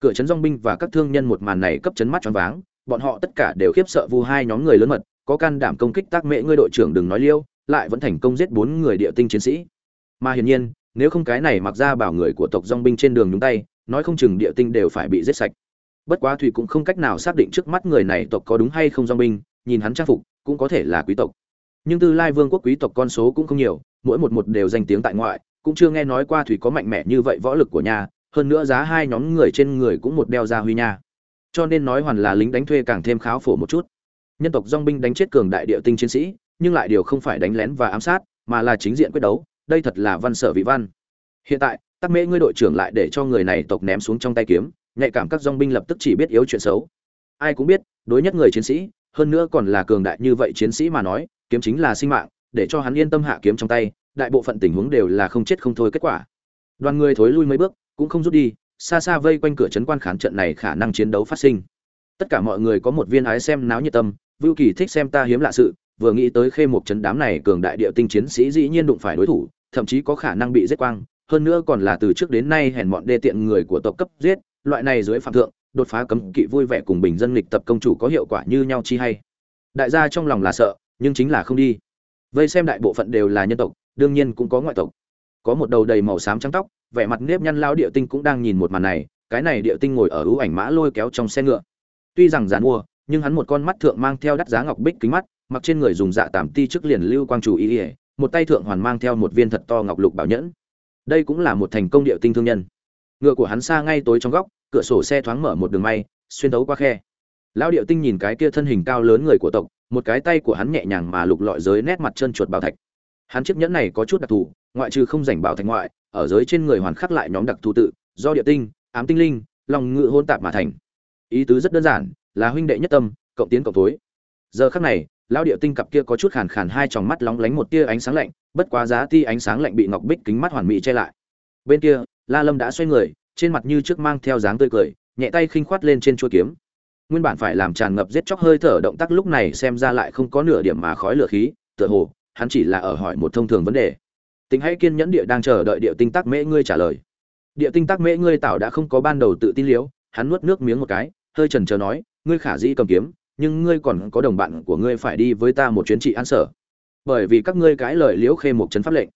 cửa trấn dong binh và các thương nhân một màn này cấp chấn mắt choáng váng, bọn họ tất cả đều khiếp sợ vu hai nhóm người lớn mật, có can đảm công kích tác mễ ngươi đội trưởng đừng nói liêu, lại vẫn thành công giết bốn người địa tinh chiến sĩ. Mà hiển nhiên, nếu không cái này mặc ra bảo người của tộc dong binh trên đường nhúng tay, nói không chừng địa tinh đều phải bị giết sạch. Bất quá thủy cũng không cách nào xác định trước mắt người này tộc có đúng hay không dong binh, nhìn hắn trang phục, cũng có thể là quý tộc. Nhưng tư lai vương quốc quý tộc con số cũng không nhiều, mỗi một một đều danh tiếng tại ngoại, cũng chưa nghe nói qua thủy có mạnh mẽ như vậy võ lực của nhà hơn nữa giá hai nhóm người trên người cũng một đeo ra huy nha. Cho nên nói hoàn là lính đánh thuê càng thêm kháo phổ một chút. Nhân tộc dong binh đánh chết cường đại địa tinh chiến sĩ, nhưng lại điều không phải đánh lén và ám sát, mà là chính diện quyết đấu, đây thật là văn sở vị văn. Hiện tại, tắc mễ ngươi đội trưởng lại để cho người này tộc ném xuống trong tay kiếm, nhạy cảm các dong binh lập tức chỉ biết yếu chuyện xấu. Ai cũng biết, đối nhất người chiến sĩ, hơn nữa còn là cường đại như vậy chiến sĩ mà nói, kiếm chính là sinh mạng, để cho hắn yên tâm hạ kiếm trong tay, đại bộ phận tình huống đều là không chết không thôi kết quả. Đoàn người thối lui mấy bước cũng không rút đi, xa xa vây quanh cửa trấn quan khán trận này khả năng chiến đấu phát sinh. Tất cả mọi người có một viên ái xem náo nhiệt tâm, vưu kỳ thích xem ta hiếm lạ sự, vừa nghĩ tới khê một trấn đám này cường đại địa tinh chiến sĩ dĩ nhiên đụng phải đối thủ, thậm chí có khả năng bị giết quang, hơn nữa còn là từ trước đến nay hèn mọn đê tiện người của tộc cấp giết, loại này dưới phạm thượng, đột phá cấm kỵ vui vẻ cùng bình dân lịch tập công chủ có hiệu quả như nhau chi hay. Đại gia trong lòng là sợ, nhưng chính là không đi. Vây xem đại bộ phận đều là nhân tộc, đương nhiên cũng có ngoại tộc. Có một đầu đầy màu xám trắng tóc vẻ mặt nếp nhăn lao địa tinh cũng đang nhìn một màn này, cái này địa tinh ngồi ở ưu ảnh mã lôi kéo trong xe ngựa. Tuy rằng giàn mua, nhưng hắn một con mắt thượng mang theo đắt giá ngọc bích kính mắt, mặc trên người dùng dạ tạm ti trước liền lưu quang chủ ý ỉa một tay thượng hoàn mang theo một viên thật to ngọc lục bảo nhẫn. Đây cũng là một thành công địa tinh thương nhân. Ngựa của hắn xa ngay tối trong góc, cửa sổ xe thoáng mở một đường may, xuyên thấu qua khe. Lão điệu tinh nhìn cái kia thân hình cao lớn người của tộc, một cái tay của hắn nhẹ nhàng mà lục lọi dưới nét mặt chân chuột bảo thạch. Hắn chiếc nhẫn này có chút đặc thù, ngoại trừ không rảnh bảo thạch ngoại ở dưới trên người hoàn khắc lại nhóm đặc thù tự, do địa tinh, ám tinh linh, lòng ngự hôn tạp mà thành. Ý tứ rất đơn giản, là huynh đệ nhất tâm, cộng tiến cộng tối. Giờ khắc này, lão địa tinh cặp kia có chút khàn khàn hai tròng mắt lóng lánh một tia ánh sáng lạnh, bất quá giá ti ánh sáng lạnh bị ngọc bích kính mắt hoàn mỹ che lại. Bên kia, la lâm đã xoay người, trên mặt như trước mang theo dáng tươi cười, nhẹ tay khinh khoát lên trên chuôi kiếm. Nguyên bản phải làm tràn ngập giết chóc hơi thở động tác lúc này xem ra lại không có nửa điểm mà khói lửa khí, tựa hồ, hắn chỉ là ở hỏi một thông thường vấn đề tính hãy kiên nhẫn địa đang chờ đợi địa tinh tác mễ ngươi trả lời. Địa tinh tác mễ ngươi tạo đã không có ban đầu tự tin liếu, hắn nuốt nước miếng một cái, hơi chần chờ nói, ngươi khả dĩ cầm kiếm, nhưng ngươi còn có đồng bạn của ngươi phải đi với ta một chuyến trị an sở. Bởi vì các ngươi cãi lời liễu khê một chấn pháp lệnh.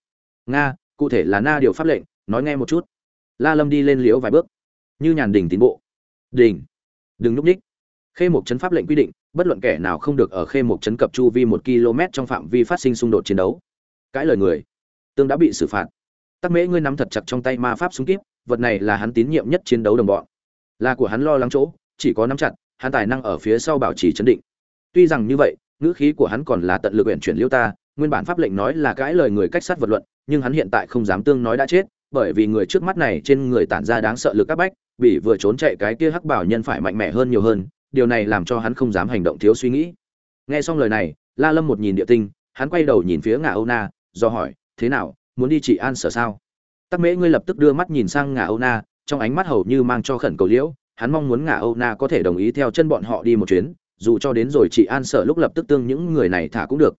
Nga, cụ thể là na điều pháp lệnh, nói nghe một chút. La lâm đi lên liễu vài bước. Như nhàn đình tiến bộ. Đình đừng núp ních khê một chấn pháp lệnh quy định, bất luận kẻ nào không được ở khê một chấn cập chu vi một km trong phạm vi phát sinh xung đột chiến đấu. Cãi lời người tương đã bị xử phạt. Tắc mễ ngươi nắm thật chặt trong tay ma pháp súng kíp, vật này là hắn tín nhiệm nhất chiến đấu đồng bọn. Là của hắn lo lắng chỗ, chỉ có nắm chặt, hắn tài năng ở phía sau bảo trì chấn định. Tuy rằng như vậy, ngữ khí của hắn còn là tận lực uyển chuyển liêu ta, nguyên bản pháp lệnh nói là cãi lời người cách sát vật luận, nhưng hắn hiện tại không dám tương nói đã chết, bởi vì người trước mắt này trên người tản ra đáng sợ lực các bách, bị vừa trốn chạy cái kia hắc bảo nhân phải mạnh mẽ hơn nhiều hơn, điều này làm cho hắn không dám hành động thiếu suy nghĩ. Nghe xong lời này, la lâm một nhìn địa tinh, hắn quay đầu nhìn phía ngà âu na, do hỏi thế nào, muốn đi chị an sở sao? Tắc mễ ngươi lập tức đưa mắt nhìn sang ngà âu na, trong ánh mắt hầu như mang cho khẩn cầu liễu, hắn mong muốn ngà âu na có thể đồng ý theo chân bọn họ đi một chuyến, dù cho đến rồi chị an sở lúc lập tức tương những người này thả cũng được.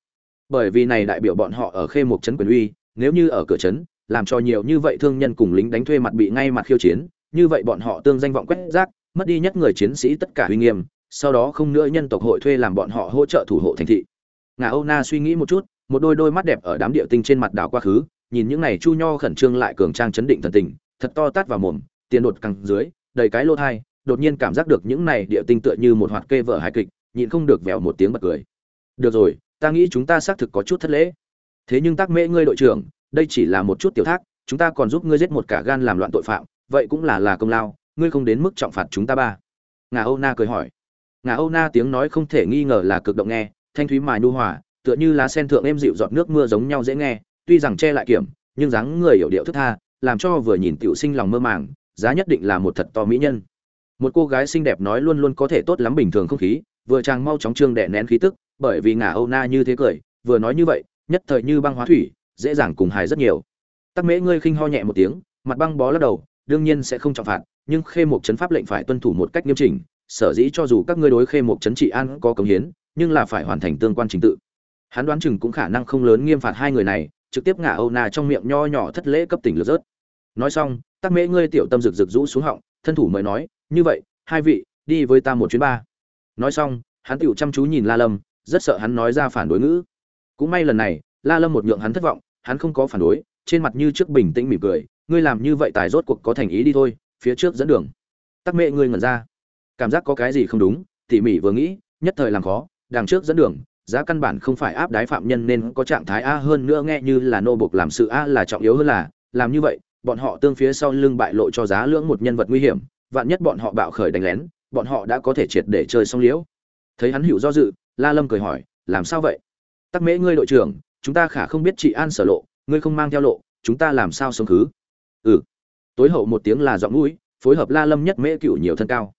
Bởi vì này đại biểu bọn họ ở khê một trấn quyền uy, nếu như ở cửa trấn, làm cho nhiều như vậy thương nhân cùng lính đánh thuê mặt bị ngay mặt khiêu chiến, như vậy bọn họ tương danh vọng quét rác, mất đi nhất người chiến sĩ tất cả uy nghiêm, sau đó không nữa nhân tộc hội thuê làm bọn họ hỗ trợ thủ hộ thành thị. Ngà âu na suy nghĩ một chút một đôi đôi mắt đẹp ở đám địa tinh trên mặt đảo quá khứ, nhìn những này chu nho khẩn trương lại cường trang chấn định thần tình, thật to tát vào mồm, tiền đột căng dưới, đầy cái lô thai, đột nhiên cảm giác được những này địa tinh tựa như một hoạt kê vợ hài kịch, nhịn không được vèo một tiếng bật cười. Được rồi, ta nghĩ chúng ta xác thực có chút thất lễ. Thế nhưng tác mễ ngươi đội trưởng, đây chỉ là một chút tiểu thác, chúng ta còn giúp ngươi giết một cả gan làm loạn tội phạm, vậy cũng là là công lao, ngươi không đến mức trọng phạt chúng ta ba. Ngà âu na cười hỏi. Ngà âu na tiếng nói không thể nghi ngờ là cực động nghe, thanh thúy mài nhu hòa tựa như lá sen thượng êm dịu giọt nước mưa giống nhau dễ nghe, tuy rằng che lại kiểm, nhưng dáng người hiểu điệu thức tha, làm cho vừa nhìn tiểu sinh lòng mơ màng, giá nhất định là một thật to mỹ nhân. Một cô gái xinh đẹp nói luôn luôn có thể tốt lắm bình thường không khí, vừa chàng mau chóng trương đẻ nén khí tức, bởi vì ngả âu na như thế cười, vừa nói như vậy, nhất thời như băng hóa thủy, dễ dàng cùng hài rất nhiều. Tắc mễ ngươi khinh ho nhẹ một tiếng, mặt băng bó lắc đầu, đương nhiên sẽ không trọng phạt, nhưng khê mục chấn pháp lệnh phải tuân thủ một cách nghiêm chỉnh, sở dĩ cho dù các ngươi đối khê mục chấn trị an có cống hiến, nhưng là phải hoàn thành tương quan trình tự hắn đoán chừng cũng khả năng không lớn nghiêm phạt hai người này, trực tiếp ngả âu na trong miệng nho nhỏ thất lễ cấp tỉnh lượt rớt. Nói xong, tắc mễ ngươi tiểu tâm rực rực rũ xuống họng, thân thủ mới nói, như vậy, hai vị, đi với ta một chuyến ba. Nói xong, hắn tựu chăm chú nhìn la lâm, rất sợ hắn nói ra phản đối ngữ. Cũng may lần này, la lâm một nhượng hắn thất vọng, hắn không có phản đối, trên mặt như trước bình tĩnh mỉm cười, ngươi làm như vậy tài rốt cuộc có thành ý đi thôi, phía trước dẫn đường. Tắc mẹ ngươi ngẩn ra. Cảm giác có cái gì không đúng, tỉ mỉ vừa nghĩ, nhất thời làm khó, đằng trước dẫn đường giá căn bản không phải áp đái phạm nhân nên có trạng thái a hơn nữa nghe như là nô bộc làm sự a là trọng yếu hơn là, làm như vậy, bọn họ tương phía sau lưng bại lộ cho giá lưỡng một nhân vật nguy hiểm, vạn nhất bọn họ bạo khởi đánh lén, bọn họ đã có thể triệt để chơi xong liễu. Thấy hắn hiểu do dự, la lâm cười hỏi, làm sao vậy? Tắc mễ ngươi đội trưởng, chúng ta khả không biết chị an sở lộ, ngươi không mang theo lộ, chúng ta làm sao sống khứ? Ừ. Tối hậu một tiếng là giọng mũi, phối hợp la lâm nhất mễ cựu nhiều thân cao.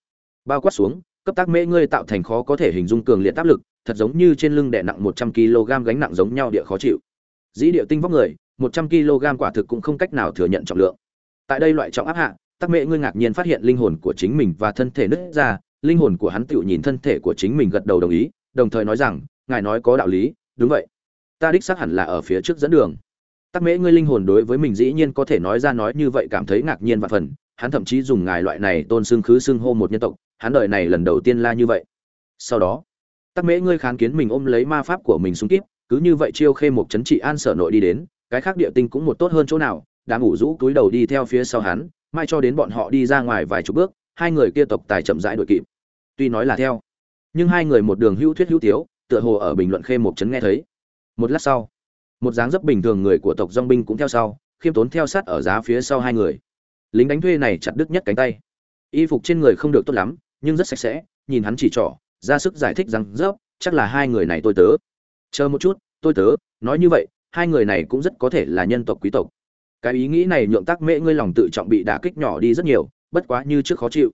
Bao quát xuống, cấp tác mễ ngươi tạo thành khó có thể hình dung cường liệt áp lực thật giống như trên lưng đè nặng một trăm kg gánh nặng giống nhau địa khó chịu. Dĩ địa tinh vóc người, một trăm kg quả thực cũng không cách nào thừa nhận trọng lượng. Tại đây loại trọng áp hạ, tắc mễ ngươi ngạc nhiên phát hiện linh hồn của chính mình và thân thể nứt ra, linh hồn của hắn tựu nhìn thân thể của chính mình gật đầu đồng ý, đồng thời nói rằng, ngài nói có đạo lý, đúng vậy. Ta đích xác hẳn là ở phía trước dẫn đường. Tắc mễ ngươi linh hồn đối với mình dĩ nhiên có thể nói ra nói như vậy cảm thấy ngạc nhiên và phần, hắn thậm chí dùng ngài loại này tôn xưng khứ xưng hô một nhân tộc, hắn đợi này lần đầu tiên la như vậy. Sau đó tắc mễ ngươi kháng kiến mình ôm lấy ma pháp của mình xuống kíp, cứ như vậy chiêu khê một chấn trị an sở nội đi đến, cái khác địa tinh cũng một tốt hơn chỗ nào đang ngủ rũ túi đầu đi theo phía sau hắn, mai cho đến bọn họ đi ra ngoài vài chục bước, hai người kia tộc tài chậm rãi đội kịp. Tuy nói là theo, nhưng hai người một đường hữu thuyết hữu tiếu, tựa hồ ở bình luận khê một chấn nghe thấy. Một lát sau, một dáng dấp bình thường người của tộc dong binh cũng theo sau, khiêm tốn theo sát ở giá phía sau hai người. Lính đánh thuê này chặt đứt nhất cánh tay. Y phục trên người không được tốt lắm, nhưng rất sạch sẽ, nhìn hắn chỉ trỏ ra sức giải thích rằng rớp chắc là hai người này tôi tớ. Chờ một chút, tôi tớ, nói như vậy, hai người này cũng rất có thể là nhân tộc quý tộc. Cái ý nghĩ này nhượng tác mễ ngươi lòng tự trọng bị đả kích nhỏ đi rất nhiều, bất quá như trước khó chịu.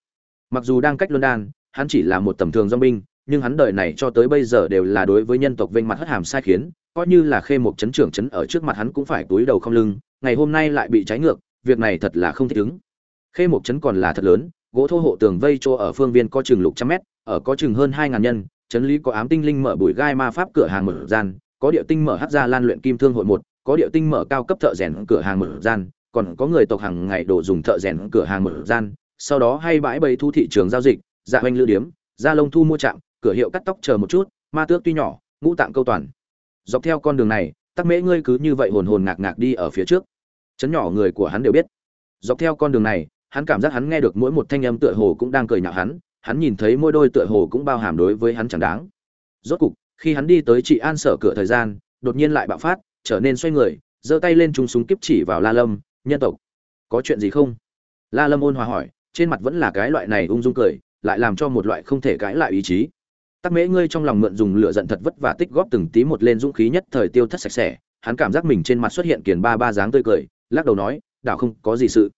Mặc dù đang cách london hắn chỉ là một tầm thường do binh, nhưng hắn đời này cho tới bây giờ đều là đối với nhân tộc vênh mặt hất hàm sai khiến, coi như là khê một chấn trưởng chấn ở trước mặt hắn cũng phải túi đầu không lưng, ngày hôm nay lại bị trái ngược, việc này thật là không thích ứng. Khê một chấn còn là thật lớn, gỗ thô hộ tường vây chỗ ở phương viên có chừng lục trăm mét ở có chừng hơn hai ngàn nhân chấn lý có ám tinh linh mở bụi gai ma pháp cửa hàng mở gian, có địa tinh mở hắc gia lan luyện kim thương hội một, có địa tinh mở cao cấp thợ rèn cửa hàng mở gian, còn có người tộc hàng ngày đồ dùng thợ rèn cửa hàng mở gian, sau đó hay bãi bày thu thị trường giao dịch dạ oanh lữ điếm gia lông thu mua trạm, cửa hiệu cắt tóc chờ một chút, ma tước tuy nhỏ, ngũ tạng câu toàn. Dọc theo con đường này, tắc mễ ngươi cứ như vậy hồn hồn ngạc ngạc đi ở phía trước. Chấn nhỏ người của hắn đều biết. Dọc theo con đường này, hắn cảm giác hắn nghe được mỗi một thanh âm tựa hồ cũng đang cười nhạo hắn hắn nhìn thấy mỗi đôi tựa hồ cũng bao hàm đối với hắn chẳng đáng. Rốt cục, khi hắn đi tới chị an sở cửa thời gian, đột nhiên lại bạo phát, trở nên xoay người, giơ tay lên trúng súng kiếp chỉ vào la lâm, nhân tộc, có chuyện gì không? La lâm ôn hòa hỏi, trên mặt vẫn là cái loại này ung dung cười, lại làm cho một loại không thể cãi lại ý chí. Tắc mễ, ngươi trong lòng mượn dùng lửa giận thật vất vả tích góp từng tí một lên dũng khí nhất thời tiêu thất sạch sẽ. Hắn cảm giác mình trên mặt xuất hiện kiền ba ba dáng tươi cười, lắc đầu nói, đảo không có gì sự.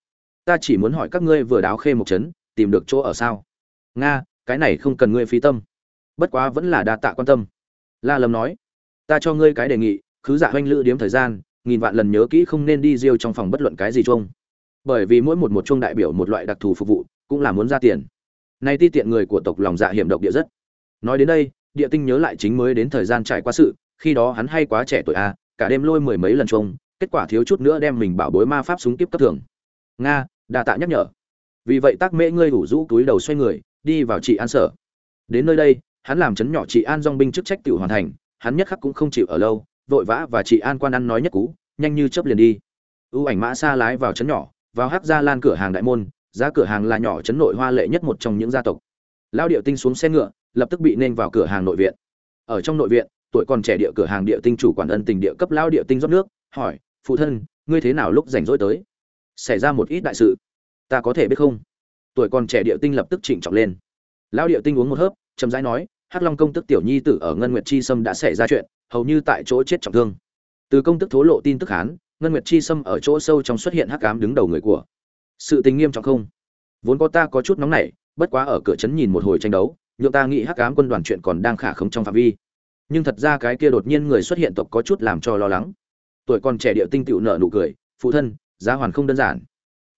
Ta chỉ muốn hỏi các ngươi vừa đáo khê một chấn, tìm được chỗ ở sao? Nga, cái này không cần ngươi phí tâm. Bất quá vẫn là đa tạ quan tâm. La lâm nói. Ta cho ngươi cái đề nghị, khứ dạ hoanh lữ điếm thời gian, nghìn vạn lần nhớ kỹ không nên đi riêu trong phòng bất luận cái gì chung. Bởi vì mỗi một một chung đại biểu một loại đặc thù phục vụ, cũng là muốn ra tiền. Nay ti tiện người của tộc lòng dạ hiểm độc địa rất. Nói đến đây, địa tinh nhớ lại chính mới đến thời gian trải qua sự, khi đó hắn hay quá trẻ tuổi a cả đêm lôi mười mấy lần chung, kết quả thiếu chút nữa đem mình bảo bối ma pháp súng kiếp cấp thường nga, đa tạ nhắc nhở. Vì vậy tác mễ ngươi ủ rũ túi đầu xoay người đi vào trị an sở. Đến nơi đây, hắn làm chấn nhỏ trị an dong binh chức trách tự hoàn thành, hắn nhất khắc cũng không chịu ở lâu, vội vã và chị an quan ăn nói nhất cú, nhanh như chớp liền đi. Ưu ảnh mã xa lái vào chấn nhỏ, vào hắc gia lan cửa hàng đại môn, giá cửa hàng là nhỏ chấn nội hoa lệ nhất một trong những gia tộc. Lao điệu tinh xuống xe ngựa, lập tức bị nên vào cửa hàng nội viện. Ở trong nội viện, tuổi còn trẻ địa cửa hàng địa tinh chủ quản ân tình địa cấp lao địa tinh rót nước, hỏi, phụ thân, ngươi thế nào lúc rảnh rỗi tới? Xảy ra một ít đại sự, ta có thể biết không? Tuổi còn trẻ địa tinh lập tức chỉnh trọng lên. Lão địa tinh uống một hớp, chậm rãi nói, hắc long công tức tiểu nhi tử ở ngân nguyệt chi sâm đã xảy ra chuyện, hầu như tại chỗ chết trọng thương. Từ công tức thố lộ tin tức hán, ngân nguyệt chi sâm ở chỗ sâu trong xuất hiện hắc ám đứng đầu người của. Sự tình nghiêm trọng không? Vốn có ta có chút nóng nảy, bất quá ở cửa trấn nhìn một hồi tranh đấu, nhượng ta nghĩ hắc ám quân đoàn chuyện còn đang khả không trong phạm vi. Nhưng thật ra cái kia đột nhiên người xuất hiện tộc có chút làm cho lo lắng. Tuổi còn trẻ địa tinh tựu nợ nụ cười, phụ thân, giá hoàn không đơn giản.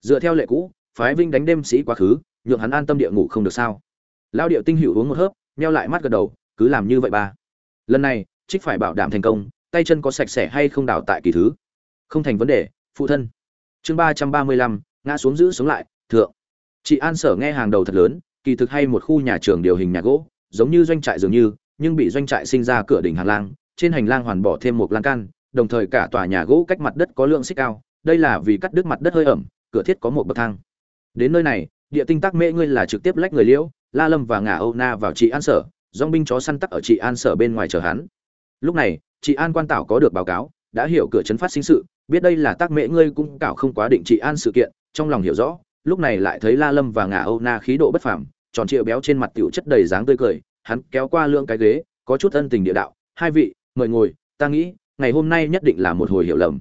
Dựa theo lệ cũ phái vinh đánh đêm sĩ quá khứ, nhượng hắn an tâm địa ngủ không được sao? Lao điệu tinh hữu uống một hớp neo lại mắt gật đầu, cứ làm như vậy ba. Lần này, trích phải bảo đảm thành công, tay chân có sạch sẽ hay không đào tại kỳ thứ? Không thành vấn đề, phụ thân. Chương ba trăm ba mươi lăm, ngã xuống giữ sống lại, thượng. Chị an sở nghe hàng đầu thật lớn, kỳ thực hay một khu nhà trường điều hình nhà gỗ, giống như doanh trại dường như, nhưng bị doanh trại sinh ra cửa đỉnh hành lang, trên hành lang hoàn bỏ thêm một lan can, đồng thời cả tòa nhà gỗ cách mặt đất có lượng xích cao, đây là vì cắt đứt mặt đất hơi ẩm, cửa thiết có một bậc thang đến nơi này, địa tinh tác mễ ngươi là trực tiếp lách người liễu, la lâm và ngả âu na vào chị an sở dong binh chó săn tắc ở chị an sở bên ngoài chờ hắn. Lúc này chị an quan tảo có được báo cáo, đã hiểu cửa chấn phát sinh sự, biết đây là tác mễ ngươi cũng cảo không quá định chị an sự kiện, trong lòng hiểu rõ, lúc này lại thấy la lâm và ngả âu na khí độ bất phàm, tròn trịa béo trên mặt tiểu chất đầy dáng tươi cười, hắn kéo qua lưỡng cái ghế, có chút ân tình địa đạo, hai vị, mời ngồi, ta nghĩ, ngày hôm nay nhất định là một hồi hiểu lầm.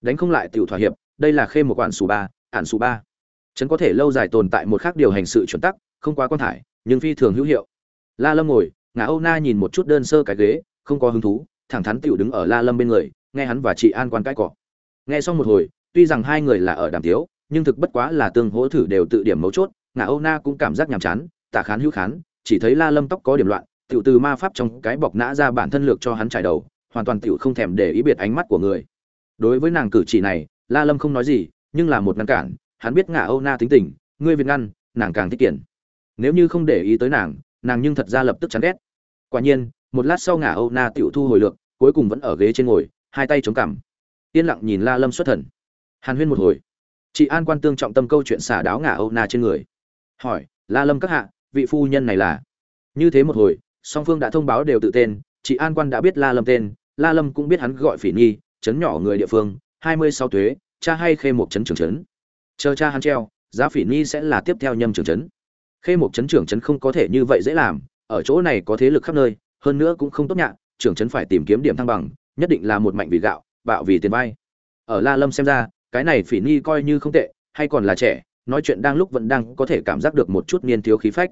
Đánh không lại tiểu thỏa hiệp, đây là khê một quản số ba, ản số ba. Trấn có thể lâu dài tồn tại một khác điều hành sự chuẩn tắc, không quá quan thải, nhưng phi thường hữu hiệu. La lâm ngồi ngã âu na nhìn một chút đơn sơ cái ghế, không có hứng thú, thẳng thắn tiểu đứng ở la lâm bên người, nghe hắn và chị an quan cái cọ. Nghe xong một hồi, tuy rằng hai người là ở đàm tiếu, nhưng thực bất quá là tương hỗ thử đều tự điểm mấu chốt ngã âu na cũng cảm giác nhàm chán, tả khán hữu khán, chỉ thấy la lâm tóc có điểm loạn, tiểu từ ma pháp trong cái bọc nã ra bản thân lược cho hắn trải đầu, hoàn toàn tiểu không thèm để ý biệt ánh mắt của người. Đối với nàng cử chỉ này, la lâm không nói gì, nhưng là một ngăn cản hắn biết ngả âu na tính tình, ngươi việt ngăn, nàng càng thích kiển. Nếu như không để ý tới nàng nàng nhưng thật ra lập tức chán ghét. Quả nhiên, một lát sau ngả âu na tiểu thu hồi lượng cuối cùng vẫn ở ghế trên ngồi, hai tay chống cằm. Yên lặng nhìn la lâm xuất thần. Hàn huyên một hồi. Chị an quan tương trọng tâm câu chuyện xả đáo ngả âu na trên người. Hỏi, la lâm các hạ, vị phu nhân này là? Như thế một hồi, song phương đã thông báo đều tự tên, chị an quan đã biết la lâm tên, la lâm cũng biết hắn gọi phỉ nhi, chấn nhỏ người địa phương, hai mươi sáu thuế cha hay khê một chấn trưởng chấn chờ cha hắn treo, giá phỉ nhi sẽ là tiếp theo nhâm trưởng chấn khê một chấn trưởng chấn không có thể như vậy dễ làm, ở chỗ này có thế lực khắp nơi, hơn nữa cũng không tốt nhạc trưởng chấn phải tìm kiếm điểm thăng bằng, nhất định là một mạnh vì gạo, bạo vì tiền vay ở la lâm xem ra, cái này phỉ nhi coi như không tệ, hay còn là trẻ, nói chuyện đang lúc vẫn đang có thể cảm giác được một chút niên thiếu khí phách.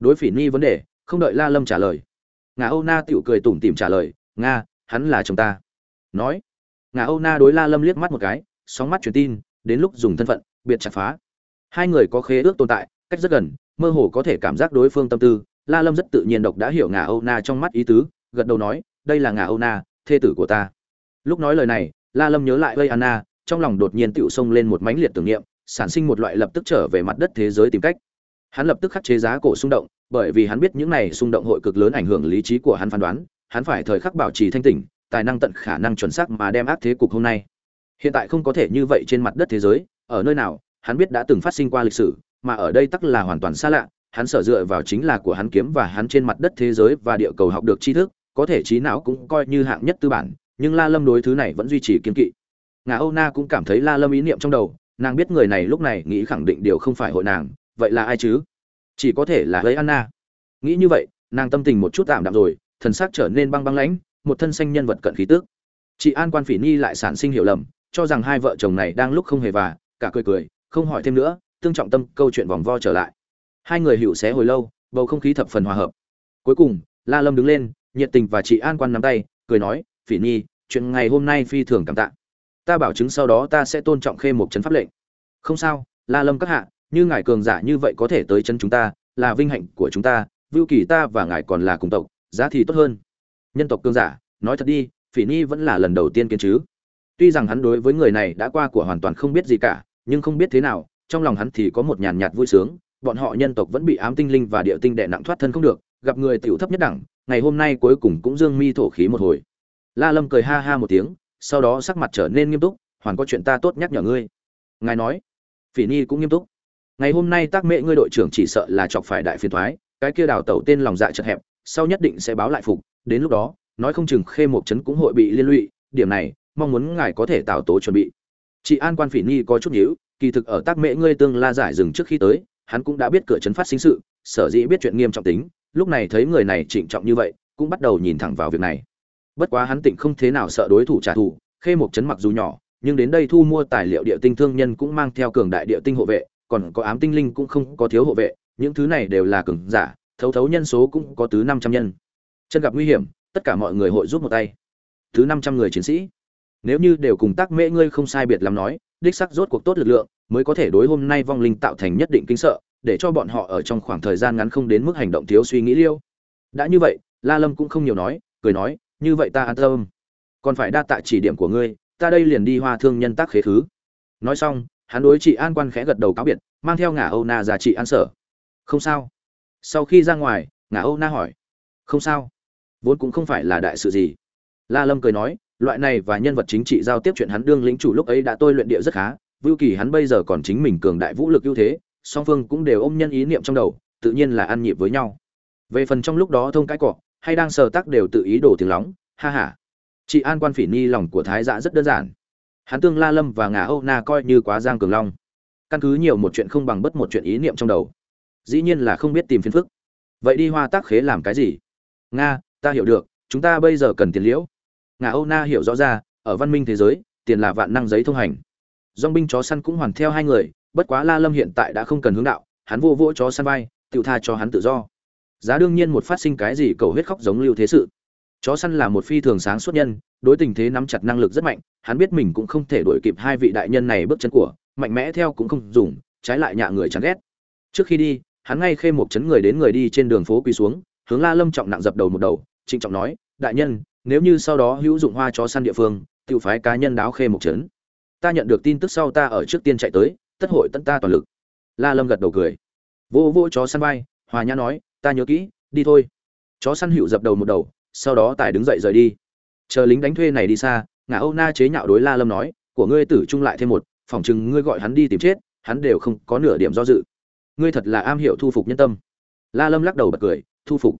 Đối phỉ nhi vấn đề, không đợi la lâm trả lời. Ngà âu na tựu cười tủm tỉm trả lời, nga, hắn là chồng ta. Nói. Ngà âu na đối la lâm liếc mắt một cái, sóng mắt truyền tin, đến lúc dùng thân phận biệt chặt phá. Hai người có khế ước tồn tại, cách rất gần, mơ hồ có thể cảm giác đối phương tâm tư. La lâm rất tự nhiên độc đã hiểu ngà âu na trong mắt ý tứ, gật đầu nói, đây là ngà âu na, thê tử của ta. Lúc nói lời này, la lâm nhớ lại vây anna trong lòng đột nhiên tựu xông lên một mãnh liệt tưởng niệm, sản sinh một loại lập tức trở về mặt đất thế giới tìm cách. Hắn lập tức khắc chế giá cổ xung động, bởi vì hắn biết những này xung động hội cực lớn ảnh hưởng lý trí của hắn phán đoán, hắn phải thời khắc bảo trì thanh tỉnh, tài năng tận khả năng chuẩn xác mà đem ác thế cục hôm nay. Hiện tại không có thể như vậy trên mặt đất thế giới ở nơi nào, hắn biết đã từng phát sinh qua lịch sử, mà ở đây tắc là hoàn toàn xa lạ, hắn sở dựa vào chính là của hắn kiếm và hắn trên mặt đất thế giới và địa cầu học được tri thức, có thể trí não cũng coi như hạng nhất tư bản, nhưng la lâm đối thứ này vẫn duy trì kiên kỵ. Ngà âu na cũng cảm thấy la lâm ý niệm trong đầu, nàng biết người này lúc này nghĩ khẳng định điều không phải hội nàng, vậy là ai chứ? Chỉ có thể là lấy anna. Nghĩ như vậy, nàng tâm tình một chút tạm đạm rồi, thần sắc trở nên băng băng lãnh, một thân xanh nhân vật cận khí tước chị an quan phỉ nhi lại sản sinh hiểu lầm, cho rằng hai vợ chồng này đang lúc không hề và cả cười cười, không hỏi thêm nữa, tương trọng tâm câu chuyện vòng vo trở lại. Hai người hữu xé hồi lâu, bầu không khí thập phần hòa hợp. Cuối cùng, la lâm đứng lên, nhiệt tình và chị an quan nắm tay, cười nói, phỉ nhi, chuyện ngày hôm nay phi thường cảm tạ. Ta bảo chứng sau đó ta sẽ tôn trọng khê một chấn pháp lệnh. Không sao, la lâm các hạ, như ngài cường giả như vậy có thể tới chân chúng ta, là vinh hạnh của chúng ta, vưu kỳ ta và ngài còn là cùng tộc, giá thì tốt hơn. Nhân tộc cường giả, nói thật đi, phỉ nhi vẫn là lần đầu tiên kiến chứ. Tuy rằng hắn đối với người này đã qua của hoàn toàn không biết gì cả nhưng không biết thế nào, trong lòng hắn thì có một nhàn nhạt vui sướng, bọn họ nhân tộc vẫn bị ám tinh linh và địa tinh đệ nặng thoát thân không được, gặp người tiểu thấp nhất đẳng, ngày hôm nay cuối cùng cũng dương mi thổ khí một hồi. La lâm cười ha ha một tiếng, sau đó sắc mặt trở nên nghiêm túc, hoàn có chuyện ta tốt nhắc nhở ngươi. Ngài nói. Phỉ nhi cũng nghiêm túc. Ngày hôm nay tác mệ ngươi đội trưởng chỉ sợ là chọc phải đại phiền thoái, cái kia đào tẩu tên lòng dạ chật hẹp, sau nhất định sẽ báo lại phục, đến lúc đó, nói không chừng khê một chấn cũng hội bị liên lụy, điểm này, mong muốn ngài có thể tạo tố chuẩn bị chị an quan phỉ nhi có chút nhíu, kỳ thực ở tác mễ ngươi tương la giải dừng trước khi tới, hắn cũng đã biết cửa chấn phát sinh sự, sở dĩ biết chuyện nghiêm trọng tính, lúc này thấy người này trịnh trọng như vậy, cũng bắt đầu nhìn thẳng vào việc này. Bất quá hắn tịnh không thế nào sợ đối thủ trả thù, khê một chấn mặc dù nhỏ, nhưng đến đây thu mua tài liệu địa tinh thương nhân cũng mang theo cường đại địa tinh hộ vệ, còn có ám tinh linh cũng không có thiếu hộ vệ, những thứ này đều là cường giả, thấu thấu nhân số cũng có tứ năm trăm nhân. Chân gặp nguy hiểm, tất cả mọi người hội giúp một tay. Thứ năm trăm người chiến sĩ nếu như đều cùng tác mễ ngươi không sai biệt lắm nói, đích sắc rốt cuộc tốt lực lượng, mới có thể đối hôm nay vong linh tạo thành nhất định kinh sợ, để cho bọn họ ở trong khoảng thời gian ngắn không đến mức hành động thiếu suy nghĩ liêu. Đã như vậy, la lâm cũng không nhiều nói, cười nói, như vậy ta an tâm. Còn phải đa tạ chỉ điểm của ngươi, ta đây liền đi hoa thương nhân tác khế thứ nói xong, hắn đối chị an quan khẽ gật đầu cáo biệt, mang theo ngả âu na ra chị An sở. Không sao. Sau khi ra ngoài, ngả âu na hỏi, không sao. Vốn cũng không phải là đại sự gì. La lâm cười nói loại này và nhân vật chính trị giao tiếp chuyện hắn đương lĩnh chủ lúc ấy đã tôi luyện địa rất khá, vưu kỳ hắn bây giờ còn chính mình cường đại vũ lực ưu thế, song phương cũng đều ôm nhân ý niệm trong đầu, tự nhiên là ăn nhịp với nhau. Về phần trong lúc đó thông cãi cọ, hay đang sờ tác đều tự ý đổ tiếng lóng, ha ha. Chị an quan phỉ ni lòng của thái dạ rất đơn giản. Hắn tương la lâm và ngà âu na coi như quá giang cường long. Căn cứ nhiều một chuyện không bằng bất một chuyện ý niệm trong đầu. Dĩ nhiên là không biết tìm phiền phức. Vậy đi hoa tác khế làm cái gì? Nga, ta hiểu được, chúng ta bây giờ cần tiền liễu ngà âu na hiểu rõ ra, ở văn minh thế giới, tiền là vạn năng giấy thông hành. Dong binh chó săn cũng hoàn theo hai người, bất quá la lâm hiện tại đã không cần hướng đạo, hắn vô vỗ chó săn vai tự tha cho hắn tự do. Giá đương nhiên một phát sinh cái gì cầu huyết khóc giống lưu thế sự. Chó săn là một phi thường sáng suốt nhân, đối tình thế nắm chặt năng lực rất mạnh, hắn biết mình cũng không thể đuổi kịp hai vị đại nhân này bước chân của, mạnh mẽ theo cũng không dùng, trái lại nhạ người chán ghét. Trước khi đi, hắn ngay khê một chấn người đến người đi trên đường phố quỳ xuống, hướng la lâm trọng nặng dập đầu một đầu, trịnh trọng nói, đại nhân nếu như sau đó hữu dụng hoa chó săn địa phương tự phái cá nhân đáo khê một trấn ta nhận được tin tức sau ta ở trước tiên chạy tới, tất hội tận ta toàn lực. La lâm gật đầu cười. Vô vô chó săn vai, hòa nhã nói, ta nhớ kỹ, đi thôi. Chó săn hữu dập đầu một đầu, sau đó tài đứng dậy rời đi. Chờ lính đánh thuê này đi xa, ngã âu na chế nhạo đối la lâm nói, của ngươi tử trung lại thêm một, phỏng chừng ngươi gọi hắn đi tìm chết, hắn đều không có nửa điểm do dự. Ngươi thật là am hiểu thu phục nhân tâm. La lâm lắc đầu bật cười, thu phục.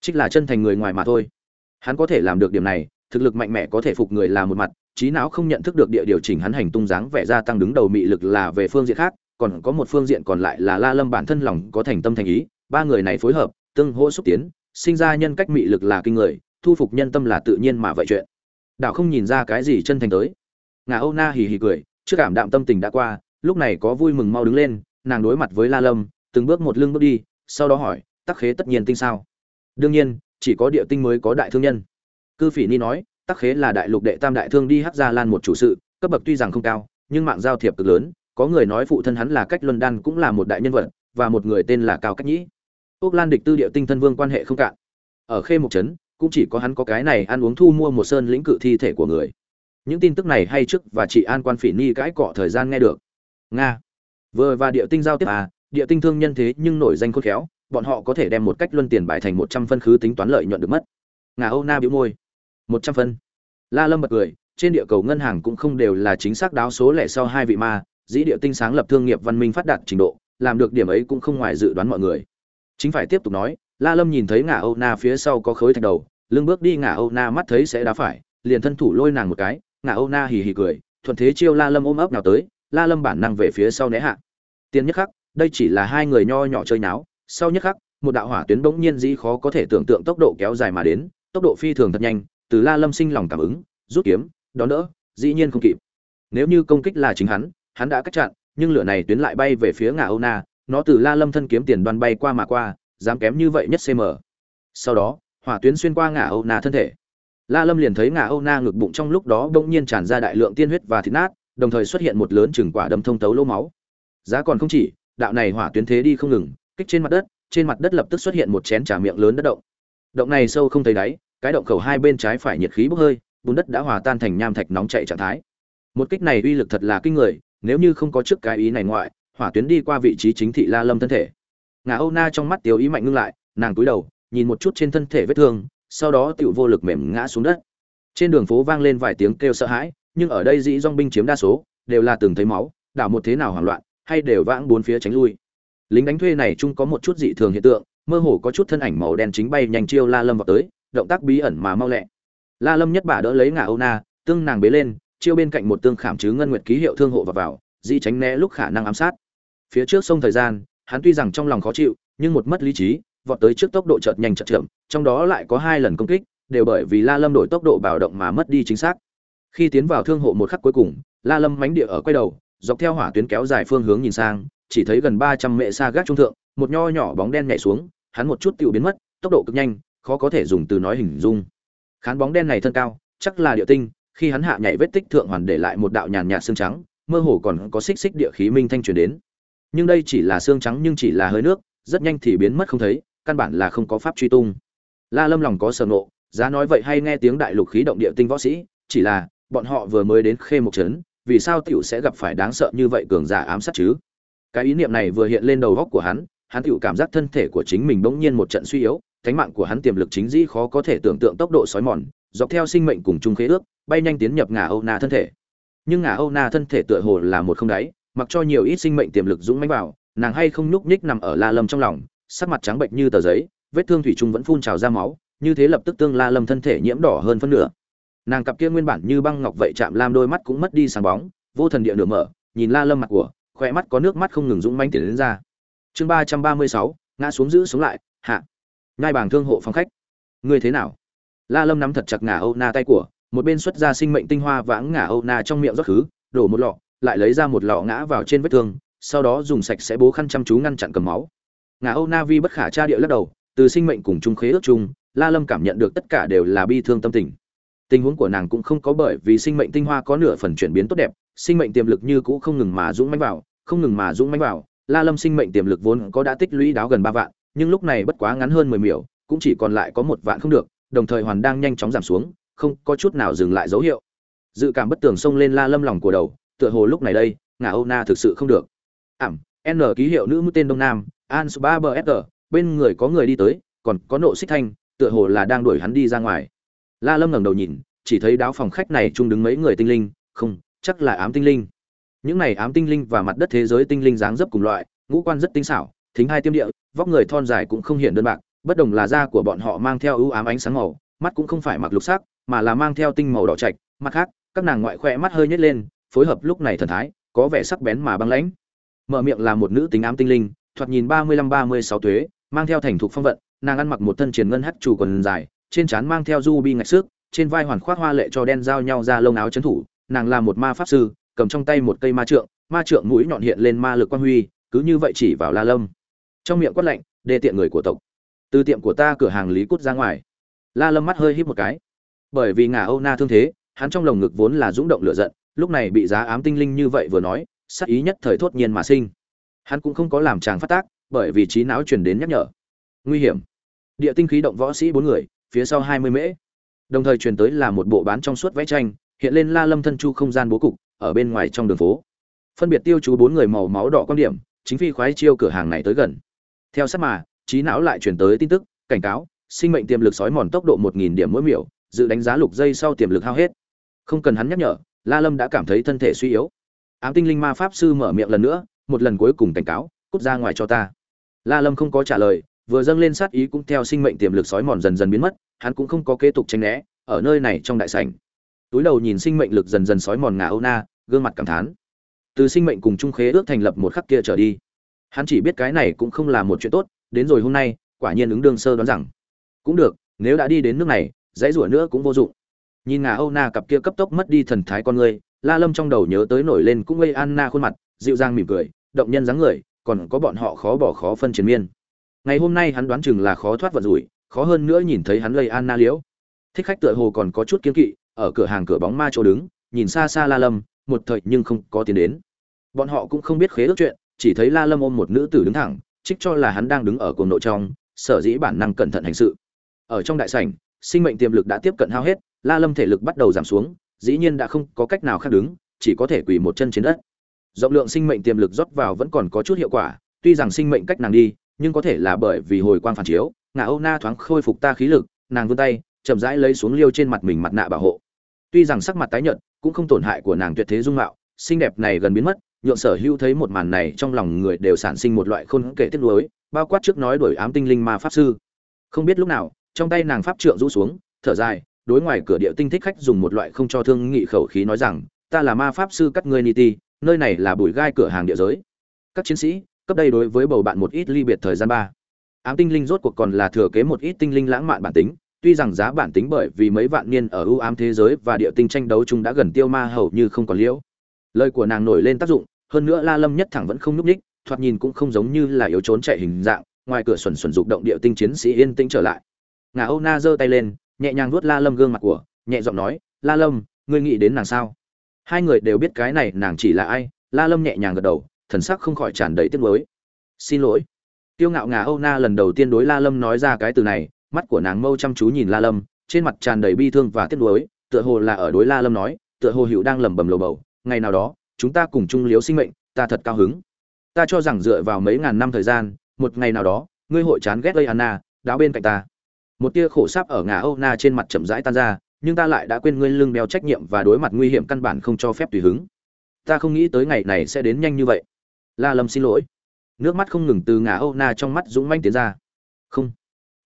Trích là chân thành người ngoài mà thôi hắn có thể làm được điểm này, thực lực mạnh mẽ có thể phục người là một mặt trí não không nhận thức được địa điều chỉnh hắn hành tung dáng vẻ gia tăng đứng đầu mị lực là về phương diện khác, còn có một phương diện còn lại là la lâm bản thân lòng có thành tâm thành ý, ba người này phối hợp, tương hỗ xúc tiến, sinh ra nhân cách mị lực là kinh người, thu phục nhân tâm là tự nhiên mà vậy chuyện. Đạo không nhìn ra cái gì chân thành tới. Ngà âu na hì hì cười, trước cảm đạm tâm tình đã qua, lúc này có vui mừng mau đứng lên, nàng đối mặt với la lâm, từng bước một lưng bước đi, sau đó hỏi, tắc khế tất nhiên tinh sao? Đương nhiên chỉ có địa tinh mới có đại thương nhân. Cư phỉ ni nói, tắc khế là đại lục đệ tam đại thương đi hắc gia lan một chủ sự, cấp bậc tuy rằng không cao, nhưng mạng giao thiệp cực lớn, có người nói phụ thân hắn là cách luân đan cũng là một đại nhân vật, và một người tên là cao cách nhĩ. Ốc lan địch tư địa tinh thân vương quan hệ không cạn. Ở khê mộc trấn, cũng chỉ có hắn có cái này ăn uống thu mua một sơn lĩnh cự thi thể của người. Những tin tức này hay trước và chị an quan phỉ ni cãi cọ thời gian nghe được. Nga. Vừa và địa tinh giao tiếp à địa tinh thương nhân thế nhưng nổi danh khôn khéo bọn họ có thể đem một cách luân tiền bài thành một trăm phân khứ tính toán lợi nhuận được mất. Ngà âu na bĩu môi. Một trăm phân. La lâm bật cười, trên địa cầu ngân hàng cũng không đều là chính xác đáo số lẻ sau hai vị ma, dĩ địa tinh sáng lập thương nghiệp văn minh phát đạt trình độ, làm được điểm ấy cũng không ngoài dự đoán mọi người. Chính phải tiếp tục nói, la lâm nhìn thấy ngà âu na phía sau có khối thạch đầu, lưng bước đi ngà âu na mắt thấy sẽ đá phải, liền thân thủ lôi nàng một cái, ngà âu na hì hì cười, thuận thế chiêu la lâm ôm ấp nào tới, la lâm bản năng về phía sau né hạ. Tiên nhất khắc, đây chỉ là hai người nho nhỏ chơi náo sau nhất khắc, một đạo hỏa tuyến bỗng nhiên dĩ khó có thể tưởng tượng tốc độ kéo dài mà đến, tốc độ phi thường thật nhanh, từ la lâm sinh lòng cảm ứng, rút kiếm, đón đỡ, dĩ nhiên không kịp. Nếu như công kích là chính hắn hắn đã cách chặn, nhưng lửa này tuyến lại bay về phía ngà âu na, nó từ la lâm thân kiếm tiền đoan bay qua mà qua, dám kém như vậy nhất cm sau đó, hỏa tuyến xuyên qua ngà âu na thân thể. La lâm liền thấy ngà âu na ngực bụng trong lúc đó bỗng nhiên tràn ra đại lượng tiên huyết và thịt nát, đồng thời xuất hiện một lớn chừng quả đâm thông tấu lỗ máu. Giá còn không chỉ, đạo này hỏa tuyến thế đi không ngừng kích trên mặt đất, trên mặt đất lập tức xuất hiện một chén trà miệng lớn đất động. Động này sâu không thấy đáy, cái động khẩu hai bên trái phải nhiệt khí bốc hơi, bùn đất đã hòa tan thành nham thạch nóng chảy trạng thái. Một kích này uy lực thật là kinh người, nếu như không có trước cái ý này ngoại, hỏa tuyến đi qua vị trí chính thị la lâm thân thể. Ngà âu na trong mắt tiêu ý mạnh ngưng lại, nàng cúi đầu, nhìn một chút trên thân thể vết thương, sau đó tựu vô lực mềm ngã xuống đất. Trên đường phố vang lên vài tiếng kêu sợ hãi, nhưng ở đây dĩ dong binh chiếm đa số, đều là từng thấy máu, đảo một thế nào hoảng loạn, hay đều vãng bốn phía tránh lui lính đánh thuê này chung có một chút dị thường hiện tượng, mơ hồ có chút thân ảnh màu đen chính bay nhanh chiêu la lâm vào tới, động tác bí ẩn mà mau lẹ. La lâm nhất bà đỡ lấy ngà âu na, tương nàng bế lên, chiêu bên cạnh một tương khảm chứ ngân nguyệt ký hiệu thương hộ vào vào, di tránh né lúc khả năng ám sát. Phía trước sông thời gian, hắn tuy rằng trong lòng khó chịu, nhưng một mất lý trí, vọt tới trước tốc độ chợt nhanh chợt chậm, trong đó lại có hai lần công kích, đều bởi vì la lâm đổi tốc độ bảo động mà mất đi chính xác. Khi tiến vào thương hộ một khắc cuối cùng, la lâm mánh địa ở quay đầu, dọc theo hỏa tuyến kéo dài phương hướng nhìn sang chỉ thấy gần ba trăm mệ xa gác trung thượng, một nho nhỏ bóng đen nhảy xuống, hắn một chút tiểu biến mất, tốc độ cực nhanh, khó có thể dùng từ nói hình dung. Khán bóng đen này thân cao, chắc là địa tinh, khi hắn hạ nhảy vết tích thượng hoàn để lại một đạo nhàn nhạt xương trắng, mơ hồ còn có xích xích địa khí minh thanh truyền đến. Nhưng đây chỉ là xương trắng nhưng chỉ là hơi nước, rất nhanh thì biến mất không thấy, căn bản là không có pháp truy tung. La lâm lòng có sở nộ giá nói vậy hay nghe tiếng đại lục khí động địa tinh võ sĩ, chỉ là, bọn họ vừa mới đến khê một trấn, vì sao tiểu sẽ gặp phải đáng sợ như vậy cường giả ám sát chứ? Cái ý niệm này vừa hiện lên đầu góc của hắn hắn tự cảm giác thân thể của chính mình bỗng nhiên một trận suy yếu, cánh mạng của hắn tiềm lực chính dĩ khó có thể tưởng tượng tốc độ sói mòn, dọc theo sinh mệnh cùng chung khế ước, bay nhanh tiến nhập ngả âu na thân thể. Nhưng ngả âu na thân thể tựa hồ là một không đáy, mặc cho nhiều ít sinh mệnh tiềm lực dũng mãnh vào, nàng hay không nhúc nhích nằm ở la lâm trong lòng, sắc mặt trắng bệnh như tờ giấy, vết thương thủy chung vẫn phun trào ra máu, như thế lập tức tương la lâm thân thể nhiễm đỏ hơn phân nửa. Nàng cặp kia nguyên bản như băng ngọc vậy chạm lam đôi mắt cũng mất đi sáng bóng, vô thần địa nửa mở, nhìn la lâm mặt của khoe mắt có nước mắt không ngừng dũng manh tiến đến ra. Chương ba trăm ba mươi sáu, ngã xuống giữ sống lại, hạ. Ngai bảng thương hộ phòng khách. Ngươi thế nào? La lâm nắm thật chặt ngả âu na tay của, một bên xuất ra sinh mệnh tinh hoa vãng ngả âu na trong miệng rót khứ, đổ một lọ, lại lấy ra một lọ ngã vào trên vết thương, sau đó dùng sạch sẽ bố khăn chăm chú ngăn chặn cầm máu. Ngà âu na vi bất khả tra địa lắc đầu, từ sinh mệnh cùng chung khế ước chung, la lâm cảm nhận được tất cả đều là bi thương tâm tình. Tình huống của nàng cũng không có bởi vì sinh mệnh tinh hoa có nửa phần chuyển biến tốt đẹp sinh mệnh tiềm lực như cũ không ngừng mà dũng mãnh vào, không ngừng mà dũng mãnh vào. La lâm sinh mệnh tiềm lực vốn có đã tích lũy đáo gần ba vạn, nhưng lúc này bất quá ngắn hơn mười miểu, cũng chỉ còn lại có một vạn không được, đồng thời hoàn đang nhanh chóng giảm xuống, không có chút nào dừng lại dấu hiệu. Dự cảm bất tường xông lên la lâm lòng của đầu, tựa hồ lúc này đây, ngả âu na thực sự không được. Ảm, n ký hiệu nữ mũi tên đông nam, an Suba bên người có người đi tới, còn có nộ xích thanh, tựa hồ là đang đuổi hắn đi ra ngoài. La lâm ngẩng đầu nhìn, chỉ thấy đáo phòng khách này chung đứng mấy người tinh linh, không chắc là ám tinh linh. Những này ám tinh linh và mặt đất thế giới tinh linh dáng dấp cùng loại, ngũ quan rất tinh xảo, thính hai tiêm địa, vóc người thon dài cũng không hiện đơn bạc, bất đồng là da của bọn họ mang theo ưu ám ánh sáng màu, mắt cũng không phải mặc lục sắc, mà là mang theo tinh màu đỏ trạch, mặt khác, các nàng ngoại khoe mắt hơi nhếch lên, phối hợp lúc này thần thái, có vẻ sắc bén mà băng lãnh. Mở miệng là một nữ tính ám tinh linh, thoạt nhìn ba mươi lăm ba mươi sáu tuế, mang theo thành thục phong vận, nàng ăn mặc một thân triền ngân hắt chủ quần dài, trên trán mang theo du bi ngạch xước, trên vai hoàn khoác hoa lệ cho đen giao nhau ra lông áo trấn thủ nàng là một ma pháp sư, cầm trong tay một cây ma trượng ma trượng mũi nhọn hiện lên ma lực quan huy, cứ như vậy chỉ vào la lâm. Trong miệng quát lạnh, đê tiện người của tộc, từ tiệm của ta cửa hàng lý cút ra ngoài. La lâm mắt hơi híp một cái. Bởi vì ngà âu na thương thế, hắn trong lồng ngực vốn là dũng động lửa giận, lúc này bị giá ám tinh linh như vậy vừa nói sắc ý nhất thời thốt nhiên mà sinh. Hắn cũng không có làm chàng phát tác, bởi vì trí não truyền đến nhắc nhở. Nguy hiểm. Địa tinh khí động võ sĩ bốn người, phía sau hai mươi mễ. Đồng thời truyền tới là một bộ bán trong suốt vẽ tranh hiện lên la lâm thân chu không gian bố cục, ở bên ngoài trong đường phố. Phân biệt tiêu chú bốn người màu máu đỏ quan điểm, chính phi khoái chiêu cửa hàng này tới gần. Theo sát mà, trí não lại truyền tới tin tức, cảnh cáo, sinh mệnh tiềm lực sói mòn tốc độ một nghìn điểm mỗi miểu, dự đánh giá lục giây sau tiềm lực hao hết. Không cần hắn nhắc nhở, la lâm đã cảm thấy thân thể suy yếu. Ám tinh linh ma pháp sư mở miệng lần nữa, một lần cuối cùng cảnh cáo, cút ra ngoài cho ta. La lâm không có trả lời, vừa dâng lên sát ý cũng theo sinh mệnh tiềm lực sói mòn dần dần biến mất, hắn cũng không có kế tục tranh né, ở nơi này trong đại sảnh túi đầu nhìn sinh mệnh lực dần dần sói mòn ngà âu na gương mặt cảm thán. Từ sinh mệnh cùng trung khế ước thành lập một khắc kia trở đi. Hắn chỉ biết cái này cũng không là một chuyện tốt, đến rồi hôm nay, quả nhiên ứng đương sơ đoán rằng. Cũng được, nếu đã đi đến nước này, dãy rủa nữa cũng vô dụng. Nhìn ngà âu na cặp kia cấp tốc mất đi thần thái con người, la lâm trong đầu nhớ tới nổi lên cũng gây anna khuôn mặt, dịu dàng mỉm cười, động nhân dáng người, còn có bọn họ khó bỏ khó phân chiến miên. Ngày hôm nay hắn đoán chừng là khó thoát vận rủi, khó hơn nữa nhìn thấy hắn gây anna liễu. Thích khách tựa hồ còn có chút kiếm kỵ ở cửa hàng cửa bóng ma chỗ đứng, nhìn xa xa la lâm, một thời nhưng không có tiến đến. Bọn họ cũng không biết khế ước chuyện, chỉ thấy la lâm ôm một nữ tử đứng thẳng, trích cho là hắn đang đứng ở cuồng nội trong, sở dĩ bản năng cẩn thận hành sự. Ở trong đại sảnh, sinh mệnh tiềm lực đã tiếp cận hao hết, la lâm thể lực bắt đầu giảm xuống, dĩ nhiên đã không có cách nào khác đứng, chỉ có thể quỳ một chân trên đất. Rộng lượng sinh mệnh tiềm lực rót vào vẫn còn có chút hiệu quả, tuy rằng sinh mệnh cách nàng đi, nhưng có thể là bởi vì hồi quang phản chiếu ngà âu na thoáng khôi phục ta khí lực, nàng vươn tay, chậm rãi lấy xuống liêu trên mặt mình mặt nạ bảo hộ tuy rằng sắc mặt tái nhợt, cũng không tổn hại của nàng tuyệt thế dung mạo, xinh đẹp này gần biến mất, nhượng sở hữu thấy một màn này trong lòng người đều sản sinh một loại khôn kể tiếc nuối, bao quát trước nói đuổi ám tinh linh ma pháp sư. Không biết lúc nào, trong tay nàng pháp trượng rũ xuống, thở dài, đối ngoài cửa địa tinh thích khách dùng một loại không cho thương nghị khẩu khí nói rằng, ta là ma pháp sư các ngươi niti nơi này là bụi gai cửa hàng địa giới. Các chiến sĩ, cấp đây đối với bầu bạn một ít ly biệt thời gian ba. Ám tinh linh rốt cuộc còn là thừa kế một ít tinh linh lãng mạn bản tính tuy rằng giá bản tính bởi vì mấy vạn niên ở ưu ám thế giới và địa tinh tranh đấu chung đã gần tiêu ma hầu như không còn liễu. Lời của nàng nổi lên tác dụng, hơn nữa la lâm nhất thẳng vẫn không nhúc ních thoạt nhìn cũng không giống như là yếu trốn chạy hình dạng, ngoài cửa xuẩn xuẩn dục động địa tinh chiến sĩ yên tĩnh trở lại. Ngà âu na giơ tay lên, nhẹ nhàng vuốt la lâm gương mặt của, nhẹ giọng nói, la lâm, ngươi nghĩ đến nàng sao? Hai người đều biết cái này nàng chỉ là ai, la lâm nhẹ nhàng gật đầu, thần sắc không khỏi tràn đầy tiếc nuối. Xin lỗi. Tiêu ngạo ngà âu na lần đầu tiên đối la lâm nói ra cái từ này mắt của nàng mâu chăm chú nhìn la lâm, trên mặt tràn đầy bi thương và tiếc nuối, tựa hồ là ở đối la lâm nói, tựa hồ hữu đang lẩm bẩm lầu bầu, ngày nào đó, chúng ta cùng chung liếu sinh mệnh, ta thật cao hứng. Ta cho rằng dựa vào mấy ngàn năm thời gian, một ngày nào đó, ngươi hội chán ghét gây anna đáo bên cạnh ta. Một tia khổ sáp ở ngà âu na trên mặt chậm rãi tan ra, nhưng ta lại đã quên ngươi lưng đeo trách nhiệm và đối mặt nguy hiểm căn bản không cho phép tùy hứng. Ta không nghĩ tới ngày này sẽ đến nhanh như vậy. La lâm xin lỗi. Nước mắt không ngừng từ ngà âu na trong mắt dũng manh tiến ra. Không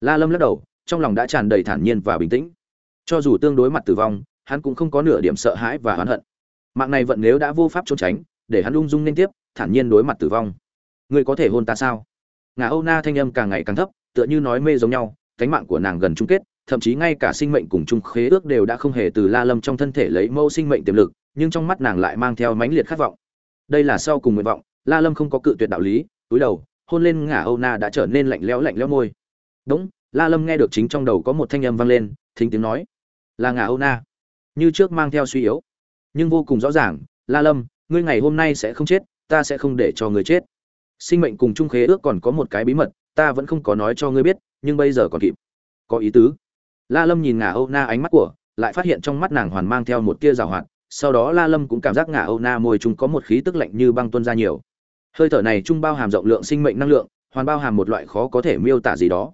la lâm lắc đầu, trong lòng đã tràn đầy thản nhiên và bình tĩnh. Cho dù tương đối mặt tử vong, hắn cũng không có nửa điểm sợ hãi và oán hận. Mạng này vận nếu đã vô pháp trốn tránh, để hắn ung dung nên tiếp, thản nhiên đối mặt tử vong. Ngươi có thể hôn ta sao? Ngà âu na thanh âm càng ngày càng thấp, tựa như nói mê giống nhau, cánh mạng của nàng gần chung kết, thậm chí ngay cả sinh mệnh cùng chung khế ước đều đã không hề từ la lâm trong thân thể lấy mẫu sinh mệnh tiềm lực, nhưng trong mắt nàng lại mang theo mãnh liệt khát vọng. Đây là sau cùng nguyện vọng, la lâm không có cự tuyệt đạo lý, túi đầu, hôn lên ngả âu na đã trở nên lạnh lẽo lạnh lẽo môi đúng, la lâm nghe được chính trong đầu có một thanh âm vang lên, thính tiếng nói, là ngà âu na, như trước mang theo suy yếu. Nhưng vô cùng rõ ràng, la lâm, ngươi ngày hôm nay sẽ không chết, ta sẽ không để cho ngươi chết. Sinh mệnh cùng chung khế ước còn có một cái bí mật, ta vẫn không có nói cho ngươi biết, nhưng bây giờ còn kịp. Có ý tứ. La lâm nhìn ngà âu na ánh mắt của, lại phát hiện trong mắt nàng hoàn mang theo một tia giảo hoạt, sau đó la lâm cũng cảm giác ngà âu na môi chúng có một khí tức lạnh như băng tuôn ra nhiều. Hơi thở này trung bao hàm rộng lượng sinh mệnh năng lượng, hoàn bao hàm một loại khó có thể miêu tả gì đó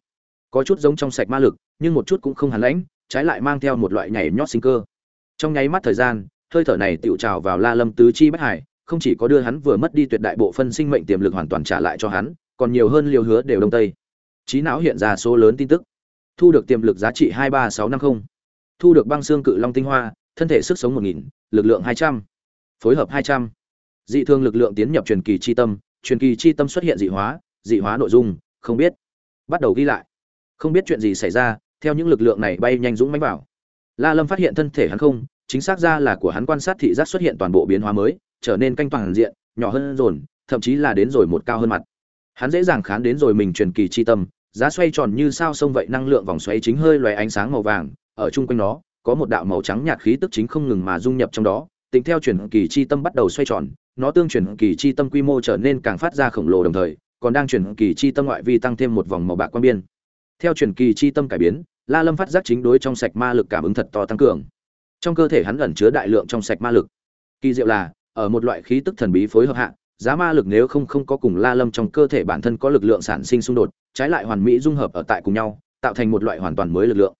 có chút giống trong sạch ma lực, nhưng một chút cũng không hàn lãnh, trái lại mang theo một loại nhảy nhót sinh cơ. Trong nháy mắt thời gian, hơi thở này tựu trào vào la lâm tứ chi bất hải, không chỉ có đưa hắn vừa mất đi tuyệt đại bộ phân sinh mệnh tiềm lực hoàn toàn trả lại cho hắn, còn nhiều hơn liều hứa đều đông tây. Trí não hiện ra số lớn tin tức. Thu được tiềm lực giá trị hai ba sáu năm không. Thu được băng xương cự long tinh hoa, thân thể sức sống một nghìn, lực lượng hai trăm. Phối hợp hai trăm. Dị thương lực lượng tiến nhập truyền kỳ chi tâm, truyền kỳ chi tâm xuất hiện dị hóa dị hóa nội dung, không biết. Bắt đầu ghi lại không biết chuyện gì xảy ra, theo những lực lượng này bay nhanh dũng mãnh vào. La lâm phát hiện thân thể hắn không, chính xác ra là của hắn quan sát thị giác xuất hiện toàn bộ biến hóa mới, trở nên canh toàn diện, nhỏ hơn dồn, thậm chí là đến rồi một cao hơn mặt. Hắn dễ dàng khán đến rồi mình truyền kỳ chi tâm, giá xoay tròn như sao sông vậy, năng lượng vòng xoáy chính hơi loé ánh sáng màu vàng, ở chung quanh nó, có một đạo màu trắng nhạt khí tức chính không ngừng mà dung nhập trong đó, tính theo truyền kỳ chi tâm bắt đầu xoay tròn, nó tương truyền kỳ chi tâm quy mô trở nên càng phát ra khổng lồ đồng thời, còn đang truyền kỳ chi tâm ngoại vi tăng thêm một vòng màu bạc quan biên theo truyền kỳ chi tâm cải biến, la lâm phát giác chính đối trong sạch ma lực cảm ứng thật to tăng cường. Trong cơ thể hắn ẩn chứa đại lượng trong sạch ma lực. Kỳ diệu là, ở một loại khí tức thần bí phối hợp hạ, giá ma lực nếu không không có cùng la lâm trong cơ thể bản thân có lực lượng sản sinh xung đột, trái lại hoàn mỹ dung hợp ở tại cùng nhau, tạo thành một loại hoàn toàn mới lực lượng.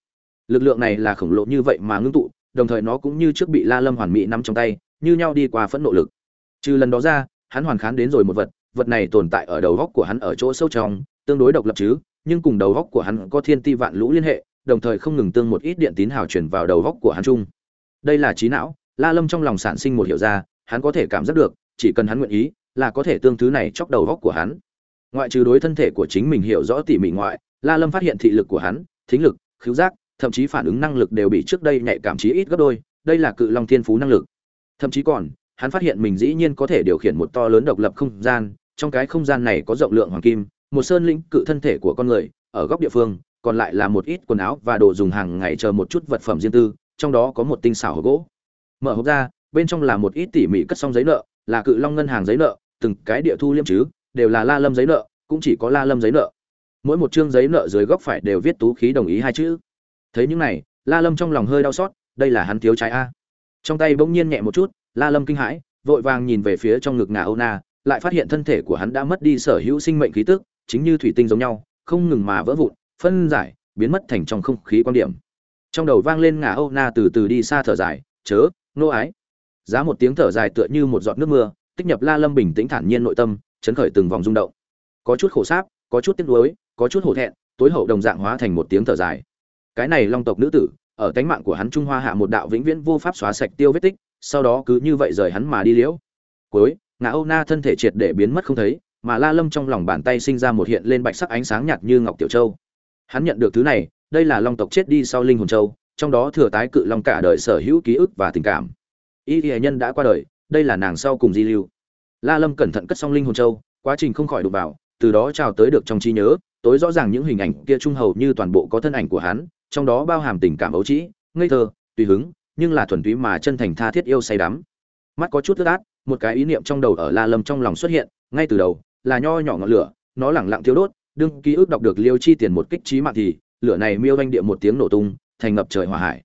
Lực lượng này là khổng lồ như vậy mà ngưng tụ, đồng thời nó cũng như trước bị la lâm hoàn mỹ nắm trong tay, như nhau đi qua phẫn nộ lực. Trừ lần đó ra, hắn hoàn khán đến rồi một vật vật này tồn tại ở đầu góc của hắn ở chỗ sâu trong, tương đối độc lập chứ nhưng cùng đầu góc của hắn có thiên ti vạn lũ liên hệ, đồng thời không ngừng tương một ít điện tín hào chuyển vào đầu góc của hắn chung. Đây là trí não, la lâm trong lòng sản sinh một hiểu ra, hắn có thể cảm giác được, chỉ cần hắn nguyện ý, là có thể tương thứ này chọc đầu góc của hắn. Ngoại trừ đối thân thể của chính mình hiểu rõ tỉ mỉ ngoại, la lâm phát hiện thị lực của hắn, thính lực, khứu giác, thậm chí phản ứng năng lực đều bị trước đây nhạy cảm trí ít gấp đôi, đây là cự long thiên phú năng lực. Thậm chí còn, hắn phát hiện mình dĩ nhiên có thể điều khiển một to lớn độc lập không gian, trong cái không gian này có rộng lượng hoàng kim một sơn lĩnh cự thân thể của con người, ở góc địa phương, còn lại là một ít quần áo và đồ dùng hàng ngày chờ một chút vật phẩm riêng tư, trong đó có một tinh xảo hộp gỗ. Mở hộp ra, bên trong là một ít tỉ mỉ cất xong giấy nợ, là cự long ngân hàng giấy nợ, từng cái địa thu liêm chứ, đều là la lâm giấy nợ, cũng chỉ có la lâm giấy nợ. Mỗi một chương giấy nợ dưới góc phải đều viết tú khí đồng ý hai chữ. Thấy những này, la lâm trong lòng hơi đau xót, đây là hắn thiếu trái a. Trong tay bỗng nhiên nhẹ một chút, la lâm kinh hãi, vội vàng nhìn về phía trong ngực ngà âu na lại phát hiện thân thể của hắn đã mất đi sở hữu sinh mệnh khí tức chính như thủy tinh giống nhau, không ngừng mà vỡ vụn, phân giải, biến mất thành trong không khí quan điểm. Trong đầu vang lên ngà âu na từ từ đi xa thở dài, chớ, nô ái. Giá một tiếng thở dài tựa như một giọt nước mưa, tích nhập la lâm bình tĩnh thản nhiên nội tâm, chấn khởi từng vòng rung động. Có chút khổ sáp, có chút tiếc nuối, có chút hổ thẹn, tối hậu đồng dạng hóa thành một tiếng thở dài. Cái này long tộc nữ tử, ở cánh mạng của hắn trung hoa hạ một đạo vĩnh viễn vô pháp xóa sạch tiêu vết tích, sau đó cứ như vậy rời hắn mà đi liễu. Cuối ngã âu na thân thể triệt để biến mất không thấy mà la lâm trong lòng bàn tay sinh ra một hiện lên bạch sắc ánh sáng nhạt như ngọc tiểu châu. Hắn nhận được thứ này, đây là long tộc chết đi sau linh hồn châu, trong đó thừa tái cự long cả đời sở hữu ký ức và tình cảm. Y y nhân đã qua đời, đây là nàng sau cùng di lưu. La lâm cẩn thận cất xong linh hồn châu, quá trình không khỏi đụng vào, từ đó trào tới được trong trí nhớ, tối rõ ràng những hình ảnh kia trung hầu như toàn bộ có thân ảnh của hắn, trong đó bao hàm tình cảm ấu trĩ, ngây thơ, tùy hứng, nhưng là thuần túy mà chân thành tha thiết yêu say đắm. Mắt có chút ướt át, một cái ý niệm trong đầu ở la lâm trong lòng xuất hiện, ngay từ đầu là nho nhỏ ngọn lửa, nó lẳng lặng thiếu đốt, đương ký ức đọc được liêu chi tiền một kích trí mạng thì, lửa này miêu anh địa một tiếng nổ tung, thành ngập trời hỏa hải.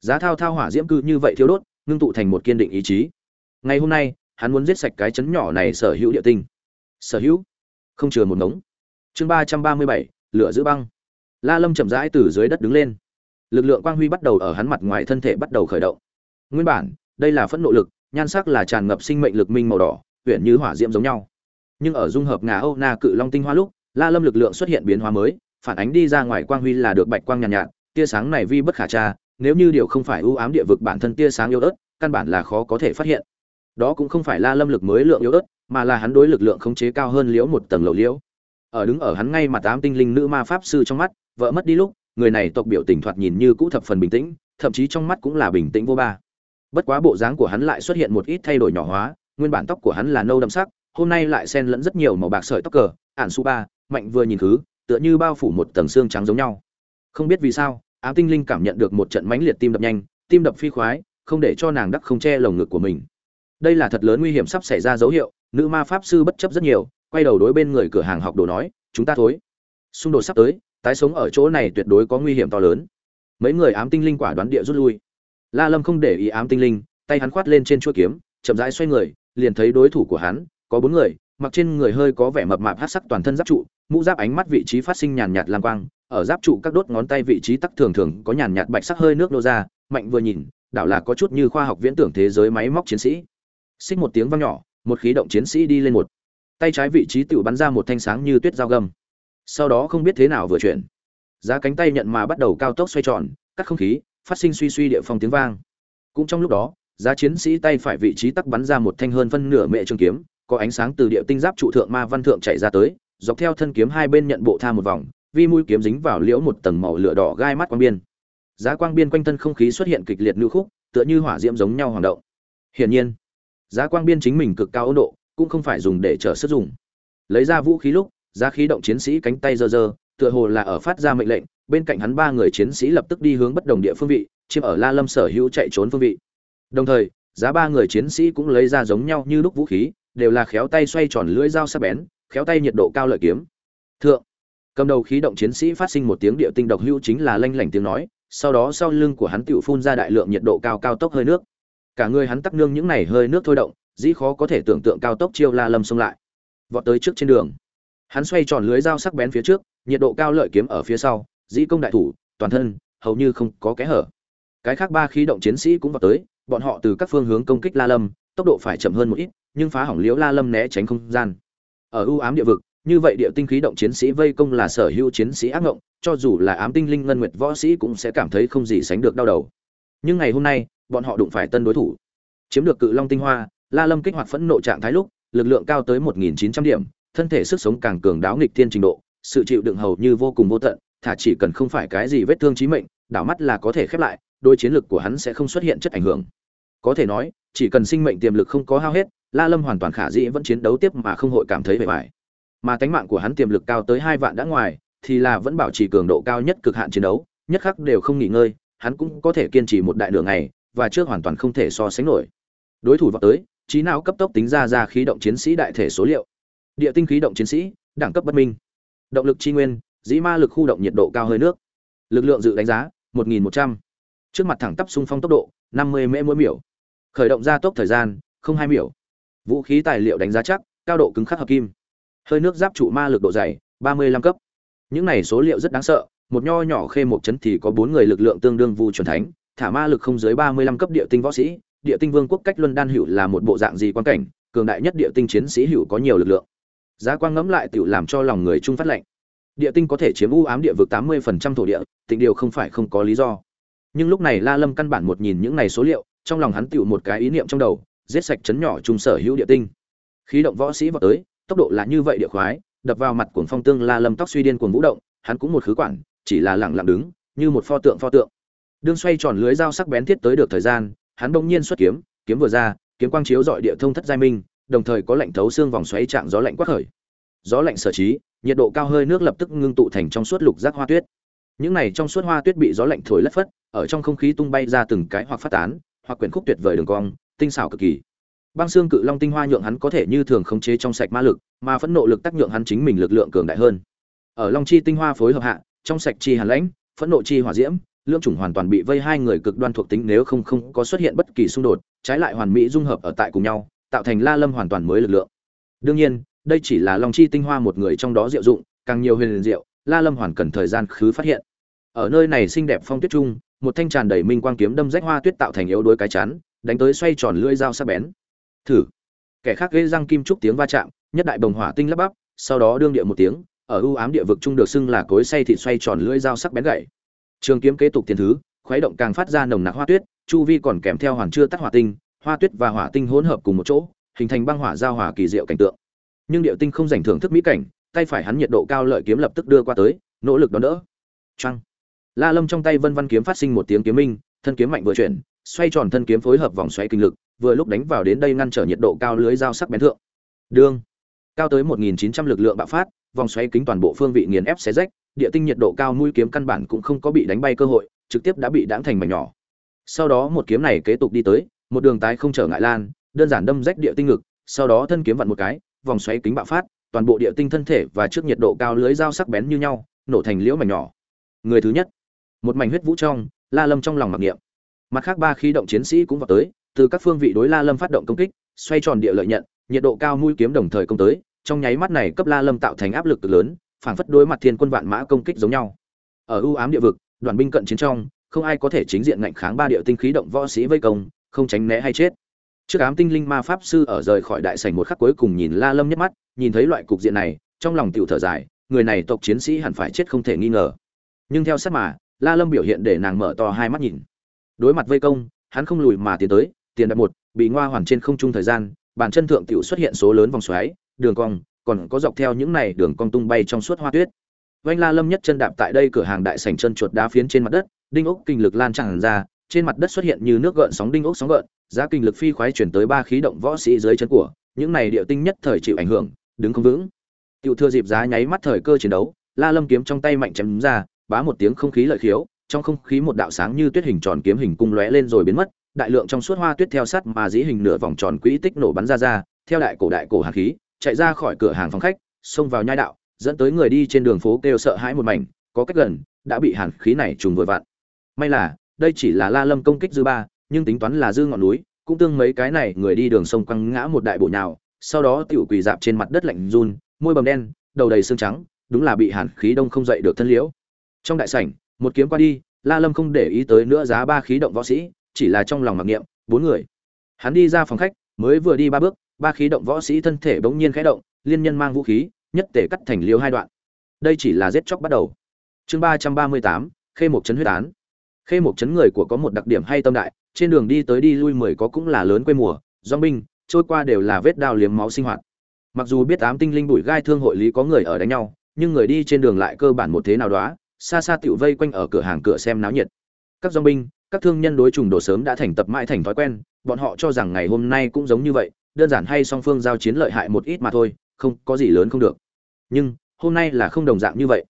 Giá thao thao hỏa diễm cư như vậy thiếu đốt, ngưng tụ thành một kiên định ý chí. Ngày hôm nay, hắn muốn giết sạch cái chấn nhỏ này sở hữu địa tinh. Sở hữu? Không chừa một ngống. Chương ba trăm ba mươi bảy, lửa giữ băng. La lâm chậm rãi từ dưới đất đứng lên. Lực lượng quang huy bắt đầu ở hắn mặt ngoài thân thể bắt đầu khởi động. Nguyên bản, đây là phẫn nộ lực, nhan sắc là tràn ngập sinh mệnh lực minh màu đỏ huyện như hỏa diễm giống nhau nhưng ở dung hợp ngà âu na cự long tinh hoa lúc la lâm lực lượng xuất hiện biến hóa mới phản ánh đi ra ngoài quang huy là được bạch quang nhàn nhạt, nhạt tia sáng này vi bất khả tra nếu như điều không phải ưu ám địa vực bản thân tia sáng yếu ớt căn bản là khó có thể phát hiện. Đó cũng không phải la lâm lực mới lượng yếu ớt mà là hắn đối lực lượng khống chế cao hơn liễu một tầng lầu liễu. Ở đứng ở hắn ngay mặt tám tinh linh nữ ma pháp sư trong mắt vợ mất đi lúc người này tộc biểu tình thoạt nhìn như cũ thập phần bình tĩnh thậm chí trong mắt cũng là bình tĩnh vô ba. Bất quá bộ dáng của hắn lại xuất hiện một ít thay đổi nhỏ hóa nguyên bản tóc của hắn là nâu đậm sắc hôm nay lại xen lẫn rất nhiều màu bạc sợi tóc cờ, ản su ba, mạnh vừa nhìn thứ tựa như bao phủ một tầng xương trắng giống nhau. Không biết vì sao, ám tinh linh cảm nhận được một trận mãnh liệt tim đập nhanh, tim đập phi khoái, không để cho nàng đắc không che lồng ngực của mình. Đây là thật lớn nguy hiểm sắp xảy ra dấu hiệu, nữ ma pháp sư bất chấp rất nhiều, quay đầu đối bên người cửa hàng học đồ nói, chúng ta thối. Xung đột sắp tới, tái sống ở chỗ này tuyệt đối có nguy hiểm to lớn. Mấy người ám tinh linh quả đoán địa rút lui. La lâm không để ý ám tinh linh, tay hắn khoát lên trên chuôi kiếm, chậm rãi xoay người, liền thấy đối thủ của hắn có bốn người, mặc trên người hơi có vẻ mập mạp hát sắc toàn thân giáp trụ, mũ giáp ánh mắt vị trí phát sinh nhàn nhạt lang quang, ở giáp trụ các đốt ngón tay vị trí tắc thường thường có nhàn nhạt bạch sắc hơi nước nô ra, mạnh vừa nhìn, đảo là có chút như khoa học viễn tưởng thế giới máy móc chiến sĩ. Xích một tiếng vang nhỏ, một khí động chiến sĩ đi lên một. Tay trái vị trí tự bắn ra một thanh sáng như tuyết dao gầm. sau đó không biết thế nào vừa chuyển. Giá cánh tay nhận mà bắt đầu cao tốc xoay tròn, cắt không khí, phát sinh suy suy địa phong tiếng vang. Cũng trong lúc đó, giá chiến sĩ tay phải vị trí tắc bắn ra một thanh hơn phân nửa mẹ trường kiếm có ánh sáng từ địa tinh giáp trụ thượng ma văn thượng chạy ra tới, dọc theo thân kiếm hai bên nhận bộ tha một vòng, vi mũi kiếm dính vào liễu một tầng màu lửa đỏ gai mắt quang biên. Giá quang biên quanh thân không khí xuất hiện kịch liệt nữ khúc, tựa như hỏa diễm giống nhau hoạt động. Hiển nhiên, giá quang biên chính mình cực cao ấn độ, cũng không phải dùng để trở sức dùng. Lấy ra vũ khí lúc, giá khí động chiến sĩ cánh tay giơ giơ, tựa hồ là ở phát ra mệnh lệnh, bên cạnh hắn ba người chiến sĩ lập tức đi hướng bất đồng địa phương vị, chiếm ở la lâm sở hữu chạy trốn phương vị. Đồng thời, giá ba người chiến sĩ cũng lấy ra giống nhau như lúc vũ khí đều là khéo tay xoay tròn lưỡi dao sắc bén, khéo tay nhiệt độ cao lợi kiếm. Thượng, cầm đầu khí động chiến sĩ phát sinh một tiếng điệu tinh độc hữu chính là lanh lảnh tiếng nói, sau đó sau lưng của hắn tựu phun ra đại lượng nhiệt độ cao cao tốc hơi nước. Cả người hắn tắc nương những này hơi nước thôi động, dĩ khó có thể tưởng tượng cao tốc chiêu la lâm xông lại. Vọt tới trước trên đường. Hắn xoay tròn lưới dao sắc bén phía trước, nhiệt độ cao lợi kiếm ở phía sau, dĩ công đại thủ, toàn thân, hầu như không có kẽ hở. Cái khác ba khí động chiến sĩ cũng vọt tới, bọn họ từ các phương hướng công kích la lâm, tốc độ phải chậm hơn một ít nhưng phá hỏng liễu la lâm né tránh không gian. Ở ưu ám địa vực, như vậy địa tinh khí động chiến sĩ vây công là sở hữu chiến sĩ ác ngộng, cho dù là ám tinh linh ngân nguyệt võ sĩ cũng sẽ cảm thấy không gì sánh được đau đầu. Nhưng ngày hôm nay, bọn họ đụng phải tân đối thủ. Chiếm được cự long tinh hoa, la lâm kích hoạt phẫn nộ trạng thái lúc, lực lượng cao tới 1.900 điểm, thân thể sức sống càng cường đáo nghịch thiên trình độ, sự chịu đựng hầu như vô cùng vô tận, thả chỉ cần không phải cái gì vết thương chí mệnh, đảo mắt là có thể khép lại đôi chiến lực của hắn sẽ không xuất hiện chất ảnh hưởng. Có thể nói, chỉ cần sinh mệnh tiềm lực không có hao hết la lâm hoàn toàn khả dĩ vẫn chiến đấu tiếp mà không hội cảm thấy bề vải. Mà tánh mạng của hắn tiềm lực cao tới hai vạn đã ngoài, thì là vẫn bảo trì cường độ cao nhất cực hạn chiến đấu, nhất khắc đều không nghỉ ngơi, hắn cũng có thể kiên trì một đại nửa ngày, và trước hoàn toàn không thể so sánh nổi. Đối thủ vọt tới, trí não cấp tốc tính ra ra khí động chiến sĩ đại thể số liệu. Địa tinh khí động chiến sĩ, đẳng cấp bất minh. Động lực chi nguyên, dĩ ma lực khu động nhiệt độ cao hơi nước. Lực lượng dự đánh giá 1.100. trước mặt thẳng tắp xung phong tốc độ 50 mễ mỗi miểu. Khởi động gia tốc thời gian, không hai miểu vũ khí tài liệu đánh giá chắc, cao độ cứng khắc hợp kim. Hơi nước giáp trụ ma lực độ dày 35 cấp. Những này số liệu rất đáng sợ, một nho nhỏ khê một chấn thì có bốn người lực lượng tương đương vu chuẩn thánh, thả ma lực không dưới 35 cấp địa tinh võ sĩ. Địa tinh vương quốc cách luân đan hữu là một bộ dạng gì quan cảnh, cường đại nhất địa tinh chiến sĩ hữu có nhiều lực lượng. Giá quang ngẫm lại tự làm cho lòng người trung phát lệnh địa tinh có thể chiếm u ám địa vực 80% thổ địa tịnh điều không phải không có lý do. Nhưng lúc này la lâm căn bản một nhìn những này số liệu, trong lòng hắn tựu một cái ý niệm trong đầu giết sạch chấn nhỏ trung sở hữu địa tinh. Khí động võ sĩ vào tới, tốc độ là như vậy địa khoái, đập vào mặt cuồng phong tương la lâm tóc suy điên cuồng vũ động, hắn cũng một khứ quản, chỉ là lặng lặng đứng, như một pho tượng pho tượng. Đương xoay tròn lưới dao sắc bén thiết tới được thời gian, hắn bỗng nhiên xuất kiếm kiếm vừa ra, kiếm quang chiếu dọi địa thông thất giai minh, đồng thời có lạnh thấu xương vòng xoáy trạng gió lạnh quát khởi. Gió lạnh sở trí, nhiệt độ cao hơi nước lập tức ngưng tụ thành trong suốt lục giác hoa tuyết. Những này trong suốt hoa tuyết bị gió lạnh thổi lất phất, ở trong không khí tung bay ra từng cái hoặc phát tán, hoặc quyển khúc tuyệt vời đường cong tinh xảo cực kỳ. Băng xương cự long tinh hoa nhượng hắn có thể như thường khống chế trong sạch ma lực, mà phẫn nộ lực tác nhượng hắn chính mình lực lượng cường đại hơn. Ở long chi tinh hoa phối hợp hạ, trong sạch chi hàn lãnh, phẫn nộ chi hỏa diễm lương chủng hoàn toàn bị vây hai người cực đoan thuộc tính nếu không không có xuất hiện bất kỳ xung đột, trái lại hoàn mỹ dung hợp ở tại cùng nhau, tạo thành la lâm hoàn toàn mới lực lượng. Đương nhiên, đây chỉ là long chi tinh hoa một người trong đó diệu dụng, càng nhiều huyền diệu, la lâm hoàn cần thời gian khứ phát hiện. Ở nơi này xinh đẹp phong tuyết trung, một thanh tràn đầy minh quang kiếm đâm rách hoa tuyết tạo thành yếu đuối cái chắn đánh tới xoay tròn lưỡi dao sắc bén. Thử. Kẻ khác gây răng kim trúc tiếng va chạm, nhất đại bồng hỏa tinh lắp bắp, sau đó đương địa một tiếng, ở ưu ám địa vực trung được xưng là cối xay thịt xoay tròn lưỡi dao sắc bén gậy. Trường kiếm kế tục tiền thứ, khuấy động càng phát ra nồng nặc hoa tuyết, chu vi còn kèm theo hoàn chưa tắt hỏa tinh, hoa tuyết và hỏa tinh hỗn hợp cùng một chỗ, hình thành băng hỏa giao hỏa kỳ diệu cảnh tượng. Nhưng điệu tinh không giành thưởng thức mỹ cảnh, tay phải hắn nhiệt độ cao lợi kiếm lập tức đưa qua tới, nỗ lực đón đỡ. Trăng la lâm trong tay vân văn kiếm phát sinh một tiếng kiếm minh, thân kiếm mạnh vừa chuyển xoay tròn thân kiếm phối hợp vòng xoáy kinh lực, vừa lúc đánh vào đến đây ngăn trở nhiệt độ cao lưới dao sắc bén thượng. Đương, cao tới 1.900 lực lượng bạo phát, vòng xoáy kính toàn bộ phương vị nghiền ép xé rách, địa tinh nhiệt độ cao mũi kiếm căn bản cũng không có bị đánh bay cơ hội, trực tiếp đã bị đãng thành mảnh nhỏ. Sau đó một kiếm này kế tục đi tới, một đường tái không trở ngại lan, đơn giản đâm rách địa tinh ngực, sau đó thân kiếm vặn một cái, vòng xoáy kính bạo phát, toàn bộ địa tinh thân thể và trước nhiệt độ cao lưới dao sắc bén như nhau, nổ thành liễu mảnh nhỏ. Người thứ nhất, một mảnh huyết vũ trong, la lâm trong lòng mặc niệm mặt khác ba khí động chiến sĩ cũng vào tới, từ các phương vị đối la lâm phát động công kích, xoay tròn địa lợi nhận, nhiệt độ cao mũi kiếm đồng thời công tới, trong nháy mắt này cấp la lâm tạo thành áp lực cực lớn phảng phất đối mặt thiên quân vạn mã công kích giống nhau. Ở ưu ám địa vực, đoàn binh cận chiến trong, không ai có thể chính diện ngạnh kháng ba địa tinh khí động võ sĩ vây công, không tránh né hay chết. Trước ám tinh linh ma pháp sư ở rời khỏi đại sảnh một khắc cuối cùng nhìn la lâm nhất mắt, nhìn thấy loại cục diện này, trong lòng tiểu thở dài, người này tộc chiến sĩ hẳn phải chết không thể nghi ngờ. Nhưng theo sát mà, la lâm biểu hiện để nàng mở to hai mắt nhìn đối mặt vây công, hắn không lùi mà tiến tới, tiền đặt một, bị ngoa hoàn trên không trung thời gian, bàn chân thượng tiểu xuất hiện số lớn vòng xoáy, đường cong, còn có dọc theo những này đường cong tung bay trong suốt hoa tuyết. Vanh la lâm nhất chân đạp tại đây cửa hàng đại sảnh chân chuột đá phiến trên mặt đất, đinh ốc kinh lực lan tràn ra, trên mặt đất xuất hiện như nước gợn sóng đinh ốc sóng gợn, giá kinh lực phi khoái chuyển tới ba khí động võ sĩ dưới chân của, những này địa tinh nhất thời chịu ảnh hưởng, đứng không vững. Tiểu thừa dịp giá nháy mắt thời cơ chiến đấu, la lâm kiếm trong tay mạnh chém ra, bá một tiếng không khí lợi khiếu trong không khí một đạo sáng như tuyết hình tròn kiếm hình cung lóe lên rồi biến mất, đại lượng trong suốt hoa tuyết theo sát mà dĩ hình nửa vòng tròn quỹ tích nổ bắn ra ra, theo đại cổ đại cổ hàn khí, chạy ra khỏi cửa hàng phòng khách, xông vào nhai đạo, dẫn tới người đi trên đường phố kêu sợ hãi một mảnh, có cách gần, đã bị hàn khí này trùng vội vặn. May là, đây chỉ là la lâm công kích dư ba, nhưng tính toán là dư ngọn núi, cũng tương mấy cái này người đi đường sông quăng ngã một đại bộ nhào, sau đó tiểu quỳ dạp trên mặt đất lạnh run, môi bầm đen, đầu đầy xương trắng, đúng là bị hàn khí đông không dậy được thân liễu. Trong đại sảnh một kiếm qua đi, la lâm không để ý tới nữa giá ba khí động võ sĩ, chỉ là trong lòng mặc niệm, bốn người. Hắn đi ra phòng khách, mới vừa đi ba bước, ba khí động võ sĩ thân thể bỗng nhiên khẽ động, liên nhân mang vũ khí, nhất tể cắt thành liêu hai đoạn. Đây chỉ là giết chóc bắt đầu. Chương ba trăm ba mươi tám, khê một chấn huyết án. Khê một chấn người của có một đặc điểm hay tâm đại, trên đường đi tới đi lui mười có cũng là lớn quê mùa do binh, trôi qua đều là vết đao liếm máu sinh hoạt. Mặc dù biết ám tinh linh bụi gai thương hội lý có người ở đánh nhau, nhưng người đi trên đường lại cơ bản một thế nào đó xa xa tiểu vây quanh ở cửa hàng cửa xem náo nhiệt. Các dòng binh, các thương nhân đối trùng đồ sớm đã thành tập mãi thành thói quen, bọn họ cho rằng ngày hôm nay cũng giống như vậy, đơn giản hay song phương giao chiến lợi hại một ít mà thôi, không có gì lớn không được. Nhưng, hôm nay là không đồng dạng như vậy.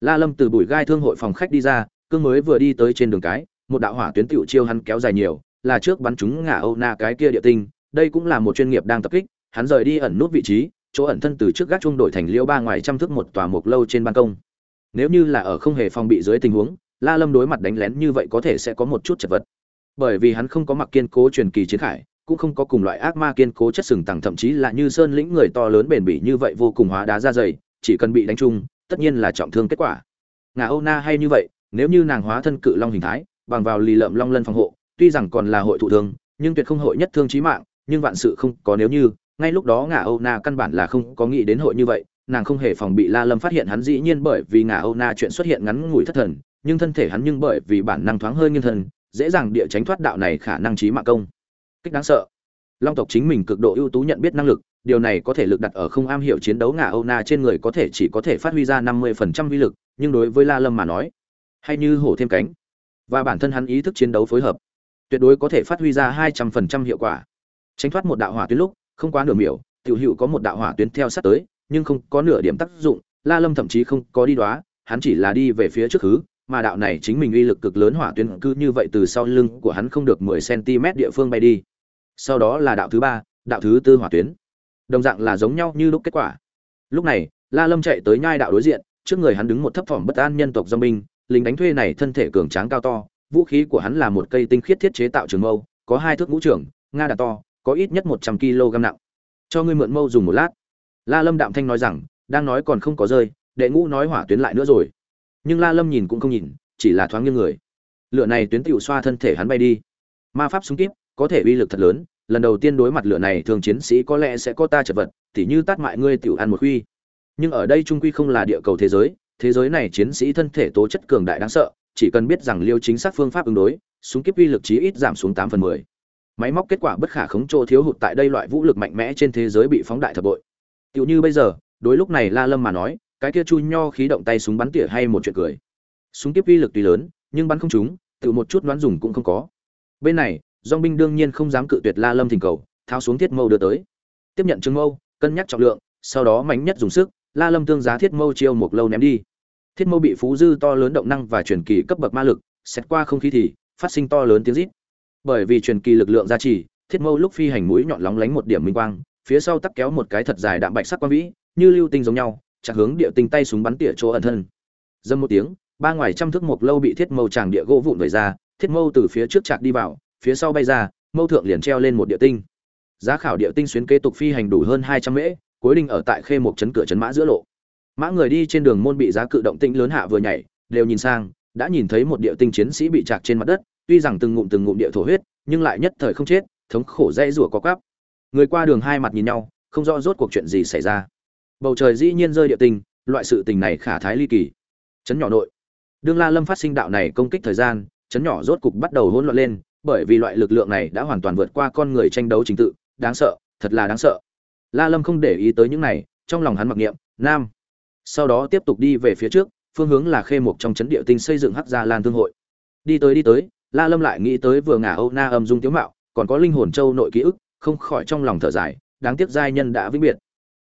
La lâm từ bụi gai thương hội phòng khách đi ra, cương mới vừa đi tới trên đường cái, một đạo hỏa tuyến tiểu chiêu hắn kéo dài nhiều, là trước bắn chúng ngả âu na cái kia địa tinh, đây cũng là một chuyên nghiệp đang tập kích, hắn rời đi ẩn nút vị trí, chỗ ẩn thân từ trước gác trung đổi thành liễu ba ngoài trăm thước một tòa mục lâu trên ban công nếu như là ở không hề phòng bị dưới tình huống, la lâm đối mặt đánh lén như vậy có thể sẽ có một chút chật vật. Bởi vì hắn không có mặc kiên cố truyền kỳ chiến khải, cũng không có cùng loại ác ma kiên cố chất sừng tầng thậm chí là như sơn lĩnh người to lớn bền bỉ như vậy vô cùng hóa đá ra dày, chỉ cần bị đánh chung tất nhiên là trọng thương kết quả. Ngà âu na hay như vậy, nếu như nàng hóa thân cự long hình thái, bằng vào lì lợm long lân phòng hộ, tuy rằng còn là hội thủ thương, nhưng tuyệt không hội nhất thương chí mạng, nhưng vạn sự không có nếu như, ngay lúc đó ngà âu na căn bản là không có nghĩ đến hội như vậy nàng không hề phòng bị la lâm phát hiện hắn dĩ nhiên bởi vì ngả âu na chuyện xuất hiện ngắn ngủi thất thần, nhưng thân thể hắn nhưng bởi vì bản năng thoáng hơi nghiêng thần, dễ dàng địa tránh thoát đạo này khả năng trí mạng công. Kích đáng sợ. Long tộc chính mình cực độ ưu tú nhận biết năng lực, điều này có thể lực đặt ở không am hiểu chiến đấu ngả âu na trên người có thể chỉ có thể phát huy ra năm mươi phần trăm vi lực, nhưng đối với la lâm mà nói, hay như hổ thêm cánh. Và bản thân hắn ý thức chiến đấu phối hợp, tuyệt đối có thể phát huy ra hai trăm phần trăm hiệu quả. Tránh thoát một đạo hỏa tuyến lúc, không quá nửa miểu, tiểu hữu có một đạo hỏa tuyến theo sát tới nhưng không có nửa điểm tác dụng, la lâm thậm chí không có đi đoá, hắn chỉ là đi về phía trước hứ, mà đạo này chính mình uy lực cực lớn hỏa tuyến cứ như vậy từ sau lưng của hắn không được mười cm địa phương bay đi. Sau đó là đạo thứ ba, đạo thứ tư hỏa tuyến. Đồng dạng là giống nhau như lúc kết quả. Lúc này, la lâm chạy tới nhai đạo đối diện, trước người hắn đứng một thấp phẩm bất an nhân tộc do binh, lính đánh thuê này thân thể cường tráng cao to, vũ khí của hắn là một cây tinh khiết thiết chế tạo trường mâu, có hai thước ngũ trưởng, nga đà to, có ít nhất một trăm kg nặng. Cho ngươi mượn mâu dùng một lát la lâm đạm thanh nói rằng, đang nói còn không có rơi, đệ ngũ nói hỏa tuyến lại nữa rồi. Nhưng la lâm nhìn cũng không nhìn, chỉ là thoáng nghiêng người. Lửa này tuyến tiểu xoa thân thể hắn bay đi. Ma pháp súng kíp, có thể uy lực thật lớn, lần đầu tiên đối mặt lửa này thường chiến sĩ có lẽ sẽ có ta chật vật, tỉ như tát mại ngươi tiểu ăn một huy. nhưng ở đây trung quy không là địa cầu thế giới thế giới này chiến sĩ thân thể tố chất cường đại đáng sợ, chỉ cần biết rằng liêu chính xác phương pháp ứng đối, súng kíp uy lực chí ít giảm xuống tám phần mười. Máy móc kết quả bất khả khống trô thiếu hụt tại đây loại vũ lực mạnh mẽ trên thế giới bị phóng đại thập bội tựu như bây giờ, đối lúc này la lâm mà nói, cái kia chu nho khí động tay súng bắn tỉa hay một chuyện cười. Súng tiếp uy lực tuy lớn, nhưng bắn không trúng, tự một chút đoán dùng cũng không có. Bên này, Dòng binh đương nhiên không dám cự tuyệt la lâm thỉnh cầu, tháo xuống thiết mâu đưa tới. Tiếp nhận trương mâu, cân nhắc trọng lượng, sau đó mạnh nhất dùng sức, la lâm tương giá thiết mâu chiêu một lâu ném đi. Thiết mâu bị phú dư to lớn động năng và truyền kỳ cấp bậc ma lực, xét qua không khí thì phát sinh to lớn tiếng rít. Bởi vì truyền kỳ lực lượng gia trì, thiết mâu lúc phi hành mũi nhọn lóng lánh một điểm minh quang phía sau tắc kéo một cái thật dài đạm bạch sắc quang vĩ, như lưu tinh giống nhau, chặt hướng địa tinh tay súng bắn tỉa chỗ ẩn thân. Dâm một tiếng, ba ngoài trăm thước một lâu bị thiết mâu tràng địa gỗ vụn vẩy ra, thiết mâu từ phía trước chạc đi vào, phía sau bay ra, mâu thượng liền treo lên một địa tinh. Giá khảo địa tinh xuyến kế tục phi hành đủ hơn hai trăm mễ, cuối đỉnh ở tại khê một chấn cửa chấn mã giữa lộ. Mã người đi trên đường môn bị giá cự động tinh lớn hạ vừa nhảy, đều nhìn sang, đã nhìn thấy một địa tinh chiến sĩ bị chạc trên mặt đất, tuy rằng từng ngụm từng ngụm địa thổ huyết, nhưng lại nhất thời không chết, thống khổ dây rủa có quắp người qua đường hai mặt nhìn nhau, không rõ rốt cuộc chuyện gì xảy ra. Bầu trời dĩ nhiên rơi địa tinh loại sự tình này khả thái ly kỳ. Chấn nhỏ nội. Đương la lâm phát sinh đạo này công kích thời gian, chấn nhỏ rốt cục bắt đầu hỗn loạn lên, bởi vì loại lực lượng này đã hoàn toàn vượt qua con người tranh đấu chính tự, đáng sợ, thật là đáng sợ. La lâm không để ý tới những này, trong lòng hắn mặc niệm, nam. Sau đó tiếp tục đi về phía trước, phương hướng là khê mục trong chấn địa tinh xây dựng hắc gia lan thương hội. Đi tới đi tới, la lâm lại nghĩ tới vừa ngả âu na âm dung tiếu mạo, còn có linh hồn châu nội ký ức không khỏi trong lòng thở dài đáng tiếc giai nhân đã vĩnh biệt.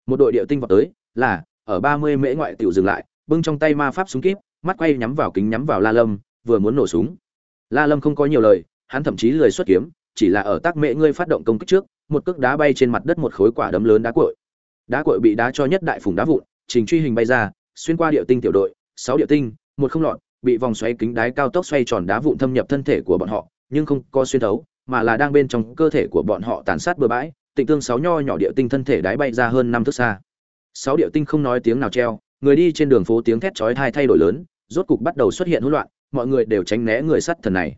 Một đội địa tinh vào tới là ở ba mươi mễ ngoại tiểu dừng lại bưng trong tay ma pháp súng kíp mắt quay nhắm vào kính nhắm vào la lâm vừa muốn nổ súng. La lâm không có nhiều lời hắn thậm chí lười xuất kiếm chỉ là ở tác mễ ngươi phát động công kích trước một cước đá bay trên mặt đất một khối quả đấm lớn đá cuội, đá cuội bị đá cho nhất đại phùng đá vụn trình truy hình bay ra xuyên qua địa tinh tiểu đội sáu địa tinh một không lọt bị vòng xoáy kính đái cao tốc xoay tròn đá vụn thâm nhập thân thể của bọn họ nhưng không có xuyên thấu mà là đang bên trong cơ thể của bọn họ tàn sát bừa bãi, tịnh tương sáu nho nhỏ địa tinh thân thể đáy bay ra hơn năm thước xa. Sáu địa tinh không nói tiếng nào treo, người đi trên đường phố tiếng thét chói tai thay đổi lớn, rốt cục bắt đầu xuất hiện hỗn loạn, mọi người đều tránh né người sắt thần này.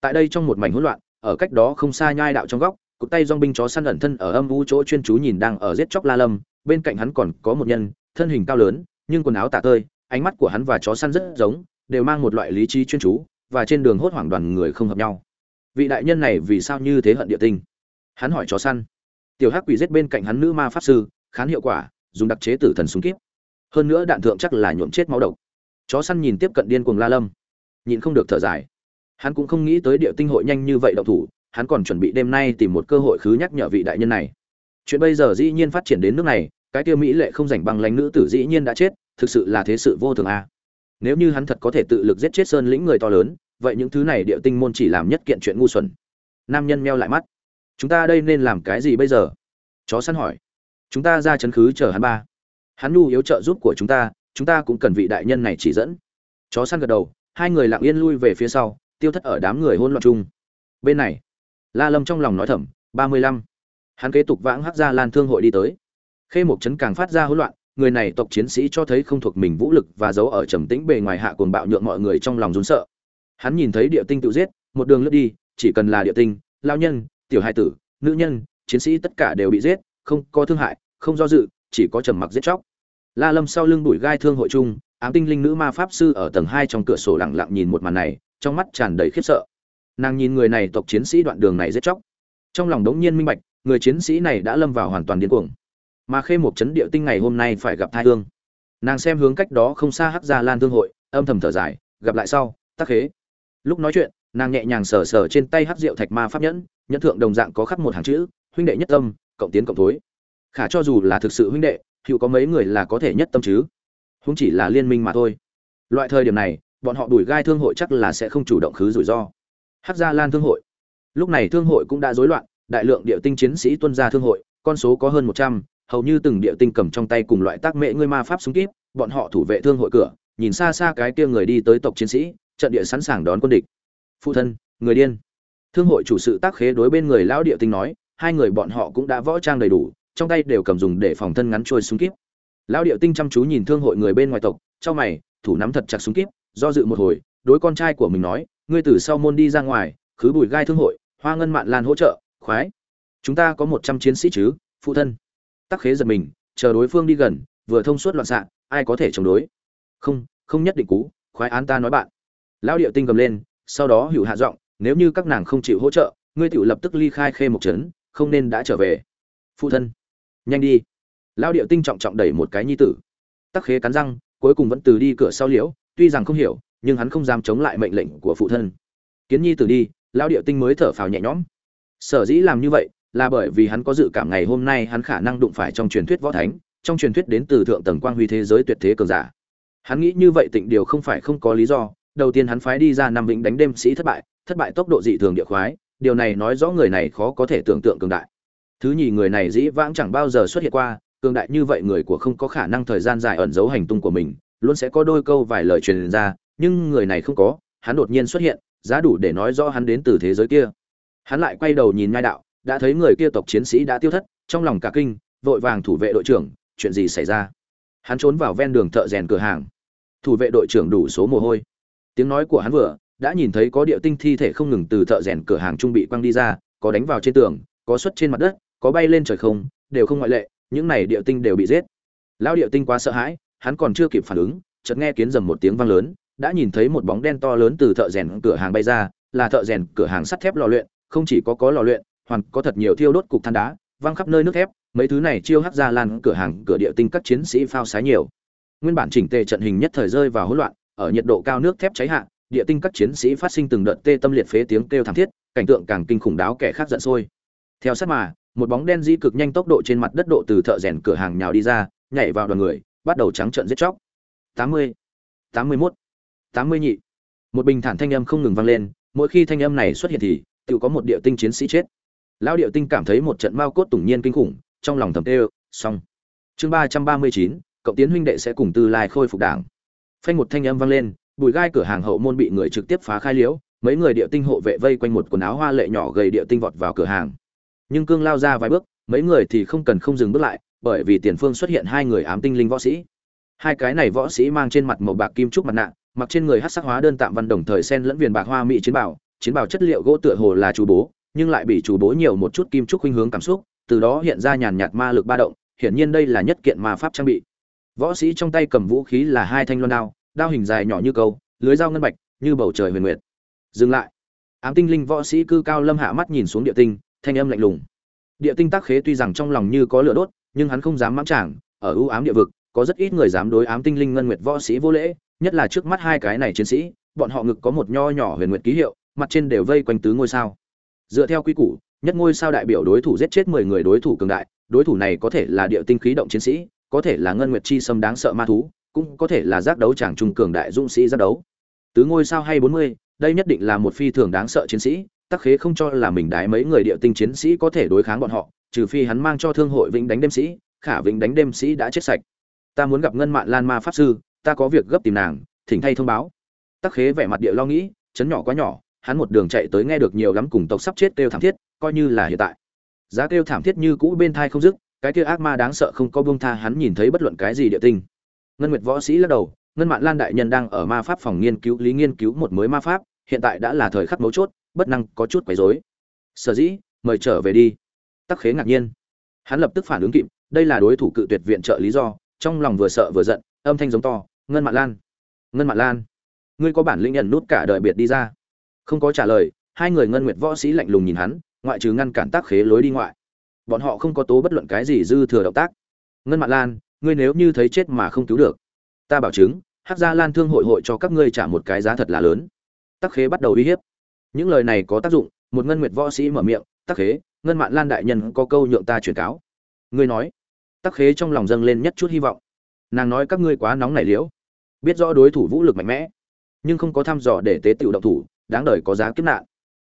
Tại đây trong một mảnh hỗn loạn, ở cách đó không xa nhai đạo trong góc, cụt tay dong binh chó săn ẩn thân ở âm u chỗ chuyên chú nhìn đang ở giết chóc la lâm, bên cạnh hắn còn có một nhân, thân hình cao lớn, nhưng quần áo tả tơi, ánh mắt của hắn và chó săn rất giống, đều mang một loại lý trí chuyên chú, và trên đường hốt hoảng đoàn người không hợp nhau vị đại nhân này vì sao như thế hận địa tinh? Hắn hỏi chó săn. Tiểu hắc quỷ giết bên cạnh hắn nữ ma pháp sư, khán hiệu quả, dùng đặc chế tử thần súng kíp. Hơn nữa đạn thượng chắc là nhuộm chết máu độc. Chó săn nhìn tiếp cận điên cuồng la lâm. Nhịn không được thở dài. Hắn cũng không nghĩ tới địa tinh hội nhanh như vậy động thủ, hắn còn chuẩn bị đêm nay tìm một cơ hội khứ nhắc nhở vị đại nhân này. Chuyện bây giờ dĩ nhiên phát triển đến nước này, cái tiêu mỹ lệ không rảnh bằng lánh nữ tử dĩ nhiên đã chết, thực sự là thế sự vô thường a. À. nếu như hắn thật có thể tự lực giết chết sơn lĩnh người to lớn vậy những thứ này địa tinh môn chỉ làm nhất kiện chuyện ngu xuẩn. Nam nhân meo lại mắt. Chúng ta đây nên làm cái gì bây giờ? Chó săn hỏi. Chúng ta ra chấn khứ chờ hắn ba. Hắn nhu yếu trợ giúp của chúng ta chúng ta cũng cần vị đại nhân này chỉ dẫn. Chó săn gật đầu, hai người lặng yên lui về phía sau, tiêu thất ở đám người hôn loạn chung. Bên này, la lâm trong lòng nói thầm, ba mươi lăm. Hắn kế tục vãng hắc ra lan thương hội đi tới. Khê một trấn càng phát ra hỗn loạn, người này tộc chiến sĩ cho thấy không thuộc mình vũ lực và giấu ở trầm tĩnh bề ngoài hạ cuồng bạo nhượng mọi người trong lòng run sợ hắn nhìn thấy địa tinh tự giết, một đường lướt đi, chỉ cần là địa tinh, lao nhân, tiểu hai tử, nữ nhân, chiến sĩ tất cả đều bị giết, không có thương hại, không do dự, chỉ có trầm mặc giết chóc. La lâm sau lưng bụi gai thương hội chung ám tinh linh nữ ma pháp sư ở tầng hai trong cửa sổ lặng lặng nhìn một màn này, trong mắt tràn đầy khiếp sợ. Nàng nhìn người này tộc chiến sĩ đoạn đường này giết chóc. Trong lòng đống nhiên minh bạch, người chiến sĩ này đã lâm vào hoàn toàn điên cuồng. Mà khê một chấn địa tinh ngày hôm nay phải gặp thai thương nàng xem hướng cách đó không xa hắc gia lan thương hội, âm thầm thở dài, gặp lại sau, tắc khế lúc nói chuyện, nàng nhẹ nhàng sờ sờ trên tay hát rượu thạch ma pháp nhẫn nhẫn thượng đồng dạng có khắc một hàng chữ, huynh đệ nhất tâm, cộng tiến cộng thối. Khả cho dù là thực sự huynh đệ, hữu có mấy người là có thể nhất tâm chứ? Không chỉ là liên minh mà thôi. Loại thời điểm này, bọn họ đuổi gai thương hội chắc là sẽ không chủ động khứ rủi ro. Hát gia lan thương hội. Lúc này thương hội cũng đã rối loạn, đại lượng địa tinh chiến sĩ tuân ra thương hội, con số có hơn một trăm, hầu như từng địa tinh cầm trong tay cùng loại tác mệ ngươi ma pháp súng kíp, bọn họ thủ vệ thương hội cửa, nhìn xa xa cái kia người đi tới tộc chiến sĩ trận địa sẵn sàng đón quân địch. Phụ thân, người điên. Thương hội chủ sự tác khế đối bên người lão địa tinh nói, hai người bọn họ cũng đã võ trang đầy đủ, trong tay đều cầm dùng để phòng thân ngắn trôi súng kíp. Lão địa tinh chăm chú nhìn thương hội người bên ngoài tộc trong mày, thủ nắm thật chặt súng kíp, do dự một hồi, đối con trai của mình nói, ngươi từ sau môn đi ra ngoài, khứ bùi gai thương hội, hoa ngân mạn lan hỗ trợ, khoái. Chúng ta có một trăm chiến sĩ chứ, phụ thân. Tắc khế giật mình, chờ đối phương đi gần, vừa thông suốt loạn xạ, ai có thể chống đối? Không không nhất định cú, khoái án ta nói bạn lão điệu tinh cầm lên, sau đó hữu hạ giọng, nếu như các nàng không chịu hỗ trợ, ngươi tiểu lập tức ly khai khê một trấn, không nên đã trở về. Phụ thân, nhanh đi. Lão điệu tinh trọng trọng đẩy một cái nhi tử. Tắc khế cắn răng, cuối cùng vẫn từ đi cửa sau liễu, tuy rằng không hiểu, nhưng hắn không dám chống lại mệnh lệnh của phụ thân. Kiến nhi tử đi. Lão điệu tinh mới thở phào nhẹ nhõm. Sở dĩ làm như vậy là bởi vì hắn có dự cảm ngày hôm nay hắn khả năng đụng phải trong truyền thuyết võ thánh, trong truyền thuyết đến từ thượng tầng quang huy thế giới tuyệt thế cường giả. Hắn nghĩ như vậy tịnh điều không phải không có lý do đầu tiên hắn phái đi ra năm vĩnh đánh đêm sĩ thất bại thất bại tốc độ dị thường địa khoái, điều này nói rõ người này khó có thể tưởng tượng cường đại. Thứ nhì, người này dĩ vãng chẳng bao giờ xuất hiện qua, cường đại như vậy người của không có khả năng thời gian dài ẩn giấu hành tung của mình, luôn sẽ có đôi câu vài lời truyền ra, nhưng người này không có, hắn đột nhiên xuất hiện, giá đủ để nói rõ hắn đến từ thế giới kia. Hắn lại quay đầu nhìn nhai đạo, đã thấy người kia tộc chiến sĩ đã tiêu thất, trong lòng cả kinh, vội vàng thủ vệ đội trưởng, chuyện gì xảy ra? Hắn trốn vào ven đường thợ rèn cửa hàng. Thủ vệ đội trưởng đủ số mồ hôi tiếng nói của hắn vừa, đã nhìn thấy có địa tinh thi thể không ngừng từ thợ rèn cửa hàng trung bị quăng đi ra, có đánh vào trên tường, có xuất trên mặt đất, có bay lên trời không, đều không ngoại lệ, những này địa tinh đều bị giết. Lão địa tinh quá sợ hãi, hắn còn chưa kịp phản ứng, chợt nghe kiến dầm một tiếng vang lớn, đã nhìn thấy một bóng đen to lớn từ thợ rèn cửa hàng bay ra, là thợ rèn cửa hàng sắt thép lò luyện, không chỉ có có lò luyện, hoàn có thật nhiều thiêu đốt cục than đá, văng khắp nơi nước thép, mấy thứ này chiêu hắt ra lan cửa hàng cửa địa tinh các chiến sĩ phao sái nhiều. Nguyên bản chỉnh tề trận hình nhất thời rơi vào hỗn loạn ở nhiệt độ cao nước thép cháy hạ, địa tinh các chiến sĩ phát sinh từng đợt tê tâm liệt phế tiếng kêu thảm thiết, cảnh tượng càng kinh khủng đáo kẻ khác giận sôi. Theo sát mà, một bóng đen dĩ cực nhanh tốc độ trên mặt đất độ từ thợ rèn cửa hàng nhào đi ra, nhảy vào đoàn người, bắt đầu trắng trợn giết chóc. Tám mươi tám mươi mốt, tám mươi nhị. Một bình thản thanh âm không ngừng vang lên, mỗi khi thanh âm này xuất hiện thì, tự có một địa tinh chiến sĩ chết. Lão địa tinh cảm thấy một trận mao cốt tủng nhiên kinh khủng, trong lòng thầm tê xong. Chương ba trăm ba mươi chín, cộng tiến huynh đệ sẽ cùng tư lai khôi phục đảng phanh một thanh âm vang lên bụi gai cửa hàng hậu môn bị người trực tiếp phá khai liễu, mấy người địa tinh hộ vệ vây quanh một quần áo hoa lệ nhỏ gầy địa tinh vọt vào cửa hàng. Nhưng cương lao ra vài bước, mấy người thì không cần không dừng bước lại, bởi vì tiền phương xuất hiện hai người ám tinh linh võ sĩ. Hai cái này võ sĩ mang trên mặt màu bạc kim trúc mặt nạ, mặc trên người hát sắc hóa đơn tạm văn đồng thời sen lẫn viền bạc hoa mỹ chiến bảo chiến bảo chất liệu gỗ tựa hồ là chủ bố, nhưng lại bị chủ bố nhiều một chút kim trúc khuynh hướng cảm xúc, từ đó hiện ra nhàn nhạt ma lực ba động, hiển nhiên đây là nhất kiện ma pháp trang bị võ sĩ trong tay cầm vũ khí là hai thanh loan đao đao hình dài nhỏ như câu, lưới dao ngân bạch, như bầu trời huyền nguyệt. Dừng lại. Ám tinh linh võ sĩ cư cao lâm hạ mắt nhìn xuống địa tinh, thanh âm lạnh lùng. Địa tinh tác khế tuy rằng trong lòng như có lửa đốt, nhưng hắn không dám mãng trảng, ở ưu ám địa vực, có rất ít người dám đối ám tinh linh ngân nguyệt võ sĩ vô lễ, nhất là trước mắt hai cái này chiến sĩ, bọn họ ngực có một nho nhỏ huyền nguyệt ký hiệu, mặt trên đều vây quanh tứ ngôi sao. Dựa theo quy củ, nhất ngôi sao đại biểu đối thủ giết chết mười người đối thủ cường đại, đối thủ này có thể là địa tinh khí động chiến sĩ có thể là ngân nguyệt chi xâm đáng sợ ma thú, cũng có thể là giác đấu chàng trung cường đại dũng sĩ giác đấu. Tứ ngôi sao hay bốn mươi, đây nhất định là một phi thường đáng sợ chiến sĩ, tắc khế không cho là mình đái mấy người địa tinh chiến sĩ có thể đối kháng bọn họ, trừ phi hắn mang cho thương hội vĩnh đánh đêm sĩ, khả vĩnh đánh đêm sĩ đã chết sạch. Ta muốn gặp ngân mạn lan ma pháp sư, ta có việc gấp tìm nàng, thỉnh thay thông báo. Tắc khế vẻ mặt địa lo nghĩ, chấn nhỏ quá nhỏ, hắn một đường chạy tới nghe được nhiều lắm cùng tộc sắp chết kêu thảm thiết, coi như là hiện tại. Giá kêu thảm thiết như cũ bên thai không dứt cái kia ác ma đáng sợ không có buông tha hắn nhìn thấy bất luận cái gì địa tinh. Ngân nguyệt võ sĩ lắc đầu, ngân mạn lan đại nhân đang ở ma pháp phòng nghiên cứu, lý nghiên cứu một mới ma pháp, hiện tại đã là thời khắc mấu chốt, bất năng có chút quấy rối. Sở dĩ, mời trở về đi. Tắc khế ngạc nhiên. Hắn lập tức phản ứng kịp, đây là đối thủ cự tuyệt viện trợ lý do, trong lòng vừa sợ vừa giận, âm thanh giống to, ngân mạn lan, ngân mạn lan, ngươi có bản lĩnh nhận nút cả đời biệt đi ra. Không có trả lời, hai người ngân nguyệt võ sĩ lạnh lùng nhìn hắn, ngoại trừ ngăn cản tác khế lối đi ngoại bọn họ không có tố bất luận cái gì dư thừa động tác. Ngân mạn lan, ngươi nếu như thấy chết mà không cứu được, ta bảo chứng, hắc gia lan thương hội hội cho các ngươi trả một cái giá thật là lớn. Tắc khế bắt đầu uy hiếp. Những lời này có tác dụng, một ngân nguyệt võ sĩ mở miệng, tắc khế, ngân mạn lan đại nhân có câu nhượng ta truyền cáo. Ngươi nói. Tắc khế trong lòng dâng lên nhất chút hy vọng. Nàng nói, các ngươi quá nóng nảy liễu. Biết rõ đối thủ vũ lực mạnh mẽ, nhưng không có thăm dò để tế tiểu động thủ, đáng đời có giá kiếp nạn.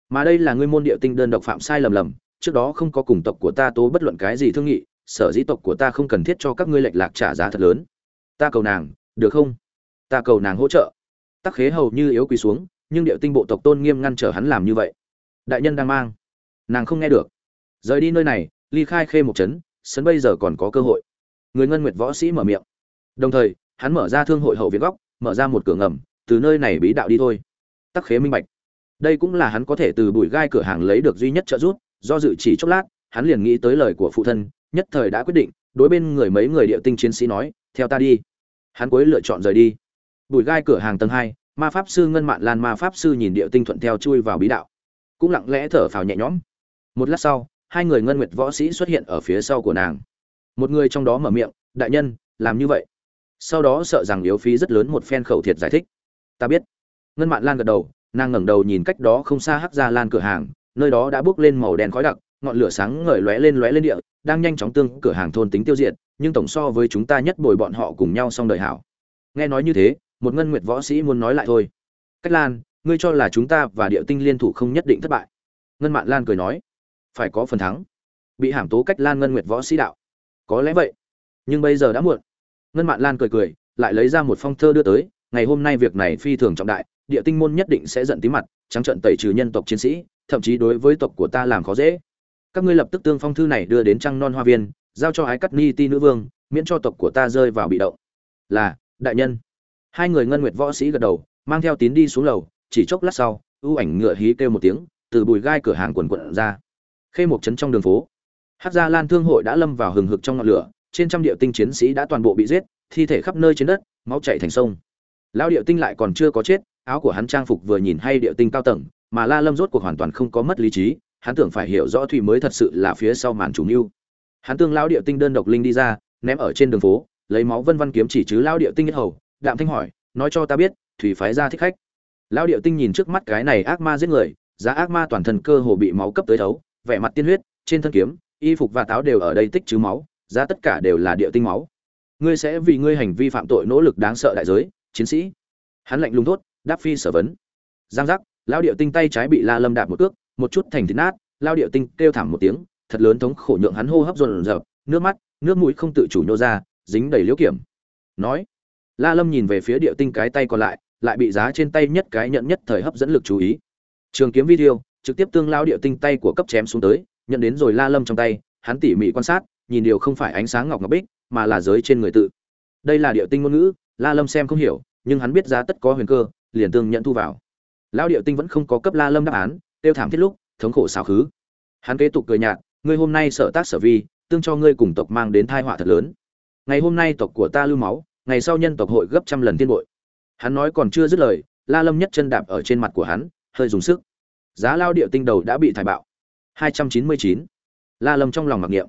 Mà đây là ngươi môn địa tinh đơn độc phạm sai lầm lầm trước đó không có cùng tộc của ta tố bất luận cái gì thương nghị, sở dĩ tộc của ta không cần thiết cho các ngươi lệch lạc trả giá thật lớn. Ta cầu nàng, được không? Ta cầu nàng hỗ trợ. Tắc khế hầu như yếu quỳ xuống, nhưng điệu tinh bộ tộc tôn nghiêm ngăn trở hắn làm như vậy. Đại nhân đang mang. Nàng không nghe được. Rời đi nơi này, ly khai khê một chấn sấn bây giờ còn có cơ hội. Người ngân nguyệt võ sĩ mở miệng. Đồng thời, hắn mở ra thương hội hậu viện góc, mở ra một cửa ngầm, từ nơi này bí đạo đi thôi. Tắc khế minh bạch. Đây cũng là hắn có thể từ bụi gai cửa hàng lấy được duy nhất trợ giúp do dự chỉ chốc lát, hắn liền nghĩ tới lời của phụ thân, nhất thời đã quyết định, đối bên người mấy người địa tinh chiến sĩ nói, theo ta đi. Hắn cuối lựa chọn rời đi. Bụi gai cửa hàng tầng hai, ma pháp sư ngân mạn lan ma pháp sư nhìn địa tinh thuận theo chui vào bí đạo. Cũng lặng lẽ thở phào nhẹ nhõm. Một lát sau, hai người ngân nguyệt võ sĩ xuất hiện ở phía sau của nàng. Một người trong đó mở miệng, đại nhân, làm như vậy. Sau đó sợ rằng yếu phí rất lớn một phen khẩu thiệt giải thích. Ta biết. Ngân mạn lan gật đầu, nàng ngẩng đầu nhìn cách đó không xa hắc ra lan cửa hàng nơi đó đã bước lên màu đen khói đặc, ngọn lửa sáng ngời lóe lên lóe lên địa, đang nhanh chóng tương cửa hàng thôn tính tiêu diệt, nhưng tổng so với chúng ta nhất bồi bọn họ cùng nhau xong đời hảo. Nghe nói như thế, một ngân nguyệt võ sĩ muốn nói lại thôi. Cách lan, ngươi cho là chúng ta và địa tinh liên thủ không nhất định thất bại. Ngân mạn lan cười nói, phải có phần thắng. Bị hàm tố cách lan ngân nguyệt võ sĩ đạo. Có lẽ vậy, nhưng bây giờ đã muộn. Ngân mạn lan cười cười, lại lấy ra một phong thơ đưa tới, ngày hôm nay việc này phi thường trọng đại địa tinh môn nhất định sẽ giận tí mặt, trắng trận tẩy trừ nhân tộc chiến sĩ thậm chí đối với tộc của ta làm khó dễ. Các ngươi lập tức tương phong thư này đưa đến trăng non hoa viên, giao cho ái cắt ni ti nữ vương, miễn cho tộc của ta rơi vào bị động. Là, đại nhân. Hai người ngân nguyệt võ sĩ gật đầu, mang theo tín đi xuống lầu, chỉ chốc lát sau, ưu ảnh ngựa hí kêu một tiếng, từ bùi gai cửa hàng quần quận ra. Khê một trấn trong đường phố. Hát gia lan thương hội đã lâm vào hừng hực trong ngọn lửa, trên trăm địa tinh chiến sĩ đã toàn bộ bị giết, thi thể khắp nơi trên đất, máu chảy thành sông. Lão địa tinh lại còn chưa có chết, áo của hắn trang phục vừa nhìn hay địa tinh cao tầng mà la lâm rốt cuộc hoàn toàn không có mất lý trí, hắn tưởng phải hiểu rõ thủy mới thật sự là phía sau màn chủ mưu. Hắn tương lão địa tinh đơn độc linh đi ra, ném ở trên đường phố, lấy máu vân vân kiếm chỉ chứ lão địa tinh nhất hầu, đạm thanh hỏi, nói cho ta biết thủy phái ra thích khách? Lão địa tinh nhìn trước mắt cái này ác ma giết người, giá ác ma toàn thân cơ hồ bị máu cấp tới thấu, vẻ mặt tiên huyết, trên thân kiếm, y phục và táo đều ở đây tích chứ máu, giá tất cả đều là địa tinh máu. Ngươi sẽ vì ngươi hành vi phạm tội nỗ lực đáng sợ đại giới, chiến sĩ. Hắn lạnh lùng thốt, đáp phi sở vấn. Giang giác lao điệu tinh tay trái bị la lâm đạp một cước, một chút thành thịt nát lao điệu tinh kêu thảm một tiếng, thật lớn thống khổ nhượng hắn hô hấp dồn dập, nước mắt, nước mũi không tự chủ nhô ra, dính đầy liễu kiểm. Nói, la lâm nhìn về phía điệu tinh cái tay còn lại lại bị giá trên tay nhất cái nhận nhất thời hấp dẫn lực chú ý. Trường kiếm video trực tiếp tương lao điệu tinh tay của cấp chém xuống tới, nhận đến rồi la lâm trong tay, hắn tỉ mỉ quan sát, nhìn điều không phải ánh sáng ngọc ngọc bích, mà là giới trên người tự. Đây là điệu tinh ngôn ngữ, la lâm xem không hiểu, nhưng hắn biết giá tất có huyền cơ, liền tương nhận thu vào lão điệu tinh vẫn không có cấp la lâm đáp án, tiêu thảm thiết lúc, thống khổ xào khứ. Hắn kế tục cười nhạt, ngươi hôm nay sợ tác sở vi, tương cho ngươi cùng tộc mang đến tai họa thật lớn. Ngày hôm nay tộc của ta lưu máu, ngày sau nhân tộc hội gấp trăm lần tiên bội. Hắn nói còn chưa dứt lời, la lâm nhất chân đạp ở trên mặt của hắn, hơi dùng sức. Giá lao điệu tinh đầu đã bị thải bạo. 299. la lâm trong lòng mặc niệm.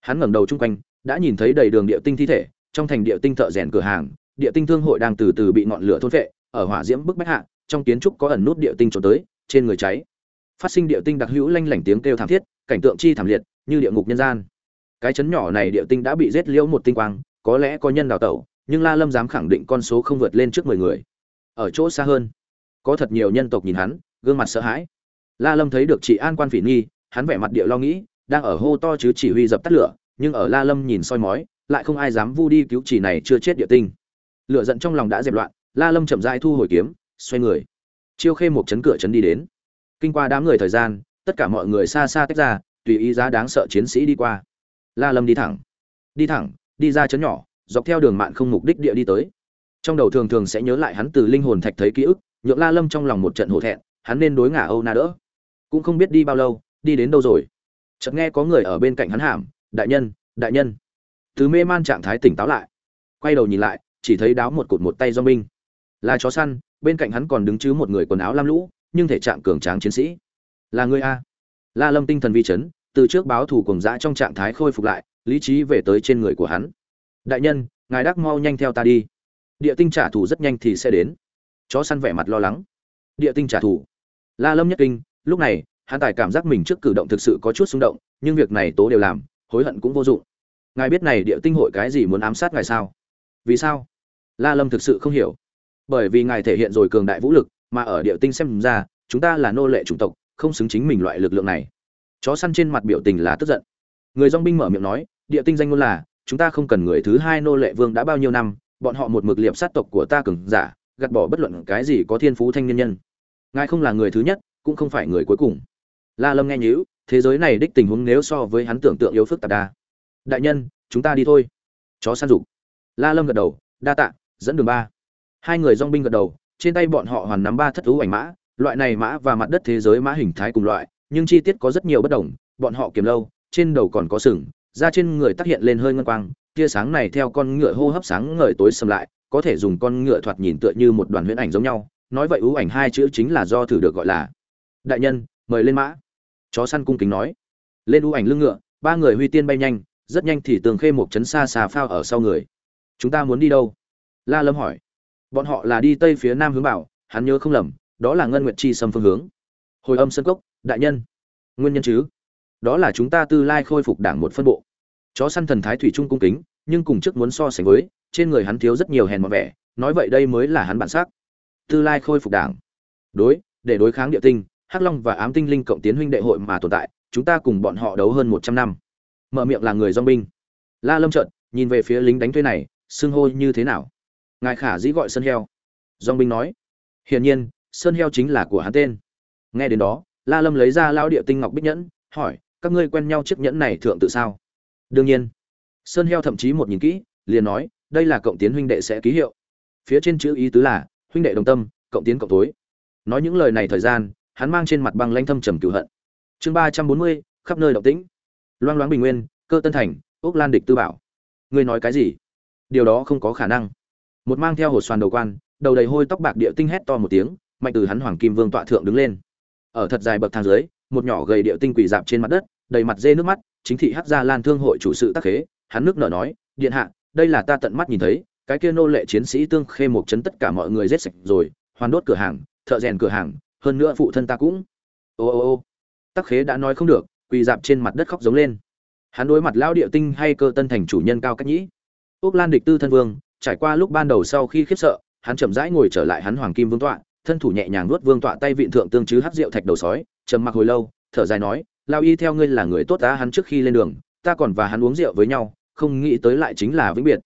Hắn ngẩng đầu chung quanh, đã nhìn thấy đầy đường địa tinh thi thể, trong thành địa tinh thợ rèn cửa hàng địa tinh thương hội đang từ từ bị ngọn lửa thôn vệ ở hỏa diễm bức bách hạ trong kiến trúc có ẩn nút địa tinh trốn tới, trên người cháy. Phát sinh địa tinh đặc hữu lanh lảnh tiếng kêu thảm thiết, cảnh tượng chi thảm liệt, như địa ngục nhân gian. Cái chấn nhỏ này địa tinh đã bị giết liễu một tinh quang, có lẽ có nhân đào tẩu, nhưng la lâm dám khẳng định con số không vượt lên trước mười người. Ở chỗ xa hơn, có thật nhiều nhân tộc nhìn hắn, gương mặt sợ hãi. La lâm thấy được chị an quan phỉ nghi, hắn vẻ mặt địa lo nghĩ, đang ở hô to chứ chỉ huy dập tắt lửa, nhưng ở la lâm nhìn soi mói, lại không ai dám vu đi cứu chỉ này chưa chết địa tinh. Lửa giận trong lòng đã dẹp loạn, la lâm chậm rãi thu hồi kiếm xoay người. Chiêu khê một chấn cửa chấn đi đến. Kinh qua đám người thời gian, tất cả mọi người xa xa tách ra, tùy ý giá đáng sợ chiến sĩ đi qua. La lâm đi thẳng. Đi thẳng, đi ra chấn nhỏ, dọc theo đường mạn không mục đích địa đi tới. Trong đầu thường thường sẽ nhớ lại hắn từ linh hồn thạch thấy ký ức, nhượng la lâm trong lòng một trận hổ thẹn, hắn nên đối ngả âu na đỡ. Cũng không biết đi bao lâu, đi đến đâu rồi. Chợt nghe có người ở bên cạnh hắn hàm, đại nhân đại nhân. Từ mê man trạng thái tỉnh táo lại. Quay đầu nhìn lại, chỉ thấy đáo một cột một tay do binh là chó săn bên cạnh hắn còn đứng chứ một người quần áo lam lũ, nhưng thể trạng cường tráng chiến sĩ. Là người a? La lâm tinh thần vi chấn, từ trước báo thủ cùng dã trong trạng thái khôi phục lại, lý trí về tới trên người của hắn. Đại nhân, ngài đắc mau nhanh theo ta đi. Địa tinh trả thù rất nhanh thì sẽ đến. Chó săn vẻ mặt lo lắng. Địa tinh trả thù. La lâm nhất kinh, lúc này, hắn tài cảm giác mình trước cử động thực sự có chút xung động, nhưng việc này tố đều làm, hối hận cũng vô dụng. Ngài biết này địa tinh hội cái gì muốn ám sát ngài sao? Vì sao? La lâm thực sự không hiểu bởi vì ngài thể hiện rồi cường đại vũ lực, mà ở địa tinh xem ra, chúng ta là nô lệ chủng tộc, không xứng chính mình loại lực lượng này. Chó săn trên mặt biểu tình là tức giận. Người dong binh mở miệng nói địa tinh danh ngôn là, chúng ta không cần người thứ hai nô lệ vương đã bao nhiêu năm, bọn họ một mực liệp sát tộc của ta cường giả, gạt bỏ bất luận cái gì có thiên phú thanh niên nhân. Ngài không là người thứ nhất, cũng không phải người cuối cùng. La lâm nghe nhíu, thế giới này đích tình huống nếu so với hắn tưởng tượng yếu phức tạp đa. Đại nhân, chúng ta đi thôi. Chó săn dục. La lâm gật đầu, đa tạ, dẫn đường ba hai người dong binh gật đầu, trên tay bọn họ hoàn nắm ba thất thú ảnh mã, loại này mã và mặt đất thế giới mã hình thái cùng loại, nhưng chi tiết có rất nhiều bất đồng, bọn họ kiếm lâu, trên đầu còn có sừng, da trên người tác hiện lên hơi ngân quang, tia sáng này theo con ngựa hô hấp sáng ngời tối sầm lại, có thể dùng con ngựa thoạt nhìn tựa như một đoàn huyễn ảnh giống nhau, nói vậy ưu ảnh hai chữ chính là do thử được gọi là đại nhân, mời lên mã. Chó săn cung kính nói. Lên ưu ảnh lưng ngựa, ba người huy tiên bay nhanh, rất nhanh thì tường khê một chấn xa xà phao ở sau người. Chúng ta muốn đi đâu? La lâm hỏi bọn họ là đi tây phía nam hướng bảo, hắn nhớ không lầm, đó là ngân nguyệt chi xâm phương hướng. Hồi âm sân cốc, đại nhân. Nguyên nhân chứ? Đó là chúng ta tư lai khôi phục đảng một phân bộ. Chó săn thần thái thủy trung cung kính, nhưng cùng trước muốn so sánh với, trên người hắn thiếu rất nhiều hèn mọn vẻ, nói vậy đây mới là hắn bản sắc. Tư lai khôi phục đảng. Đối, để đối kháng địa tinh, hắc long và ám tinh linh cộng tiến huynh đệ hội mà tồn tại, chúng ta cùng bọn họ đấu hơn một trăm năm. Mở miệng là người dong binh. La lâm trợn nhìn về phía lính đánh thuê này, xưng hô như thế nào? Ngài khả dĩ gọi sơn heo. Dong binh nói, hiển nhiên, sơn heo chính là của hắn tên. Nghe đến đó, la lâm lấy ra lao địa tinh ngọc bích nhẫn, hỏi, các ngươi quen nhau chiếc nhẫn này thượng tự sao? Đương nhiên. Sơn heo thậm chí một nhìn kỹ, liền nói, đây là cộng tiến huynh đệ sẽ ký hiệu. Phía trên chữ ý tứ là, huynh đệ đồng tâm, cộng tiến cộng tối nói những lời này thời gian, hắn mang trên mặt băng lanh thâm trầm cửu hận. Chương ba trăm bốn mươi, khắp nơi động tĩnh. Loang loáng bình nguyên, cơ tân thành ốc lan địch tư bảo. Ngươi nói cái gì? Điều đó không có khả năng một mang theo hồ xoàn đầu quan, đầu đầy hôi tóc bạc địa tinh hét to một tiếng, mạnh từ hắn hoàng kim vương tọa thượng đứng lên. Ở thật dài bậc thang dưới, một nhỏ gầy địa tinh quỳ dạp trên mặt đất, đầy mặt dê nước mắt, chính thị hát gia lan thương hội chủ sự tắc khế, hắn nước nở nói, điện hạ, đây là ta tận mắt nhìn thấy, cái kia nô lệ chiến sĩ tương khê một chấn tất cả mọi người giết sạch rồi, hoàn đốt cửa hàng, thợ rèn cửa hàng, hơn nữa phụ thân ta cũng. Ô ô ô, tắc khế đã nói không được, quỳ dạp trên mặt đất khóc giống lên. Hắn đối mặt lão địa tinh hay cơ tân thành chủ nhân cao cách nhĩ. Úc lan địch tư thân vương trải qua lúc ban đầu sau khi khiếp sợ, hắn chậm rãi ngồi trở lại hắn hoàng kim vương tọa, thân thủ nhẹ nhàng nuốt vương tọa tay vịn thượng tương chứ hắc rượu thạch đầu sói, trầm mặc hồi lâu, thở dài nói, lao y theo ngươi là người tốt ta hắn trước khi lên đường, ta còn và hắn uống rượu với nhau, không nghĩ tới lại chính là vĩnh biệt.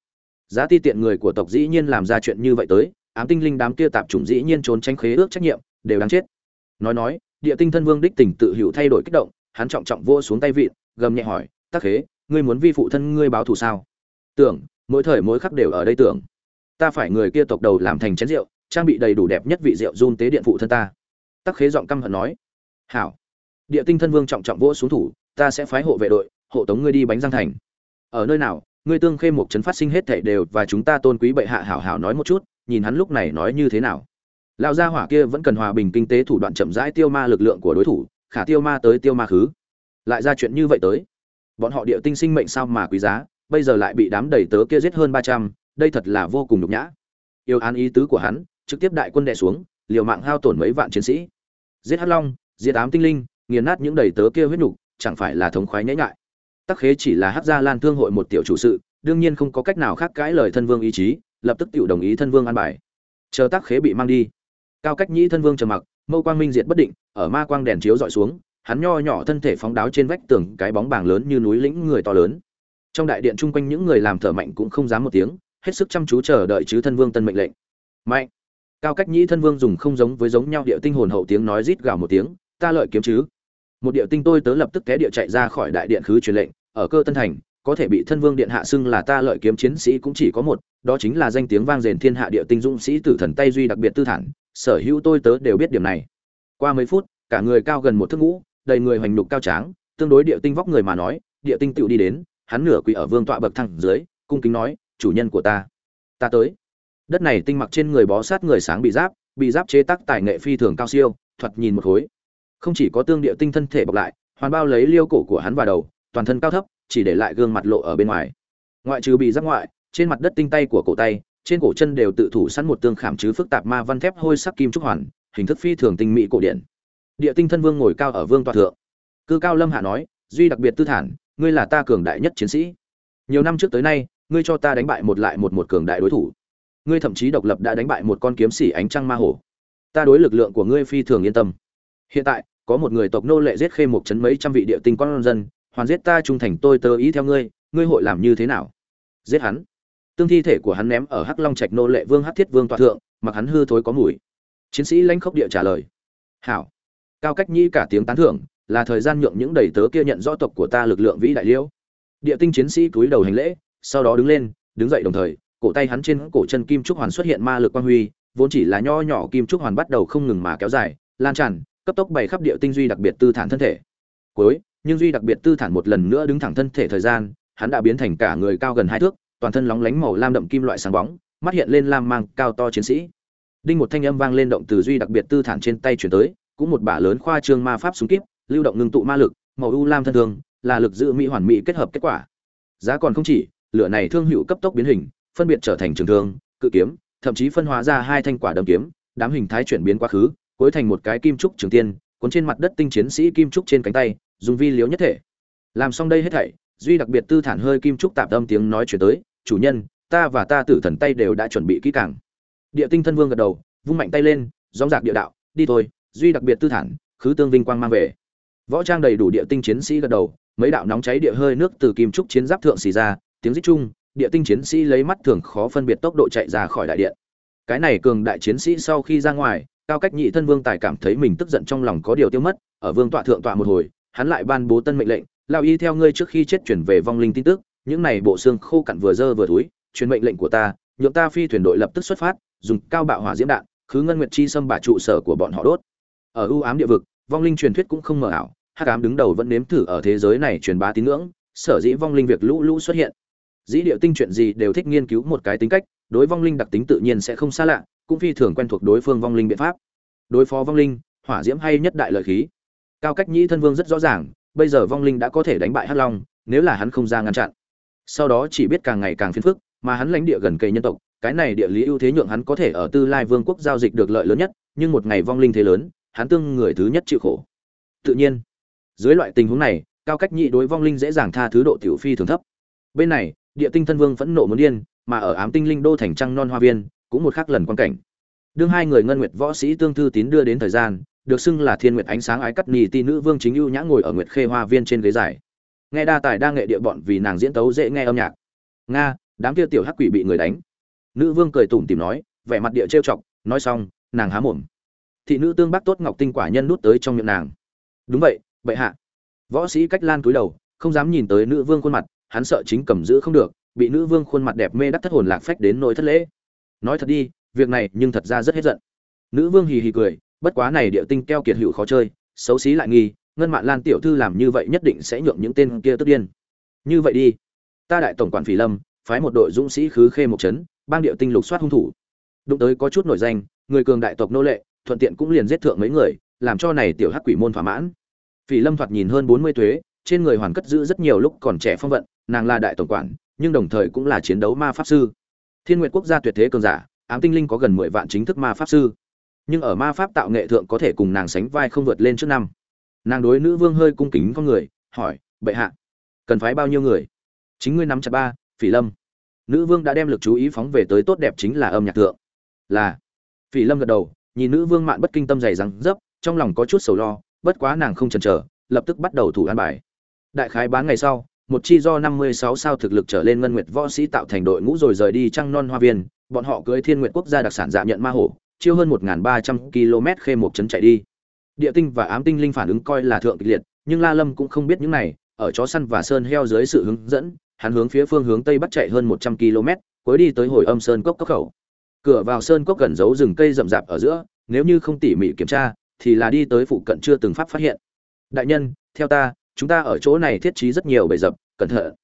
Giá ti tiện người của tộc dĩ nhiên làm ra chuyện như vậy tới, ám tinh linh đám kia tạp chủng dĩ nhiên trốn tránh khế ước trách nhiệm, đều đáng chết. Nói nói, địa tinh thân vương đích tình tự hữu thay đổi kích động, hắn trọng trọng vô xuống tay vịn, gầm nhẹ hỏi, tắc khế, ngươi muốn vi phụ thân ngươi báo thù sao? Tưởng mỗi thời mỗi khắc đều ở đây tưởng. Ta phải người kia tộc đầu làm thành chén rượu, trang bị đầy đủ đẹp nhất vị rượu run tế điện phụ thân ta. Tắc khế giọng căm hận nói. Hảo. Địa tinh thân vương trọng trọng vỗ xuống thủ, ta sẽ phái hộ vệ đội, hộ tống ngươi đi bánh răng thành. Ở nơi nào, ngươi tương khê một chấn phát sinh hết thảy đều và chúng ta tôn quý bệ hạ hảo hảo nói một chút, nhìn hắn lúc này nói như thế nào. Lão gia hỏa kia vẫn cần hòa bình kinh tế thủ đoạn chậm rãi tiêu ma lực lượng của đối thủ, khả tiêu ma tới tiêu ma khứ. Lại ra chuyện như vậy tới. Bọn họ địa tinh sinh mệnh sao mà quý giá bây giờ lại bị đám đầy tớ kia giết hơn ba trăm, đây thật là vô cùng nhục nhã. Yêu án ý tứ của hắn, trực tiếp đại quân đè xuống, liều mạng hao tổn mấy vạn chiến sĩ. Giết hắc long diệt ám tinh linh, nghiền nát những đầy tớ kia huyết nhục, chẳng phải là thống khoái nhễ nhại. Tắc khế chỉ là hắc gia lan thương hội một tiểu chủ sự, đương nhiên không có cách nào khác cãi lời thân vương ý chí, lập tức tiểu đồng ý thân vương an bài. Chờ tắc khế bị mang đi. Cao cách nhĩ thân vương trầm mặc, mâu quang minh diệt bất định, ở ma quang đèn chiếu dọi xuống, hắn nho nhỏ thân thể phóng đáo trên vách tường, cái bóng bàng lớn như núi lĩnh người to lớn trong đại điện chung quanh những người làm thở mạnh cũng không dám một tiếng, hết sức chăm chú chờ đợi chứ thân vương tân mệnh lệnh. Mạnh. Cao cách nhĩ thân vương dùng không giống với giống nhau địa tinh hồn hậu tiếng nói rít gào một tiếng, ta lợi kiếm chứ? Một địa tinh tôi tớ lập tức té địa chạy ra khỏi đại điện khứ truyền lệnh, ở cơ tân thành, có thể bị thân vương điện hạ xưng là ta lợi kiếm chiến sĩ cũng chỉ có một, đó chính là danh tiếng vang dền thiên hạ địa tinh dũng sĩ tử thần tay duy đặc biệt tư thản, sở hữu tôi tớ đều biết điểm này. Qua mấy phút, cả người cao gần một thước ngũ, đầy người hoành nục cao tráng, tương đối địa tinh vóc người mà nói, địa tinh tựu đi đến hắn nửa quỳ ở vương tọa bậc thang dưới, cung kính nói, chủ nhân của ta ta tới. Đất này tinh mặc trên người bó sát người sáng bị giáp bị giáp chế tác tài nghệ phi thường cao siêu, thoạt nhìn một khối. Không chỉ có tương địa tinh thân thể bọc lại, hoàn bao lấy liêu cổ của hắn vào đầu, toàn thân cao thấp, chỉ để lại gương mặt lộ ở bên ngoài. Ngoại trừ bị giáp ngoại, trên mặt đất tinh tay của cổ tay, trên cổ chân đều tự thủ sẵn một tương khảm chứ phức tạp ma văn thép hôi sắc kim trúc hoàn, hình thức phi thường tinh mỹ cổ điển. Địa tinh thân vương ngồi cao ở vương tọa thượng. Cư cao lâm hạ nói, duy đặc biệt tư thản ngươi là ta cường đại nhất chiến sĩ. Nhiều năm trước tới nay, ngươi cho ta đánh bại một lại một một cường đại đối thủ. Ngươi thậm chí độc lập đã đánh bại một con kiếm sĩ ánh trăng ma hổ. Ta đối lực lượng của ngươi phi thường yên tâm. Hiện tại, có một người tộc nô lệ giết khê một chấn mấy trăm vị địa tinh con dân, hoàn giết ta trung thành tôi tớ ý theo ngươi ngươi hội làm như thế nào? Giết hắn. Tương thi thể của hắn ném ở hắc long trạch nô lệ vương hắc thiết vương tọa thượng, mặc hắn hư thối có mùi. Chiến sĩ lãnh khốc địa trả lời. Hảo. Cao cách nhi cả tiếng tán thưởng là thời gian nhượng những đầy tớ kia nhận rõ tộc của ta lực lượng vĩ đại liễu. Địa tinh chiến sĩ cúi đầu hành lễ, sau đó đứng lên, đứng dậy đồng thời, cổ tay hắn trên cổ chân kim trúc hoàn xuất hiện ma lực quang huy, vốn chỉ là nho nhỏ kim trúc hoàn bắt đầu không ngừng mà kéo dài, lan tràn, cấp tốc bày khắp địa tinh duy đặc biệt tư thản thân thể. Cuối, nhưng duy đặc biệt tư thản một lần nữa đứng thẳng thân thể thời gian, hắn đã biến thành cả người cao gần hai thước, toàn thân lóng lánh màu lam đậm kim loại sáng bóng, mắt hiện lên lam mang cao to chiến sĩ. Đinh một thanh âm vang lên động từ duy đặc biệt tư thản trên tay chuyển tới, cũng một bả lớn khoa trương ma pháp súng kíp lưu động ngưng tụ ma lực, màu u lam thân thương, là lực giữ mỹ hoàn mỹ kết hợp kết quả. Giá còn không chỉ, lửa này thương hữu cấp tốc biến hình, phân biệt trở thành trường thương, cự kiếm, thậm chí phân hóa ra hai thanh quả đầm kiếm, đám hình thái chuyển biến quá khứ, cuối thành một cái kim trúc trường tiên, cuốn trên mặt đất tinh chiến sĩ kim trúc trên cánh tay, dùng vi liếu nhất thể. Làm xong đây hết thảy, duy đặc biệt tư thản hơi kim trúc tạm tâm tiếng nói chuyển tới, chủ nhân, ta và ta tử thần tay đều đã chuẩn bị kỹ càng. Địa tinh thân vương gật đầu, vung mạnh tay lên dóng dạc địa đạo, đi thôi. Duy đặc biệt tư thản, khứ tương vinh quang mang về võ trang đầy đủ địa tinh chiến sĩ gật đầu, mấy đạo nóng cháy địa hơi nước từ kim trúc chiến giáp thượng xì ra, tiếng rít chung, địa tinh chiến sĩ lấy mắt thường khó phân biệt tốc độ chạy ra khỏi đại điện. Cái này cường đại chiến sĩ sau khi ra ngoài, cao cách nhị thân vương tài cảm thấy mình tức giận trong lòng có điều tiêu mất, ở vương tọa thượng tọa một hồi, hắn lại ban bố tân mệnh lệnh lao y, theo ngươi trước khi chết chuyển về vong linh tin tức, những này bộ xương khô cặn vừa dơ vừa túi truyền mệnh lệnh của ta, nhượng ta phi thuyền đội lập tức xuất phát, dùng cao bạo hỏa diễm đạn, khứ ngân nguyệt chi xâm bả trụ sở của bọn họ đốt. Ở ưu ám địa vực, vong linh truyền thuyết cũng không mờ ảo hắc ám đứng đầu vẫn nếm thử ở thế giới này truyền bá tín ngưỡng, sở dĩ vong linh việc lũ lũ xuất hiện. Dĩ điệu tinh chuyện gì đều thích nghiên cứu một cái tính cách, đối vong linh đặc tính tự nhiên sẽ không xa lạ, cũng phi thường quen thuộc đối phương vong linh biện pháp. Đối phó vong linh, hỏa diễm hay nhất đại lợi khí. Cao cách nhĩ thân vương rất rõ ràng, bây giờ vong linh đã có thể đánh bại hắc long, nếu là hắn không ra ngăn chặn. Sau đó chỉ biết càng ngày càng phiền phức, mà hắn lãnh địa gần cây nhân tộc, cái này địa lý ưu thế nhượng hắn có thể ở tư lai vương quốc giao dịch được lợi lớn nhất, nhưng một ngày vong linh thế lớn, hắn tương người thứ nhất chịu khổ. Tự nhiên dưới loại tình huống này, cao cách nhị đối vong linh dễ dàng tha thứ độ tiểu phi thường thấp. Bên này, địa tinh thân vương phẫn nộ muốn điên, mà ở ám tinh linh đô thành trăng non hoa viên, cũng một khắc lần quan cảnh. Đương hai người ngân nguyệt võ sĩ tương thư tín đưa đến thời gian, được xưng là thiên nguyệt ánh sáng ái cắt nì ti nữ vương chính ưu nhã ngồi ở nguyệt khê hoa viên trên ghế dài. Nghe đa tài đa nghệ địa bọn vì nàng diễn tấu dễ nghe âm nhạc. Nga, đám kia tiểu hắc quỷ bị người đánh. Nữ vương cười tủm tìm nói, vẻ mặt địa trêu chọc, nói xong, nàng há mồm. Thị nữ tương bác tốt ngọc tinh quả nhân nút tới trong miệng nàng. Đúng vậy bệ hạ. Võ sĩ cách lan cúi đầu, không dám nhìn tới nữ vương khuôn mặt, hắn sợ chính cầm giữ không được, bị nữ vương khuôn mặt đẹp mê đắc thất hồn lạc phách đến nỗi thất lễ. Nói thật đi, việc này nhưng thật ra rất hết giận. Nữ vương hì hì cười, bất quá này địa tinh keo kiệt hữu khó chơi, xấu xí lại nghi, ngân mạng lan tiểu thư làm như vậy nhất định sẽ nhượng những tên kia tức điên. Như vậy đi, ta đại tổng quản phỉ lâm, phái một đội dũng sĩ khứ khê một chấn, bang địa tinh lục soát hung thủ. Đụng tới có chút nổi danh, người cường đại tộc nô lệ, thuận tiện cũng liền giết thượng mấy người, làm cho này tiểu hắc quỷ môn thỏa mãn phỉ lâm thoạt nhìn hơn bốn mươi tuế, trên người hoàn cất giữ rất nhiều lúc còn trẻ phong vận, nàng là đại tổng quản, nhưng đồng thời cũng là chiến đấu ma pháp sư. Thiên nguyệt quốc gia tuyệt thế cường giả, ám tinh linh có gần mười vạn chính thức ma pháp sư. Nhưng ở ma pháp tạo nghệ thượng có thể cùng nàng sánh vai không vượt lên trước năm. Nàng đối nữ vương hơi cung kính con người, hỏi, bệ hạ, cần phái bao nhiêu người? Chính ngươi nắm chặt ba, phỉ lâm. Nữ vương đã đem lực chú ý phóng về tới tốt đẹp chính là âm nhạc thượng. Là. Phỉ lâm gật đầu, nhìn nữ vương mạn bất kinh tâm dày rằng dấp, trong lòng có chút sầu lo bất quá nàng không chần chờ, lập tức bắt đầu thủ an bài. Đại khái bán ngày sau, một chi do năm mươi sáu sao thực lực trở lên ngân nguyệt võ sĩ tạo thành đội ngũ rồi rời đi trăng non hoa viên, bọn họ cưới thiên nguyệt quốc gia đặc sản dạ nhận ma hổ, chiêu hơn một ba trăm km khê một trấn chạy đi. Địa tinh và ám tinh linh phản ứng coi là thượng kịch liệt, nhưng la lâm cũng không biết những này, ở chó săn và sơn heo dưới sự hướng dẫn, hắn hướng phía phương hướng tây bắc chạy hơn một trăm km, cuối đi tới hồi âm sơn cốc cốc khẩu. Cửa vào sơn cốc gần giấu rừng cây rậm rạp ở giữa, nếu như không tỉ mỉ kiểm tra thì là đi tới phụ cận chưa từng pháp phát hiện. Đại nhân, theo ta, chúng ta ở chỗ này thiết trí rất nhiều bầy dập, cẩn thận.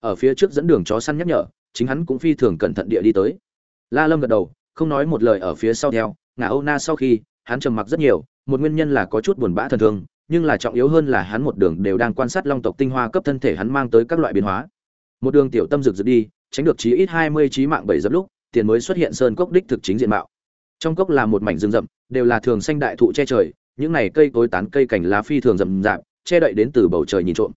Ở phía trước dẫn đường chó săn nhắc nhở, chính hắn cũng phi thường cẩn thận địa đi tới. La lâm gật đầu, không nói một lời ở phía sau theo Ngã âu na sau khi, hắn trầm mặc rất nhiều, một nguyên nhân là có chút buồn bã thần thương, nhưng là trọng yếu hơn là hắn một đường đều đang quan sát long tộc tinh hoa cấp thân thể hắn mang tới các loại biến hóa. Một đường tiểu tâm rực rực đi, tránh được chí ít hai mươi chí mạng bảy dập lúc, tiền mới xuất hiện sơn cốc đích thực chính diện mạo trong cốc là một mảnh rừng rậm, đều là thường xanh đại thụ che trời, những này cây cối tán cây cảnh lá phi thường rậm rạp, che đậy đến từ bầu trời nhìn trộm.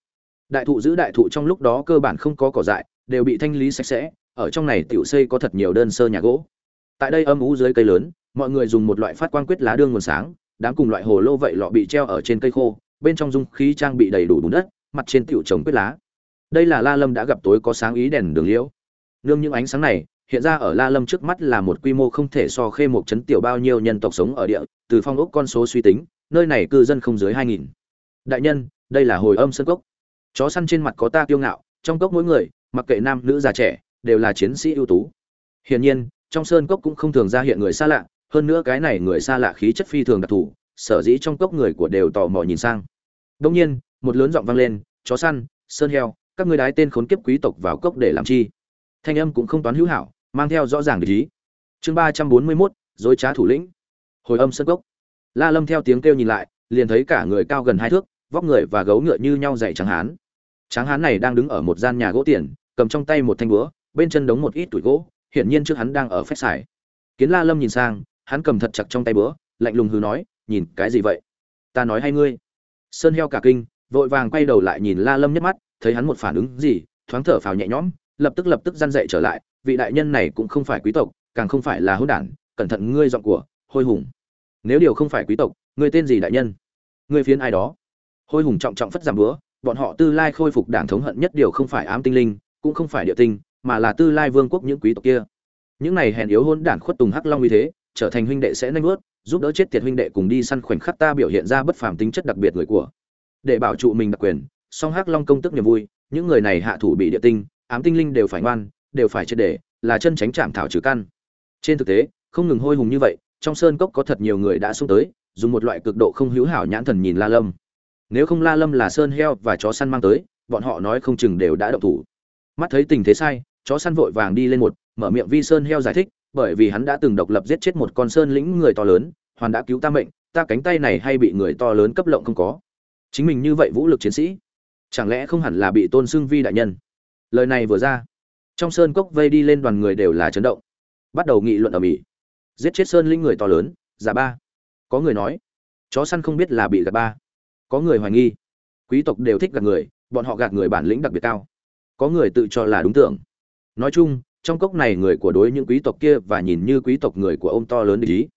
Đại thụ giữ đại thụ trong lúc đó cơ bản không có cỏ dại, đều bị thanh lý sạch sẽ, ở trong này tiểu xây có thật nhiều đơn sơ nhà gỗ. Tại đây âm ú dưới cây lớn, mọi người dùng một loại phát quang quyết lá đương nguồn sáng, đám cùng loại hồ lô vậy lọ bị treo ở trên cây khô, bên trong dung khí trang bị đầy đủ bùn đất, mặt trên tiểu trồng quyết lá. Đây là la lâm đã gặp tối có sáng ý đèn đường liễu. Nương những ánh sáng này hiện ra ở la lâm trước mắt là một quy mô không thể so khê một chấn tiểu bao nhiêu nhân tộc sống ở địa, từ phong ốc con số suy tính, nơi này cư dân không dưới hai nghìn. Đại nhân, đây là hồi âm sơn cốc. Chó săn trên mặt có ta kiêu ngạo, trong cốc mỗi người, mặc kệ nam nữ già trẻ, đều là chiến sĩ ưu tú. Hiển nhiên, trong sơn cốc cũng không thường ra hiện người xa lạ, hơn nữa cái này người xa lạ khí chất phi thường đặc thù, sở dĩ trong cốc người của đều tò mò nhìn sang. Đông nhiên, một lớn giọng vang lên, chó săn, sơn heo, các ngươi đái tên khốn kiếp quý tộc vào cốc để làm chi? Thanh âm cũng không toán hữu hảo mang theo rõ ràng ý. Chương ba trăm bốn mươi mốt, dối trá thủ lĩnh. Hồi âm sân cốc. La lâm theo tiếng kêu nhìn lại, liền thấy cả người cao gần hai thước, vóc người và gấu ngựa như nhau dày trắng hán. Tráng hán này đang đứng ở một gian nhà gỗ tiền, cầm trong tay một thanh búa, bên chân đống một ít tuổi gỗ, hiển nhiên trước hắn đang ở phép xài kiến la lâm nhìn sang, hắn cầm thật chặt trong tay búa, lạnh lùng hừ nói, nhìn, cái gì vậy? Ta nói hay ngươi? Sơn heo cả kinh, vội vàng quay đầu lại nhìn la lâm nhất mắt, thấy hắn một phản ứng gì, thoáng thở phào nhẹ nhõm, lập tức lập tức răn dậy trở lại vị đại nhân này cũng không phải quý tộc, càng không phải là hữu đản, cẩn thận ngươi giọng của hôi hùng. Nếu điều không phải quý tộc, ngươi tên gì đại nhân? Ngươi phiến ai đó? Hôi hùng trọng trọng phất giảm búa, bọn họ tư lai khôi phục đảng thống hận nhất điều không phải ám tinh linh, cũng không phải địa tinh, mà là tư lai vương quốc những quý tộc kia. Những này hèn yếu hôn đản khuất tùng hắc long như thế, trở thành huynh đệ sẽ nanh vớt giúp đỡ chết tiệt huynh đệ cùng đi săn khoảnh khắc ta biểu hiện ra bất phàm tính chất đặc biệt người của. Để bảo trụ mình đặc quyền, song hắc long công tức niềm vui, những người này hạ thủ bị địa tinh, ám tinh linh đều phải ngoan đều phải triệt để là chân tránh chạm thảo trừ căn. Trên thực tế, không ngừng hôi hùng như vậy, trong sơn cốc có thật nhiều người đã xuống tới, dùng một loại cực độ không hữu hảo nhãn thần nhìn la lâm. Nếu không la lâm là sơn heo và chó săn mang tới, bọn họ nói không chừng đều đã động thủ. Mắt thấy tình thế sai, chó săn vội vàng đi lên một, mở miệng vi sơn heo giải thích, bởi vì hắn đã từng độc lập giết chết một con sơn lĩnh người to lớn, hoàn đã cứu ta mệnh, ta cánh tay này hay bị người to lớn cấp lộng không có. Chính mình như vậy vũ lực chiến sĩ, chẳng lẽ không hẳn là bị tôn xưng vi đại nhân? Lời này vừa ra trong sơn cốc vây đi lên đoàn người đều là chấn động. Bắt đầu nghị luận ở mỹ. Giết chết sơn linh người to lớn, giả ba. Có người nói, chó săn không biết là bị gạt ba. Có người hoài nghi, quý tộc đều thích gạt người, bọn họ gạt người bản lĩnh đặc biệt cao. Có người tự cho là đúng tưởng. Nói chung, trong cốc này người của đối những quý tộc kia và nhìn như quý tộc người của ông to lớn ý.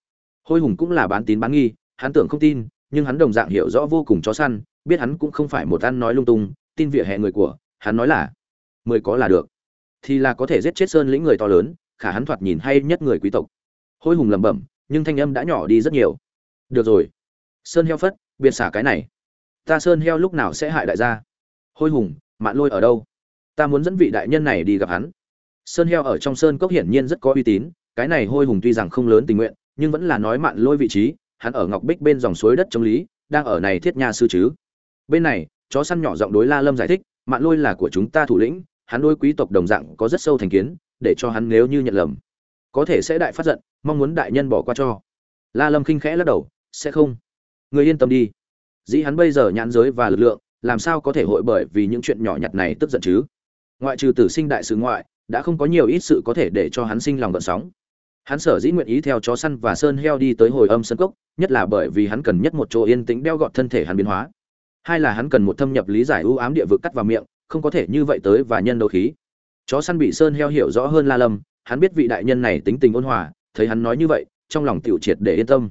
Hôi hùng cũng là bán tín bán nghi, hắn tưởng không tin, nhưng hắn đồng dạng hiểu rõ vô cùng chó săn, biết hắn cũng không phải một ăn nói lung tung, tin vỉa hè người của, hắn nói là, mười có là được thì là có thể giết chết sơn lĩnh người to lớn, khả hắn thoạt nhìn hay nhất người quý tộc. Hôi hùng lẩm bẩm, nhưng thanh âm đã nhỏ đi rất nhiều. Được rồi. Sơn heo phất, biệt xả cái này. Ta sơn heo lúc nào sẽ hại đại gia? Hôi hùng, mạn lôi ở đâu? Ta muốn dẫn vị đại nhân này đi gặp hắn. Sơn heo ở trong sơn cốc hiển nhiên rất có uy tín, cái này hôi hùng tuy rằng không lớn tình nguyện, nhưng vẫn là nói mạn lôi vị trí, hắn ở ngọc bích bên dòng suối đất chống lý, đang ở này thiết nha sư chứ. Bên này, chó săn nhỏ giọng đối la lâm giải thích, mạn lôi là của chúng ta thủ lĩnh hắn đôi quý tộc đồng dạng có rất sâu thành kiến, để cho hắn nếu như nhận lầm, có thể sẽ đại phát giận, mong muốn đại nhân bỏ qua cho. La lâm khinh khẽ lắc đầu, sẽ không. Người yên tâm đi. Dĩ hắn bây giờ nhãn giới và lực lượng, làm sao có thể hội bởi vì những chuyện nhỏ nhặt này tức giận chứ? Ngoại trừ tử sinh đại sứ ngoại, đã không có nhiều ít sự có thể để cho hắn sinh lòng gợn sóng. Hắn sở dĩ nguyện ý theo chó săn và sơn heo đi tới hồi âm sân cốc, nhất là bởi vì hắn cần nhất một chỗ yên tĩnh đeo gọt thân thể hắn biến hóa. Hai là hắn cần một thâm nhập lý giải ưu ám địa vực cắt vào miệng không có thể như vậy tới và nhân đấu khí. Chó săn bị sơn heo hiểu rõ hơn la lâm, hắn biết vị đại nhân này tính tình ôn hòa, thấy hắn nói như vậy, trong lòng tiểu triệt để yên tâm.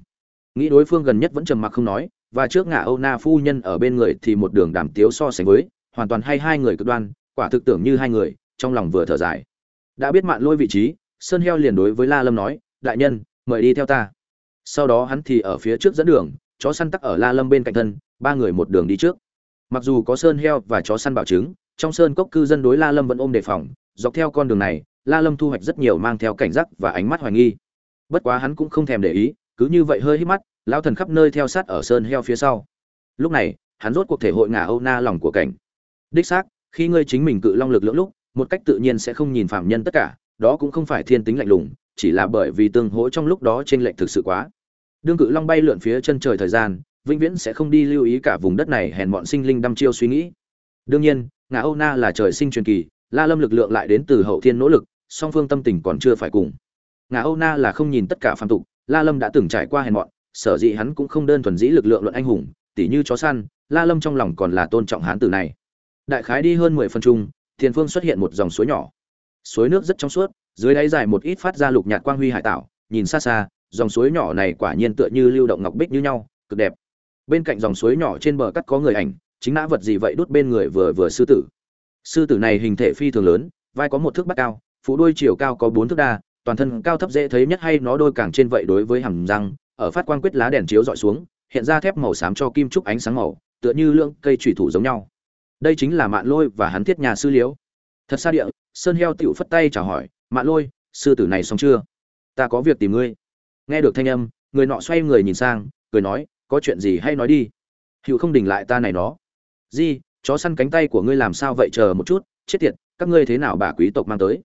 Nghĩ đối phương gần nhất vẫn trầm mặc không nói, và trước ngã âu na phu nhân ở bên người thì một đường đàm tiếu so sánh với, hoàn toàn hay hai người cực đoan, quả thực tưởng như hai người, trong lòng vừa thở dài. Đã biết mạn lôi vị trí, sơn heo liền đối với la lâm nói, đại nhân, mời đi theo ta. Sau đó hắn thì ở phía trước dẫn đường, chó săn tắc ở la lâm bên cạnh thân, ba người một đường đi trước. Mặc dù có sơn heo và chó săn bảo chứng trong sơn cốc cư dân đối la lâm vẫn ôm đề phòng, dọc theo con đường này, la lâm thu hoạch rất nhiều mang theo cảnh giác và ánh mắt hoài nghi. Bất quá hắn cũng không thèm để ý, cứ như vậy hơi hít mắt, lão thần khắp nơi theo sát ở sơn heo phía sau. Lúc này, hắn rốt cuộc thể hội ngả âu na lòng của cảnh. Đích xác, khi ngươi chính mình cự long lực lưỡng lúc, một cách tự nhiên sẽ không nhìn phạm nhân tất cả, đó cũng không phải thiên tính lạnh lùng, chỉ là bởi vì tương hỗ trong lúc đó trên lệnh thực sự quá. Đương cự long bay lượn phía chân trời thời gian, vĩnh viễn sẽ không đi lưu ý cả vùng đất này hèn bọn sinh linh đăm chiêu suy nghĩ. Đương nhiên ngà âu na là trời sinh truyền kỳ, la lâm lực lượng lại đến từ hậu thiên nỗ lực, song phương tâm tình còn chưa phải cùng. Ngà âu na là không nhìn tất cả phàm tục, la lâm đã từng trải qua hèn mọn, sở dĩ hắn cũng không đơn thuần dĩ lực lượng luận anh hùng, tỉ như chó săn, la lâm trong lòng còn là tôn trọng hán tử này. Đại khái đi hơn mười phân chung thiền phương xuất hiện một dòng suối nhỏ. Suối nước rất trong suốt, dưới đáy dài một ít phát ra lục nhạt quang huy hải tạo, nhìn xa xa, dòng suối nhỏ này quả nhiên tựa như lưu động ngọc bích như nhau, cực đẹp. Bên cạnh dòng suối nhỏ trên bờ cắt có người ảnh chính nã vật gì vậy đút bên người vừa vừa sư tử. Sư tử này hình thể phi thường lớn, vai có một thước bắt cao, phụ đuôi chiều cao có bốn thước đa, toàn thân cao thấp dễ thấy nhất hay nó đôi càng trên vậy đối với hàm răng, ở phát quang quyết lá đèn chiếu dọi xuống, hiện ra thép màu xám cho kim trúc ánh sáng màu, tựa như lượng cây thủy thủ giống nhau. Đây chính là mạn lôi và hắn thiết nhà sư liễu. Thật xa địa, sơn heo tựu phất tay chào hỏi, mạn lôi, sư tử này xong chưa? Ta có việc tìm ngươi. Nghe được thanh âm, người nọ xoay người nhìn sang, cười nói, có chuyện gì hay nói đi. Hữu không đình lại ta này nó di, chó săn cánh tay của ngươi làm sao vậy? Chờ một chút, chết tiệt, các ngươi thế nào bà quý tộc mang tới?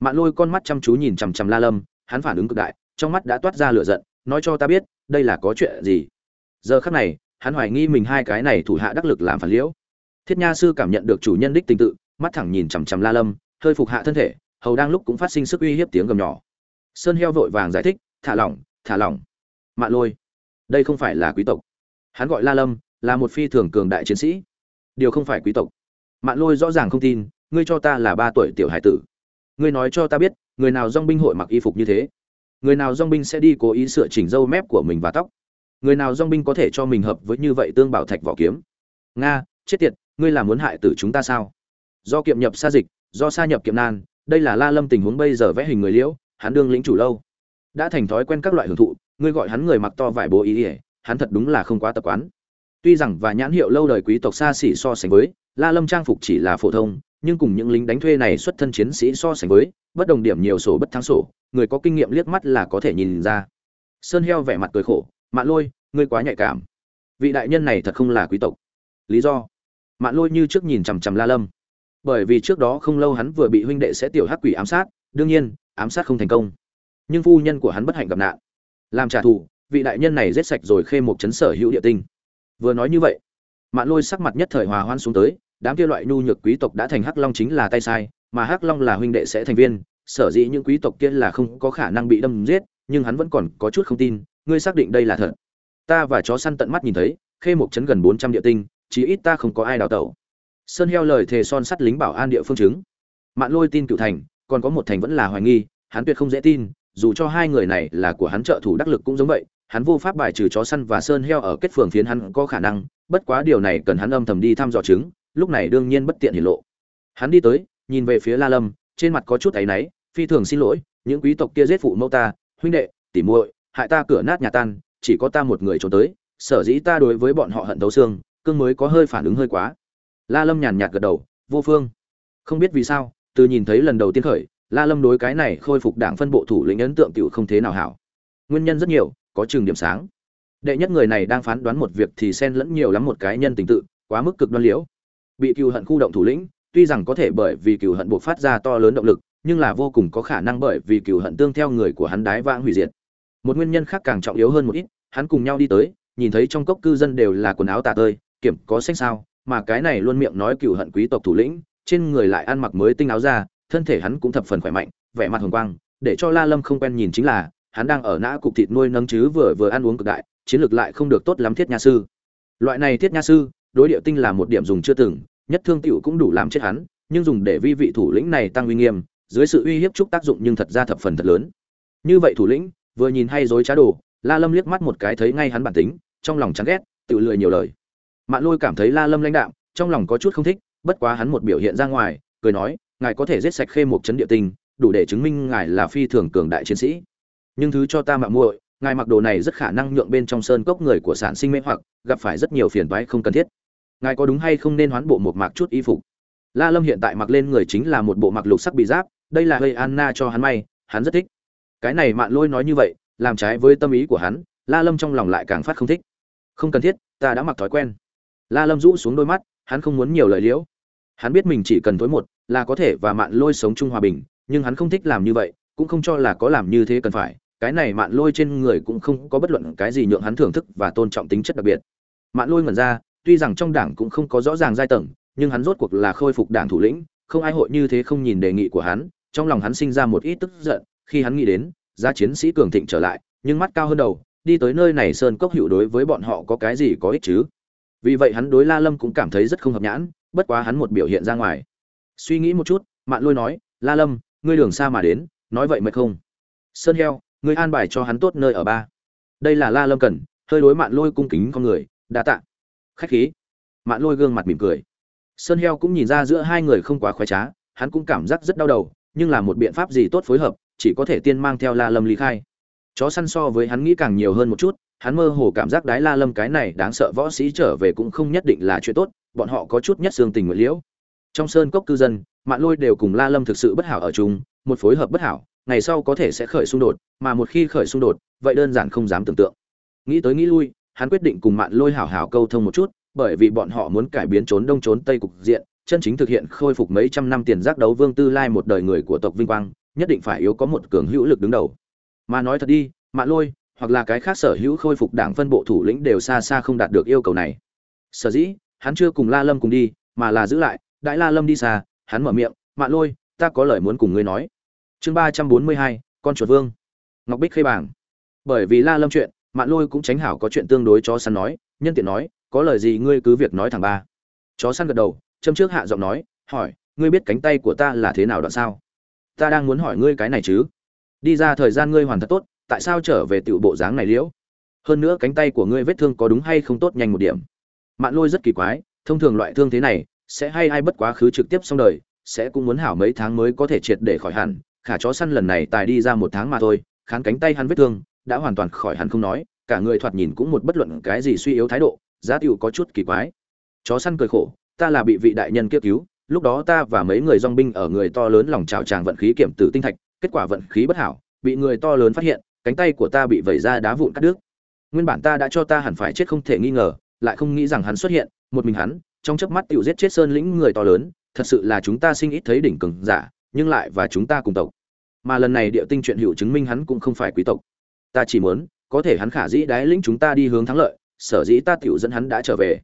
Mạn lôi con mắt chăm chú nhìn chằm chằm la lâm, hắn phản ứng cực đại, trong mắt đã toát ra lửa giận, nói cho ta biết, đây là có chuyện gì? Giờ khắc này, hắn hoài nghi mình hai cái này thủ hạ đắc lực làm phản liễu. Thiết nha sư cảm nhận được chủ nhân đích tình tự, mắt thẳng nhìn chằm chằm la lâm, hơi phục hạ thân thể, hầu đang lúc cũng phát sinh sức uy hiếp tiếng gầm nhỏ. Sơn heo vội vàng giải thích, thả lỏng thả lỏng. Mạn lôi, đây không phải là quý tộc. Hắn gọi la lâm, là một phi thường cường đại chiến sĩ điều không phải quý tộc. Mạn lôi rõ ràng không tin, ngươi cho ta là ba tuổi tiểu hải tử. Ngươi nói cho ta biết, người nào dong binh hội mặc y phục như thế? Người nào dong binh sẽ đi cố ý sửa chỉnh râu mép của mình và tóc? Người nào dong binh có thể cho mình hợp với như vậy tương bảo thạch vỏ kiếm? Nga, chết tiệt, ngươi là muốn hại tử chúng ta sao? Do kiệm nhập xa dịch, do xa nhập kiệm nan, đây là la lâm tình huống bây giờ vẽ hình người liễu, hắn đương lĩnh chủ lâu. Đã thành thói quen các loại hưởng thụ, ngươi gọi hắn người mặc to vải bố ý ỉa hắn thật đúng là không quá tập quán tuy rằng và nhãn hiệu lâu đời quý tộc xa xỉ so sánh với, la lâm trang phục chỉ là phổ thông, nhưng cùng những lính đánh thuê này xuất thân chiến sĩ so sánh với, bất đồng điểm nhiều sổ bất thắng sổ, người có kinh nghiệm liếc mắt là có thể nhìn ra. Sơn heo vẻ mặt cười khổ, mạn lôi, ngươi quá nhạy cảm. Vị đại nhân này thật không là quý tộc. Lý do? Mạn lôi như trước nhìn chằm chằm la lâm. Bởi vì trước đó không lâu hắn vừa bị huynh đệ sẽ tiểu hắc quỷ ám sát, đương nhiên, ám sát không thành công. Nhưng phu nhân của hắn bất hạnh gặp nạn. Làm trả thù, vị đại nhân này giết sạch rồi khê một chấn sở hữu địa tinh vừa nói như vậy, mạn lôi sắc mặt nhất thời hòa hoan xuống tới, đám kia loại nhu nhược quý tộc đã thành hắc long chính là tay sai, mà hắc long là huynh đệ sẽ thành viên, sở dĩ những quý tộc kia là không có khả năng bị đâm giết, nhưng hắn vẫn còn có chút không tin, ngươi xác định đây là thật. Ta và chó săn tận mắt nhìn thấy, khê một chấn gần bốn trăm địa tinh, chí ít ta không có ai đào tẩu. Sơn heo lời thề son sắt lính bảo an địa phương chứng. Mạn lôi tin cựu thành, còn có một thành vẫn là hoài nghi, hắn tuyệt không dễ tin, dù cho hai người này là của hắn trợ thủ đắc lực cũng giống vậy hắn vô pháp bài trừ chó săn và sơn heo ở kết phường phiến hắn có khả năng, bất quá điều này cần hắn âm thầm đi thăm dò chứng, lúc này đương nhiên bất tiện hiển lộ. Hắn đi tới, nhìn về phía la lâm, trên mặt có chút áy náy, phi thường xin lỗi, những quý tộc kia giết phụ mẫu ta, huynh đệ, tỉ muội, hại ta cửa nát nhà tan, chỉ có ta một người trốn tới, sở dĩ ta đối với bọn họ hận thấu xương, cương mới có hơi phản ứng hơi quá. La lâm nhàn nhạt gật đầu, vô phương. Không biết vì sao, từ nhìn thấy lần đầu tiên khởi, la lâm đối cái này khôi phục đảng phân bộ thủ lĩnh ấn tượng tiểu không thế nào hảo. Nguyên nhân rất nhiều có trường điểm sáng. Đệ nhất người này đang phán đoán một việc thì xen lẫn nhiều lắm một cái nhân tình tự, quá mức cực đoan liễu. Bị cựu hận khu động thủ lĩnh, tuy rằng có thể bởi vì cựu hận buộc phát ra to lớn động lực, nhưng là vô cùng có khả năng bởi vì cựu hận tương theo người của hắn đái vãng hủy diệt. Một nguyên nhân khác càng trọng yếu hơn một ít, hắn cùng nhau đi tới, nhìn thấy trong cốc cư dân đều là quần áo tả tơi, kiểm có sách sao, mà cái này luôn miệng nói cựu hận quý tộc thủ lĩnh, trên người lại ăn mặc mới tinh áo ra thân thể hắn cũng thập phần khỏe mạnh, vẻ mặt hồng quang, để cho la lâm không quen nhìn chính là hắn đang ở nã cục thịt nuôi nấng chứ vừa vừa ăn uống cực đại, chiến lược lại không được tốt lắm thiết nha sư. Loại này thiết nha sư, đối điệu tinh là một điểm dùng chưa từng, nhất thương tiểu cũng đủ làm chết hắn, nhưng dùng để vi vị thủ lĩnh này tăng uy nghiêm, dưới sự uy hiếp chúc tác dụng nhưng thật ra thập phần thật lớn. Như vậy thủ lĩnh, vừa nhìn hay dối trá đồ, la lâm liếc mắt một cái thấy ngay hắn bản tính, trong lòng chán ghét, tự lười nhiều lời. Mạn lôi cảm thấy la lâm lãnh đạm, trong lòng có chút không thích, bất quá hắn một biểu hiện ra ngoài, cười nói, ngài có thể giết sạch khê một chấn địa tinh, đủ để chứng minh ngài là phi thường cường đại chiến sĩ nhưng thứ cho ta mạng muội, ngài mặc đồ này rất khả năng nhượng bên trong sơn cốc người của sản sinh mê hoặc, gặp phải rất nhiều phiền toái không cần thiết. Ngài có đúng hay không nên hoán bộ một mặc chút y phục? La lâm hiện tại mặc lên người chính là một bộ mặc lục sắc bị giáp, đây là hơi anna cho hắn may, hắn rất thích. Cái này mạn lôi nói như vậy, làm trái với tâm ý của hắn, la lâm trong lòng lại càng phát không thích. Không cần thiết, ta đã mặc thói quen. La lâm rũ xuống đôi mắt, hắn không muốn nhiều lời liễu. Hắn biết mình chỉ cần tối một, là có thể và mạn lôi sống chung hòa bình, nhưng hắn không thích làm như vậy, cũng không cho là có làm như thế cần phải cái này mạn lôi trên người cũng không có bất luận cái gì nhượng hắn thưởng thức và tôn trọng tính chất đặc biệt. Mạn lôi ngẩn ra, tuy rằng trong đảng cũng không có rõ ràng giai tầng, nhưng hắn rốt cuộc là khôi phục đảng thủ lĩnh, không ai hội như thế không nhìn đề nghị của hắn, trong lòng hắn sinh ra một ít tức giận, khi hắn nghĩ đến, giá chiến sĩ cường thịnh trở lại, nhưng mắt cao hơn đầu, đi tới nơi này sơn cốc hữu đối với bọn họ có cái gì có ích chứ? Vì vậy hắn đối la lâm cũng cảm thấy rất không hợp nhãn, bất quá hắn một biểu hiện ra ngoài. Suy nghĩ một chút, mạn lôi nói, la lâm, ngươi đường xa mà đến, nói vậy mệt không? Sơn heo ngươi an bài cho hắn tốt nơi ở ba. Đây là la lâm cần, hơi đối mạn lôi cung kính con người, đa tạ. Khách khí. Mạn lôi gương mặt mỉm cười. Sơn heo cũng nhìn ra giữa hai người không quá khoái trá, hắn cũng cảm giác rất đau đầu, nhưng là một biện pháp gì tốt phối hợp, chỉ có thể tiên mang theo la lâm lý khai. Chó săn so với hắn nghĩ càng nhiều hơn một chút, hắn mơ hồ cảm giác đái la lâm cái này đáng sợ võ sĩ trở về cũng không nhất định là chuyện tốt, bọn họ có chút nhất xương tình nguyện liễu. Trong sơn cốc cư dân, mạn lôi đều cùng la lâm thực sự bất hảo ở chung, một phối hợp bất hảo ngày sau có thể sẽ khởi xung đột, mà một khi khởi xung đột, vậy đơn giản không dám tưởng tượng. Nghĩ tới nghĩ lui, hắn quyết định cùng mạn lôi hảo hảo câu thông một chút, bởi vì bọn họ muốn cải biến trốn đông trốn tây cục diện, chân chính thực hiện khôi phục mấy trăm năm tiền giác đấu vương tư lai một đời người của tộc vinh quang, nhất định phải yếu có một cường hữu lực đứng đầu. Mà nói thật đi, mạn lôi, hoặc là cái khác sở hữu khôi phục đảng phân bộ thủ lĩnh đều xa xa không đạt được yêu cầu này. Sở dĩ, hắn chưa cùng la lâm cùng đi, mà là giữ lại, đại la lâm đi xa, hắn mở miệng, mạn lôi, ta có lời muốn cùng ngươi nói chương ba trăm bốn mươi hai, con chuột vương. Ngọc bích khê bảng bởi vì la lâm chuyện, mạn lôi cũng tránh hảo có chuyện tương đối cho săn nói, nhân tiện nói, có lời gì ngươi cứ việc nói thẳng ba. Chó săn gật đầu, châm trước hạ giọng nói, hỏi, ngươi biết cánh tay của ta là thế nào đoạn sao? Ta đang muốn hỏi ngươi cái này chứ. Đi ra thời gian ngươi hoàn thật tốt, tại sao trở về tiểu bộ dáng này liễu? Hơn nữa cánh tay của ngươi vết thương có đúng hay không tốt nhanh một điểm? Mạn lôi rất kỳ quái, thông thường loại thương thế này, sẽ hay ai bất quá khứ trực tiếp xong đời, sẽ cũng muốn hảo mấy tháng mới có thể triệt để khỏi hẳn khả chó săn lần này tài đi ra một tháng mà thôi, khán cánh tay hắn vết thương, đã hoàn toàn khỏi hắn không nói, cả người thoạt nhìn cũng một bất luận cái gì suy yếu thái độ, giá tiểu có chút kỳ quái. Chó săn cười khổ, ta là bị vị đại nhân kia cứu, lúc đó ta và mấy người dong binh ở người to lớn lòng trào tràng vận khí kiểm tử tinh thạch, kết quả vận khí bất hảo, bị người to lớn phát hiện, cánh tay của ta bị vẩy ra đá vụn cắt đứt. Nguyên bản ta đã cho ta hẳn phải chết không thể nghi ngờ, lại không nghĩ rằng hắn xuất hiện, một mình hắn, trong chớp mắt tiểu giết chết sơn lĩnh người to lớn, thật sự là chúng ta sinh ít thấy đỉnh cường giả nhưng lại và chúng ta cùng tộc. Mà lần này địa tinh chuyện hữu chứng minh hắn cũng không phải quý tộc. Ta chỉ muốn, có thể hắn khả dĩ đái lĩnh chúng ta đi hướng thắng lợi, sở dĩ ta tiểu dẫn hắn đã trở về.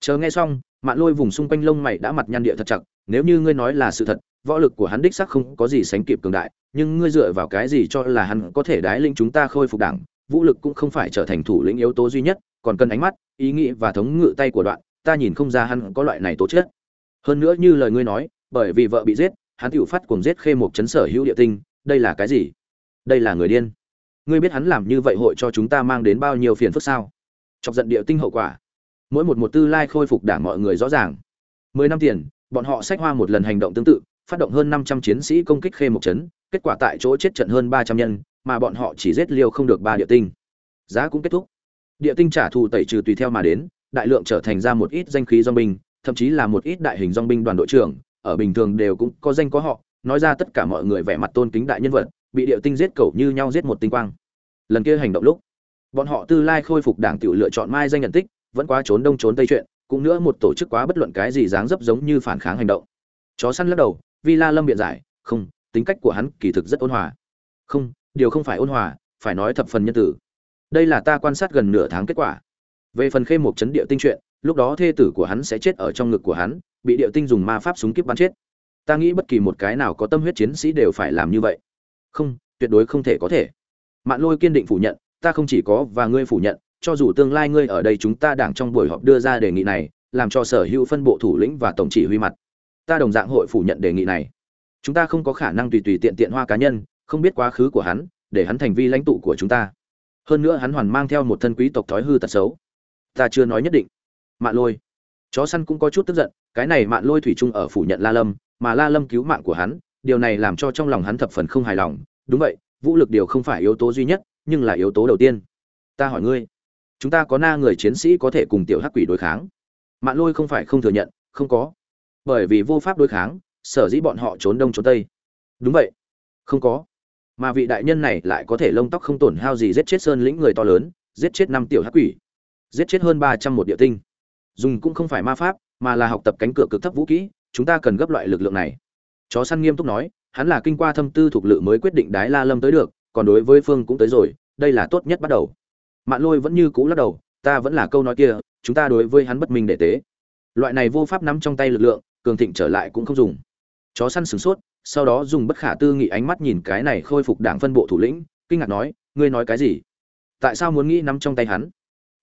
Chờ nghe xong, mạn lôi vùng xung quanh lông mày đã mặt nhăn địa thật chặt, nếu như ngươi nói là sự thật, võ lực của hắn đích xác không có gì sánh kịp cường đại, nhưng ngươi dựa vào cái gì cho là hắn có thể đái lĩnh chúng ta khôi phục đảng, vũ lực cũng không phải trở thành thủ lĩnh yếu tố duy nhất, còn cần ánh mắt, ý nghĩ và thống ngự tay của đoạn, ta nhìn không ra hắn có loại này tố chất. Hơn nữa như lời ngươi nói, bởi vì vợ bị giết hắn Tiểu phát cuồng giết khê một chấn sở hữu địa tinh, đây là cái gì? Đây là người điên. Ngươi biết hắn làm như vậy hội cho chúng ta mang đến bao nhiêu phiền phức sao? Chọc giận địa tinh hậu quả. Mỗi một một tư lai khôi phục đảng mọi người rõ ràng. Mười năm tiền, bọn họ sách hoa một lần hành động tương tự, phát động hơn năm trăm chiến sĩ công kích khê một chấn, kết quả tại chỗ chết trận hơn ba trăm nhân, mà bọn họ chỉ giết liêu không được ba địa tinh. Giá cũng kết thúc. Địa tinh trả thù tẩy trừ tùy theo mà đến, đại lượng trở thành ra một ít danh khí dòng binh, thậm chí là một ít đại hình dòng binh đoàn đội trưởng ở bình thường đều cũng có danh có họ, nói ra tất cả mọi người vẻ mặt tôn kính đại nhân vật, bị địa tinh giết cầu như nhau giết một tinh quang. Lần kia hành động lúc, bọn họ tư lai khôi phục đảng tiểu lựa chọn mai danh nhận tích, vẫn quá trốn đông trốn tây chuyện, cũng nữa một tổ chức quá bất luận cái gì dáng dấp giống như phản kháng hành động. Chó săn lắc đầu, vi la lâm biện giải, không, tính cách của hắn kỳ thực rất ôn hòa. Không, điều không phải ôn hòa, phải nói thập phần nhân tử. Đây là ta quan sát gần nửa tháng kết quả. Về phần khê một chấn địa tinh chuyện lúc đó thê tử của hắn sẽ chết ở trong ngực của hắn, bị địa tinh dùng ma pháp súng kíp bắn chết. Ta nghĩ bất kỳ một cái nào có tâm huyết chiến sĩ đều phải làm như vậy. Không, tuyệt đối không thể có thể. Mạn lôi kiên định phủ nhận, ta không chỉ có và ngươi phủ nhận, cho dù tương lai ngươi ở đây chúng ta đảng trong buổi họp đưa ra đề nghị này, làm cho sở hữu phân bộ thủ lĩnh và tổng chỉ huy mặt. Ta đồng dạng hội phủ nhận đề nghị này. Chúng ta không có khả năng tùy tùy tiện tiện hoa cá nhân, không biết quá khứ của hắn, để hắn thành vi lãnh tụ của chúng ta. Hơn nữa hắn hoàn mang theo một thân quý tộc thói hư tật xấu. Ta chưa nói nhất định mạn lôi. Chó săn cũng có chút tức giận, cái này mạn lôi thủy chung ở phủ nhận la lâm, mà la lâm cứu mạng của hắn, điều này làm cho trong lòng hắn thập phần không hài lòng. Đúng vậy, vũ lực điều không phải yếu tố duy nhất, nhưng là yếu tố đầu tiên. Ta hỏi ngươi, chúng ta có na người chiến sĩ có thể cùng tiểu hắc quỷ đối kháng? Mạn lôi không phải không thừa nhận, không có. Bởi vì vô pháp đối kháng, sở dĩ bọn họ trốn đông trốn tây. Đúng vậy, không có. Mà vị đại nhân này lại có thể lông tóc không tổn hao gì giết chết sơn lĩnh người to lớn, giết chết năm tiểu hắc quỷ, giết chết hơn ba trăm một địa tinh dùng cũng không phải ma pháp, mà là học tập cánh cửa cực thấp vũ kỹ, chúng ta cần gấp loại lực lượng này. Chó săn nghiêm túc nói, hắn là kinh qua thâm tư thuộc lự mới quyết định đái la lâm tới được, còn đối với phương cũng tới rồi, đây là tốt nhất bắt đầu. Mạn lôi vẫn như cũ lắc đầu, ta vẫn là câu nói kia, chúng ta đối với hắn bất minh để tế. Loại này vô pháp nắm trong tay lực lượng, cường thịnh trở lại cũng không dùng. Chó săn sửng sốt, sau đó dùng bất khả tư nghị ánh mắt nhìn cái này khôi phục đảng phân bộ thủ lĩnh, kinh ngạc nói, ngươi nói cái gì? Tại sao muốn nghĩ nắm trong tay hắn?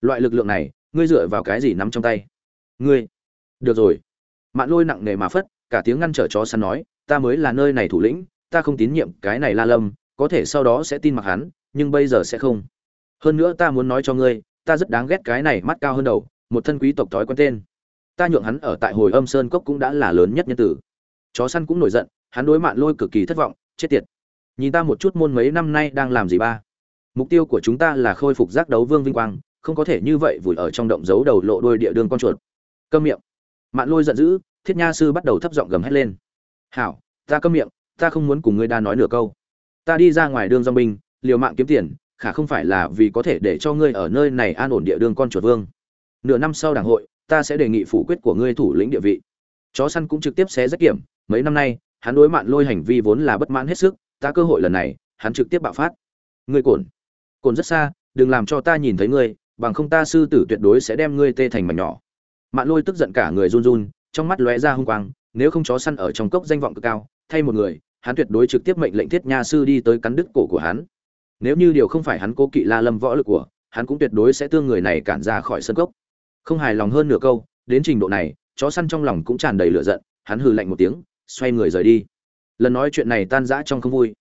Loại lực lượng này ngươi dựa vào cái gì nắm trong tay? Ngươi. Được rồi. Mạn lôi nặng nề mà phất, cả tiếng ngăn trở chó săn nói, ta mới là nơi này thủ lĩnh, ta không tín nhiệm cái này la lâm, có thể sau đó sẽ tin mặc hắn, nhưng bây giờ sẽ không. Hơn nữa ta muốn nói cho ngươi, ta rất đáng ghét cái này mắt cao hơn đầu, một thân quý tộc thói quen tên. Ta nhượng hắn ở tại hồi âm sơn cốc cũng đã là lớn nhất nhân tử. Chó săn cũng nổi giận, hắn đối mạn lôi cực kỳ thất vọng, chết tiệt. Nhìn ta một chút môn mấy năm nay đang làm gì ba? Mục tiêu của chúng ta là khôi phục giác đấu vương vinh quang không có thể như vậy vùi ở trong động giấu đầu lộ đôi địa đương con chuột. Câm miệng. Mạn lôi giận dữ, thiết nha sư bắt đầu thấp giọng gầm hét lên. Hảo, ta câm miệng, ta không muốn cùng ngươi đa nói nửa câu. Ta đi ra ngoài đường dòng binh, liều mạng kiếm tiền, khả không phải là vì có thể để cho ngươi ở nơi này an ổn địa đương con chuột vương. Nửa năm sau đảng hội, ta sẽ đề nghị phủ quyết của ngươi thủ lĩnh địa vị. Chó săn cũng trực tiếp xé rách kiểm, mấy năm nay, hắn đối mạn lôi hành vi vốn là bất mãn hết sức, ta cơ hội lần này, hắn trực tiếp bạo phát. Ngươi cồn cồn rất xa, đừng làm cho ta nhìn thấy ngươi bằng không ta sư tử tuyệt đối sẽ đem ngươi tê thành mảnh nhỏ. Mạn lôi tức giận cả người run run, trong mắt lóe ra hung quang, nếu không chó săn ở trong cốc danh vọng cực cao, thay một người, hắn tuyệt đối trực tiếp mệnh lệnh thiết nha sư đi tới cắn đứt cổ của hắn. Nếu như điều không phải hắn cố kỵ la lâm võ lực của, hắn cũng tuyệt đối sẽ tương người này cản ra khỏi sân cốc. Không hài lòng hơn nửa câu, đến trình độ này, chó săn trong lòng cũng tràn đầy lửa giận, hắn hừ lạnh một tiếng, xoay người rời đi. Lần nói chuyện này tan rã trong không vui.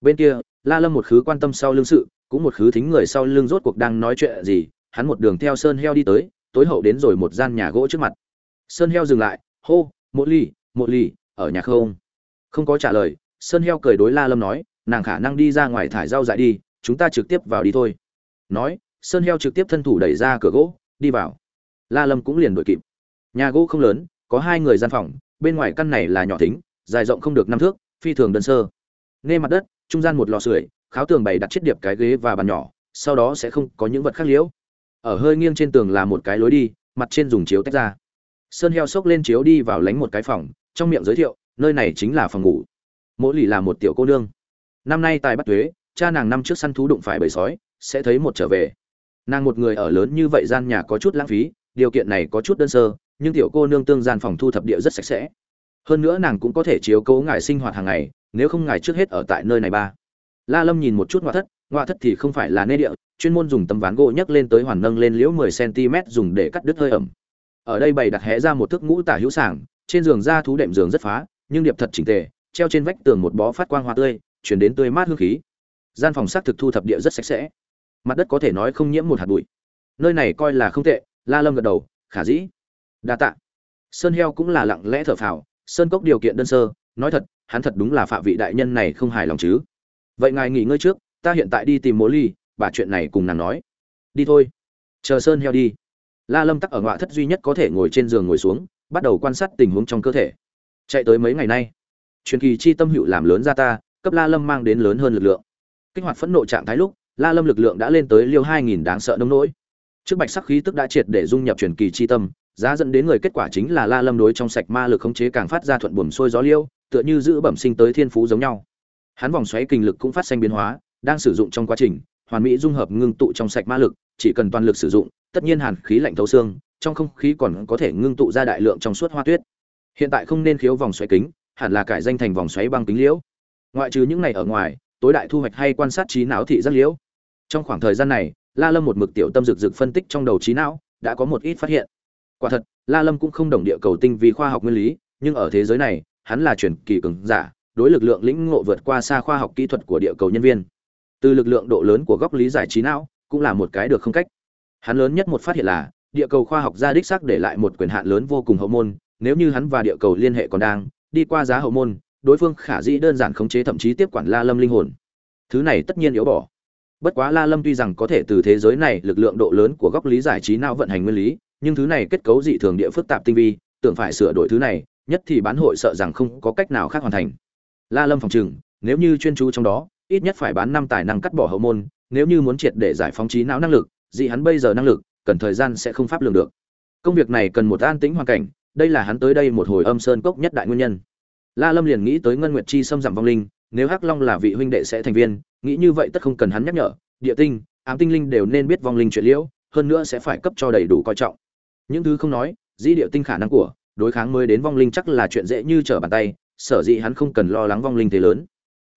Bên kia, la lâm một khứ quan tâm sau lưng sự, cũng một khứ thính người sau lưng rốt cuộc đang nói chuyện gì hắn một đường theo sơn heo đi tới, tối hậu đến rồi một gian nhà gỗ trước mặt. Sơn heo dừng lại, hô một ly một ly ở nhà không? Không có trả lời, sơn heo cười đối la lâm nói, nàng khả năng đi ra ngoài thải rau dại đi, chúng ta trực tiếp vào đi thôi. Nói, sơn heo trực tiếp thân thủ đẩy ra cửa gỗ, đi vào. La lâm cũng liền đuổi kịp. Nhà gỗ không lớn, có hai người gian phòng, bên ngoài căn này là nhỏ thính, dài rộng không được năm thước, phi thường đơn sơ. Nghe mặt đất, trung gian một lò sưởi, kháo tường bày đặt chiếc điệp cái ghế và bàn nhỏ, sau đó sẽ không có những vật khác liễu ở hơi nghiêng trên tường là một cái lối đi, mặt trên dùng chiếu tách ra. Sơn heo xốc lên chiếu đi vào lánh một cái phòng, trong miệng giới thiệu, nơi này chính là phòng ngủ. Mỗi lì là một tiểu cô nương. Năm nay tài bắt thuế cha nàng năm trước săn thú đụng phải bầy sói, sẽ thấy một trở về. Nàng một người ở lớn như vậy gian nhà có chút lãng phí, điều kiện này có chút đơn sơ, nhưng tiểu cô nương tương gian phòng thu thập địa rất sạch sẽ. Hơn nữa nàng cũng có thể chiếu cố ngài sinh hoạt hàng ngày, nếu không ngài trước hết ở tại nơi này ba. La lâm nhìn một chút ngoại thất ngoại thất thì không phải là nê địa, chuyên môn dùng tấm ván gỗ nhấc lên tới hoàn nâng lên liễu 10 cm dùng để cắt đứt hơi ẩm. Ở đây bày đặt hé ra một thước ngũ tả hữu sảng, trên giường da thú đệm giường rất phá, nhưng điệp thật chỉnh tề, treo trên vách tường một bó phát quang hoa tươi, chuyển đến tươi mát hương khí. Gian phòng xác thực thu thập địa rất sạch sẽ. Mặt đất có thể nói không nhiễm một hạt bụi. Nơi này coi là không tệ, la lâm gật đầu, khả dĩ. Đa tạ. Sơn heo cũng là lặng lẽ thở phào, sơn cốc điều kiện đơn sơ, nói thật, hắn thật đúng là phạm vị đại nhân này không hài lòng chứ. Vậy ngài nghỉ ngơi trước ta hiện tại đi tìm mố ly, bà chuyện này cùng nàng nói. Đi thôi. Chờ sơn heo đi. La lâm tắc ở ngoại thất duy nhất có thể ngồi trên giường ngồi xuống, bắt đầu quan sát tình huống trong cơ thể. Chạy tới mấy ngày nay, truyền kỳ chi tâm hữu làm lớn ra ta, cấp la lâm mang đến lớn hơn lực lượng. Kích hoạt phẫn nộ trạng thái lúc, la lâm lực lượng đã lên tới liêu hai nghìn đáng sợ nông nỗi. Trước bạch sắc khí tức đã triệt để dung nhập truyền kỳ chi tâm, giá dẫn đến người kết quả chính là la lâm đối trong sạch ma lực khống chế càng phát ra thuận buồm sôi gió liêu, tựa như giữ bẩm sinh tới thiên phú giống nhau. Hắn vòng xoáy kinh lực cũng phát sinh biến hóa đang sử dụng trong quá trình, hoàn mỹ dung hợp ngưng tụ trong sạch ma lực, chỉ cần toàn lực sử dụng, tất nhiên hàn khí lạnh thấu xương, trong không khí còn có thể ngưng tụ ra đại lượng trong suốt hoa tuyết. Hiện tại không nên khiếu vòng xoáy kính, hẳn là cải danh thành vòng xoáy băng kính liễu. Ngoại trừ những ngày ở ngoài, tối đại thu hoạch hay quan sát trí não thị rất liễu. Trong khoảng thời gian này, la lâm một mực tiểu tâm rực rực phân tích trong đầu trí não, đã có một ít phát hiện. Quả thật, la lâm cũng không đồng địa cầu tinh vì khoa học nguyên lý, nhưng ở thế giới này, hắn là truyền kỳ cường giả, đối lực lượng lĩnh ngộ vượt qua xa khoa học kỹ thuật của địa cầu nhân viên từ lực lượng độ lớn của góc lý giải trí não, cũng là một cái được không cách. Hắn lớn nhất một phát hiện là, địa cầu khoa học gia đích xác để lại một quyền hạn lớn vô cùng hậu môn, nếu như hắn và địa cầu liên hệ còn đang, đi qua giá hậu môn, đối phương khả dĩ đơn giản khống chế thậm chí tiếp quản la lâm linh hồn. Thứ này tất nhiên yếu bỏ. Bất quá la lâm tuy rằng có thể từ thế giới này lực lượng độ lớn của góc lý giải trí não vận hành nguyên lý, nhưng thứ này kết cấu dị thường địa phức tạp tinh vi, tưởng phải sửa đổi thứ này, nhất thì bán hội sợ rằng không có cách nào khác hoàn thành. La lâm phòng chừng nếu như chuyên chú trong đó ít nhất phải bán năm tài năng cắt bỏ hậu môn, nếu như muốn triệt để giải phóng trí não năng lực, dị hắn bây giờ năng lực, cần thời gian sẽ không pháp lường được. Công việc này cần một an tĩnh hoàn cảnh, đây là hắn tới đây một hồi âm sơn cốc nhất đại nguyên nhân. La lâm liền nghĩ tới ngân nguyệt chi xâm giảm vong linh, nếu hắc long là vị huynh đệ sẽ thành viên, nghĩ như vậy tất không cần hắn nhắc nhở, địa tinh, ám tinh linh đều nên biết vong linh chuyện liễu, hơn nữa sẽ phải cấp cho đầy đủ coi trọng. Những thứ không nói, dĩ địa tinh khả năng của đối kháng mới đến vong linh chắc là chuyện dễ như trở bàn tay, sở dĩ hắn không cần lo lắng vong linh thế lớn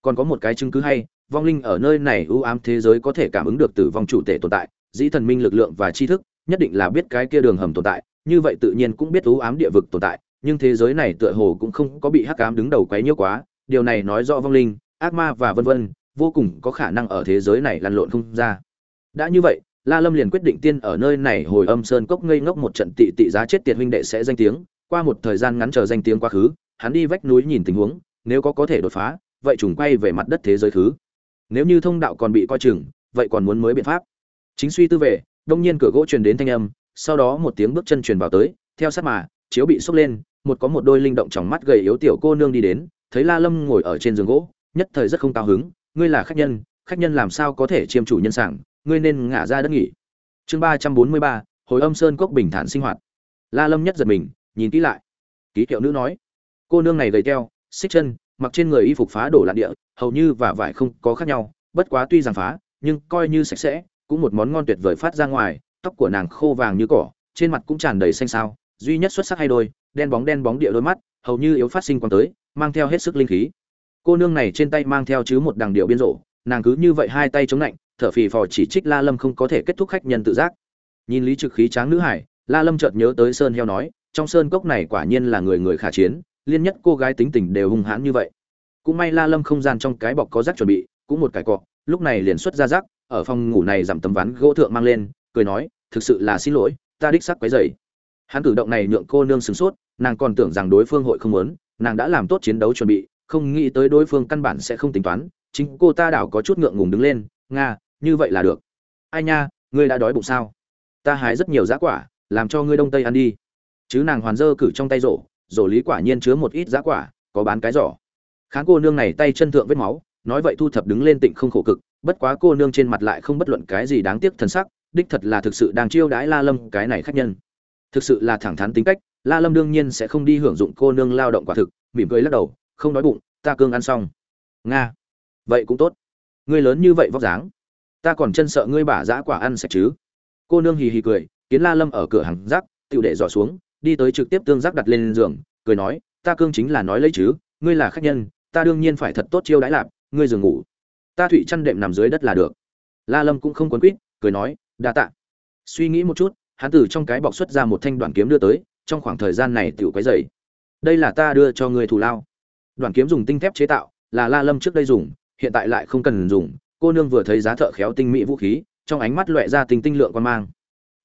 còn có một cái chứng cứ hay, vong linh ở nơi này ưu ám thế giới có thể cảm ứng được tử vong chủ tể tồn tại, dĩ thần minh lực lượng và tri thức, nhất định là biết cái kia đường hầm tồn tại, như vậy tự nhiên cũng biết ưu ám địa vực tồn tại, nhưng thế giới này tựa hồ cũng không có bị hắc ám đứng đầu quấy nhiễu quá, điều này nói rõ vong linh, ác ma và vân vân, vô cùng có khả năng ở thế giới này lăn lộn không ra. Đã như vậy, la lâm liền quyết định tiên ở nơi này hồi âm sơn cốc ngây ngốc một trận tị tị giá chết tiệt huynh đệ sẽ danh tiếng, qua một thời gian ngắn chờ danh tiếng quá khứ, hắn đi vách núi nhìn tình huống, nếu có có thể đột phá vậy trùng quay về mặt đất thế giới thứ nếu như thông đạo còn bị coi chừng, vậy còn muốn mới biện pháp. Chính suy tư về, đông nhiên cửa gỗ truyền đến thanh âm, sau đó một tiếng bước chân truyền vào tới, theo sát mà, chiếu bị xốc lên, một có một đôi linh động trong mắt gầy yếu tiểu cô nương đi đến, thấy la lâm ngồi ở trên giường gỗ, nhất thời rất không cao hứng, ngươi là khách nhân khách nhân làm sao có thể chiêm chủ nhân sảng, ngươi nên ngả ra đất nghỉ. Chương ba trăm bốn mươi ba, hồi âm sơn cốc bình thản sinh hoạt. La lâm nhất giật mình, nhìn kỹ lại. Ký hiệu nữ nói. Cô nương này gầy teo, xích chân mặc trên người y phục phá đổ lạn địa, hầu như và vải không có khác nhau, bất quá tuy rằng phá, nhưng coi như sạch sẽ, cũng một món ngon tuyệt vời phát ra ngoài, tóc của nàng khô vàng như cỏ, trên mặt cũng tràn đầy xanh xao, duy nhất xuất sắc hai đôi, đen bóng đen bóng địa đôi mắt, hầu như yếu phát sinh quang tới, mang theo hết sức linh khí. Cô nương này trên tay mang theo chứ một đằng điệu biên rộ, nàng cứ như vậy hai tay chống lạnh, thở phì phò chỉ trích la lâm không có thể kết thúc khách nhân tự giác. Nhìn lý trực khí tráng nữ hải, la lâm chợt nhớ tới sơn heo nói, trong sơn cốc này quả nhiên là người người khả chiến liên nhất cô gái tính tình đều hung hãn như vậy. Cũng may la lâm không gian trong cái bọc có rác chuẩn bị, cũng một cái cọ, lúc này liền xuất ra rác, ở phòng ngủ này giảm tấm ván gỗ thượng mang lên, cười nói, thực sự là xin lỗi, ta đích sắc quấy rầy. Hắn cử động này nhượng cô nương sửng sốt, nàng còn tưởng rằng đối phương hội không muốn, nàng đã làm tốt chiến đấu chuẩn bị, không nghĩ tới đối phương căn bản sẽ không tính toán, chính cô ta đảo có chút ngượng ngùng đứng lên, nga, như vậy là được. Ai nha, ngươi đã đói bụng sao? Ta hái rất nhiều giá quả, làm cho ngươi đông tây ăn đi. Chứ nàng hoàn dơ cử trong tay rổ rổ lý quả nhiên chứa một ít giá quả, có bán cái giỏ. Kháng cô nương này tay chân thượng vết máu, nói vậy thu thập đứng lên tịnh không khổ cực, bất quá cô nương trên mặt lại không bất luận cái gì đáng tiếc thần sắc, đích thật là thực sự đang chiêu đãi la lâm, cái này khách nhân. Thực sự là thẳng thắn tính cách, la lâm đương nhiên sẽ không đi hưởng dụng cô nương lao động quả thực, mỉm cười lắc đầu, không đói bụng, ta cương ăn xong. Nga, vậy cũng tốt. Ngươi lớn như vậy vóc dáng, ta còn chân sợ ngươi bả giã quả ăn sạch chứ. Cô nương hì hì cười, kiến la lâm ở cửa hàng rác tựu để dò xuống đi tới trực tiếp tương giác đặt lên giường, cười nói, ta cương chính là nói lấy chứ, ngươi là khách nhân, ta đương nhiên phải thật tốt chiêu đãi lạp, ngươi giường ngủ. Ta thụy chăn đệm nằm dưới đất là được. La lâm cũng không quấn quýt, cười nói, đa tạ. Suy nghĩ một chút, hắn từ trong cái bọc xuất ra một thanh đoạn kiếm đưa tới, trong khoảng thời gian này tiểu quấy dày. Đây là ta đưa cho ngươi thù lao. Đoạn kiếm dùng tinh thép chế tạo, là la lâm trước đây dùng, hiện tại lại không cần dùng, cô nương vừa thấy giá thợ khéo tinh mỹ vũ khí, trong ánh mắt loẹ ra tinh tinh lượng quan mang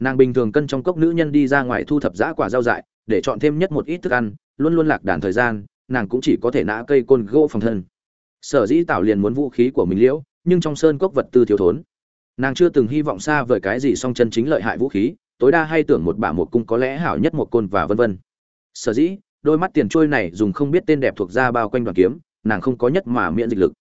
nàng bình thường cân trong cốc nữ nhân đi ra ngoài thu thập giã quả rau dại, để chọn thêm nhất một ít thức ăn, luôn luôn lạc đàn thời gian, nàng cũng chỉ có thể nã cây côn gỗ phòng thân. Sở dĩ tạo liền muốn vũ khí của mình liễu, nhưng trong sơn cốc vật tư thiếu thốn. Nàng chưa từng hy vọng xa vời cái gì song chân chính lợi hại vũ khí, tối đa hay tưởng một bả một cung có lẽ hảo nhất một côn và vân vân. Sở dĩ, đôi mắt tiền trôi này dùng không biết tên đẹp thuộc ra bao quanh đoàn kiếm, nàng không có nhất mà miễn dịch lực.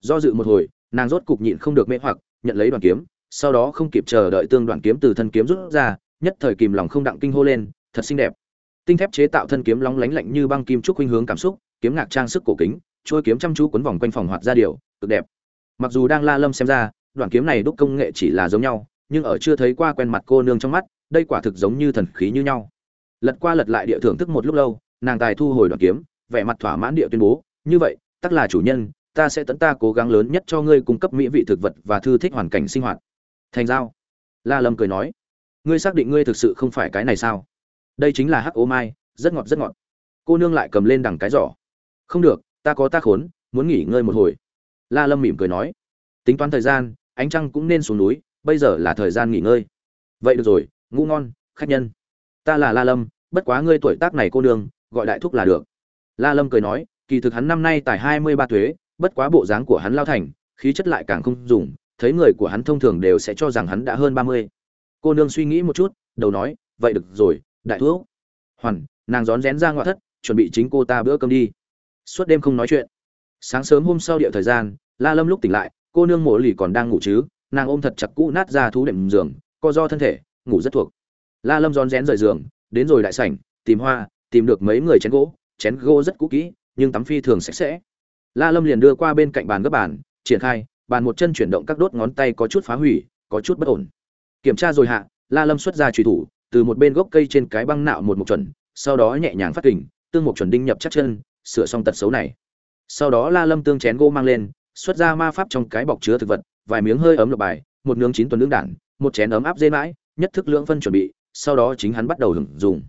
Do dự một hồi, nàng rốt cục nhịn không được mê hoặc, nhận lấy đoàn kiếm sau đó không kịp chờ đợi tương đoạn kiếm từ thân kiếm rút ra, nhất thời kìm lòng không đặng kinh hô lên, thật xinh đẹp. Tinh thép chế tạo thân kiếm lóng lánh lạnh như băng kim trúc huynh hướng cảm xúc, kiếm ngạc trang sức cổ kính, trôi kiếm chăm chú quấn vòng quanh phòng hoạt ra điều, cực đẹp. Mặc dù đang la lâm xem ra, đoạn kiếm này đúc công nghệ chỉ là giống nhau, nhưng ở chưa thấy qua quen mặt cô nương trong mắt, đây quả thực giống như thần khí như nhau. Lật qua lật lại địa thưởng thức một lúc lâu, nàng tài thu hồi đoạn kiếm, vẻ mặt thỏa mãn địa tuyên bố, như vậy tất là chủ nhân, ta sẽ tận ta cố gắng lớn nhất cho ngươi cung cấp mỹ vị thực vật và thư thích hoàn cảnh sinh hoạt thành giao. La lâm cười nói, ngươi xác định ngươi thực sự không phải cái này sao? Đây chính là hắc ô mai, rất ngọt rất ngọt. Cô nương lại cầm lên đằng cái giỏ. Không được, ta có ta khốn, muốn nghỉ ngơi một hồi. La lâm mỉm cười nói, tính toán thời gian, ánh trăng cũng nên xuống núi, bây giờ là thời gian nghỉ ngơi. Vậy được rồi, ngủ ngon, khách nhân. Ta là la lâm, bất quá ngươi tuổi tác này cô nương, gọi đại thúc là được. La lâm cười nói, kỳ thực hắn năm nay tài hai mươi ba thuế bất quá bộ dáng của hắn lao thành, khí chất lại càng không dùng thấy người của hắn thông thường đều sẽ cho rằng hắn đã hơn ba mươi. Cô nương suy nghĩ một chút, đầu nói, vậy được rồi, đại thuốc hoàn, nàng rón rén ra ngoại thất, chuẩn bị chính cô ta bữa cơm đi. Suốt đêm không nói chuyện. Sáng sớm hôm sau địa thời gian, la lâm lúc tỉnh lại, cô nương mộ lì còn đang ngủ chứ, nàng ôm thật chặt cũ nát ra thú đệm giường, co do thân thể, ngủ rất thuộc. La lâm rón rén rời giường, đến rồi đại sảnh, tìm hoa, tìm được mấy người chén gỗ chén gỗ rất cũ kỹ, nhưng tắm phi thường sạch sẽ. La lâm liền đưa qua bên cạnh bàn gấp bàn, triển khai bàn một chân chuyển động các đốt ngón tay có chút phá hủy, có chút bất ổn. Kiểm tra rồi hạ, la lâm xuất ra trùy thủ, từ một bên gốc cây trên cái băng nạo một mục chuẩn, sau đó nhẹ nhàng phát kình, tương mục chuẩn đinh nhập chắc chân, sửa xong tật xấu này. Sau đó la lâm tương chén gỗ mang lên, xuất ra ma pháp trong cái bọc chứa thực vật, vài miếng hơi ấm lộc bài, một nướng chín tuần nướng đản, một chén ấm áp dê mãi, nhất thức lưỡng phân chuẩn bị, sau đó chính hắn bắt đầu hưởng dùng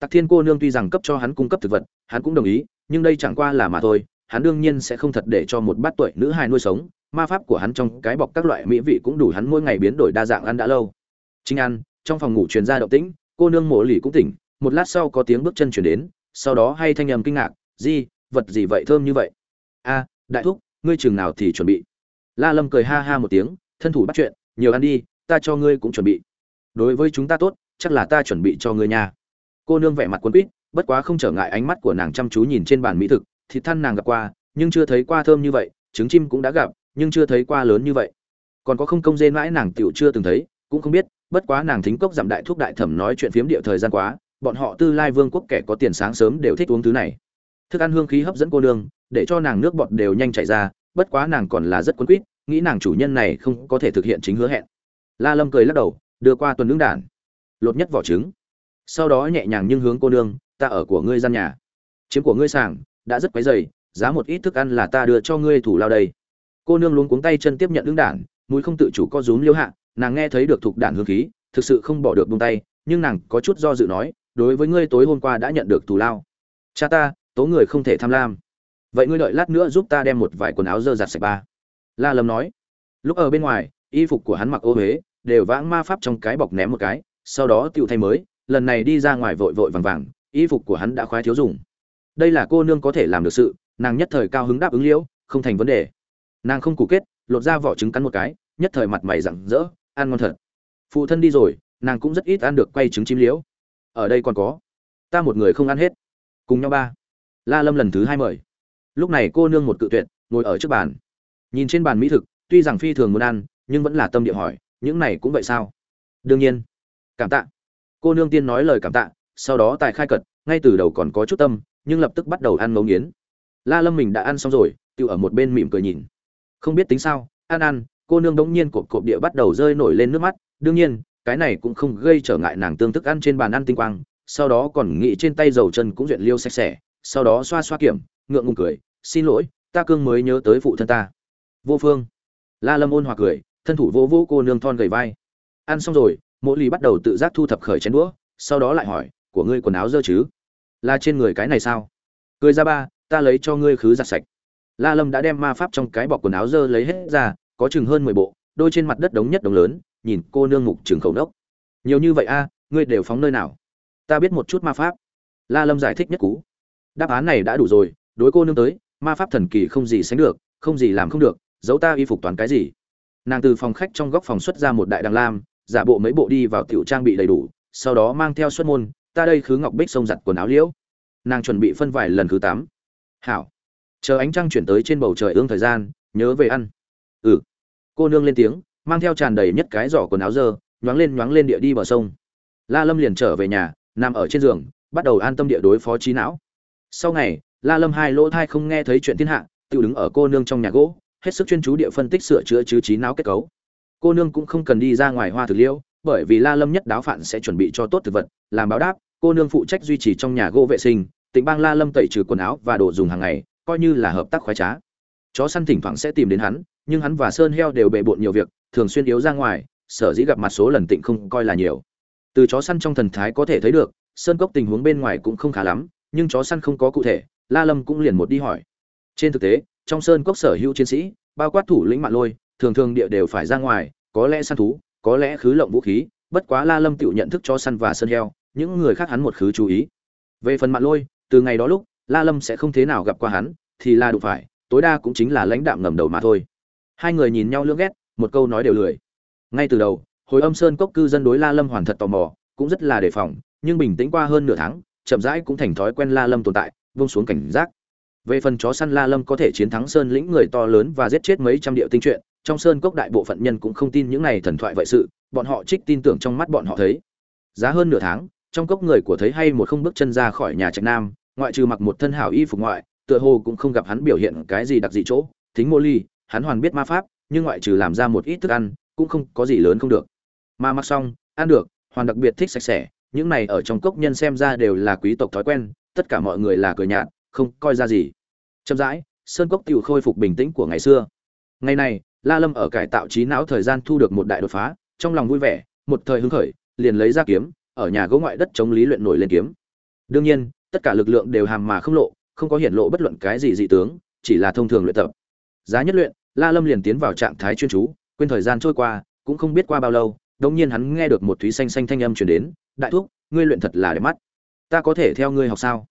tặc thiên cô nương tuy rằng cấp cho hắn cung cấp thực vật, hắn cũng đồng ý, nhưng đây chẳng qua là mà thôi, hắn đương nhiên sẽ không thật để cho một bát tuổi nữ hài nuôi sống ma pháp của hắn trong cái bọc các loại mỹ vị cũng đủ hắn mỗi ngày biến đổi đa dạng ăn đã lâu. Chính ăn trong phòng ngủ truyền ra động tĩnh, cô nương mộ lì cũng tỉnh, một lát sau có tiếng bước chân chuyển đến, sau đó hay thanh âm kinh ngạc, di, vật gì vậy thơm như vậy? A, đại thúc, ngươi chừng nào thì chuẩn bị? La lâm cười ha ha một tiếng, thân thủ bắt chuyện, nhiều ăn đi, ta cho ngươi cũng chuẩn bị. Đối với chúng ta tốt, chắc là ta chuẩn bị cho ngươi nha. Cô nương vẻ mặt cuốn quýt, bất quá không trở ngại ánh mắt của nàng chăm chú nhìn trên bàn mỹ thực, thịt than nàng gặp qua, nhưng chưa thấy qua thơm như vậy, trứng chim cũng đã gặp nhưng chưa thấy qua lớn như vậy. Còn có không công dê mãi nàng tiểu chưa từng thấy, cũng không biết, bất quá nàng thính cốc giảm đại thuốc đại thẩm nói chuyện phiếm địa thời gian quá, bọn họ tư lai vương quốc kẻ có tiền sáng sớm đều thích uống thứ này. Thức ăn hương khí hấp dẫn cô nương, để cho nàng nước bọt đều nhanh chảy ra, bất quá nàng còn là rất quấn quýt, nghĩ nàng chủ nhân này không có thể thực hiện chính hứa hẹn. La lâm cười lắc đầu, đưa qua tuần nướng đản. Lột nhất vỏ trứng. Sau đó nhẹ nhàng nhưng hướng cô nương, ta ở của ngươi gian nhà. Chiếm của ngươi sàng, đã rất quấy dày giá một ít thức ăn là ta đưa cho ngươi thủ lao đây cô nương luống cuống tay chân tiếp nhận ứng đản, mũi không tự chủ co rúm liêu hạ, nàng nghe thấy được thuộc đản hương khí, thực sự không bỏ được buông tay, nhưng nàng có chút do dự nói, đối với ngươi tối hôm qua đã nhận được thù lao. Cha ta, tố người không thể tham lam. Vậy ngươi đợi lát nữa giúp ta đem một vài quần áo dơ giặt sạch ba. La lâm nói. Lúc ở bên ngoài, y phục của hắn mặc ô huế, đều vãng ma pháp trong cái bọc ném một cái, sau đó tựu thay mới, lần này đi ra ngoài vội vội vàng vàng, y phục của hắn đã khoái thiếu dùng. Đây là cô nương có thể làm được sự, nàng nhất thời cao hứng đáp ứng liễu, không thành vấn đề nàng không cụ kết, lột ra vỏ trứng cắn một cái, nhất thời mặt mày rặng rỡ, ăn ngon thật. Phụ thân đi rồi, nàng cũng rất ít ăn được quay trứng chim liễu. Ở đây còn có. Ta một người không ăn hết. Cùng nhau ba. La lâm lần thứ hai mời. Lúc này cô nương một cự tuyệt, ngồi ở trước bàn. Nhìn trên bàn mỹ thực, tuy rằng phi thường muốn ăn, nhưng vẫn là tâm địa hỏi, những này cũng vậy sao? Đương nhiên. Cảm tạ. Cô nương tiên nói lời cảm tạ, sau đó tài khai cật, ngay từ đầu còn có chút tâm, nhưng lập tức bắt đầu ăn ngấu nghiến. La lâm mình đã ăn xong rồi, tự ở một bên mỉm cười nhìn không biết tính sao ăn ăn cô nương đống nhiên cộp cộp địa bắt đầu rơi nổi lên nước mắt. Đương nhiên, cái này cũng không gây trở ngại nàng tương thức ăn trên bàn ăn tinh quang, sau đó còn nghĩ trên tay dầu chân cũng duyện liêu sạch sẽ, sau đó xoa xoa kiểm, ngượng ngùng cười, xin lỗi, ta cương mới nhớ tới phụ thân ta. Vô phương, la lâm ôn hòa cười, thân thủ vô vô cô nương thon gầy vai. Ăn xong rồi mỗi ly bắt đầu tự giác thu thập khởi chén đũa, sau đó lại hỏi, của ngươi quần áo dơ chứ? Là trên người cái này sao? Cười ra ba, ta lấy cho ngươi khứ giặt sạch la lâm đã đem ma pháp trong cái bọc quần áo dơ lấy hết ra, có chừng hơn mười bộ, đôi trên mặt đất đống nhất đống lớn, nhìn cô nương mục trường khẩu nốc. nhiều như vậy a, ngươi đều phóng nơi nào? Ta biết một chút ma pháp. La lâm giải thích nhất cú. Đáp án này đã đủ rồi, đối cô nương tới, ma pháp thần kỳ không gì sánh được, không gì làm không được, giấu ta y phục toàn cái gì. Nàng từ phòng khách trong góc phòng xuất ra một đại đằng lam, giả bộ mấy bộ đi vào tiểu trang bị đầy đủ, sau đó mang theo xuất môn, ta đây khứ ngọc bích sông giặt quần áo liễu. Nàng chuẩn bị phân vài lần thứ tám. Hảo chờ ánh trăng chuyển tới trên bầu trời ương thời gian, nhớ về ăn. Ừ. Cô nương lên tiếng, mang theo tràn đầy nhất cái giỏ quần áo dơ, nhoáng lên nhoáng lên địa đi bờ sông. La lâm liền trở về nhà, nằm ở trên giường, bắt đầu an tâm địa đối phó trí não. Sau ngày, la lâm hai lỗ thai không nghe thấy chuyện thiên hạ, tự đứng ở cô nương trong nhà gỗ, hết sức chuyên chú địa phân tích sửa chữa chứ trí não kết cấu. Cô nương cũng không cần đi ra ngoài hoa thực liễu, bởi vì la lâm nhất đáo phản sẽ chuẩn bị cho tốt thực vật, làm báo đáp, cô nương phụ trách duy trì trong nhà gỗ vệ sinh tỉnh bang la lâm tẩy trừ quần áo và đồ dùng hàng ngày coi như là hợp tác khoái trá. Chó săn thỉnh thoảng sẽ tìm đến hắn, nhưng hắn và sơn heo đều bề bộn nhiều việc, thường xuyên yếu ra ngoài, sở dĩ gặp mặt số lần tịnh không coi là nhiều. Từ chó săn trong thần thái có thể thấy được, sơn cốc tình huống bên ngoài cũng không khá lắm, nhưng chó săn không có cụ thể, la lâm cũng liền một đi hỏi. Trên thực tế, trong sơn cốc sở hữu chiến sĩ, bao quát thủ lĩnh mạng lôi, thường thường địa đều phải ra ngoài, có lẽ săn thú, có lẽ khứ lộng vũ khí, bất quá la lâm tự nhận thức cho săn và sơn heo, những người khác hắn một khứ chú ý. Về phần mạng lôi, từ ngày đó lúc la lâm sẽ không thế nào gặp qua hắn, thì là đủ phải, tối đa cũng chính là lãnh đạm ngầm đầu mà thôi. Hai người nhìn nhau lưỡng ghét, một câu nói đều lười. Ngay từ đầu, hồi âm sơn cốc cư dân đối la lâm hoàn thật tò mò, cũng rất là đề phòng, nhưng bình tĩnh qua hơn nửa tháng, chậm rãi cũng thành thói quen la lâm tồn tại vung xuống cảnh giác. Về phần chó săn la lâm có thể chiến thắng sơn lĩnh người to lớn và giết chết mấy trăm điệu tinh truyện trong sơn cốc đại bộ phận nhân cũng không tin những này thần thoại vậy sự, bọn họ trích tin tưởng trong mắt bọn họ thấy. Giá hơn nửa tháng, trong cốc người của thấy hay một không bước chân ra khỏi nhà trạch nam ngoại trừ mặc một thân hảo y phục ngoại, tựa hồ cũng không gặp hắn biểu hiện cái gì đặc dị chỗ. Thính mô ly, hắn hoàn biết ma pháp, nhưng ngoại trừ làm ra một ít thức ăn, cũng không có gì lớn không được. Mà mặc xong, ăn được, hoàn đặc biệt thích sạch sẽ, những này ở trong cốc nhân xem ra đều là quý tộc thói quen, tất cả mọi người là cười nhạt, không coi ra gì. Chậm rãi, sơn cốc tiểu khôi phục bình tĩnh của ngày xưa. Ngày này, la lâm ở cải tạo trí não thời gian thu được một đại đột phá, trong lòng vui vẻ, một thời hứng khởi, liền lấy ra kiếm, ở nhà gỗ ngoại đất chống lý luyện nổi lên kiếm. Đương nhiên tất cả lực lượng đều hàm mà không lộ, không có hiện lộ bất luận cái gì dị tướng, chỉ là thông thường luyện tập. Giá nhất luyện, la lâm liền tiến vào trạng thái chuyên chú, quên thời gian trôi qua, cũng không biết qua bao lâu đống nhiên hắn nghe được một thúy xanh xanh thanh âm truyền đến, đại thúc, ngươi luyện thật là đẹp mắt. Ta có thể theo ngươi học sao?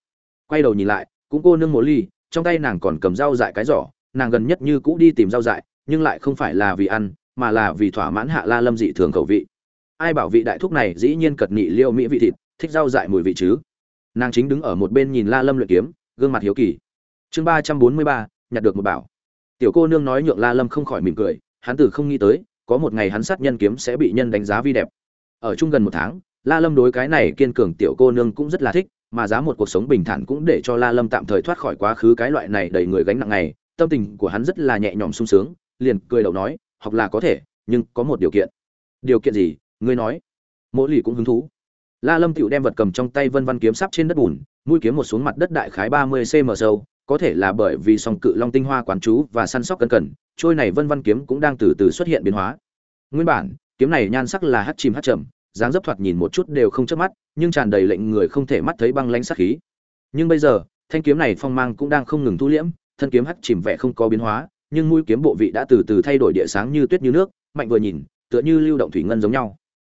Quay đầu nhìn lại, cũng cô nương mộ ly, trong tay nàng còn cầm dao dại cái giỏ, nàng gần nhất như cũ đi tìm rau dại, nhưng lại không phải là vì ăn, mà là vì thỏa mãn hạ la lâm dị thường khẩu vị. Ai bảo vị đại thúc này dĩ nhiên cật nị liêu mỹ vị thịt, thích rau dại mùi vị chứ? Nàng chính đứng ở một bên nhìn la lâm luyện kiếm, gương mặt hiếu kỳ. Chương ba trăm bốn mươi ba, nhặt được một bảo. Tiểu cô nương nói nhượng la lâm không khỏi mỉm cười, hắn từ không nghĩ tới, có một ngày hắn sát nhân kiếm sẽ bị nhân đánh giá vi đẹp. Ở chung gần một tháng, la lâm đối cái này kiên cường tiểu cô nương cũng rất là thích, mà giá một cuộc sống bình thản cũng để cho la lâm tạm thời thoát khỏi quá khứ cái loại này đầy người gánh nặng này, tâm tình của hắn rất là nhẹ nhõm sung sướng, liền cười đầu nói, học là có thể, nhưng có một điều kiện. Điều kiện gì? ngươi nói. Mỗi lì cũng hứng thú la lâm tựu đem vật cầm trong tay vân Vân kiếm sắp trên đất bùn mũi kiếm một xuống mặt đất đại khái ba mươi cm sâu có thể là bởi vì song cự long tinh hoa quán chú và săn sóc cẩn cẩn trôi này vân Vân kiếm cũng đang từ từ xuất hiện biến hóa. Nguyên bản kiếm này nhan sắc là hắt chìm hắt trầm, dáng dấp thoạt nhìn một chút đều không chớp mắt nhưng tràn đầy lệnh người không thể mắt thấy băng lãnh sát khí. Nhưng bây giờ thanh kiếm này phong mang cũng đang không ngừng thu liễm thân kiếm hắt chìm vẻ không có biến hóa nhưng mũi kiếm bộ vị đã từ từ thay đổi địa sáng như tuyết như nước mạnh vừa nhìn tựa như lưu động thủy ngân giống nhau.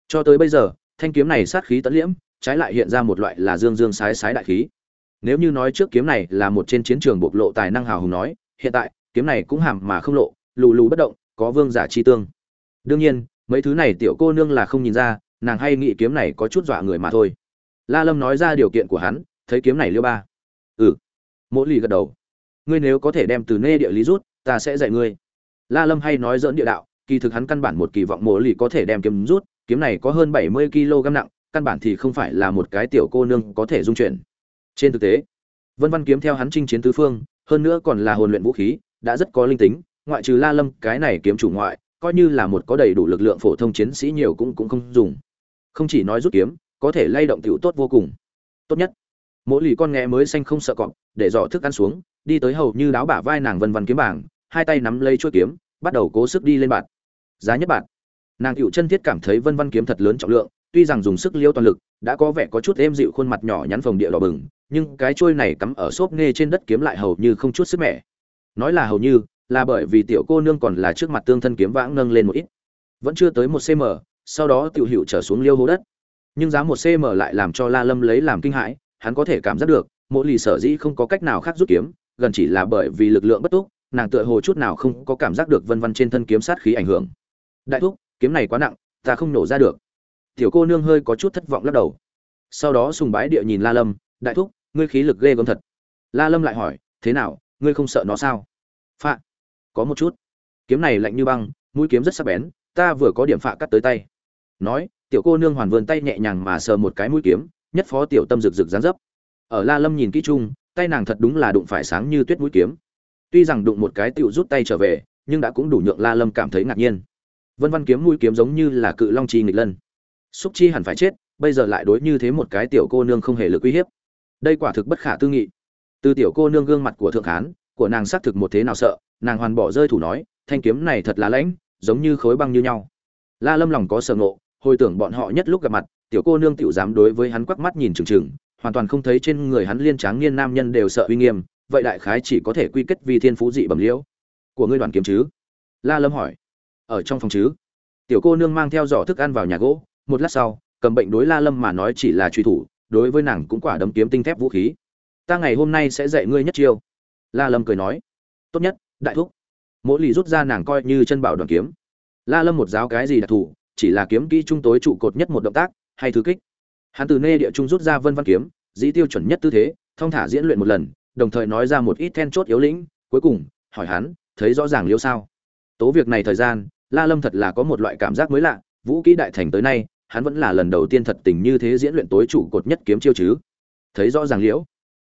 Cho tới bây giờ thanh kiếm này sát khí tấn liễm, trái lại hiện ra một loại là dương dương sái sái đại khí. Nếu như nói trước kiếm này là một trên chiến trường bộc lộ tài năng hào hùng nói, hiện tại, kiếm này cũng hàm mà không lộ, lù lù bất động, có vương giả chi tương. Đương nhiên, mấy thứ này tiểu cô nương là không nhìn ra, nàng hay nghĩ kiếm này có chút dọa người mà thôi. La lâm nói ra điều kiện của hắn, thấy kiếm này liêu ba. Ừ. Mỗi lì gật đầu. Ngươi nếu có thể đem từ nê địa lý rút, ta sẽ dạy ngươi. La lâm hay nói dỡn địa đạo, kỳ thực hắn căn bản một kỳ vọng mỗi lì có thể đem kiếm rút kiếm này có hơn bảy mươi kg nặng, căn bản thì không phải là một cái tiểu cô nương có thể dung chuyển. Trên thực tế, vân văn kiếm theo hắn chinh chiến tứ phương, hơn nữa còn là hồn luyện vũ khí, đã rất có linh tính, ngoại trừ la lâm, cái này kiếm chủ ngoại, coi như là một có đầy đủ lực lượng phổ thông chiến sĩ nhiều cũng cũng không dùng. Không chỉ nói rút kiếm, có thể lay động tiểu tốt vô cùng. Tốt nhất, mỗi lì con nghe mới xanh không sợ cọp, để dò thức ăn xuống, đi tới hầu như đáo bả vai nàng vân vân kiếm bảng, hai tay nắm lấy chuôi kiếm, bắt đầu cố sức đi lên bạn giá nhất bạn nàng cựu chân thiết cảm thấy vân vân kiếm thật lớn trọng lượng, tuy rằng dùng sức liêu toàn lực, đã có vẻ có chút êm dịu khuôn mặt nhỏ nhắn phồng địa đỏ bừng, nhưng cái trôi này cắm ở xốp nghe trên đất kiếm lại hầu như không chút sức mẻ. Nói là hầu như, là bởi vì tiểu cô nương còn là trước mặt tương thân kiếm vãng nâng lên một ít. Vẫn chưa tới một cm sau đó tiểu hữu trở xuống liêu hố đất. Nhưng giá một cm lại làm cho la lâm lấy làm kinh hãi, hắn có thể cảm giác được mỗi lì sở dĩ không có cách nào khác rút kiếm, gần chỉ là bởi vì lực lượng bất túc, nàng tựa hồ chút nào không có cảm giác được vân vân trên thân kiếm sát khí ảnh hưởng. Đại thúc kiếm này quá nặng, ta không nổ ra được. Tiểu cô nương hơi có chút thất vọng lắc đầu. Sau đó sùng bái địa nhìn la lâm, đại thúc, ngươi khí lực ghê gớm thật. La lâm lại hỏi, thế nào, ngươi không sợ nó sao? Phạ, có một chút. Kiếm này lạnh như băng, mũi kiếm rất sắc bén, ta vừa có điểm phạ cắt tới tay. Nói, tiểu cô nương hoàn vươn tay nhẹ nhàng mà sờ một cái mũi kiếm, nhất phó tiểu tâm rực rực dán dấp. Ở la lâm nhìn kỹ chung, tay nàng thật đúng là đụng phải sáng như tuyết mũi kiếm. Tuy rằng đụng một cái tiểu rút tay trở về, nhưng đã cũng đủ nhượng la lâm cảm thấy ngạc nhiên vân văn kiếm mũi kiếm giống như là cự long chi nghịch lân. Xúc chi hẳn phải chết, bây giờ lại đối như thế một cái tiểu cô nương không hề lực uy hiếp. Đây quả thực bất khả tư nghị. Từ tiểu cô nương gương mặt của thượng hán của nàng xác thực một thế nào sợ, nàng hoàn bỏ rơi thủ nói, thanh kiếm này thật là lãnh, giống như khối băng như nhau. La lâm lòng có sợ ngộ, hồi tưởng bọn họ nhất lúc gặp mặt, tiểu cô nương tiểu dám đối với hắn quắc mắt nhìn trừng trừng hoàn toàn không thấy trên người hắn liên tráng niên nam nhân đều sợ uy nghiêm, vậy đại khái chỉ có thể quy kết vì thiên phú dị bẩm liễu. Của ngươi đoàn kiếm chứ? La lâm hỏi ở trong phòng chứ? Tiểu cô nương mang theo giỏ thức ăn vào nhà gỗ, một lát sau, cầm bệnh đối la lâm mà nói chỉ là truy thủ, đối với nàng cũng quả đấm kiếm tinh thép vũ khí. Ta ngày hôm nay sẽ dạy ngươi nhất chiêu. La lâm cười nói. Tốt nhất, đại thúc. Mỗi lì rút ra nàng coi như chân bảo đoàn kiếm. La lâm một giáo cái gì đặc thù, chỉ là kiếm kỹ trung tối trụ cột nhất một động tác, hay thứ kích. Hắn từ nê địa trung rút ra vân văn kiếm, dĩ tiêu chuẩn nhất tư thế, thông thả diễn luyện một lần, đồng thời nói ra một ít then chốt yếu lĩnh, cuối cùng, hỏi hắn, thấy rõ ràng liêu sao? Tố việc này thời gian la lâm thật là có một loại cảm giác mới lạ, vũ kỹ đại thành tới nay, hắn vẫn là lần đầu tiên thật tình như thế diễn luyện tối chủ cột nhất kiếm chiêu chứ. Thấy rõ ràng liễu.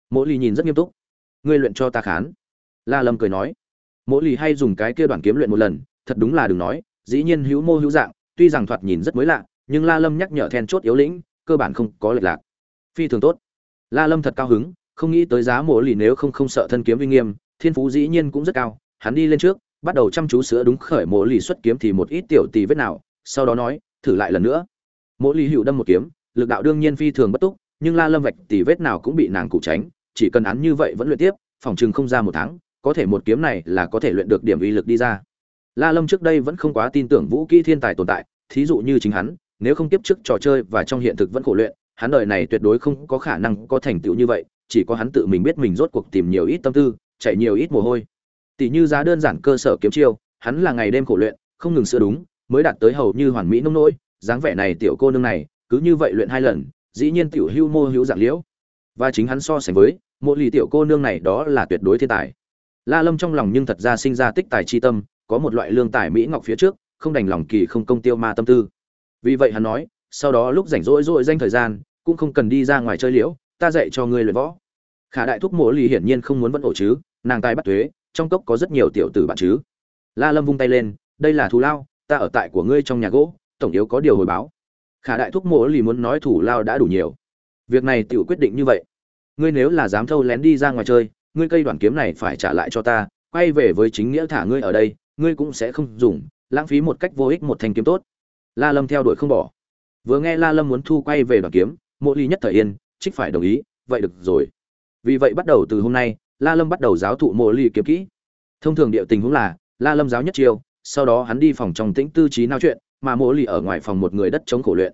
Mộ ly nhìn rất nghiêm túc. Ngươi luyện cho ta khán. La lâm cười nói. Mộ ly hay dùng cái kia đoạn kiếm luyện một lần, thật đúng là đừng nói, dĩ nhiên hữu mô hữu dạng, tuy rằng thoạt nhìn rất mới lạ, nhưng la lâm nhắc nhở then chốt yếu lĩnh, cơ bản không có lệch lạc. Phi thường tốt. La lâm thật cao hứng, không nghĩ tới giá Mộ lì nếu không không sợ thân kiếm uy nghiêm, thiên phú dĩ nhiên cũng rất cao, hắn đi lên trước bắt đầu chăm chú sửa đúng khởi mộ lì xuất kiếm thì một ít tiểu tì vết nào, sau đó nói, thử lại lần nữa. Mộ lì hữu đâm một kiếm, lực đạo đương nhiên phi thường bất túc, nhưng la lâm vạch tì vết nào cũng bị nàng cụ tránh, chỉ cần án như vậy vẫn luyện tiếp, phòng chừng không ra một tháng, có thể một kiếm này là có thể luyện được điểm uy lực đi ra. La lâm trước đây vẫn không quá tin tưởng vũ kỹ thiên tài tồn tại, thí dụ như chính hắn, nếu không tiếp trước trò chơi và trong hiện thực vẫn khổ luyện, hắn đời này tuyệt đối không có khả năng có thành tựu như vậy, chỉ có hắn tự mình biết mình rốt cuộc tìm nhiều ít tâm tư, chạy nhiều ít mồ hôi tỷ như giá đơn giản cơ sở kiếm chiêu, hắn là ngày đêm khổ luyện, không ngừng sửa đúng, mới đạt tới hầu như hoàn mỹ nông nỗi, dáng vẻ này tiểu cô nương này, cứ như vậy luyện hai lần, dĩ nhiên tiểu hưu mô hữu dạng liễu. Và chính hắn so sánh với một lì tiểu cô nương này đó là tuyệt đối thiên tài. La lâm trong lòng nhưng thật ra sinh ra tích tài chi tâm, có một loại lương tài mỹ ngọc phía trước, không đành lòng kỳ không công tiêu ma tâm tư. Vì vậy hắn nói, sau đó lúc rảnh rỗi rỗi danh thời gian, cũng không cần đi ra ngoài chơi liễu, ta dạy cho ngươi luyện võ. Khả đại thúc mỗ lì hiển nhiên không muốn vẫn ổ chứ, nàng tài bắt thuế trong cốc có rất nhiều tiểu tử bạn chứ. La lâm vung tay lên, đây là thù lao, ta ở tại của ngươi trong nhà gỗ, tổng yếu có điều hồi báo. Khả đại thúc Mỗ lì muốn nói thủ lao đã đủ nhiều. Việc này tiểu quyết định như vậy. Ngươi nếu là dám thâu lén đi ra ngoài chơi, ngươi cây đoạn kiếm này phải trả lại cho ta, quay về với chính nghĩa thả ngươi ở đây, ngươi cũng sẽ không dùng, lãng phí một cách vô ích một thanh kiếm tốt. La lâm theo đuổi không bỏ. Vừa nghe la lâm muốn thu quay về đoàn kiếm Mỗ Lì nhất thời yên, trích phải đồng ý, vậy được rồi. Vì vậy bắt đầu từ hôm nay la lâm bắt đầu giáo thụ mộ ly kiếm kỹ. Thông thường địa tình huống là, la lâm giáo nhất chiêu, sau đó hắn đi phòng trong tĩnh tư trí nao chuyện, mà mộ ly ở ngoài phòng một người đất chống khổ luyện.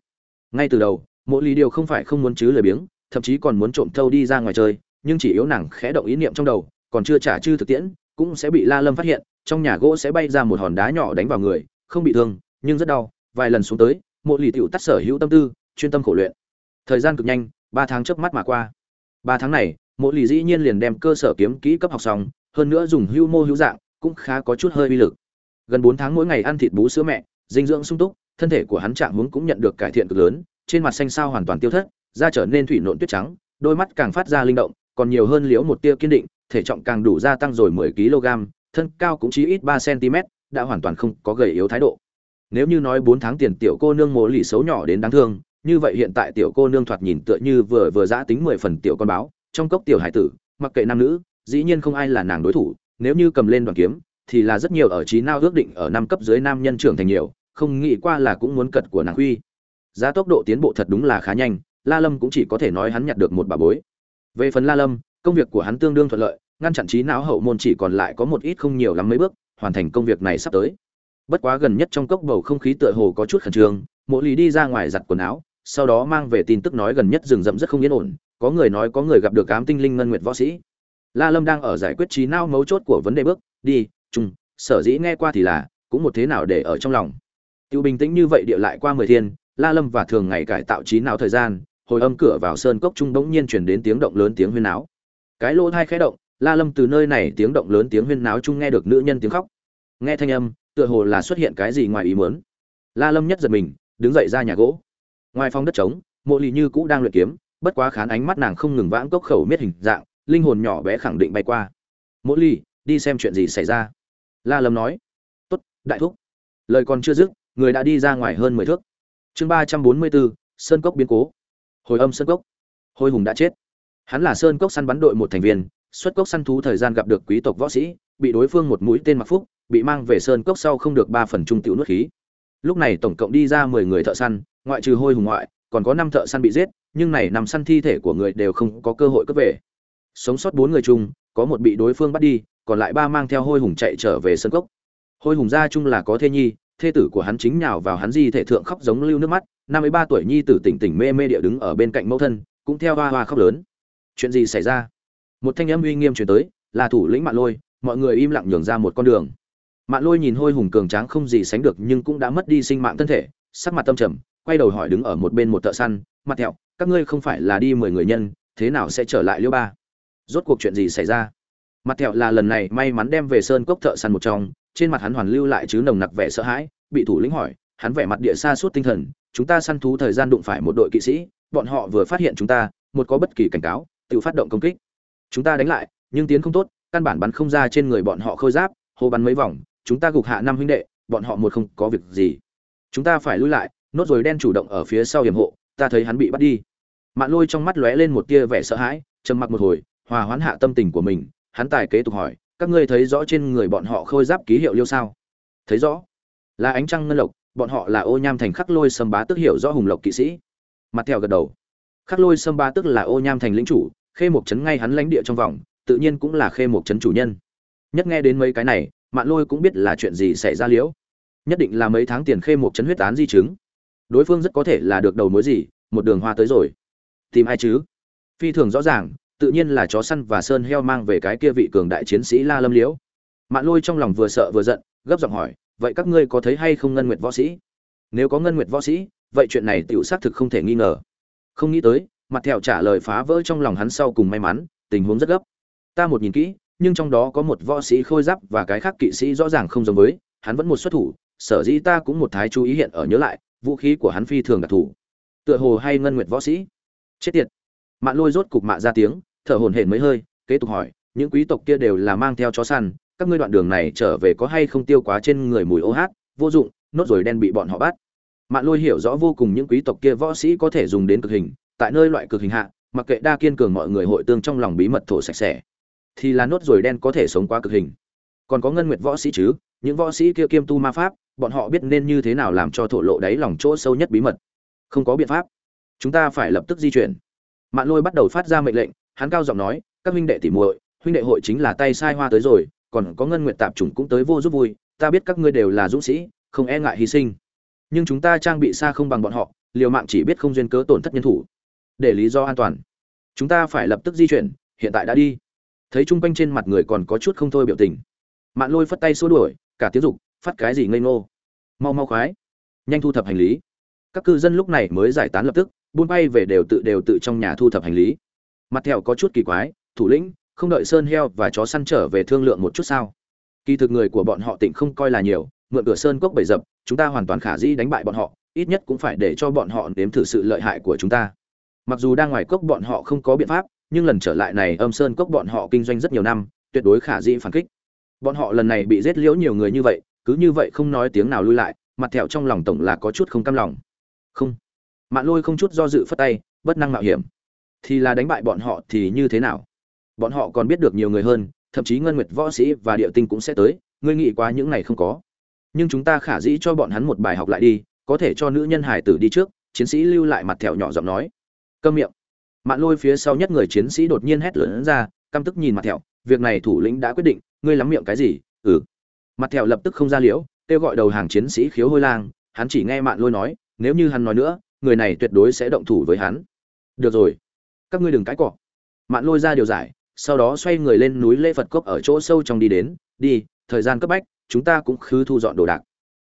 Ngay từ đầu, mộ ly điều không phải không muốn chứ lời biếng, thậm chí còn muốn trộm thâu đi ra ngoài chơi, nhưng chỉ yếu nàng khẽ động ý niệm trong đầu, còn chưa trả chư thực tiễn, cũng sẽ bị la lâm phát hiện, trong nhà gỗ sẽ bay ra một hòn đá nhỏ đánh vào người, không bị thương, nhưng rất đau. Vài lần xuống tới, mộ Ly tiểu tắt sở hữu tâm tư, chuyên tâm khổ luyện. Thời gian cực nhanh, ba tháng chớp mắt mà qua. Ba tháng này mộ lì dĩ nhiên liền đem cơ sở kiếm kỹ cấp học xong, hơn nữa dùng hưu mô hữu dạng, cũng khá có chút hơi uy lực. Gần bốn tháng mỗi ngày ăn thịt bú sữa mẹ, dinh dưỡng sung túc, thân thể của hắn trạng hướng cũng nhận được cải thiện cực lớn, trên mặt xanh sao hoàn toàn tiêu thất, da trở nên thủy nộn tuyết trắng, đôi mắt càng phát ra linh động, còn nhiều hơn liễu một tia kiên định, thể trọng càng đủ gia tăng rồi 10 kg, thân cao cũng chỉ ít 3 cm đã hoàn toàn không có gầy yếu thái độ. Nếu như nói 4 tháng tiền tiểu cô nương mồ lì xấu nhỏ đến đáng thương, như vậy hiện tại tiểu cô nương thoạt nhìn tựa như vừa vừa giã tính 10 phần tiểu con báo trong cốc tiểu hải tử, mặc kệ nam nữ, dĩ nhiên không ai là nàng đối thủ, nếu như cầm lên đoàn kiếm, thì là rất nhiều ở trí nào ước định ở năm cấp dưới nam nhân trưởng thành nhiều, không nghĩ qua là cũng muốn cật của nàng huy giá tốc độ tiến bộ thật đúng là khá nhanh, la lâm cũng chỉ có thể nói hắn nhặt được một bà bối. Về phần la lâm, công việc của hắn tương đương thuận lợi, ngăn chặn trí não hậu môn chỉ còn lại có một ít không nhiều lắm mấy bước, hoàn thành công việc này sắp tới. Bất quá gần nhất trong cốc bầu không khí tựa hồ có chút khẩn trương, mộ lì đi ra ngoài giặt quần áo, sau đó mang về tin tức nói gần nhất rừng rậm rất không yên ổn có người nói có người gặp được ám tinh linh ngân nguyệt võ sĩ. La lâm đang ở giải quyết trí não mấu chốt của vấn đề bước đi chung sở dĩ nghe qua thì là, cũng một thế nào để ở trong lòng. Tiêu bình tĩnh như vậy địa lại qua mười thiên, la lâm và thường ngày cải tạo trí não thời gian, hồi âm cửa vào sơn cốc trung bỗng nhiên chuyển đến tiếng động lớn tiếng huyên náo. Cái lỗ thai khẽ động, la lâm từ nơi này tiếng động lớn tiếng huyên náo chung nghe được nữ nhân tiếng khóc. Nghe thanh âm, tựa hồ là xuất hiện cái gì ngoài ý muốn. La lâm nhất giật mình, đứng dậy ra nhà gỗ. Ngoài phòng đất trống, mộ lì như cũ đang luyện kiếm bất quá khán ánh mắt nàng không ngừng vãng cốc khẩu miết hình dạng, linh hồn nhỏ bé khẳng định bay qua. Mỗi ly, đi xem chuyện gì xảy ra? La lâm nói. Tốt, đại thúc. Lời còn chưa dứt, người đã đi ra ngoài hơn mười thước. Chương ba trăm bốn mươi bốn, sơn cốc biến cố. Hồi âm sơn cốc. Hồi hùng đã chết. Hắn là sơn cốc săn bắn đội một thành viên, xuất cốc săn thú thời gian gặp được quý tộc võ sĩ, bị đối phương một mũi tên mặc phúc, bị mang về sơn cốc sau không được ba phần trung tiểu nuốt khí. Lúc này tổng cộng đi ra mười người thợ săn, ngoại trừ hôi hùng ngoại còn có năm thợ săn bị giết, nhưng này nằm săn thi thể của người đều không có cơ hội cướp về. Sống sót bốn người chung, có một bị đối phương bắt đi, còn lại ba mang theo hôi hùng chạy trở về sân cốc. Hôi hùng ra chung là có thê nhi, thê tử của hắn chính nhào vào hắn di thể thượng khóc giống lưu nước mắt, năm mươi ba tuổi nhi tử tỉnh tỉnh mê mê địa đứng ở bên cạnh mẫu thân, cũng theo hoa hoa khóc lớn. Chuyện gì xảy ra? Một thanh âm uy nghiêm chuyển tới, là thủ lĩnh mạn lôi, mọi người im lặng nhường ra một con đường. Mạn lôi nhìn hôi hùng cường tráng không gì sánh được nhưng cũng đã mất đi sinh mạng thân thể, sắc mặt tâm trầm quay đầu hỏi đứng ở một bên một thợ săn, mặt thẹo, các ngươi không phải là đi mười người nhân, thế nào sẽ trở lại liêu ba? Rốt cuộc chuyện gì xảy ra? Mặt thẹo là lần này may mắn đem về sơn cốc thợ săn một trong, trên mặt hắn hoàn lưu lại chứ nồng nặc vẻ sợ hãi, bị thủ lĩnh hỏi, hắn vẻ mặt địa xa suốt tinh thần, chúng ta săn thú thời gian đụng phải một đội kỵ sĩ, bọn họ vừa phát hiện chúng ta, một có bất kỳ cảnh cáo, tự phát động công kích. Chúng ta đánh lại, nhưng tiến không tốt, căn bản bắn không ra trên người bọn họ khôi giáp, hô bắn mấy vòng, chúng ta gục hạ năm huynh đệ, bọn họ một không có việc gì. Chúng ta phải lui lại nốt rồi đen chủ động ở phía sau hiểm hộ, ta thấy hắn bị bắt đi. Mạn lôi trong mắt lóe lên một tia vẻ sợ hãi, trầm mặc một hồi, hòa hoãn hạ tâm tình của mình, hắn tài kế tục hỏi, các ngươi thấy rõ trên người bọn họ khôi giáp ký hiệu liêu sao? Thấy rõ. Là ánh trăng ngân lộc, bọn họ là ô nham thành khắc lôi sâm bá tức hiểu rõ hùng lộc kỵ sĩ. Mặt theo gật đầu. Khắc lôi sâm bá tức là ô nham thành lĩnh chủ, khê một chấn ngay hắn lãnh địa trong vòng, tự nhiên cũng là khê một chấn chủ nhân. Nhất nghe đến mấy cái này, mạn lôi cũng biết là chuyện gì xảy ra liễu nhất định là mấy tháng tiền khê một chấn huyết án di chứng đối phương rất có thể là được đầu mối gì, một đường hoa tới rồi. Tìm ai chứ? Phi thường rõ ràng, tự nhiên là chó săn và sơn heo mang về cái kia vị cường đại chiến sĩ la lâm liễu. Mạn lôi trong lòng vừa sợ vừa giận, gấp giọng hỏi, vậy các ngươi có thấy hay không ngân nguyệt võ sĩ? Nếu có ngân nguyệt võ sĩ, vậy chuyện này tựu xác thực không thể nghi ngờ. Không nghĩ tới, mặt thẹo trả lời phá vỡ trong lòng hắn sau cùng may mắn, tình huống rất gấp. Ta một nhìn kỹ, nhưng trong đó có một võ sĩ khôi giáp và cái khác kỵ sĩ rõ ràng không giống với, hắn vẫn một xuất thủ, sở dĩ ta cũng một thái chú ý hiện ở nhớ lại vũ khí của hắn phi thường đặc thù. Tựa hồ hay ngân nguyệt võ sĩ. Chết tiệt. Mạn lôi rốt cục mạ ra tiếng, thở hổn hển mấy hơi, kế tục hỏi, những quý tộc kia đều là mang theo chó săn, các ngươi đoạn đường này trở về có hay không tiêu quá trên người mùi ô hát, vô dụng, nốt rồi đen bị bọn họ bắt. Mạn lôi hiểu rõ vô cùng những quý tộc kia võ sĩ có thể dùng đến cực hình, tại nơi loại cực hình hạ, mặc kệ đa kiên cường mọi người hội tương trong lòng bí mật thổ sạch sẽ, thì là nốt rồi đen có thể sống qua cực hình. Còn có ngân nguyệt võ sĩ chứ? Những võ sĩ kia kiêm tu ma pháp bọn họ biết nên như thế nào làm cho thổ lộ đáy lòng chỗ sâu nhất bí mật. Không có biện pháp. Chúng ta phải lập tức di chuyển. Mạn lôi bắt đầu phát ra mệnh lệnh, hắn cao giọng nói, các huynh đệ tỉ muội, huynh đệ hội chính là tay sai hoa tới rồi, còn có ngân nguyệt tạp chủng cũng tới vô giúp vui, ta biết các ngươi đều là dũng sĩ, không e ngại hy sinh. Nhưng chúng ta trang bị xa không bằng bọn họ, liều mạng chỉ biết không duyên cớ tổn thất nhân thủ. Để lý do an toàn. Chúng ta phải lập tức di chuyển, hiện tại đã đi. Thấy chung quanh trên mặt người còn có chút không thôi biểu tình. Mạn lôi phất tay xua đuổi, cả tiếng dục phát cái gì ngây ngô? Mau mau khoái. Nhanh thu thập hành lý. Các cư dân lúc này mới giải tán lập tức, buôn bay về đều tự đều tự trong nhà thu thập hành lý. Mặt thẹo có chút kỳ quái, thủ lĩnh, không đợi sơn heo và chó săn trở về thương lượng một chút sao? Kỳ thực người của bọn họ tịnh không coi là nhiều, mượn cửa sơn cốc bầy dập, chúng ta hoàn toàn khả dĩ đánh bại bọn họ, ít nhất cũng phải để cho bọn họ nếm thử sự lợi hại của chúng ta. Mặc dù đang ngoài cốc bọn họ không có biện pháp, nhưng lần trở lại này âm sơn cốc bọn họ kinh doanh rất nhiều năm, tuyệt đối khả dĩ phản kích. Bọn họ lần này bị giết liễu nhiều người như vậy cứ như vậy không nói tiếng nào lui lại, mặt thẹo trong lòng tổng là có chút không cam lòng. Không. Mạn lôi không chút do dự phất tay, bất năng mạo hiểm. Thì là đánh bại bọn họ thì như thế nào? Bọn họ còn biết được nhiều người hơn, thậm chí ngân nguyệt võ sĩ và địa tinh cũng sẽ tới, ngươi nghĩ quá những này không có. Nhưng chúng ta khả dĩ cho bọn hắn một bài học lại đi, có thể cho nữ nhân hải tử đi trước, chiến sĩ lưu lại mặt thẹo nhỏ giọng nói. Câm miệng. Mạn lôi phía sau nhất người chiến sĩ đột nhiên hét lớn ra, căm tức nhìn mặt thẹo, việc này thủ lĩnh đã quyết định, ngươi lắm miệng cái gì? Ừ mặt thẹo lập tức không ra liễu, kêu gọi đầu hàng chiến sĩ khiếu hôi lang, hắn chỉ nghe mạn lôi nói, nếu như hắn nói nữa, người này tuyệt đối sẽ động thủ với hắn. Được rồi, các ngươi đừng cãi cọ. Mạn lôi ra điều giải, sau đó xoay người lên núi lễ phật cốc ở chỗ sâu trong đi đến, đi, thời gian cấp bách, chúng ta cũng khứ thu dọn đồ đạc.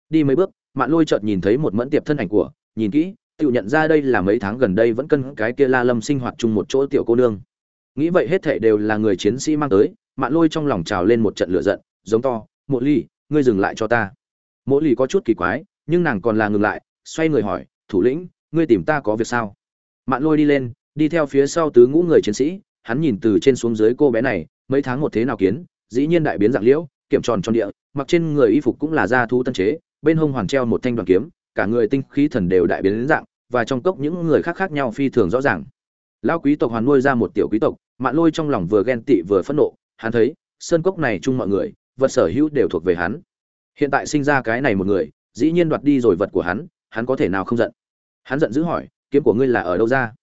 Đi mấy bước, mạn lôi chợt nhìn thấy một mẫn tiệp thân ảnh của, nhìn kỹ, tự nhận ra đây là mấy tháng gần đây vẫn cân cái kia la lâm sinh hoạt chung một chỗ tiểu cô nương. Nghĩ vậy hết thảy đều là người chiến sĩ mang tới, mạn lôi trong lòng trào lên một trận lửa giận, giống to mộ ly, ngươi dừng lại cho ta. Mộ ly có chút kỳ quái, nhưng nàng còn là ngừng lại, xoay người hỏi, thủ lĩnh, ngươi tìm ta có việc sao? Mạn lôi đi lên, đi theo phía sau tứ ngũ người chiến sĩ, hắn nhìn từ trên xuống dưới cô bé này, mấy tháng một thế nào kiến, dĩ nhiên đại biến dạng liễu, kiểm tròn tròn địa, mặc trên người y phục cũng là da thú tân chế, bên hông hoàn treo một thanh đoàn kiếm, cả người tinh khí thần đều đại biến đến dạng, và trong cốc những người khác khác nhau phi thường rõ ràng. Lão quý tộc hoàn nuôi ra một tiểu quý tộc, mạn lôi trong lòng vừa ghen tị vừa phẫn nộ, hắn thấy, sơn cốc này chung mọi người vật sở hữu đều thuộc về hắn. Hiện tại sinh ra cái này một người, dĩ nhiên đoạt đi rồi vật của hắn hắn có thể nào không giận? Hắn giận dữ hỏi, kiếm của ngươi là ở đâu ra?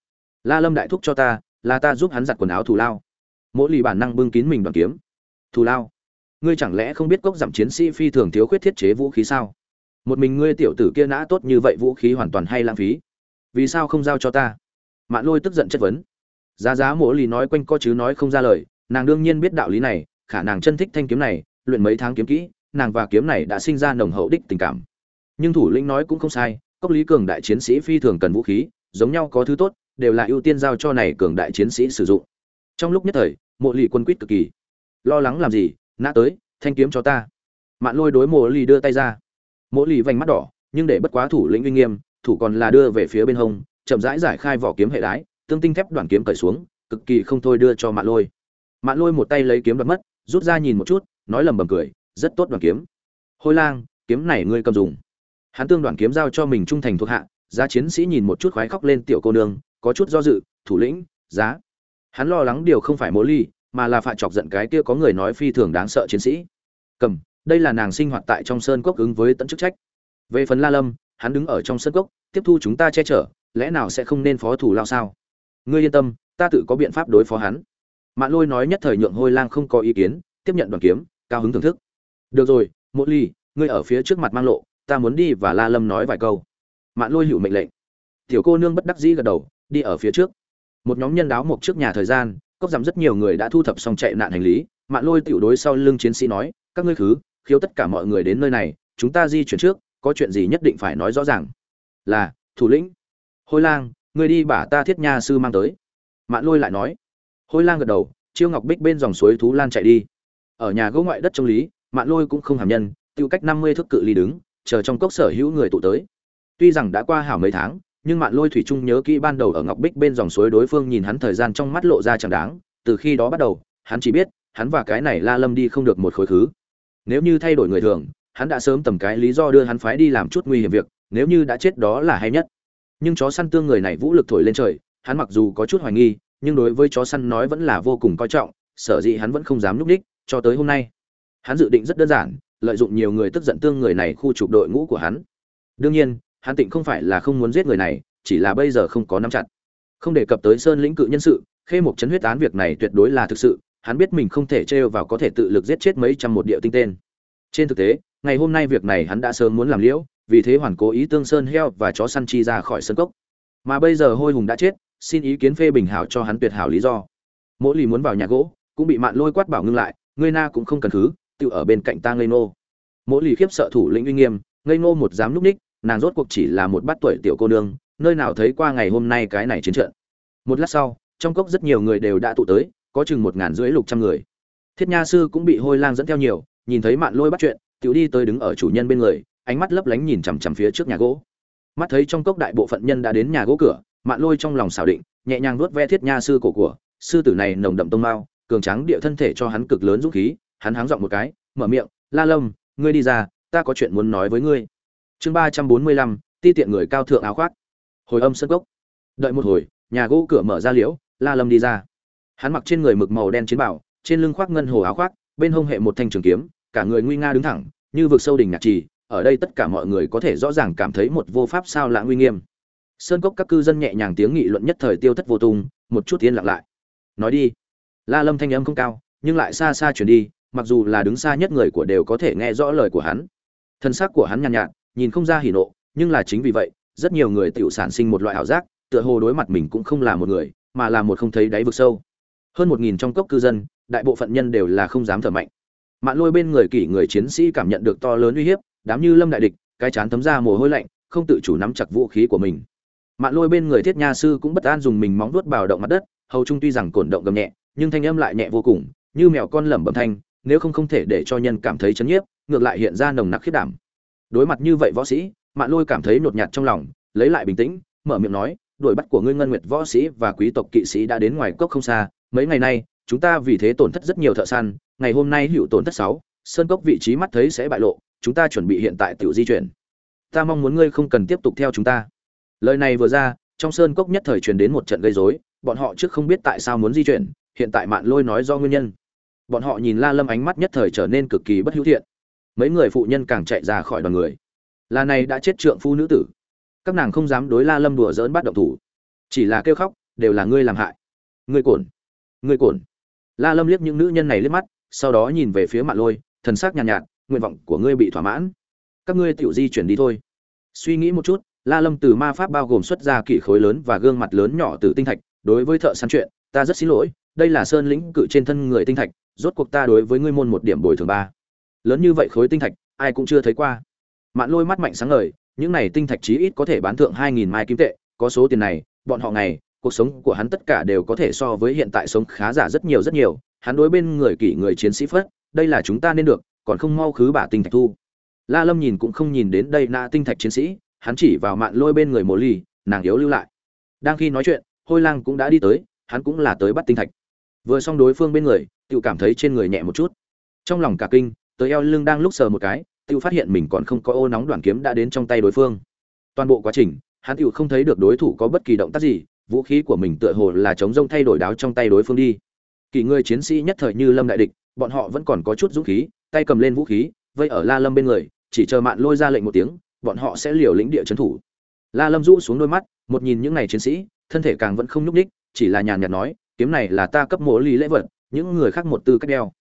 La lâm đại thúc cho ta, là ta giúp hắn giặt quần áo thù lao. Mỗi lì bản năng bưng kín mình đoàn kiếm. Thù lao? Ngươi chẳng lẽ không biết cốc giảm chiến sĩ phi thường thiếu khuyết thiết chế vũ khí sao? Một mình ngươi tiểu tử kia nã tốt như vậy vũ khí hoàn toàn hay lãng phí. Vì sao không giao cho ta? Mạn lôi tức giận chất vấn. Giá giá mỗ lì nói quanh co chứ nói không ra lời, nàng đương nhiên biết đạo lý này, khả nàng chân thích thanh kiếm này luyện mấy tháng kiếm kỹ, nàng và kiếm này đã sinh ra nồng hậu đích tình cảm. Nhưng thủ lĩnh nói cũng không sai, cốc lý cường đại chiến sĩ phi thường cần vũ khí, giống nhau có thứ tốt, đều là ưu tiên giao cho này cường đại chiến sĩ sử dụng. Trong lúc nhất thời, mộ lì quân quýt cực kỳ. Lo lắng làm gì? Nã tới, thanh kiếm cho ta. Mạn lôi đối mộ lì đưa tay ra. Mộ lì vành mắt đỏ, nhưng để bất quá thủ lĩnh uy nghiêm, thủ còn là đưa về phía bên hông, chậm rãi giải khai vỏ kiếm hệ đái, tương tinh thép đoạn kiếm cởi xuống, cực kỳ không thôi đưa cho mạn lôi. Mạn lôi một tay lấy kiếm đoạt mất, rút ra nhìn một chút nói lầm bầm cười, rất tốt đoàn kiếm. Hôi lang, kiếm này ngươi cầm dùng. Hắn tương đoàn kiếm giao cho mình trung thành thuộc hạ, giá chiến sĩ nhìn một chút khoái khóc lên tiểu cô nương, có chút do dự, thủ lĩnh, giá. Hắn lo lắng điều không phải mỗ ly, mà là phạ chọc giận cái kia có người nói phi thường đáng sợ chiến sĩ. Cầm, đây là nàng sinh hoạt tại trong sơn cốc ứng với tận chức trách. Về phần la lâm, hắn đứng ở trong sơn cốc, tiếp thu chúng ta che chở, lẽ nào sẽ không nên phó thủ lao sao? Ngươi yên tâm, ta tự có biện pháp đối phó hắn. Mạn lôi nói nhất thời nhượng hôi lang không có ý kiến, tiếp nhận đoàn kiếm cao hứng thưởng thức. Được rồi, mộ ly, ngươi ở phía trước mặt mang lộ, ta muốn đi và la lâm nói vài câu. Mạn lôi hữu mệnh lệnh. Tiểu cô nương bất đắc dĩ gật đầu, đi ở phía trước. Một nhóm nhân đáo mộc trước nhà thời gian, cốc giảm rất nhiều người đã thu thập xong chạy nạn hành lý. Mạn lôi tiểu đối sau lưng chiến sĩ nói, các ngươi khứ, khiếu tất cả mọi người đến nơi này, chúng ta di chuyển trước, có chuyện gì nhất định phải nói rõ ràng. Là, thủ lĩnh. Hôi lang, ngươi đi bả ta thiết nha sư mang tới. Mạn lôi lại nói. Hôi lang gật đầu, chiêu ngọc bích bên dòng suối thú lan chạy đi ở nhà gỗ ngoại đất trong lý, mạn lôi cũng không hàm nhân, tiêu cách năm mươi thước cự ly đứng, chờ trong cốc sở hữu người tụ tới. Tuy rằng đã qua hảo mấy tháng, nhưng mạn lôi thủy trung nhớ kỹ ban đầu ở ngọc bích bên dòng suối đối phương nhìn hắn thời gian trong mắt lộ ra chẳng đáng, từ khi đó bắt đầu, hắn chỉ biết, hắn và cái này la lâm đi không được một khối khứ. Nếu như thay đổi người thường, hắn đã sớm tầm cái lý do đưa hắn phái đi làm chút nguy hiểm việc, nếu như đã chết đó là hay nhất. Nhưng chó săn tương người này vũ lực thổi lên trời, hắn mặc dù có chút hoài nghi, nhưng đối với chó săn nói vẫn là vô cùng coi trọng, sở dĩ hắn vẫn không dám núp đích cho tới hôm nay. Hắn dự định rất đơn giản, lợi dụng nhiều người tức giận tương người này khu trục đội ngũ của hắn. Đương nhiên, hắn tịnh không phải là không muốn giết người này, chỉ là bây giờ không có nắm chặt. Không đề cập tới sơn lĩnh cự nhân sự, khê một chấn huyết án việc này tuyệt đối là thực sự, hắn biết mình không thể trêu vào có thể tự lực giết chết mấy trăm một địa tinh tên. Trên thực tế, ngày hôm nay việc này hắn đã sớm muốn làm liễu, vì thế hoàn cố ý tương sơn heo và chó săn chi ra khỏi sân cốc. Mà bây giờ hôi hùng đã chết, xin ý kiến phê bình hảo cho hắn tuyệt hảo lý do. Mỗi lì muốn vào nhà gỗ, cũng bị mạn lôi quát bảo ngưng lại ngươi na cũng không cần khứ, tự ở bên cạnh ta ngây nô mỗi lì khiếp sợ thủ lĩnh uy nghiêm, ngây nô một dám núp ních, nàng rốt cuộc chỉ là một bát tuổi tiểu cô nương, nơi nào thấy qua ngày hôm nay cái này chiến trận. Một lát sau, trong cốc rất nhiều người đều đã tụ tới, có chừng một ngàn rưỡi lục trăm người. Thiết nha sư cũng bị hôi lang dẫn theo nhiều, nhìn thấy mạn lôi bắt chuyện, tiểu đi tới đứng ở chủ nhân bên người, ánh mắt lấp lánh nhìn chằm chằm phía trước nhà gỗ. Mắt thấy trong cốc đại bộ phận nhân đã đến nhà gỗ cửa, mạn lôi trong lòng xảo định, nhẹ nhàng nuốt ve thiết nha sư cổ của, sư tử này nồng đậm tông mao cường tráng địa thân thể cho hắn cực lớn dũng khí, hắn háng giọng một cái, mở miệng, la lâm, ngươi đi ra, ta có chuyện muốn nói với ngươi. Chương ba trăm bốn mươi lăm, ti tiện người cao thượng áo khoác. Hồi âm sân cốc. Đợi một hồi, nhà gỗ cửa mở ra liễu, la lâm đi ra. Hắn mặc trên người mực màu đen chiến bảo, trên lưng khoác ngân hồ áo khoác, bên hông hệ một thanh trường kiếm, cả người nguy nga đứng thẳng, như vực sâu đỉnh nhạc trì, ở đây tất cả mọi người có thể rõ ràng cảm thấy một vô pháp sao lạ nguy nghiêm. Sơn cốc các cư dân nhẹ nhàng tiếng nghị luận nhất thời tiêu thất vô tung, một chút yên lặng lại. Nói đi la lâm thanh âm không cao nhưng lại xa xa truyền đi mặc dù là đứng xa nhất người của đều có thể nghe rõ lời của hắn. Thân sắc của hắn nhàn nhạt, nhạt nhìn không ra hỉ nộ nhưng là chính vì vậy rất nhiều người tiểu sản sinh một loại ảo giác tựa hồ đối mặt mình cũng không là một người mà là một không thấy đáy vực sâu. Hơn một nghìn trong cốc cư dân đại bộ phận nhân đều là không dám thở mạnh. Mạn lôi bên người kỷ người chiến sĩ cảm nhận được to lớn uy hiếp đám như lâm đại địch cái chán thấm ra mồ hôi lạnh không tự chủ nắm chặt vũ khí của mình. Mạn lôi bên người thiết nha sư cũng bất an dùng mình móng vuốt bào động mặt đất hầu trung tuy rằng cổn động gầm nhẹ nhưng thanh âm lại nhẹ vô cùng, như mèo con lẩm bẩm thanh, nếu không không thể để cho nhân cảm thấy chấn nhiếp, ngược lại hiện ra nồng nặc khiếp đảm. Đối mặt như vậy võ sĩ, mạn lôi cảm thấy nhột nhạt trong lòng, lấy lại bình tĩnh, mở miệng nói, đuổi bắt của ngươi ngân nguyệt võ sĩ và quý tộc kỵ sĩ đã đến ngoài cốc không xa, mấy ngày nay, chúng ta vì thế tổn thất rất nhiều thợ săn, ngày hôm nay hữu tổn thất sáu, sơn cốc vị trí mắt thấy sẽ bại lộ, chúng ta chuẩn bị hiện tại tiểu di chuyển. Ta mong muốn ngươi không cần tiếp tục theo chúng ta. Lời này vừa ra, trong sơn cốc nhất thời truyền đến một trận gây rối, bọn họ trước không biết tại sao muốn di chuyển hiện tại mạn lôi nói do nguyên nhân. Bọn họ nhìn la lâm ánh mắt nhất thời trở nên cực kỳ bất hữu thiện. Mấy người phụ nhân càng chạy ra khỏi đoàn người. Là này đã chết trượng phu nữ tử. Các nàng không dám đối la lâm đùa dỡn bắt động thủ. Chỉ là kêu khóc đều là ngươi làm hại. Ngươi cồn ngươi cồn la lâm liếc những nữ nhân này liếc mắt sau đó nhìn về phía mạn lôi thần sắc nhàn nhạt, nhạt nguyện vọng của ngươi bị thỏa mãn. Các ngươi tiểu di chuyển đi thôi. Suy nghĩ một chút la lâm từ ma pháp bao gồm xuất ra kỷ khối lớn và gương mặt lớn nhỏ từ tinh thạch đối với thợ săn chuyện ta rất xin lỗi đây là sơn lĩnh cự trên thân người tinh thạch, rốt cuộc ta đối với ngươi môn một điểm bồi thường ba. Lớn như vậy khối tinh thạch, ai cũng chưa thấy qua. Mạn lôi mắt mạnh sáng ngời, những này tinh thạch chí ít có thể bán thượng hai nghìn mai kim tệ, có số tiền này, bọn họ ngày, cuộc sống của hắn tất cả đều có thể so với hiện tại sống khá giả rất nhiều rất nhiều, hắn đối bên người kỷ người chiến sĩ phất, đây là chúng ta nên được, còn không mau khứ bả tinh thạch thu. La lâm nhìn cũng không nhìn đến đây na tinh thạch chiến sĩ, hắn chỉ vào mạn lôi bên người mồ ly, nàng yếu lưu lại. Đang khi nói chuyện, hôi lang cũng đã đi tới, hắn cũng là tới bắt tinh thạch vừa xong đối phương bên người tự cảm thấy trên người nhẹ một chút. Trong lòng cả kinh, tới eo lưng đang lúc sờ một cái tự phát hiện mình còn không có ô nóng đoàn kiếm đã đến trong tay đối phương. Toàn bộ quá trình, hắn tự không thấy được đối thủ có bất kỳ động tác gì, vũ khí của mình tựa hồ là chống rông thay đổi đáo trong tay đối phương đi. Kỳ người chiến sĩ nhất thời như lâm đại địch, bọn họ vẫn còn có chút dũng khí, tay cầm lên vũ khí, vây ở la lâm bên người, chỉ chờ mạn lôi ra lệnh một tiếng, bọn họ sẽ liều lĩnh địa trấn thủ. La lâm rũ xuống đôi mắt, một nhìn những này chiến sĩ, thân thể càng vẫn không nhúc ních chỉ là nhàn nhạt nói kiếm này là ta cấp mộ ly lễ vật, những người khác một tư cách đeo.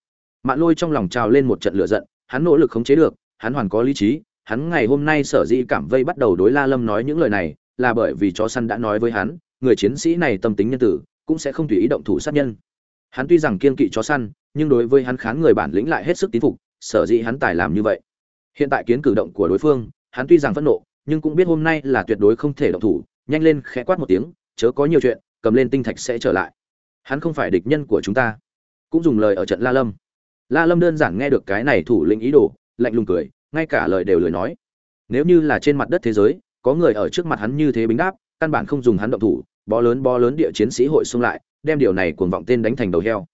Mạn lôi trong lòng trào lên một trận lửa giận, hắn nỗ lực khống chế được, hắn hoàn có lý trí, hắn ngày hôm nay sở dĩ cảm vây bắt đầu đối la lâm nói những lời này, là bởi vì chó săn đã nói với hắn, người chiến sĩ này tâm tính nhân tử, cũng sẽ không tùy ý động thủ sát nhân. Hắn tuy rằng kiên kỵ chó săn, nhưng đối với hắn khán người bản lĩnh lại hết sức tín phục, sở dĩ hắn tài làm như vậy. Hiện tại kiến cử động của đối phương, hắn tuy rằng phẫn nộ, nhưng cũng biết hôm nay là tuyệt đối không thể động thủ, nhanh lên khẽ quát một tiếng, chớ có nhiều chuyện, cầm lên tinh thạch sẽ trở lại hắn không phải địch nhân của chúng ta. Cũng dùng lời ở trận la lâm. La lâm đơn giản nghe được cái này thủ lĩnh ý đồ, lạnh lùng cười, ngay cả lời đều lười nói. Nếu như là trên mặt đất thế giới, có người ở trước mặt hắn như thế bính đáp, căn bản không dùng hắn động thủ, bó lớn bó lớn địa chiến sĩ hội xung lại, đem điều này cuồng vọng tên đánh thành đầu heo.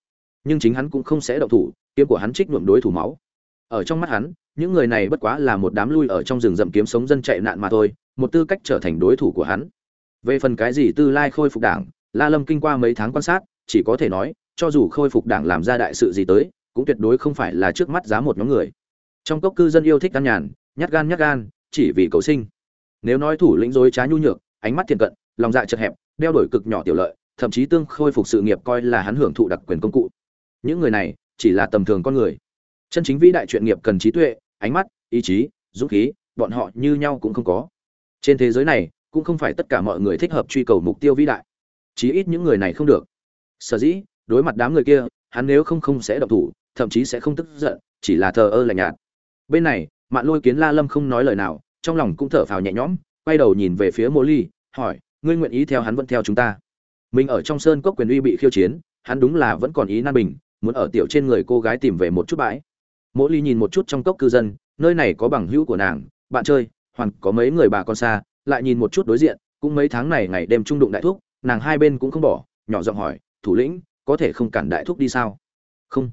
Nhưng chính hắn cũng không sẽ động thủ, kiếm của hắn trích nhuộm đối thủ máu. Ở trong mắt hắn, những người này bất quá là một đám lui ở trong rừng rậm kiếm sống dân chạy nạn mà thôi, một tư cách trở thành đối thủ của hắn. Về phần cái gì tư lai khôi phục đảng, la lâm kinh qua mấy tháng quan sát chỉ có thể nói, cho dù khôi phục đảng làm ra đại sự gì tới, cũng tuyệt đối không phải là trước mắt giá một nhóm người. Trong cốc cư dân yêu thích căn nhàn, nhát gan nhát gan, chỉ vì cầu sinh. Nếu nói thủ lĩnh dối trá nhu nhược, ánh mắt thiện cận, lòng dạ chật hẹp, đeo đổi cực nhỏ tiểu lợi, thậm chí tương khôi phục sự nghiệp coi là hắn hưởng thụ đặc quyền công cụ. Những người này, chỉ là tầm thường con người. Chân chính vĩ đại chuyện nghiệp cần trí tuệ, ánh mắt, ý chí, dũng khí, bọn họ như nhau cũng không có. Trên thế giới này, cũng không phải tất cả mọi người thích hợp truy cầu mục tiêu vĩ đại. Chí ít những người này không được sở dĩ, đối mặt đám người kia, hắn nếu không không sẽ động thủ, thậm chí sẽ không tức giận, chỉ là thờ ơ lạnh nhạt. Bên này, mạn lôi kiến la lâm không nói lời nào, trong lòng cũng thở phào nhẹ nhõm, quay đầu nhìn về phía mô ly, hỏi, ngươi nguyện ý theo hắn vẫn theo chúng ta? Mình ở trong sơn cốc quyền uy bị khiêu chiến, hắn đúng là vẫn còn ý nan bình, muốn ở tiểu trên người cô gái tìm về một chút bãi. Mỗ ly nhìn một chút trong cốc cư dân, nơi này có bằng hữu của nàng, bạn chơi hoặc có mấy người bà con xa? Lại nhìn một chút đối diện, cũng mấy tháng này ngày đêm trung đụng đại thúc, nàng hai bên cũng không bỏ, nhỏ giọng hỏi thủ lĩnh, có thể không cản đại thúc đi sao? Không.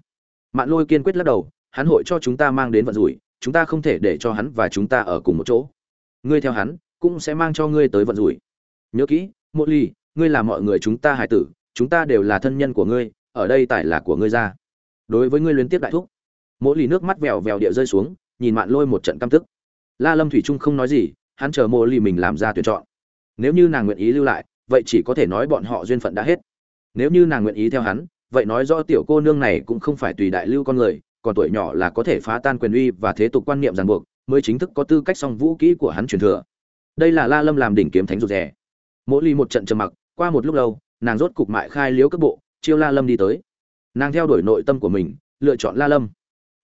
Mạn lôi kiên quyết lắc đầu, hắn hội cho chúng ta mang đến vận rủi, chúng ta không thể để cho hắn và chúng ta ở cùng một chỗ. Ngươi theo hắn, cũng sẽ mang cho ngươi tới vận rủi. Nhớ kỹ, mộ ly ngươi là mọi người chúng ta hải tử, chúng ta đều là thân nhân của ngươi, ở đây tài là của ngươi ra. Đối với ngươi liên tiếp đại thúc. Mỗi Ly nước mắt vèo vèo địa rơi xuống, nhìn mạn lôi một trận căm tức. La lâm thủy trung không nói gì, hắn chờ mộ Ly mình làm ra tuyển chọn. Nếu như nàng nguyện ý lưu lại, vậy chỉ có thể nói bọn họ duyên phận đã hết nếu như nàng nguyện ý theo hắn, vậy nói rõ tiểu cô nương này cũng không phải tùy đại lưu con người, còn tuổi nhỏ là có thể phá tan quyền uy và thế tục quan niệm ràng buộc, mới chính thức có tư cách song vũ kỹ của hắn truyền thừa. Đây là la lâm làm đỉnh kiếm thánh rụt rè. Mỗi ly một trận trầm mặc, qua một lúc lâu, nàng rốt cục mại khai liếu cấp bộ, chiêu la lâm đi tới. Nàng theo đuổi nội tâm của mình, lựa chọn la lâm.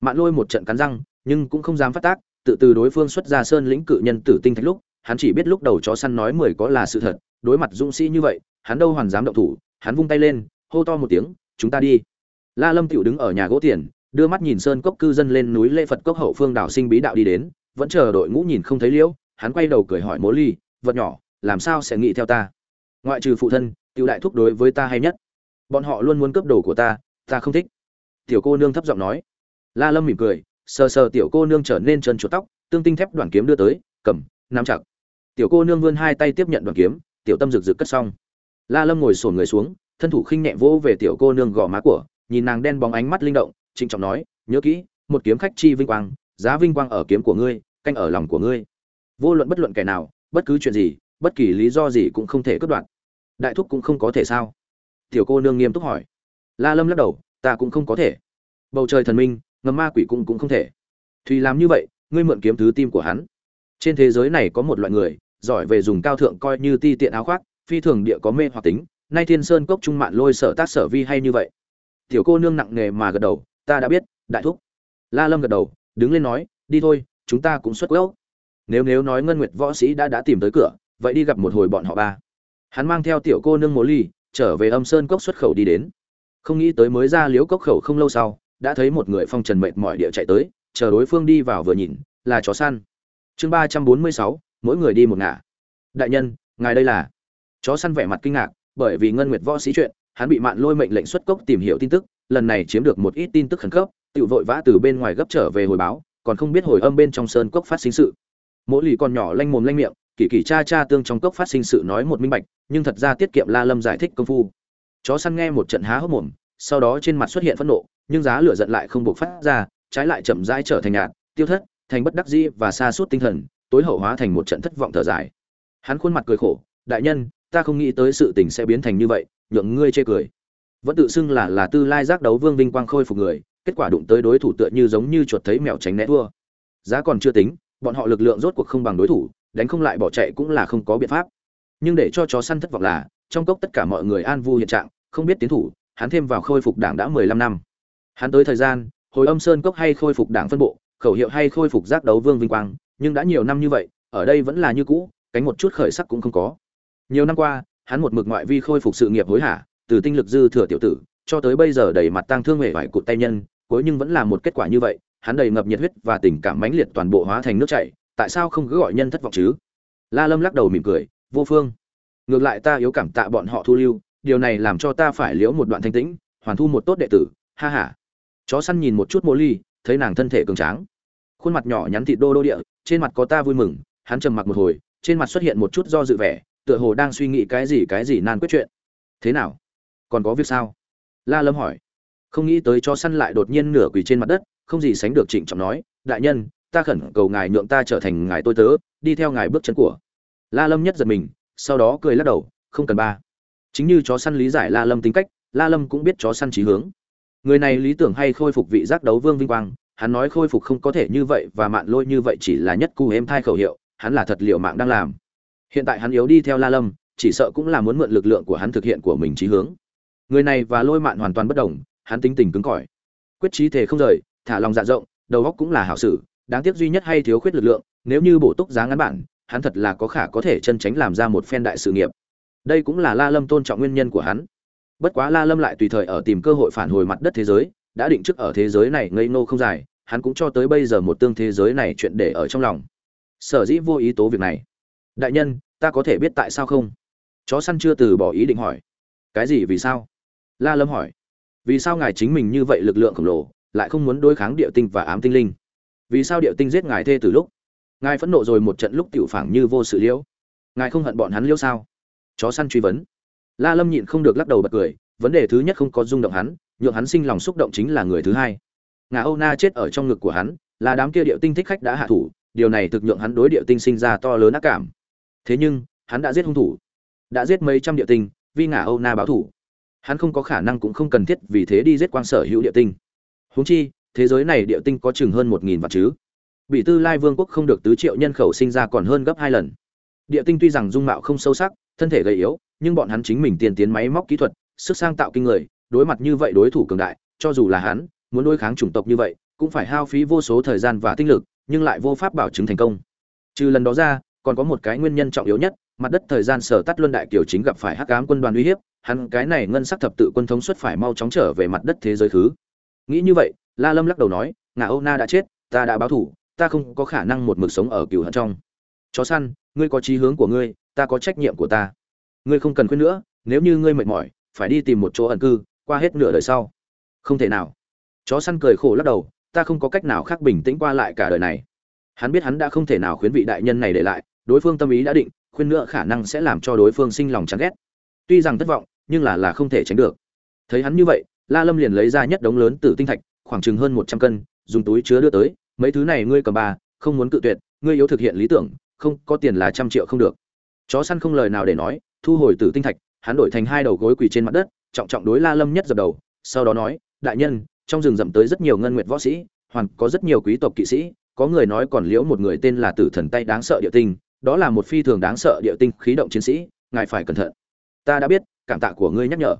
Mạn lôi một trận cắn răng, nhưng cũng không dám phát tác, tự từ đối phương xuất ra sơn lĩnh cự nhân tử tinh thạch lúc, hắn chỉ biết lúc đầu chó săn nói mười có là sự thật, đối mặt dũng sĩ như vậy, hắn đâu hoàn dám động thủ hắn vung tay lên, hô to một tiếng, chúng ta đi. La lâm tựu đứng ở nhà gỗ tiền, đưa mắt nhìn sơn cốc cư dân lên núi lễ phật cốc hậu phương đảo sinh bí đạo đi đến, vẫn chờ đội ngũ nhìn không thấy liễu, hắn quay đầu cười hỏi mố ly, vật nhỏ, làm sao sẽ nghĩ theo ta? Ngoại trừ phụ thân, tiểu đại thúc đối với ta hay nhất. Bọn họ luôn muốn cướp đồ của ta ta không thích. Tiểu cô nương thấp giọng nói. La lâm mỉm cười, sờ sờ tiểu cô nương trở nên chân chuột tóc, tương tinh thép đoàn kiếm đưa tới, cầm, nắm chặt. Tiểu cô nương vươn hai tay tiếp nhận đoàn kiếm, tiểu tâm rực rực cất xong la lâm ngồi xổm người xuống, thân thủ khinh nhẹ vỗ về tiểu cô nương gò má của, nhìn nàng đen bóng ánh mắt linh động, trịnh trọng nói, nhớ kỹ, một kiếm khách chi vinh quang, giá vinh quang ở kiếm của ngươi, canh ở lòng của ngươi. Vô luận bất luận kẻ nào, bất cứ chuyện gì, bất kỳ lý do gì cũng không thể cướp đoạt. Đại thúc cũng không có thể sao? Tiểu cô nương nghiêm túc hỏi. La lâm lắc đầu, ta cũng không có thể. Bầu trời thần minh, ngầm ma quỷ cũng cũng không thể. Thùy làm như vậy, ngươi mượn kiếm thứ tim của hắn. Trên thế giới này có một loại người, giỏi về dùng cao thượng coi như ti tiện áo khoác phi thường địa có mê hoặc tính, nay thiên sơn cốc trung mạn lôi sở tác sở vi hay như vậy. Tiểu cô nương nặng nề mà gật đầu, ta đã biết, đại thúc. La lâm gật đầu, đứng lên nói, đi thôi, chúng ta cũng xuất quốc nếu nếu nói ngân nguyệt võ sĩ đã đã tìm tới cửa, vậy đi gặp một hồi bọn họ ba. Hắn mang theo tiểu cô nương mồ ly, trở về âm sơn cốc xuất khẩu đi đến. Không nghĩ tới mới ra liếu cốc khẩu không lâu sau, đã thấy một người phong trần mệt mỏi địa chạy tới, chờ đối phương đi vào vừa nhìn, là chó săn. Chương ba trăm bốn mươi sáu, mỗi người đi một ngả. Đại nhân, ngài đây là? Chó săn vẻ mặt kinh ngạc, bởi vì ngân nguyệt võ sĩ chuyện, hắn bị mạn lôi mệnh lệnh xuất cốc tìm hiểu tin tức, lần này chiếm được một ít tin tức khẩn cấp tự vội vã từ bên ngoài gấp trở về hồi báo, còn không biết hồi âm bên trong sơn cốc phát sinh sự. Mỗi lì còn nhỏ lanh mồm lanh miệng, kỳ kỳ cha cha tương trong cốc phát sinh sự nói một minh bạch, nhưng thật ra tiết kiệm la lâm giải thích công phu. Chó săn nghe một trận há hốc mồm, sau đó trên mặt xuất hiện phẫn nộ, nhưng giá lửa giận lại không buộc phát ra, trái lại chậm rãi trở thành nhạt, tiêu thất, thành bất đắc dĩ và xa suốt tinh thần, tối hậu hóa thành một trận thất vọng thở dài. Hắn khuôn mặt cười khổ, đại nhân ta không nghĩ tới sự tình sẽ biến thành như vậy, nhượng ngươi chê cười. Vẫn tự xưng là là tư lai giác đấu vương vinh quang khôi phục người, kết quả đụng tới đối thủ tựa như giống như chuột thấy mèo tránh né thua. Giá còn chưa tính, bọn họ lực lượng rốt cuộc không bằng đối thủ, đánh không lại bỏ chạy cũng là không có biện pháp. Nhưng để cho chó săn thất vọng là, trong cốc tất cả mọi người an vui hiện trạng, không biết tiến thủ, hắn thêm vào khôi phục đảng đã mười lăm năm. Hắn tới thời gian, hồi âm sơn cốc hay khôi phục đảng phân bộ, khẩu hiệu hay khôi phục giác đấu vương vinh quang, nhưng đã nhiều năm như vậy, ở đây vẫn là như cũ, cánh một chút khởi sắc cũng không có nhiều năm qua, hắn một mực ngoại vi khôi phục sự nghiệp hối hả, từ tinh lực dư thừa tiểu tử, cho tới bây giờ đầy mặt tang thương hề vải cụt tay nhân, cuối nhưng vẫn là một kết quả như vậy, hắn đầy ngập nhiệt huyết và tình cảm mãnh liệt toàn bộ hóa thành nước chảy, tại sao không cứ gọi nhân thất vọng chứ? La lâm lắc đầu mỉm cười, vô phương, ngược lại ta yếu cảm tạ bọn họ thu lưu, điều này làm cho ta phải liễu một đoạn thanh tĩnh, hoàn thu một tốt đệ tử, ha ha. Chó săn nhìn một chút mô ly, thấy nàng thân thể cường tráng, khuôn mặt nhỏ nhắn thịt đô đô địa, trên mặt có ta vui mừng, hắn trầm mặc một hồi, trên mặt xuất hiện một chút do dự vẻ tựa hồ đang suy nghĩ cái gì cái gì nan quyết chuyện. Thế nào? Còn có việc sao? La lâm hỏi. Không nghĩ tới cho săn lại đột nhiên nửa quỳ trên mặt đất, không gì sánh được trịnh trọng nói, đại nhân, ta khẩn cầu ngài nhượng ta trở thành ngài tôi tớ, đi theo ngài bước chân của. La lâm nhất giật mình, sau đó cười lắc đầu, không cần ba. Chính như chó săn lý giải la lâm tính cách, la lâm cũng biết chó săn trí hướng. Người này lý tưởng hay khôi phục vị giác đấu vương vinh quang, hắn nói khôi phục không có thể như vậy và mạn lôi như vậy chỉ là nhất cu êm thai khẩu hiệu, hắn là thật liệu mạng đang làm hiện tại hắn yếu đi theo la lâm, chỉ sợ cũng là muốn mượn lực lượng của hắn thực hiện của mình trí hướng. Người này và lôi mạn hoàn toàn bất đồng, hắn tính tình cứng cỏi. Quyết trí thể không rời, thả lòng dạ rộng, đầu óc cũng là hảo sử, đáng tiếc duy nhất hay thiếu khuyết lực lượng, nếu như bổ túc giá ngắn bản, hắn thật là có khả có thể chân tránh làm ra một phen đại sự nghiệp. Đây cũng là la lâm tôn trọng nguyên nhân của hắn. Bất quá la lâm lại tùy thời ở tìm cơ hội phản hồi mặt đất thế giới, đã định trước ở thế giới này ngây ngô không dài, hắn cũng cho tới bây giờ một tương thế giới này chuyện để ở trong lòng. Sở dĩ vô ý tố việc này đại nhân, ta có thể biết tại sao không? Chó săn chưa từ bỏ ý định hỏi. Cái gì, vì sao? La lâm hỏi. Vì sao ngài chính mình như vậy lực lượng khổng lồ, lại không muốn đối kháng địa tinh và ám tinh linh? Vì sao địa tinh giết ngài thê từ lúc? Ngài phẫn nộ rồi một trận lúc tiểu phảng như vô sự liễu. Ngài không hận bọn hắn liễu sao? Chó săn truy vấn. La lâm nhịn không được lắc đầu bật cười, vấn đề thứ nhất không có rung động hắn, nhượng hắn sinh lòng xúc động chính là người thứ hai. Ngà âu na chết ở trong ngực của hắn, là đám kia địa tinh thích khách đã hạ thủ, điều này thực nhượng hắn đối địa tinh sinh ra to lớn ác cảm thế nhưng, hắn đã giết hung thủ. Đã giết mấy trăm địa tinh, vi ngả âu na báo thủ. Hắn không có khả năng cũng không cần thiết vì thế đi giết quang sở hữu địa tinh. Huống chi, thế giới này địa tinh có chừng hơn một nghìn vạn chứ. Bị tư lai vương quốc không được tứ triệu nhân khẩu sinh ra còn hơn gấp hai lần. Địa tinh tuy rằng dung mạo không sâu sắc, thân thể gầy yếu, nhưng bọn hắn chính mình tiên tiến máy móc kỹ thuật, sức sang tạo kinh người, đối mặt như vậy đối thủ cường đại, cho dù là hắn, muốn đối kháng chủng tộc như vậy, cũng phải hao phí vô số thời gian và tinh lực, nhưng lại vô pháp bảo chứng thành công. Trừ lần đó ra còn có một cái nguyên nhân trọng yếu nhất, mặt đất thời gian sở tắt luân đại kiều chính gặp phải hắc ám quân đoàn uy hiếp, hắn cái này ngân sắc thập tự quân thống suất phải mau chóng trở về mặt đất thế giới thứ. Nghĩ như vậy, la lâm lắc đầu nói, ngà âu na đã chết, ta đã báo thủ, ta không có khả năng một mực sống ở cửu hận trong. Chó săn, ngươi có chí hướng của ngươi, ta có trách nhiệm của ta. Ngươi không cần khuyên nữa, nếu như ngươi mệt mỏi, phải đi tìm một chỗ ẩn cư, qua hết nửa đời sau. Không thể nào. Chó săn cười khổ lắc đầu, ta không có cách nào khác bình tĩnh qua lại cả đời này. Hắn biết hắn đã không thể nào khuyến vị đại nhân này để lại đối phương tâm ý đã định, khuyên nữa khả năng sẽ làm cho đối phương sinh lòng chán ghét. Tuy rằng thất vọng, nhưng là là không thể tránh được. Thấy hắn như vậy, la lâm liền lấy ra nhất đống lớn tử tinh thạch, khoảng chừng hơn một trăm cân, dùng túi chứa đưa tới, mấy thứ này ngươi cầm ba không muốn cự tuyệt, ngươi yếu thực hiện lý tưởng, không, có tiền là trăm triệu không được. Chó săn không lời nào để nói, thu hồi tử tinh thạch, hắn đổi thành hai đầu gối quỳ trên mặt đất, trọng trọng đối la lâm nhất dập đầu, sau đó nói, đại nhân, trong rừng rậm tới rất nhiều ngân nguyệt võ sĩ, hoàn có rất nhiều quý tộc kỵ sĩ, có người nói còn liễu một người tên là tử thần tay đáng sợ địa tinh đó là một phi thường đáng sợ địa tinh khí động chiến sĩ, ngài phải cẩn thận. Ta đã biết, cảm tạ của ngươi nhắc nhở.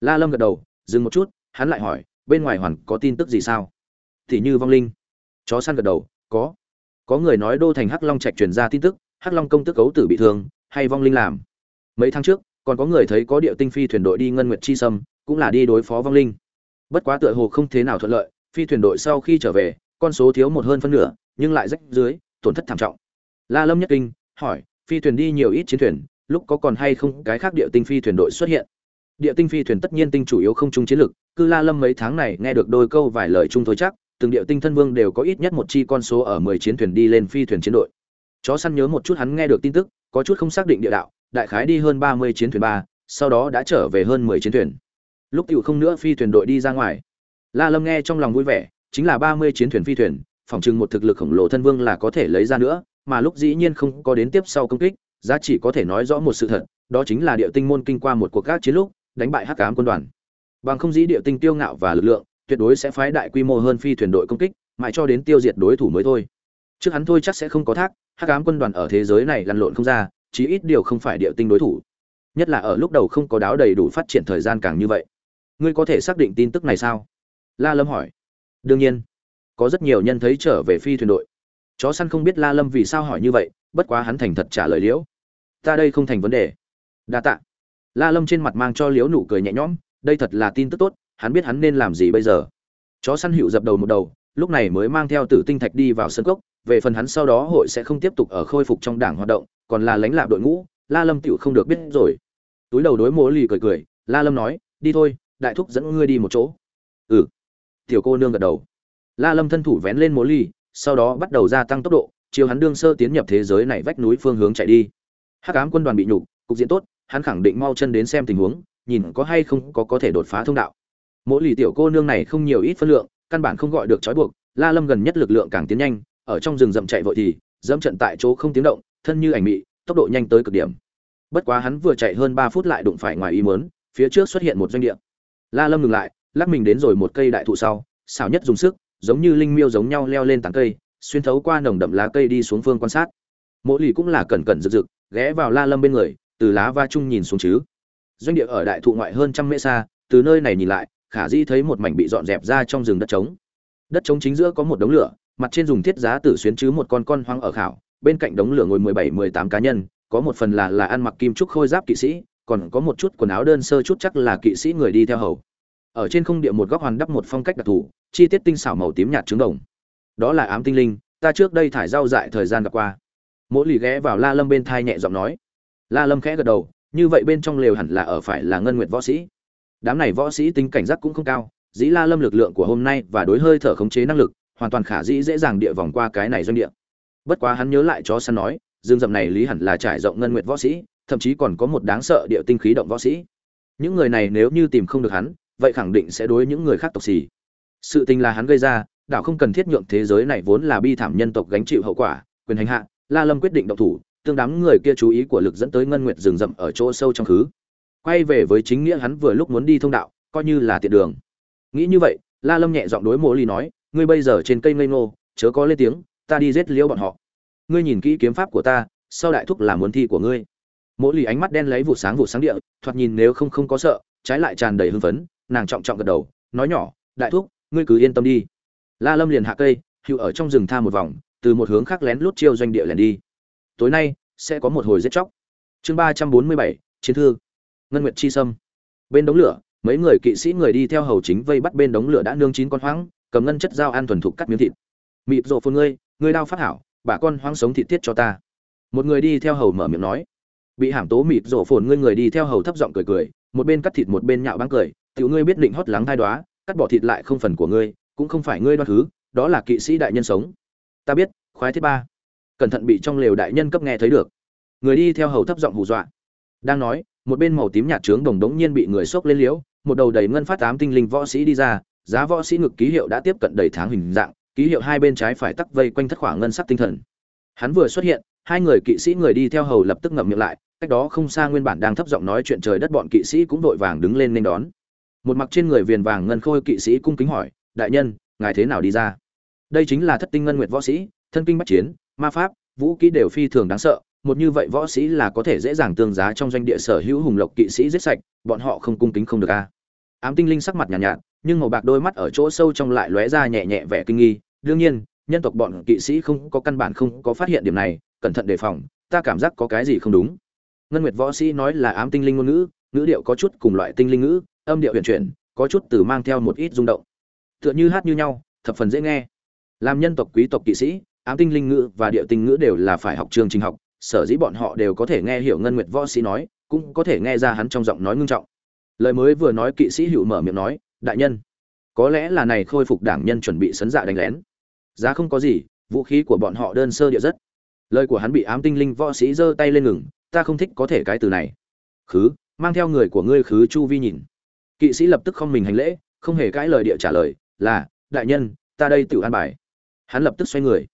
La lâm gật đầu, dừng một chút, hắn lại hỏi, bên ngoài hoàn có tin tức gì sao? Thì như vong linh. Chó săn gật đầu, có. Có người nói đô thành hắc long trạch truyền ra tin tức, hắc long công tức cấu tử bị thương, hay vong linh làm. Mấy tháng trước, còn có người thấy có địa tinh phi thuyền đội đi ngân nguyệt chi sâm, cũng là đi đối phó vong linh. Bất quá tựa hồ không thế nào thuận lợi, phi thuyền đội sau khi trở về, con số thiếu một hơn phân nửa, nhưng lại rách dưới, tổn thất thảm trọng. La lâm nhất kinh hỏi, phi thuyền đi nhiều ít chiến thuyền, lúc có còn hay không cái khác địa tinh phi thuyền đội xuất hiện? Địa tinh phi thuyền tất nhiên tinh chủ yếu không chung chiến lực cư la lâm mấy tháng này nghe được đôi câu vài lời chung thôi chắc, từng địa tinh thân vương đều có ít nhất một chi con số ở mười chiến thuyền đi lên phi thuyền chiến đội. Chó săn nhớ một chút hắn nghe được tin tức, có chút không xác định địa đạo, đại khái đi hơn ba mươi chiến thuyền ba, sau đó đã trở về hơn mười chiến thuyền. Lúc tiểu không nữa phi thuyền đội đi ra ngoài. La lâm nghe trong lòng vui vẻ, chính là ba mươi chiến thuyền phi thuyền, phòng chừng một thực lực khổng lồ thân vương là có thể lấy ra nữa mà lúc dĩ nhiên không có đến tiếp sau công kích, giá trị có thể nói rõ một sự thật, đó chính là địa tinh môn kinh qua một cuộc các chiến lúc, đánh bại hắc ám quân đoàn. Bằng không dĩ địa tinh tiêu ngạo và lực lượng, tuyệt đối sẽ phái đại quy mô hơn phi thuyền đội công kích, mãi cho đến tiêu diệt đối thủ mới thôi. Trước hắn thôi chắc sẽ không có thác, hắc ám quân đoàn ở thế giới này lăn lộn không ra, chí ít điều không phải địa tinh đối thủ. Nhất là ở lúc đầu không có đáo đầy đủ phát triển thời gian càng như vậy. Ngươi có thể xác định tin tức này sao? La lâm hỏi. Đương nhiên. Có rất nhiều nhân thấy trở về phi thuyền đội chó săn không biết la lâm vì sao hỏi như vậy, bất quá hắn thành thật trả lời liễu. Ta đây không thành vấn đề. Đa tạ. La lâm trên mặt mang cho liễu nụ cười nhẹ nhõm, đây thật là tin tức tốt, hắn biết hắn nên làm gì bây giờ. Chó săn hiệu dập đầu một đầu, lúc này mới mang theo tử tinh thạch đi vào sân cốc, về phần hắn sau đó hội sẽ không tiếp tục ở khôi phục trong đảng hoạt động, còn là lãnh lạp đội ngũ, la lâm tựu không được biết rồi. Túi đầu đối mỗ lì cười cười, la lâm nói, đi thôi, đại thúc dẫn ngươi đi một chỗ. Ừ. Tiểu cô nương gật đầu. La lâm thân thủ vén lên mỗ lì sau đó bắt đầu gia tăng tốc độ, chiều hắn đương sơ tiến nhập thế giới này vách núi phương hướng chạy đi. Hắc ám quân đoàn bị nhục, cục diện tốt, hắn khẳng định mau chân đến xem tình huống, nhìn có hay không có có thể đột phá thông đạo. Mỗi lì tiểu cô nương này không nhiều ít phân lượng, căn bản không gọi được trói buộc, la lâm gần nhất lực lượng càng tiến nhanh, ở trong rừng rậm chạy vội thì, dẫm trận tại chỗ không tiếng động, thân như ảnh mị, tốc độ nhanh tới cực điểm. Bất quá hắn vừa chạy hơn ba phút lại đụng phải ngoài ý mớn phía trước xuất hiện một doanh địa. La lâm ngừng lại, lắc mình đến rồi một cây đại thụ sau, xảo nhất dùng sức giống như linh miêu giống nhau leo lên tán cây, xuyên thấu qua nồng đậm lá cây đi xuống phương quan sát. Mộ lì cũng là cẩn cẩn rực rực, ghé vào la lâm bên người, từ lá va chung nhìn xuống chứ. Doanh địa ở đại thụ ngoại hơn trăm mễ xa, từ nơi này nhìn lại, khả dĩ thấy một mảnh bị dọn dẹp ra trong rừng đất trống. Đất trống chính giữa có một đống lửa, mặt trên dùng thiết giá tử xuyến chứ một con con hoang ở khảo, bên cạnh đống lửa ngồi mười bảy, mười tám cá nhân, có một phần là là ăn mặc kim trúc khôi giáp kỵ sĩ, còn có một chút quần áo đơn sơ chút chắc là kỵ sĩ người đi theo hầu ở trên không địa một góc hoàn đắp một phong cách đặc thù, chi tiết tinh xảo màu tím nhạt trứng đồng. Đó là ám tinh linh, ta trước đây thải rau dại thời gian gặp qua. Mỗi lì ghé vào la lâm bên thai nhẹ giọng nói. La lâm khẽ gật đầu, như vậy bên trong lều hẳn là ở phải là ngân nguyệt võ sĩ. Đám này võ sĩ tính cảnh giác cũng không cao, dĩ la lâm lực lượng của hôm nay và đối hơi thở khống chế năng lực, hoàn toàn khả dĩ dễ dàng địa vòng qua cái này doanh địa. Bất quá hắn nhớ lại chó săn nói, dương dậm này lý hẳn là trải rộng ngân nguyệt võ sĩ, thậm chí còn có một đáng sợ địa tinh khí động võ sĩ. Những người này nếu như tìm không được hắn vậy khẳng định sẽ đối những người khác tộc xì. Sự tình là hắn gây ra, đảo không cần thiết nhượng thế giới này vốn là bi thảm nhân tộc gánh chịu hậu quả, quyền hành hạ, la lâm quyết định động thủ, tương đám người kia chú ý của lực dẫn tới ngân nguyệt rừng rậm ở chỗ sâu trong khứ. Quay về với chính nghĩa hắn vừa lúc muốn đi thông đạo, coi như là tiện đường. Nghĩ như vậy, la lâm nhẹ giọng đối mộ ly nói, ngươi bây giờ trên cây ngây ngô, chớ có lên tiếng, ta đi giết liễu bọn họ. Ngươi nhìn kỹ kiếm pháp của ta, sau đại thúc là muốn thi của ngươi. Mỗi lì ánh mắt đen lấy vụ sáng vụ sáng địa, thoạt nhìn nếu không không có sợ, trái lại tràn đầy hưng phấn nàng trọng trọng gật đầu, nói nhỏ, đại thúc, ngươi cứ yên tâm đi. La lâm liền hạ cây, hữu ở trong rừng tha một vòng, từ một hướng khác lén lút chiêu doanh địa lẻn đi. Tối nay, sẽ có một hồi giết chóc. Chương ba trăm bốn mươi bảy, chiến thư. Ngân nguyệt chi sâm. Bên đống lửa, mấy người kỵ sĩ người đi theo hầu chính vây bắt bên đống lửa đã nương chín con hoang cầm ngân chất dao ăn thuần thục cắt miếng thịt. Mịp rộ phun ngươi ngươi đao phát hảo, bà con hoang sống thịt tiết cho ta. Một người đi theo hầu mở miệng nói. Bị hàm tố mịp rộ phồn ngươi người đi theo hầu thấp giọng cười cười, một bên cắt thịt một bên nhạo báng cười tiểu ngươi biết định hót lắng thai đoá, cắt bỏ thịt lại không phần của ngươi, cũng không phải ngươi đoan thứ, đó là kỵ sĩ đại nhân sống. Ta biết, khoái thiết ba. Cẩn thận bị trong lều đại nhân cấp nghe thấy được. Người đi theo hầu thấp giọng hù dọa. Đang nói, một bên màu tím nhạt trướng đồng đống nhiên bị người xốc lên liễu, một đầu đầy ngân phát tám tinh linh võ sĩ đi ra, giá võ sĩ ngực ký hiệu đã tiếp cận đầy tháng hình dạng, ký hiệu hai bên trái phải tắc vây quanh thất khoảng ngân sắc tinh thần. Hắn vừa xuất hiện, hai người kỵ sĩ người đi theo hầu lập tức ngậm miệng lại, cách đó không xa nguyên bản đang thấp giọng nói chuyện trời đất bọn kỵ sĩ cũng vội vàng đứng lên nên đón một mặc trên người viền vàng ngân khôi kỵ sĩ cung kính hỏi đại nhân ngài thế nào đi ra? Đây chính là thất tinh ngân nguyệt võ sĩ thân kinh bách chiến ma pháp vũ kỹ đều phi thường đáng sợ một như vậy võ sĩ là có thể dễ dàng tương giá trong doanh địa sở hữu hùng lộc kỵ sĩ giết sạch bọn họ không cung kính không được a. Ám tinh linh sắc mặt nhàn nhạt, nhạt nhưng màu bạc đôi mắt ở chỗ sâu trong lại lóe ra nhẹ nhẹ vẻ kinh nghi. Đương nhiên nhân tộc bọn kỵ sĩ không có căn bản không có phát hiện điểm này cẩn thận đề phòng ta cảm giác có cái gì không đúng. Ngân nguyệt võ sĩ nói là ám tinh linh ngôn ngữ ngữ điệu có chút cùng loại tinh linh ngữ âm điệu huyền chuyển, có chút từ mang theo một ít rung động. Tựa như hát như nhau, thập phần dễ nghe. Làm nhân tộc, quý tộc, kỵ sĩ, ám tinh linh ngữ và địa tinh ngữ đều là phải học chương trình học, sở dĩ bọn họ đều có thể nghe hiểu ngân nguyệt võ sĩ nói, cũng có thể nghe ra hắn trong giọng nói ngưng trọng. Lời mới vừa nói, kỵ sĩ hữu mở miệng nói, đại nhân, có lẽ là này khôi phục đảng nhân chuẩn bị sấn dạ đánh lén. Giá không có gì, vũ khí của bọn họ đơn sơ địa rất. Lời của hắn bị ám tinh linh võ sĩ giơ tay lên ngừng, ta không thích có thể cái từ này. Khứ, mang theo người của ngươi khứ chu vi nhìn kỵ sĩ lập tức không mình hành lễ, không hề cãi lời địa trả lời, là, đại nhân, ta đây tự an bài. Hắn lập tức xoay người.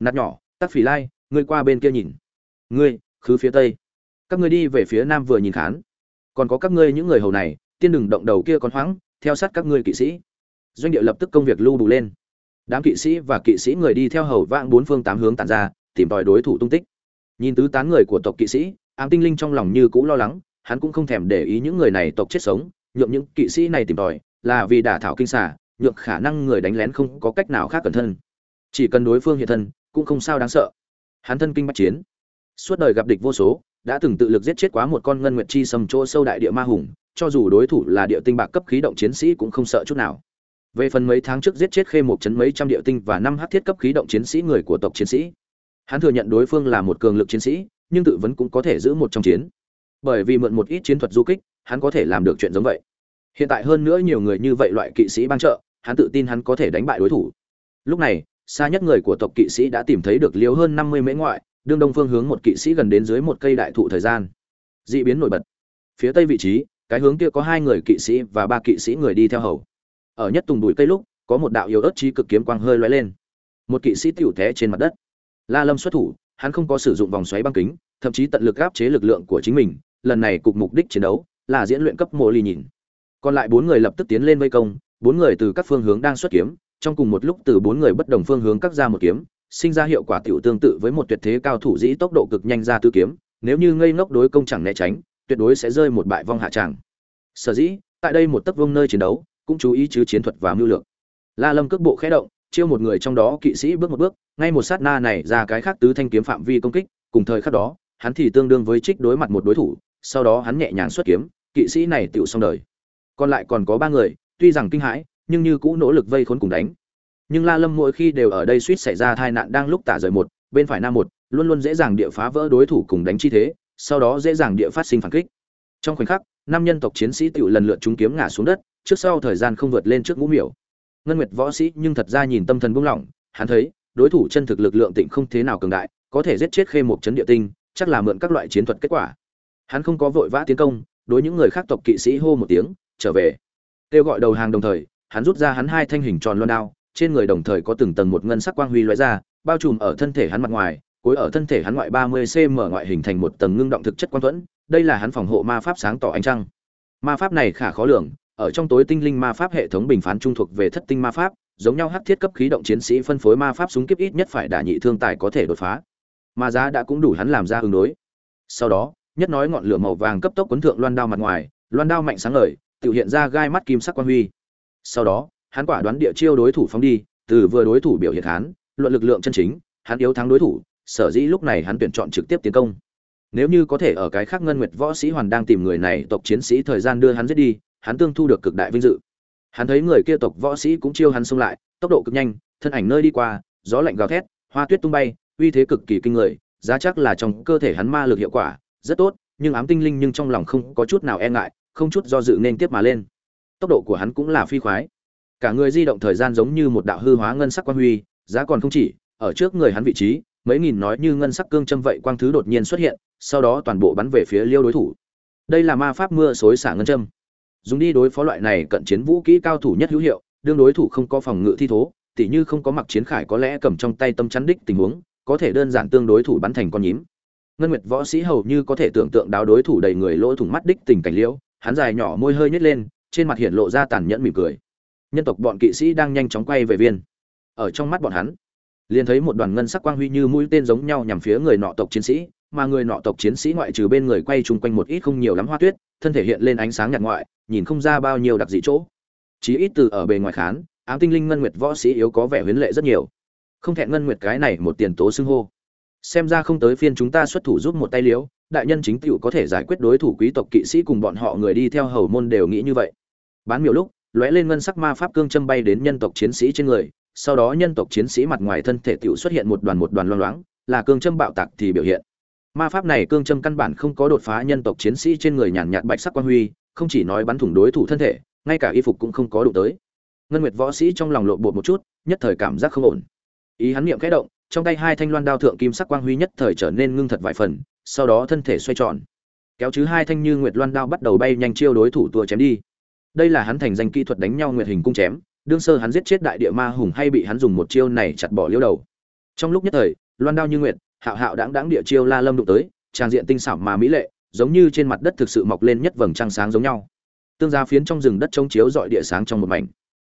Nạt nhỏ, tắc phỉ lai, ngươi qua bên kia nhìn. Ngươi, khứ phía tây. Các ngươi đi về phía nam vừa nhìn khán. Còn có các ngươi những người hầu này, tiên đừng động đầu kia còn hoáng, theo sát các ngươi kỵ sĩ. Doanh địa lập tức công việc lưu đủ lên. Đám kỵ sĩ và kỵ sĩ người đi theo hầu vang bốn phương tám hướng tàn ra, tìm tòi đối thủ tung tích. Nhìn tứ tán người của tộc kỵ sĩ, ám tinh linh trong lòng như cũ lo lắng, hắn cũng không thèm để ý những người này tộc chết sống nhượng những kỵ sĩ này tìm tòi, là vì đả thảo kinh xả nhượng khả năng người đánh lén không có cách nào khác cẩn thân. Chỉ cần đối phương hiện thân, cũng không sao đáng sợ. Hắn thân kinh bắt chiến. Suốt đời gặp địch vô số, đã từng tự lực giết chết quá một con ngân nguyệt chi sầm chỗ sâu đại địa ma hùng, cho dù đối thủ là địa tinh bạc cấp khí động chiến sĩ cũng không sợ chút nào. Về phần mấy tháng trước giết chết khê một chấn mấy trăm địa tinh và năm hát thiết cấp khí động chiến sĩ người của tộc chiến sĩ. Hắn thừa nhận đối phương là một cường lực chiến sĩ, nhưng tự vấn cũng có thể giữ một trong chiến. Bởi vì mượn một ít chiến thuật du kích hắn có thể làm được chuyện giống vậy. Hiện tại hơn nữa nhiều người như vậy loại kỵ sĩ ban trợ, hắn tự tin hắn có thể đánh bại đối thủ. Lúc này, xa nhất người của tộc kỵ sĩ đã tìm thấy được liều hơn năm mươi mễ ngoại, đương đông phương hướng một kỵ sĩ gần đến dưới một cây đại thụ thời gian. D ị biến nổi bật. Phía tây vị trí, cái hướng kia có hai người kỵ sĩ và ba kỵ sĩ người đi theo hầu. Ở nhất tùng bụi cây lúc, có một đạo yếu ớt trí cực kiếm quang hơi lóe lên. Một kỵ sĩ tiểu té trên mặt đất. La lâm xuất thủ, hắn không có sử dụng vòng xoáy băng kính, thậm chí tận lực áp chế lực lượng của chính mình, lần này cục mục đích chiến đấu là diễn luyện cấp mộ ly nhìn. Còn lại bốn người lập tức tiến lên vây công, bốn người từ các phương hướng đang xuất kiếm, trong cùng một lúc từ bốn người bất đồng phương hướng cắt ra một kiếm, sinh ra hiệu quả tiểu tương tự với một tuyệt thế cao thủ dĩ tốc độ cực nhanh ra tư kiếm, nếu như ngây ngốc đối công chẳng né tránh, tuyệt đối sẽ rơi một bại vong hạ tràng. Sở dĩ, tại đây một tấc vương nơi chiến đấu, cũng chú ý chứ chiến thuật và mưu lược. La lâm cước bộ khẽ động, chiêu một người trong đó kỵ sĩ bước một bước, ngay một sát na này ra cái khác tứ thanh kiếm phạm vi công kích, cùng thời khắc đó, hắn thì tương đương với trích đối mặt một đối thủ, sau đó hắn nhẹ nhàng xuất kiếm kỵ sĩ này tựu xong đời. Còn lại còn có ba người, tuy rằng kinh hãi, nhưng như cũ nỗ lực vây khốn cùng đánh. Nhưng la lâm mỗi khi đều ở đây suýt xảy ra tai nạn đang lúc tả rời một, bên phải nam một, luôn luôn dễ dàng địa phá vỡ đối thủ cùng đánh chi thế, sau đó dễ dàng địa phát sinh phản kích. Trong khoảnh khắc năm nhân tộc chiến sĩ tựu lần lượt chúng kiếm ngã xuống đất, trước sau thời gian không vượt lên trước ngũ miểu. Ngân nguyệt võ sĩ nhưng thật ra nhìn tâm thần buông lỏng, hắn thấy, đối thủ chân thực lực lượng tịnh không thế nào cường đại, có thể giết chết khê một chấn địa tinh, chắc là mượn các loại chiến thuật kết quả. Hắn không có vội vã tiến công đối những người khác tộc kỵ sĩ hô một tiếng, trở về. Kêu gọi đầu hàng đồng thời, hắn rút ra hắn hai thanh hình tròn loan đao, trên người đồng thời có từng tầng một ngân sắc quang huy lóe ra, bao trùm ở thân thể hắn mặt ngoài, cuối ở thân thể hắn ngoại 30 cm ngoại hình thành một tầng ngưng động thực chất quang thuẫn, đây là hắn phòng hộ ma pháp sáng tỏ ánh trăng. Ma pháp này khả khó lường, ở trong tối tinh linh ma pháp hệ thống bình phán trung thuộc về thất tinh ma pháp, giống nhau hắc thiết cấp khí động chiến sĩ phân phối ma pháp súng kiếp ít nhất phải đả nhị thương tài có thể đột phá. Ma giá đã cũng đủ hắn làm ra ứng đối. Sau đó nhất nói ngọn lửa màu vàng cấp tốc cuốn thượng loan đao mặt ngoài, loan đao mạnh sáng ngời, tự hiện ra gai mắt kim sắc quan huy. Sau đó, hắn quả đoán địa chiêu đối thủ phóng đi, từ vừa đối thủ biểu hiện hắn, luận lực lượng chân chính, hắn yếu thắng đối thủ, sở dĩ lúc này hắn tuyển chọn trực tiếp tiến công. Nếu như có thể ở cái khác ngân nguyệt võ sĩ hoàn đang tìm người này tộc chiến sĩ thời gian đưa hắn giết đi, hắn tương thu được cực đại vinh dự. Hắn thấy người kia tộc võ sĩ cũng chiêu hắn xông lại, tốc độ cực nhanh, thân ảnh nơi đi qua, gió lạnh gào thét, hoa tuyết tung bay, uy thế cực kỳ kinh người, giá chắc là trong cơ thể hắn ma lực hiệu quả rất tốt, nhưng ám tinh linh nhưng trong lòng không có chút nào e ngại, không chút do dự nên tiếp mà lên. Tốc độ của hắn cũng là phi khoái. Cả người di động thời gian giống như một đạo hư hóa ngân sắc quan huy, giá còn không chỉ, ở trước người hắn vị trí, mấy nghìn nói như ngân sắc cương châm vậy quang thứ đột nhiên xuất hiện, sau đó toàn bộ bắn về phía liêu đối thủ. Đây là ma pháp mưa xối xả ngân châm. Dùng đi đối phó loại này cận chiến vũ kỹ cao thủ nhất hữu hiệu, đương đối thủ không có phòng ngự thi thố, tỉ như không có mặc chiến khải có lẽ cầm trong tay tâm chắn đích tình huống, có thể đơn giản tương đối thủ bắn thành con nhím ngân nguyệt võ sĩ hầu như có thể tưởng tượng đáo đối thủ đầy người lỗ thủng mắt đích tình cảnh liễu, hắn dài nhỏ môi hơi nhếch lên, trên mặt hiện lộ ra tàn nhẫn mỉm cười. Nhân tộc bọn kỵ sĩ đang nhanh chóng quay về viên. Ở trong mắt bọn hắn, liền thấy một đoàn ngân sắc quang huy như mũi tên giống nhau nhằm phía người nọ tộc chiến sĩ, mà người nọ tộc chiến sĩ ngoại trừ bên người quay chung quanh một ít không nhiều lắm hoa tuyết, thân thể hiện lên ánh sáng nhạt ngoại, nhìn không ra bao nhiêu đặc dị chỗ. Chí ít từ ở bề ngoài khán, ám tinh linh ngân nguyệt võ sĩ yếu có vẻ huyến lệ rất nhiều. Không thẹn ngân nguyệt cái này một tiền tố xưng hô xem ra không tới phiên chúng ta xuất thủ giúp một tay liếu, đại nhân chính tựu có thể giải quyết đối thủ quý tộc kỵ sĩ cùng bọn họ người đi theo hầu môn đều nghĩ như vậy. Bán miểu lúc, lóe lên ngân sắc ma pháp cương châm bay đến nhân tộc chiến sĩ trên người, sau đó nhân tộc chiến sĩ mặt ngoài thân thể tựu xuất hiện một đoàn một đoàn loang loáng, là cương châm bạo tạc thì biểu hiện. Ma pháp này cương châm căn bản không có đột phá nhân tộc chiến sĩ trên người nhàn nhạt bạch sắc quan huy, không chỉ nói bắn thủng đối thủ thân thể, ngay cả y phục cũng không có đủ tới. Ngân nguyệt võ sĩ trong lòng lộ bột một chút, nhất thời cảm giác không ổn. Ý hắn niệm khẽ động trong tay hai thanh loan đao thượng kim sắc quang huy nhất thời trở nên ngưng thật vài phần, sau đó thân thể xoay tròn. Kéo chứ hai thanh như nguyệt loan đao bắt đầu bay nhanh chiêu đối thủ tua chém đi. Đây là hắn thành danh kỹ thuật đánh nhau nguyệt hình cung chém, đương sơ hắn giết chết đại địa ma hùng hay bị hắn dùng một chiêu này chặt bỏ liêu đầu. Trong lúc nhất thời, loan đao như nguyệt, hạo hạo đãng đãng địa chiêu la lâm đụng tới trang diện tinh xảo mà mỹ lệ, giống như trên mặt đất thực sự mọc lên nhất vầng trăng sáng giống nhau. Tương gia phiến trong rừng đất chống chiếu dọi địa sáng trong một mảnh.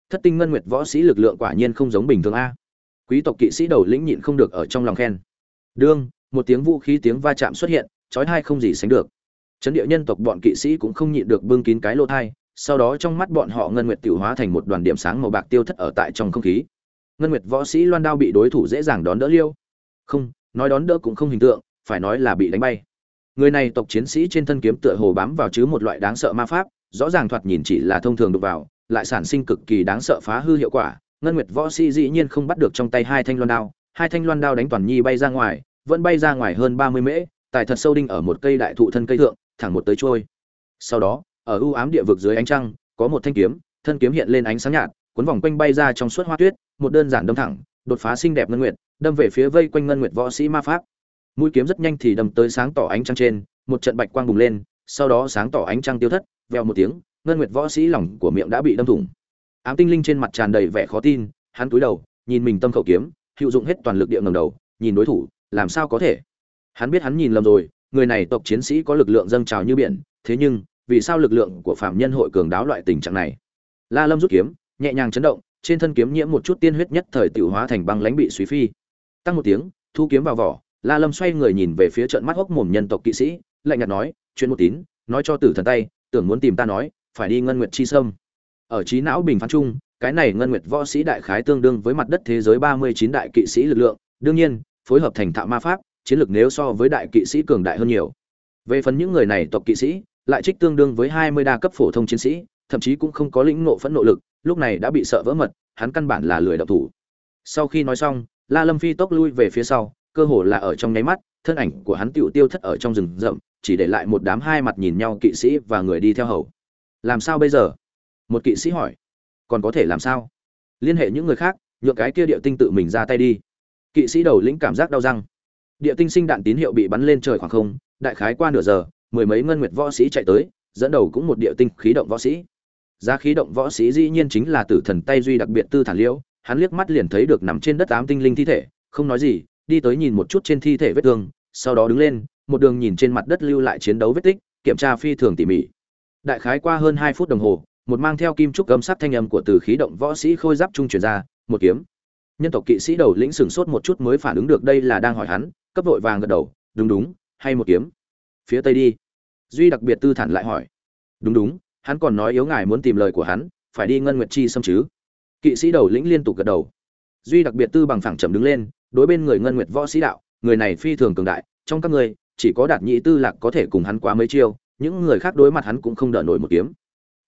Thất tinh ngân nguyệt võ sĩ lực lượng quả nhiên không giống bình thường a quý tộc kỵ sĩ đầu lĩnh nhịn không được ở trong lòng khen. Đương, một tiếng vũ khí tiếng va chạm xuất hiện trói thai không gì sánh được. Chấn địa nhân tộc bọn kỵ sĩ cũng không nhịn được bưng kín cái lỗ thai, sau đó trong mắt bọn họ ngân nguyệt tiểu hóa thành một đoàn điểm sáng màu bạc tiêu thất ở tại trong không khí. Ngân nguyệt võ sĩ loan đao bị đối thủ dễ dàng đón đỡ liêu. Không, nói đón đỡ cũng không hình tượng, phải nói là bị đánh bay. Người này tộc chiến sĩ trên thân kiếm tựa hồ bám vào chứ một loại đáng sợ ma pháp, rõ ràng thoạt nhìn chỉ là thông thường đục vào, lại sản sinh cực kỳ đáng sợ phá hư hiệu quả ngân nguyệt võ sĩ dĩ nhiên không bắt được trong tay hai thanh loan đao, hai thanh loan đao đánh toàn nhi bay ra ngoài, vẫn bay ra ngoài hơn ba mươi mễ, tài thật sâu đinh ở một cây đại thụ thân cây thượng, thẳng một tới trôi sau đó, ở ưu ám địa vực dưới ánh trăng, có một thanh kiếm, thân kiếm hiện lên ánh sáng nhạt, cuốn vòng quanh bay ra trong suốt hoa tuyết, một đơn giản đâm thẳng, đột phá xinh đẹp ngân nguyệt, đâm về phía vây quanh ngân nguyệt võ sĩ ma pháp. Mũi kiếm rất nhanh thì đâm tới sáng tỏ ánh trăng trên, một trận bạch quang bùng lên, sau đó sáng tỏ ánh trăng tiêu thất veo một tiếng, ngân nguyệt võ sĩ lỏng của miệng đã bị đâm thủng ám tinh linh trên mặt tràn đầy vẻ khó tin, hắn cúi đầu, nhìn mình tâm khẩu kiếm, hữu dụng hết toàn lực địa ngầm đầu, nhìn đối thủ, làm sao có thể? Hắn biết hắn nhìn lầm rồi, người này tộc chiến sĩ có lực lượng dâng trào như biển, thế nhưng, vì sao lực lượng của phạm nhân hội cường đáo loại tình trạng này? La lâm rút kiếm, nhẹ nhàng chấn động, trên thân kiếm nhiễm một chút tiên huyết nhất thời tiểu hóa thành băng lãnh bị suy phi. Tăng một tiếng, thu kiếm vào vỏ, la lâm xoay người nhìn về phía trận mắt hốc mồm nhân tộc kỵ sĩ, lạnh nhạt nói, chuyện một tín, nói cho tử thần tay, tưởng muốn tìm ta nói, phải đi ngân nguyệt chi sâm ở trí não bình phán chung, cái này ngân nguyệt võ sĩ đại khái tương đương với mặt đất thế giới ba mươi chín đại kỵ sĩ lực lượng, đương nhiên, phối hợp thành thạo ma pháp, chiến lược nếu so với đại kỵ sĩ cường đại hơn nhiều. Về phần những người này tộc kỵ sĩ, lại trích tương đương với hai mươi đa cấp phổ thông chiến sĩ, thậm chí cũng không có lĩnh nộ phẫn nộ lực, lúc này đã bị sợ vỡ mật, hắn căn bản là lười độc thủ. Sau khi nói xong, la lâm phi tốc lui về phía sau, cơ hồ là ở trong nháy mắt, thân ảnh của hắn tựu tiêu thất ở trong rừng rậm, chỉ để lại một đám hai mặt nhìn nhau kỵ sĩ và người đi theo hầu. Làm sao bây giờ? Một kỵ sĩ hỏi, còn có thể làm sao? Liên hệ những người khác, nhượng cái kia địa tinh tự mình ra tay đi. Kỵ sĩ đầu lĩnh cảm giác đau răng. Địa tinh sinh đạn tín hiệu bị bắn lên trời khoảng không, đại khái qua nửa giờ, mười mấy ngân nguyệt võ sĩ chạy tới, dẫn đầu cũng một địa tinh khí động võ sĩ. Giá khí động võ sĩ dĩ nhiên chính là tử thần tay duy đặc biệt tư thản liễu, hắn liếc mắt liền thấy được nằm trên đất ám tinh linh thi thể, không nói gì, đi tới nhìn một chút trên thi thể vết thương, sau đó đứng lên, một đường nhìn trên mặt đất lưu lại chiến đấu vết tích, kiểm tra phi thường tỉ mỉ. Đại khái qua hơn hai phút đồng hồ một mang theo kim trúc gấm sắt thanh âm của từ khí động võ sĩ khôi giáp trung truyền ra, một kiếm. Nhân tộc kỵ sĩ đầu lĩnh sửng sốt một chút mới phản ứng được đây là đang hỏi hắn, cấp vội vàng gật đầu, đúng đúng, hay một kiếm. Phía tây đi. Duy đặc biệt tư thản lại hỏi, đúng đúng, hắn còn nói yếu ngài muốn tìm lời của hắn, phải đi ngân nguyệt chi xâm chứ? Kỵ sĩ đầu lĩnh liên tục gật đầu. Duy đặc biệt tư bằng phẳng chậm đứng lên, đối bên người ngân nguyệt võ sĩ đạo, người này phi thường cường đại, trong các người chỉ có đạt nhị tư lạc có thể cùng hắn quá mấy chiêu, những người khác đối mặt hắn cũng không đỡ nổi một kiếm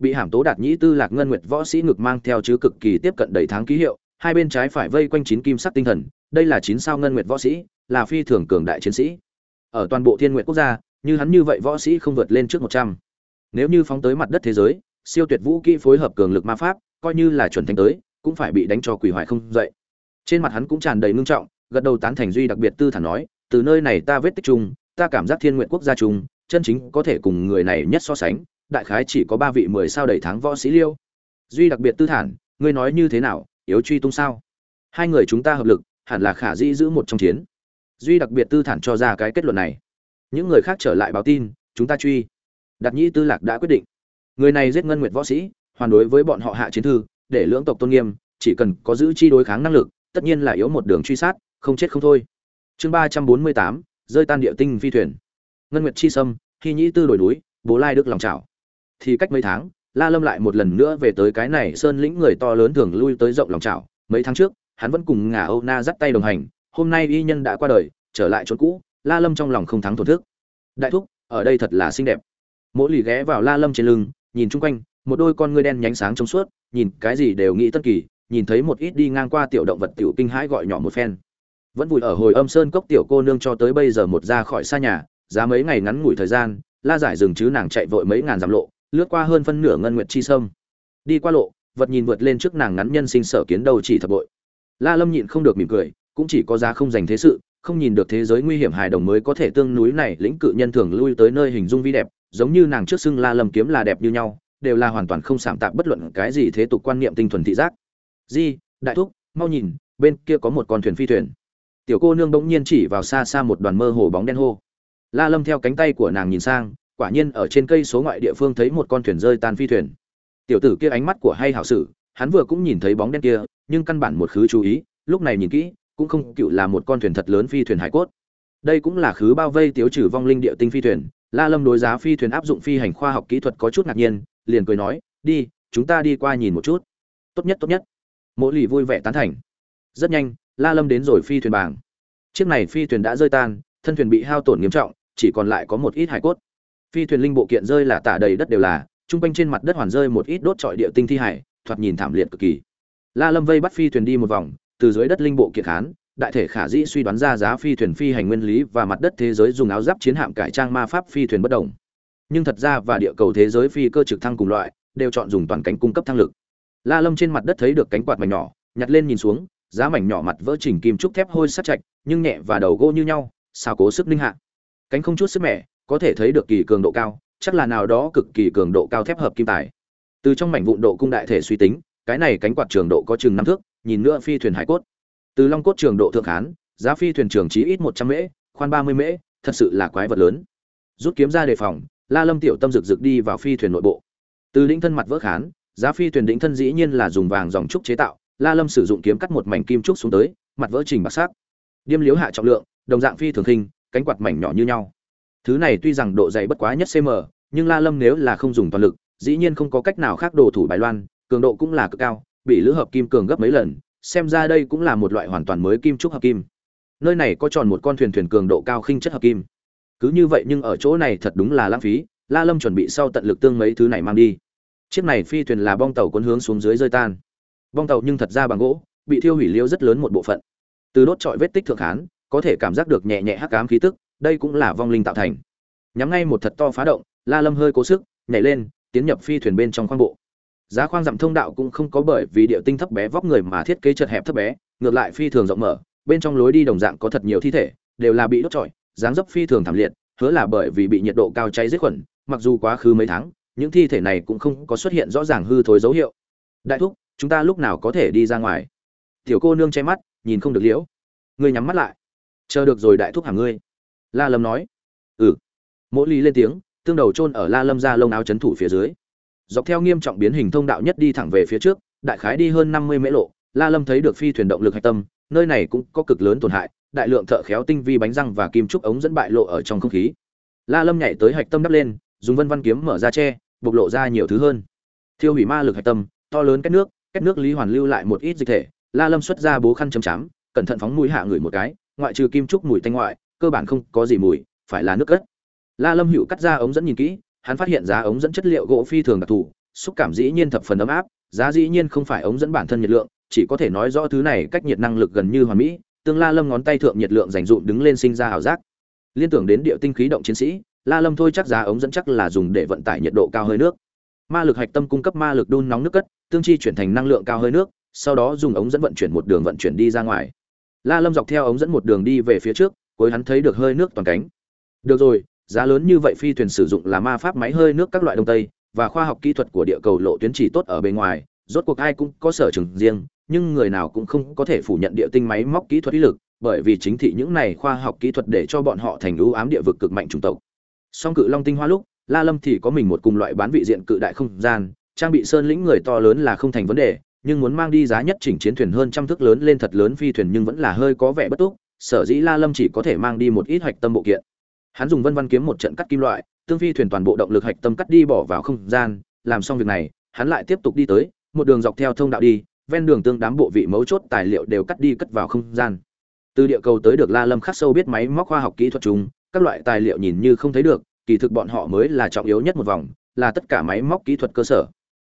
bị hàm tố đạt nhĩ tư lạc ngân nguyệt võ sĩ ngực mang theo chứ cực kỳ tiếp cận đầy tháng ký hiệu, hai bên trái phải vây quanh chín kim sắc tinh thần, đây là chín sao ngân nguyệt võ sĩ, là phi thường cường đại chiến sĩ. Ở toàn bộ thiên nguyện quốc gia, như hắn như vậy võ sĩ không vượt lên trước một trăm. Nếu như phóng tới mặt đất thế giới, siêu tuyệt vũ kỹ phối hợp cường lực ma pháp, coi như là chuẩn thánh tới, cũng phải bị đánh cho quỷ hoại không dậy. Trên mặt hắn cũng tràn đầy ngưng trọng, gật đầu tán thành duy đặc biệt tư thản nói, từ nơi này ta vết tích chung, ta cảm giác thiên nguyện quốc gia chung, chân chính có thể cùng người này nhất so sánh đại khái chỉ có ba vị mười sao đầy tháng võ sĩ liêu. Duy đặc biệt tư thản, ngươi nói như thế nào, yếu truy tung sao? Hai người chúng ta hợp lực, hẳn là khả dĩ giữ một trong chiến. Duy đặc biệt tư thản cho ra cái kết luận này. Những người khác trở lại báo tin, chúng ta truy. Đặt nhĩ tư lạc đã quyết định. Người này giết ngân nguyệt võ sĩ, hoàn đối với bọn họ hạ chiến thư, để lưỡng tộc tôn nghiêm, chỉ cần có giữ chi đối kháng năng lực, tất nhiên là yếu một đường truy sát, không chết không thôi. Chương ba trăm bốn mươi tám, rơi tan địa tinh phi thuyền. Ngân nguyệt chi sâm, khi nhĩ tư đổi núi, bố lai đức lòng trào thì cách mấy tháng, la lâm lại một lần nữa về tới cái này sơn lĩnh người to lớn thường lui tới rộng lòng trào mấy tháng trước, hắn vẫn cùng ngả âu na dắt tay đồng hành, hôm nay y nhân đã qua đời, trở lại chỗ cũ, la lâm trong lòng không thắng thổn thức đại thúc, ở đây thật là xinh đẹp. Mỗi lì ghé vào la lâm trên lưng, nhìn chung quanh, một đôi con ngươi đen nhánh sáng trong suốt, nhìn cái gì đều nghĩ tất kỳ, nhìn thấy một ít đi ngang qua tiểu động vật tiểu kinh hãi gọi nhỏ một phen. Vẫn vùi ở hồi âm sơn cốc tiểu cô nương cho tới bây giờ một ra khỏi xa nhà, giá mấy ngày ngắn ngủi thời gian, la giải dừng chứ nàng chạy vội mấy ngàn dặm lộ lướt qua hơn phân nửa ngân nguyệt chi sâm, đi qua lộ vật nhìn vượt lên trước nàng ngắn nhân sinh sở kiến đầu chỉ thập bội. La lâm nhịn không được mỉm cười cũng chỉ có giá không dành thế sự không nhìn được thế giới nguy hiểm hài đồng mới có thể tương núi này lĩnh cự nhân thường lui tới nơi hình dung vi đẹp giống như nàng trước xưng la lâm kiếm là đẹp như nhau đều là hoàn toàn không sảm tạp bất luận cái gì thế tục quan niệm tinh thuần thị giác. Di đại thúc mau nhìn bên kia có một con thuyền phi thuyền. Tiểu cô nương bỗng nhiên chỉ vào xa xa một đoàn mơ hồ bóng đen hô. La lâm theo cánh tay của nàng nhìn sang quả nhiên ở trên cây số ngoại địa phương thấy một con thuyền rơi tan phi thuyền. Tiểu tử kia ánh mắt của hay hảo sử, hắn vừa cũng nhìn thấy bóng đen kia, nhưng căn bản một khứ chú ý, lúc này nhìn kỹ, cũng không cựu là một con thuyền thật lớn phi thuyền hải cốt. Đây cũng là khứ bao vây tiếu trừ vong linh địa tinh phi thuyền, la lâm đối giá phi thuyền áp dụng phi hành khoa học kỹ thuật có chút ngạc nhiên, liền cười nói, đi, chúng ta đi qua nhìn một chút. Tốt nhất tốt nhất. Mỗi lì vui vẻ tán thành. Rất nhanh, la lâm đến rồi phi thuyền bảng. Chiếc này phi thuyền đã rơi tan, thân thuyền bị hao tổn nghiêm trọng, chỉ còn lại có một ít hải cốt phi thuyền linh bộ kiện rơi là tả đầy đất đều là trung quanh trên mặt đất hoàn rơi một ít đốt trọi địa tinh thi hải, thoạt nhìn thảm liệt cực kỳ. La lâm vây bắt phi thuyền đi một vòng, từ dưới đất linh bộ kiện khán, đại thể khả dĩ suy đoán ra giá phi thuyền phi hành nguyên lý và mặt đất thế giới dùng áo giáp chiến hạm cải trang ma pháp phi thuyền bất đồng. Nhưng thật ra và địa cầu thế giới phi cơ trực thăng cùng loại, đều chọn dùng toàn cánh cung cấp thăng lực. La lâm trên mặt đất thấy được cánh quạt mảnh nhỏ, nhặt lên nhìn xuống, giá mảnh nhỏ mặt vỡ chỉnh kim trúc thép hôi sắt chạch nhưng nhẹ và đầu gỗ như nhau, sao cố sức linh hạ. Cánh không chút sức mẻ có thể thấy được kỳ cường độ cao chắc là nào đó cực kỳ cường độ cao thép hợp kim tài. Từ trong mảnh vụn độ cung đại thể suy tính cái này cánh quạt trường độ có chừng năm thước nhìn nữa phi thuyền hải cốt. Từ long cốt trường độ thượng hán giá phi thuyền trường chí ít một trăm mễ khoan ba mươi mễ thật sự là quái vật lớn. Rút kiếm ra đề phòng la lâm tiểu tâm rực rực đi vào phi thuyền nội bộ. Từ đỉnh thân mặt vỡ khán giá phi thuyền đỉnh thân dĩ nhiên là dùng vàng dòng trúc chế tạo la lâm sử dụng kiếm cắt một mảnh kim trúc xuống tới mặt vỡ trình bạc sắc. Điêm liếu hạ trọng lượng đồng dạng phi thường hình, cánh quạt mảnh nhỏ như nhau thứ này tuy rằng độ dày bất quá nhất cm, nhưng la lâm nếu là không dùng toàn lực, dĩ nhiên không có cách nào khác đồ thủ bài loan, cường độ cũng là cực cao, bị lữ hợp kim cường gấp mấy lần, xem ra đây cũng là một loại hoàn toàn mới kim trúc hợp kim. Nơi này có tròn một con thuyền thuyền cường độ cao khinh chất hợp kim. Cứ như vậy nhưng ở chỗ này thật đúng là lãng phí, la lâm chuẩn bị sau tận lực tương mấy thứ này mang đi. Chiếc này phi thuyền là bong tàu cuốn hướng xuống dưới rơi tan. Bong tàu nhưng thật ra bằng gỗ, bị thiêu hủy liêu rất lớn một bộ phận. Từ đốt trọi vết tích thượng hán, có thể cảm giác được nhẹ nhẹ hắc ám khí tức đây cũng là vong linh tạo thành. Nhắm ngay một thật to phá động, la lâm hơi cố sức, nhảy lên, tiến nhập phi thuyền bên trong khoang bộ. Giá khoang dặm thông đạo cũng không có bởi vì địa tinh thấp bé vóc người mà thiết kế chật hẹp thấp bé, ngược lại phi thường rộng mở, bên trong lối đi đồng dạng có thật nhiều thi thể, đều là bị đốt trọi, dáng dấp phi thường thảm liệt, hứa là bởi vì bị nhiệt độ cao cháy giết khuẩn, mặc dù quá khứ mấy tháng, những thi thể này cũng không có xuất hiện rõ ràng hư thối dấu hiệu. Đại thúc, chúng ta lúc nào có thể đi ra ngoài? Tiểu cô nương che mắt, nhìn không được liễu. Ngươi nhắm mắt lại. Chờ được rồi đại thúc hàng ngươi? La lâm nói. Ừ. Mỗi lý lên tiếng, tương đầu chôn ở la lâm ra lông áo chấn thủ phía dưới. Dọc theo nghiêm trọng biến hình thông đạo nhất đi thẳng về phía trước, đại khái đi hơn năm mươi mễ lộ, la lâm thấy được phi thuyền động lực hạch tâm, nơi này cũng có cực lớn tổn hại, đại lượng thợ khéo tinh vi bánh răng và kim trúc ống dẫn bại lộ ở trong không khí. La lâm nhảy tới hạch tâm đắp lên, dùng vân văn kiếm mở ra che bộc lộ ra nhiều thứ hơn. Thiêu hủy ma lực hạch tâm, to lớn cách nước cách nước lý hoàn lưu lại một ít dịch thể. La lâm xuất ra bố khăn chấm chám, cẩn thận phóng mũi hạ người một cái, ngoại trừ kim trúc mùi tanh ngoại cơ bản không có gì mùi, phải là nước cất. La lâm hữu cắt ra ống dẫn nhìn kỹ, hắn phát hiện giá ống dẫn chất liệu gỗ phi thường đặc thù, xúc cảm dĩ nhiên thập phần ấm áp, giá dĩ nhiên không phải ống dẫn bản thân nhiệt lượng, chỉ có thể nói rõ thứ này cách nhiệt năng lực gần như hoàn mỹ, tương la lâm ngón tay thượng nhiệt lượng dành dụm đứng lên sinh ra ảo giác. Liên tưởng đến địa tinh khí động chiến sĩ, la lâm thôi chắc giá ống dẫn chắc là dùng để vận tải nhiệt độ cao hơi nước. Ma lực hạch tâm cung cấp ma lực đun nóng nước cất, tương chi chuyển thành năng lượng cao hơi nước, sau đó dùng ống dẫn vận chuyển một đường vận chuyển đi ra ngoài. La lâm dọc theo ống dẫn một đường đi về phía trước cuối hắn thấy được hơi nước toàn cánh. Được rồi, giá lớn như vậy phi thuyền sử dụng là ma pháp máy hơi nước các loại đông tây, và khoa học kỹ thuật của địa cầu lộ tuyến chỉ tốt ở bên ngoài, rốt cuộc ai cũng có sở trường riêng, nhưng người nào cũng không có thể phủ nhận địa tinh máy móc kỹ thuật ý lực, bởi vì chính thị những này khoa học kỹ thuật để cho bọn họ thành ưu ám địa vực cực mạnh chủng tộc. Song cự long tinh hoa lúc, la lâm thì có mình một cùng loại bán vị diện cự đại không gian, trang bị sơn lĩnh người to lớn là không thành vấn đề, nhưng muốn mang đi giá nhất chỉnh chiến thuyền hơn trăm thước lớn lên thật lớn phi thuyền nhưng vẫn là hơi có vẻ bất túc sở dĩ la lâm chỉ có thể mang đi một ít hạch tâm bộ kiện. Hắn dùng vân văn kiếm một trận cắt kim loại, tương phi thuyền toàn bộ động lực hạch tâm cắt đi bỏ vào không gian. Làm xong việc này, hắn lại tiếp tục đi tới, một đường dọc theo thông đạo đi, ven đường tương đám bộ vị mấu chốt tài liệu đều cắt đi cất vào không gian. Từ địa cầu tới được la lâm khắc sâu biết máy móc khoa học kỹ thuật chúng các loại tài liệu nhìn như không thấy được, kỳ thực bọn họ mới là trọng yếu nhất một vòng, là tất cả máy móc kỹ thuật cơ sở.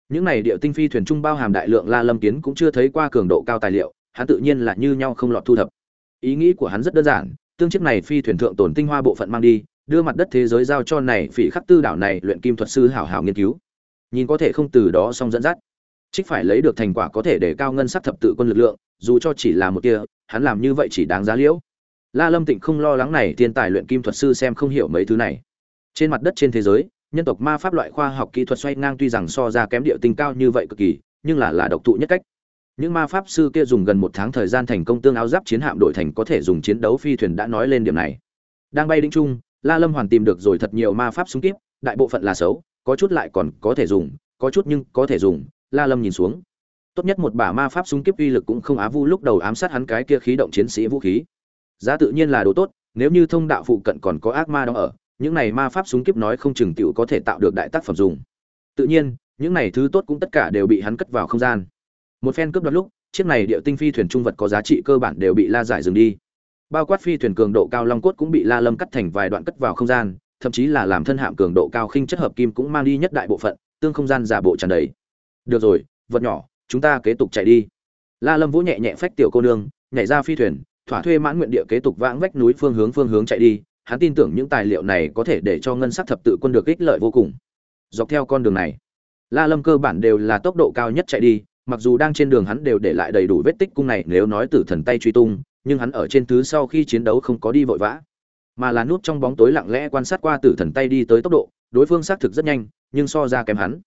Những này địa tinh phi thuyền trung bao hàm đại lượng la lâm kiến cũng chưa thấy qua cường độ cao tài liệu, hắn tự nhiên là như nhau không lọt thu thập ý nghĩ của hắn rất đơn giản, tương chiếc này phi thuyền thượng tổn tinh hoa bộ phận mang đi, đưa mặt đất thế giới giao cho này phỉ khắc tư đảo này luyện kim thuật sư hảo hảo nghiên cứu. Nhìn có thể không từ đó xong dẫn dắt. Trích phải lấy được thành quả có thể để cao ngân sắc thập tự quân lực lượng, dù cho chỉ là một tia, hắn làm như vậy chỉ đáng giá liễu. La lâm tịnh không lo lắng này, thiên tài luyện kim thuật sư xem không hiểu mấy thứ này. Trên mặt đất trên thế giới, nhân tộc ma pháp loại khoa học kỹ thuật xoay ngang tuy rằng so ra kém địa tinh cao như vậy cực kỳ, nhưng là là độc thụ nhất cách những ma pháp sư kia dùng gần một tháng thời gian thành công tương áo giáp chiến hạm đổi thành có thể dùng chiến đấu phi thuyền đã nói lên điểm này. Đang bay đinh trung la lâm hoàn tìm được rồi thật nhiều ma pháp súng kíp, đại bộ phận là xấu, có chút lại còn có thể dùng, có chút nhưng có thể dùng, la lâm nhìn xuống. Tốt nhất một bả ma pháp súng kíp uy lực cũng không á vu lúc đầu ám sát hắn cái kia khí động chiến sĩ vũ khí. Giá tự nhiên là đồ tốt, nếu như thông đạo phụ cận còn có ác ma đó ở, những này ma pháp súng kíp nói không chừng tiểu có thể tạo được đại tác phẩm dùng. Tự nhiên, những này thứ tốt cũng tất cả đều bị hắn cất vào không gian một phen cướp đoạt lúc, chiếc này địa tinh phi thuyền trung vật có giá trị cơ bản đều bị la giải dừng đi. Bao quát phi thuyền cường độ cao long cốt cũng bị la lâm cắt thành vài đoạn cất vào không gian, thậm chí là làm thân hạm cường độ cao khinh chất hợp kim cũng mang đi nhất đại bộ phận, tương không gian giả bộ tràn đầy. Được rồi, vật nhỏ, chúng ta kế tục chạy đi. La lâm vũ nhẹ nhẹ phách tiểu cô nương, nhảy ra phi thuyền, thỏa thuê mãn nguyện địa kế tục vãng vách núi phương hướng phương hướng chạy đi. Hắn tin tưởng những tài liệu này có thể để cho ngân sắc thập tự quân được ích lợi vô cùng. Dọc theo con đường này, la lâm cơ bản đều là tốc độ cao nhất chạy đi mặc dù đang trên đường hắn đều để lại đầy đủ vết tích cung này nếu nói tử thần tay truy tung, nhưng hắn ở trên thứ sau khi chiến đấu không có đi vội vã. Mà là nút trong bóng tối lặng lẽ quan sát qua tử thần tay đi tới tốc độ, đối phương xác thực rất nhanh, nhưng so ra kém hắn.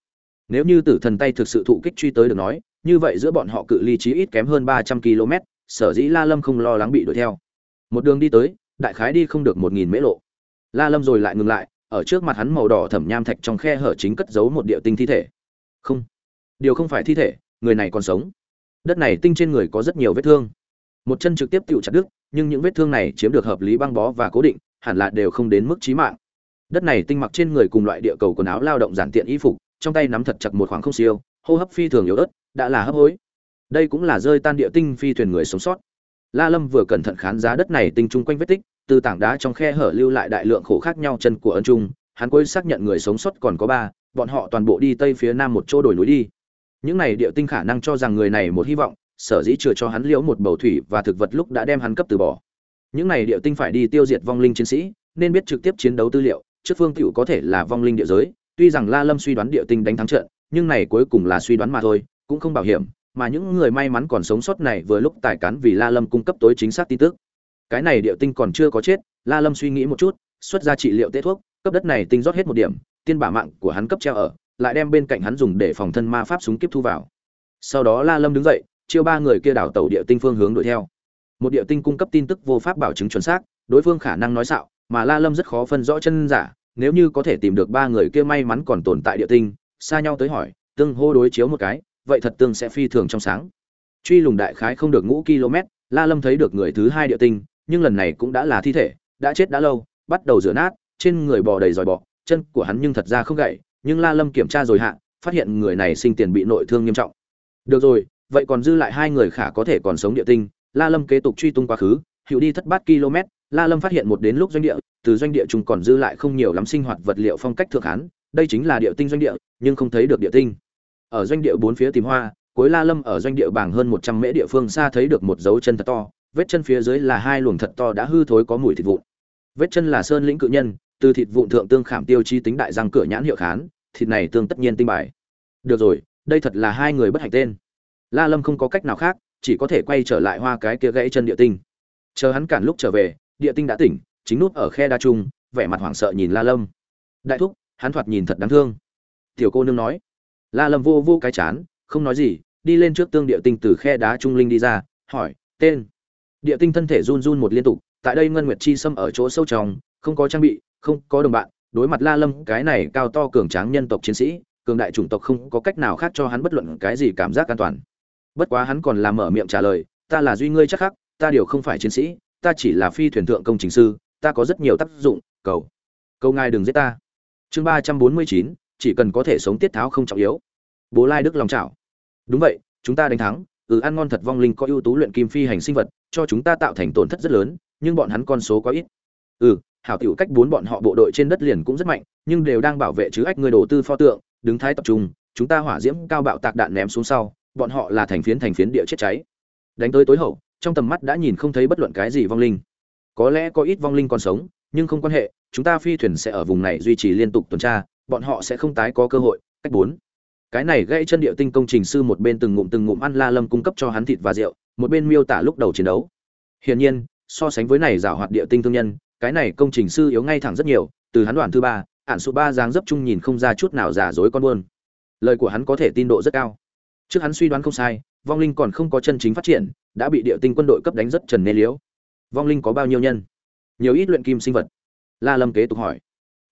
Nếu như tử thần tay thực sự thụ kích truy tới được nói, như vậy giữa bọn họ cự ly chí ít kém hơn ba trăm km sở dĩ la lâm không lo lắng bị đuổi theo. Một đường đi tới, đại khái đi không được một nghìn mễ lộ. La lâm rồi lại ngừng lại, ở trước mặt hắn màu đỏ thẩm nham thạch trong khe hở chính cất giấu một địa tinh thi thể. Không, điều không phải thi thể người này còn sống. Đất này tinh trên người có rất nhiều vết thương. Một chân trực tiếp tựu chặt đứt, nhưng những vết thương này chiếm được hợp lý băng bó và cố định, hẳn là đều không đến mức chí mạng. Đất này tinh mặc trên người cùng loại địa cầu quần áo lao động giản tiện y phục, trong tay nắm thật chặt một khoảng không siêu, hô hấp phi thường yếu ớt, đã là hấp hối. Đây cũng là rơi tan địa tinh phi thuyền người sống sót. La lâm vừa cẩn thận khán giá đất này tinh chung quanh vết tích, từ tảng đá trong khe hở lưu lại đại lượng khổ khác nhau chân của ân trung, hắn cuối xác nhận người sống sót còn có ba, bọn họ toàn bộ đi tây phía nam một chỗ đồi núi đi những này địa tinh khả năng cho rằng người này một hy vọng, sở dĩ chừa cho hắn liễu một bầu thủy và thực vật lúc đã đem hắn cấp từ bỏ. Những này địa tinh phải đi tiêu diệt vong linh chiến sĩ, nên biết trực tiếp chiến đấu tư liệu, trước phương tiểu có thể là vong linh địa giới. Tuy rằng la lâm suy đoán địa tinh đánh thắng trận, nhưng này cuối cùng là suy đoán mà thôi, cũng không bảo hiểm, mà những người may mắn còn sống sót này vừa lúc tài cán vì la lâm cung cấp tối chính xác tin tức. Cái này địa tinh còn chưa có chết, la lâm suy nghĩ một chút, xuất ra trị liệu tế thuốc, cấp đất này tinh rót hết một điểm, tiên bả mạng của hắn cấp treo ở lại đem bên cạnh hắn dùng để phòng thân ma pháp súng kiếp thu vào. Sau đó la lâm đứng dậy, chiêu ba người kia đảo tàu địa tinh phương hướng đuổi theo. Một địa tinh cung cấp tin tức vô pháp bảo chứng chuẩn xác, đối phương khả năng nói xạo, mà la lâm rất khó phân rõ chân giả, nếu như có thể tìm được ba người kia may mắn còn tồn tại địa tinh, xa nhau tới hỏi, tương hô đối chiếu một cái, vậy thật tương sẽ phi thường trong sáng. Truy lùng đại khái không được ngũ km, la lâm thấy được người thứ hai địa tinh, nhưng lần này cũng đã là thi thể, đã chết đã lâu, bắt đầu rửa nát, trên người bò đầy dòi bọ, chân của hắn nhưng thật ra không gãy nhưng la lâm kiểm tra rồi hạ, phát hiện người này sinh tiền bị nội thương nghiêm trọng. Được rồi, vậy còn dư lại hai người khả có thể còn sống địa tinh, la lâm kế tục truy tung quá khứ, hữu đi thất bát km, la lâm phát hiện một đến lúc doanh địa, từ doanh địa chúng còn dư lại không nhiều lắm sinh hoạt vật liệu phong cách thượng hán, đây chính là địa tinh doanh địa, nhưng không thấy được địa tinh. Ở doanh địa bốn phía tìm hoa, cuối la lâm ở doanh địa bảng hơn một trăm mễ địa phương xa thấy được một dấu chân thật to, vết chân phía dưới là hai luồng thật to đã hư thối có mùi thịt vụn. Vết chân là sơn lĩnh cự nhân từ thịt vụn thượng tương khảm tiêu chi tính đại răng cửa nhãn hiệu khán, thịt này tương tất nhiên tinh bài. Được rồi, đây thật là hai người bất hạnh tên. La lâm không có cách nào khác, chỉ có thể quay trở lại hoa cái kia gãy chân địa tinh. Chờ hắn cản lúc trở về, địa tinh đã tỉnh, chính nút ở khe đa trung, vẻ mặt hoảng sợ nhìn la lâm. Đại thúc, hắn thoạt nhìn thật đáng thương. Tiểu cô nương nói. La lâm vô vô cái chán, không nói gì, đi lên trước tương địa tinh từ khe đá trung linh đi ra, hỏi, tên? Địa tinh thân thể run run một liên tục, tại đây ngân nguyệt chi xâm ở chỗ sâu trong, không có trang bị không có đồng bạn, đối mặt la lâm, cái này cao to cường tráng nhân tộc chiến sĩ, cường đại chủng tộc không có cách nào khác cho hắn bất luận cái gì cảm giác an toàn. Bất quá hắn còn làm mở miệng trả lời, ta là duy ngươi chắc khắc, ta điều không phải chiến sĩ, ta chỉ là phi thuyền thượng công trình sư, ta có rất nhiều tác dụng, cầu cầu ngài đừng giết ta. Chương ba trăm bốn mươi chín, chỉ cần có thể sống tiết tháo không trọng yếu. Bố lai đức lòng chảo. Đúng vậy, chúng ta đánh thắng ừ ăn ngon thật vong linh có ưu tú luyện kim phi hành sinh vật, cho chúng ta tạo thành tổn thất rất lớn, nhưng bọn hắn con số quá ít. Ừ hảo tiểu cách bốn bọn họ bộ đội trên đất liền cũng rất mạnh, nhưng đều đang bảo vệ chứ ách người đầu tư pho tượng, đứng thái tập trung, chúng ta hỏa diễm cao bạo tạc đạn ném xuống sau, bọn họ là thành phiến thành phiến địa chết cháy. Đánh tới tối hậu, trong tầm mắt đã nhìn không thấy bất luận cái gì vong linh. Có lẽ có ít vong linh còn sống, nhưng không quan hệ, chúng ta phi thuyền sẽ ở vùng này duy trì liên tục tuần tra, bọn họ sẽ không tái có cơ hội, cách bốn. Cái này gây chân địa tinh công trình sư một bên từng ngụm từng ngụm ăn la lâm cung cấp cho hắn thịt và rượu, một bên miêu tả lúc đầu chiến đấu. Hiển nhiên, so sánh với này giảo hoạt địa tinh thương nhân cái này công trình sư yếu ngay thẳng rất nhiều, từ hắn đoàn thứ ba ạn số ba dáng dấp chung nhìn không ra chút nào giả dối con buôn. Lời của hắn có thể tin độ rất cao. Trước hắn suy đoán không sai, vong linh còn không có chân chính phát triển, đã bị địa tinh quân đội cấp đánh rất trần nê liếu. Vong linh có bao nhiêu nhân? Nhiều ít luyện kim sinh vật. La lâm kế tục hỏi.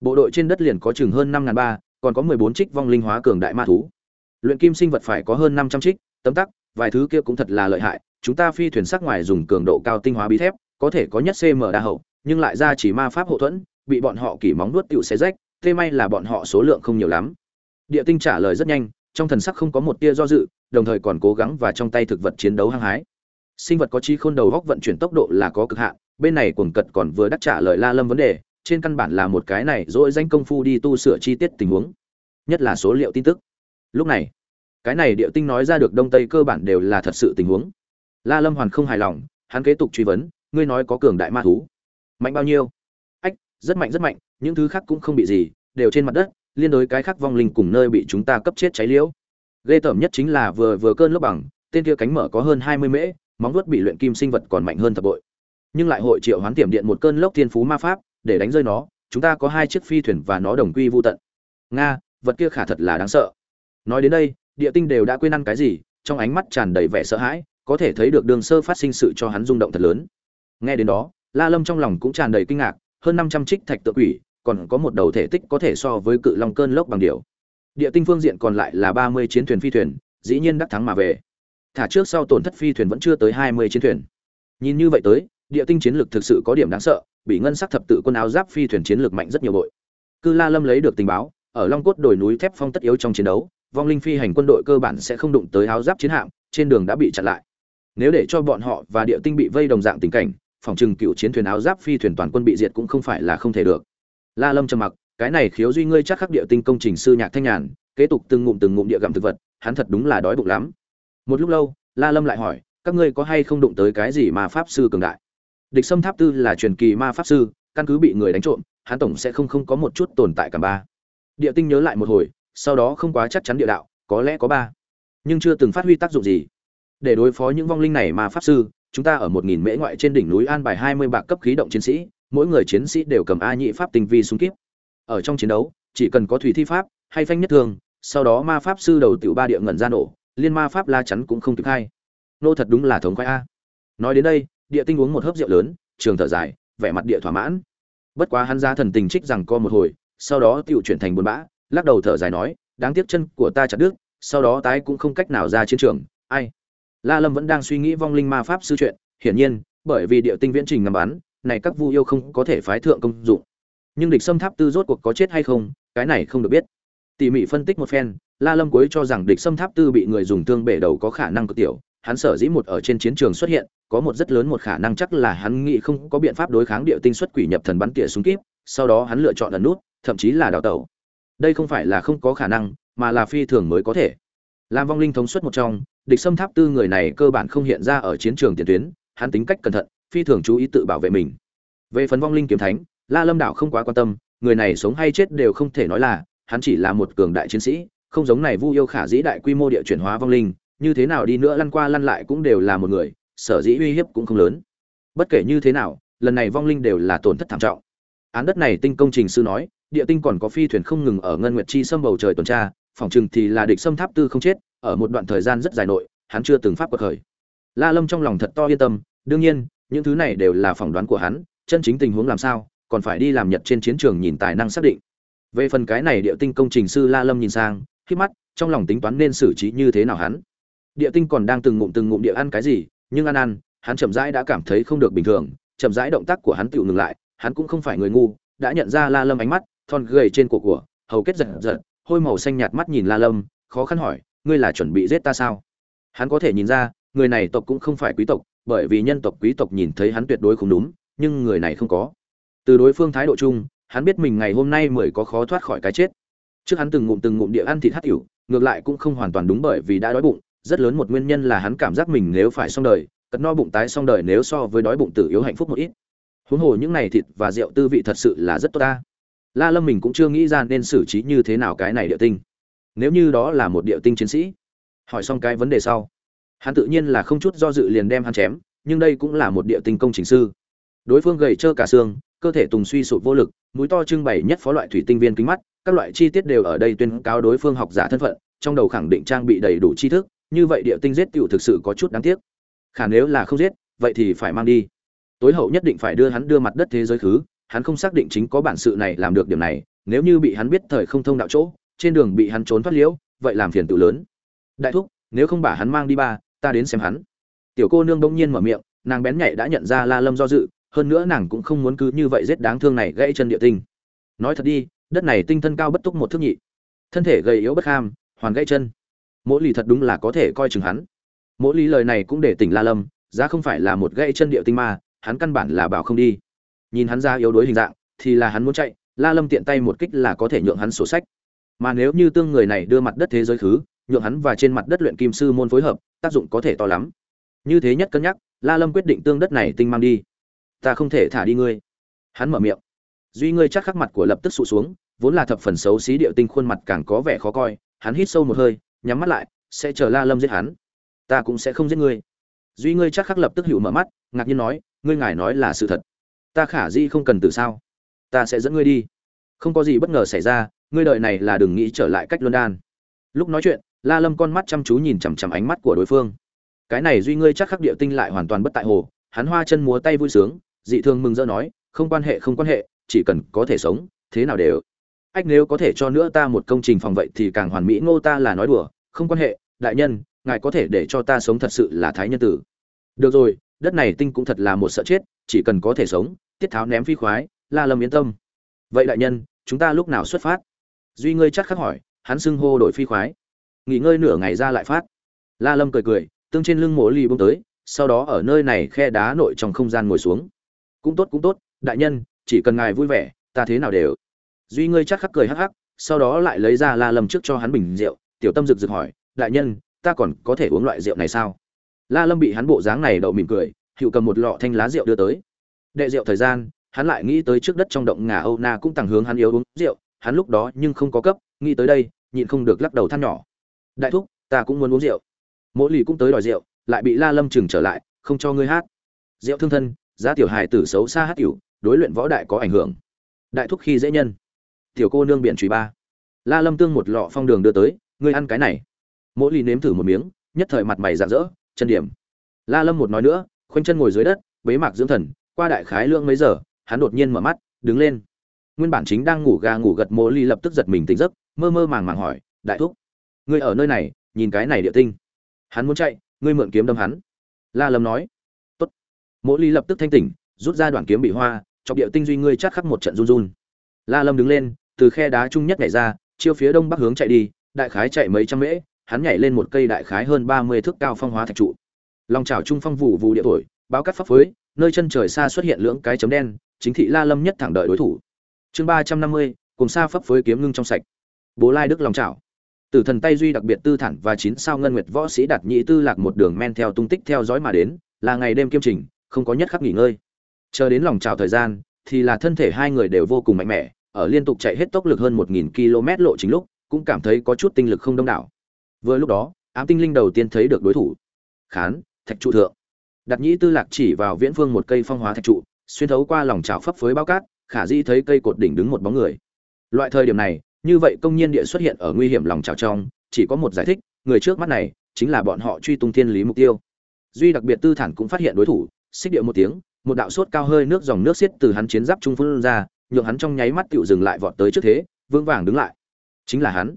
Bộ đội trên đất liền có chừng hơn năm ngàn ba, còn có mười bốn trích vong linh hóa cường đại ma thú. Luyện kim sinh vật phải có hơn năm trăm trích, tấm tắc, vài thứ kia cũng thật là lợi hại, chúng ta phi thuyền sắc ngoài dùng cường độ cao tinh hóa bí thép, có thể có nhất cm đa hậu nhưng lại ra chỉ ma pháp hộ thuẫn, bị bọn họ kỉ móng nuốt tựu xé rách tê may là bọn họ số lượng không nhiều lắm. Địa tinh trả lời rất nhanh, trong thần sắc không có một tia do dự, đồng thời còn cố gắng và trong tay thực vật chiến đấu hăng hái. Sinh vật có chi khôn đầu góc vận chuyển tốc độ là có cực hạn, bên này cuồng cật còn vừa đắc trả lời la lâm vấn đề, trên căn bản là một cái này dỗi danh công phu đi tu sửa chi tiết tình huống, nhất là số liệu tin tức. Lúc này, cái này địa tinh nói ra được đông tây cơ bản đều là thật sự tình huống. La lâm hoàn không hài lòng, hắn kế tục truy vấn, ngươi nói có cường đại ma thú mạnh bao nhiêu? Ách, rất mạnh rất mạnh, những thứ khác cũng không bị gì, đều trên mặt đất, liên đối cái khác vong linh cùng nơi bị chúng ta cấp chết cháy liễu. Ghê tởm nhất chính là vừa vừa cơn lốc bằng, tên kia cánh mở có hơn hai mươi mễ, móng vuốt bị luyện kim sinh vật còn mạnh hơn thập bội. Nhưng lại hội triệu hoán tiềm điện một cơn lốc thiên phú ma pháp, để đánh rơi nó, chúng ta có hai chiếc phi thuyền và nó đồng quy vô tận. Nga, vật kia khả thật là đáng sợ. Nói đến đây, địa tinh đều đã quên ăn cái gì, trong ánh mắt tràn đầy vẻ sợ hãi, có thể thấy được đường sơ phát sinh sự cho hắn rung động thật lớn. Nghe đến đó la lâm trong lòng cũng tràn đầy kinh ngạc, hơn năm trăm trích thạch tự quỷ, còn có một đầu thể tích có thể so với cự long cơn lốc bằng điều địa tinh phương diện còn lại là ba mươi chiến thuyền phi thuyền, dĩ nhiên đắc thắng mà về. Thả trước sau tổn thất phi thuyền vẫn chưa tới hai mươi chiến thuyền. Nhìn như vậy tới, địa tinh chiến lực thực sự có điểm đáng sợ, bị ngân sắc thập tự quân áo giáp phi thuyền chiến lực mạnh rất nhiều bội. Cư la lâm lấy được tình báo, ở long cốt đồi núi thép phong tất yếu trong chiến đấu, vong linh phi hành quân đội cơ bản sẽ không đụng tới áo giáp chiến hạm, trên đường đã bị chặn lại. Nếu để cho bọn họ và địa tinh bị vây đồng dạng tình cảnh phòng trừng cựu chiến thuyền áo giáp phi thuyền toàn quân bị diệt cũng không phải là không thể được. La lâm trầm mặc, cái này khiếu duy ngươi chắc khắc địa tinh công trình sư nhạc thanh nhàn, kế tục từng ngụm từng ngụm địa gặm thực vật, hắn thật đúng là đói bụng lắm. Một lúc lâu, la lâm lại hỏi, các ngươi có hay không đụng tới cái gì mà pháp sư cường đại? Địch sâm tháp tư là truyền kỳ ma pháp sư, căn cứ bị người đánh trộm, hắn tổng sẽ không không có một chút tồn tại cả ba. Địa tinh nhớ lại một hồi, sau đó không quá chắc chắn địa đạo, có lẽ có ba. Nhưng chưa từng phát huy tác dụng gì. Để đối phó những vong linh này mà pháp sư chúng ta ở một nghìn mễ ngoại trên đỉnh núi an bài hai mươi bạc cấp khí động chiến sĩ, mỗi người chiến sĩ đều cầm a nhị pháp tinh vi súng kíp. Ở trong chiến đấu, chỉ cần có thủy thi pháp, hay phanh nhất thường, sau đó ma pháp sư đầu tiểu ba địa ngẩn ra nổ, liên ma pháp la chắn cũng không kịp hay. Nô thật đúng là thống khoái a. Nói đến đây, địa tinh uống một hớp rượu lớn, trường thở dài, vẻ mặt địa thỏa mãn. Bất quá hắn ra thần tình trích rằng co một hồi, sau đó tiểu chuyển thành buồn bã, lắc đầu thở dài nói, đáng tiếc chân của ta chặt đứt, sau đó tái cũng không cách nào ra chiến trường, ai? La lâm vẫn đang suy nghĩ vong linh ma pháp sư chuyện, hiển nhiên, bởi vì địa tinh viễn trình ngắm bắn, này các vu yêu không có thể phái thượng công dụng. Nhưng địch xâm tháp tư rốt cuộc có chết hay không, cái này không được biết. Tỉ mỉ phân tích một phen, la lâm cuối cho rằng địch xâm tháp tư bị người dùng thương bể đầu có khả năng cực tiểu, hắn sở dĩ một ở trên chiến trường xuất hiện, có một rất lớn một khả năng chắc là hắn nghĩ không có biện pháp đối kháng địa tinh xuất quỷ nhập thần bắn tỉa súng kíp, sau đó hắn lựa chọn ẩn nút, thậm chí là đào tẩu. Đây không phải là không có khả năng, mà là phi thường mới có thể. Làm vong linh thống suất một trong địch xâm tháp tư người này cơ bản không hiện ra ở chiến trường tiền tuyến, hắn tính cách cẩn thận, phi thường chú ý tự bảo vệ mình. Về phần vong linh kiếm thánh, la lâm đảo không quá quan tâm, người này sống hay chết đều không thể nói là, hắn chỉ là một cường đại chiến sĩ, không giống này vu yêu khả dĩ đại quy mô địa chuyển hóa vong linh, như thế nào đi nữa lăn qua lăn lại cũng đều là một người, sở dĩ uy hiếp cũng không lớn. Bất kể như thế nào, lần này vong linh đều là tổn thất thảm trọng. Án đất này tinh công trình sư nói, địa tinh còn có phi thuyền không ngừng ở ngân nguyệt chi xâm bầu trời tuần tra, phòng chừng thì là địch xâm tháp tư không chết ở một đoạn thời gian rất dài nội, hắn chưa từng pháp quật khởi. La lâm trong lòng thật to yên tâm, đương nhiên, những thứ này đều là phỏng đoán của hắn, chân chính tình huống làm sao, còn phải đi làm nhật trên chiến trường nhìn tài năng xác định. Về phần cái này địa tinh công trình sư la lâm nhìn sang, khi mắt, trong lòng tính toán nên xử trí như thế nào hắn. Địa tinh còn đang từng ngụm từng ngụm địa ăn cái gì, nhưng ăn ăn, hắn chậm rãi đã cảm thấy không được bình thường, chậm rãi động tác của hắn tự ngừng lại, hắn cũng không phải người ngu, đã nhận ra la lâm ánh mắt, thon gầy trên cổ của, hầu kết giật giật, hôi màu xanh nhạt mắt nhìn la lâm, khó khăn hỏi ngươi là chuẩn bị giết ta sao? Hắn có thể nhìn ra, người này tộc cũng không phải quý tộc, bởi vì nhân tộc quý tộc nhìn thấy hắn tuyệt đối không đúng, nhưng người này không có. Từ đối phương thái độ chung, hắn biết mình ngày hôm nay mới có khó thoát khỏi cái chết. Trước hắn từng ngụm từng ngụm địa ăn thịt hắt yểu ngược lại cũng không hoàn toàn đúng bởi vì đã đói bụng, rất lớn một nguyên nhân là hắn cảm giác mình nếu phải xong đời, cật no bụng tái xong đời nếu so với đói bụng tử yếu hạnh phúc một ít. Huống hồ những này thịt và rượu tư vị thật sự là rất tốt ta. La lâm mình cũng chưa nghĩ ra nên xử trí như thế nào cái này địa tinh nếu như đó là một địa tinh chiến sĩ, hỏi xong cái vấn đề sau, hắn tự nhiên là không chút do dự liền đem hắn chém, nhưng đây cũng là một địa tinh công trình sư. Đối phương gầy trơ cả xương, cơ thể tùng suy sụp vô lực, mũi to trưng bày nhất phó loại thủy tinh viên kính mắt, các loại chi tiết đều ở đây tuyên cáo đối phương học giả thân phận, trong đầu khẳng định trang bị đầy đủ tri thức, như vậy địa tinh giết tiểu thực sự có chút đáng tiếc. Khả nếu là không giết, vậy thì phải mang đi. Tối hậu nhất định phải đưa hắn đưa mặt đất thế giới khứ, hắn không xác định chính có bản sự này làm được điểm này, nếu như bị hắn biết thời không thông đạo chỗ trên đường bị hắn trốn thoát liễu, vậy làm phiền tự lớn. Đại thúc, nếu không bà hắn mang đi ba, ta đến xem hắn. Tiểu cô nương đông nhiên mở miệng, nàng bén nhạy đã nhận ra la lâm do dự, hơn nữa nàng cũng không muốn cứ như vậy giết đáng thương này gãy chân địa tinh. Nói thật đi, đất này tinh thân cao bất túc một thước nhị. Thân thể gầy yếu bất ham, hoàn gãy chân. Mỗi lì thật đúng là có thể coi chừng hắn. Mỗi lý lời này cũng để tỉnh la lâm, giá không phải là một gãy chân địa tinh ma, hắn căn bản là bảo không đi. Nhìn hắn ra yếu đuối hình dạng, thì là hắn muốn chạy, la lâm tiện tay một kích là có thể nhượng hắn sổ sách mà nếu như tương người này đưa mặt đất thế giới khứ, nhượng hắn và trên mặt đất luyện kim sư môn phối hợp, tác dụng có thể to lắm. Như thế nhất cân nhắc, la lâm quyết định tương đất này tinh mang đi. Ta không thể thả đi ngươi. Hắn mở miệng. Duy ngươi chắc khắc mặt của lập tức sụt xuống, vốn là thập phần xấu xí điệu tinh khuôn mặt càng có vẻ khó coi, hắn hít sâu một hơi, nhắm mắt lại, sẽ chờ la lâm giết hắn. Ta cũng sẽ không giết ngươi. Duy ngươi chắc khắc lập tức hữu mở mắt, ngạc nhiên nói, ngươi ngài nói là sự thật. Ta khả di không cần từ sao. Ta sẽ dẫn ngươi đi. Không có gì bất ngờ xảy ra ngươi đợi này là đừng nghĩ trở lại cách luân đan. Lúc nói chuyện, la lâm con mắt chăm chú nhìn chằm chằm ánh mắt của đối phương. Cái này duy ngươi chắc khắc địa tinh lại hoàn toàn bất tại hồ, hắn hoa chân múa tay vui sướng, dị thường mừng rỡ nói, không quan hệ, không quan hệ, chỉ cần có thể sống, thế nào đều. Ách, nếu có thể cho nữa ta một công trình phòng vậy thì càng hoàn mỹ, ngô ta là nói đùa, không quan hệ, đại nhân, ngài có thể để cho ta sống thật sự là thái nhân tử. Được rồi, đất này tinh cũng thật là một sợ chết, chỉ cần có thể sống, tiết tháo ném phi khoái, la lâm yên tâm. Vậy đại nhân, chúng ta lúc nào xuất phát? Duy ngươi chắc khắc hỏi, hắn xưng hô đổi phi khoái. Nghỉ ngơi nửa ngày ra lại phát. La lâm cười cười, tương trên lưng mổ ly bông tới, sau đó ở nơi này khe đá nội trong không gian ngồi xuống. Cũng tốt cũng tốt, đại nhân, chỉ cần ngài vui vẻ, ta thế nào đều. Duy ngươi chắc khắc cười hắc hắc, sau đó lại lấy ra la lâm trước cho hắn bình rượu, tiểu tâm rực rực hỏi, đại nhân, ta còn có thể uống loại rượu này sao? La lâm bị hắn bộ dáng này đậu mỉm cười, hiệu cầm một lọ thanh lá rượu đưa tới. Đệ rượu thời gian, hắn lại nghĩ tới trước đất trong động ngà âu na cũng tặng hướng hắn yếu uống rượu hắn lúc đó nhưng không có cấp, nghĩ tới đây, nhịn không được lắc đầu than nhỏ. Đại thúc, ta cũng muốn uống rượu. Mỗi lì cũng tới đòi rượu, lại bị la lâm chừng trở lại, không cho ngươi hát. Rượu thương thân, giá tiểu hài tử xấu xa hát tiểu, đối luyện võ đại có ảnh hưởng. Đại thúc khi dễ nhân. Tiểu cô nương biển truy ba. La lâm tương một lọ phong đường đưa tới, ngươi ăn cái này. Mỗi lì nếm thử một miếng, nhất thời mặt mày rạng rỡ, chân điểm. La lâm một nói nữa, khoanh chân ngồi dưới đất, bế mạc dưỡng thần, qua đại khái lượng mấy giờ, hắn đột nhiên mở mắt, đứng lên nguyên bản chính đang ngủ gà ngủ gật mỗ ly lập tức giật mình tỉnh giấc, mơ mơ màng màng hỏi, đại thúc, ngươi ở nơi này, nhìn cái này địa tinh. Hắn muốn chạy, ngươi mượn kiếm đâm hắn. La lâm nói, tốt. Mỗ ly lập tức thanh tỉnh, rút ra đoạn kiếm bị hoa chọc địa tinh duy ngươi chắc khắc một trận run run. La lâm đứng lên, từ khe đá trung nhất nhảy ra, chiêu phía đông bắc hướng chạy đi, đại khái chạy mấy trăm mễ, hắn nhảy lên một cây đại khái hơn ba mươi thước cao phong hóa thạch trụ. Lòng trào trung phong vụ vụ địa thổi, báo cắt pháp phới nơi chân trời xa xuất hiện lưỡng cái chấm đen, chính thị la lâm nhất thẳng đợi đối thủ chương ba trăm năm mươi, cùng xa phấp phới kiếm ngưng trong sạch. Bố lai đức lòng trào tử thần tay duy đặc biệt tư thản và chín sao ngân nguyệt võ sĩ đạt nhị tư lạc một đường men theo tung tích theo dõi mà đến, là ngày đêm kiêm trình, không có nhất khắc nghỉ ngơi. Chờ đến lòng trào thời gian, thì là thân thể hai người đều vô cùng mạnh mẽ, ở liên tục chạy hết tốc lực hơn một nghìn km lộ chính lúc, cũng cảm thấy có chút tinh lực không đông đảo. Vừa lúc đó, ám tinh linh đầu tiên thấy được đối thủ. Khán, thạch trụ thượng. Đặt nhĩ tư lạc chỉ vào viễn phương một cây phong hóa thạch trụ, xuyên thấu qua lòng trào phấp phới bao cát khả di thấy cây cột đỉnh đứng một bóng người. Loại thời điểm này, như vậy công nhiên địa xuất hiện ở nguy hiểm lòng trào trong, chỉ có một giải thích, người trước mắt này chính là bọn họ truy tung thiên lý mục tiêu. Duy đặc biệt tư thản cũng phát hiện đối thủ, xích địa một tiếng, một đạo sốt cao hơi nước dòng nước xiết từ hắn chiến giáp trung phương ra, nhượng hắn trong nháy mắt tựu dừng lại vọt tới trước thế vương vàng đứng lại. Chính là hắn.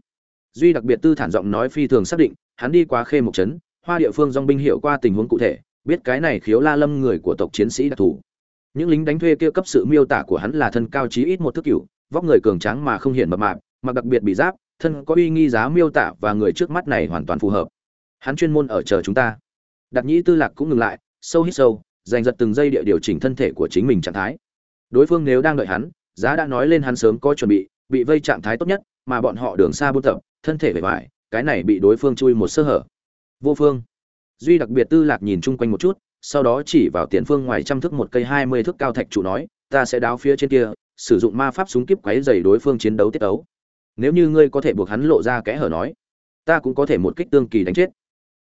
Duy đặc biệt tư thản giọng nói phi thường xác định, hắn đi qua khê một trấn, hoa địa phương dong binh hiệu qua tình huống cụ thể, biết cái này khiếu la lâm người của tộc chiến sĩ đặc thù những lính đánh thuê kia cấp sự miêu tả của hắn là thân cao chí ít một thước cửu vóc người cường tráng mà không hiện mập mạp mặc đặc biệt bị giáp thân có uy nghi giá miêu tả và người trước mắt này hoàn toàn phù hợp. Hắn chuyên môn ở chờ chúng ta. Đặc nhĩ tư lạc cũng ngừng lại sâu hít sâu giành giật từng giây địa điều chỉnh thân thể của chính mình trạng thái. Đối phương nếu đang đợi hắn giá đã nói lên hắn sớm có chuẩn bị bị vây trạng thái tốt nhất mà bọn họ đường xa buôn tập thân thể bề vải, cái này bị đối phương chui một sơ hở. Vô phương. Duy đặc biệt tư lạc nhìn chung quanh một chút sau đó chỉ vào tiền phương ngoài trăm thước một cây hai mươi thước cao thạch trụ nói, ta sẽ đáo phía trên kia, sử dụng ma pháp súng kíp quấy dày đối phương chiến đấu tiết đấu nếu như ngươi có thể buộc hắn lộ ra kẽ hở nói, ta cũng có thể một kích tương kỳ đánh chết.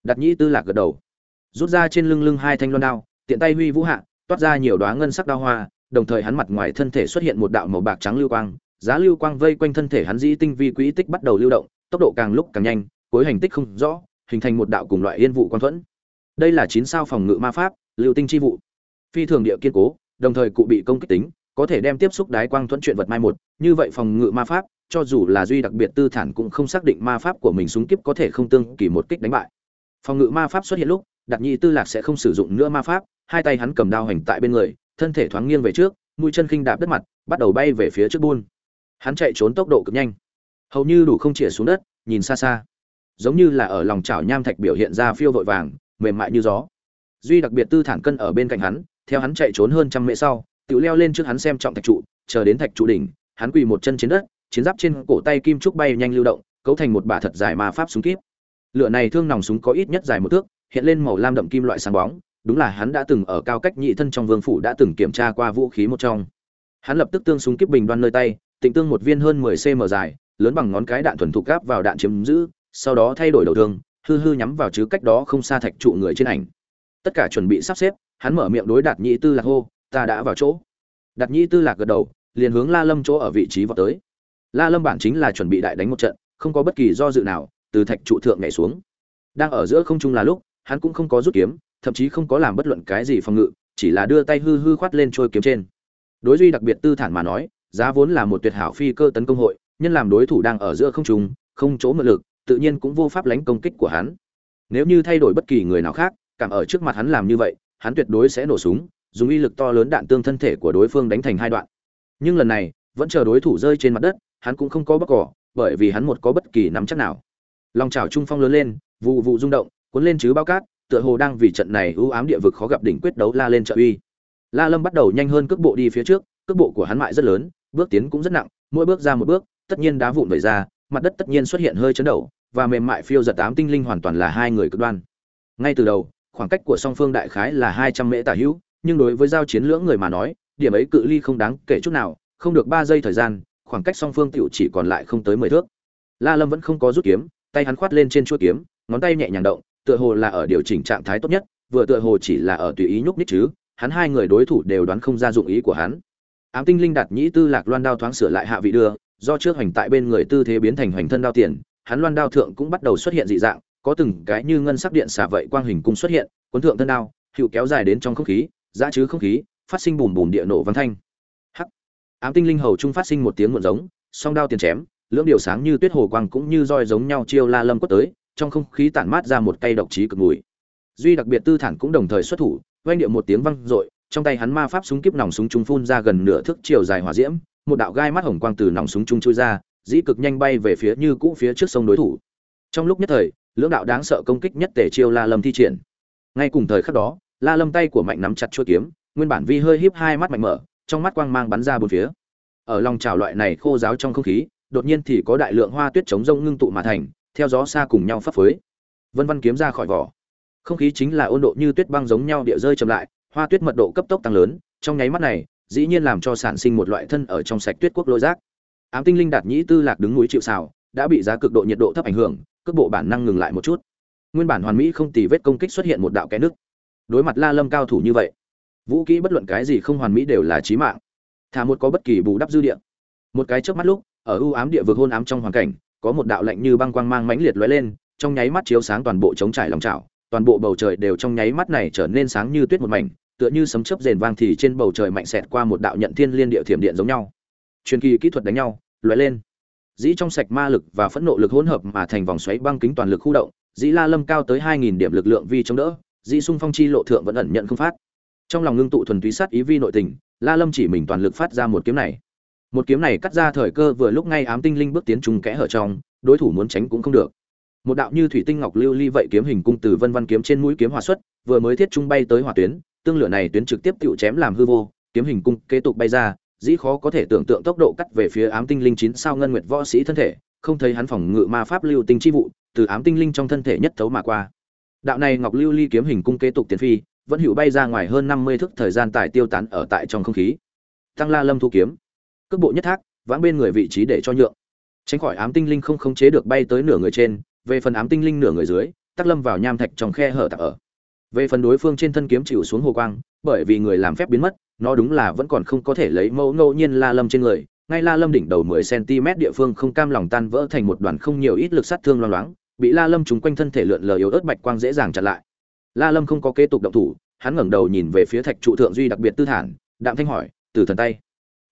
Đặt nhĩ tư lạc gật đầu. Rút ra trên lưng lưng hai thanh loan đao, tiện tay huy vũ hạ, toát ra nhiều đoá ngân sắc đao hoa, đồng thời hắn mặt ngoài thân thể xuất hiện một đạo màu bạc trắng lưu quang, giá lưu quang vây quanh thân thể hắn dĩ tinh vi quỹ tích bắt đầu lưu động, tốc độ càng lúc càng nhanh, cuối hành tích không rõ, hình thành một đạo cùng loại yên vụ quan thuẫn đây là chín sao phòng ngự ma pháp, lưu tinh chi vụ. Phi thường địa kiên cố, đồng thời cụ bị công kích tính, có thể đem tiếp xúc đái quang thuẫn chuyện vật mai một. Như vậy phòng ngự ma pháp, cho dù là duy đặc biệt tư thản cũng không xác định ma pháp của mình súng kiếp có thể không tương kỳ một kích đánh bại. Phòng ngự ma pháp xuất hiện lúc đặc nhị tư lạc sẽ không sử dụng nữa ma pháp, hai tay hắn cầm đao hành tại bên người, thân thể thoáng nghiêng về trước, mũi chân khinh đạp đất mặt, bắt đầu bay về phía trước buôn. Hắn chạy trốn tốc độ cực nhanh. Hầu như đủ không chĩa xuống đất, nhìn xa xa. Giống như là ở lòng chảo nham thạch biểu hiện ra phiêu vội vàng mềm mại như gió. Duy đặc biệt tư thản cân ở bên cạnh hắn, theo hắn chạy trốn hơn trăm mễ sau tự leo lên trước hắn xem trọng thạch trụ, chờ đến thạch trụ đỉnh, hắn quỳ một chân trên đất, chiến giáp trên cổ tay kim trúc bay nhanh lưu động, cấu thành một bả thật dài ma pháp súng kíp. Lửa này thương nòng súng có ít nhất dài một thước, hiện lên màu lam đậm kim loại sáng bóng, đúng là hắn đã từng ở cao cách nhị thân trong vương phủ đã từng kiểm tra qua vũ khí một trong. Hắn lập tức tương súng kíp bình đoan nơi tay, tịnh tương một viên hơn 10 cm dài, lớn bằng ngón cái đạn thuần thục gáp vào đạn chiếm giữ, sau đó thay đổi đầu thương hư hư nhắm vào chứ cách đó không xa thạch trụ người trên ảnh. Tất cả chuẩn bị sắp xếp, hắn mở miệng đối đạt nhị tư lạc hô, ta đã vào chỗ. Đạt nhị tư lạc gật đầu, liền hướng la lâm chỗ ở vị trí vào tới. La lâm bản chính là chuẩn bị đại đánh một trận, không có bất kỳ do dự nào, từ thạch trụ thượng nhảy xuống. Đang ở giữa không trung là lúc, hắn cũng không có rút kiếm, thậm chí không có làm bất luận cái gì phòng ngự, chỉ là đưa tay hư hư khoát lên trôi kiếm trên. Đối duy đặc biệt tư thản mà nói, giá vốn là một tuyệt hảo phi cơ tấn công hội, nhân làm đối thủ đang ở giữa không trung, không chỗ mượn lực tự nhiên cũng vô pháp lánh công kích của hắn. Nếu như thay đổi bất kỳ người nào khác, cảm ở trước mặt hắn làm như vậy, hắn tuyệt đối sẽ nổ súng, dùng uy lực to lớn đạn tương thân thể của đối phương đánh thành hai đoạn. Nhưng lần này, vẫn chờ đối thủ rơi trên mặt đất, hắn cũng không có bất cỏ bởi vì hắn một có bất kỳ nắm chắc nào. Long chảo trung phong lớn lên, vụ vụ rung động, cuốn lên chứ bao cát, tựa hồ đang vì trận này ưu ám địa vực khó gặp đỉnh quyết đấu la lên trợ uy. La lâm bắt đầu nhanh hơn cước bộ đi phía trước, cước bộ của hắn mại rất lớn, bước tiến cũng rất nặng, mỗi bước ra một bước, tất nhiên đá vụn vẩy ra mặt đất tất nhiên xuất hiện hơi chấn động, và mềm mại phiêu giật tám tinh linh hoàn toàn là hai người cực đoan. Ngay từ đầu, khoảng cách của song phương đại khái là hai trăm mễ tả hữu, nhưng đối với giao chiến lưỡng người mà nói, điểm ấy cự ly không đáng kể chút nào, không được ba giây thời gian, khoảng cách song phương tiểu chỉ còn lại không tới mười thước. La lâm vẫn không có rút kiếm, tay hắn khoát lên trên chuôi kiếm, ngón tay nhẹ nhàng động, tựa hồ là ở điều chỉnh trạng thái tốt nhất, vừa tựa hồ chỉ là ở tùy ý nhúc nhích chứ, hắn hai người đối thủ đều đoán không ra dụng ý của hắn. Ám tinh linh đặt nhĩ tư lạc loan đao thoáng sửa lại hạ vị đưa do trước hoành tại bên người tư thế biến thành hoành thân đao tiền, hắn loan đao thượng cũng bắt đầu xuất hiện dị dạng, có từng cái như ngân sắc điện xả vậy quang hình cung xuất hiện, cuốn thượng thân đao hiệu kéo dài đến trong không khí giá chứ không khí, phát sinh bùm bùm địa nổ văn thanh. Hắc! Ám tinh linh hầu trung phát sinh một tiếng muộn giống, song đao tiền chém, lưỡng điều sáng như tuyết hồ quang cũng như roi giống nhau chiêu la lâm quất tới, trong không khí tản mát ra một cây độc trí cực mùi. Duy đặc biệt tư thản cũng đồng thời xuất thủ vang điệu một tiếng vang dội, trong tay hắn ma pháp súng kiếp nòng súng trung phun ra gần nửa thước chiều dài hỏa diễm một đạo gai mắt hồng quang từ nòng súng trung chui ra, dĩ cực nhanh bay về phía như cũ phía trước sông đối thủ. Trong lúc nhất thời, lưỡng đạo đáng sợ công kích nhất tề chiêu la lâm thi triển. Ngay cùng thời khắc đó, la lâm tay của mạnh nắm chặt chuôi kiếm, nguyên bản vi hơi híp hai mắt mạnh mở, trong mắt quang mang bắn ra bốn phía. Ở lòng trào loại này khô giáo trong không khí, đột nhiên thì có đại lượng hoa tuyết chống rông ngưng tụ mà thành, theo gió xa cùng nhau phấp phới. Vân vân kiếm ra khỏi vỏ. Không khí chính là ôn độ như tuyết băng giống nhau địa rơi chậm lại, hoa tuyết mật độ cấp tốc tăng lớn, trong nháy mắt này dĩ nhiên làm cho sản sinh một loại thân ở trong sạch tuyết quốc lôi rác ám tinh linh đạt nhĩ tư lạc đứng núi chịu xào đã bị giá cực độ nhiệt độ thấp ảnh hưởng, cước bộ bản năng ngừng lại một chút. Nguyên bản hoàn mỹ không tì vết công kích xuất hiện một đạo kẽ nước đối mặt la lâm cao thủ như vậy, vũ kỹ bất luận cái gì không hoàn mỹ đều là chí mạng. Thả một có bất kỳ bù đắp dư địa. Một cái trước mắt lúc, ở ưu ám địa vực hôn ám trong hoàn cảnh, có một đạo lạnh như băng quang mang mãnh liệt lóe lên, trong nháy mắt chiếu sáng toàn bộ trống trải lòng trào toàn bộ bầu trời đều trong nháy mắt này trở nên sáng như tuyết một mảnh tựa như sấm chớp rền vang thì trên bầu trời mạnh xẹt qua một đạo nhận thiên liên địa thiểm điện giống nhau. Truyền kỳ kỹ thuật đánh nhau, lóe lên. Dĩ trong sạch ma lực và phẫn nộ lực hỗn hợp mà thành vòng xoáy băng kính toàn lực khu động, dĩ la lâm cao tới hai nghìn điểm lực lượng vi chống đỡ, dĩ xung phong chi lộ thượng vẫn ẩn nhận không phát. Trong lòng ngưng tụ thuần túy sát ý vi nội tình, la lâm chỉ mình toàn lực phát ra một kiếm này. Một kiếm này cắt ra thời cơ vừa lúc ngay ám tinh linh bước tiến trùng kẽ hở trong, đối thủ muốn tránh cũng không được. Một đạo như thủy tinh ngọc lưu ly vậy kiếm hình cung từ vân vân kiếm trên mũi kiếm hòa xuất, vừa mới thiết trung bay tới hỏa tuyến tương lửa này tuyến trực tiếp tựu chém làm hư vô, kiếm hình cung kế tục bay ra, dĩ khó có thể tưởng tượng tốc độ cắt về phía ám tinh linh chín sao ngân nguyệt võ sĩ thân thể, không thấy hắn phòng ngự ma pháp lưu tinh chi vụ, từ ám tinh linh trong thân thể nhất thấu mà qua. Đạo này ngọc lưu ly kiếm hình cung kế tục tiến phi, vẫn hữu bay ra ngoài hơn năm mươi thước thời gian tải tiêu tán ở tại trong không khí. Tăng la lâm thu kiếm. Cước bộ nhất thác, vãng bên người vị trí để cho nhượng. Tránh khỏi ám tinh linh không khống chế được bay tới nửa người trên, về phần ám tinh linh nửa người dưới, tắc lâm vào nham thạch trong khe hở tạc ở về phần đối phương trên thân kiếm chịu xuống hồ quang, bởi vì người làm phép biến mất, nó đúng là vẫn còn không có thể lấy mẫu ngẫu nhiên la lâm trên người. Ngay la lâm đỉnh đầu 10 cm địa phương không cam lòng tan vỡ thành một đoàn không nhiều ít lực sát thương loang loáng, bị la lâm trúng quanh thân thể lượn lờ yếu ớt bạch quang dễ dàng chặn lại. La lâm không có kế tục động thủ, hắn ngẩng đầu nhìn về phía thạch trụ thượng duy đặc biệt tư thản, đạm thanh hỏi, từ thần tay.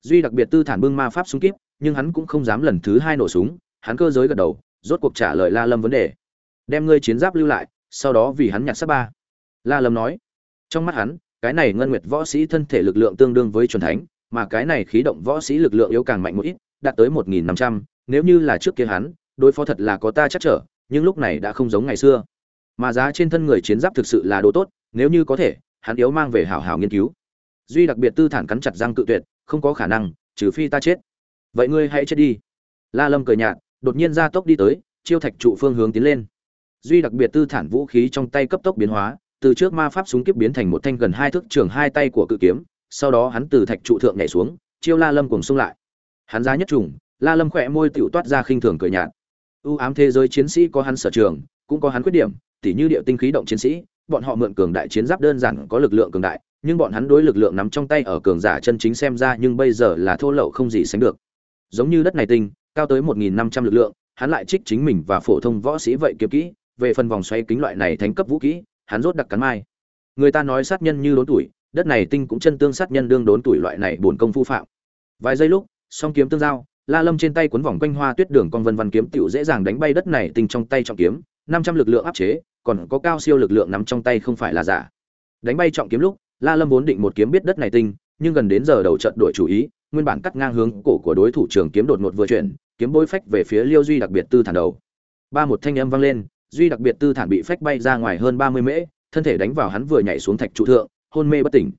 Duy đặc biệt tư thản bưng ma pháp súng kíp, nhưng hắn cũng không dám lần thứ hai nổ súng, hắn cơ giới gật đầu, rốt cuộc trả lời la lâm vấn đề. Đem ngươi chiến giáp lưu lại, sau đó vì hắn nhặt sắp ba la lâm nói. Trong mắt hắn, cái này ngân nguyệt võ sĩ thân thể lực lượng tương đương với chuẩn thánh, mà cái này khí động võ sĩ lực lượng yếu càng mạnh một ít, đạt tới một nghìn năm trăm. Nếu như là trước kia hắn, đối phó thật là có ta chắc trở, nhưng lúc này đã không giống ngày xưa. Mà giá trên thân người chiến giáp thực sự là đồ tốt, nếu như có thể, hắn yếu mang về hảo hảo nghiên cứu. Duy đặc biệt tư thản cắn chặt răng cự tuyệt, không có khả năng, trừ phi ta chết. Vậy ngươi hãy chết đi. La lâm cười nhạt, đột nhiên ra tốc đi tới, chiêu thạch trụ phương hướng tiến lên. Duy đặc biệt tư thản vũ khí trong tay cấp tốc biến hóa từ trước ma pháp súng kiếp biến thành một thanh gần hai thước trường hai tay của cự kiếm, sau đó hắn từ thạch trụ thượng nhảy xuống, chiêu la lâm cùng xung lại. Hắn giá nhất trùng, la lâm khỏe môi tựu toát ra khinh thường cười nhạt. Ưu ám thế giới chiến sĩ có hắn sở trường, cũng có hắn khuyết điểm, tỉ như điệu tinh khí động chiến sĩ, bọn họ mượn cường đại chiến giáp đơn giản có lực lượng cường đại, nhưng bọn hắn đối lực lượng nắm trong tay ở cường giả chân chính xem ra nhưng bây giờ là thô lậu không gì sánh được. Giống như đất này tinh, cao tới một nghìn năm trăm lực lượng, hắn lại trích chính mình và phổ thông võ sĩ vậy kiếm kỹ, về phần vòng xoay kính loại này thành cấp vũ kỹ hắn rốt đặc cắn mai. Người ta nói sát nhân như đốn tuổi, đất này tinh cũng chân tương sát nhân đương đốn tuổi loại này bổn công phu phạm. Vài giây lúc, song kiếm tương giao, la lâm trên tay cuốn vòng quanh hoa tuyết đường con vân văn kiếm tiểu dễ dàng đánh bay đất này tinh trong tay trọng kiếm, năm trăm lực lượng áp chế, còn có cao siêu lực lượng nắm trong tay không phải là giả. Đánh bay trọng kiếm lúc, la lâm vốn định một kiếm biết đất này tinh, nhưng gần đến giờ đầu trận đổi chủ ý, nguyên bản cắt ngang hướng cổ của đối thủ trường kiếm đột ngột vừa chuyển, kiếm bôi phách về phía liêu duy đặc biệt tư thản đầu. Ba một thanh âm vang lên duy đặc biệt tư thản bị phách bay ra ngoài hơn ba mươi mễ, thân thể đánh vào hắn vừa nhảy xuống thạch trụ thượng, hôn mê bất tỉnh.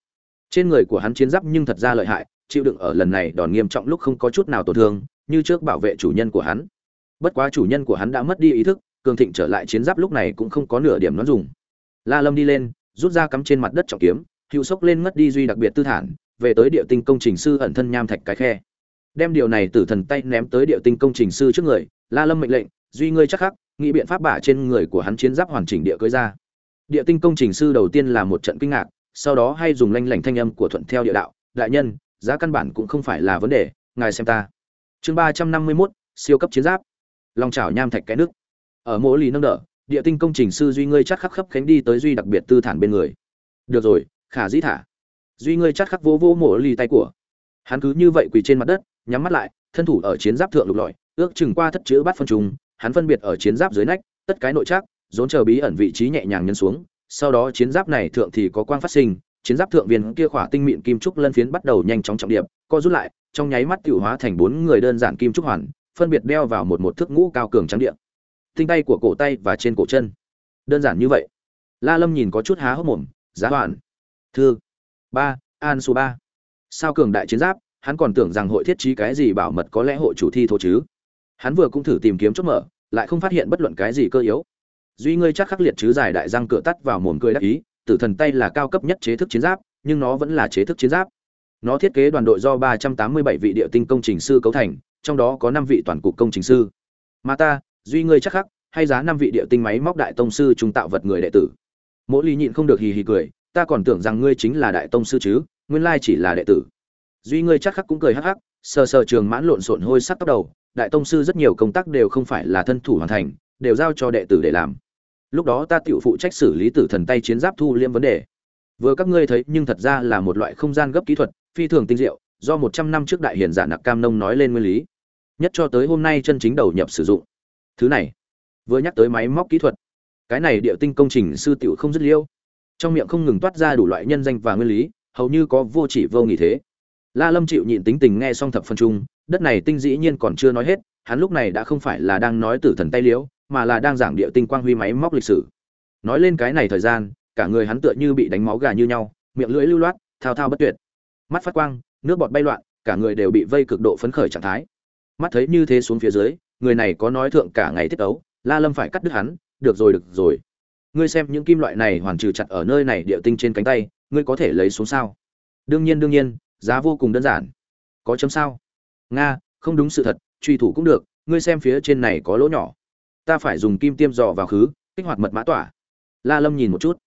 Trên người của hắn chiến giáp nhưng thật ra lợi hại, chịu đựng ở lần này đòn nghiêm trọng lúc không có chút nào tổn thương, như trước bảo vệ chủ nhân của hắn. Bất quá chủ nhân của hắn đã mất đi ý thức, cường thịnh trở lại chiến giáp lúc này cũng không có nửa điểm nó dùng. La lâm đi lên, rút ra cắm trên mặt đất trọng kiếm hữu sốc lên mất đi duy đặc biệt tư thản, về tới địa tinh công trình sư ẩn thân nham thạch cái khe. Đem điều này từ thần tay ném tới địa tinh công trình sư trước người, la lâm mệnh lệnh, duy ngươi chắc khắc nghĩ biện pháp bả trên người của hắn chiến giáp hoàn chỉnh địa cưới ra. Địa tinh công trình sư đầu tiên là một trận kinh ngạc, sau đó hay dùng lanh lảnh thanh âm của thuận theo địa đạo, đại nhân, giá căn bản cũng không phải là vấn đề, ngài xem ta. Chương ba trăm năm mươi mốt, siêu cấp chiến giáp. Lòng chảo nham thạch cái nước. Ở mỗi lì nâng đỡ, địa tinh công trình sư duy ngươi chắc khắc khắp khánh đi tới duy đặc biệt tư thản bên người. Được rồi, khả dĩ thả. Duy ngươi chắc khắc vô vô mổ lì tay của. Hắn cứ như vậy quỳ trên mặt đất, nhắm mắt lại, thân thủ ở chiến giáp thượng lục lọi, ước chừng qua thất chữ bắt phân trùng hắn phân biệt ở chiến giáp dưới nách tất cái nội trác, rốn chờ bí ẩn vị trí nhẹ nhàng nhân xuống sau đó chiến giáp này thượng thì có quang phát sinh chiến giáp thượng viên kia khỏa tinh mịn kim trúc lân phiến bắt đầu nhanh chóng trọng điệp co rút lại trong nháy mắt tiểu hóa thành bốn người đơn giản kim trúc hoàn phân biệt đeo vào một một thước ngũ cao cường trắng điện tinh tay của cổ tay và trên cổ chân. Đơn giản như vậy. La lâm nhìn có chút há hốc mồm giá hoàn thư. Ba an số ba. Sao cường đại chiến giáp hắn còn tưởng rằng hội thiết trí cái gì bảo mật có lẽ hội chủ thi thổ chứ? Hắn vừa cũng thử tìm kiếm chốt mở, lại không phát hiện bất luận cái gì cơ yếu. Duy ngươi chắc khắc liệt chứ giải đại răng cửa tắt vào mồm cười đắc ý, tử thần tay là cao cấp nhất chế thức chiến giáp, nhưng nó vẫn là chế thức chiến giáp. Nó thiết kế đoàn đội do 387 vị địa tinh công trình sư cấu thành, trong đó có 5 vị toàn cục công trình sư. Mà ta, duy ngươi chắc khắc, hay giá 5 vị địa tinh máy móc đại tông sư trung tạo vật người đệ tử. Mỗi ly nhịn không được hì hì cười, ta còn tưởng rằng ngươi chính là đại tông sư chứ, nguyên lai chỉ là đệ tử. Duy ngươi chắc khắc cũng cười hắc hắc, sờ sờ trường mãn lộn xộn hôi sắc tóc đầu đại tông sư rất nhiều công tác đều không phải là thân thủ hoàn thành, đều giao cho đệ tử để làm. Lúc đó ta tự phụ trách xử lý tử thần tay chiến giáp thu liêm vấn đề. Vừa các ngươi thấy, nhưng thật ra là một loại không gian gấp kỹ thuật, phi thường tinh diệu, do một trăm năm trước đại hiền giả nặc cam nông nói lên nguyên lý. Nhất cho tới hôm nay chân chính đầu nhập sử dụng. Thứ này, vừa nhắc tới máy móc kỹ thuật. Cái này địa tinh công trình sư tiểu không dứt liêu. Trong miệng không ngừng toát ra đủ loại nhân danh và nguyên lý, hầu như có vô chỉ vô nghỉ thế. La lâm chịu nhịn tính tình nghe xong thập phân trung đất này tinh dĩ nhiên còn chưa nói hết, hắn lúc này đã không phải là đang nói tử thần tay liễu, mà là đang giảng địa tinh quang huy máy móc lịch sử. Nói lên cái này thời gian, cả người hắn tựa như bị đánh máu gà như nhau, miệng lưỡi lưu loát, thao thao bất tuyệt. Mắt phát quang, nước bọt bay loạn, cả người đều bị vây cực độ phấn khởi trạng thái. Mắt thấy như thế xuống phía dưới, người này có nói thượng cả ngày tiết ấu, la lâm phải cắt đứt hắn, được rồi được rồi. Ngươi xem những kim loại này hoàn trừ chặt ở nơi này địa tinh trên cánh tay, ngươi có thể lấy xuống sao? Đương nhiên đương nhiên, giá vô cùng đơn giản. Có chấm sao? Nga, không đúng sự thật, truy thủ cũng được, ngươi xem phía trên này có lỗ nhỏ. Ta phải dùng kim tiêm dò vào khứ, kích hoạt mật mã tỏa. La lâm nhìn một chút.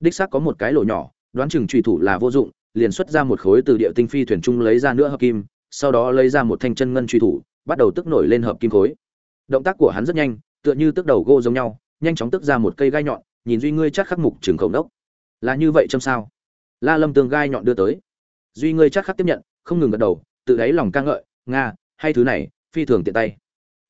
Đích xác có một cái lỗ nhỏ, đoán chừng truy thủ là vô dụng, liền xuất ra một khối từ địa tinh phi thuyền trung lấy ra nữa hợp kim, sau đó lấy ra một thanh chân ngân truy thủ, bắt đầu tức nổi lên hợp kim khối. Động tác của hắn rất nhanh, tựa như tức đầu gô giống nhau, nhanh chóng tức ra một cây gai nhọn, nhìn duy ngươi chắc khắc mục trường khổng đốc là như vậy châm sao? La lâm tường gai nhọn đưa tới. Duy ngươi chắc khắc tiếp nhận, không ngừng gật đầu, tự đáy lòng ca ngợi nga, hay thứ này, phi thường tiện tay.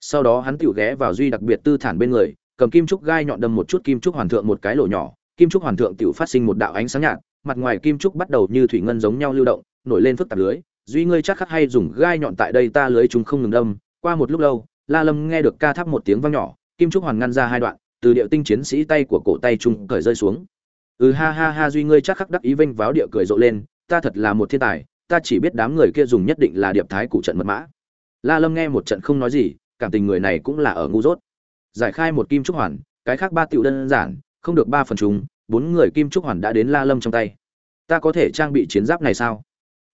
Sau đó hắn tiểu ghé vào duy đặc biệt tư thản bên người, cầm kim trúc gai nhọn đâm một chút kim trúc hoàn thượng một cái lỗ nhỏ, kim trúc hoàn thượng tiểu phát sinh một đạo ánh sáng nhạt, mặt ngoài kim trúc bắt đầu như thủy ngân giống nhau lưu động, nổi lên phức tạp lưới, duy ngươi chắc khắc hay dùng gai nhọn tại đây ta lưới chúng không ngừng đâm, qua một lúc lâu, la lâm nghe được ca thắp một tiếng vang nhỏ, kim trúc hoàn ngăn ra hai đoạn, từ điệu tinh chiến sĩ tay của cổ tay trung cởi rơi xuống. Ừ ha ha ha duy ngươi chắc khắc đắc ý vinh váo địa cười rộ lên, ta thật là một thiên tài ta chỉ biết đám người kia dùng nhất định là điệp thái cụ trận mật mã. La lâm nghe một trận không nói gì, cảm tình người này cũng là ở ngu dốt. Giải khai một kim trúc hoàn, cái khác ba tiểu đơn giản, không được ba phần chúng, bốn người kim trúc hoàn đã đến la lâm trong tay. Ta có thể trang bị chiến giáp này sao?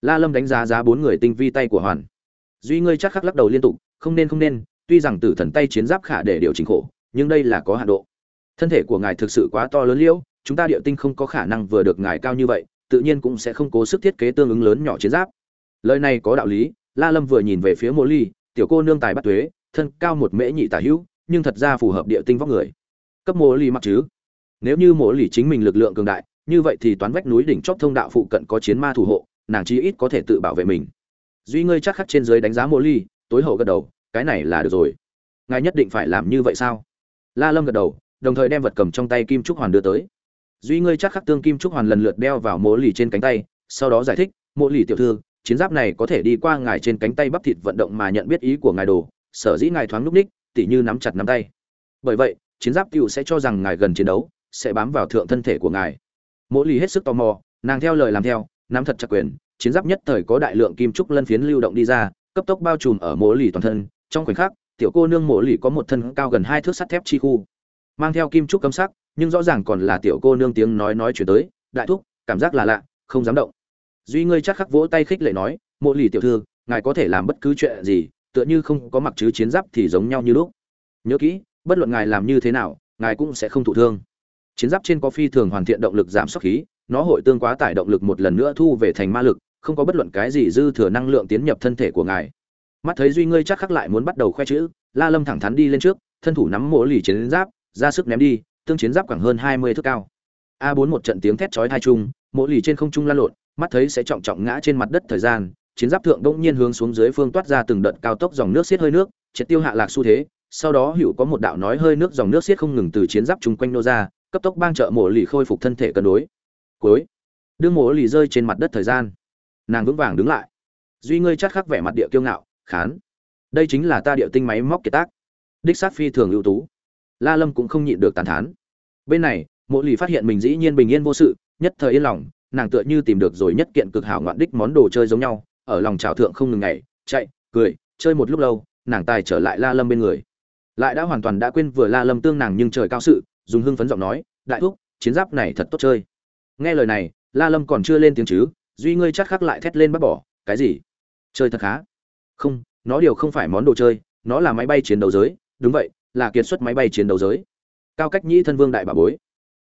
La lâm đánh giá giá bốn người tinh vi tay của hoàn. Duy ngươi chắc khắc lắc đầu liên tục, không nên không nên, tuy rằng tử thần tay chiến giáp khả để điều chỉnh khổ, nhưng đây là có hạn độ. Thân thể của ngài thực sự quá to lớn liễu, chúng ta địa tinh không có khả năng vừa được ngài cao như vậy tự nhiên cũng sẽ không cố sức thiết kế tương ứng lớn nhỏ chiến giáp. Lời này có đạo lý, la lâm vừa nhìn về phía mộ ly, tiểu cô nương tài bắt tuế, thân cao một mễ nhị tả hữu, nhưng thật ra phù hợp địa tinh vóc người. Cấp mộ ly mặc chứ? Nếu như mộ ly chính mình lực lượng cường đại, như vậy thì toán vách núi đỉnh chót thông đạo phụ cận có chiến ma thủ hộ, nàng chí ít có thể tự bảo vệ mình. Duy ngươi chắc khắc trên dưới đánh giá mộ ly, tối hậu gật đầu, cái này là được rồi. Ngài nhất định phải làm như vậy sao? La lâm gật đầu, đồng thời đem vật cầm trong tay kim trúc hoàn đưa tới duy ngươi chắc khắc tương kim trúc hoàn lần lượt đeo vào mỗ lì trên cánh tay, sau đó giải thích, mỗ lì tiểu thư, chiến giáp này có thể đi qua ngài trên cánh tay bắp thịt vận động mà nhận biết ý của ngài đồ, sở dĩ ngài thoáng núp ních, tỉ như nắm chặt nắm tay. Bởi vậy, chiến giáp cựu sẽ cho rằng ngài gần chiến đấu, sẽ bám vào thượng thân thể của ngài. Mỗ lì hết sức tò mò, nàng theo lời làm theo, nắm thật chặt quyền, chiến giáp nhất thời có đại lượng kim trúc lân phiến lưu động đi ra, cấp tốc bao trùm ở mỗ lì toàn thân. Trong khoảnh khắc, tiểu cô nương mỗ lì có một thân cao gần hai thước sắt thép chi khu, mang theo kim trúc cấm sắc nhưng rõ ràng còn là tiểu cô nương tiếng nói nói chuyển tới, đại thúc, cảm giác là lạ, không dám động. Duy ngươi chắc khắc vỗ tay khích lệ nói, mộ lì tiểu thư, ngài có thể làm bất cứ chuyện gì, tựa như không có mặc chứ chiến giáp thì giống nhau như lúc. Nhớ kỹ, bất luận ngài làm như thế nào, ngài cũng sẽ không thụ thương. Chiến giáp trên có phi thường hoàn thiện động lực giảm sốc khí, nó hội tương quá tải động lực một lần nữa thu về thành ma lực, không có bất luận cái gì dư thừa năng lượng tiến nhập thân thể của ngài. Mắt thấy duy ngươi chắc khắc lại muốn bắt đầu khoe chữ, la lâm thẳng thắn đi lên trước, thân thủ nắm mộ lì chiến giáp, ra sức ném đi tương chiến giáp khoảng hơn hai mươi thước cao. A bốn một trận tiếng thét chói tai chung, mộ lì trên không trung lan lộn, mắt thấy sẽ trọng trọng ngã trên mặt đất thời gian, chiến giáp thượng bỗng nhiên hướng xuống dưới phương toát ra từng đợt cao tốc dòng nước xiết hơi nước, triệt tiêu hạ lạc xu thế. Sau đó hữu có một đạo nói hơi nước dòng nước xiết không ngừng từ chiến giáp chung quanh nô ra, cấp tốc bang trợ mộ lì khôi phục thân thể cân đối. Cuối đương mộ lì rơi trên mặt đất thời gian. Nàng vững vàng đứng lại. Duy ngươi chắc khắc vẻ mặt địa kiêu ngạo, khán. Đây chính là ta địa tinh máy móc kiệt tác. Đích sát phi thường ưu tú. La lâm cũng không nhịn được tán thán bên này, mộ lì phát hiện mình dĩ nhiên bình yên vô sự, nhất thời yên lòng, nàng tựa như tìm được rồi nhất kiện cực hảo ngoạn đích món đồ chơi giống nhau, ở lòng trào thượng không ngừng ngày chạy, cười, chơi một lúc lâu, nàng tài trở lại la lâm bên người. Lại đã hoàn toàn đã quên vừa la lâm tương nàng nhưng trời cao sự, dùng hưng phấn giọng nói, đại thúc, chiến giáp này thật tốt chơi. Nghe lời này, la lâm còn chưa lên tiếng chứ, duy ngươi chắc khắc lại thét lên bắt bỏ, cái gì? Chơi thật khá? Không, nó điều không phải món đồ chơi, nó là máy bay chiến đấu giới, đúng vậy, là kiệt xuất máy bay chiến đấu giới cao cách nhĩ thân vương đại bà bối.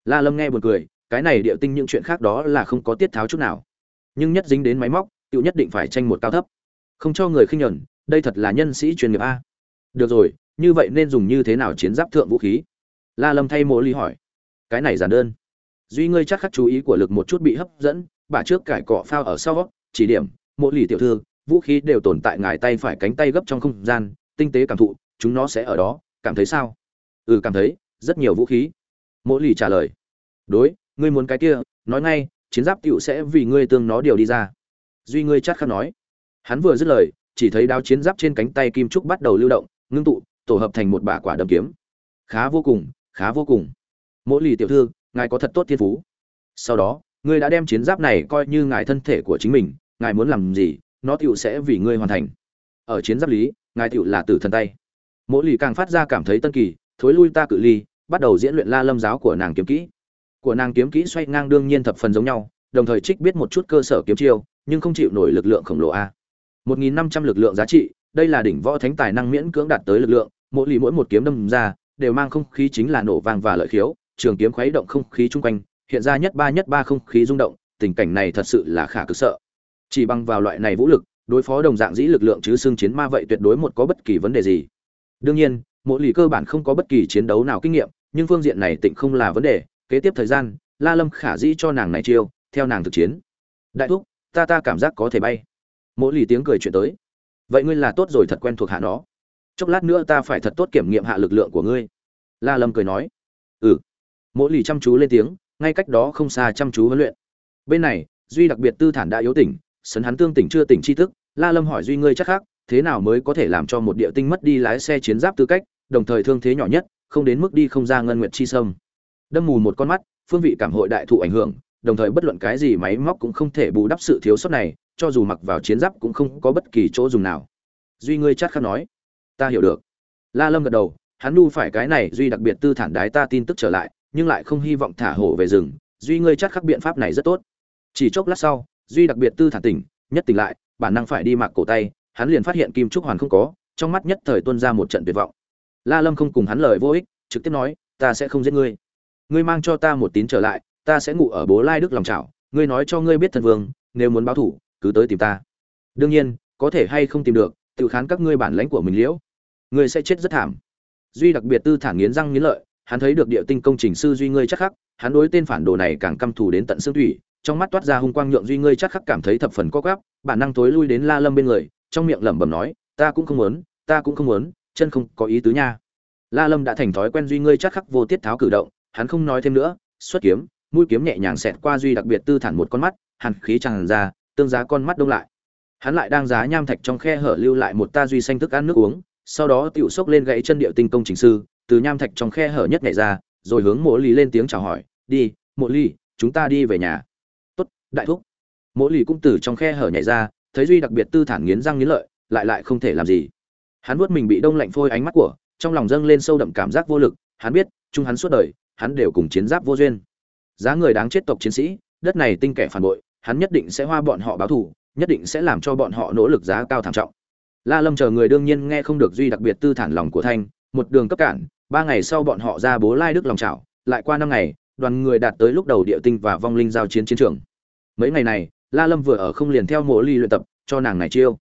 La lâm nghe buồn cười, cái này địa tinh những chuyện khác đó là không có tiết tháo chút nào. Nhưng nhất dính đến máy móc tự nhất định phải tranh một cao thấp. Không cho người khinh nhẫn, đây thật là nhân sĩ chuyên nghiệp a. Được rồi, như vậy nên dùng như thế nào chiến giáp thượng vũ khí? La lâm thay mộ ly hỏi. Cái này giản đơn. Duy ngươi chắc khắc chú ý của lực một chút bị hấp dẫn bà trước cải cọ phao ở sau chỉ điểm, mộ lì tiểu thư, vũ khí đều tồn tại ngài tay phải cánh tay gấp trong không gian, tinh tế cảm thụ, chúng nó sẽ ở đó, cảm thấy sao? Ừ cảm thấy rất nhiều vũ khí. Mỗi lì trả lời, đối, ngươi muốn cái kia, nói ngay, chiến giáp cựu sẽ vì ngươi tương nó điều đi ra. Duy ngươi chắc khắc nói. Hắn vừa dứt lời, chỉ thấy đao chiến giáp trên cánh tay kim trúc bắt đầu lưu động, ngưng tụ, tổ hợp thành một bả quả đầm kiếm. Khá vô cùng, khá vô cùng. Mỗi lì tiểu thư, ngài có thật tốt thiên phú. Sau đó, ngươi đã đem chiến giáp này coi như ngài thân thể của chính mình, ngài muốn làm gì, nó tựu sẽ vì ngươi hoàn thành. Ở chiến giáp lý, ngài tựu là tử thần tay. Mỗi lì càng phát ra cảm thấy tân kỳ, thối lui ta cự ly bắt đầu diễn luyện la lâm giáo của nàng kiếm kỹ. Của nàng kiếm kỹ xoay ngang đương nhiên thập phần giống nhau, đồng thời trích biết một chút cơ sở kiếm chiêu, nhưng không chịu nổi lực lượng khổng lồ a. Một nghìn năm trăm lực lượng giá trị, đây là đỉnh võ thánh tài năng miễn cưỡng đạt tới lực lượng, mỗi lì mỗi một kiếm đâm ra, đều mang không khí chính là nổ vang và lợi khiếu, trường kiếm khuấy động không khí chung quanh, hiện ra nhất ba nhất ba không khí rung động, tình cảnh này thật sự là khả cực sợ. Chỉ bằng vào loại này vũ lực, đối phó đồng dạng dĩ lực lượng chứ xương chiến ma vậy tuyệt đối một có bất kỳ vấn đề gì. Đương nhiên, mỗi lì cơ bản không có bất kỳ chiến đấu nào kinh nghiệm nhưng phương diện này tịnh không là vấn đề, kế tiếp thời gian, la lâm khả dĩ cho nàng này chiêu, theo nàng thực chiến. Đại thúc, ta ta cảm giác có thể bay. Mỗi lì tiếng cười chuyện tới. Vậy ngươi là tốt rồi thật quen thuộc hạ nó. Chốc lát nữa ta phải thật tốt kiểm nghiệm hạ lực lượng của ngươi. La lâm cười nói. Ừ. Mỗi lì chăm chú lên tiếng, ngay cách đó không xa chăm chú huấn luyện. Bên này, duy đặc biệt tư thản đã yếu tỉnh, sấn hắn tương tỉnh chưa tỉnh tri thức. La lâm hỏi duy ngươi chắc khác, thế nào mới có thể làm cho một địa tinh mất đi lái xe chiến giáp tư cách, đồng thời thương thế nhỏ nhất không đến mức đi không ra ngân nguyệt chi sâm. Đâm mù một con mắt, phương vị cảm hội đại thụ ảnh hưởng, đồng thời bất luận cái gì máy móc cũng không thể bù đắp sự thiếu sót này, cho dù mặc vào chiến giáp cũng không có bất kỳ chỗ dùng nào. Duy ngươi chắc khắc nói, ta hiểu được. La lâm gật đầu, hắn nu phải cái này, duy đặc biệt tư thản đái ta tin tức trở lại, nhưng lại không hy vọng thả hổ về rừng, duy ngươi chắc khắc biện pháp này rất tốt. Chỉ chốc lát sau, duy đặc biệt tư thản tỉnh, nhất tỉnh lại, bản năng phải đi mặc cổ tay, hắn liền phát hiện kim trúc hoàn không có, trong mắt nhất thời tuôn ra một trận tuyệt vọng la lâm không cùng hắn lời vô ích trực tiếp nói ta sẽ không giết ngươi. Ngươi mang cho ta một tín trở lại ta sẽ ngủ ở bố lai đức lòng chảo. Ngươi nói cho ngươi biết thần vương nếu muốn báo thủ cứ tới tìm ta. Đương nhiên có thể hay không tìm được tự khán các ngươi bản lãnh của mình liễu. Ngươi sẽ chết rất thảm. Duy đặc biệt tư thản nghiến răng nghiến lợi hắn thấy được địa tinh công trình sư duy ngươi chắc khắc hắn đối tên phản đồ này càng căm thù đến tận xương thủy trong mắt toát ra hung quang nhượng duy ngươi chắc khắc cảm thấy thập phần có quắp, bản năng tối lui đến la lâm bên người trong miệng lẩm bẩm nói ta cũng không muốn ta cũng không muốn chân không có ý tứ nha. La lâm đã thành thói quen duy ngươi chắc khắc vô tiết tháo cử động, hắn không nói thêm nữa, xuất kiếm, mũi kiếm nhẹ nhàng xẹt qua duy đặc biệt tư thản một con mắt, hàn khí tràn ra, tương giá con mắt đông lại. Hắn lại đang giá nham thạch trong khe hở lưu lại một ta duy xanh thức ăn nước uống, sau đó tiểu sốc lên gãy chân điệu tinh công trình sư, từ nham thạch trong khe hở nhất nhảy ra, rồi hướng mộ lì lên tiếng chào hỏi, đi, mộ lì chúng ta đi về nhà. Tốt, đại thúc. Mộ lì cũng từ trong khe hở nhảy ra, thấy duy đặc biệt tư thản nghiến răng nghiến lợi, lại lại không thể làm gì hắn vuốt mình bị đông lạnh phôi ánh mắt của, trong lòng dâng lên sâu đậm cảm giác vô lực, hắn biết, chung hắn suốt đời, hắn đều cùng chiến giáp vô duyên. Giá người đáng chết tộc chiến sĩ, đất này tinh kẻ phản bội, hắn nhất định sẽ hoa bọn họ báo thù, nhất định sẽ làm cho bọn họ nỗ lực giá cao thảm trọng. La lâm chờ người đương nhiên nghe không được duy đặc biệt tư thản lòng của thanh, một đường cấp cản, ba ngày sau bọn họ ra bố lai đức lòng trảo, lại qua năm ngày, đoàn người đạt tới lúc đầu địa tinh và vong linh giao chiến chiến trường. Mấy ngày này, la lâm vừa ở không liền theo mỗi ly luyện tập, cho nàng này chiêu.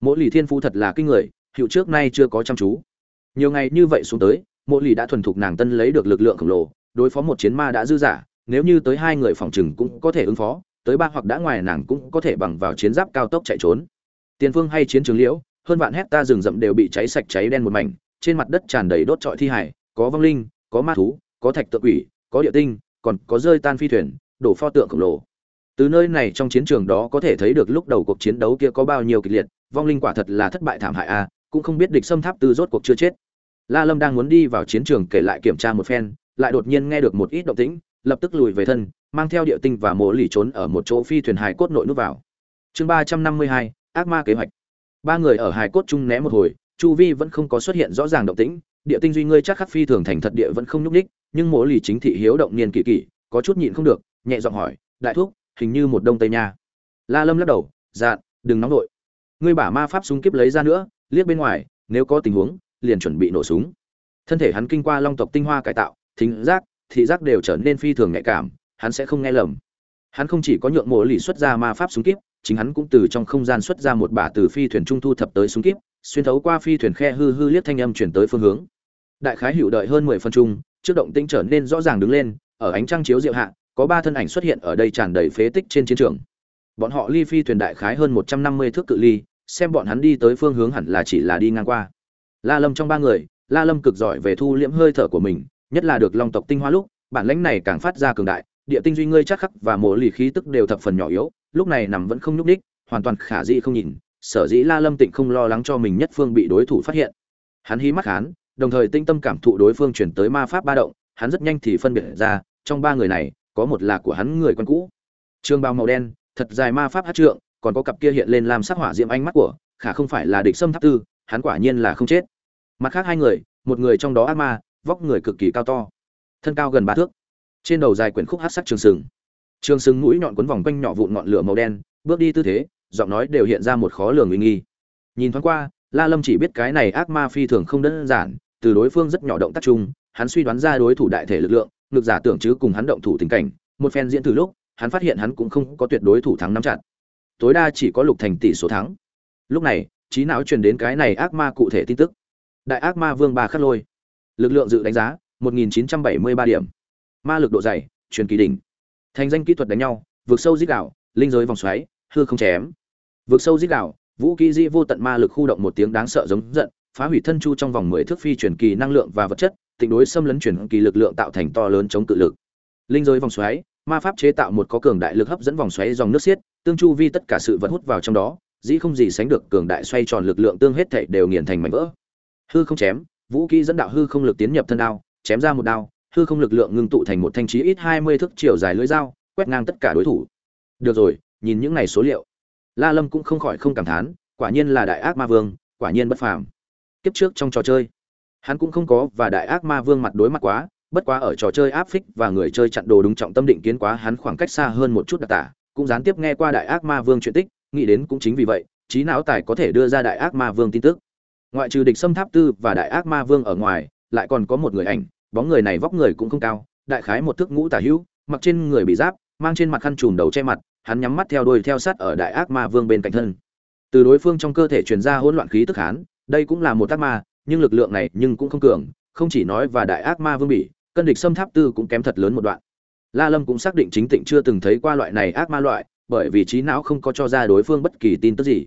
Mỗi lì thiên phú thật là kinh người hiệu trước nay chưa có chăm chú. Nhiều ngày như vậy xuống tới, Mộ lì đã thuần thục nàng tân lấy được lực lượng khổng lồ, đối phó một chiến ma đã dư giả nếu như tới hai người phòng chừng cũng có thể ứng phó, tới ba hoặc đã ngoài nàng cũng có thể bằng vào chiến giáp cao tốc chạy trốn. Tiền phương hay chiến trường liễu, hơn vạn hecta rừng rậm đều bị cháy sạch cháy đen một mảnh, trên mặt đất tràn đầy đốt trọi thi hải, có vong linh, có ma thú, có thạch tượng quỷ, có địa tinh, còn có rơi tan phi thuyền, đổ pho tượng khổng lồ. Từ nơi này trong chiến trường đó có thể thấy được lúc đầu cuộc chiến đấu kia có bao nhiêu kịch liệt, vong linh quả thật là thất bại thảm hại a cũng không biết địch xâm tháp tư rốt cuộc chưa chết. La lâm đang muốn đi vào chiến trường kể lại kiểm tra một phen, lại đột nhiên nghe được một ít động tĩnh, lập tức lùi về thân, mang theo địa tinh và mộ lì trốn ở một chỗ phi thuyền hải cốt nội nút vào. Chương ba trăm năm mươi hai, ác ma kế hoạch. Ba người ở hải cốt chung né một hồi, chu vi vẫn không có xuất hiện rõ ràng động tĩnh, địa tinh duy ngươi chắc khắc phi thường thành thật địa vẫn không nhúc ních nhưng mộ lì chính thị hiếu động niên kỳ kỳ có chút nhịn không được, nhẹ giọng hỏi, đại thúc, hình như một đông tây nha. La lâm lắc đầu dạn đừng nóng nổi ngươi bả ma pháp súng kiếp lấy ra nữa liếc bên ngoài, nếu có tình huống, liền chuẩn bị nổ súng. Thân thể hắn kinh qua long tộc tinh hoa cải tạo, thính giác, thị giác đều trở nên phi thường nhạy cảm, hắn sẽ không nghe lầm. Hắn không chỉ có nhượng mộ lì xuất ra ma pháp súng kiếp chính hắn cũng từ trong không gian xuất ra một bả từ phi thuyền trung thu thập tới súng kiếp xuyên thấu qua phi thuyền khe hư hư liếc thanh âm chuyển tới phương hướng. Đại khái hữu đợi hơn mười phân chung, trước động tĩnh trở nên rõ ràng đứng lên, ở ánh trăng chiếu diệu hạ, có ba thân ảnh xuất hiện ở đây tràn đầy phế tích trên chiến trường. Bọn họ ly phi thuyền đại khái hơn một trăm năm mươi thước cự ly xem bọn hắn đi tới phương hướng hẳn là chỉ là đi ngang qua. La lâm trong ba người, la lâm cực giỏi về thu liễm hơi thở của mình, nhất là được long tộc tinh hoa lúc, bản lãnh này càng phát ra cường đại, địa tinh duy ngươi chắc khắc và mỗi lì khí tức đều thập phần nhỏ yếu, lúc này nằm vẫn không nhúc ních hoàn toàn khả dĩ không nhìn, sở dĩ la lâm tịnh không lo lắng cho mình nhất phương bị đối thủ phát hiện. Hắn hí mắt hắn đồng thời tinh tâm cảm thụ đối phương chuyển tới ma pháp ba động, hắn rất nhanh thì phân biệt ra, trong ba người này, có một là của hắn người quen cũ. Trương bào màu đen, thật dài ma pháp hát trượng còn có cặp kia hiện lên làm sắc hỏa diệm ánh mắt của, khả không phải là địch xâm tháp tư, hắn quả nhiên là không chết. Mặt khác hai người, một người trong đó ác ma, vóc người cực kỳ cao to, thân cao gần ba thước, trên đầu dài quyển khúc hát sắc trường sừng. Trường sừng mũi nhọn quấn vòng quanh nhỏ vụn ngọn lửa màu đen, bước đi tư thế, giọng nói đều hiện ra một khó lường uy nghi. Nhìn thoáng qua, la lâm chỉ biết cái này ác ma phi thường không đơn giản, từ đối phương rất nhỏ động tác chung, hắn suy đoán ra đối thủ đại thể lực lượng, ngược giả tưởng chứ cùng hắn động thủ tình cảnh, một phen diễn từ lúc, hắn phát hiện hắn cũng không có tuyệt đối thủ thắng nắm chặt tối đa chỉ có lục thành tỷ số thắng. Lúc này, trí não truyền đến cái này ác ma cụ thể tin tức. Đại ác ma vương ba khắc lôi. Lực lượng dự đánh giá 1973 điểm. Ma lực độ dày, truyền kỳ đỉnh. Thành danh kỹ thuật đánh nhau, vượt sâu giết đảo linh giới vòng xoáy, hư không chém. Vượt sâu giết đảo vũ kỹ di vô tận ma lực khu động một tiếng đáng sợ giống giận, phá hủy thân chu trong vòng mười thước phi truyền kỳ năng lượng và vật chất, tịnh đối xâm lấn truyền kỳ lực lượng tạo thành to lớn chống cự lực. Linh giới vòng xoáy ma pháp chế tạo một có cường đại lực hấp dẫn vòng xoáy dòng nước xiết, tương chu vi tất cả sự vật hút vào trong đó, dĩ không gì sánh được cường đại xoay tròn lực lượng tương hết thảy đều nghiền thành mảnh vỡ. Hư không chém, vũ kỹ dẫn đạo hư không lực tiến nhập thân đao, chém ra một đao, hư không lực lượng ngưng tụ thành một thanh trí ít hai mươi thước chiều dài lưỡi dao, quét ngang tất cả đối thủ. Được rồi, nhìn những này số liệu. La lâm cũng không khỏi không cảm thán, quả nhiên là đại ác ma vương, quả nhiên bất phàm. Kiếp trước trong trò chơi, hắn cũng không có và đại ác ma vương mặt đối mặt quá bất quá ở trò chơi áp phích và người chơi chặn đồ đúng trọng tâm định kiến quá, hắn khoảng cách xa hơn một chút đặc tả, cũng gián tiếp nghe qua đại ác ma vương chuyện tích, nghĩ đến cũng chính vì vậy, trí não tài có thể đưa ra đại ác ma vương tin tức. Ngoại trừ địch xâm tháp tư và đại ác ma vương ở ngoài, lại còn có một người ảnh, bóng người này vóc người cũng không cao, đại khái một thước ngũ tả hữu, mặc trên người bị giáp, mang trên mặt khăn trùm đầu che mặt, hắn nhắm mắt theo đuôi theo sát ở đại ác ma vương bên cạnh thân. Từ đối phương trong cơ thể truyền ra hỗn loạn khí tức hán, đây cũng là một ác ma, nhưng lực lượng này nhưng cũng không cường, không chỉ nói và đại ác ma vương bỉ cân địch xâm tháp tư cũng kém thật lớn một đoạn. La lâm cũng xác định chính tịnh chưa từng thấy qua loại này ác ma loại, bởi vì trí não không có cho ra đối phương bất kỳ tin tức gì.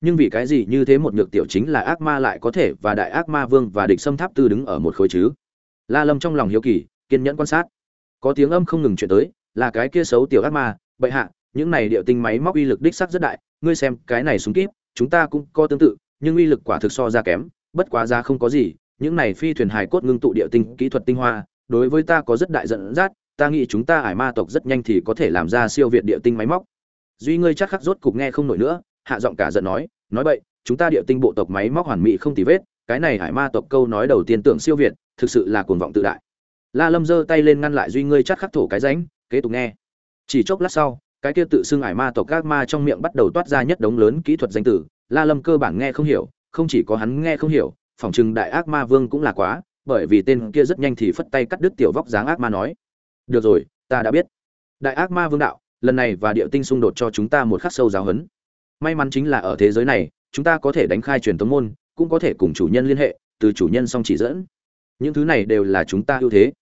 Nhưng vì cái gì như thế một nhược tiểu chính là ác ma lại có thể và đại ác ma vương và địch xâm tháp tư đứng ở một khối chứ? La lâm trong lòng hiếu kỳ, kiên nhẫn quan sát. Có tiếng âm không ngừng chuyển tới, là cái kia xấu tiểu ác ma bậy hạ, những này điệu tinh máy móc uy lực đích sắc rất đại, ngươi xem, cái này súng kíp, chúng ta cũng có tương tự, nhưng uy lực quả thực so ra kém, bất quá ra không có gì, những này phi thuyền hài cốt ngưng tụ địa tinh kỹ thuật tinh hoa đối với ta có rất đại giận dắt, ta nghĩ chúng ta ải ma tộc rất nhanh thì có thể làm ra siêu việt địa tinh máy móc. Duy ngươi chắc khắc rốt cục nghe không nổi nữa, hạ giọng cả giận nói nói vậy chúng ta địa tinh bộ tộc máy móc hoàn mỹ không tì vết, cái này hải ma tộc câu nói đầu tiên tưởng siêu việt, thực sự là cuồng vọng tự đại. La lâm giơ tay lên ngăn lại duy ngươi chắc khắc thổ cái ránh, kế tục nghe. Chỉ chốc lát sau, cái kia tự xưng ải ma tộc các ma trong miệng bắt đầu toát ra nhất đống lớn kỹ thuật danh tử, la lâm cơ bản nghe không hiểu, không chỉ có hắn nghe không hiểu phỏng chừng đại ác ma vương cũng là quá bởi vì tên kia rất nhanh thì phất tay cắt đứt tiểu vóc dáng ác ma nói, được rồi, ta đã biết. Đại ác ma vương đạo, lần này và địa tinh xung đột cho chúng ta một khắc sâu giáo huấn may mắn chính là ở thế giới này, chúng ta có thể đánh khai truyền tống môn, cũng có thể cùng chủ nhân liên hệ, từ chủ nhân xong chỉ dẫn. Những thứ này đều là chúng ta ưu thế.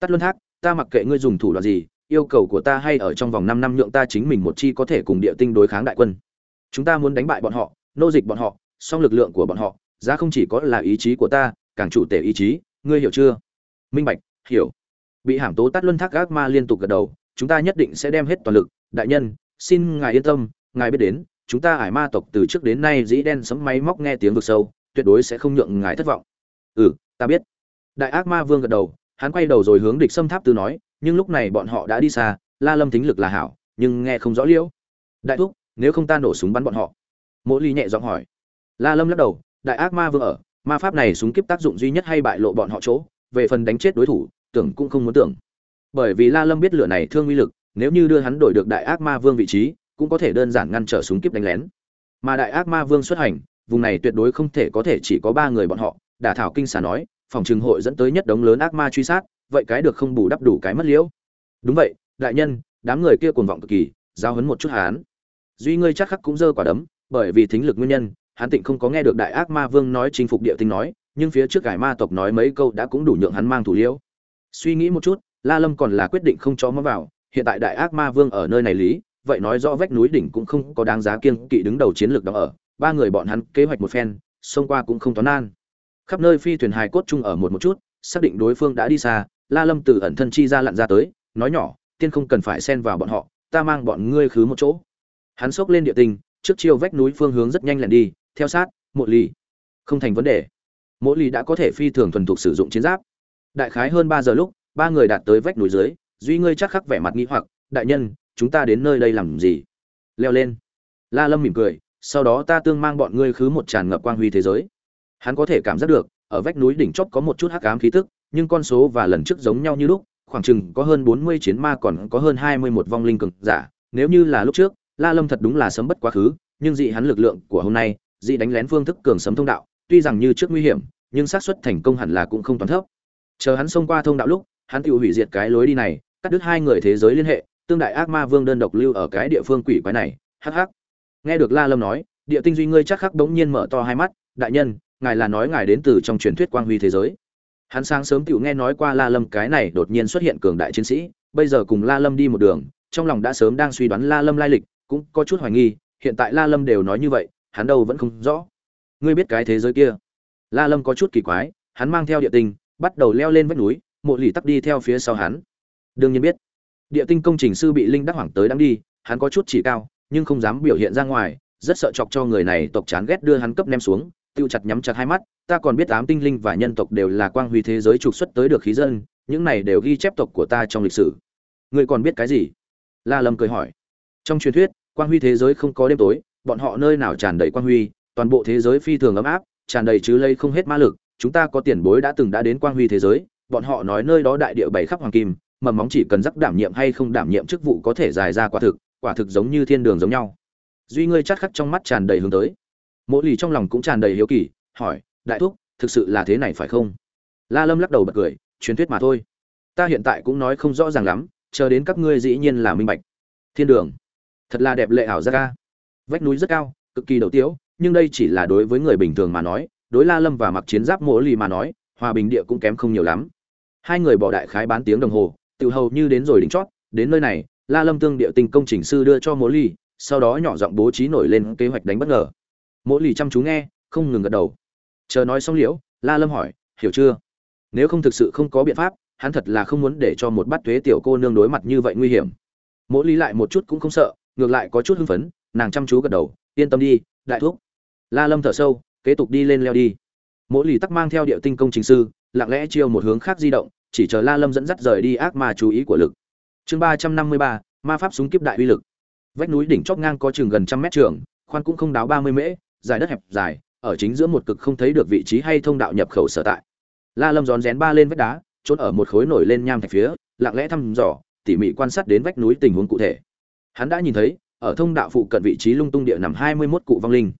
Tắt luân thác, ta mặc kệ ngươi dùng thủ đoạn gì, yêu cầu của ta hay ở trong vòng 5 năm nhượng ta chính mình một chi có thể cùng địa tinh đối kháng đại quân. Chúng ta muốn đánh bại bọn họ, nô dịch bọn họ, song lực lượng của bọn họ, giá không chỉ có là ý chí của ta, càng chủ tể ý chí ngươi hiểu chưa? Minh bạch, hiểu. Bị hàm tố tát luân thác gác ma liên tục gật đầu, chúng ta nhất định sẽ đem hết toàn lực. Đại nhân, xin ngài yên tâm, ngài biết đến, chúng ta ải ma tộc từ trước đến nay dĩ đen sấm máy móc nghe tiếng vực sâu, tuyệt đối sẽ không nhượng ngài thất vọng. Ừ ta biết. Đại ác ma vương gật đầu, hắn quay đầu rồi hướng địch xâm tháp tư nói, nhưng lúc này bọn họ đã đi xa, la lâm tính lực là hảo, nhưng nghe không rõ liễu. Đại thúc, nếu không ta nổ súng bắn bọn họ. Mỗi ly nhẹ giọng hỏi. La lâm lắc đầu, đại ác ma vương ở ma pháp này súng kiếp tác dụng duy nhất hay bại lộ bọn họ chỗ, về phần đánh chết đối thủ, tưởng cũng không muốn tưởng. Bởi vì la lâm biết lửa này thương uy lực, nếu như đưa hắn đổi được đại ác ma vương vị trí, cũng có thể đơn giản ngăn trở súng kiếp đánh lén. Mà đại ác ma vương xuất hành, vùng này tuyệt đối không thể có thể chỉ có ba người bọn họ, đả thảo kinh xà nói, phòng trường hội dẫn tới nhất đống lớn ác ma truy sát, vậy cái được không bù đắp đủ cái mất liễu. Đúng vậy, đại nhân, đám người kia cuồng vọng cực kỳ, giao hấn một chút hán. Duy ngươi chắc khắc cũng dơ quả đấm, bởi vì thính lực nguyên nhân hắn tịnh không có nghe được đại ác ma vương nói chinh phục địa tinh nói, nhưng phía trước gài ma tộc nói mấy câu đã cũng đủ nhượng hắn mang thủ liễu suy nghĩ một chút, la lâm còn là quyết định không cho mó vào, hiện tại đại ác ma vương ở nơi này lý, vậy nói rõ vách núi đỉnh cũng không có đáng giá kiêng kỵ đứng đầu chiến lược đó ở, ba người bọn hắn kế hoạch một phen, xông qua cũng không toán an. khắp nơi phi thuyền hài cốt chung ở một một chút, xác định đối phương đã đi xa, la lâm từ ẩn thân chi ra lặn ra tới, nói nhỏ, tiên không cần phải xen vào bọn họ, ta mang bọn ngươi khứ một chỗ hắn xốc lên địa tinh, trước chiều vách núi phương hướng rất nhanh lẹn đi theo sát, mộ ly không thành vấn đề. Mỗi ly đã có thể phi thường thuần thục sử dụng chiến giáp. Đại khái hơn ba giờ lúc, ba người đạt tới vách núi dưới, duy ngươi chắc khắc vẻ mặt nghĩ hoặc, đại nhân, chúng ta đến nơi đây làm gì? Leo lên. La lâm mỉm cười, sau đó ta tương mang bọn ngươi khứ một tràn ngập quang huy thế giới. Hắn có thể cảm giác được, ở vách núi đỉnh chót có một chút hắc ám khí tức, nhưng con số và lần trước giống nhau như lúc, khoảng chừng có hơn bốn mươi chiến ma còn có hơn hai mươi một vong linh cực giả. Nếu như là lúc trước, la lâm thật đúng là sớm bất quá khứ, nhưng dị hắn lực lượng của hôm nay dị đánh lén phương thức cường sấm thông đạo, tuy rằng như trước nguy hiểm, nhưng xác suất thành công hẳn là cũng không toàn thấp. Chờ hắn xông qua thông đạo lúc, hắn tự hủy diệt cái lối đi này, cắt đứt hai người thế giới liên hệ, tương đại ác ma vương đơn độc lưu ở cái địa phương quỷ quái này, hắc hắc. Nghe được la lâm nói, địa tinh duy ngươi chắc khắc đống nhiên mở to hai mắt, đại nhân, ngài là nói ngài đến từ trong truyền thuyết quang huy thế giới. Hắn sáng sớm tựu nghe nói qua la lâm cái này đột nhiên xuất hiện cường đại chiến sĩ, bây giờ cùng la lâm đi một đường, trong lòng đã sớm đang suy đoán la lâm lai lịch, cũng có chút hoài nghi, hiện tại la lâm đều nói như vậy hắn đâu vẫn không rõ. Ngươi biết cái thế giới kia? La lâm có chút kỳ quái, hắn mang theo địa tinh, bắt đầu leo lên vách núi, mộ lì tắc đi theo phía sau hắn. Đương nhiên biết, địa tinh công trình sư bị linh đắc hoảng tới đang đi, hắn có chút chỉ cao, nhưng không dám biểu hiện ra ngoài, rất sợ chọc cho người này tộc chán ghét đưa hắn cấp nem xuống, tiêu chặt nhắm chặt hai mắt, ta còn biết ám tinh linh và nhân tộc đều là quang huy thế giới trục xuất tới được khí dân, những này đều ghi chép tộc của ta trong lịch sử. Ngươi còn biết cái gì? La lâm cười hỏi. Trong truyền thuyết, quang huy thế giới không có đêm tối bọn họ nơi nào tràn đầy quan huy, toàn bộ thế giới phi thường ấm áp, tràn đầy chứ lây không hết ma lực, chúng ta có tiền bối đã từng đã đến quang huy thế giới, bọn họ nói nơi đó đại địa bảy khắp hoàng kim mầm móng chỉ cần rắc đảm nhiệm hay không đảm nhiệm chức vụ có thể dài ra quả thực quả thực giống như thiên đường giống nhau. Duy ngươi chắc khắc trong mắt tràn đầy hướng tới. Mỗi lì trong lòng cũng tràn đầy hiếu kỳ, hỏi, đại thúc, thực sự là thế này phải không? La lâm lắc đầu bật cười, truyền thuyết mà thôi. Ta hiện tại cũng nói không rõ ràng lắm, chờ đến các ngươi dĩ nhiên là minh bạch. Thiên đường. Thật là đẹp lệ ảo ra ca vách núi rất cao, cực kỳ đầu tiếu, nhưng đây chỉ là đối với người bình thường mà nói, đối la lâm và mặc chiến giáp mỗ lì mà nói, hòa bình địa cũng kém không nhiều lắm. Hai người bỏ đại khái bán tiếng đồng hồ, tự hầu như đến rồi đỉnh chót, đến nơi này, la lâm tương địa tình công trình sư đưa cho mỗ lì, sau đó nhỏ giọng bố trí nổi lên kế hoạch đánh bất ngờ. Mỗ lì chăm chú nghe, không ngừng gật đầu. Chờ nói xong liễu, la lâm hỏi, hiểu chưa? Nếu không thực sự không có biện pháp, hắn thật là không muốn để cho một bát thuế tiểu cô nương đối mặt như vậy nguy hiểm. Mỗi lý lại một chút cũng không sợ, ngược lại có chút hưng phấn nàng chăm chú gật đầu, yên tâm đi, đại thuốc la lâm thở sâu, kế tục đi lên leo đi. Mỗi lì tắc mang theo địa tinh công trình sư, lặng lẽ chiêu một hướng khác di động, chỉ chờ la lâm dẫn dắt rời đi ác ma chú ý của lực. Chương ba trăm năm mươi ba, ma pháp súng kiếp đại uy lực. Vách núi đỉnh chóp ngang có chừng gần trăm mét trường, khoan cũng không đáo ba mươi mễ, dài đất hẹp dài, ở chính giữa một cực không thấy được vị trí hay thông đạo nhập khẩu sở tại. La lâm rón rén ba lên vách đá trốn ở một khối nổi lên nham thạch phía, lặng lẽ thăm dò, tỉ mỉ quan sát đến vách núi tình huống cụ thể. Hắn đã nhìn thấy ở thông đạo phụ cận vị trí lung tung địa nằm hai mươi 21 cụ vong linh.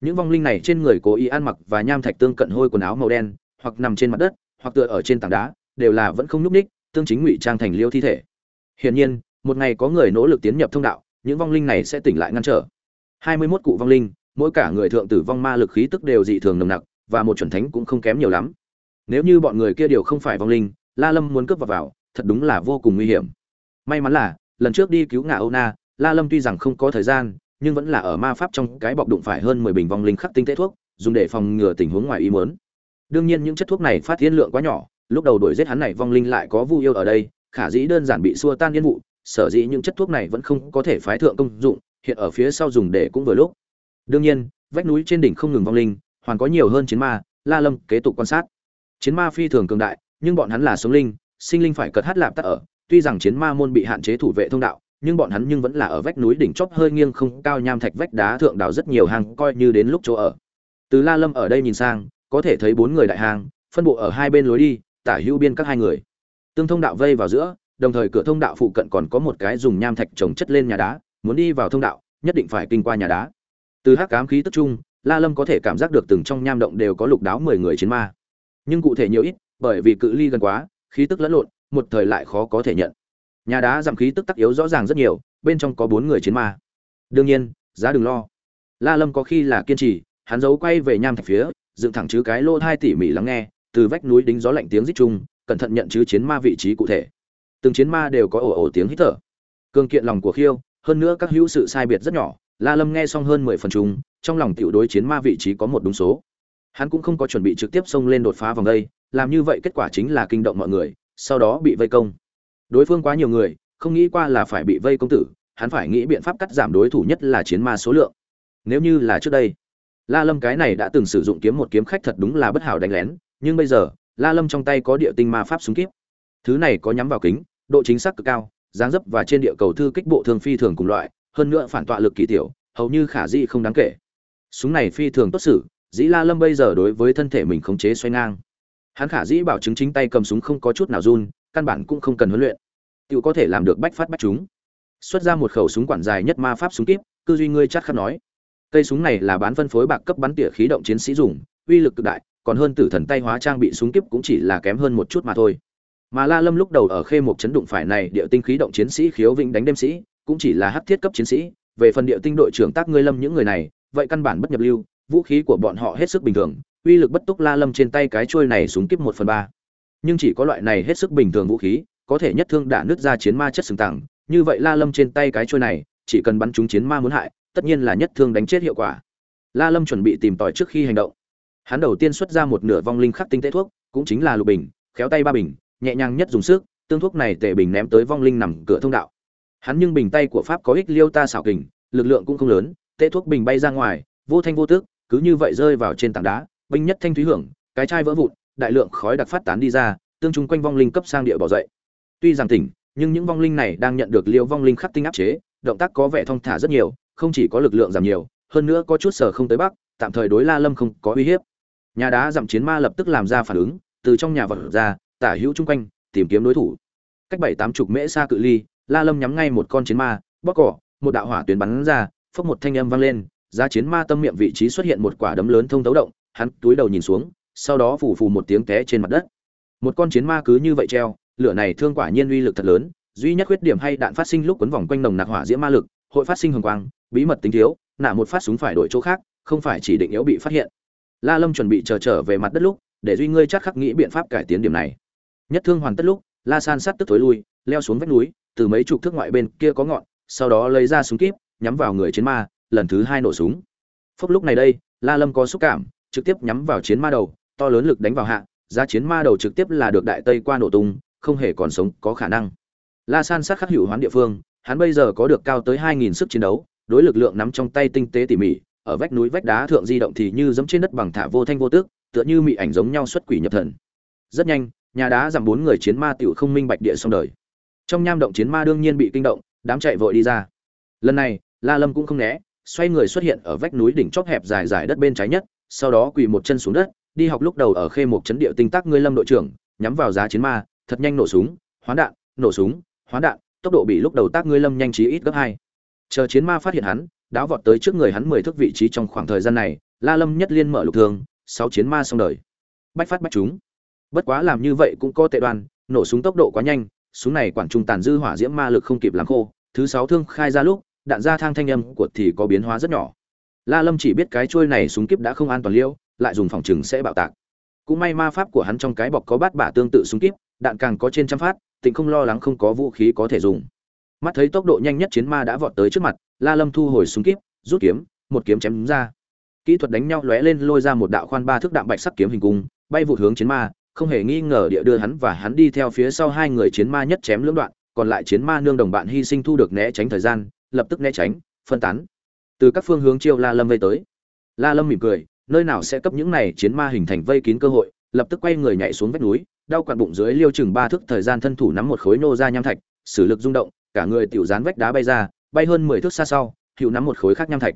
Những vong linh này trên người cố ý ăn mặc và nham thạch tương cận hôi quần áo màu đen, hoặc nằm trên mặt đất, hoặc tựa ở trên tảng đá, đều là vẫn không nhúc ních tương chính ngụy trang thành liêu thi thể. Hiển nhiên, một ngày có người nỗ lực tiến nhập thông đạo, những vong linh này sẽ tỉnh lại ngăn trở. hai mươi 21 cụ vong linh, mỗi cả người thượng tử vong ma lực khí tức đều dị thường nồng nặc, và một chuẩn thánh cũng không kém nhiều lắm. Nếu như bọn người kia đều không phải vong linh, la lâm muốn cướp vào vào, thật đúng là vô cùng nguy hiểm. May mắn là, lần trước đi cứu ngạ âu na la lâm tuy rằng không có thời gian, nhưng vẫn là ở ma pháp trong cái bọc đụng phải hơn mười bình vong linh khắc tinh tế thuốc, dùng để phòng ngừa tình huống ngoài ý muốn. Đương nhiên những chất thuốc này phát thiên lượng quá nhỏ, lúc đầu đuổi giết hắn này vong linh lại có vu yêu ở đây, khả dĩ đơn giản bị xua tan yên vụ, sở dĩ những chất thuốc này vẫn không có thể phái thượng công dụng, hiện ở phía sau dùng để cũng vừa lúc. Đương nhiên, vách núi trên đỉnh không ngừng vong linh, hoàn có nhiều hơn chiến ma, la lâm kế tục quan sát. Chiến ma phi thường cường đại, nhưng bọn hắn là sống linh, sinh linh phải cật hát lạp tắc ở, tuy rằng chiến ma môn bị hạn chế thủ vệ thông đạo nhưng bọn hắn nhưng vẫn là ở vách núi đỉnh chóp hơi nghiêng không cao nham thạch vách đá thượng đào rất nhiều hang, coi như đến lúc chỗ ở. Từ la lâm ở đây nhìn sang, có thể thấy bốn người đại hang, phân bộ ở hai bên lối đi, tả hữu biên các hai người. Tương thông đạo vây vào giữa, đồng thời cửa thông đạo phụ cận còn có một cái dùng nham thạch trồng chất lên nhà đá, muốn đi vào thông đạo, nhất định phải kinh qua nhà đá. Từ hắc ám khí tức trung la lâm có thể cảm giác được từng trong nham động đều có lục đáo mười người chiến ma. Nhưng cụ thể nhiều ít, bởi vì cự ly gần quá, khí tức lẫn lộn, một thời lại khó có thể nhận nhà đá giảm khí tức tắc yếu rõ ràng rất nhiều, bên trong có bốn người chiến ma. Đương nhiên, giá đừng lo. La lâm có khi là kiên trì, hắn giấu quay về nham thạch phía, dựng thẳng chứ cái lô hai tỉ mỉ lắng nghe, từ vách núi đính gió lạnh tiếng rít chung, cẩn thận nhận chứ chiến ma vị trí cụ thể. Từng chiến ma đều có ổ ổ tiếng hít thở. Cương kiện lòng của khiêu, hơn nữa các hữu sự sai biệt rất nhỏ, la lâm nghe xong hơn mười phần chung, trong lòng tiểu đối chiến ma vị trí có một đúng số. Hắn cũng không có chuẩn bị trực tiếp xông lên đột phá vòng đây, làm như vậy kết quả chính là kinh động mọi người, sau đó bị vây công đối phương quá nhiều người, không nghĩ qua là phải bị vây công tử, hắn phải nghĩ biện pháp cắt giảm đối thủ nhất là chiến ma số lượng. Nếu như là trước đây, la lâm cái này đã từng sử dụng kiếm một kiếm khách thật đúng là bất hảo đánh lén, nhưng bây giờ, la lâm trong tay có địa tinh ma pháp súng kíp. Thứ này có nhắm vào kính, độ chính xác cực cao, dáng dấp và trên địa cầu thư kích bộ thường phi thường cùng loại, hơn nữa phản tọa lực kỳ tiểu, hầu như khả di không đáng kể. Súng này phi thường tốt xử, dĩ la lâm bây giờ đối với thân thể mình khống chế xoay ngang. Hắn khả dĩ bảo chứng chính tay cầm súng không có chút nào run căn bản cũng không cần huấn luyện. Tự có thể làm được bách phát bách chúng. Xuất ra một khẩu súng quản dài nhất ma pháp súng kíp, cư duy ngươi chắc khắc nói. Cây súng này là bán phân phối bạc cấp bắn tỉa khí động chiến sĩ dùng, uy lực cực đại, còn hơn tử thần tay hóa trang bị súng kíp cũng chỉ là kém hơn một chút mà thôi. Mà la lâm lúc đầu ở khê một chấn đụng phải này địa tinh khí động chiến sĩ khiếu vĩnh đánh đêm sĩ, cũng chỉ là hắc thiết cấp chiến sĩ, về phần địa tinh đội trưởng tác ngươi lâm những người này, vậy căn bản bất nhập lưu, vũ khí của bọn họ hết sức bình thường, uy lực bất túc la lâm trên tay cái trôi này súng kíp một phần ba nhưng chỉ có loại này hết sức bình thường vũ khí, có thể nhất thương đả nứt ra chiến ma chất sừng tặng như vậy la lâm trên tay cái trôi này, chỉ cần bắn chúng chiến ma muốn hại, tất nhiên là nhất thương đánh chết hiệu quả. La lâm chuẩn bị tìm tòi trước khi hành động. Hắn đầu tiên xuất ra một nửa vong linh khắc tinh tế thuốc, cũng chính là lục bình, khéo tay ba bình, nhẹ nhàng nhất dùng sức, tương thuốc này tệ bình ném tới vong linh nằm cửa thông đạo. Hắn nhưng bình tay của pháp có ích liêu ta xảo kình, lực lượng cũng không lớn tệ thuốc bình bay ra ngoài, vô thanh vô tước cứ như vậy rơi vào trên tảng đá, binh nhất thanh thúy hưởng, cái chai vỡ vụn đại lượng khói đặc phát tán đi ra, tương trung quanh vong linh cấp sang địa bỏ dậy. Tuy rằng tỉnh, nhưng những vong linh này đang nhận được liêu vong linh khắc tinh áp chế, động tác có vẻ thong thả rất nhiều, không chỉ có lực lượng giảm nhiều, hơn nữa có chút sở không tới bắc, tạm thời đối la lâm không có uy hiếp. Nhà đá dặm chiến ma lập tức làm ra phản ứng, từ trong nhà vật ra, tả hữu chung quanh, tìm kiếm đối thủ. Cách bảy tám chục mễ xa cự ly, la lâm nhắm ngay một con chiến ma bóc cỏ, một đạo hỏa tuyến bắn ra, phốc một thanh âm vang lên, giá chiến ma tâm miệng vị trí xuất hiện một quả đấm lớn thông thấu động, hắn túi đầu nhìn xuống sau đó phủ phù một tiếng té trên mặt đất. Một con chiến ma cứ như vậy treo, lửa này thương quả nhiên uy lực thật lớn, duy nhất khuyết điểm hay đạn phát sinh lúc quấn vòng quanh nồng nặc hỏa diễm ma lực, hội phát sinh hồng quang, bí mật tính thiếu, nạ một phát súng phải đổi chỗ khác, không phải chỉ định yếu bị phát hiện. La lâm chuẩn bị chờ trở về mặt đất lúc, để duy ngươi chắc khắc nghĩ biện pháp cải tiến điểm này. Nhất thương hoàn tất lúc, la san sát tức thối lui, leo xuống vách núi, từ mấy chục thước ngoại bên kia có ngọn, sau đó lấy ra súng kíp, nhắm vào người chiến ma, lần thứ hai nổ súng. Phốc lúc này đây, la lâm có xúc cảm, trực tiếp nhắm vào chiến ma đầu to lớn lực đánh vào hạ, giá chiến ma đầu trực tiếp là được đại tây qua nổ tung, không hề còn sống, có khả năng. La san sát khắc hữu hoán địa phương, hắn bây giờ có được cao tới 2.000 sức chiến đấu, đối lực lượng nắm trong tay tinh tế tỉ mỉ, ở vách núi vách đá thượng di động thì như giấm trên đất bằng thả vô thanh vô tức tựa như mị ảnh giống nhau xuất quỷ nhập thần. Rất nhanh, nhà đá giảm bốn người chiến ma tiểu không minh bạch địa xong đời. Trong nham động chiến ma đương nhiên bị kinh động, đám chạy vội đi ra. Lần này, la lâm cũng không né, xoay người xuất hiện ở vách núi đỉnh chóp hẹp dài dài đất bên trái nhất, sau đó quỳ một chân xuống đất đi học lúc đầu ở khê một chấn địa tinh tác ngươi lâm đội trưởng, nhắm vào giá chiến ma, thật nhanh nổ súng, hoán đạn, nổ súng, hoán đạn, tốc độ bị lúc đầu tác ngươi lâm nhanh trí ít gấp hai. Chờ chiến ma phát hiện hắn đáo vọt tới trước người hắn mười thước vị trí trong khoảng thời gian này, la lâm nhất liên mở lục thương, sáu chiến ma xong đời. Bách phát bách chúng. Bất quá làm như vậy cũng có tệ đoan, nổ súng tốc độ quá nhanh, súng này quản trung tàn dư hỏa diễm ma lực không kịp làm khô, thứ sáu thương khai ra lúc, đạn ra thang thanh âm của thì có biến hóa rất nhỏ. La lâm chỉ biết cái trôi này súng kíp đã không an toàn liêu lại dùng phòng trừng sẽ bạo tạc. Cũng may ma pháp của hắn trong cái bọc có bát bả tương tự súng kíp, đạn càng có trên trăm phát, tịnh không lo lắng không có vũ khí có thể dùng. Mắt thấy tốc độ nhanh nhất chiến ma đã vọt tới trước mặt, la lâm thu hồi súng kíp, rút kiếm, một kiếm chém ra. Kỹ thuật đánh nhau lóe lên lôi ra một đạo khoan ba thước đạm bạch sắc kiếm hình cung, bay vụt hướng chiến ma, không hề nghi ngờ địa đưa hắn và hắn đi theo phía sau hai người chiến ma nhất chém lưỡng đoạn, còn lại chiến ma nương đồng bạn hy sinh thu được né tránh thời gian, lập tức né tránh, phân tán. Từ các phương hướng chiêu la lâm vây tới. La lâm mỉm cười nơi nào sẽ cấp những này chiến ma hình thành vây kín cơ hội, lập tức quay người nhảy xuống vách núi, đau quặn bụng dưới liêu chừng ba thước thời gian thân thủ nắm một khối nô ra nham thạch, sử lực rung động, cả người tiểu dán vách đá bay ra, bay hơn mười thước xa sau, hữu nắm một khối khác nham thạch.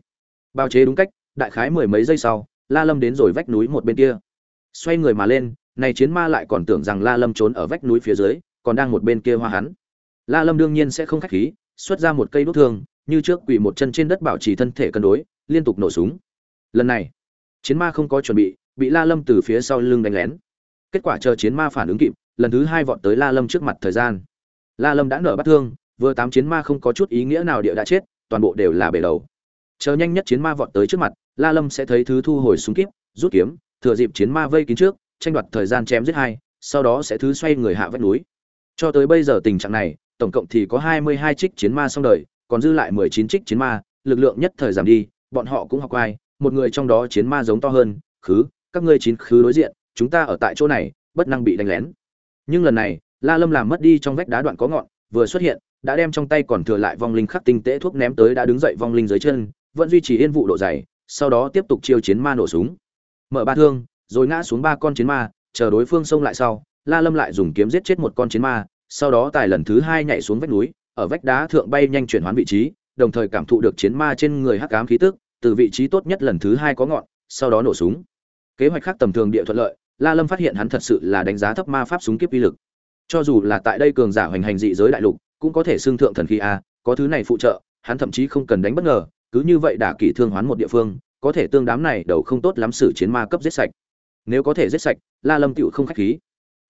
Bao chế đúng cách, đại khái mười mấy giây sau, la lâm đến rồi vách núi một bên kia. Xoay người mà lên, này chiến ma lại còn tưởng rằng la lâm trốn ở vách núi phía dưới, còn đang một bên kia hoa hắn. La lâm đương nhiên sẽ không khách khí, xuất ra một cây đốt thương, như trước quỳ một chân trên đất bảo trì thân thể cân đối, liên tục nổ súng. Lần này chiến ma không có chuẩn bị bị la lâm từ phía sau lưng đánh lén. Kết quả chờ chiến ma phản ứng kịp, lần thứ hai vọt tới la lâm trước mặt thời gian. La lâm đã nở bắt thương, vừa tám chiến ma không có chút ý nghĩa nào địa đã chết, toàn bộ đều là bể đầu. Chờ nhanh nhất chiến ma vọt tới trước mặt, la lâm sẽ thấy thứ thu hồi súng kíp, rút kiếm, thừa dịp chiến ma vây kín trước, tranh đoạt thời gian chém giết hai, sau đó sẽ thứ xoay người hạ vách núi. Cho tới bây giờ tình trạng này, tổng cộng thì có hai mươi hai trích chiến ma xong đời, còn dư lại mười chín trích chiến ma, lực lượng nhất thời giảm đi, bọn họ cũng học ai một người trong đó chiến ma giống to hơn, khứ, các ngươi chín khứ đối diện, chúng ta ở tại chỗ này, bất năng bị đánh lén. Nhưng lần này, la lâm làm mất đi trong vách đá đoạn có ngọn, vừa xuất hiện, đã đem trong tay còn thừa lại vong linh khắc tinh tế thuốc ném tới đã đứng dậy vong linh dưới chân, vẫn duy trì yên vụ độ dày, sau đó tiếp tục chiêu chiến ma nổ súng. Mở ba thương, rồi ngã xuống ba con chiến ma, chờ đối phương xông lại sau, la lâm lại dùng kiếm giết chết một con chiến ma, sau đó tài lần thứ hai nhảy xuống vách núi, ở vách đá thượng bay nhanh chuyển hoán vị trí, đồng thời cảm thụ được chiến ma trên người hắc ám khí tức từ vị trí tốt nhất lần thứ hai có ngọn, sau đó nổ súng. Kế hoạch khác tầm thường địa thuận lợi, la lâm phát hiện hắn thật sự là đánh giá thấp ma pháp súng kiếp uy lực. Cho dù là tại đây cường giả hoành hành dị giới đại lục, cũng có thể xương thượng thần khí a, có thứ này phụ trợ, hắn thậm chí không cần đánh bất ngờ, cứ như vậy đả kỷ thương hoán một địa phương, có thể tương đám này đầu không tốt lắm xử chiến ma cấp giết sạch. Nếu có thể giết sạch, la lâm tựu không khách khí.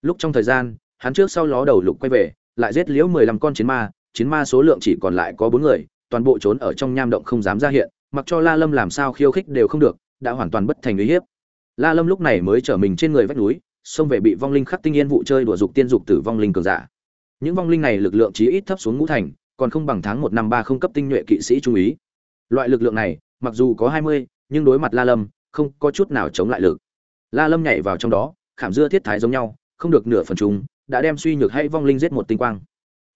Lúc trong thời gian, hắn trước sau ló đầu lục quay về, lại giết liễu mười lăm con chiến ma chiến ma số lượng chỉ còn lại có bốn người, toàn bộ trốn ở trong nham động không dám ra hiện mặc cho la lâm làm sao khiêu khích đều không được, đã hoàn toàn bất thành uy hiếp. La lâm lúc này mới trở mình trên người vách núi xông về bị vong linh khắc tinh yên vụ chơi đùa dục tiên dục tử vong linh cường giả. Những vong linh này lực lượng chí ít thấp xuống ngũ thành, còn không bằng tháng một năm ba không cấp tinh nhuệ kỵ sĩ trung ý loại lực lượng này, mặc dù có hai mươi, nhưng đối mặt la lâm, không có chút nào chống lại lực. La lâm nhảy vào trong đó, khảm dưa thiết thái giống nhau, không được nửa phần chung đã đem suy nhược hay vong linh giết một tinh quang.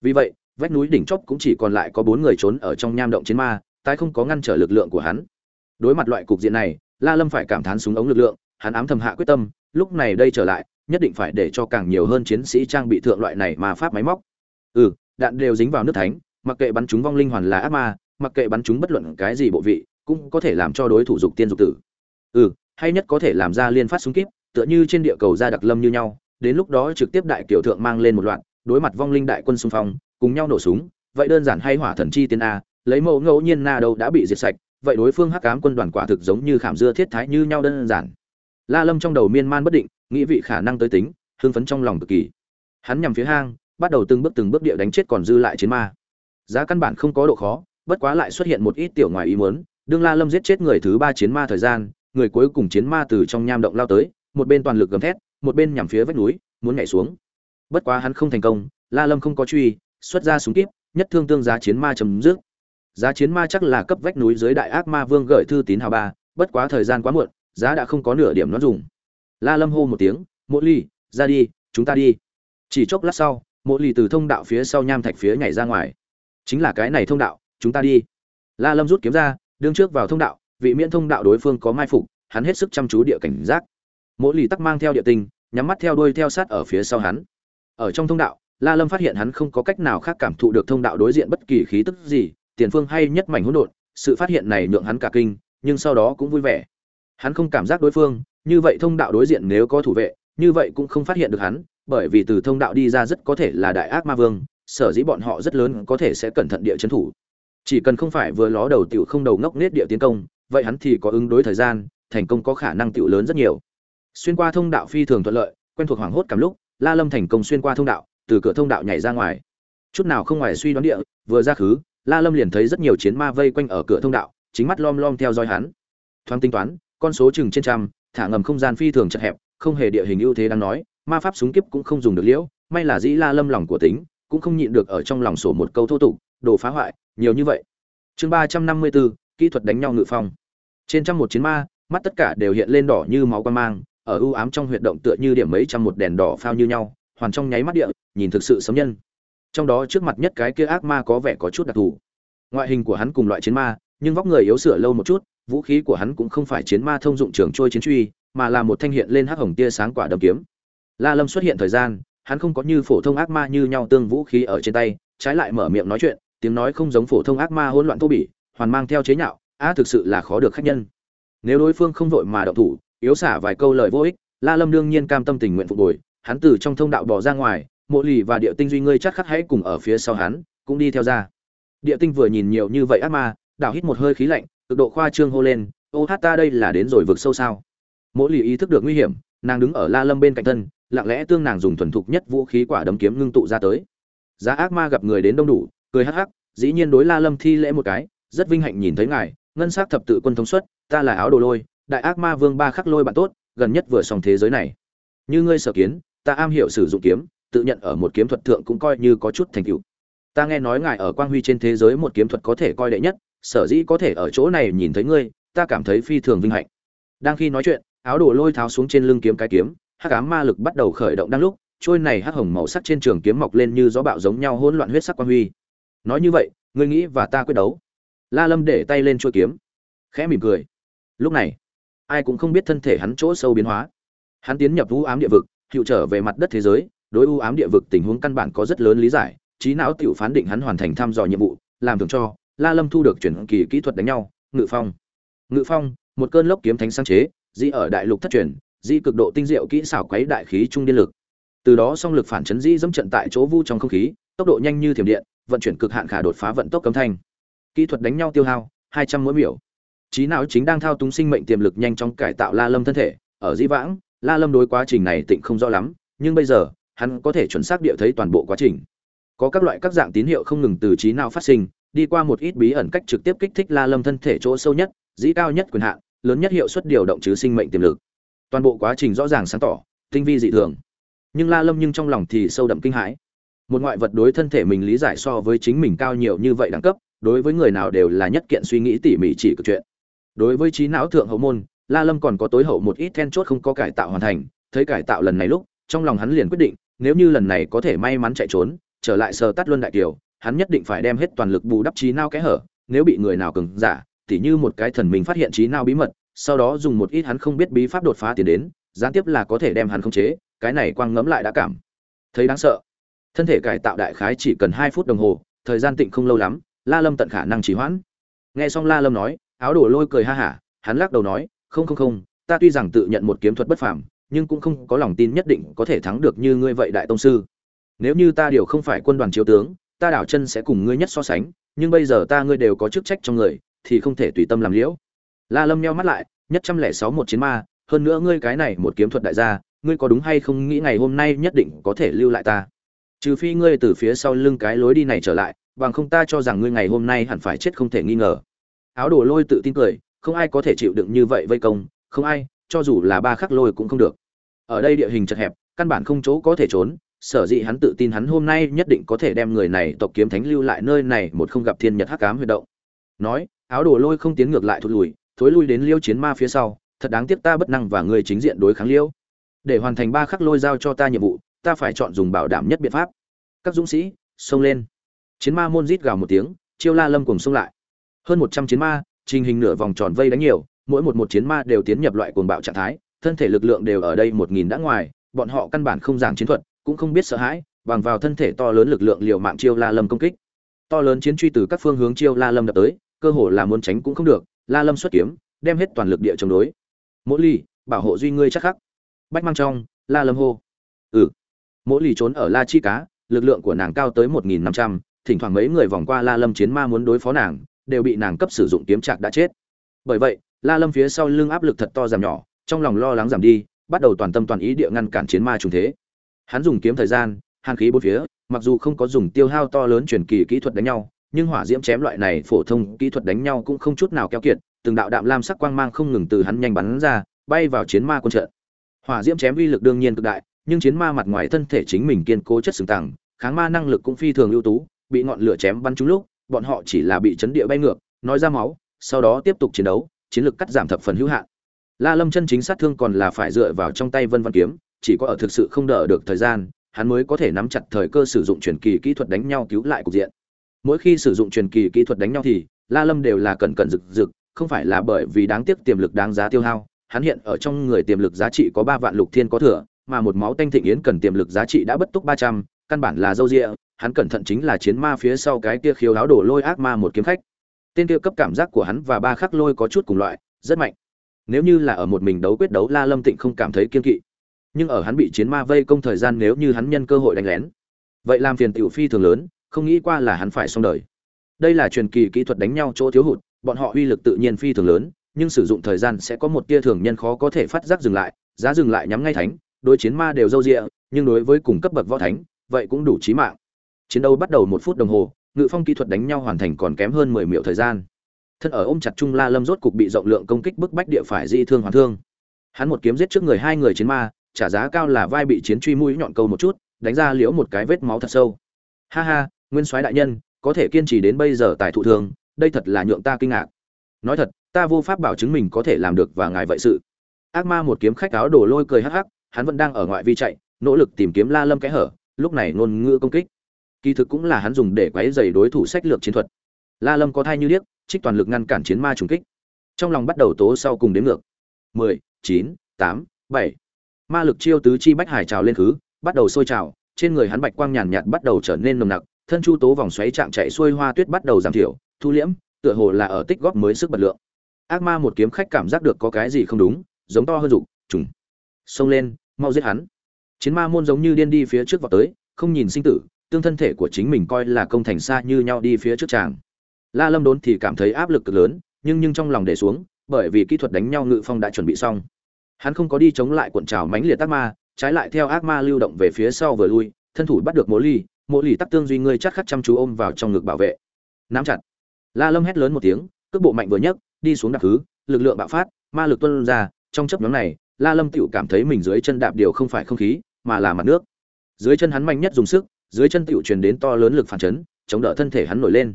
Vì vậy, vách núi đỉnh chóp cũng chỉ còn lại có bốn người trốn ở trong nham động chiến ma tái không có ngăn trở lực lượng của hắn. Đối mặt loại cục diện này, la lâm phải cảm thán súng ống lực lượng, hắn ám thầm hạ quyết tâm, lúc này đây trở lại, nhất định phải để cho càng nhiều hơn chiến sĩ trang bị thượng loại này mà pháp máy móc. Ừ đạn đều dính vào nước thánh, mặc kệ bắn chúng vong linh hoàn là ác ma, mặc kệ bắn chúng bất luận cái gì bộ vị, cũng có thể làm cho đối thủ dục tiên dục tử. Ừ hay nhất có thể làm ra liên phát súng kíp, tựa như trên địa cầu ra đặc lâm như nhau, đến lúc đó trực tiếp đại kiểu thượng mang lên một loạt, đối mặt vong linh đại quân xung phong, cùng nhau nổ súng, vậy đơn giản hay hỏa thần chi tiên a lấy mẫu ngẫu nhiên na đâu đã bị diệt sạch, vậy đối phương hắc cám quân đoàn quả thực giống như khảm dưa thiết thái như nhau đơn giản. La lâm trong đầu miên man bất định, nghĩ vị khả năng tới tính, hưng phấn trong lòng cực kỳ. Hắn nhằm phía hang, bắt đầu từng bước từng bước địa đánh chết còn dư lại chiến ma. Giá căn bản không có độ khó, bất quá lại xuất hiện một ít tiểu ngoài ý muốn, đương la lâm giết chết người thứ ba chiến ma thời gian, người cuối cùng chiến ma từ trong nham động lao tới, một bên toàn lực gầm thét, một bên nhằm phía vách núi, muốn nhảy xuống. Bất quá hắn không thành công, la lâm không có truy, xuất ra súng kíp, nhất thương tương giá chiến ma chấm dứt giá chiến ma chắc là cấp vách núi dưới đại ác ma vương gửi thư tín hào ba, bất quá thời gian quá muộn, giá đã không có nửa điểm nó dùng. La lâm hô một tiếng mỗi ly, ra đi, chúng ta đi. Chỉ chốc lát sau mỗi ly từ thông đạo phía sau nham thạch phía nhảy ra ngoài. Chính là cái này thông đạo, chúng ta đi. La lâm rút kiếm ra, đương trước vào thông đạo, vị miễn thông đạo đối phương có mai phục, hắn hết sức chăm chú địa cảnh giác. Mỗi lì tắc mang theo địa tinh nhắm mắt theo đuôi theo sát ở phía sau hắn. Ở trong thông đạo, la lâm phát hiện hắn không có cách nào khác cảm thụ được thông đạo đối diện bất kỳ khí tức gì tiền phương hay nhất mảnh hỗn độn, sự phát hiện này nhượng hắn cả kinh, nhưng sau đó cũng vui vẻ. Hắn không cảm giác đối phương, như vậy thông đạo đối diện nếu có thủ vệ, như vậy cũng không phát hiện được hắn, bởi vì từ thông đạo đi ra rất có thể là đại ác ma vương, sở dĩ bọn họ rất lớn có thể sẽ cẩn thận địa chấn thủ. Chỉ cần không phải vừa ló đầu tiểu không đầu ngốc nết địa tiến công, vậy hắn thì có ứng đối thời gian, thành công có khả năng tiểu lớn rất nhiều. Xuyên qua thông đạo phi thường thuận lợi, quen thuộc hoảng hốt cảm lúc, la lâm thành công xuyên qua thông đạo, từ cửa thông đạo nhảy ra ngoài. Chút nào không ngoài suy đoán địa, vừa ra khứ la lâm liền thấy rất nhiều chiến ma vây quanh ở cửa thông đạo, chính mắt lom lom theo dõi hắn. Thoáng tính toán, con số chừng trên trăm, thả ngầm không gian phi thường chật hẹp, không hề địa hình ưu thế đang nói, ma pháp súng kiếp cũng không dùng được liễu, may là dĩ la lâm lòng của tính, cũng không nhịn được ở trong lòng sổ một câu thô tục, đồ phá hoại, nhiều như vậy. Chương ba trăm năm mươi bốn kỹ thuật đánh nhau ngự phong. Trên trăm một chiến ma, mắt tất cả đều hiện lên đỏ như máu quan mang, ở ưu ám trong huyệt động tựa như điểm mấy trăm một đèn đỏ phao như nhau, hoàn trong nháy mắt địa, nhìn thực sự sống nhân trong đó trước mặt nhất cái kia ác ma có vẻ có chút đặc thù. Ngoại hình của hắn cùng loại chiến ma, nhưng vóc người yếu sửa lâu một chút, vũ khí của hắn cũng không phải chiến ma thông dụng trường trôi chiến truy, mà là một thanh hiện lên hắc hồng tia sáng quả đầm kiếm. La lâm xuất hiện thời gian, hắn không có như phổ thông ác ma như nhau tương vũ khí ở trên tay, trái lại mở miệng nói chuyện, tiếng nói không giống phổ thông ác ma hỗn loạn thô bỉ, hoàn mang theo chế nhạo a thực sự là khó được khách nhân. Nếu đối phương không vội mà động thủ, yếu xả vài câu lời vô ích, la lâm đương nhiên cam tâm tình nguyện phục hồi, hắn từ trong thông đạo bỏ ra ngoài mộ lì và địa tinh duy ngươi chắc khắc hãy cùng ở phía sau hắn, cũng đi theo ra. Địa tinh vừa nhìn nhiều như vậy ác ma, đảo hít một hơi khí lạnh, cực độ khoa trương hô lên, ô hát ta đây là đến rồi vực sâu sao? Mộ lì ý thức được nguy hiểm, nàng đứng ở la lâm bên cạnh thân, lặng lẽ tương nàng dùng thuần thục nhất vũ khí quả đấm kiếm ngưng tụ ra tới. Giá ác ma gặp người đến đông đủ, cười hắc hắc, dĩ nhiên đối la lâm thi lễ một cái, rất vinh hạnh nhìn thấy ngài, ngân sắc thập tự quân thống suất, ta là áo đồ lôi, đại ác ma vương ba khắc lôi bạn tốt, gần nhất vừa xong thế giới này. Như ngươi sở kiến, ta am hiểu sử dụng kiếm tự nhận ở một kiếm thuật thượng cũng coi như có chút thành tựu. Ta nghe nói ngài ở quang huy trên thế giới một kiếm thuật có thể coi đệ nhất, sở dĩ có thể ở chỗ này nhìn thấy ngươi, ta cảm thấy phi thường vinh hạnh. Đang khi nói chuyện, áo đồ lôi tháo xuống trên lưng kiếm cái kiếm, hắc ám ma lực bắt đầu khởi động đang lúc, trôi này hắc hồng màu sắc trên trường kiếm mọc lên như gió bạo giống nhau hỗn loạn huyết sắc quang huy. Nói như vậy, ngươi nghĩ và ta quyết đấu? La lâm để tay lên chuôi kiếm, khẽ mỉm cười. Lúc này, ai cũng không biết thân thể hắn chỗ sâu biến hóa. Hắn tiến nhập vũ ám địa vực, hiệu trở về mặt đất thế giới đối ưu ám địa vực tình huống căn bản có rất lớn lý giải, trí não tiểu phán định hắn hoàn thành thăm dò nhiệm vụ, làm thường cho, la lâm thu được chuyển kỳ kỹ thuật đánh nhau, ngự phong. Ngự phong, một cơn lốc kiếm thánh sáng chế di ở đại lục thất truyền di cực độ tinh diệu kỹ xảo quấy đại khí trung điên lực. Từ đó song lực phản chấn di dẫm trận tại chỗ vu trong không khí, tốc độ nhanh như thiểm điện, vận chuyển cực hạn khả đột phá vận tốc cấm thanh. Kỹ thuật đánh nhau tiêu hao, hai trăm mỗi miểu. Trí não chính đang thao túng sinh mệnh tiềm lực nhanh chóng cải tạo la lâm thân thể, ở di vãng, la lâm đối quá trình này tịnh không rõ lắm, nhưng bây giờ hắn có thể chuẩn xác địa thấy toàn bộ quá trình. Có các loại các dạng tín hiệu không ngừng từ trí não phát sinh, đi qua một ít bí ẩn cách trực tiếp kích thích la lâm thân thể chỗ sâu nhất, dĩ cao nhất quyền hạn, lớn nhất hiệu suất điều động chứ sinh mệnh tiềm lực. Toàn bộ quá trình rõ ràng sáng tỏ, tinh vi dị thường. Nhưng la lâm nhưng trong lòng thì sâu đậm kinh hãi. Một ngoại vật đối thân thể mình lý giải so với chính mình cao nhiều như vậy đẳng cấp, đối với người nào đều là nhất kiện suy nghĩ tỉ mỉ chỉ cực chuyện. Đối với trí não thượng hậu môn, la lâm còn có tối hậu một ít then chốt không có cải tạo hoàn thành, thấy cải tạo lần này lúc, trong lòng hắn liền quyết định nếu như lần này có thể may mắn chạy trốn, trở lại sờ tắt luân đại kiều hắn nhất định phải đem hết toàn lực bù đắp trí não kẽ hở, nếu bị người nào cứng giả, tỉ như một cái thần mình phát hiện trí não bí mật, sau đó dùng một ít hắn không biết bí pháp đột phá tiến đến, gián tiếp là có thể đem hắn khống chế, cái này quang ngẫm lại đã cảm thấy đáng sợ. Thân thể cải tạo đại khái chỉ cần hai phút đồng hồ, thời gian tịnh không lâu lắm, la lâm tận khả năng trì hoãn. Nghe xong la lâm nói, áo đổ lôi cười ha hả, hắn lắc đầu nói, không không không, ta tuy rằng tự nhận một kiếm thuật bất phàm nhưng cũng không có lòng tin nhất định có thể thắng được như ngươi vậy đại tông sư. Nếu như ta điều không phải quân đoàn chiếu tướng, ta đảo chân sẽ cùng ngươi nhất so sánh, nhưng bây giờ ta ngươi đều có chức trách trong người, thì không thể tùy tâm làm liễu. La lâm nheo mắt lại, nhất trăm lẻ sáu một chiến ma, hơn nữa ngươi cái này một kiếm thuật đại gia, ngươi có đúng hay không nghĩ ngày hôm nay nhất định có thể lưu lại ta? Trừ phi ngươi từ phía sau lưng cái lối đi này trở lại, bằng không ta cho rằng ngươi ngày hôm nay hẳn phải chết không thể nghi ngờ. Áo đồ lôi tự tin cười, không ai có thể chịu đựng như vậy vây công, không ai cho dù là ba khắc lôi cũng không được. Ở đây địa hình chật hẹp, căn bản không chỗ có thể trốn, sở dĩ hắn tự tin hắn hôm nay nhất định có thể đem người này tộc kiếm thánh lưu lại nơi này một không gặp thiên nhật hắc ám huy động. Nói, áo đồ lôi không tiến ngược lại thụt lùi, thối lui đến liêu chiến ma phía sau, thật đáng tiếc ta bất năng và người chính diện đối kháng liêu. Để hoàn thành ba khắc lôi giao cho ta nhiệm vụ, ta phải chọn dùng bảo đảm nhất biện pháp. Các dũng sĩ, xông lên. Chiến ma môn rít gào một tiếng, chiêu la lâm cùng xông lại. Hơn một trăm chiến ma, trình hình nửa vòng tròn vây đánh nhiều mỗi một một chiến ma đều tiến nhập loại cuồng bạo trạng thái, thân thể lực lượng đều ở đây một nghìn đã ngoài, bọn họ căn bản không giảng chiến thuật, cũng không biết sợ hãi, bằng vào thân thể to lớn lực lượng liều mạng chiêu la lâm công kích. To lớn chiến truy từ các phương hướng chiêu la lâm đập tới, cơ hồ là muốn tránh cũng không được, la lâm xuất kiếm, đem hết toàn lực địa chống đối. Mỗi ly bảo hộ duy ngươi chắc khắc. Bách mang trong, la lâm hô. Ừ. Mỗi ly trốn ở la chi cá, lực lượng của nàng cao tới một nghìn năm trăm, thỉnh thoảng mấy người vòng qua la lâm chiến ma muốn đối phó nàng, đều bị nàng cấp sử dụng kiếm trạc đã chết. Bởi vậy la lâm phía sau lưng áp lực thật to giảm nhỏ, trong lòng lo lắng giảm đi, bắt đầu toàn tâm toàn ý địa ngăn cản chiến ma trùng thế. Hắn dùng kiếm thời gian, hàn khí bốn phía, mặc dù không có dùng tiêu hao to lớn truyền kỳ kỹ thuật đánh nhau, nhưng hỏa diễm chém loại này phổ thông kỹ thuật đánh nhau cũng không chút nào keo kiệt, từng đạo đạm lam sắc quang mang không ngừng từ hắn nhanh bắn ra, bay vào chiến ma quân trận. Hỏa diễm chém uy lực đương nhiên cực đại, nhưng chiến ma mặt ngoài thân thể chính mình kiên cố chất xứng tàng kháng ma năng lực cũng phi thường ưu tú, bị ngọn lửa chém bắn trúng lúc, bọn họ chỉ là bị chấn địa bay ngược, nói ra máu, sau đó tiếp tục chiến đấu chiến lực cắt giảm thập phần hữu hạn. La lâm chân chính sát thương còn là phải dựa vào trong tay vân văn kiếm, chỉ có ở thực sự không đợi được thời gian, hắn mới có thể nắm chặt thời cơ sử dụng truyền kỳ kỹ thuật đánh nhau cứu lại cục diện. Mỗi khi sử dụng truyền kỳ kỹ thuật đánh nhau thì, la lâm đều là cẩn cẩn rực rực, không phải là bởi vì đáng tiếc tiềm lực đáng giá tiêu hao, hắn hiện ở trong người tiềm lực giá trị có ba vạn lục thiên có thừa, mà một máu tanh thịnh yến cần tiềm lực giá trị đã bất túc ba trăm, căn bản là dâu rịa hắn cẩn thận chính là chiến ma phía sau cái kia khiếu áo đổ lôi ác ma một kiếm khách tên kia cấp cảm giác của hắn và ba khắc lôi có chút cùng loại, rất mạnh. Nếu như là ở một mình đấu quyết đấu, la lâm tịnh không cảm thấy kiên kỵ. Nhưng ở hắn bị chiến ma vây công thời gian nếu như hắn nhân cơ hội đánh lén. Vậy làm phiền tiểu phi thường lớn, không nghĩ qua là hắn phải xong đời. Đây là truyền kỳ kỹ thuật đánh nhau chỗ thiếu hụt, bọn họ uy lực tự nhiên phi thường lớn, nhưng sử dụng thời gian sẽ có một tia thường nhân khó có thể phát giác dừng lại, giá dừng lại nhắm ngay thánh, đối chiến ma đều dâu rịa, nhưng đối với cùng cấp bậc võ thánh, vậy cũng đủ chí mạng. Chiến đấu bắt đầu một phút đồng hồ ngự phong kỹ thuật đánh nhau hoàn thành còn kém hơn mười miệu thời gian. Thân ở ôm chặt trung la lâm rốt cục bị rộng lượng công kích bức bách địa phải di thương hoàn thương. Hắn một kiếm giết trước người hai người chiến ma, trả giá cao là vai bị chiến truy mũi nhọn câu một chút, đánh ra liễu một cái vết máu thật sâu. Ha ha, nguyên soái đại nhân, có thể kiên trì đến bây giờ tại thụ thường, đây thật là nhượng ta kinh ngạc. Nói thật, ta vô pháp bảo chứng mình có thể làm được và ngài vậy sự. Ác ma một kiếm khách áo đổ lôi cười hắc hắc, hắn vẫn đang ở ngoại vi chạy, nỗ lực tìm kiếm la lâm kẽ hở, lúc này ngôn ngữ công kích kỳ thực cũng là hắn dùng để quấy dày đối thủ sách lược chiến thuật. La lâm có thai như điếc, trích toàn lực ngăn cản chiến ma trùng kích. Trong lòng bắt đầu tố sau cùng đến ngược. Mười, chín, tám, bảy. Ma lực chiêu tứ chi bách hải trào lên khứ, bắt đầu sôi trào, trên người hắn bạch quang nhàn nhạt bắt đầu trở nên nồng nặc, thân chu tố vòng xoáy chạm chạy xuôi hoa tuyết bắt đầu giảm thiểu, thu liễm, tựa hồ là ở tích góp mới sức bật lượng. Ác ma một kiếm khách cảm giác được có cái gì không đúng, giống to hơn dục, trùng. Xông lên, mau giết hắn. Chiến ma môn giống như điên đi phía trước vào tới, không nhìn sinh tử tương thân thể của chính mình coi là công thành xa như nhau đi phía trước chàng. La lâm đốn thì cảm thấy áp lực cực lớn, nhưng nhưng trong lòng để xuống, bởi vì kỹ thuật đánh nhau ngự phong đã chuẩn bị xong. Hắn không có đi chống lại cuộn trào mánh liệt ác ma, trái lại theo ác ma lưu động về phía sau vừa lui, thân thủ bắt được mỗ ly mỗ ly tắc tương duy ngươi chắc khắc chăm chú ôm vào trong ngực bảo vệ. Nắm chặt. La lâm hét lớn một tiếng, cước bộ mạnh vừa nhấc, đi xuống đạp thứ lực lượng bạo phát, ma lực tuân ra, trong chấp nhóm này, la lâm tựu cảm thấy mình dưới chân đạp điều không phải không khí, mà là mặt nước. Dưới chân hắn mạnh nhất dùng sức dưới chân tiểu truyền đến to lớn lực phản chấn, chống đỡ thân thể hắn nổi lên.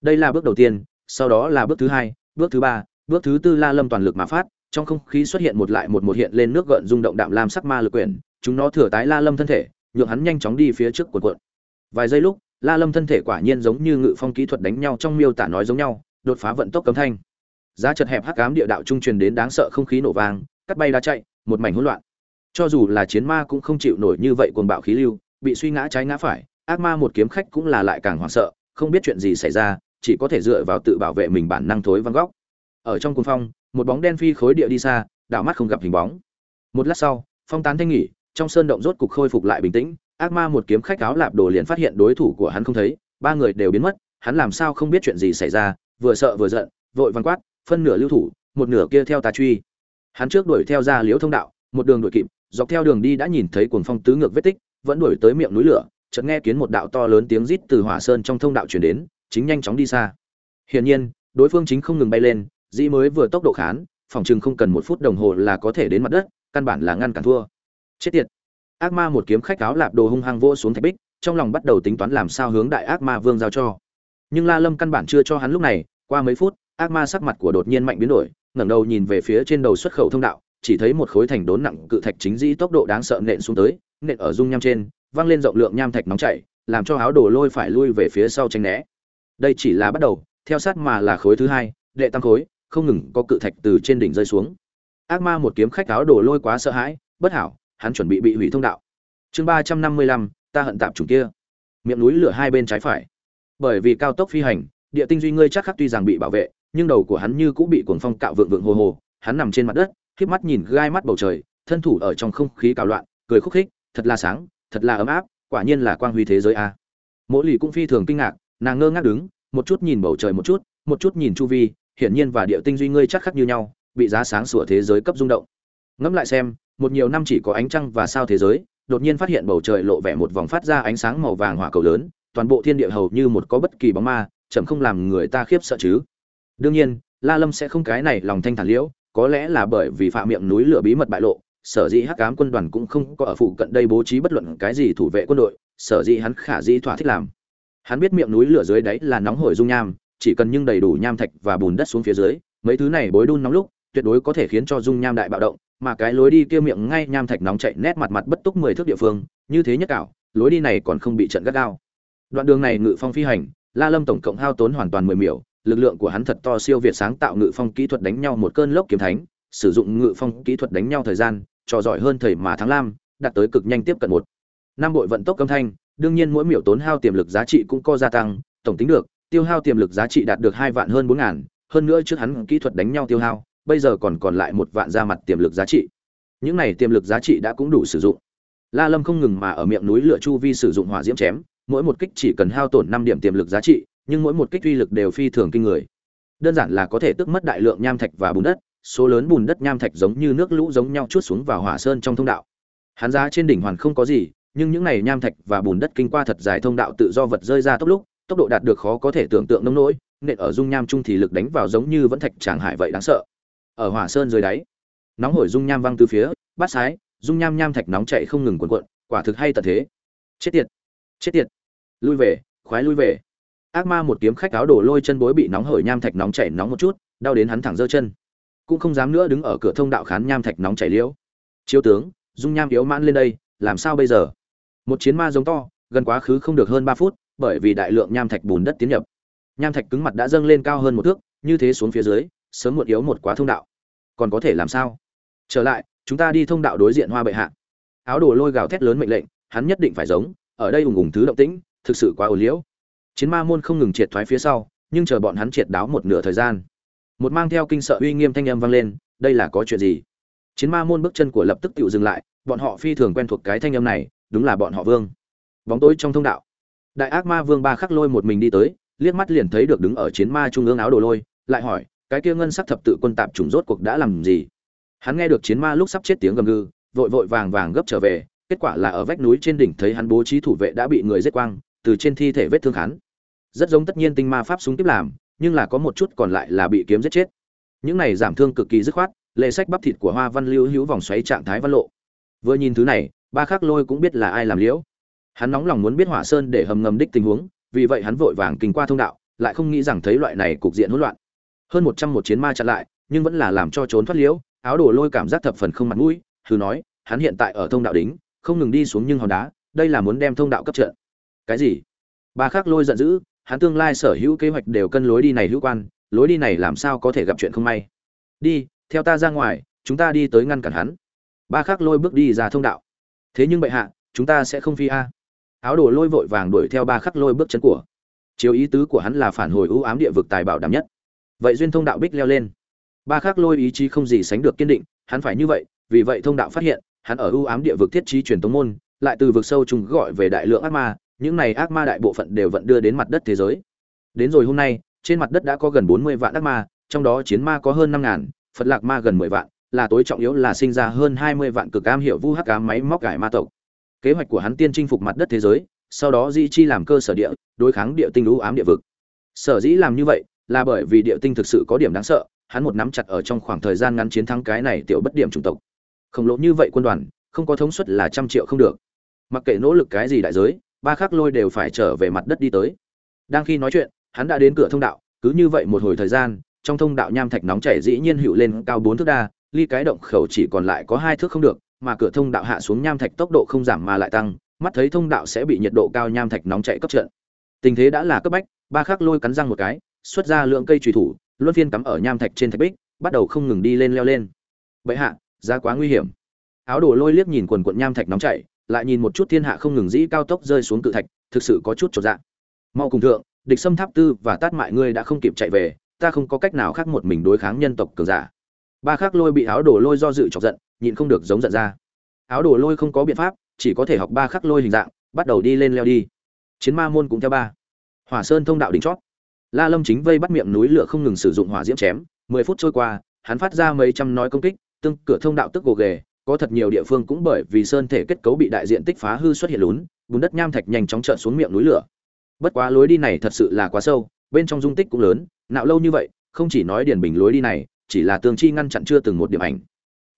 Đây là bước đầu tiên, sau đó là bước thứ hai, bước thứ ba, bước thứ tư la lâm toàn lực mà phát, trong không khí xuất hiện một lại một một hiện lên nước gợn rung động đạm lam sắc ma lực quyển, chúng nó thừa tái la lâm thân thể, nhượng hắn nhanh chóng đi phía trước cuộn cuộn. Vài giây lúc, la lâm thân thể quả nhiên giống như ngự phong kỹ thuật đánh nhau trong miêu tả nói giống nhau, đột phá vận tốc cấm thanh. Giá chật hẹp hắc ám địa đạo trung truyền đến đáng sợ không khí nổ vang, cắt bay đá chạy, một mảnh hỗn loạn. Cho dù là chiến ma cũng không chịu nổi như vậy cuồng bạo khí lưu bị suy ngã trái ngã phải, ác ma một kiếm khách cũng là lại càng hoảng sợ, không biết chuyện gì xảy ra, chỉ có thể dựa vào tự bảo vệ mình bản năng thối văng góc. Ở trong cuồng phong, một bóng đen phi khối địa đi xa, đảo mắt không gặp hình bóng. Một lát sau, phong tán thanh nghỉ, trong sơn động rốt cục khôi phục lại bình tĩnh, ác ma một kiếm khách áo lạp đồ liền phát hiện đối thủ của hắn không thấy, ba người đều biến mất, hắn làm sao không biết chuyện gì xảy ra, vừa sợ vừa giận, vội văn quát, phân nửa lưu thủ, một nửa kia theo ta truy. Hắn trước đuổi theo ra liễu thông đạo, một đường đuổi kịp, dọc theo đường đi đã nhìn thấy cuồng phong tứ ngược vết tích vẫn đuổi tới miệng núi lửa, chợt nghe kiến một đạo to lớn tiếng rít từ hỏa sơn trong thông đạo truyền đến, chính nhanh chóng đi xa. Hiển nhiên, đối phương chính không ngừng bay lên, dĩ mới vừa tốc độ khán, phòng chừng không cần một phút đồng hồ là có thể đến mặt đất, căn bản là ngăn cản thua. Chết tiệt. Ác ma một kiếm khách áo lạp đồ hung hăng vô xuống thạch bích, trong lòng bắt đầu tính toán làm sao hướng đại ác ma vương giao cho. Nhưng la lâm căn bản chưa cho hắn lúc này, qua mấy phút, ác ma sắc mặt của đột nhiên mạnh biến đổi, ngẩng đầu nhìn về phía trên đầu xuất khẩu thông đạo, chỉ thấy một khối thành đốn nặng cự thạch chính dĩ tốc độ đáng sợ nện xuống tới nện ở dung nham trên văng lên rộng lượng nham thạch nóng chảy, làm cho áo đồ lôi phải lui về phía sau tranh né. Đây chỉ là bắt đầu, theo sát mà là khối thứ hai, đệ tam khối, không ngừng có cự thạch từ trên đỉnh rơi xuống. Ác ma một kiếm khách áo đồ lôi quá sợ hãi, bất hảo, hắn chuẩn bị bị hủy thông đạo. Chương ba trăm năm mươi lăm, ta hận tạm chủng kia. Miệng núi lửa hai bên trái phải. Bởi vì cao tốc phi hành, địa tinh duy ngươi chắc khắc tuy rằng bị bảo vệ, nhưng đầu của hắn như cũng bị cuồng phong cạo vượng vượng hồ hồ, hắn nằm trên mặt đất khép mắt nhìn gai mắt bầu trời, thân thủ ở trong không khí cào loạn, cười khúc khích thật là sáng, thật là ấm áp, quả nhiên là quang huy thế giới a. Mỗi lì cũng phi thường kinh ngạc, nàng ngơ ngác đứng, một chút nhìn bầu trời một chút một chút nhìn chu vi, hiển nhiên và địa tinh duy ngươi chắc khác như nhau, bị giá sáng sủa thế giới cấp rung động. Ngẫm lại xem, một nhiều năm chỉ có ánh trăng và sao thế giới, đột nhiên phát hiện bầu trời lộ vẻ một vòng phát ra ánh sáng màu vàng hỏa cầu lớn, toàn bộ thiên địa hầu như một có bất kỳ bóng ma, chậm không làm người ta khiếp sợ chứ. Đương nhiên, la lâm sẽ không cái này lòng thanh thản liễu, có lẽ là bởi vì phạm miệng núi lửa bí mật bại lộ sở dĩ hắc ám quân đoàn cũng không có ở phụ cận đây bố trí bất luận cái gì thủ vệ quân đội, sở dĩ hắn khả dĩ thỏa thích làm. Hắn biết miệng núi lửa dưới đáy là nóng hổi dung nham, chỉ cần nhưng đầy đủ nham thạch và bùn đất xuống phía dưới, mấy thứ này bối đun nóng lúc, tuyệt đối có thể khiến cho dung nham đại bạo động, mà cái lối đi kia miệng ngay nham thạch nóng chạy nét mặt mặt bất túc mười thước địa phương, như thế nhất cảo, lối đi này còn không bị trận gắt gao. Đoạn đường này ngự phong phi hành, la lâm tổng cộng hao tốn hoàn toàn mười miểu, lực lượng của hắn thật to siêu việt sáng tạo ngự phong kỹ thuật đánh nhau một cơn lốc kiếm thánh, sử dụng ngự phong kỹ thuật đánh nhau thời gian trò giỏi hơn thầy mà thắng lam, đạt tới cực nhanh tiếp cận một. Năm bội vận tốc âm thanh, đương nhiên mỗi miểu tốn hao tiềm lực giá trị cũng có gia tăng, tổng tính được, tiêu hao tiềm lực giá trị đạt được hai vạn hơn bốn ngàn, hơn nữa trước hắn kỹ thuật đánh nhau tiêu hao, bây giờ còn còn lại một vạn ra mặt tiềm lực giá trị. Những này tiềm lực giá trị đã cũng đủ sử dụng. La lâm không ngừng mà ở miệng núi lửa chu vi sử dụng hỏa diễm chém, mỗi một kích chỉ cần hao tổn năm điểm tiềm lực giá trị, nhưng mỗi một kích uy lực đều phi thường kinh người. Đơn giản là có thể tước mất đại lượng nham thạch và bùn đất số lớn bùn đất nham thạch giống như nước lũ giống nhau chút xuống vào hỏa sơn trong thông đạo. Hắn ra trên đỉnh hoàn không có gì, nhưng những này nham thạch và bùn đất kinh qua thật dài thông đạo tự do vật rơi ra tốc lúc, tốc độ đạt được khó có thể tưởng tượng nông nỗi, nện ở dung nham trung thì lực đánh vào giống như vẫn thạch tràng hải vậy đáng sợ. Ở hỏa sơn dưới đáy, nóng hổi dung nham văng từ phía, bát sái, dung nham nham thạch nóng chạy không ngừng cuộn cuộn, quả thực hay tận thế. Chết tiệt chết tiệt. Lui về, khoái lui về. Ác ma một kiếm khách áo đổ lôi chân bối bị nóng hổi nham thạch nóng chảy nóng một chút, đau đến hắn thẳng giơ chân cũng không dám nữa đứng ở cửa thông đạo khán nham thạch nóng chảy liễu. Chiếu tướng, dung nham yếu mãn lên đây, làm sao bây giờ? Một chiến ma giống to, gần quá khứ không được hơn ba phút, bởi vì đại lượng nham thạch bùn đất tiến nhập. Nham thạch cứng mặt đã dâng lên cao hơn một thước, như thế xuống phía dưới, sớm muộn yếu một quá thông đạo. Còn có thể làm sao? Trở lại, chúng ta đi thông đạo đối diện hoa bệ hạ. Áo đồ lôi gào thét lớn mệnh lệnh, hắn nhất định phải giống, ở đây ùng ùng thứ động tĩnh, thực sự quá ồn liễu. Chiến ma môn không ngừng triệt thoái phía sau, nhưng chờ bọn hắn triệt đáo một nửa thời gian một mang theo kinh sợ uy nghiêm thanh âm vang lên, đây là có chuyện gì? Chiến ma môn bước chân của lập tức tự dừng lại, bọn họ phi thường quen thuộc cái thanh âm này, đúng là bọn họ vương. Bóng tối trong thông đạo. Đại ác ma vương ba khắc lôi một mình đi tới, liếc mắt liền thấy được đứng ở chiến ma trung ương áo đồ lôi, lại hỏi, cái kia ngân sắc thập tự quân tạp trùng rốt cuộc đã làm gì? Hắn nghe được chiến ma lúc sắp chết tiếng gầm gừ, vội vội vàng vàng gấp trở về, kết quả là ở vách núi trên đỉnh thấy hắn bố trí thủ vệ đã bị người giết quang, từ trên thi thể vết thương hắn. Rất giống tất nhiên tinh ma pháp súng tiếp làm nhưng là có một chút còn lại là bị kiếm giết chết. Những này giảm thương cực kỳ dứt khoát, lệ sách bắp thịt của hoa văn lưu hữu vòng xoáy trạng thái văn lộ. Vừa nhìn thứ này, ba khắc lôi cũng biết là ai làm liễu. Hắn nóng lòng muốn biết hỏa sơn để hầm ngầm đích tình huống, vì vậy hắn vội vàng kinh qua thông đạo, lại không nghĩ rằng thấy loại này cục diện hỗn loạn. Hơn một trăm một chiến ma chặn lại, nhưng vẫn là làm cho trốn thoát liễu, áo đồ lôi cảm giác thập phần không mặt mũi thử nói, hắn hiện tại ở thông đạo đính không ngừng đi xuống nhưng hòn đá, đây là muốn đem thông đạo cấp trận cái gì? Ba khắc lôi giận dữ hắn tương lai sở hữu kế hoạch đều cân lối đi này hữu quan, lối đi này làm sao có thể gặp chuyện không may. Đi, theo ta ra ngoài, chúng ta đi tới ngăn cản hắn. Ba khắc lôi bước đi ra thông đạo. Thế nhưng bệ hạ, chúng ta sẽ không phi a. Áo đồ lôi vội vàng đuổi theo ba khắc lôi bước chân của. Chiếu ý tứ của hắn là phản hồi ưu ám địa vực tài bảo đảm nhất. Vậy duyên thông đạo bích leo lên. Ba khắc lôi ý chí không gì sánh được kiên định, hắn phải như vậy, vì vậy thông đạo phát hiện, hắn ở ưu ám địa vực thiết trí truyền tống môn, lại từ vực sâu trùng gọi về đại lượng ác ma những này ác ma đại bộ phận đều vận đưa đến mặt đất thế giới. Đến rồi hôm nay, trên mặt đất đã có gần bốn mươi vạn ác ma, trong đó chiến ma có hơn năm ngàn, phật lạc ma gần mười vạn, là tối trọng yếu là sinh ra hơn hai mươi vạn cực am hiệu vu hắc ám máy móc cải ma tộc. Kế hoạch của hắn tiên chinh phục mặt đất thế giới, sau đó di chi làm cơ sở địa, đối kháng địa tinh lũ ám địa vực. Sở dĩ làm như vậy, là bởi vì địa tinh thực sự có điểm đáng sợ, hắn một nắm chặt ở trong khoảng thời gian ngắn chiến thắng cái này tiểu bất điểm chủng tộc. Khổng lồ như vậy quân đoàn, không có thống suất là trăm triệu không được. Mặc kệ nỗ lực cái gì đại giới ba khắc lôi đều phải trở về mặt đất đi tới. Đang khi nói chuyện, hắn đã đến cửa thông đạo, cứ như vậy một hồi thời gian, trong thông đạo nham thạch nóng chảy dĩ nhiên hữu lên cao bốn thước đa, ly cái động khẩu chỉ còn lại có hai thước không được, mà cửa thông đạo hạ xuống nham thạch tốc độ không giảm mà lại tăng, mắt thấy thông đạo sẽ bị nhiệt độ cao nham thạch nóng chảy cấp trận tình thế đã là cấp bách, ba khắc lôi cắn răng một cái, xuất ra lượng cây trùy thủ, luân phiên cắm ở nham thạch trên thạch bích, bắt đầu không ngừng đi lên leo lên. Bệ hạ ra quá nguy hiểm. Áo đồ lôi liếc nhìn quần quận nham thạch nóng chảy lại nhìn một chút thiên hạ không ngừng dĩ cao tốc rơi xuống cự thạch, thực sự có chút trọn dạng mau cùng thượng, địch xâm tháp tư và tát mại ngươi đã không kịp chạy về, ta không có cách nào khác một mình đối kháng nhân tộc cường giả. Ba khắc lôi bị áo đồ lôi do dự chọc giận, nhịn không được giống giận ra. Áo đồ lôi không có biện pháp, chỉ có thể học ba khắc lôi hình dạng, bắt đầu đi lên leo đi. Chiến ma môn cũng theo ba. Hỏa sơn thông đạo đỉnh chót. La lâm chính vây bắt miệng núi lửa không ngừng sử dụng hỏa diễm chém, mười phút trôi qua, hắn phát ra mấy trăm nói công kích, tương cửa thông đạo tức gồ ghề có thật nhiều địa phương cũng bởi vì sơn thể kết cấu bị đại diện tích phá hư xuất hiện lún, bùn đất nham thạch nhanh chóng trợn xuống miệng núi lửa. Bất quá lối đi này thật sự là quá sâu, bên trong dung tích cũng lớn, nạo lâu như vậy, không chỉ nói điển bình lối đi này, chỉ là tường chi ngăn chặn chưa từng một điểm ảnh.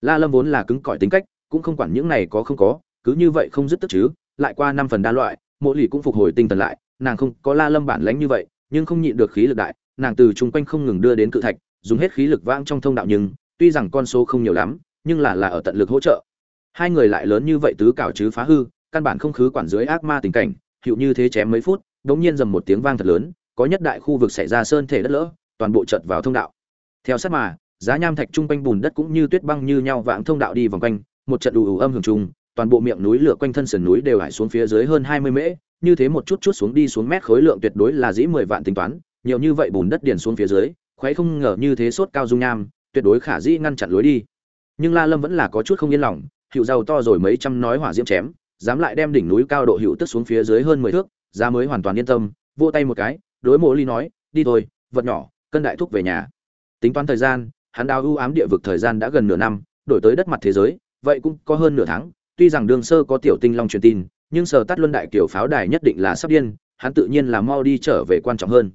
La lâm vốn là cứng cỏi tính cách, cũng không quản những này có không có, cứ như vậy không dứt tức chứ, lại qua năm phần đa loại, mỗi lì cũng phục hồi tinh thần lại, nàng không có la lâm bản lãnh như vậy, nhưng không nhịn được khí lực đại, nàng từ chung quanh không ngừng đưa đến cự thạch, dùng hết khí lực vãng trong thông đạo nhưng, tuy rằng con số không nhiều lắm nhưng là là ở tận lực hỗ trợ. Hai người lại lớn như vậy tứ cảo chứ phá hư, căn bản không khứ quản dưới ác ma tình cảnh, hiệu như thế chém mấy phút đống nhiên dầm một tiếng vang thật lớn, có nhất đại khu vực xảy ra sơn thể đất lỡ, toàn bộ chợt vào thông đạo. Theo sát mà, giá nham thạch trung quanh bùn đất cũng như tuyết băng như nhau vãng thông đạo đi vòng quanh, một trận đủ ủ âm hưởng chung, toàn bộ miệng núi lửa quanh thân sườn núi đều hải xuống phía dưới hơn hai mươi mễ, như thế một chút chút xuống đi xuống mét khối lượng tuyệt đối là dĩ mười vạn tính toán, nhiều như vậy bùn đất điền xuống phía dưới khoáy không ngờ như thế sốt cao dung nham, tuyệt đối khả dĩ ngăn chặn lối đi nhưng la lâm vẫn là có chút không yên lòng hiệu giàu to rồi mấy trăm nói hỏa diễm chém, dám lại đem đỉnh núi cao độ hiệu tức xuống phía dưới hơn mười thước, giá mới hoàn toàn yên tâm vô tay một cái, đối mộ ly nói, đi thôi, vật nhỏ, cân đại thúc về nhà. Tính toán thời gian, hắn đào ưu ám địa vực thời gian đã gần nửa năm, đổi tới đất mặt thế giới, vậy cũng có hơn nửa tháng, tuy rằng đường sơ có tiểu tinh long truyền tin, nhưng sở tát luân đại kiểu pháo đài nhất định là sắp điên, hắn tự nhiên là mau đi trở về quan trọng hơn.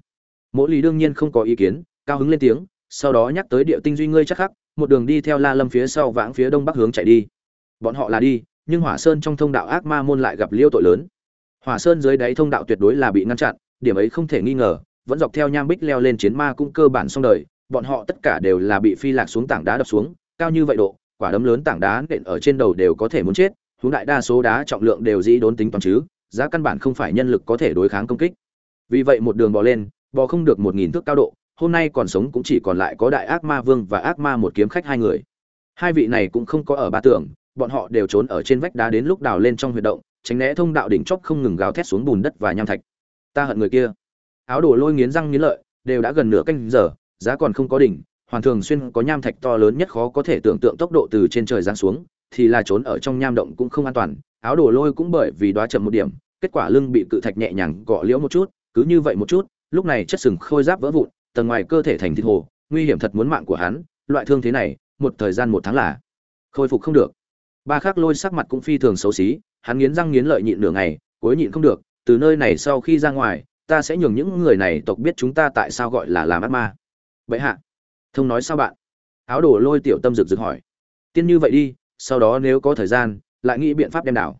Mỗi lý đương nhiên không có ý kiến, cao hứng lên tiếng, sau đó nhắc tới địa tinh duy ngươi chắc khắc một đường đi theo la lâm phía sau vãng phía đông bắc hướng chạy đi. Bọn họ là đi, nhưng hỏa sơn trong thông đạo ác ma môn lại gặp liêu tội lớn. Hỏa sơn dưới đáy thông đạo tuyệt đối là bị ngăn chặn, điểm ấy không thể nghi ngờ, vẫn dọc theo nham bích leo lên chiến ma cũng cơ bản xong đời, bọn họ tất cả đều là bị phi lạc xuống tảng đá đập xuống, cao như vậy độ, quả đấm lớn tảng đá nện ở trên đầu đều có thể muốn chết, huống đại đa số đá trọng lượng đều dĩ đốn tính toán chứ, giá căn bản không phải nhân lực có thể đối kháng công kích. Vì vậy một đường bò lên, bò không được một nghìn thước cao độ hôm nay còn sống cũng chỉ còn lại có đại ác ma vương và ác ma một kiếm khách hai người. Hai vị này cũng không có ở ba tường, bọn họ đều trốn ở trên vách đá đến lúc đào lên trong huyệt động, tránh né thông đạo đỉnh chóp không ngừng gào thét xuống bùn đất và nham thạch. Ta hận người kia. Áo đồ lôi nghiến răng nghiến lợi, đều đã gần nửa canh giờ, giá còn không có đỉnh, hoàn thường xuyên có nham thạch to lớn nhất khó có thể tưởng tượng tốc độ từ trên trời giáng xuống, thì là trốn ở trong nham động cũng không an toàn. Áo đồ lôi cũng bởi vì đoá chậm một điểm, kết quả lưng bị cự thạch nhẹ nhàng gõ liễu một chút, cứ như vậy một chút, lúc này chất sừng khôi giáp vỡ vụn tầng ngoài cơ thể thành thịt hồ, nguy hiểm thật muốn mạng của hắn, loại thương thế này, một thời gian một tháng là khôi phục không được. Ba khắc lôi sắc mặt cũng phi thường xấu xí, hắn nghiến răng nghiến lợi nhịn nửa ngày, cuối nhịn không được, từ nơi này sau khi ra ngoài, ta sẽ nhường những người này tộc biết chúng ta tại sao gọi là làm ác ma. Vậy hạ, thông nói sao bạn? Áo đồ lôi tiểu tâm rực rực hỏi. Tiên như vậy đi, sau đó nếu có thời gian, lại nghĩ biện pháp đem đảo.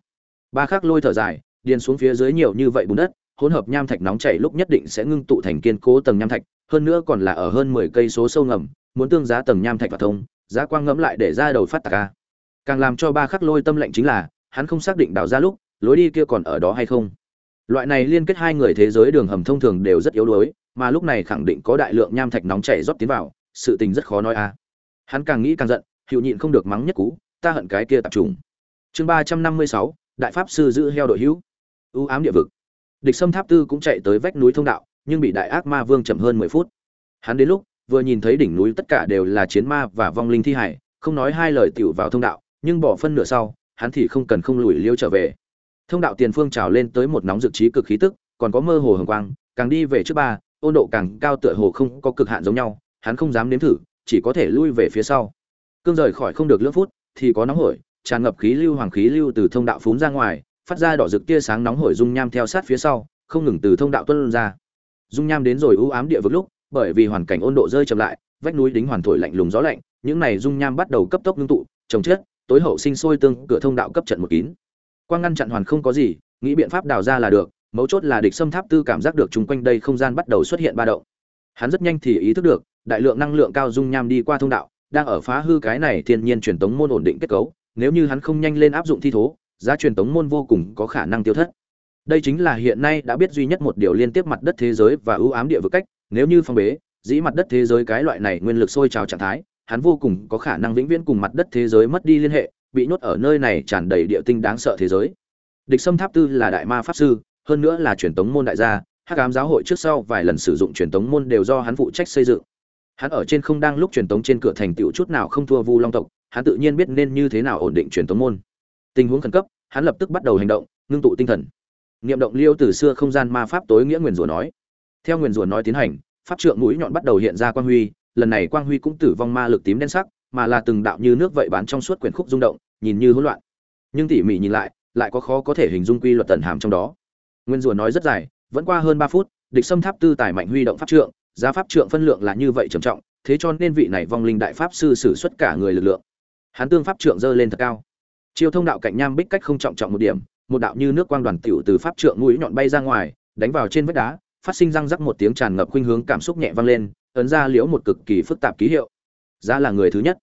Ba khắc lôi thở dài, điền xuống phía dưới nhiều như vậy bùn đất, hỗn hợp nham thạch nóng chảy lúc nhất định sẽ ngưng tụ thành kiên cố tầng nham thạch hơn nữa còn là ở hơn mười cây số sâu ngầm, muốn tương giá tầng nham thạch và thông, giá quang ngẫm lại để ra đầu phát tạc a. Càng làm cho ba khắc lôi tâm lệnh chính là, hắn không xác định đào ra lúc, lối đi kia còn ở đó hay không. Loại này liên kết hai người thế giới đường hầm thông thường đều rất yếu đuối, mà lúc này khẳng định có đại lượng nham thạch nóng chảy rót tiến vào, sự tình rất khó nói a. Hắn càng nghĩ càng giận hiệu nhịn không được mắng nhất cú, ta hận cái kia tập trung chương ba trăm năm mươi sáu, đại pháp sư giữ heo đội hữu. Ưu ám địa vực. Địch sâm tháp tư cũng chạy tới vách núi thông đạo nhưng bị đại ác ma vương chậm hơn mười phút. Hắn đến lúc, vừa nhìn thấy đỉnh núi tất cả đều là chiến ma và vong linh thi hải, không nói hai lời tiểu vào thông đạo, nhưng bỏ phân nửa sau, hắn thì không cần không lùi liêu trở về. Thông đạo tiền phương trào lên tới một nóng dực trí cực khí tức, còn có mơ hồ hồng quang, càng đi về trước ba, ôn độ càng cao tựa hồ không có cực hạn giống nhau, hắn không dám nếm thử, chỉ có thể lui về phía sau. Cương rời khỏi không được lưỡng phút, thì có nóng hổi, tràn ngập khí lưu hoàng khí lưu từ thông đạo phún ra ngoài, phát ra đỏ rực tia sáng nóng hổi dung nham theo sát phía sau, không ngừng từ thông đạo tuân ra dung nham đến rồi ưu ám địa vực lúc, bởi vì hoàn cảnh ôn độ rơi chậm lại, vách núi đính hoàn thổi lạnh lùng gió lạnh, những này dung nham bắt đầu cấp tốc ngưng tụ, trồng chết tối hậu sinh sôi tương, cửa thông đạo cấp trận một kín. Quang ngăn chặn hoàn không có gì, nghĩ biện pháp đào ra là được, mấu chốt là địch xâm tháp tư cảm giác được chung quanh đây không gian bắt đầu xuất hiện ba động. Hắn rất nhanh thì ý thức được, đại lượng năng lượng cao dung nham đi qua thông đạo, đang ở phá hư cái này thiên nhiên truyền tống môn ổn định kết cấu, nếu như hắn không nhanh lên áp dụng thi thố, giá truyền tống môn vô cùng có khả năng tiêu thất đây chính là hiện nay đã biết duy nhất một điều liên tiếp mặt đất thế giới và ưu ám địa vực cách, nếu như phong bế, dĩ mặt đất thế giới cái loại này nguyên lực sôi trào trạng thái, hắn vô cùng có khả năng vĩnh viễn cùng mặt đất thế giới mất đi liên hệ, bị nhốt ở nơi này tràn đầy địa tinh đáng sợ thế giới. Địch sâm tháp tư là đại ma pháp sư, hơn nữa là truyền tống môn đại gia, hắc ám giáo hội trước sau vài lần sử dụng truyền tống môn đều do hắn phụ trách xây dựng. Hắn ở trên không đang lúc truyền tống trên cửa thành tựu chút nào không thua vu long tộc, hắn tự nhiên biết nên như thế nào ổn định truyền tống môn. Tình huống khẩn cấp, hắn lập tức bắt đầu hành động, ngưng tụ tinh thần niệm động liêu từ xưa không gian ma pháp tối nghĩa nguyền rủa nói. Theo nguyền rủa nói tiến hành, pháp trượng mũi nhọn bắt đầu hiện ra quang huy, lần này quang huy cũng tử vong ma lực tím đen sắc, mà là từng đạo như nước vậy bán trong suốt quyển khúc rung động, nhìn như hỗn loạn. Nhưng tỉ mỉ nhìn lại lại có khó có thể hình dung quy luật tần hàm trong đó. Nguyên rủa nói rất dài, vẫn qua hơn ba phút, địch xâm tháp tư tài mạnh huy động pháp trượng, giá pháp trượng phân lượng là như vậy trầm trọng, thế cho nên vị này vong linh đại pháp sư sử xuất cả người lực lượng. Hắn tương pháp trượng dơ lên thật cao. Chiêu thông đạo cạnh nham bích cách không trọng trọng một điểm một đạo như nước quang đoàn tiểu từ pháp trượng mũi nhọn bay ra ngoài, đánh vào trên vách đá, phát sinh răng rắc một tiếng tràn ngập khuynh hướng cảm xúc nhẹ vang lên, ấn ra liễu một cực kỳ phức tạp ký hiệu. Ra là người thứ nhất.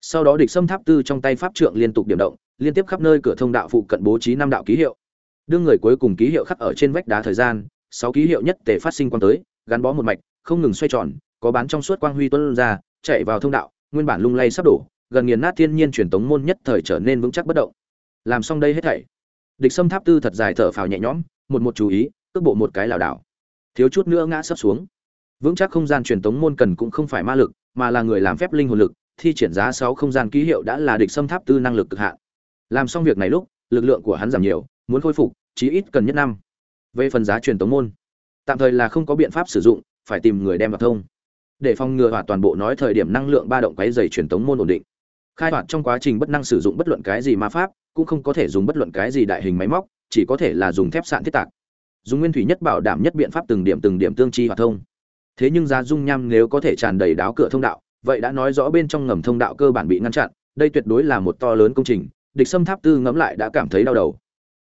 Sau đó địch xâm tháp tư trong tay pháp trượng liên tục điểm động, liên tiếp khắp nơi cửa thông đạo phụ cận bố trí năm đạo ký hiệu. Đương người cuối cùng ký hiệu khắc ở trên vách đá thời gian, sáu ký hiệu nhất tề phát sinh quang tới, gắn bó một mạch, không ngừng xoay tròn, có bán trong suốt quang huy tuôn ra, chạy vào thông đạo, nguyên bản lung lay sắp đổ, gần nghiền nát thiên nhiên truyền tống môn nhất thời trở nên vững chắc bất động. Làm xong đây hết thảy địch Sâm tháp tư thật dài thở phào nhẹ nhõm, một một chú ý, cước bộ một cái lảo đảo. Thiếu chút nữa ngã sấp xuống. Vững chắc không gian truyền tống môn cần cũng không phải ma lực, mà là người làm phép linh hồn lực, thi triển giá sáu không gian ký hiệu đã là địch Sâm tháp tư năng lực cực hạn. Làm xong việc này lúc, lực lượng của hắn giảm nhiều, muốn khôi phục, chí ít cần nhất năm. Về phần giá truyền tống môn, tạm thời là không có biện pháp sử dụng, phải tìm người đem vào thông. Để phòng ngừa hoạt toàn bộ nói thời điểm năng lượng ba động quấy dày truyền tống môn ổn định. Khai hoạt trong quá trình bất năng sử dụng bất luận cái gì ma pháp cũng không có thể dùng bất luận cái gì đại hình máy móc, chỉ có thể là dùng thép sạn thiết tạc. Dùng nguyên thủy nhất bảo đảm nhất biện pháp từng điểm từng điểm tương chi hoạt thông. Thế nhưng giá dung nham nếu có thể tràn đầy đáo cửa thông đạo, vậy đã nói rõ bên trong ngầm thông đạo cơ bản bị ngăn chặn, đây tuyệt đối là một to lớn công trình, địch xâm tháp tư ngẫm lại đã cảm thấy đau đầu.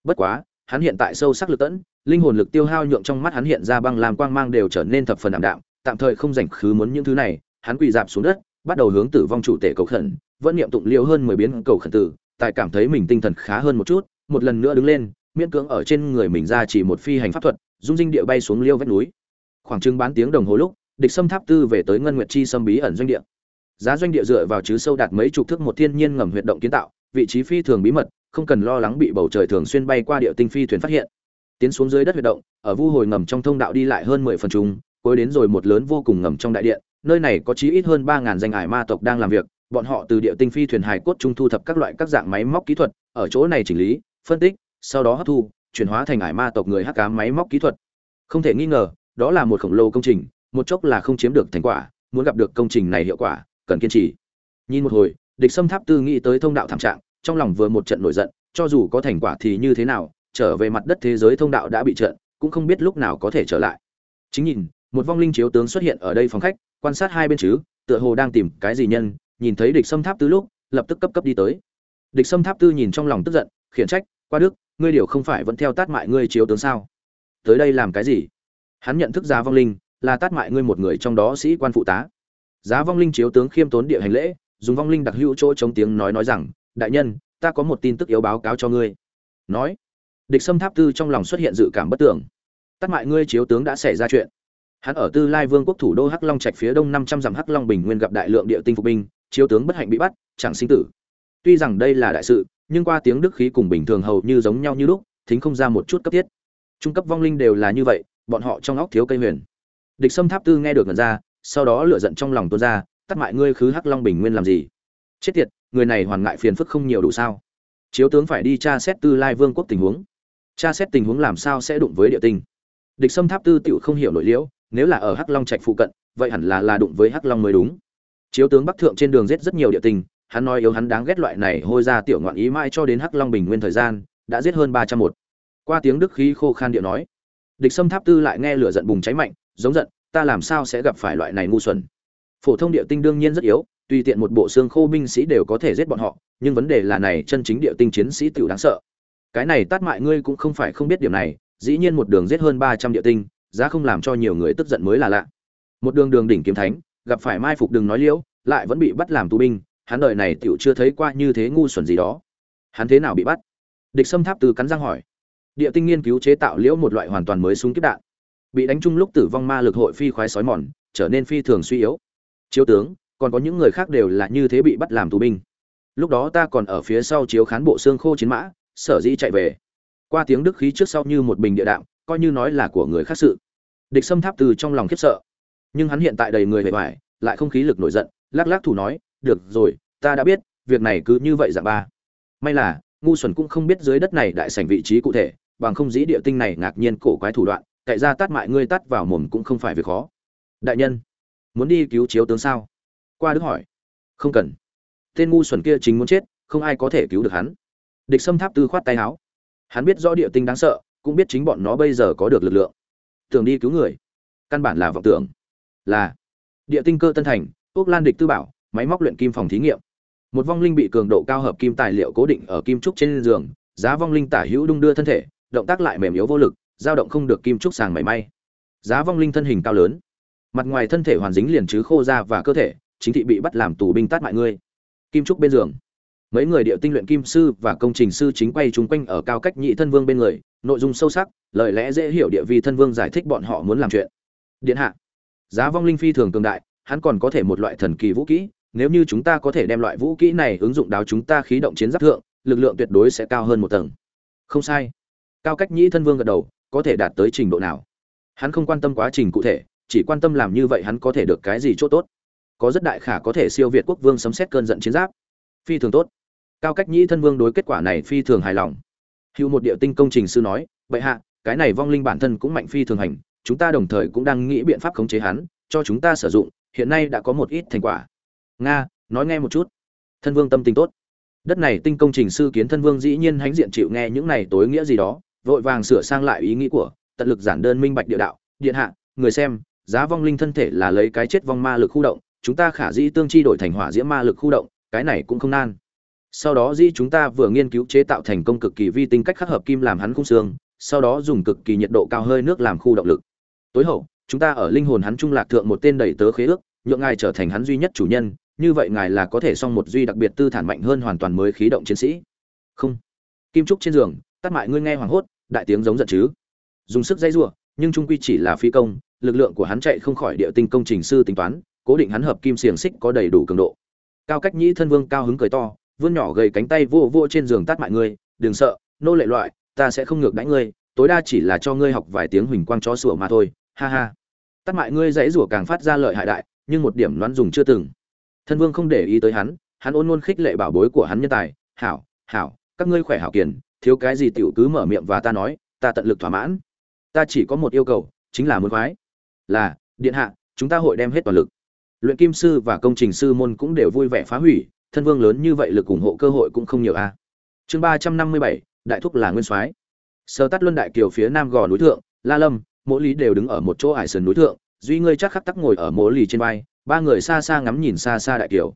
Bất quá, hắn hiện tại sâu sắc lực tẫn, linh hồn lực tiêu hao nhượng trong mắt hắn hiện ra băng làm quang mang đều trở nên thập phần ảm đạm, tạm thời không rảnh khứ muốn những thứ này, hắn quỳ dạp xuống đất, bắt đầu hướng tử vong chủ tể cầu khẩn, vẫn niệm tụng liêu hơn mười biến cầu khẩn tử tại cảm thấy mình tinh thần khá hơn một chút, một lần nữa đứng lên, miễn cưỡng ở trên người mình ra chỉ một phi hành pháp thuật dung dinh địa bay xuống liêu vách núi. Khoảng chừng bán tiếng đồng hồ lúc, địch xâm tháp tư về tới ngân nguyệt chi xâm bí ẩn doanh địa. Giá doanh địa dựa vào chứ sâu đạt mấy chục thước một thiên nhiên ngầm huyệt động kiến tạo, vị trí phi thường bí mật, không cần lo lắng bị bầu trời thường xuyên bay qua địa tinh phi thuyền phát hiện. Tiến xuống dưới đất huyệt động, ở vu hồi ngầm trong thông đạo đi lại hơn mười phần trùng cuối đến rồi một lớn vô cùng ngầm trong đại điện, nơi này có chí ít hơn ba ngàn danh ải ma tộc đang làm việc bọn họ từ địa tinh phi thuyền hài cốt trung thu thập các loại các dạng máy móc kỹ thuật, ở chỗ này chỉnh lý, phân tích, sau đó hấp thu, chuyển hóa thành ải ma tộc người hắc cá máy móc kỹ thuật. Không thể nghi ngờ, đó là một khổng lồ công trình, một chốc là không chiếm được thành quả, muốn gặp được công trình này hiệu quả, cần kiên trì. Nhìn một hồi, địch xâm tháp tư nghĩ tới thông đạo thảm trạng, trong lòng vừa một trận nổi giận, cho dù có thành quả thì như thế nào, trở về mặt đất thế giới thông đạo đã bị trận cũng không biết lúc nào có thể trở lại. Chính nhìn, một vong linh chiếu tướng xuất hiện ở đây phòng khách, quan sát hai bên chứ, tựa hồ đang tìm cái gì nhân nhìn thấy địch xâm tháp tư lúc, lập tức cấp cấp đi tới. Địch xâm tháp tư nhìn trong lòng tức giận, khiển trách, qua đức, ngươi điều không phải vẫn theo tát mại ngươi chiếu tướng sao? Tới đây làm cái gì? Hắn nhận thức giá vong linh, là tát mại ngươi một người trong đó sĩ quan phụ tá. Giá vong linh chiếu tướng khiêm tốn địa hành lễ, dùng vong linh đặc hữu chỗ chống tiếng nói nói rằng, đại nhân, ta có một tin tức yếu báo cáo cho ngươi. Nói, địch xâm tháp tư trong lòng xuất hiện dự cảm bất tưởng. Tát mại ngươi chiếu tướng đã xảy ra chuyện. Hắn ở tư lai vương quốc thủ đô hắc long trạch phía đông năm trăm dặm hắc long bình nguyên gặp đại lượng địa tinh phục binh chiếu tướng bất hạnh bị bắt, chẳng sinh tử. Tuy rằng đây là đại sự, nhưng qua tiếng đức khí cùng bình thường hầu như giống nhau như lúc, thính không ra một chút cấp thiết. Trung cấp vong linh đều là như vậy, bọn họ trong óc thiếu cây huyền. Địch sâm tháp tư nghe được ngần ra, sau đó lựa giận trong lòng tuôn ra, tắt mại ngươi khứ hắc long bình nguyên làm gì? Chết tiệt, người này hoàn ngại phiền phức không nhiều đủ sao? Chiếu tướng phải đi tra xét tư lai vương quốc tình huống. Tra xét tình huống làm sao sẽ đụng với địa tinh? Địch Sâm tháp tư tựu không hiểu nội liễu, nếu là ở hắc long trạch phụ cận, vậy hẳn là là đụng với hắc long mới đúng chiếu tướng bắc thượng trên đường giết rất nhiều địa tinh hắn nói yếu hắn đáng ghét loại này hôi ra tiểu ngoạn ý mãi cho đến hắc long bình nguyên thời gian, đã giết hơn ba trăm một. Qua tiếng đức khí khô khan điệu nói, địch xâm tháp tư lại nghe lửa giận bùng cháy mạnh, giống giận, ta làm sao sẽ gặp phải loại này ngu xuẩn? Phổ thông địa tinh đương nhiên rất yếu, tùy tiện một bộ xương khô binh sĩ đều có thể giết bọn họ, nhưng vấn đề là này chân chính địa tinh chiến sĩ tiểu đáng sợ. Cái này tát mại ngươi cũng không phải không biết điểm này, dĩ nhiên một đường giết hơn ba trăm địa tinh, giá không làm cho nhiều người tức giận mới là lạ. Một đường đường đỉnh kiếm thánh gặp phải mai phục đừng nói liễu, lại vẫn bị bắt làm tù binh, hắn đời này tiểu chưa thấy qua như thế ngu xuẩn gì đó. Hắn thế nào bị bắt? Địch xâm tháp từ cắn răng hỏi. Địa tinh nghiên cứu chế tạo liễu một loại hoàn toàn mới súng kiếp đạn. Bị đánh chung lúc tử vong ma lực hội phi khoái sói mòn, trở nên phi thường suy yếu. Chiếu tướng, còn có những người khác đều là như thế bị bắt làm tù binh. Lúc đó ta còn ở phía sau chiếu khán bộ xương khô chiến mã, sở dĩ chạy về. Qua tiếng đức khí trước sau như một bình địa đạo coi như nói là của người khác sự. Địch xâm tháp từ trong lòng khiếp sợ nhưng hắn hiện tại đầy người vẻ vải, lại không khí lực nổi giận, lắc lắc thủ nói, được rồi, ta đã biết, việc này cứ như vậy dạng ba. May là, ngu xuẩn cũng không biết dưới đất này đại sảnh vị trí cụ thể, bằng không dĩ địa tinh này ngạc nhiên cổ quái thủ đoạn, cậy ra tát mại ngươi tát vào mồm cũng không phải việc khó. Đại nhân, muốn đi cứu chiếu tướng sao? Qua đức hỏi. Không cần. Tên ngu xuẩn kia chính muốn chết, không ai có thể cứu được hắn. Địch xâm tháp tư khoát tay áo. Hắn biết rõ địa tinh đáng sợ, cũng biết chính bọn nó bây giờ có được lực lượng. Tưởng đi cứu người, căn bản là vọng tưởng là địa tinh cơ tân thành ốc lan địch tư bảo, máy móc luyện kim phòng thí nghiệm. Một vong linh bị cường độ cao hợp kim tài liệu cố định ở kim trúc trên giường, giá vong linh tả hữu đung đưa thân thể, động tác lại mềm yếu vô lực, dao động không được kim trúc sàng mảy may. Giá vong linh thân hình cao lớn. Mặt ngoài thân thể hoàn dính liền chứ khô da và cơ thể, chính thị bị bắt làm tù binh tát mại ngươi. Kim trúc bên giường. Mấy người điệu tinh luyện kim sư và công trình sư chính quay chúng quanh ở cao cách nhị thân vương bên người, nội dung sâu sắc, lời lẽ dễ hiểu địa vi thân vương giải thích bọn họ muốn làm chuyện. Điện hạ giá vong linh phi thường cường đại, hắn còn có thể một loại thần kỳ vũ kỹ, nếu như chúng ta có thể đem loại vũ kỹ này ứng dụng đáo chúng ta khí động chiến giáp thượng, lực lượng tuyệt đối sẽ cao hơn một tầng. Không sai. Cao cách nhĩ thân vương gật đầu, có thể đạt tới trình độ nào? Hắn không quan tâm quá trình cụ thể, chỉ quan tâm làm như vậy hắn có thể được cái gì chỗ tốt. Có rất đại khả có thể siêu việt quốc vương sấm xét cơn giận chiến giáp. Phi thường tốt. Cao cách nhĩ thân vương đối kết quả này phi thường hài lòng. Hữu một địa tinh công trình sư nói vậy hạ, cái này vong linh bản thân cũng mạnh phi thường hành chúng ta đồng thời cũng đang nghĩ biện pháp khống chế hắn, cho chúng ta sử dụng, hiện nay đã có một ít thành quả. Nga, nói nghe một chút. Thân vương tâm tình tốt. Đất này tinh công trình sư kiến thân vương dĩ nhiên hãnh diện chịu nghe những này tối nghĩa gì đó, vội vàng sửa sang lại ý nghĩ của, tận lực giản đơn minh bạch địa đạo. Điện hạ, người xem, giá vong linh thân thể là lấy cái chết vong ma lực khu động, chúng ta khả dĩ tương chi đổi thành hỏa diễm ma lực khu động, cái này cũng không nan. Sau đó dĩ chúng ta vừa nghiên cứu chế tạo thành công cực kỳ vi tinh cách khắc hợp kim làm hắn khung xương, sau đó dùng cực kỳ nhiệt độ cao hơi nước làm khu động lực tối hậu, chúng ta ở linh hồn hắn trung lạc thượng một tên đầy tớ khế ước, nhượng ngài trở thành hắn duy nhất chủ nhân, như vậy ngài là có thể xong một duy đặc biệt tư thản mạnh hơn hoàn toàn mới khí động chiến sĩ. Không. Kim trúc trên giường, tắt mại ngươi nghe hoảng hốt, đại tiếng giống giận chứ. Dùng sức dây giụa, nhưng trung quy chỉ là phi công, lực lượng của hắn chạy không khỏi địa tinh công trình sư tính toán, cố định hắn hợp kim xiềng xích có đầy đủ cường độ. Cao cách nhĩ thân vương cao hứng cười to, vươn nhỏ gầy cánh tay vô vô trên giường tát mại ngươi, đừng sợ, nô lệ loại, ta sẽ không ngược đãi ngươi, tối đa chỉ là cho ngươi học vài tiếng huỳnh quang chó sủa mà thôi ha ha. Tắt mại ngươi dãy rủa càng phát ra lợi hại đại, nhưng một điểm đoán dùng chưa từng. Thân vương không để ý tới hắn hắn ôn luôn khích lệ bảo bối của hắn nhân tài. Hảo hảo, các ngươi khỏe hảo kiền, thiếu cái gì tiểu cứ mở miệng và ta nói, ta tận lực thỏa mãn. Ta chỉ có một yêu cầu, chính là muốn khoái. Là, điện hạ, chúng ta hội đem hết toàn lực. Luyện kim sư và công trình sư môn cũng đều vui vẻ phá hủy, thân vương lớn như vậy lực ủng hộ cơ hội cũng không nhiều a. Chương ba trăm năm mươi bảy, đại thúc là nguyên soái. Sơ tát luân đại kiều phía nam gò núi thượng, la lâm mỗi lý đều đứng ở một chỗ ải sườn núi thượng, duy ngươi chắc khắc tắc ngồi ở mỗi lì trên vai, ba người xa xa ngắm nhìn xa xa đại kiều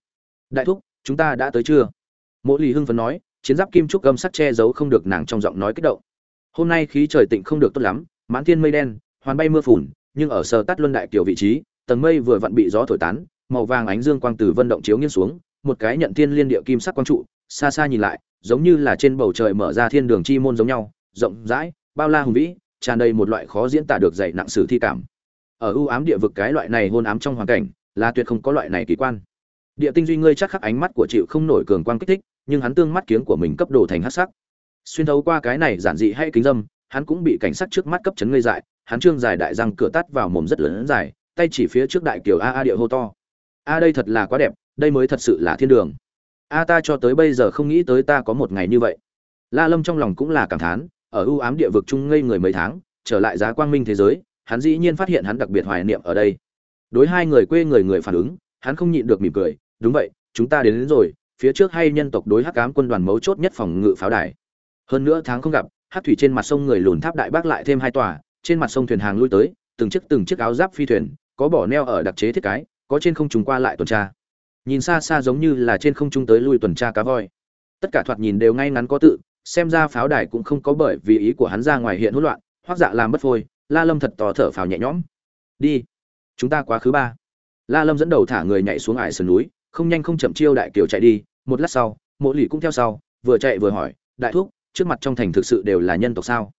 đại thúc, chúng ta đã tới chưa? Mỗ lì hưng phấn nói, chiến giáp kim trúc gâm sắt che giấu không được nàng trong giọng nói kích động. Hôm nay khí trời tịnh không được tốt lắm, mãn thiên mây đen, hoàn bay mưa phùn, nhưng ở sờ tắt luân đại kiều vị trí, tầng mây vừa vặn bị gió thổi tán, màu vàng ánh dương quang từ vân động chiếu nghiêng xuống, một cái nhận thiên liên địa kim sắc quang trụ, xa xa nhìn lại, giống như là trên bầu trời mở ra thiên đường chi môn giống nhau, rộng rãi, bao la hùng vĩ tràn đầy một loại khó diễn tả được dày nặng sử thi cảm. Ở ưu ám địa vực cái loại này hôn ám trong hoàn cảnh, là tuyệt không có loại này kỳ quan. Địa tinh duy ngươi chắc khắc ánh mắt của chịu không nổi cường quang kích thích, nhưng hắn tương mắt kiếng của mình cấp độ thành hắc sắc. Xuyên thấu qua cái này giản dị hay kính dâm, hắn cũng bị cảnh sát trước mắt cấp chấn ngây dại, hắn trương dài đại răng cửa tắt vào mồm rất lớn dài, tay chỉ phía trước đại kiều a a địa hô to. A đây thật là quá đẹp, đây mới thật sự là thiên đường. A ta cho tới bây giờ không nghĩ tới ta có một ngày như vậy. La lâm trong lòng cũng là cảm thán ở ưu ám địa vực chung ngây người mấy tháng trở lại giá quang minh thế giới hắn dĩ nhiên phát hiện hắn đặc biệt hoài niệm ở đây. Đối hai người quê người người phản ứng hắn không nhịn được mỉm cười đúng vậy chúng ta đến, đến rồi phía trước hay nhân tộc đối hắc cám quân đoàn mấu chốt nhất phòng ngự pháo đài. Hơn nữa tháng không gặp hát thủy trên mặt sông người lùn tháp đại bác lại thêm hai tòa trên mặt sông thuyền hàng lui tới từng chiếc từng chiếc áo giáp phi thuyền có bỏ neo ở đặc chế thiết cái có trên không trùng qua lại tuần tra. Nhìn xa xa giống như là trên không trung tới lui tuần tra cá voi. Tất cả thoạt nhìn đều ngay ngắn có tự xem ra pháo đài cũng không có bởi vì ý của hắn ra ngoài hiện hỗn loạn, hoác dạ làm bất phôi, la lâm thật tò thở phào nhẹ nhõm. Đi, chúng ta quá khứ ba. La lâm dẫn đầu thả người nhảy xuống ải sườn núi, không nhanh không chậm chiêu đại kiều chạy đi, một lát sau, mộ lì cũng theo sau, vừa chạy vừa hỏi, đại thúc, trước mặt trong thành thực sự đều là nhân tộc sao?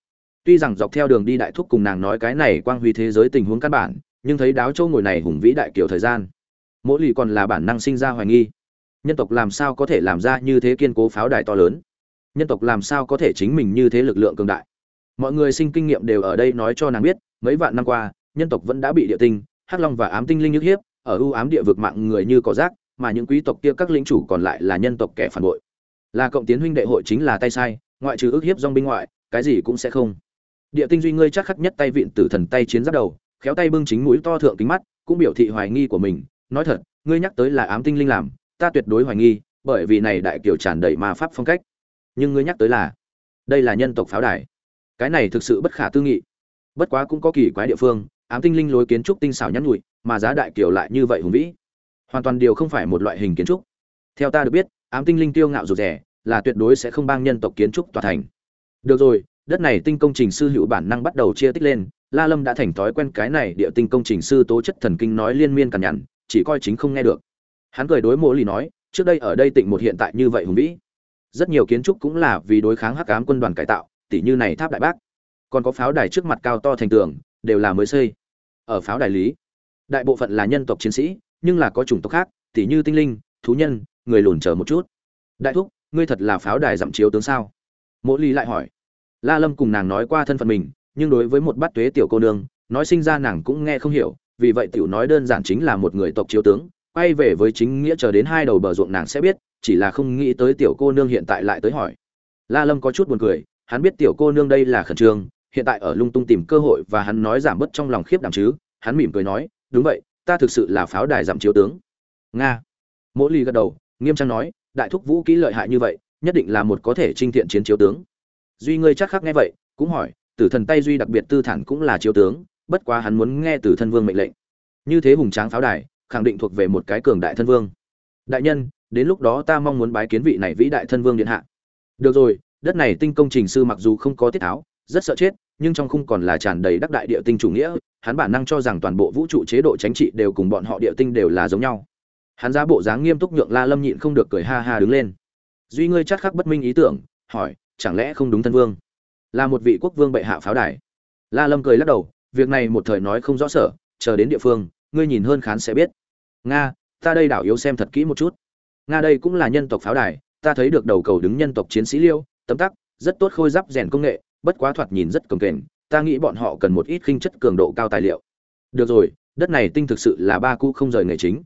Tuy rằng dọc theo đường đi đại thúc cùng nàng nói cái này quang huy thế giới tình huống căn bản, nhưng thấy đáo châu ngồi này hùng vĩ đại kiều thời gian mỗi lì còn là bản năng sinh ra hoài nghi. Nhân tộc làm sao có thể làm ra như thế kiên cố pháo đài to lớn? Nhân tộc làm sao có thể chính mình như thế lực lượng cường đại? Mọi người sinh kinh nghiệm đều ở đây nói cho nàng biết, mấy vạn năm qua, nhân tộc vẫn đã bị địa tinh, hắc long và ám tinh linh nhức hiếp, ở ưu ám địa vực mạng người như cỏ rác, mà những quý tộc kia các lĩnh chủ còn lại là nhân tộc kẻ phản bội. Là cộng tiến huynh đệ hội chính là tay sai, ngoại trừ ước hiếp dong binh ngoại, cái gì cũng sẽ không. Địa tinh duy ngươi chắc khắc nhất tay vịn tử thần tay chiến giáp đầu, khéo tay bưng chính mũi to thượng kính mắt, cũng biểu thị hoài nghi của mình. Nói thật, ngươi nhắc tới là ám tinh linh làm, ta tuyệt đối hoài nghi, bởi vì này đại kiểu tràn đầy ma pháp phong cách nhưng ngươi nhắc tới là, đây là nhân tộc pháo đài. Cái này thực sự bất khả tư nghị. Bất quá cũng có kỳ quái địa phương, ám tinh linh lối kiến trúc tinh xảo nhắn nhụi mà giá đại kiểu lại như vậy hùng vĩ. Hoàn toàn điều không phải một loại hình kiến trúc. Theo ta được biết, ám tinh linh tiêu ngạo rụt rẻ là tuyệt đối sẽ không bang nhân tộc kiến trúc tòa thành. Được rồi, đất này tinh công trình sư hữu bản năng bắt đầu chia tích lên, la lâm đã thành thói quen cái này địa tinh công trình sư tố chất thần kinh nói liên miên cằn nhằn, chỉ coi chính không nghe được. Hắn cười đối mỗ lì nói, trước đây ở đây tịnh một hiện tại như vậy hùng vĩ rất nhiều kiến trúc cũng là vì đối kháng hắc ám quân đoàn cải tạo tỷ như này tháp đại bác. Còn có pháo đài trước mặt cao to thành tường, đều là mới xây. Ở pháo đài lý, đại bộ phận là nhân tộc chiến sĩ, nhưng là có chủng tộc khác tỷ như tinh linh, thú nhân, người lùn chờ một chút. Đại thúc, ngươi thật là pháo đài dặm chiếu tướng sao? Mỗi ly lại hỏi. La lâm cùng nàng nói qua thân phận mình, nhưng đối với một bát tuế tiểu cô nương, nói sinh ra nàng cũng nghe không hiểu, vì vậy tiểu nói đơn giản chính là một người tộc chiếu tướng, quay về với chính nghĩa chờ đến hai đầu bờ ruộng nàng sẽ biết chỉ là không nghĩ tới tiểu cô nương hiện tại lại tới hỏi. La lâm có chút buồn cười, hắn biết tiểu cô nương đây là khẩn trương, hiện tại ở lung tung tìm cơ hội và hắn nói giảm bớt trong lòng khiếp đảm chứ, hắn mỉm cười nói, đúng vậy, ta thực sự là pháo đài giảm chiếu tướng. Nga. Mỗi ly gật đầu, nghiêm trang nói, đại thúc vũ kỹ lợi hại như vậy, nhất định là một có thể trinh thiện chiến chiếu tướng. Duy ngươi chắc khác nghe vậy, cũng hỏi, tử thần tay duy đặc biệt tư thản cũng là chiếu tướng, bất quá hắn muốn nghe tử thân vương mệnh lệnh. Như thế hùng tráng pháo đài, khẳng định thuộc về một cái cường đại thân vương. Đại nhân đến lúc đó ta mong muốn bái kiến vị này vĩ đại thân vương điện hạ. Được rồi, đất này tinh công trình sư mặc dù không có tiết tháo rất sợ chết, nhưng trong khung còn là tràn đầy đắc đại địa tinh chủ nghĩa, hắn bản năng cho rằng toàn bộ vũ trụ chế độ chính trị đều cùng bọn họ địa tinh đều là giống nhau. Hắn ra bộ dáng nghiêm túc nhượng la lâm nhịn không được cười ha ha đứng lên. Duy ngươi chắc khắc bất minh ý tưởng, hỏi, chẳng lẽ không đúng thân vương? Là một vị quốc vương bệ hạ pháo đài. La lâm cười lắc đầu, việc này một thời nói không rõ sở, chờ đến địa phương, ngươi nhìn hơn khán sẽ biết. Nga, ta đây đảo yếu xem thật kỹ một chút nga đây cũng là nhân tộc pháo đài, ta thấy được đầu cầu đứng nhân tộc chiến sĩ liêu, tấm tắc, rất tốt khôi giáp rèn công nghệ, bất quá thoạt nhìn rất cồng kềnh, ta nghĩ bọn họ cần một ít khinh chất cường độ cao tài liệu. Được rồi, đất này tinh thực sự là ba cu không rời nghề chính.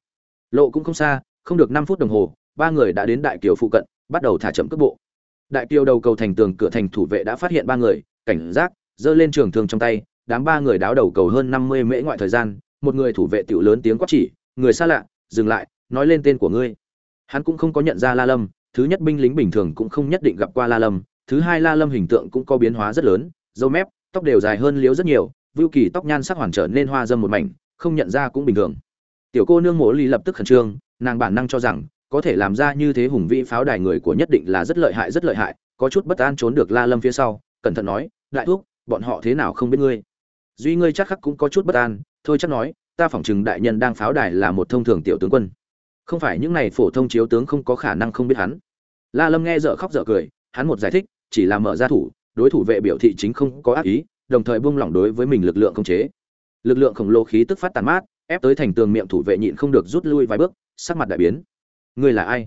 Lộ cũng không xa, không được năm phút đồng hồ, ba người đã đến đại kiều phụ cận, bắt đầu thả chậm cước bộ. Đại kiều đầu cầu thành tường, cửa thành thủ vệ đã phát hiện ba người, cảnh giác, giơ lên trường thương trong tay, đám ba người đáo đầu cầu hơn năm mươi mễ ngoại thời gian, một người thủ vệ tiểu lớn tiếng quát chỉ, người xa lạ, dừng lại, nói lên tên của ngươi hắn cũng không có nhận ra la lâm, thứ nhất binh lính bình thường cũng không nhất định gặp qua la lâm, thứ hai la lâm hình tượng cũng có biến hóa rất lớn, dâu mép, tóc đều dài hơn liếu rất nhiều, vưu kỳ tóc nhan sắc hoàn trở nên hoa dâm một mảnh, không nhận ra cũng bình thường. Tiểu cô nương mộ ly lập tức khẩn trương, nàng bản năng cho rằng, có thể làm ra như thế hùng vĩ pháo đài người của nhất định là rất lợi hại, rất lợi hại, có chút bất an trốn được la lâm phía sau, cẩn thận nói, đại thuốc bọn họ thế nào không biết ngươi? Duy ngươi chắc khắc cũng có chút bất an, thôi chắc nói, ta phỏng chừng đại nhân đang pháo đài là một thông thường tiểu tướng quân không phải những này phổ thông chiếu tướng không có khả năng không biết hắn. La lâm nghe dở khóc dở cười, hắn một giải thích, chỉ là mở ra thủ, đối thủ vệ biểu thị chính không có ác ý, đồng thời buông lỏng đối với mình lực lượng không chế. Lực lượng khổng lồ khí tức phát tàn mát, ép tới thành tường miệng thủ vệ nhịn không được rút lui vài bước, sắc mặt đại biến. Ngươi là ai?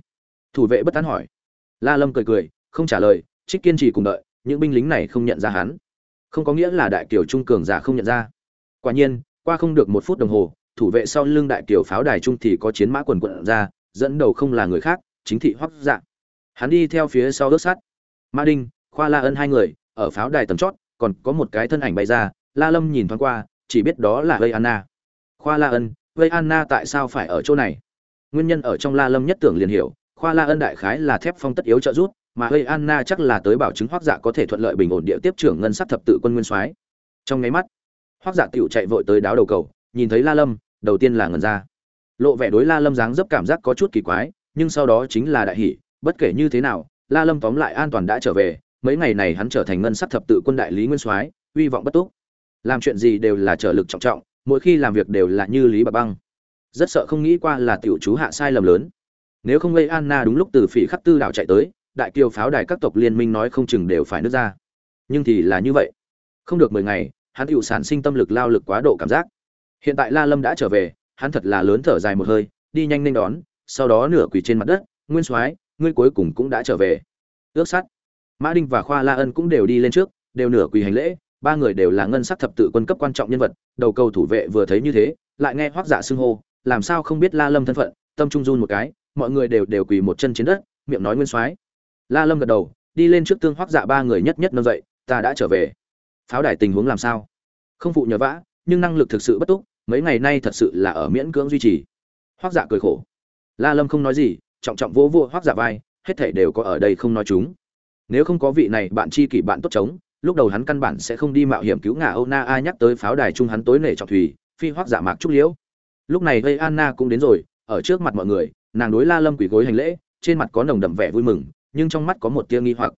Thủ vệ bất tán hỏi. La lâm cười cười, không trả lời, trích kiên trì cùng đợi, những binh lính này không nhận ra hắn. Không có nghĩa là đại kiều trung cường giả không nhận ra. Quả nhiên, qua không được một phút đồng hồ thủ vệ sau lưng đại kiều pháo đài trung thì có chiến mã quần quận ra, dẫn đầu không là người khác, chính thị hoắc dạ. Hắn đi theo phía sau ước sắt. Ma đinh, khoa la ân hai người, ở pháo đài tầm chót, còn có một cái thân ảnh bay ra, la lâm nhìn thoáng qua, chỉ biết đó là vây anna khoa la ân, vây anna tại sao phải ở chỗ này? Nguyên nhân ở trong la lâm nhất tưởng liền hiểu, khoa la ân đại khái là thép phong tất yếu trợ rút mà vây anna chắc là tới bảo chứng hoắc dạ có thể thuận lợi bình ổn địa tiếp trưởng ngân sắc thập tự quân nguyên soái. Trong nháy mắt, hoắc dạ tiểu chạy vội tới đáo đầu cầu, nhìn thấy la lâm đầu tiên là ngần ra. Lộ vẻ đối la lâm dáng dấp cảm giác có chút kỳ quái, nhưng sau đó chính là đại hỷ bất kể như thế nào, la lâm tóm lại an toàn đã trở về, mấy ngày này hắn trở thành ngân sắc thập tự quân đại lý nguyên soái uy vọng bất túc. Làm chuyện gì đều là trở lực trọng trọng, mỗi khi làm việc đều là như lý bà băng. Rất sợ không nghĩ qua là tiểu chú hạ sai lầm lớn. Nếu không gây anna đúng lúc từ phỉ khắc tư đảo chạy tới, đại kiều pháo đài các tộc liên minh nói không chừng đều phải nước ra. Nhưng thì là như vậy. Không được mười ngày, hắn tiểu sản sinh tâm lực, lao lực quá độ cảm giác hiện tại la lâm đã trở về, hắn thật là lớn thở dài một hơi, đi nhanh nên đón, sau đó nửa quỳ trên mặt đất, nguyên soái, ngươi cuối cùng cũng đã trở về. Ước sắt mã đinh và khoa la ân cũng đều đi lên trước, đều nửa quỳ hành lễ, ba người đều là ngân sắc thập tự quân cấp quan trọng nhân vật, đầu cầu thủ vệ vừa thấy như thế, lại nghe hoác dạ xưng hô, làm sao không biết la lâm thân phận? Tâm trung run một cái, mọi người đều đều quỳ một chân trên đất, miệng nói nguyên soái. La lâm gật đầu, đi lên trước tương hoác dạ ba người nhất nhất nâng dậy, ta đã trở về. Pháo đài tình huống làm sao? Không phụ nhờ vã, nhưng năng lực thực sự bất túc mấy ngày nay thật sự là ở miễn cưỡng duy trì. Hoác dạ cười khổ. La lâm không nói gì, trọng trọng vô vô hoác dạ vai, hết thảy đều có ở đây không nói chúng. Nếu không có vị này bạn chi kỷ bạn tốt chống, lúc đầu hắn căn bản sẽ không đi mạo hiểm cứu ngà âu na a nhắc tới pháo đài chung hắn tối nể trọng thủy, phi hoác dạ mạc trúc liễu. Lúc này gây anna cũng đến rồi, ở trước mặt mọi người, nàng đối la lâm quỳ gối hành lễ, trên mặt có nồng đậm vẻ vui mừng, nhưng trong mắt có một tia nghi hoặc.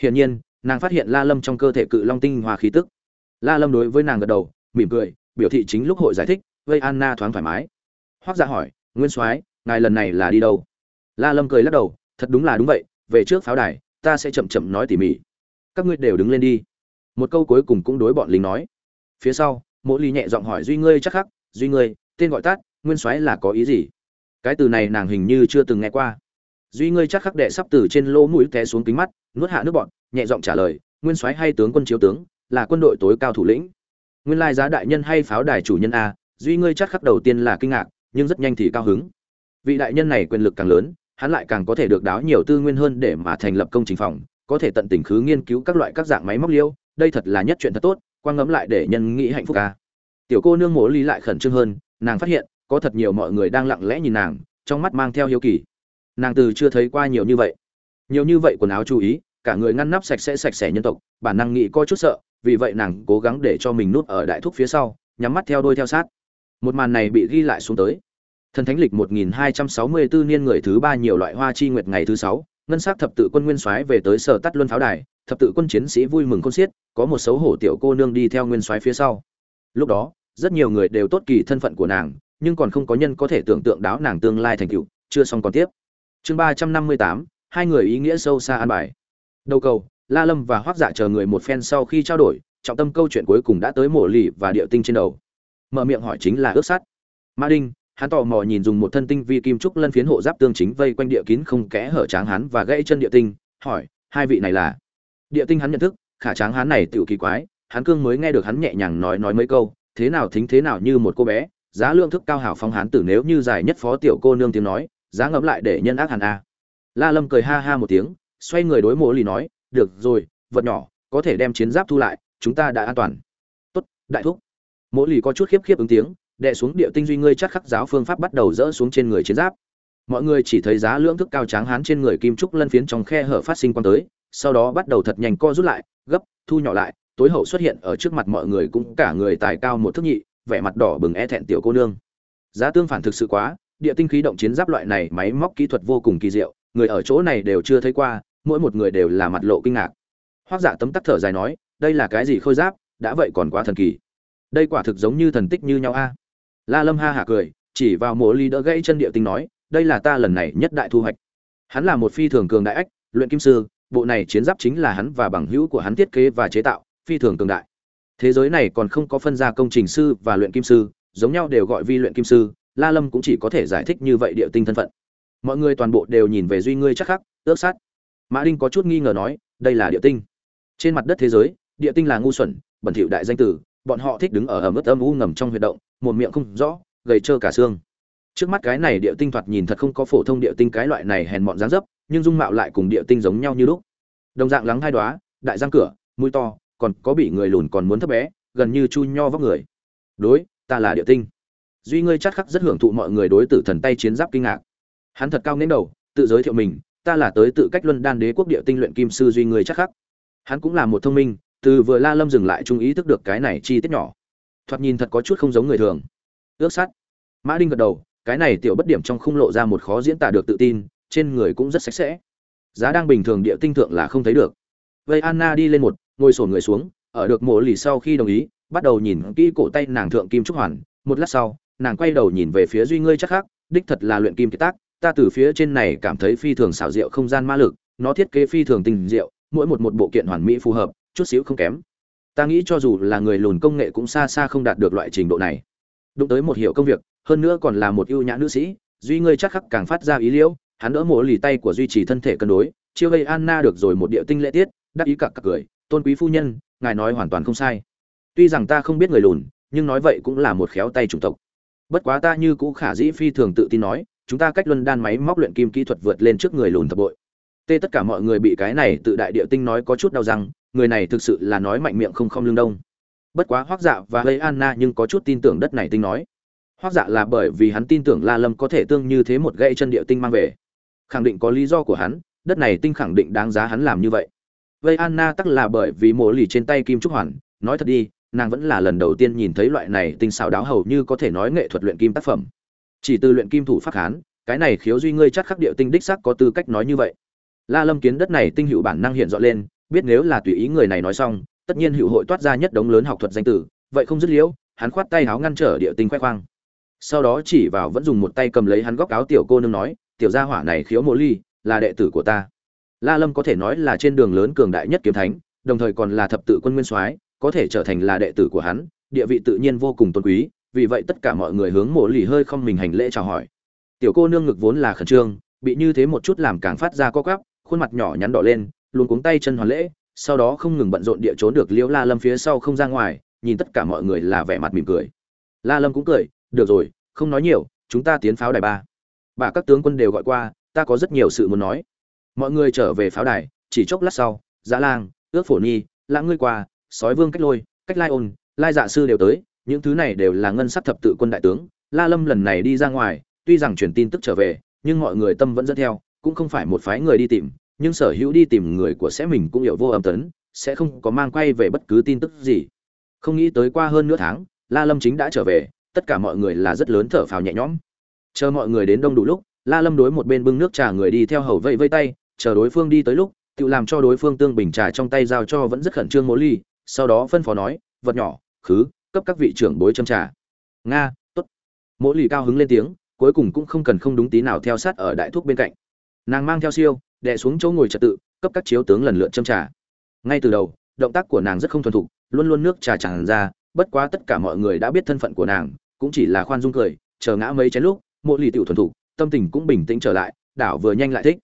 Hiển nhiên, nàng phát hiện la lâm trong cơ thể cự long tinh hòa khí tức. La lâm đối với nàng gật đầu, mỉm cười biểu thị chính lúc hội giải thích vây anna thoáng thoải mái. Hoác ra dạ hỏi, nguyên soái, ngài lần này là đi đâu? La lâm cười lắc đầu, thật đúng là đúng vậy, về trước pháo đài, ta sẽ chậm chậm nói tỉ mỉ. Các ngươi đều đứng lên đi. Một câu cuối cùng cũng đối bọn lính nói. Phía sau, mỗ ly nhẹ giọng hỏi, duy ngươi chắc khắc, duy ngươi, tên gọi tắt, nguyên soái là có ý gì? Cái từ này nàng hình như chưa từng nghe qua. Duy ngươi chắc khắc đệ sắp từ trên lỗ mũi té xuống kính mắt, nuốt hạ nước bọn, nhẹ giọng trả lời, nguyên soái hay tướng quân chiếu tướng, là quân đội tối cao thủ lĩnh nguyên lai giá đại nhân hay pháo đài chủ nhân a, duy ngươi chắc khắc đầu tiên là kinh ngạc, nhưng rất nhanh thì cao hứng. Vị đại nhân này quyền lực càng lớn, hắn lại càng có thể được đáo nhiều tư nguyên hơn để mà thành lập công trình phòng, có thể tận tình khứ nghiên cứu các loại các dạng máy móc liêu, đây thật là nhất chuyện thật tốt, quang ngẫm lại để nhân nghĩ hạnh phúc ca tiểu cô nương mổ ly lại khẩn trương hơn, nàng phát hiện, có thật nhiều mọi người đang lặng lẽ nhìn nàng, trong mắt mang theo hiếu kỳ. Nàng từ chưa thấy qua nhiều như vậy. Nhiều như vậy quần áo chú ý, cả người ngăn nắp sạch sẽ sạch sẽ nhân tộc, bản năng nghĩ coi chút sợ vì vậy nàng cố gắng để cho mình nút ở đại thúc phía sau, nhắm mắt theo đôi theo sát. Một màn này bị ghi lại xuống tới. Thần thánh lịch 1264 niên người thứ ba nhiều loại hoa chi nguyệt ngày thứ sáu, ngân sắc thập tự quân nguyên soái về tới sở tắt luân pháo đài, thập tự quân chiến sĩ vui mừng con xiết, có một xấu hổ tiểu cô nương đi theo nguyên soái phía sau. Lúc đó, rất nhiều người đều tốt kỳ thân phận của nàng, nhưng còn không có nhân có thể tưởng tượng đáo nàng tương lai thành tựu, chưa xong còn tiếp. Chương ba trăm năm mươi tám, hai người ý nghĩa sâu xa an bài. Đầu cầu la lâm và Hoắc dạ chờ người một phen sau khi trao đổi, trọng tâm câu chuyện cuối cùng đã tới mổ lì và địa tinh trên đầu. Mở miệng hỏi chính là ước sắt ma đinh, hắn tò mò nhìn dùng một thân tinh vi kim trúc lân phiến hộ giáp tương chính vây quanh địa kín không kẽ hở tráng hắn và gãy chân địa tinh, hỏi, hai vị này là? Địa tinh hắn nhận thức, khả tráng hắn này tiểu kỳ quái, hắn cương mới nghe được hắn nhẹ nhàng nói nói mấy câu, thế nào thính thế nào như một cô bé, giá lượng thức cao hảo phong hắn tử nếu như dài nhất phó tiểu cô nương tiếng nói, giá ngẫm lại để nhân ác hẳn a la lâm cười ha ha một tiếng, xoay người đối mộ lì nói được rồi, vật nhỏ, có thể đem chiến giáp thu lại, chúng ta đã an toàn. Tốt, đại thúc. Mỗi lì có chút khiếp khiếp ứng tiếng đệ xuống địa tinh duy ngươi chắc khắc giáo phương pháp bắt đầu dỡ xuống trên người chiến giáp. Mọi người chỉ thấy giá lưỡng thức cao tráng hán trên người kim trúc lân phiến trong khe hở phát sinh quan tới, sau đó bắt đầu thật nhanh co rút lại, gấp, thu nhỏ lại, tối hậu xuất hiện ở trước mặt mọi người cũng cả người tài cao một thước nhị, vẻ mặt đỏ bừng e thẹn tiểu cô nương. Giá tương phản thực sự quá, địa tinh khí động chiến giáp loại này máy móc kỹ thuật vô cùng kỳ diệu, người ở chỗ này đều chưa thấy qua mỗi một người đều là mặt lộ kinh ngạc. Hoác dạ tấm tắc thở dài nói, đây là cái gì khôi giáp? Đã vậy còn quá thần kỳ. Đây quả thực giống như thần tích như nhau a. La lâm ha hả cười, chỉ vào mộ ly đỡ gãy chân địa tinh nói, đây là ta lần này nhất đại thu hoạch. Hắn là một phi thường cường đại ách, luyện kim sư, bộ này chiến giáp chính là hắn và bằng hữu của hắn thiết kế và chế tạo, phi thường cường đại. Thế giới này còn không có phân ra công trình sư và luyện kim sư, giống nhau đều gọi vi luyện kim sư, la lâm cũng chỉ có thể giải thích như vậy địa tinh thân phận. Mọi người toàn bộ đều nhìn về duy ngươi chắc khắc, ước sát mã đinh có chút nghi ngờ nói, đây là địa tinh. Trên mặt đất thế giới, địa tinh là ngu xuẩn, bẩn thỉu đại danh tử, bọn họ thích đứng ở ẩm ướt âm u ngầm trong huyệt động, một miệng không rõ, gầy trơ cả xương. Trước mắt cái này địa tinh thoạt nhìn thật không có phổ thông địa tinh cái loại này hèn mọn dáng dấp, nhưng dung mạo lại cùng địa tinh giống nhau như lúc. Đồng dạng lắng hai đoá đại giang cửa, mũi to, còn có bị người lùn còn muốn thấp bé, gần như chu nho vóc người. Đối, ta là địa tinh. Duy ngươi chắc khắc rất hưởng thụ mọi người đối tử thần tay chiến giáp kinh ngạc. Hắn thật cao nên đầu, tự giới thiệu mình ta là tới tự cách luân đan đế quốc địa tinh luyện kim sư duy người chắc khắc. Hắn cũng là một thông minh, từ vừa la lâm dừng lại chung ý thức được cái này chi tiết nhỏ. Thoạt nhìn thật có chút không giống người thường. Ước sát. Mã đinh gật đầu, cái này tiểu bất điểm trong khung lộ ra một khó diễn tả được tự tin, trên người cũng rất sạch sẽ. Giá đang bình thường địa tinh thượng là không thấy được. Vây anna đi lên một, ngồi sổn người xuống, ở được mổ lì sau khi đồng ý, bắt đầu nhìn kỹ cổ tay nàng thượng kim trúc hoàn. Một lát sau, nàng quay đầu nhìn về phía duy ngươi chắc khác đích thật là luyện kim kiệt tác ta từ phía trên này cảm thấy phi thường xảo diệu không gian ma lực, nó thiết kế phi thường tình diệu, mỗi một một bộ kiện hoàn mỹ phù hợp, chút xíu không kém. Ta nghĩ cho dù là người lùn công nghệ cũng xa xa không đạt được loại trình độ này. Đụng tới một hiểu công việc, hơn nữa còn là một ưu nhã nữ sĩ, duy ngươi chắc khắc càng phát ra ý liễu, hắn đỡ mổ lì tay của duy trì thân thể cân đối, chiêu gây anna được rồi một điệu tinh lễ tiết, đắc ý cặc cặc cười, tôn quý phu nhân, ngài nói hoàn toàn không sai. Tuy rằng ta không biết người lùn, nhưng nói vậy cũng là một khéo tay chủng tộc. Bất quá ta như cũ khả dĩ phi thường tự tin nói chúng ta cách luân đan máy móc luyện kim kỹ thuật vượt lên trước người lùn thập bội. Tê tất cả mọi người bị cái này tự đại địa tinh nói có chút đau răng, người này thực sự là nói mạnh miệng không không lương đông. Bất quá hoác dạ và lấy anna nhưng có chút tin tưởng đất này tinh nói. Hoác dạ là bởi vì hắn tin tưởng la lâm có thể tương như thế một gậy chân địa tinh mang về. Khẳng định có lý do của hắn, đất này tinh khẳng định đáng giá hắn làm như vậy. Vây anna tắc là bởi vì mồ lì trên tay kim trúc hoàn, nói thật đi, nàng vẫn là lần đầu tiên nhìn thấy loại này tinh xảo đáo hầu như có thể nói nghệ thuật luyện kim tác phẩm chỉ từ luyện kim thủ pháp hán cái này khiếu duy ngươi chắc khắc địa tinh đích sắc có tư cách nói như vậy. La lâm kiến đất này tinh hữu bản năng hiện rõ lên, biết nếu là tùy ý người này nói xong, tất nhiên hữu hội toát ra nhất đống lớn học thuật danh tử, vậy không dứt liễu, hắn khoát tay háo ngăn trở địa tinh khoe khoang. Sau đó chỉ vào vẫn dùng một tay cầm lấy hắn góc áo tiểu cô nương nói, tiểu gia hỏa này khiếu mộ ly, là đệ tử của ta. La lâm có thể nói là trên đường lớn cường đại nhất kiếm thánh, đồng thời còn là thập tự quân nguyên soái, có thể trở thành là đệ tử của hắn, địa vị tự nhiên vô cùng tôn quý vì vậy tất cả mọi người hướng mộ lì hơi không mình hành lễ chào hỏi. Tiểu cô nương ngực vốn là khẩn trương, bị như thế một chút làm càng phát ra co quắp, khuôn mặt nhỏ nhắn đỏ lên, luôn cuống tay chân hoàn lễ, sau đó không ngừng bận rộn địa trốn được liễu la lâm phía sau không ra ngoài, nhìn tất cả mọi người là vẻ mặt mỉm cười. La lâm cũng cười, được rồi, không nói nhiều, chúng ta tiến pháo đài ba. Bà các tướng quân đều gọi qua, ta có rất nhiều sự muốn nói. Mọi người trở về pháo đài, chỉ chốc lát sau dã lang, ước phổ nhi lãng ngươi qua, sói vương cách lôi, cách lai ôn, lai dạ sư đều tới những thứ này đều là ngân sắc thập tự quân đại tướng, la lâm lần này đi ra ngoài, tuy rằng truyền tin tức trở về, nhưng mọi người tâm vẫn dẫn theo, cũng không phải một phái người đi tìm, nhưng sở hữu đi tìm người của sẽ mình cũng hiểu vô âm tấn, sẽ không có mang quay về bất cứ tin tức gì. Không nghĩ tới qua hơn nửa tháng, la lâm chính đã trở về, tất cả mọi người là rất lớn thở phào nhẹ nhõm. Chờ mọi người đến đông đủ lúc, la lâm đối một bên bưng nước trà người đi theo hầu vây vây tay, chờ đối phương đi tới lúc, tự làm cho đối phương tương bình trà trong tay giao cho vẫn rất khẩn trương mỗi ly, sau đó phân phó nói, vật nhỏ, khứ cấp các vị trưởng bối châm trà. Nga, tốt. Mỗi lì cao hứng lên tiếng, cuối cùng cũng không cần không đúng tí nào theo sát ở đại thuốc bên cạnh. Nàng mang theo siêu, đè xuống chỗ ngồi trật tự, cấp các chiếu tướng lần lượt châm trà. Ngay từ đầu, động tác của nàng rất không thuần thục, luôn luôn nước trà tràn ra, bất quá tất cả mọi người đã biết thân phận của nàng, cũng chỉ là khoan dung cười, chờ ngã mấy chén lúc mộ lì tiểu thuần thục, tâm tình cũng bình tĩnh trở lại, đảo vừa nhanh lại thích.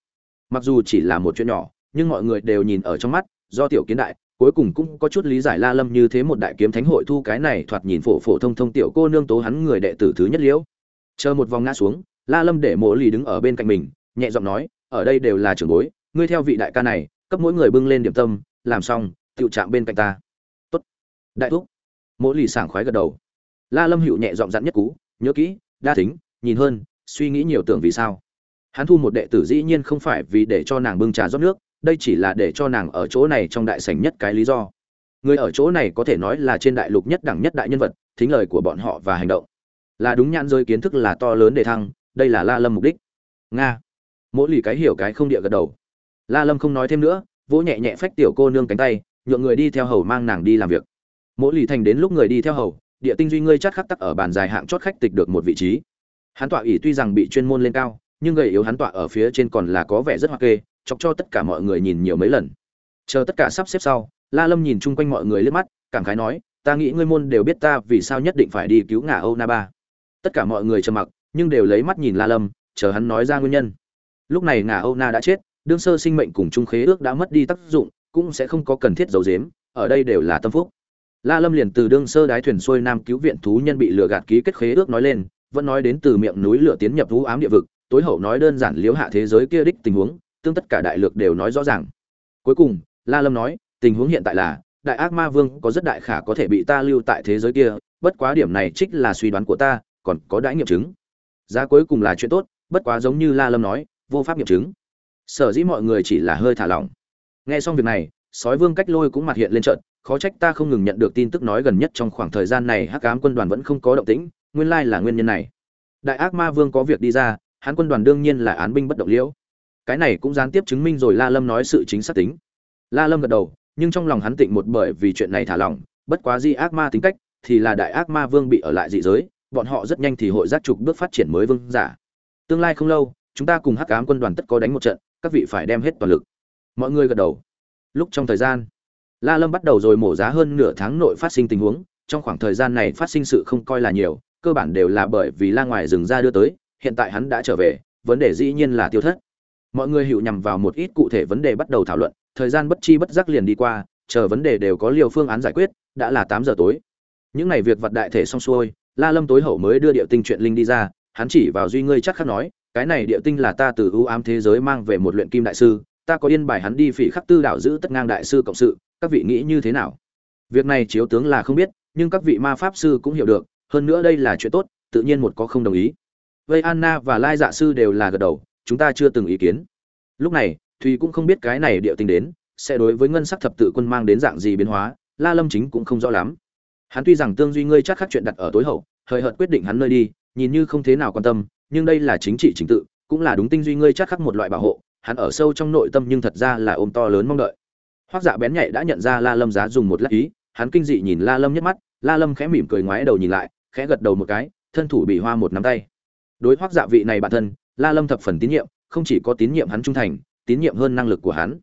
Mặc dù chỉ là một chuyện nhỏ, nhưng mọi người đều nhìn ở trong mắt, do tiểu kiến đại cuối cùng cũng có chút lý giải la lâm như thế một đại kiếm thánh hội thu cái này thoạt nhìn phổ phổ thông thông tiểu cô nương tố hắn người đệ tử thứ nhất liễu. Chờ một vòng ngã xuống, la lâm để mộ lì đứng ở bên cạnh mình, nhẹ giọng nói, ở đây đều là trưởng bối, ngươi theo vị đại ca này, cấp mỗi người bưng lên điểm tâm, làm xong, Tiểu Trạm bên cạnh ta. Tốt. Đại thúc. Mộ lì sảng khoái gật đầu. La lâm hữu nhẹ giọng dặn nhất cú, nhớ kỹ, đa thính, nhìn hơn, suy nghĩ nhiều tưởng vì sao. Hắn thu một đệ tử dĩ nhiên không phải vì để cho nàng bưng trà rót nước đây chỉ là để cho nàng ở chỗ này trong đại sảnh nhất cái lý do. Người ở chỗ này có thể nói là trên đại lục nhất đẳng nhất đại nhân vật, thính lời của bọn họ và hành động. Là đúng nhãn rơi kiến thức là to lớn để thăng, đây là la lâm mục đích. Nga. Mỗi lì cái hiểu cái không địa gật đầu. La lâm không nói thêm nữa, vỗ nhẹ nhẹ phách tiểu cô nương cánh tay, nhượng người đi theo hầu mang nàng đi làm việc. Mỗi lì thành đến lúc người đi theo hầu, địa tinh duy ngươi chắc khắc tắc ở bàn dài hạng chót khách tịch được một vị trí. Hắn tọa ỷ tuy rằng bị chuyên môn lên cao, nhưng gầy yếu hắn tọa ở phía trên còn là có vẻ rất hoa kê chọc cho tất cả mọi người nhìn nhiều mấy lần. Chờ tất cả sắp xếp sau, la lâm nhìn chung quanh mọi người liếc mắt, cảm khái nói, ta nghĩ ngươi môn đều biết ta, vì sao nhất định phải đi cứu ngả âu na ba? Tất cả mọi người trầm mặc, nhưng đều lấy mắt nhìn la lâm, chờ hắn nói ra nguyên nhân. Lúc này ngả âu na đã chết, đương sơ sinh mệnh cùng chung khế ước đã mất đi tác dụng, cũng sẽ không có cần thiết giấu giếm, ở đây đều là tâm phúc. La lâm liền từ đương sơ đái thuyền xuôi nam cứu viện thú nhân bị lừa gạt ký kết khế ước nói lên, vẫn nói đến từ miệng núi lửa tiến nhập thú ám địa vực, tối hậu nói đơn giản liếu hạ thế giới kia đích tình huống tương tất cả đại lược đều nói rõ ràng. Cuối cùng, la lâm nói, tình huống hiện tại là, đại ác ma vương có rất đại khả có thể bị ta lưu tại thế giới kia, bất quá điểm này trích là suy đoán của ta, còn có đãi nghiệm chứng. Giá cuối cùng là chuyện tốt, bất quá giống như la lâm nói, vô pháp nghiệm chứng. Sở dĩ mọi người chỉ là hơi thả lỏng. Nghe xong việc này, sói vương cách lôi cũng mặt hiện lên trận khó trách ta không ngừng nhận được tin tức nói gần nhất trong khoảng thời gian này hắc ám quân đoàn vẫn không có động tĩnh, nguyên lai là nguyên nhân này. Đại ác ma vương có việc đi ra, hắn quân đoàn đương nhiên là án binh bất động liễu cái này cũng gián tiếp chứng minh rồi la lâm nói sự chính xác tính. La lâm gật đầu, nhưng trong lòng hắn tịnh một bởi vì chuyện này thả lỏng, bất quá di ác ma tính cách thì là đại ác ma vương bị ở lại dị giới, bọn họ rất nhanh thì hội giác trục bước phát triển mới vương giả. Tương lai không lâu, chúng ta cùng hắc ám quân đoàn tất có đánh một trận, các vị phải đem hết toàn lực. Mọi người gật đầu. Lúc trong thời gian, la lâm bắt đầu rồi mổ giá hơn nửa tháng nội phát sinh tình huống, trong khoảng thời gian này phát sinh sự không coi là nhiều, cơ bản đều là bởi vì la ngoài rừng ra đưa tới, hiện tại hắn đã trở về, vấn đề dĩ nhiên là tiêu thất mọi người hiểu nhằm vào một ít cụ thể vấn đề bắt đầu thảo luận, thời gian bất chi bất giác liền đi qua, chờ vấn đề đều có liều phương án giải quyết, đã là tám giờ tối. Những ngày việc vật đại thể xong xuôi, la lâm tối hậu mới đưa địa tinh chuyện linh đi ra, hắn chỉ vào duy ngươi chắc khắc nói, cái này địa tinh là ta từ ưu ám thế giới mang về một luyện kim đại sư, ta có yên bài hắn đi phỉ khắc tư đạo giữ tất ngang đại sư cộng sự, các vị nghĩ như thế nào? Việc này chiếu tướng là không biết, nhưng các vị ma pháp sư cũng hiểu được, hơn nữa đây là chuyện tốt, tự nhiên một có không đồng ý. Vây anna và lai dạ sư đều là gật đầu chúng ta chưa từng ý kiến. Lúc này, thùy cũng không biết cái này địa tinh đến, sẽ đối với ngân sắc thập tự quân mang đến dạng gì biến hóa, la lâm chính cũng không rõ lắm. Hắn tuy rằng tương duy ngươi chắc khắc chuyện đặt ở tối hậu, hời hợt quyết định hắn nơi đi, nhìn như không thế nào quan tâm, nhưng đây là chính trị chính tự, cũng là đúng tinh duy ngươi chắc khắc một loại bảo hộ, hắn ở sâu trong nội tâm nhưng thật ra là ôm to lớn mong đợi. Hoác dạ bén nhạy đã nhận ra la lâm giá dùng một lát ý, hắn kinh dị nhìn la lâm nhất mắt, la lâm khẽ mỉm cười ngoái đầu nhìn lại, khẽ gật đầu một cái, thân thủ bị hoa một nắm tay. Đối hoác dạ vị này bản thân la lâm thập phần tín nhiệm, không chỉ có tín nhiệm hắn trung thành, tín nhiệm hơn năng lực của hắn.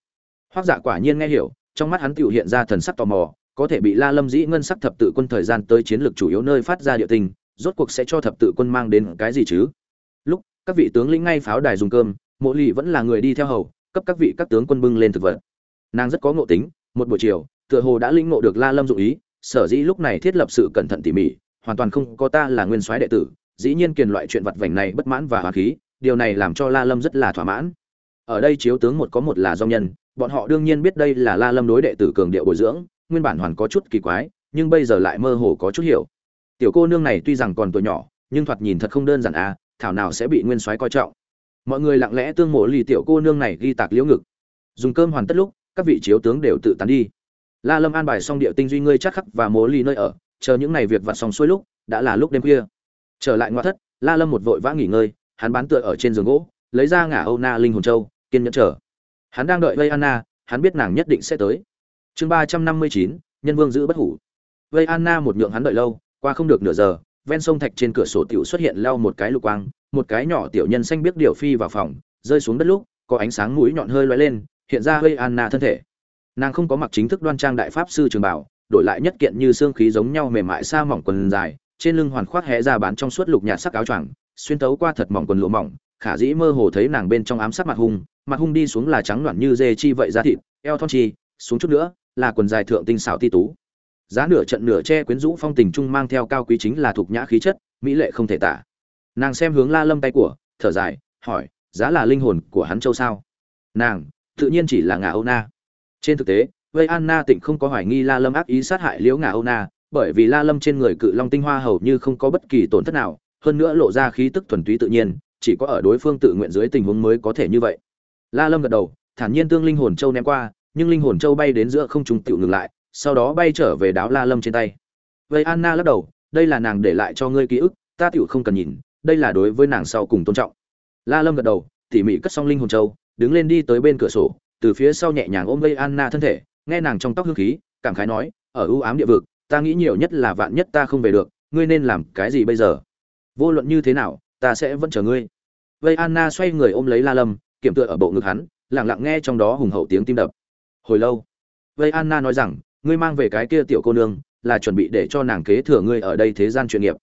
Hoắc dạ quả nhiên nghe hiểu, trong mắt hắn tự hiện ra thần sắc tò mò, có thể bị la lâm dĩ ngân sắc thập tự quân thời gian tới chiến lược chủ yếu nơi phát ra địa tình, rốt cuộc sẽ cho thập tự quân mang đến cái gì chứ? Lúc, các vị tướng lĩnh ngay pháo đài dùng cơm, mộ Lệ vẫn là người đi theo hầu, cấp các vị các tướng quân bưng lên thực vật. Nàng rất có ngộ tính, một buổi chiều, tựa hồ đã lĩnh ngộ được la lâm dụng ý, sở dĩ lúc này thiết lập sự cẩn thận tỉ mỉ, hoàn toàn không có ta là nguyên soái đệ tử, dĩ nhiên kiền loại chuyện vặt vảnh này bất mãn và hòa khí điều này làm cho la lâm rất là thỏa mãn. Ở đây chiếu tướng một có một là do nhân, bọn họ đương nhiên biết đây là la lâm đối đệ tử cường điệu bồi dưỡng, nguyên bản hoàn có chút kỳ quái, nhưng bây giờ lại mơ hồ có chút hiểu. Tiểu cô nương này tuy rằng còn tuổi nhỏ, nhưng thoạt nhìn thật không đơn giản à thảo nào sẽ bị nguyên soái coi trọng. Mọi người lặng lẽ tương mộ lì tiểu cô nương này ghi tạc liễu ngực. Dùng cơm hoàn tất lúc, các vị chiếu tướng đều tự tán đi. La lâm an bài xong điệu tinh duy ngươi chắc khắc và mố lì nơi ở, chờ những ngày việc vặt xong xuôi lúc, đã là lúc đêm khuya. Trở lại ngoại thất, la lâm một vội vã nghỉ ngơi hắn bán tựa ở trên giường gỗ, lấy ra ngả âu na linh hồn châu, kiên nhẫn chờ. Hắn đang đợi vây anna hắn biết nàng nhất định sẽ tới. Chương ba trăm năm mươi chín, nhân vương giữ bất hủ. Vây anna một nhượng hắn đợi lâu, qua không được nửa giờ, ven sông thạch trên cửa sổ tiểu xuất hiện leo một cái lục quang, một cái nhỏ tiểu nhân xanh biết điều phi vào phòng, rơi xuống đất lúc, có ánh sáng mũi nhọn hơi loay lên, hiện ra vây anna thân thể. Nàng không có mặc chính thức đoan trang đại pháp sư trường bảo, đổi lại nhất kiện như xương khí giống nhau mềm mại xa mỏng quần dài, trên lưng hoàn khoác hé ra bán trong suốt lục nhạt sắc áo choàng xuyên tấu qua thật mỏng quần lụa mỏng, khả dĩ mơ hồ thấy nàng bên trong ám sát mặt hung mặt hung đi xuống là trắng loạn như dê chi vậy da thịt, eo thon chi, xuống chút nữa là quần dài thượng tinh xảo ti tú. Giá nửa trận nửa che quyến rũ phong tình trung mang theo cao quý chính là thuộc nhã khí chất, mỹ lệ không thể tả. Nàng xem hướng la lâm tay của, thở dài, hỏi, giá là linh hồn của hắn châu sao? Nàng, tự nhiên chỉ là ngà âu na. Trên thực tế, vây anna tịnh không có hoài nghi la lâm ác ý sát hại liễu ngà âu na, bởi vì la lâm trên người cự long tinh hoa hầu như không có bất kỳ tổn thất nào hơn nữa lộ ra khí tức thuần túy tự nhiên, chỉ có ở đối phương tự nguyện dưới tình huống mới có thể như vậy. La lâm gật đầu, thản nhiên tương linh hồn châu ném qua, nhưng linh hồn châu bay đến giữa không trung tựu ngừng lại, sau đó bay trở về đáo la lâm trên tay. Vậy anna lắc đầu, đây là nàng để lại cho ngươi ký ức, ta tựu không cần nhìn, đây là đối với nàng sau cùng tôn trọng. La lâm gật đầu, tỉ mỉ cất xong linh hồn châu, đứng lên đi tới bên cửa sổ, từ phía sau nhẹ nhàng ôm gây anna thân thể, nghe nàng trong tóc hương khí, cảm khái nói, ở ưu ám địa vực, ta nghĩ nhiều nhất là vạn nhất ta không về được, ngươi nên làm cái gì bây giờ? Vô luận như thế nào, ta sẽ vẫn chờ ngươi. Vây anna xoay người ôm lấy la lâm, kiểm tựa ở bộ ngực hắn, lặng lặng nghe trong đó hùng hậu tiếng tim đập. Hồi lâu, vây anna nói rằng, ngươi mang về cái kia tiểu cô nương, là chuẩn bị để cho nàng kế thừa ngươi ở đây thế gian chuyên nghiệp.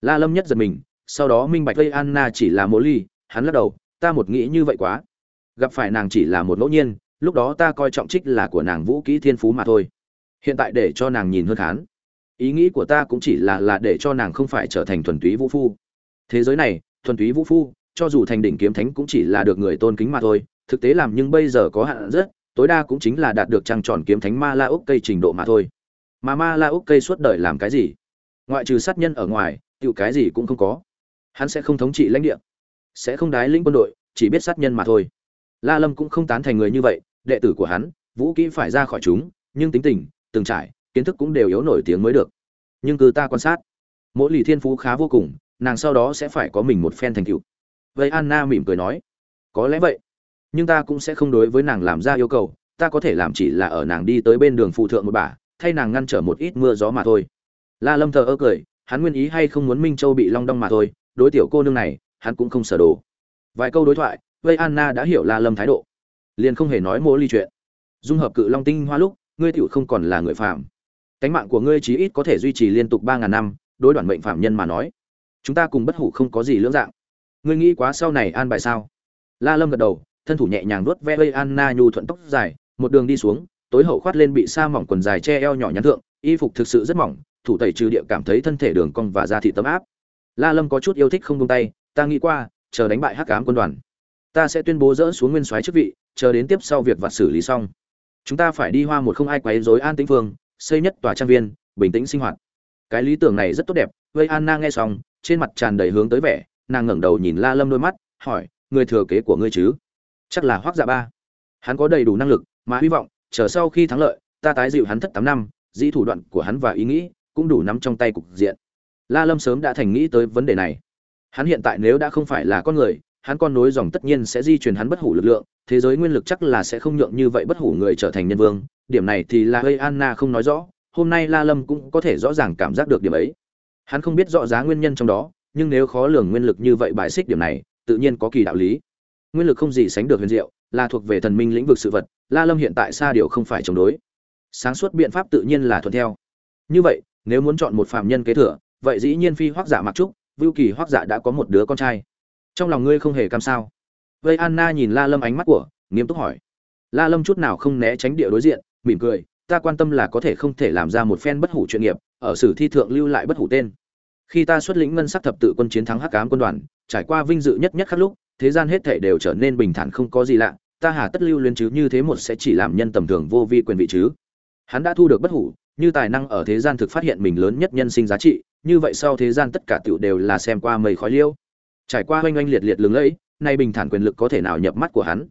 La lâm nhất giật mình, sau đó minh bạch vây anna chỉ là mỗ ly, hắn lắc đầu, ta một nghĩ như vậy quá. Gặp phải nàng chỉ là một ngẫu nhiên, lúc đó ta coi trọng trích là của nàng vũ kỹ thiên phú mà thôi. Hiện tại để cho nàng nhìn hơn khán ý nghĩ của ta cũng chỉ là là để cho nàng không phải trở thành thuần túy vũ phu. Thế giới này, thuần túy vũ phu, cho dù thành đỉnh kiếm thánh cũng chỉ là được người tôn kính mà thôi. Thực tế làm nhưng bây giờ có hạn rất, tối đa cũng chính là đạt được trăng tròn kiếm thánh ma la úc cây trình độ mà thôi. Mà ma la úc cây suốt đời làm cái gì? Ngoại trừ sát nhân ở ngoài tựu cái gì cũng không có. Hắn sẽ không thống trị lãnh địa, sẽ không đái lĩnh quân đội, chỉ biết sát nhân mà thôi. La lâm cũng không tán thành người như vậy, đệ tử của hắn, vũ kỹ phải ra khỏi chúng, nhưng tính tình, từng trải kiến thức cũng đều yếu nổi tiếng mới được. Nhưng cứ ta quan sát, mỗi lì thiên phú khá vô cùng, nàng sau đó sẽ phải có mình một phen thành tựu. Vậy anna mỉm cười nói, có lẽ vậy, nhưng ta cũng sẽ không đối với nàng làm ra yêu cầu, ta có thể làm chỉ là ở nàng đi tới bên đường phụ thượng một bà, thay nàng ngăn trở một ít mưa gió mà thôi. La lâm thờ ơ cười, hắn nguyên ý hay không muốn minh châu bị long đong mà thôi, đối tiểu cô nương này, hắn cũng không sở đồ. Vài câu đối thoại, vây anna đã hiểu la lâm thái độ. Liền không hề nói mô ly chuyện. Dung hợp cự long tinh hoa lúc, ngươi tiểu không còn là người phạm cánh mạng của ngươi chí ít có thể duy trì liên tục ba ngàn năm, đối đoạn mệnh phạm nhân mà nói. Chúng ta cùng bất hủ không có gì lưỡng dạng. Ngươi nghĩ quá sau này an bài sao? La lâm gật đầu, thân thủ nhẹ nhàng vuốt ve vây anna nhu thuận tóc dài, một đường đi xuống, tối hậu khoát lên bị sa mỏng quần dài che eo nhỏ nhắn thượng, y phục thực sự rất mỏng, thủ tẩy trừ địa cảm thấy thân thể đường cong và da thị tấm áp. La lâm có chút yêu thích không buông tay, ta nghĩ qua, chờ đánh bại hắc ám quân đoàn, ta sẽ tuyên bố dỡ xuống nguyên soái chức vị, chờ đến tiếp sau việc vặt xử lý xong. Chúng ta phải đi hoa một không ai quấy rối an tĩnh phương xây nhất tòa trang viên, bình tĩnh sinh hoạt. Cái lý tưởng này rất tốt đẹp, vây anna nghe xong, trên mặt tràn đầy hướng tới vẻ, nàng ngẩng đầu nhìn la lâm đôi mắt, hỏi, người thừa kế của ngươi chứ? Chắc là hoác dạ ba. Hắn có đầy đủ năng lực, mà hy vọng, chờ sau khi thắng lợi, ta tái dịu hắn thất tám năm, dĩ thủ đoạn của hắn và ý nghĩ cũng đủ nắm trong tay cục diện. La lâm sớm đã thành nghĩ tới vấn đề này. Hắn hiện tại nếu đã không phải là con người, hắn con nối dòng tất nhiên sẽ di truyền hắn bất hủ lực lượng, thế giới nguyên lực chắc là sẽ không nhượng như vậy bất hủ người trở thành nhân vương điểm này thì là hơi anna không nói rõ, hôm nay la lâm cũng có thể rõ ràng cảm giác được điểm ấy. Hắn không biết rõ giá nguyên nhân trong đó, nhưng nếu khó lường nguyên lực như vậy bài xích điểm này, tự nhiên có kỳ đạo lý. Nguyên lực không gì sánh được huyền diệu, là thuộc về thần minh lĩnh vực sự vật, la lâm hiện tại xa điều không phải chống đối. Sáng suốt biện pháp tự nhiên là thuận theo. Như vậy, nếu muốn chọn một phạm nhân kế thừa, vậy dĩ nhiên phi hoắc giả mặc trúc, vưu kỳ hoắc giả đã có một đứa con trai. Trong lòng ngươi không hề cam sao? Vây anna nhìn la lâm ánh mắt của, nghiêm túc hỏi. La lâm chút nào không né tránh địa đối diện mỉm cười, ta quan tâm là có thể không thể làm ra một phen bất hủ chuyên nghiệp, ở sử thi thượng lưu lại bất hủ tên. Khi ta xuất lĩnh ngân sắc thập tự quân chiến thắng hắc cám quân đoàn, trải qua vinh dự nhất nhất khắc lúc, thế gian hết thể đều trở nên bình thản không có gì lạ, ta hà tất lưu luyến chứ như thế một sẽ chỉ làm nhân tầm thường vô vi quyền vị chứ. Hắn đã thu được bất hủ, như tài năng ở thế gian thực phát hiện mình lớn nhất nhân sinh giá trị, như vậy sau thế gian tất cả tiểu đều là xem qua mây khói liêu. Trải qua oanh oanh liệt liệt lừng lẫy, nay bình thản quyền lực có thể nào nhập mắt của hắn?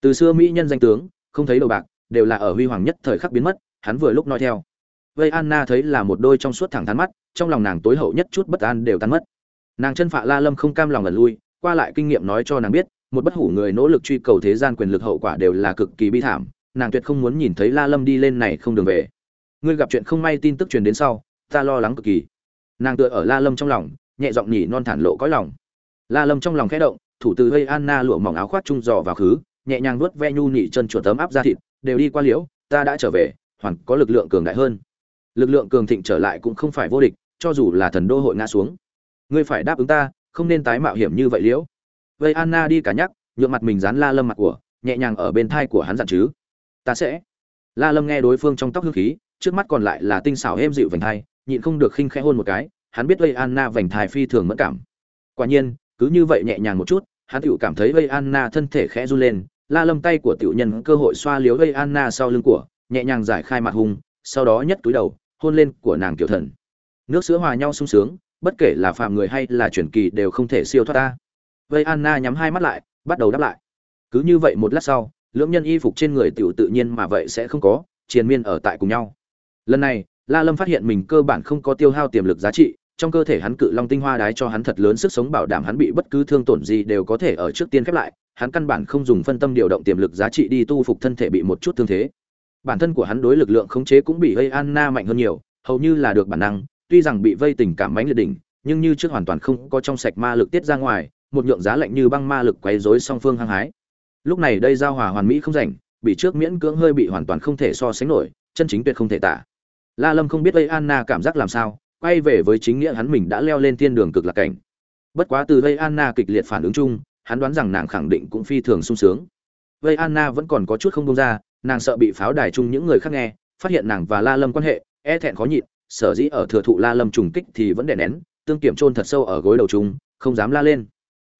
Từ xưa mỹ nhân danh tướng, không thấy đầu bạc đều là ở huy hoàng nhất thời khắc biến mất, hắn vừa lúc nói theo. Vây anna thấy là một đôi trong suốt thẳng thắn mắt, trong lòng nàng tối hậu nhất chút bất an đều tan mất. Nàng chân phạ la lâm không cam lòng lần lui, qua lại kinh nghiệm nói cho nàng biết, một bất hủ người nỗ lực truy cầu thế gian quyền lực hậu quả đều là cực kỳ bi thảm, nàng tuyệt không muốn nhìn thấy la lâm đi lên này không đường về. Ngươi gặp chuyện không may tin tức truyền đến sau, ta lo lắng cực kỳ. Nàng tựa ở la lâm trong lòng, nhẹ giọng nhỉ non thản lộ cõi lòng. La lâm trong lòng khẽ động, thủ từ hơi anna lụa mỏng áo khoác trung dò vào khứ, nhẹ nhàng nuốt ve nhu nhị chân chuột tấm áp ra thịt đều đi qua liễu, ta đã trở về, hoàn có lực lượng cường đại hơn. Lực lượng cường thịnh trở lại cũng không phải vô địch, cho dù là thần đô hội ngã xuống. Ngươi phải đáp ứng ta, không nên tái mạo hiểm như vậy liễu. Vây anna đi cả nhắc, nhượng mặt mình dán la lâm mặt của, nhẹ nhàng ở bên thai của hắn dặn chứ. Ta sẽ. La lâm nghe đối phương trong tóc hương khí, trước mắt còn lại là tinh xảo êm dịu vành thai, nhịn không được khinh khẽ hôn một cái, hắn biết vây anna vành thai phi thường mẫn cảm. Quả nhiên, cứ như vậy nhẹ nhàng một chút, hắn tựu cảm thấy vây anna thân thể khẽ run lên la lâm tay của tiểu nhân cơ hội xoa liếu vây anna sau lưng của, nhẹ nhàng giải khai mặt hùng sau đó nhất túi đầu, hôn lên của nàng tiểu thần. Nước sữa hòa nhau sung sướng, bất kể là phạm người hay là truyền kỳ đều không thể siêu thoát ta. Vây anna nhắm hai mắt lại, bắt đầu đáp lại. Cứ như vậy một lát sau, lưỡng nhân y phục trên người tiểu tự nhiên mà vậy sẽ không có, triền miên ở tại cùng nhau. Lần này, la lâm phát hiện mình cơ bản không có tiêu hao tiềm lực giá trị, trong cơ thể hắn cự long tinh hoa đái cho hắn thật lớn sức sống bảo đảm hắn bị bất cứ thương tổn gì đều có thể ở trước tiên khép lại hắn căn bản không dùng phân tâm điều động tiềm lực giá trị đi tu phục thân thể bị một chút thương thế. Bản thân của hắn đối lực lượng khống chế cũng bị vây anna mạnh hơn nhiều, hầu như là được bản năng, tuy rằng bị vây tình cảm mãnh liệt đỉnh, nhưng như trước hoàn toàn không có trong sạch ma lực tiết ra ngoài, một nhượng giá lạnh như băng ma lực quấy rối song phương hăng hái. Lúc này đây giao hòa hoàn mỹ không rảnh, bị trước miễn cưỡng hơi bị hoàn toàn không thể so sánh nổi, chân chính tuyệt không thể tả. La lâm không biết vây anna cảm giác làm sao, quay về với chính nghĩa hắn mình đã leo lên thiên đường cực lạc cảnh. Bất quá từ đây anna kịch liệt phản ứng chung hắn đoán rằng nàng khẳng định cũng phi thường sung sướng. Vây anna vẫn còn có chút không công ra, nàng sợ bị pháo đài chung những người khác nghe, phát hiện nàng và la lâm quan hệ e thẹn khó nhịn, sở dĩ ở thừa thụ la lâm trùng kích thì vẫn đè nén, tương kiểm trôn thật sâu ở gối đầu chung, không dám la lên.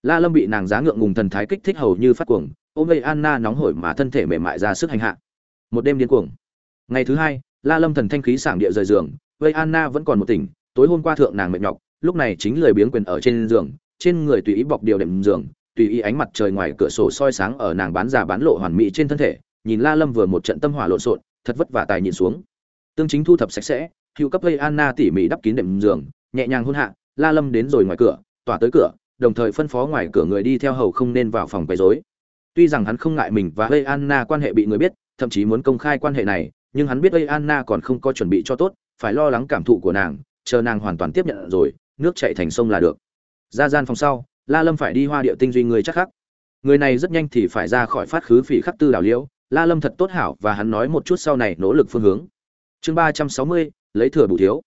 La lâm bị nàng giá ngượng ngùng thần thái kích thích hầu như phát cuồng, ôm vây anna nóng hổi mà thân thể mềm mại ra sức hành hạ. Một đêm điên cuồng. Ngày thứ hai, la lâm thần thanh khí sảng địa rời giường vây anna vẫn còn một tỉnh, tối hôm qua thượng nàng mệt nhọc, lúc này chính lười biếng quyền ở trên giường, trên người tùy ý bọc điều đệm giường tùy ý ánh mặt trời ngoài cửa sổ soi sáng ở nàng bán già bán lộ hoàn mỹ trên thân thể, nhìn la lâm vừa một trận tâm hỏa lộn xộn, thật vất vả tài nhìn xuống. Tương chính thu thập sạch sẽ, hữu cấp vây anna tỉ mỉ đắp kín đệm giường, nhẹ nhàng hôn hạ, la lâm đến rồi ngoài cửa, tỏa tới cửa, đồng thời phân phó ngoài cửa người đi theo hầu không nên vào phòng quấy rối. Tuy rằng hắn không ngại mình và vây anna quan hệ bị người biết, thậm chí muốn công khai quan hệ này, nhưng hắn biết vây anna còn không có chuẩn bị cho tốt, phải lo lắng cảm thụ của nàng, chờ nàng hoàn toàn tiếp nhận rồi, nước chảy thành sông là được. Ra gian phòng sau la lâm phải đi hoa địa tinh duy người chắc khắc. Người này rất nhanh thì phải ra khỏi phát khứ phỉ khắc tư đảo liễu. La lâm thật tốt hảo và hắn nói một chút sau này nỗ lực phương hướng. Chương ba trăm sáu mươi, lấy thừa đủ thiếu.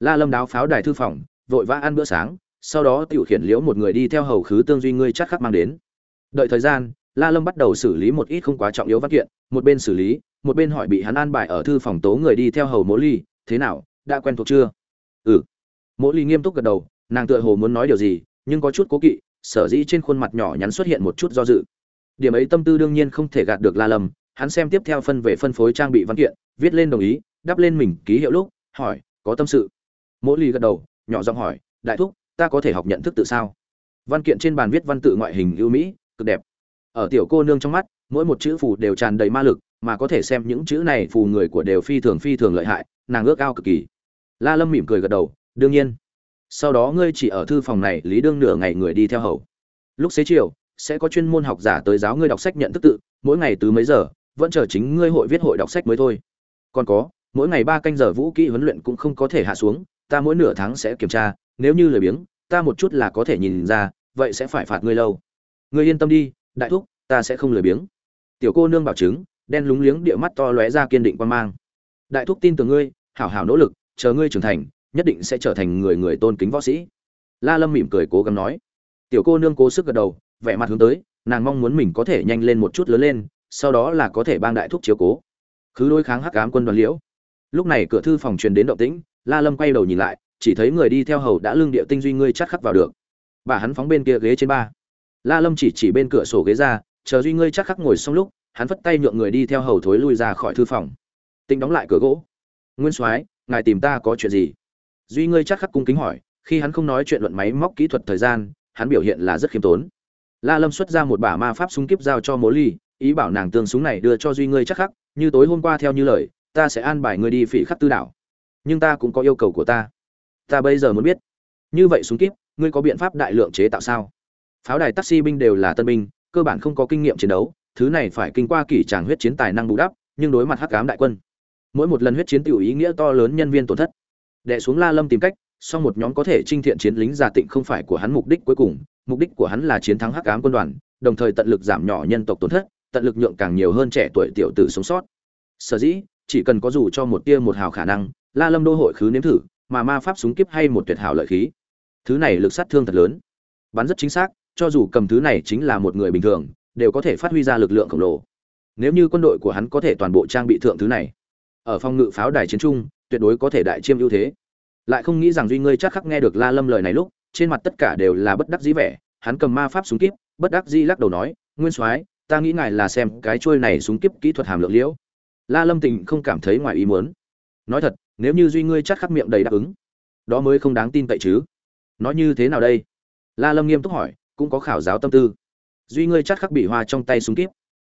La lâm đáo pháo đài thư phòng, vội vã ăn bữa sáng, sau đó tiểu khiển liễu một người đi theo hầu khứ tương duy ngươi chắc khắc mang đến. Đợi thời gian, la lâm bắt đầu xử lý một ít không quá trọng yếu văn kiện, một bên xử lý, một bên hỏi bị hắn an bài ở thư phòng tố người đi theo hầu mỗ ly, thế nào, đã quen thuộc chưa? Ừ. Mỗ ly nghiêm túc gật đầu, nàng tựa hồ muốn nói điều gì, nhưng có chút cố kỵ sở dĩ trên khuôn mặt nhỏ nhắn xuất hiện một chút do dự. Điểm ấy tâm tư đương nhiên không thể gạt được la lâm, hắn xem tiếp theo phân về phân phối trang bị văn kiện, viết lên đồng ý, đắp lên mình ký hiệu lúc, hỏi, có tâm sự? Mỗi ly gật đầu, nhỏ giọng hỏi, đại thúc, ta có thể học nhận thức tự sao? Văn kiện trên bàn viết văn tự ngoại hình ưu mỹ, cực đẹp. Ở tiểu cô nương trong mắt, mỗi một chữ phù đều tràn đầy ma lực, mà có thể xem những chữ này phù người của đều phi thường phi thường lợi hại, nàng ước ao cực kỳ. La lâm mỉm cười gật đầu, đương nhiên sau đó ngươi chỉ ở thư phòng này lý đương nửa ngày người đi theo hầu. Lúc xế chiều, sẽ có chuyên môn học giả tới giáo ngươi đọc sách nhận thức tự, mỗi ngày từ mấy giờ, vẫn chờ chính ngươi hội viết hội đọc sách mới thôi. Còn có, mỗi ngày ba canh giờ vũ kỹ huấn luyện cũng không có thể hạ xuống, ta mỗi nửa tháng sẽ kiểm tra, nếu như lười biếng, ta một chút là có thể nhìn ra, vậy sẽ phải phạt ngươi lâu. Ngươi yên tâm đi, đại thúc, ta sẽ không lười biếng. Tiểu cô nương bảo chứng, đen lúng liếng địa mắt to lóe ra kiên định quan mang. Đại thúc tin tưởng ngươi, hảo hảo nỗ lực, chờ ngươi trưởng thành nhất định sẽ trở thành người người tôn kính võ sĩ. La lâm mỉm cười cố gắng nói. Tiểu cô nương cố sức gật đầu, vẻ mặt hướng tới, nàng mong muốn mình có thể nhanh lên một chút lớn lên, sau đó là có thể bang đại thúc chiếu cố. Khứ đối kháng hắc ám quân đoàn liễu. Lúc này cửa thư phòng truyền đến động tĩnh, la lâm quay đầu nhìn lại, chỉ thấy người đi theo hầu đã lương địa tinh duy ngươi chắc khắc vào được. Bà hắn phóng bên kia ghế trên ba. La lâm chỉ chỉ bên cửa sổ ghế ra, chờ duy ngươi chắc khắc ngồi xong lúc, hắn vất tay nhượng người đi theo hầu thối lui ra khỏi thư phòng. Tính đóng lại cửa gỗ. Nguyên soái, ngài tìm ta có chuyện gì? Duy ngươi chắc khắc cung kính hỏi, khi hắn không nói chuyện luận máy móc kỹ thuật thời gian, hắn biểu hiện là rất khiêm tốn. La lâm xuất ra một bả ma pháp súng kíp giao cho mố ly, ý bảo nàng tương súng này đưa cho duy ngươi chắc khắc, như tối hôm qua theo như lời, ta sẽ an bài ngươi đi phỉ khắc tư đảo. Nhưng ta cũng có yêu cầu của ta. Ta bây giờ muốn biết, như vậy súng kíp, ngươi có biện pháp đại lượng chế tạo sao? Pháo đài taxi binh đều là tân binh, cơ bản không có kinh nghiệm chiến đấu, thứ này phải kinh qua kỷ tràng huyết chiến tài năng bù đắp, nhưng đối mặt hắc cám đại quân, mỗi một lần huyết chiến tiểu ý nghĩa to lớn nhân viên tổn thất đệ xuống la lâm tìm cách, song một nhóm có thể trinh thiện chiến lính giả tịnh không phải của hắn mục đích cuối cùng, mục đích của hắn là chiến thắng hắc ám quân đoàn, đồng thời tận lực giảm nhỏ nhân tộc tổn thất, tận lực nhượng càng nhiều hơn trẻ tuổi tiểu tử sống sót. Sở dĩ, chỉ cần có dù cho một tia một hào khả năng, la lâm đô hội khứ nếm thử, mà ma pháp súng kiếp hay một tuyệt hảo lợi khí. Thứ này lực sát thương thật lớn. Bắn rất chính xác, cho dù cầm thứ này chính là một người bình thường, đều có thể phát huy ra lực lượng khổng lồ. Nếu như quân đội của hắn có thể toàn bộ trang bị thượng thứ này. Ở phòng ngự pháo đài chiến trung tuyệt đối có thể đại chiêm ưu thế. Lại không nghĩ rằng duy ngươi chắc khắc nghe được la lâm lời này lúc, trên mặt tất cả đều là bất đắc dĩ vẻ, hắn cầm ma pháp súng kíp, bất đắc dĩ lắc đầu nói, nguyên soái, ta nghĩ ngài là xem cái trôi này súng kíp kỹ thuật hàm lượng liễu. La lâm tình không cảm thấy ngoài ý muốn. Nói thật, nếu như duy ngươi chắc khắc miệng đầy đáp ứng, đó mới không đáng tin cậy chứ. Nói như thế nào đây? La lâm nghiêm túc hỏi, cũng có khảo giáo tâm tư. Duy ngươi chắc khắc bị hoa trong tay súng kíp.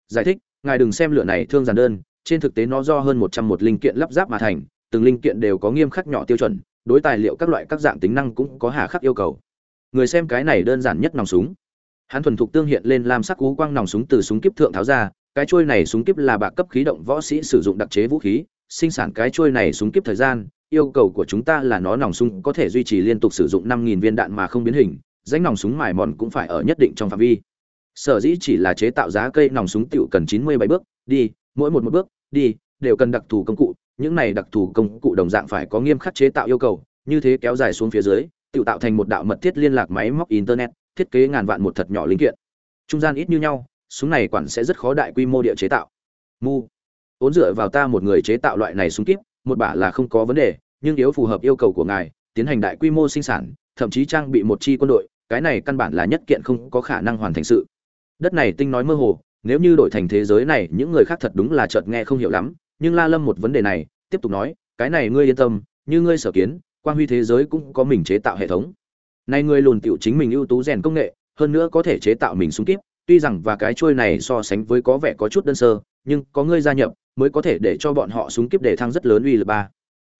Giải thích, ngài đừng xem lửa này thương giản đơn, trên thực tế nó do hơn một trăm một linh kiện lắp ráp mà thành từng linh kiện đều có nghiêm khắc nhỏ tiêu chuẩn, đối tài liệu các loại các dạng tính năng cũng có hà khắc yêu cầu. Người xem cái này đơn giản nhất nòng súng. Hắn thuần thục tương hiện lên làm sắc cú quang nòng súng từ súng kiếp thượng tháo ra, cái chuôi này súng kiếp là bạc cấp khí động võ sĩ sử dụng đặc chế vũ khí, sinh sản cái chuôi này súng kiếp thời gian, yêu cầu của chúng ta là nó nòng súng có thể duy trì liên tục sử dụng 5.000 viên đạn mà không biến hình danh nòng súng mài mòn cũng phải ở nhất định trong phạm vi. Sở dĩ chỉ là chế tạo giá cây nòng súng tiểu cần 97 bước, đi, mỗi một một bước, đi, đều cần đặc thù công cụ những này đặc thù công cụ đồng dạng phải có nghiêm khắc chế tạo yêu cầu, như thế kéo dài xuống phía dưới, tự tạo thành một đạo mật thiết liên lạc máy móc internet, thiết kế ngàn vạn một thật nhỏ linh kiện. Trung gian ít như nhau, súng này quản sẽ rất khó đại quy mô địa chế tạo. Mu. Vốn dựa vào ta một người chế tạo loại này súng kíp, một bả là không có vấn đề, nhưng yếu phù hợp yêu cầu của ngài, tiến hành đại quy mô sinh sản, thậm chí trang bị một chi quân đội, cái này căn bản là nhất kiện không có khả năng hoàn thành sự. Đất này tinh nói mơ hồ, nếu như đổi thành thế giới này, những người khác thật đúng là chợt nghe không hiểu lắm nhưng la lâm một vấn đề này, tiếp tục nói, cái này ngươi yên tâm, như ngươi sở kiến, quang huy thế giới cũng có mình chế tạo hệ thống. Nay ngươi lùn tiểu chính mình ưu tú rèn công nghệ, hơn nữa có thể chế tạo mình súng kíp, tuy rằng và cái chuôi này so sánh với có vẻ có chút đơn sơ, nhưng có ngươi gia nhập, mới có thể để cho bọn họ súng kíp để thăng rất lớn uy lực ba.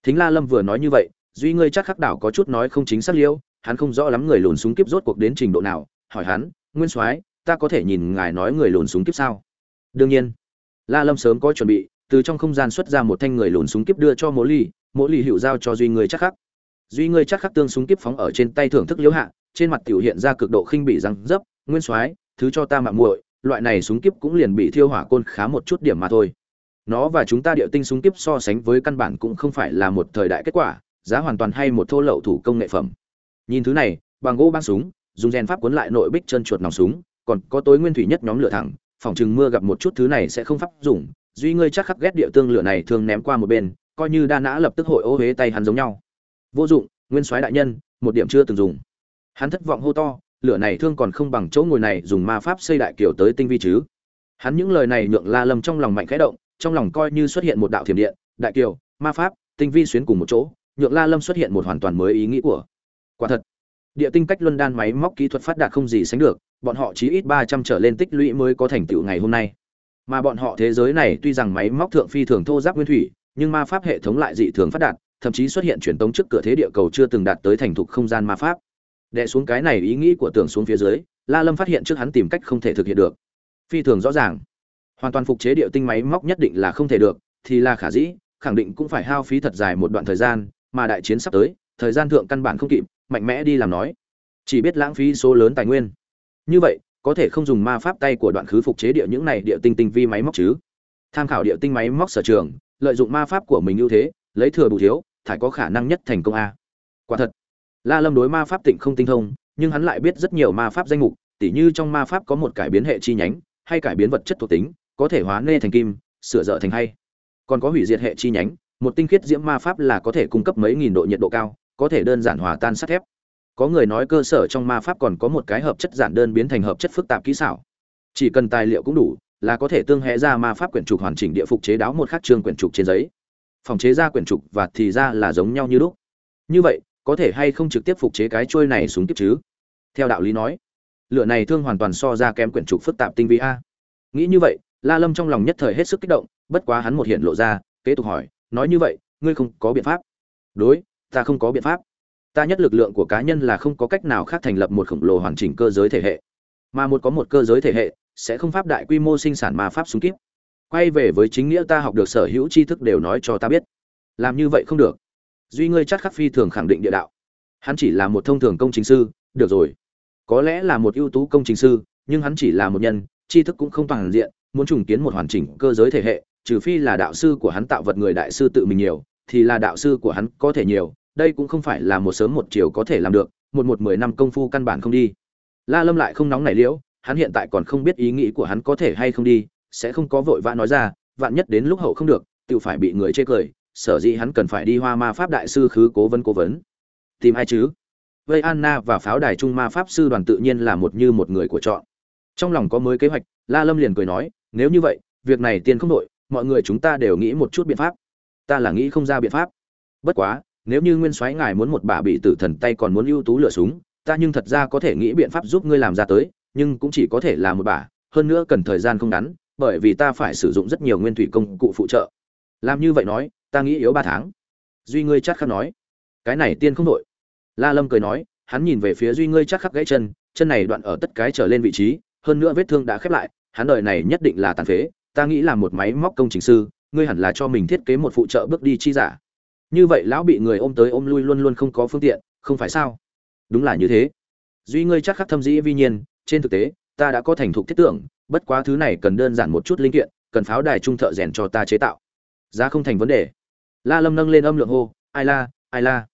Thính la lâm vừa nói như vậy, duy ngươi chắc khắc đảo có chút nói không chính xác liêu, hắn không rõ lắm người lùn súng kíp rốt cuộc đến trình độ nào, hỏi hắn, nguyên soái, ta có thể nhìn ngài nói người lùn súng kíp sao? Đương nhiên. La lâm sớm có chuẩn bị từ trong không gian xuất ra một thanh người lùn súng kíp đưa cho mỗ ly mỗ ly hiệu giao cho duy người chắc khắc. Duy người chắc khắc tương súng kíp phóng ở trên tay thưởng thức liễu hạ, trên mặt tiểu hiện ra cực độ khinh bị răng dấp, nguyên soái, thứ cho ta mạng muội, loại này súng kíp cũng liền bị thiêu hỏa côn khá một chút điểm mà thôi. Nó và chúng ta địa tinh súng kíp so sánh với căn bản cũng không phải là một thời đại kết quả, giá hoàn toàn hay một thô lậu thủ công nghệ phẩm. Nhìn thứ này, bằng gỗ băng súng, dùng rèn pháp cuốn lại nội bích chân chuột nòng súng, còn có tối nguyên thủy nhất nhóm lửa thẳng, phòng chừng mưa gặp một chút thứ này sẽ không pháp dùng duy ngươi chắc khắc ghét địa tương lửa này thường ném qua một bên, coi như đa nã lập tức hội ô huế tay hắn giống nhau. Vô dụng, nguyên soái đại nhân, một điểm chưa từng dùng. Hắn thất vọng hô to, lửa này thương còn không bằng chỗ ngồi này dùng ma pháp xây đại kiểu tới tinh vi chứ. Hắn những lời này nhượng la lâm trong lòng mạnh khẽ động, trong lòng coi như xuất hiện một đạo thiểm điện, đại kiều ma pháp, tinh vi xuyến cùng một chỗ, nhượng la lâm xuất hiện một hoàn toàn mới ý nghĩ của. Quả thật, địa tinh cách luân đan máy móc kỹ thuật phát đạt không gì sánh được, bọn họ chỉ ít ba trăm trở lên tích lũy mới có thành tựu ngày hôm nay mà bọn họ thế giới này tuy rằng máy móc thượng phi thường thô giáp nguyên thủy, nhưng ma pháp hệ thống lại dị thường phát đạt, thậm chí xuất hiện truyền tống trước cửa thế địa cầu chưa từng đạt tới thành thục không gian ma pháp. Đệ xuống cái này ý nghĩ của tưởng xuống phía dưới, la lâm phát hiện trước hắn tìm cách không thể thực hiện được. Phi thường rõ ràng. Hoàn toàn phục chế địa tinh máy móc nhất định là không thể được, thì là khả dĩ, khẳng định cũng phải hao phí thật dài một đoạn thời gian, mà đại chiến sắp tới, thời gian thượng căn bản không kịp, mạnh mẽ đi làm nói. Chỉ biết lãng phí số lớn tài nguyên. Như vậy có thể không dùng ma pháp tay của đoạn khứ phục chế địa những này địa tinh tinh vi máy móc chứ? Tham khảo địa tinh máy móc sở trường, lợi dụng ma pháp của mình ưu thế, lấy thừa bù thiếu, thải có khả năng nhất thành công a. Quả thật, la lâm đối ma pháp tịnh không tinh thông, nhưng hắn lại biết rất nhiều ma pháp danh mục, tỉ như trong ma pháp có một cải biến hệ chi nhánh, hay cải biến vật chất thuộc tính, có thể hóa nê thành kim, sửa dở thành hay. Còn có hủy diệt hệ chi nhánh, một tinh khiết diễm ma pháp là có thể cung cấp mấy nghìn độ nhiệt độ cao, có thể đơn giản hòa tan sắt thép có người nói cơ sở trong ma pháp còn có một cái hợp chất giản đơn biến thành hợp chất phức tạp kỹ xảo. Chỉ cần tài liệu cũng đủ, là có thể tương hệ ra ma pháp quyển trục hoàn chỉnh địa phục chế đáo một khắc chương quyển trục trên giấy. Phòng chế ra quyển trục và thì ra là giống nhau như lúc. Như vậy, có thể hay không trực tiếp phục chế cái trôi này xuống tiếp chứ? Theo đạo lý nói lựa này thương hoàn toàn so ra kém quyển trục phức tạp tinh vi a. Nghĩ như vậy, la lâm trong lòng nhất thời hết sức kích động, bất quá hắn một hiện lộ ra, kế tục hỏi, nói như vậy, ngươi không có biện pháp? Đối, ta không có biện pháp ta nhất lực lượng của cá nhân là không có cách nào khác thành lập một khổng lồ hoàn chỉnh cơ giới thể hệ. Mà một có một cơ giới thể hệ, sẽ không pháp đại quy mô sinh sản ma pháp súng kíp. Quay về với chính nghĩa ta học được sở hữu tri thức đều nói cho ta biết. Làm như vậy không được. Duy ngươi chắc khắc phi thường khẳng định địa đạo. Hắn chỉ là một thông thường công trình sư, được rồi. Có lẽ là một ưu tú công trình sư, nhưng hắn chỉ là một nhân, tri thức cũng không toàn diện, muốn trùng kiến một hoàn chỉnh cơ giới thể hệ, trừ phi là đạo sư của hắn tạo vật người đại sư tự mình nhiều, thì là đạo sư của hắn có thể nhiều đây cũng không phải là một sớm một chiều có thể làm được, một một mười năm công phu căn bản không đi. La lâm lại không nóng nảy liễu, hắn hiện tại còn không biết ý nghĩ của hắn có thể hay không đi, sẽ không có vội vã nói ra, vạn nhất đến lúc hậu không được, tự phải bị người chê cười, sở dĩ hắn cần phải đi hoa ma pháp đại sư khứ cố vấn cố vấn. Tìm ai chứ? Vây anna và pháo đài trung ma pháp sư đoàn tự nhiên là một như một người của chọn. Trong lòng có mới kế hoạch, la lâm liền cười nói, nếu như vậy, việc này tiền không đội, mọi người chúng ta đều nghĩ một chút biện pháp. Ta là nghĩ không ra biện pháp. Bất quá nếu như nguyên soái ngài muốn một bà bị tử thần tay còn muốn ưu tú lửa súng, ta nhưng thật ra có thể nghĩ biện pháp giúp ngươi làm ra tới, nhưng cũng chỉ có thể là một bà hơn nữa cần thời gian không ngắn, bởi vì ta phải sử dụng rất nhiều nguyên thủy công cụ phụ trợ. Làm như vậy nói, ta nghĩ yếu ba tháng. Duy ngươi chắc khắc nói. Cái này tiên không đội. La lâm cười nói, hắn nhìn về phía duy ngươi chắc khắc gãy chân chân này đoạn ở tất cái trở lên vị trí, hơn nữa vết thương đã khép lại, hắn đời này nhất định là tàn phế, ta nghĩ là một máy móc công trình sư, ngươi hẳn là cho mình thiết kế một phụ trợ bước đi chi giả như vậy lão bị người ôm tới ôm lui luôn luôn không có phương tiện, không phải sao? Đúng là như thế. Duy ngươi chắc khắc thâm dĩ vi nhiên, trên thực tế, ta đã có thành thục thiết tưởng, bất quá thứ này cần đơn giản một chút linh kiện, cần pháo đài trung thợ rèn cho ta chế tạo. Giá không thành vấn đề. La lâm nâng lên âm lượng hô, ai la ai la?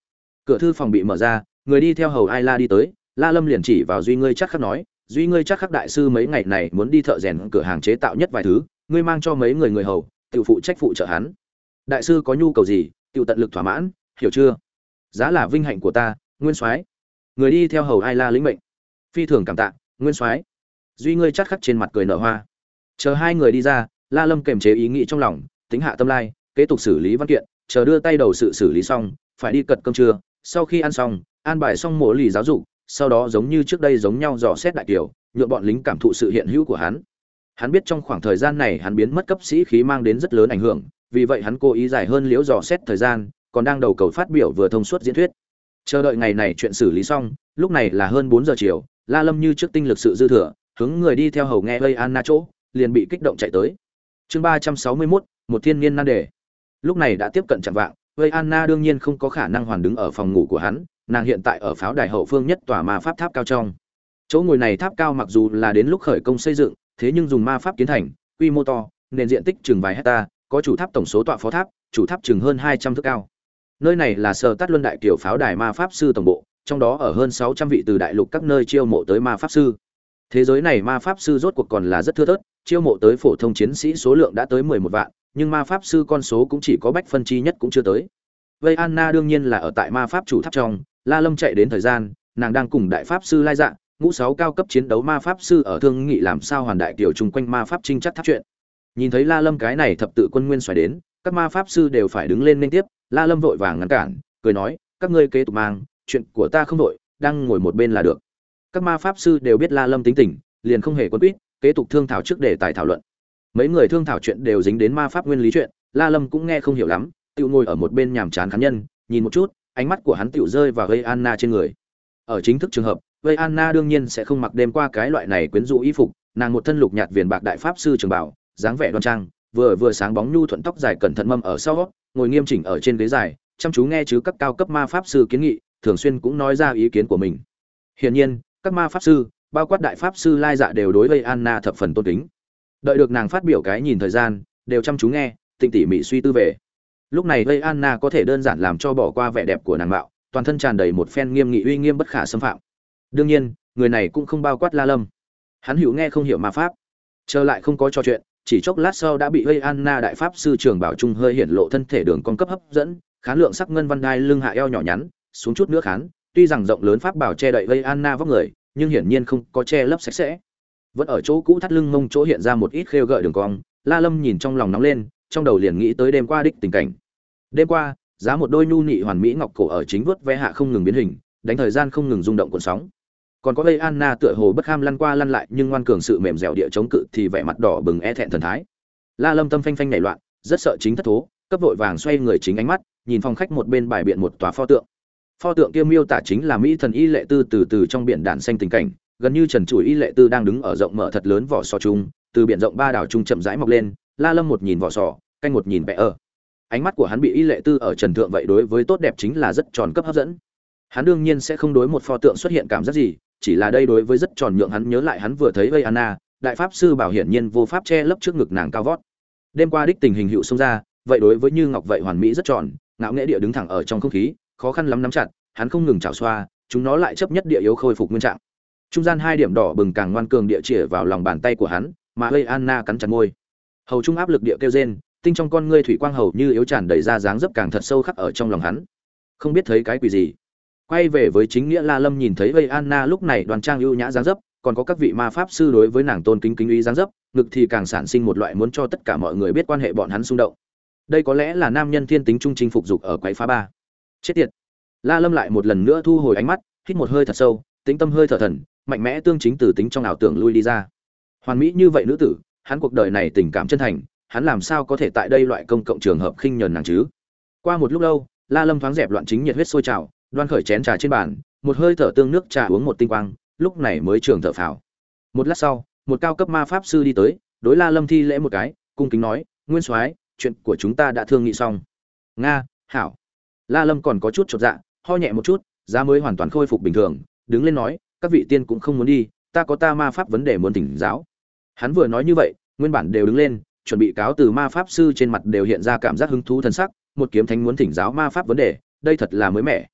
Cửa thư phòng bị mở ra, người đi theo hầu ai la đi tới, la lâm liền chỉ vào duy ngươi chắc khắc nói, duy ngươi chắc khắc đại sư mấy ngày này muốn đi thợ rèn cửa hàng chế tạo nhất vài thứ, ngươi mang cho mấy người người hầu tự phụ trách phụ trợ hắn. Đại sư có nhu cầu gì tự tận lực thỏa mãn, hiểu chưa? Giá là vinh hạnh của ta, nguyên soái. Người đi theo hầu ai la lĩnh mệnh. Phi thường cảm tạ, nguyên soái. Duy ngươi chắc khắc trên mặt cười nở hoa. Chờ hai người đi ra, la lâm kềm chế ý nghĩ trong lòng, tính hạ tâm lai, kế tục xử lý văn kiện, chờ đưa tay đầu sự xử lý xong, phải đi cật cơm trưa. Sau khi ăn xong, an bài xong mổ lì giáo dục, sau đó giống như trước đây giống nhau dò xét đại kiều nhuộm bọn lính cảm thụ sự hiện hữu của hắn. Hắn biết trong khoảng thời gian này hắn biến mất cấp sĩ khí mang đến rất lớn ảnh hưởng vì vậy hắn cố ý dài hơn liễu dò xét thời gian còn đang đầu cầu phát biểu vừa thông suốt diễn thuyết. Chờ đợi ngày này chuyện xử lý xong lúc này là hơn bốn giờ chiều la lâm như trước tinh lực sự dư thừa hướng người đi theo hầu nghe gây anna chỗ liền bị kích động chạy tới. Chương ba trăm sáu mươi 361, một thiên niên nan đề. Lúc này đã tiếp cận chạm vạng gây anna đương nhiên không có khả năng hoàn đứng ở phòng ngủ của hắn nàng hiện tại ở pháo đài hậu phương nhất tòa ma pháp tháp cao trong. Chỗ ngồi này tháp cao mặc dù là đến lúc khởi công xây dựng thế nhưng dùng ma pháp kiến thành quy mô to nền diện tích chừng vài hecta có chủ tháp tổng số tọa phó tháp, chủ tháp chừng hơn hai trăm thước cao. Nơi này là sở tát luân đại kiểu pháo đài ma pháp sư tổng bộ, trong đó ở hơn sáu trăm vị từ đại lục các nơi chiêu mộ tới ma pháp sư. Thế giới này ma pháp sư rốt cuộc còn là rất thưa thớt, chiêu mộ tới phổ thông chiến sĩ số lượng đã tới mười một vạn, nhưng ma pháp sư con số cũng chỉ có bách phân chi nhất cũng chưa tới. Vây anna đương nhiên là ở tại ma pháp chủ tháp trong, la lâm chạy đến thời gian, nàng đang cùng đại pháp sư lai dạng ngũ sáu cao cấp chiến đấu ma pháp sư ở thương nghị làm sao hoàn đại tiểu chung quanh ma pháp trinh chắc tháp chuyện nhìn thấy la lâm cái này thập tự quân nguyên xoài đến các ma pháp sư đều phải đứng lên liên tiếp la lâm vội vàng ngăn cản cười nói các ngươi kế tục mang chuyện của ta không vội, đang ngồi một bên là được. Các ma pháp sư đều biết la lâm tính tình liền không hề quân quýt kế tục thương thảo trước đề tài thảo luận. Mấy người thương thảo chuyện đều dính đến ma pháp nguyên lý chuyện la lâm cũng nghe không hiểu lắm tự ngồi ở một bên nhàm chán khán nhân nhìn một chút ánh mắt của hắn tự rơi vào gây anna trên người. Ở chính thức trường hợp gây Anna đương nhiên sẽ không mặc đêm qua cái loại này quyến rũ y phục, nàng một thân lục nhạt viền bạc đại pháp sư trường bảo, dáng vẻ đoan trang, vừa vừa sáng bóng nhu thuận tóc dài cẩn thận mâm ở sau, ngồi nghiêm chỉnh ở trên ghế dài, chăm chú nghe chứ các cao cấp ma pháp sư kiến nghị, thường xuyên cũng nói ra ý kiến của mình. Hiển nhiên, các ma pháp sư, bao quát đại pháp sư Lai Dạ đều đối với Anna thập phần tôn kính. Đợi được nàng phát biểu cái nhìn thời gian, đều chăm chú nghe, tinh tỉ mỉ suy tư về. Lúc này Vây Anna có thể đơn giản làm cho bỏ qua vẻ đẹp của nàng mạo, toàn thân tràn đầy một phen nghiêm nghị uy nghiêm bất khả xâm phạm đương nhiên người này cũng không bao quát la lâm hắn hiểu nghe không hiểu ma pháp trở lại không có trò chuyện chỉ chốc lát sau đã bị Hây anna đại pháp sư trường bảo trung hơi hiển lộ thân thể đường con cấp hấp dẫn, khán lượng sắc ngân văn đai lưng hạ eo nhỏ nhắn, xuống chút nữa khán, tuy rằng rộng lớn pháp bảo che đậy Hây anna vóc người, nhưng hiển nhiên không có che lấp sạch sẽ. Vẫn ở chỗ cũ thắt lưng mông chỗ hiện ra một ít khêu gợi đường cong, la lâm nhìn trong lòng nóng lên, trong đầu liền nghĩ tới đêm qua đích tình cảnh. Đêm qua, giá một đôi nhu nị hoàn mỹ ngọc cổ ở chính vớt ve hạ không ngừng biến hình, đánh thời gian không ngừng rung động cuộn sóng còn có gây anna tựa hồ bất kham lăn qua lăn lại nhưng ngoan cường sự mềm dẻo địa chống cự thì vẻ mặt đỏ bừng e thẹn thần thái. La lâm tâm phanh phanh nảy loạn, rất sợ chính thất thố, cấp vội vàng xoay người chính ánh mắt, nhìn phòng khách một bên bài biện một tòa pho tượng. Pho tượng kia miêu tả chính là mỹ thần y lệ tư từ từ trong biển đạn xanh tình cảnh, gần như trần trụi y lệ tư đang đứng ở rộng mở thật lớn vỏ sò chung, từ biển rộng ba đảo trung chậm rãi mọc lên, la lâm một nhìn vỏ sò, canh một nhìn vẽ ở. Ánh mắt của hắn bị y lệ tư ở trần thượng vậy đối với tốt đẹp chính là rất tròn cấp hấp dẫn hắn đương nhiên sẽ không đối một pho tượng xuất hiện cảm giác gì, chỉ là đây đối với rất tròn nhượng hắn nhớ lại hắn vừa thấy vây anna đại pháp sư bảo hiển nhiên vô pháp che lấp trước ngực nàng cao vót. Đêm qua đích tình hình hữu xông ra, vậy đối với như ngọc vậy hoàn mỹ rất tròn, ngạo nghễ địa đứng thẳng ở trong không khí, khó khăn lắm nắm chặt, hắn không ngừng chảo xoa, chúng nó lại chấp nhất địa yếu khôi phục nguyên trạng. Trung gian hai điểm đỏ bừng càng ngoan cường địa chĩa vào lòng bàn tay của hắn, mà hơi anna cắn chặt môi. Hầu trung áp lực địa kêu rên, tinh trong con ngươi thủy quang hầu như yếu tràn đầy ra dáng dấp càng thật sâu khắc ở trong lòng hắn. Không biết thấy cái quỷ gì quay về với chính nghĩa la lâm nhìn thấy vây anna lúc này đoàn trang ưu nhã dáng dấp, còn có các vị ma pháp sư đối với nàng tôn kính kính ý dáng dấp, ngực thì càng sản sinh một loại muốn cho tất cả mọi người biết quan hệ bọn hắn xung động. Đây có lẽ là nam nhân thiên tính trung chinh phục dục ở quái phá ba. Chết tiệt. La lâm lại một lần nữa thu hồi ánh mắt, hít một hơi thật sâu tính tâm hơi thở thần, mạnh mẽ tương chính từ tính trong ảo tưởng lui đi ra. Hoàn mỹ như vậy nữ tử, hắn cuộc đời này tình cảm chân thành, hắn làm sao có thể tại đây loại công cộng trường hợp khinh nhờn nàng chứ? Qua một lúc lâu, la lâm thoáng dẹp loạn chính nhiệt huyết sôi trào đoan khởi chén trà trên bàn, một hơi thở tương nước trà uống một tinh quang, lúc này mới trường thở phào. Một lát sau, một cao cấp ma pháp sư đi tới, đối la lâm thi lễ một cái, cung kính nói, nguyên soái, chuyện của chúng ta đã thương nghị xong. Nga, hảo. La lâm còn có chút chột dạ ho nhẹ một chút, giá mới hoàn toàn khôi phục bình thường, đứng lên nói, các vị tiên cũng không muốn đi, ta có ta ma pháp vấn đề muốn tỉnh giáo. Hắn vừa nói như vậy, nguyên bản đều đứng lên, chuẩn bị cáo từ ma pháp sư trên mặt đều hiện ra cảm giác hứng thú thần sắc, một kiếm thánh muốn thỉnh giáo ma pháp vấn đề, đây thật là mới mẻ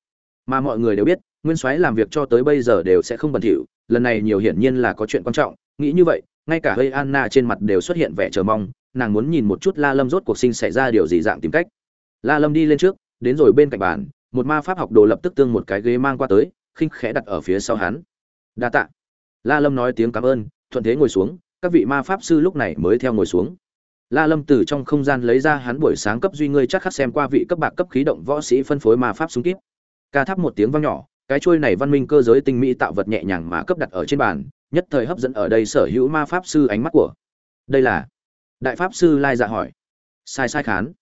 mà mọi người đều biết, nguyên soái làm việc cho tới bây giờ đều sẽ không bẩn thỉu, lần này nhiều hiển nhiên là có chuyện quan trọng, nghĩ như vậy, ngay cả hơi anna trên mặt đều xuất hiện vẻ chờ mong, nàng muốn nhìn một chút la lâm rốt cuộc sinh xảy ra điều gì dạng tìm cách. La lâm đi lên trước, đến rồi bên cạnh bàn, một ma pháp học đồ lập tức tương một cái ghế mang qua tới, khinh khẽ đặt ở phía sau hắn. Đa tạ. La lâm nói tiếng cảm ơn, thuận thế ngồi xuống, các vị ma pháp sư lúc này mới theo ngồi xuống. La lâm từ trong không gian lấy ra hắn buổi sáng cấp duy ngươi chắc khắc xem qua vị cấp bạc cấp khí động võ sĩ phân phối ma pháp súng kíp ca tháp một tiếng vang nhỏ, cái chuôi này văn minh cơ giới tinh mỹ tạo vật nhẹ nhàng mà cấp đặt ở trên bàn, nhất thời hấp dẫn ở đây sở hữu ma pháp sư ánh mắt của. Đây là, đại pháp sư lai dạ hỏi. Sai sai khán.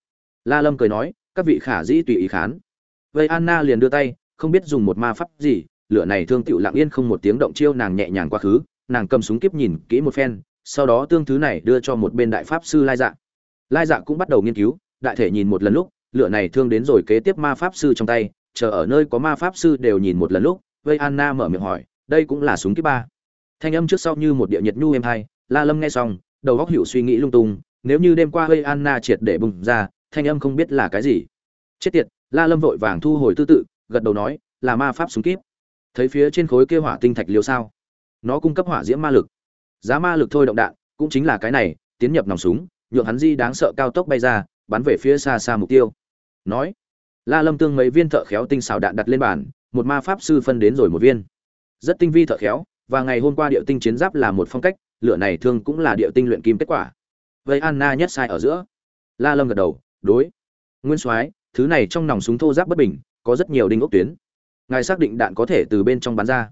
La lâm cười nói, các vị khả dĩ tùy ý khán. Vây anna liền đưa tay, không biết dùng một ma pháp gì, lửa này thương tựu lặng yên không một tiếng động chiêu nàng nhẹ nhàng quá khứ, nàng cầm súng kiếp nhìn kỹ một phen, sau đó tương thứ này đưa cho một bên đại pháp sư lai dạ. Lai dạ cũng bắt đầu nghiên cứu, đại thể nhìn một lần lúc, lửa này thương đến rồi kế tiếp ma pháp sư trong tay chờ ở nơi có ma pháp sư đều nhìn một lần lúc, vây anna mở miệng hỏi, đây cũng là súng kíp ba? Thanh âm trước sau như một địa nhiệt nhu êm hai, la lâm nghe xong, đầu góc hiệu suy nghĩ lung tung, nếu như đêm qua vây anna triệt để bùng ra, thanh âm không biết là cái gì. Chết tiệt, la lâm vội vàng thu hồi tư tự, gật đầu nói, là ma pháp súng kíp. Thấy phía trên khối kia hỏa tinh thạch liều sao? Nó cung cấp hỏa diễm ma lực. Giá ma lực thôi động đạn, cũng chính là cái này, tiến nhập nòng súng, nhượng hắn di đáng sợ cao tốc bay ra, bắn về phía xa xa mục tiêu. Nói la lâm tương mấy viên thợ khéo tinh xào đạn đặt lên bàn, một ma pháp sư phân đến rồi một viên. Rất tinh vi thợ khéo, và ngày hôm qua điệu tinh chiến giáp là một phong cách, lửa này thương cũng là điệu tinh luyện kim kết quả. Vậy anna nhất sai ở giữa. La lâm gật đầu, đối. Nguyên soái, thứ này trong nòng súng thô giáp bất bình, có rất nhiều đinh ốc tuyến. Ngài xác định đạn có thể từ bên trong bắn ra.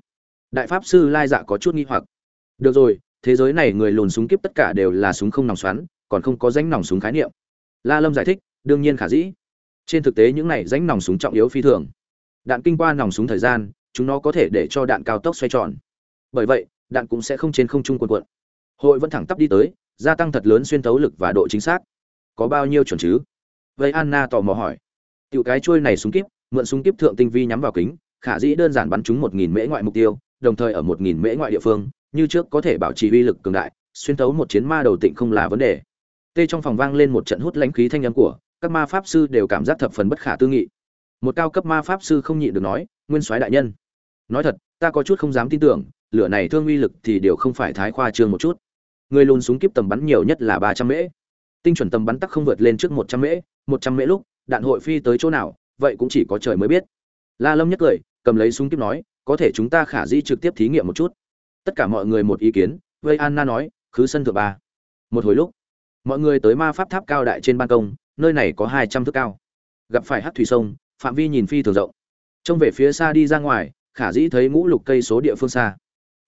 Đại pháp sư lai dạ có chút nghi hoặc. Được rồi, thế giới này người lùn súng kiếp tất cả đều là súng không nòng xoắn, còn không có danh nòng súng khái niệm. La lâm giải thích, đương nhiên khả dĩ trên thực tế những này rãnh nòng súng trọng yếu phi thường. Đạn kinh qua nòng súng thời gian, chúng nó có thể để cho đạn cao tốc xoay tròn. Bởi vậy, đạn cũng sẽ không trên không trung cuộn quận hội vẫn thẳng tắp đi tới, gia tăng thật lớn xuyên tấu lực và độ chính xác. Có bao nhiêu chuẩn chứ? Vậy anna tò mò hỏi. Tiểu cái trôi này súng kíp, mượn súng kíp thượng tinh vi nhắm vào kính, khả dĩ đơn giản bắn trúng một nghìn mễ ngoại mục tiêu, đồng thời ở một nghìn mễ ngoại địa phương, như trước có thể bảo trì uy lực cường đại, xuyên tấu một chiến ma đầu tịnh không là vấn đề. Tê trong phòng vang lên một trận hút lãnh khí thanh âm của các ma pháp sư đều cảm giác thập phần bất khả tư nghị. Một cao cấp ma pháp sư không nhịn được nói, nguyên soái đại nhân. Nói thật, ta có chút không dám tin tưởng, lửa này thương uy lực thì đều không phải thái khoa trương một chút. Người lùn súng kiếp tầm bắn nhiều nhất là ba trăm mễ. Tinh chuẩn tầm bắn tắc không vượt lên trước một trăm mễ, một trăm mễ lúc, đạn hội phi tới chỗ nào, vậy cũng chỉ có trời mới biết. La lâm nhất cười, cầm lấy súng kiếp nói, có thể chúng ta khả di trực tiếp thí nghiệm một chút. Tất cả mọi người một ý kiến, vây anna nói, khứ sân thượng ba. Một hồi lúc, mọi người tới ma pháp tháp cao đại trên ban công nơi này có hai trăm thước cao. Gặp phải hát thủy sông, phạm vi nhìn phi thường rộng. Trông về phía xa đi ra ngoài, khả dĩ thấy ngũ lục cây số địa phương xa.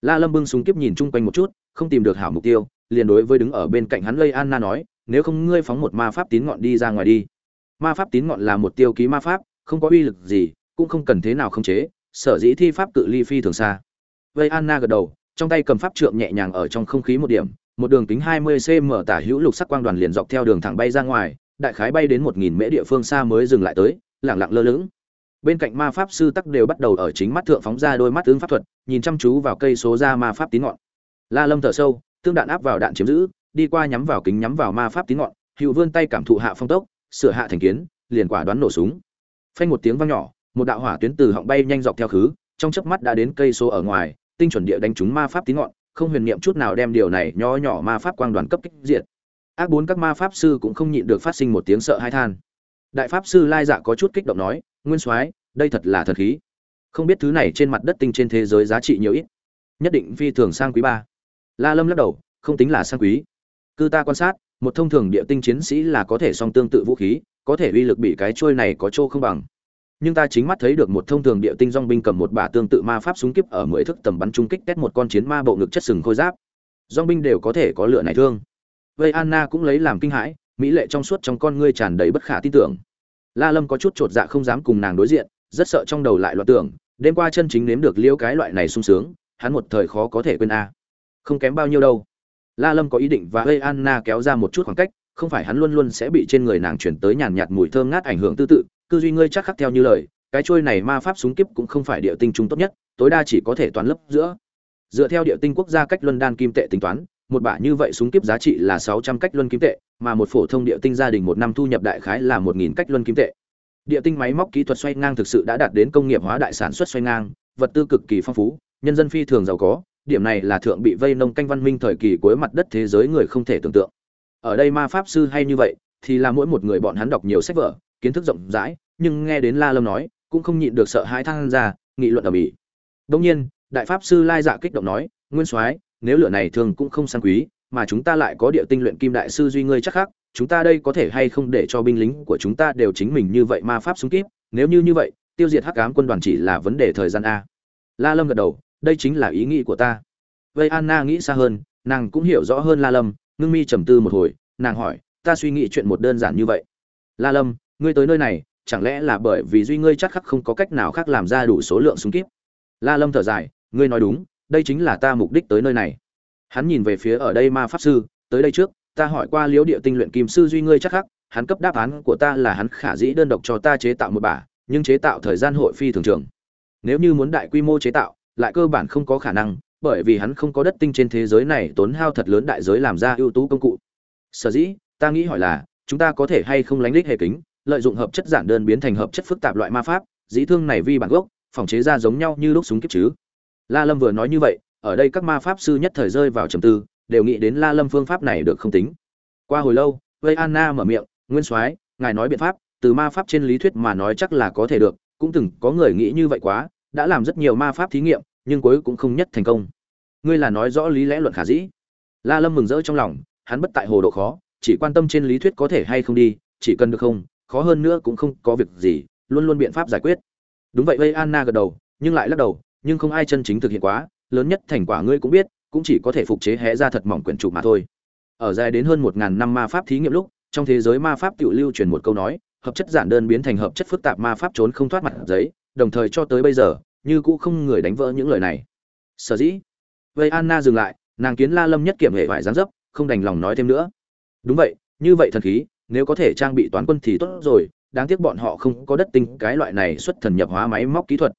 La lâm bưng súng kiếp nhìn chung quanh một chút, không tìm được hảo mục tiêu, liền đối với đứng ở bên cạnh hắn lây anna nói, nếu không ngươi phóng một ma pháp tín ngọn đi ra ngoài đi. Ma pháp tín ngọn là một tiêu ký ma pháp, không có uy lực gì, cũng không cần thế nào khống chế, sở dĩ thi pháp cự ly phi thường xa. Vây anna gật đầu, trong tay cầm pháp trượng nhẹ nhàng ở trong không khí một điểm, một đường kính 20 cm tả hữu lục sắc quang đoàn liền dọc theo đường thẳng bay ra ngoài đại khái bay đến một nghìn mễ địa phương xa mới dừng lại tới, lẳng lặng lơ lửng. Bên cạnh ma pháp sư tắc đều bắt đầu ở chính mắt thượng phóng ra đôi mắt ứng pháp thuật, nhìn chăm chú vào cây số ra ma pháp tín ngọn. La lâm thở sâu, tương đạn áp vào đạn chiếm giữ, đi qua nhắm vào kính nhắm vào ma pháp tín ngọn, hữu vươn tay cảm thụ hạ phong tốc, sửa hạ thành kiến, liền quả đoán nổ súng. Phanh một tiếng vang nhỏ, một đạo hỏa tuyến từ họng bay nhanh dọc theo khứ, trong chớp mắt đã đến cây số ở ngoài, tinh chuẩn địa đánh trúng ma pháp tín ngọn, không huyền niệm chút nào đem điều này nho nhỏ ma pháp quang đoàn cấp kích diệt ác bốn các ma pháp sư cũng không nhịn được phát sinh một tiếng sợ hai than. Đại pháp sư lai dạ có chút kích động nói, nguyên soái, đây thật là thần khí. Không biết thứ này trên mặt đất tinh trên thế giới giá trị nhiều ít. Nhất định phi thường sang quý ba. La lâm lắc đầu, không tính là sang quý. Cư ta quan sát, một thông thường địa tinh chiến sĩ là có thể song tương tự vũ khí, có thể uy lực bị cái trôi này có trô không bằng. Nhưng ta chính mắt thấy được một thông thường địa tinh dong binh cầm một bả tương tự ma pháp súng kiếp ở mười thức tầm bắn trung kích tét một con chiến ma bộ ngực chất sừng khôi giáp. Dong binh đều có thể có lựa này thương vây anna cũng lấy làm kinh hãi, mỹ lệ trong suốt trong con ngươi tràn đầy bất khả tin tưởng. La lâm có chút chột dạ không dám cùng nàng đối diện, rất sợ trong đầu lại loạn tưởng, đêm qua chân chính nếm được liêu cái loại này sung sướng, hắn một thời khó có thể quên a. Không kém bao nhiêu đâu. La lâm có ý định và vây anna kéo ra một chút khoảng cách, không phải hắn luôn luôn sẽ bị trên người nàng chuyển tới nhàn nhạt mùi thơm ngát ảnh hưởng tư tự, tư duy ngươi chắc khắc theo như lời, cái trôi này ma pháp súng kiếp cũng không phải địa tinh trung tốt nhất, tối đa chỉ có thể toán lấp giữa. Dựa theo địa tinh quốc gia cách luân đan kim tệ tính toán một bả như vậy súng kiếp giá trị là sáu trăm cách luân kim tệ, mà một phổ thông địa tinh gia đình một năm thu nhập đại khái là một nghìn cách luân kim tệ. Địa tinh máy móc kỹ thuật xoay ngang thực sự đã đạt đến công nghiệp hóa đại sản xuất xoay ngang, vật tư cực kỳ phong phú, nhân dân phi thường giàu có, điểm này là thượng bị vây nông canh văn minh thời kỳ cuối mặt đất thế giới người không thể tưởng tượng. Ở đây ma pháp sư hay như vậy, thì là mỗi một người bọn hắn đọc nhiều sách vở, kiến thức rộng rãi, nhưng nghe đến la lâm nói, cũng không nhịn được sợ hãi than ra, nghị luận ở mỹ đương nhiên, đại pháp sư lai dạ kích động nói, nguyên soái nếu lửa này thường cũng không sang quý, mà chúng ta lại có địa tinh luyện kim đại sư duy ngươi chắc khắc chúng ta đây có thể hay không để cho binh lính của chúng ta đều chính mình như vậy ma pháp súng kíp? Nếu như như vậy, tiêu diệt hắc ám quân đoàn chỉ là vấn đề thời gian a. La lâm gật đầu, đây chính là ý nghĩ của ta. Vây anna nghĩ xa hơn, nàng cũng hiểu rõ hơn la lâm, ngưng mi trầm tư một hồi, nàng hỏi, ta suy nghĩ chuyện một đơn giản như vậy. La lâm, ngươi tới nơi này, chẳng lẽ là bởi vì duy ngươi chắc khắc không có cách nào khác làm ra đủ số lượng súng kíp? La lâm thở dài, ngươi nói đúng đây chính là ta mục đích tới nơi này. Hắn nhìn về phía ở đây ma pháp sư, tới đây trước, ta hỏi qua liễu địa tinh luyện kim sư duy ngươi chắc khắc, hắn cấp đáp án của ta là hắn khả dĩ đơn độc cho ta chế tạo một bả, nhưng chế tạo thời gian hội phi thường trường. Nếu như muốn đại quy mô chế tạo, lại cơ bản không có khả năng, bởi vì hắn không có đất tinh trên thế giới này tốn hao thật lớn đại giới làm ra ưu tú công cụ. Sở dĩ, ta nghĩ hỏi là, chúng ta có thể hay không lánh đích hệ kính, lợi dụng hợp chất giản đơn biến thành hợp chất phức tạp loại ma pháp, dĩ thương này vi bản gốc, phòng chế ra giống nhau như lúc súng kiếp chứ la lâm vừa nói như vậy, ở đây các ma pháp sư nhất thời rơi vào trầm tư, đều nghĩ đến la lâm phương pháp này được không tính. Qua hồi lâu vây anna mở miệng, nguyên soái, ngài nói biện pháp, từ ma pháp trên lý thuyết mà nói chắc là có thể được, cũng từng có người nghĩ như vậy quá, đã làm rất nhiều ma pháp thí nghiệm, nhưng cuối cũng không nhất thành công. Ngươi là nói rõ lý lẽ luận khả dĩ. La lâm mừng rỡ trong lòng, hắn bất tại hồ độ khó, chỉ quan tâm trên lý thuyết có thể hay không đi, chỉ cần được không, khó hơn nữa cũng không có việc gì, luôn luôn biện pháp giải quyết. Đúng vậy vây anna gật đầu, nhưng lại lắc đầu nhưng không ai chân chính thực hiện quá, lớn nhất thành quả ngươi cũng biết, cũng chỉ có thể phục chế hé ra thật mỏng quyển trục mà thôi. Ở dài đến hơn một ngàn năm ma pháp thí nghiệm lúc, trong thế giới ma pháp tự lưu truyền một câu nói, hợp chất giản đơn biến thành hợp chất phức tạp ma pháp trốn không thoát mặt giấy, đồng thời cho tới bây giờ, như cũ không người đánh vỡ những lời này. Sở dĩ, vây anna dừng lại, nàng kiến la lâm nhất kiểm hệ vải gián dấp, không đành lòng nói thêm nữa. Đúng vậy, như vậy thần khí, nếu có thể trang bị toán quân thì tốt rồi, đáng tiếc bọn họ không có đất tinh cái loại này xuất thần nhập hóa máy móc kỹ thuật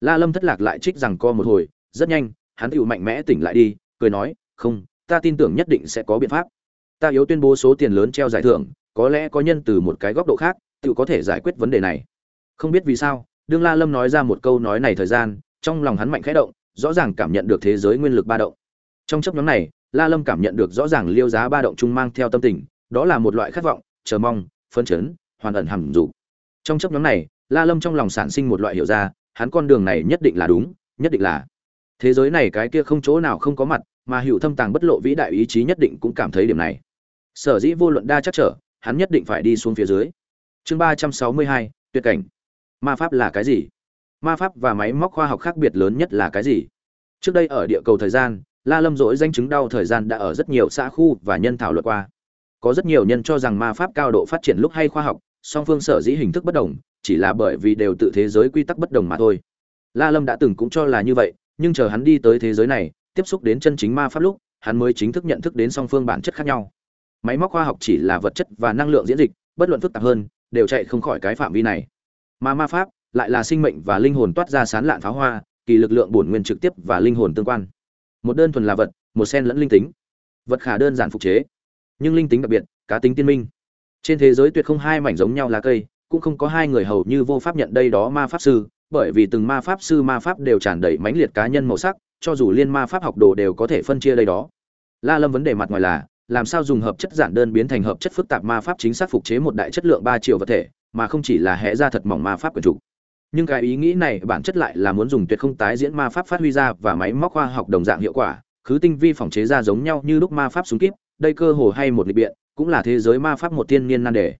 la lâm thất lạc lại trích rằng co một hồi, rất nhanh, hắn tựu mạnh mẽ tỉnh lại đi, cười nói, không, ta tin tưởng nhất định sẽ có biện pháp. Ta yếu tuyên bố số tiền lớn treo giải thưởng, có lẽ có nhân từ một cái góc độ khác, tựu có thể giải quyết vấn đề này. Không biết vì sao, đương la lâm nói ra một câu nói này thời gian, trong lòng hắn mạnh khẽ động, rõ ràng cảm nhận được thế giới nguyên lực ba động. Trong chốc nhóm này, la lâm cảm nhận được rõ ràng liêu giá ba động trung mang theo tâm tình, đó là một loại khát vọng, chờ mong, phấn chấn, hoàn ẩn hầm dục. Trong chốc nhóm này, la lâm trong lòng sản sinh một loại hiểu ra hắn con đường này nhất định là đúng, nhất định là. Thế giới này cái kia không chỗ nào không có mặt, mà hữu thâm tàng bất lộ vĩ đại ý chí nhất định cũng cảm thấy điểm này. Sở dĩ vô luận đa chắc trở, hắn nhất định phải đi xuống phía dưới. Chương ba trăm sáu mươi hai, tuyệt cảnh. Ma pháp là cái gì? Ma pháp và máy móc khoa học khác biệt lớn nhất là cái gì? Trước đây ở địa cầu thời gian, la lâm dỗi danh chứng đau thời gian đã ở rất nhiều xã khu và nhân thảo luận qua. Có rất nhiều nhân cho rằng ma pháp cao độ phát triển lúc hay khoa học, song phương sở dĩ hình thức bất đồng chỉ là bởi vì đều tự thế giới quy tắc bất đồng mà thôi. La lâm đã từng cũng cho là như vậy, nhưng chờ hắn đi tới thế giới này, tiếp xúc đến chân chính ma pháp lúc, hắn mới chính thức nhận thức đến song phương bản chất khác nhau. Máy móc khoa học chỉ là vật chất và năng lượng diễn dịch, bất luận phức tạp hơn, đều chạy không khỏi cái phạm vi này. Mà ma pháp lại là sinh mệnh và linh hồn toát ra sán lạn pháo hoa, kỳ lực lượng bổn nguyên trực tiếp và linh hồn tương quan. Một đơn thuần là vật, một sen lẫn linh tính. Vật khả đơn giản phục chế, nhưng linh tính đặc biệt, cá tính tiên minh. Trên thế giới tuyệt không hai mảnh giống nhau là cây cũng không có hai người hầu như vô pháp nhận đây đó ma pháp sư, bởi vì từng ma pháp sư ma pháp đều tràn đầy mãnh liệt cá nhân màu sắc, cho dù liên ma pháp học đồ đều có thể phân chia đây đó. La lâm vấn đề mặt ngoài là, làm sao dùng hợp chất giản đơn biến thành hợp chất phức tạp ma pháp chính xác phục chế một đại chất lượng ba chiều vật thể, mà không chỉ là hẽ ra thật mỏng ma pháp của chủ. Nhưng cái ý nghĩ này bản chất lại là muốn dùng tuyệt không tái diễn ma pháp phát huy ra và máy móc khoa học đồng dạng hiệu quả, khứ tinh vi phòng chế ra giống nhau như lúc ma pháp súng kíp, đây cơ hồ hay một lịch biện, cũng là thế giới ma pháp một tiên niên nan đề.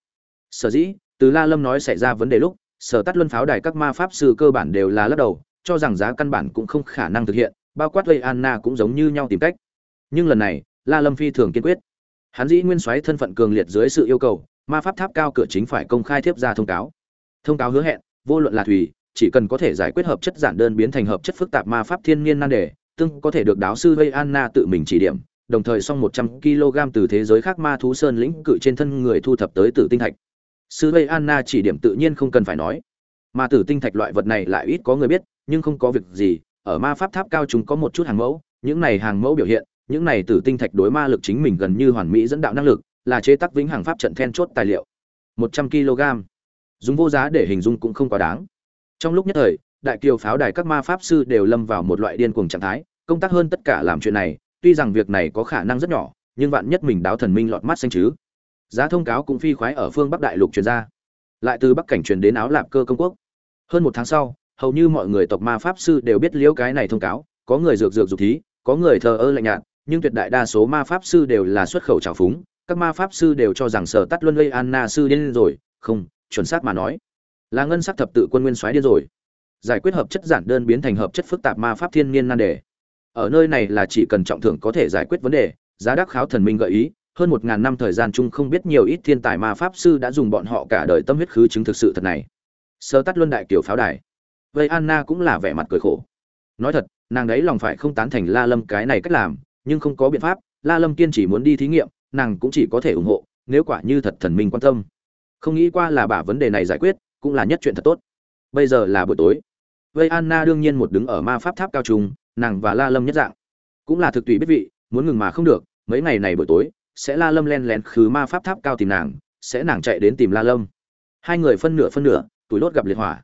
Sở dĩ từ la lâm nói xảy ra vấn đề lúc, sở tắt luân pháo đài các ma pháp sư cơ bản đều là lắc đầu, cho rằng giá căn bản cũng không khả năng thực hiện, bao quát lây anna cũng giống như nhau tìm cách. Nhưng lần này, la lâm phi thường kiên quyết. Hắn dĩ nguyên soái thân phận cường liệt dưới sự yêu cầu, ma pháp tháp cao cửa chính phải công khai thiếp ra thông cáo. Thông cáo hứa hẹn, vô luận là thủy, chỉ cần có thể giải quyết hợp chất giản đơn biến thành hợp chất phức tạp ma pháp thiên nhiên nan đề, tương có thể được đáo sư vây anna tự mình chỉ điểm, đồng thời xong một trăm kg từ thế giới khác ma thú sơn lĩnh cự trên thân người thu thập tới tử tinh thạch sư vây anna chỉ điểm tự nhiên không cần phải nói. Mà tử tinh thạch loại vật này lại ít có người biết, nhưng không có việc gì, ở ma pháp tháp cao chúng có một chút hàng mẫu, những này hàng mẫu biểu hiện, những này tử tinh thạch đối ma lực chính mình gần như hoàn mỹ dẫn đạo năng lực, là chế tác vĩnh hằng pháp trận then chốt tài liệu. Một trăm kg. Dùng vô giá để hình dung cũng không quá đáng. Trong lúc nhất thời, đại kiều pháo đài các ma pháp sư đều lâm vào một loại điên cuồng trạng thái, công tác hơn tất cả làm chuyện này, tuy rằng việc này có khả năng rất nhỏ, nhưng vạn nhất mình đáo thần minh lọt mắt xanh chứ giá thông cáo cũng phi khoái ở phương bắc đại lục truyền ra. Lại từ bắc cảnh truyền đến áo lạp cơ công quốc. Hơn một tháng sau, hầu như mọi người tộc ma pháp sư đều biết liễu cái này thông cáo, có người dược dược dục thí, có người thờ ơ lạnh nhạt, nhưng tuyệt đại đa số ma pháp sư đều là xuất khẩu trào phúng, các ma pháp sư đều cho rằng sở tắt luân lây anna sư điên rồi, không, chuẩn xác mà nói, là ngân sắc thập tự quân nguyên soái điên rồi. Giải quyết hợp chất giản đơn biến thành hợp chất phức tạp ma pháp thiên niên nan đề. Ở nơi này là chỉ cần trọng thưởng có thể giải quyết vấn đề, giá đắc kháo thần minh gợi ý hơn một ngàn năm thời gian chung không biết nhiều ít thiên tài ma pháp sư đã dùng bọn họ cả đời tâm huyết khứ chứng thực sự thật này. Sơ tắt luân đại kiểu pháo đài. Vậy anna cũng là vẻ mặt cười khổ. Nói thật, nàng đấy lòng phải không tán thành la lâm cái này cách làm, nhưng không có biện pháp, la lâm kiên chỉ muốn đi thí nghiệm, nàng cũng chỉ có thể ủng hộ, nếu quả như thật thần minh quan tâm. Không nghĩ qua là bả vấn đề này giải quyết, cũng là nhất chuyện thật tốt. Bây giờ là buổi tối. Vây anna đương nhiên một đứng ở ma pháp tháp cao trung nàng và la lâm nhất dạng. Cũng là thực tùy biết vị, muốn ngừng mà không được, mấy ngày này buổi tối sẽ la lâm len lén khứ ma pháp tháp cao tìm nàng, sẽ nàng chạy đến tìm la lâm. Hai người phân nửa phân nửa, tuổi lốt gặp liệt hỏa.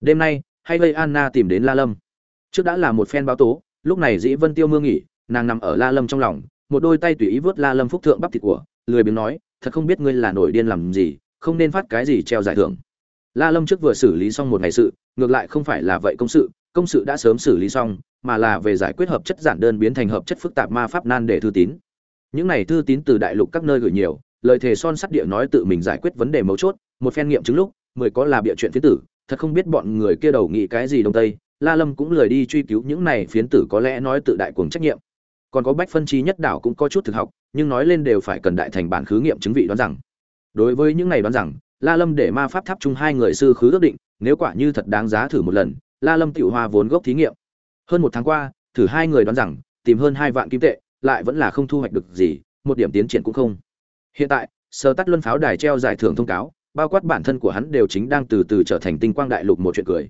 Đêm nay, hay vây anna tìm đến la lâm. Trước đã là một phen báo tố, lúc này dĩ vân tiêu mưa nghỉ, nàng nằm ở la lâm trong lòng, một đôi tay tùy ý vớt la lâm phúc thượng bắp thịt của, lười biếng nói, thật không biết ngươi là nổi điên làm gì, không nên phát cái gì treo giải thưởng. La lâm trước vừa xử lý xong một ngày sự, ngược lại không phải là vậy công sự công sự đã sớm xử lý xong, mà là về giải quyết hợp chất giản đơn biến thành hợp chất phức tạp ma pháp nan để thư tín những này thư tín từ đại lục các nơi gửi nhiều, lời thề son sắt địa nói tự mình giải quyết vấn đề mấu chốt, một phen nghiệm chứng lúc, mười có là bịa chuyện phiến tử, thật không biết bọn người kia đầu nghĩ cái gì đông tây, la lâm cũng lười đi truy cứu những này phiến tử có lẽ nói tự đại cuồng trách nhiệm. Còn có bách phân trí nhất đảo cũng có chút thực học, nhưng nói lên đều phải cần đại thành bản khứ nghiệm chứng vị đoán rằng. Đối với những này đoán rằng, la lâm để ma pháp tháp chung hai người sư khứ ước định, nếu quả như thật đáng giá thử một lần, la lâm tiểu hoa vốn gốc thí nghiệm. Hơn một tháng qua, thử hai người đoán rằng, tìm hơn hai vạn kim tệ lại vẫn là không thu hoạch được gì, một điểm tiến triển cũng không. Hiện tại sơ tắt luân pháo đài treo giải thưởng thông cáo, bao quát bản thân của hắn đều chính đang từ từ trở thành tinh quang đại lục một chuyện cười.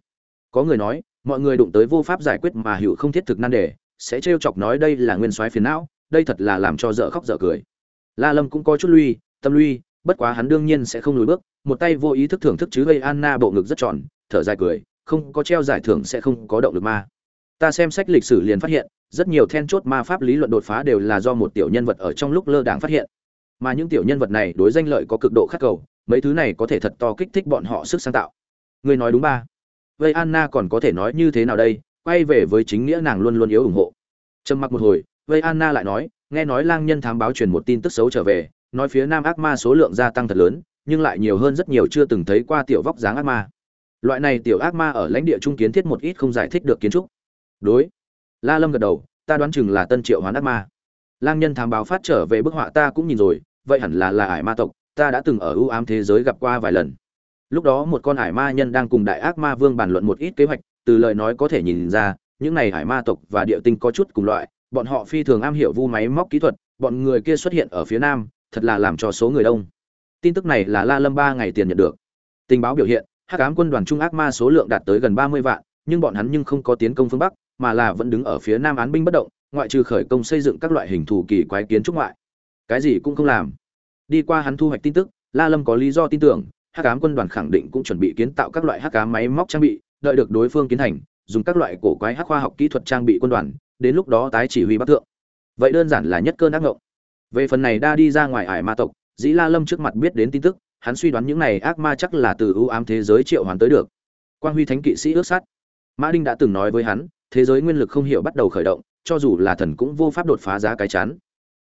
Có người nói, mọi người đụng tới vô pháp giải quyết mà hữu không thiết thực nan đề, sẽ trêu chọc nói đây là nguyên soái phiền não, đây thật là làm cho dở khóc dở cười. La lâm cũng có chút lui, tâm lui, bất quá hắn đương nhiên sẽ không lùi bước, một tay vô ý thức thưởng thức chứ gây anna bộ ngực rất tròn, thở dài cười, không có treo giải thưởng sẽ không có động lực ma ta xem sách lịch sử liền phát hiện, rất nhiều then chốt ma pháp lý luận đột phá đều là do một tiểu nhân vật ở trong lúc lơ đảng phát hiện. Mà những tiểu nhân vật này đối danh lợi có cực độ khắc cầu, mấy thứ này có thể thật to kích thích bọn họ sức sáng tạo. Người nói đúng ba. Vậy anna còn có thể nói như thế nào đây? Quay về với chính nghĩa nàng luôn luôn yếu ủng hộ. Trầm mặc một hồi, vậy anna lại nói, nghe nói lang nhân thám báo truyền một tin tức xấu trở về, nói phía nam ác ma số lượng gia tăng thật lớn, nhưng lại nhiều hơn rất nhiều chưa từng thấy qua tiểu vóc dáng ác ma. Loại này tiểu ác ma ở lãnh địa trung kiến thiết một ít không giải thích được kiến trúc đối. La lâm gật đầu, ta đoán chừng là tân triệu hoán ác ma. Lang nhân thám báo phát trở về bức họa ta cũng nhìn rồi, vậy hẳn là là ải ma tộc, ta đã từng ở ưu ám thế giới gặp qua vài lần. Lúc đó một con ải ma nhân đang cùng đại ác ma vương bàn luận một ít kế hoạch, từ lời nói có thể nhìn ra, những này hải ma tộc và địa tinh có chút cùng loại, bọn họ phi thường am hiểu vu máy móc kỹ thuật, bọn người kia xuất hiện ở phía nam, thật là làm cho số người đông. Tin tức này là la lâm ba ngày tiền nhận được. Tình báo biểu hiện, hắc ám quân đoàn trung ác ma số lượng đạt tới gần ba mươi vạn, nhưng bọn hắn nhưng không có tiến công phương bắc mà là vẫn đứng ở phía nam án binh bất động, ngoại trừ khởi công xây dựng các loại hình thù kỳ quái kiến trúc ngoại. Cái gì cũng không làm. Đi qua hắn thu hoạch tin tức, la lâm có lý do tin tưởng, hắc ám quân đoàn khẳng định cũng chuẩn bị kiến tạo các loại hắc ám máy móc trang bị, đợi được đối phương kiến thành, dùng các loại cổ quái hắc khoa học kỹ thuật trang bị quân đoàn, đến lúc đó tái chỉ huy bắc thượng. Vậy đơn giản là nhất cơn ác ngộng về phần này đa đi ra ngoài ải ma tộc, dĩ la lâm trước mặt biết đến tin tức, hắn suy đoán những này ác ma chắc là từ ưu ám thế giới triệu hoàn tới được. Quang huy thánh kỵ sĩ ước sát. Mã đinh đã từng nói với hắn thế giới nguyên lực không hiểu bắt đầu khởi động, cho dù là thần cũng vô pháp đột phá giá cái chán.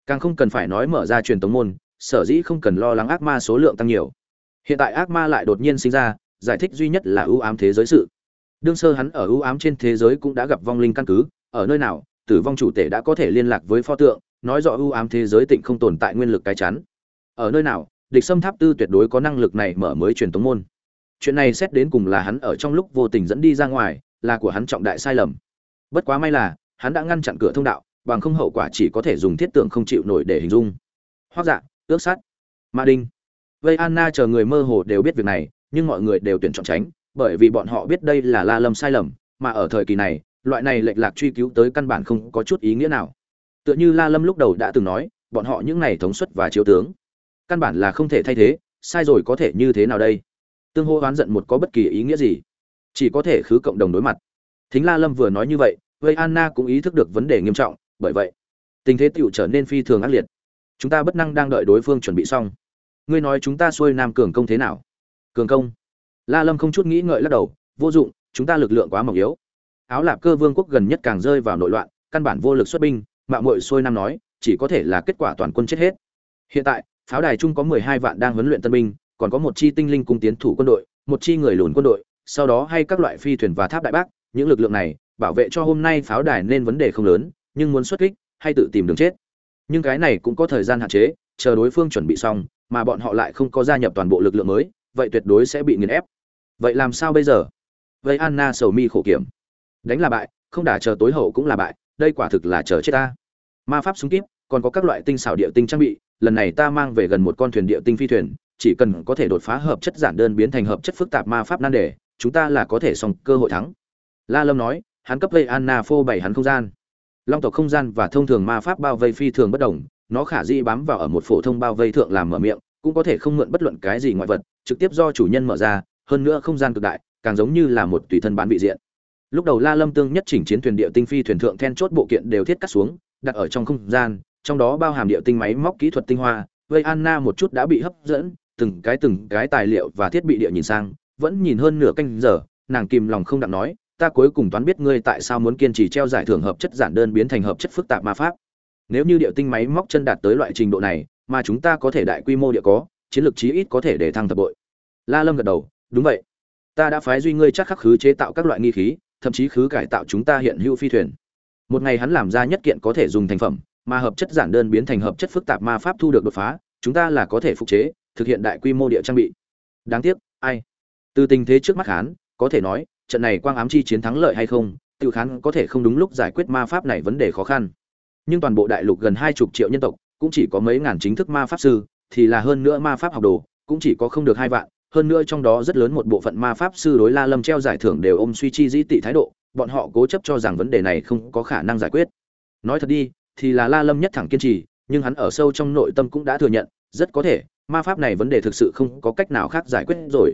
càng không cần phải nói mở ra truyền tống môn, sở dĩ không cần lo lắng ác ma số lượng tăng nhiều. Hiện tại ác ma lại đột nhiên sinh ra, giải thích duy nhất là ưu ám thế giới sự. Đương sơ hắn ở ưu ám trên thế giới cũng đã gặp vong linh căn cứ, ở nơi nào, tử vong chủ tể đã có thể liên lạc với pho tượng, nói rõ ưu ám thế giới tịnh không tồn tại nguyên lực cái chắn. Ở nơi nào, địch xâm tháp tư tuyệt đối có năng lực này mở mới truyền tống môn. Chuyện này xét đến cùng là hắn ở trong lúc vô tình dẫn đi ra ngoài, là của hắn trọng đại sai lầm bất quá may là, hắn đã ngăn chặn cửa thông đạo, bằng không hậu quả chỉ có thể dùng thiết tượng không chịu nổi để hình dung. Hoác dạ ước sát. Ma đinh. Vây anna chờ người mơ hồ đều biết việc này, nhưng mọi người đều tuyển chọn tránh, bởi vì bọn họ biết đây là la lâm sai lầm, mà ở thời kỳ này, loại này lệch lạc truy cứu tới căn bản không có chút ý nghĩa nào. Tựa như la lâm lúc đầu đã từng nói, bọn họ những này thống suất và chiếu tướng, căn bản là không thể thay thế, sai rồi có thể như thế nào đây? Tương hô oán giận một có bất kỳ ý nghĩa gì? Chỉ có thể khứ cộng đồng đối mặt thính la lâm vừa nói như vậy vây anna cũng ý thức được vấn đề nghiêm trọng, bởi vậy, tình thế tựu trở nên phi thường ác liệt. Chúng ta bất năng đang đợi đối phương chuẩn bị xong. Ngươi nói chúng ta xuôi nam cường công thế nào? Cường công. La lâm không chút nghĩ ngợi lắc đầu, vô dụng, chúng ta lực lượng quá mỏng yếu. Áo lạp cơ vương quốc gần nhất càng rơi vào nội loạn, căn bản vô lực xuất binh, mạo muội xuôi nam nói, chỉ có thể là kết quả toàn quân chết hết. Hiện tại, pháo đài trung có mười hai vạn đang huấn luyện tân binh, còn có một chi tinh linh cung tiến thủ quân đội, một chi người lùn quân đội, sau đó hay các loại phi thuyền và tháp đại bác những lực lượng này, bảo vệ cho hôm nay pháo đài nên vấn đề không lớn, nhưng muốn xuất kích, hay tự tìm đường chết. Nhưng cái này cũng có thời gian hạn chế, chờ đối phương chuẩn bị xong, mà bọn họ lại không có gia nhập toàn bộ lực lượng mới, vậy tuyệt đối sẽ bị nghiền ép. Vậy làm sao bây giờ? Vậy anna sầu mi khổ kiểm. Đánh là bại, không đả chờ tối hậu cũng là bại, đây quả thực là chờ chết ta. Ma pháp súng kíp, còn có các loại tinh xảo địa tinh trang bị, lần này ta mang về gần một con thuyền địa tinh phi thuyền, chỉ cần có thể đột phá hợp chất giản đơn biến thành hợp chất phức tạp ma pháp nan đề, chúng ta là có thể xong cơ hội thắng la lâm nói, hắn cấp vây anna phô bảy hắn không gian. Long tộc không gian và thông thường ma pháp bao vây phi thường bất đồng, nó khả dĩ bám vào ở một phổ thông bao vây thượng làm mở miệng, cũng có thể không mượn bất luận cái gì ngoại vật, trực tiếp do chủ nhân mở ra, hơn nữa không gian cực đại, càng giống như là một tùy thân bán vị diện. Lúc đầu la lâm tương nhất chỉnh chiến thuyền địa tinh phi thuyền thượng then chốt bộ kiện đều thiết cắt xuống, đặt ở trong không gian, trong đó bao hàm địa tinh máy móc kỹ thuật tinh hoa, vây anna một chút đã bị hấp dẫn, từng cái từng cái tài liệu và thiết bị địa nhìn sang, vẫn nhìn hơn nửa canh giờ, nàng kìm lòng không đặng nói ta cuối cùng toán biết ngươi tại sao muốn kiên trì treo giải thưởng hợp chất giản đơn biến thành hợp chất phức tạp ma pháp. Nếu như địa tinh máy móc chân đạt tới loại trình độ này, mà chúng ta có thể đại quy mô địa có, chiến lược chí ít có thể để thăng thập bội. La lâm gật đầu, đúng vậy. Ta đã phái duy ngươi chắc khắc khứ chế tạo các loại nghi khí, thậm chí khứ cải tạo chúng ta hiện hữu phi thuyền. Một ngày hắn làm ra nhất kiện có thể dùng thành phẩm, mà hợp chất giản đơn biến thành hợp chất phức tạp ma pháp thu được đột phá, chúng ta là có thể phục chế, thực hiện đại quy mô địa trang bị. Đáng tiếc, ai? Từ tình thế trước mắt hắn, có thể nói trận này quang ám chi chiến thắng lợi hay không tự khán có thể không đúng lúc giải quyết ma pháp này vấn đề khó khăn. Nhưng toàn bộ đại lục gần hai chục triệu nhân tộc, cũng chỉ có mấy ngàn chính thức ma pháp sư, thì là hơn nữa ma pháp học đồ, cũng chỉ có không được hai vạn. Hơn nữa trong đó rất lớn một bộ phận ma pháp sư đối la lâm treo giải thưởng đều ôm suy chi dĩ tị thái độ, bọn họ cố chấp cho rằng vấn đề này không có khả năng giải quyết. Nói thật đi, thì là la lâm nhất thẳng kiên trì, nhưng hắn ở sâu trong nội tâm cũng đã thừa nhận, rất có thể, ma pháp này vấn đề thực sự không có cách nào khác giải quyết rồi.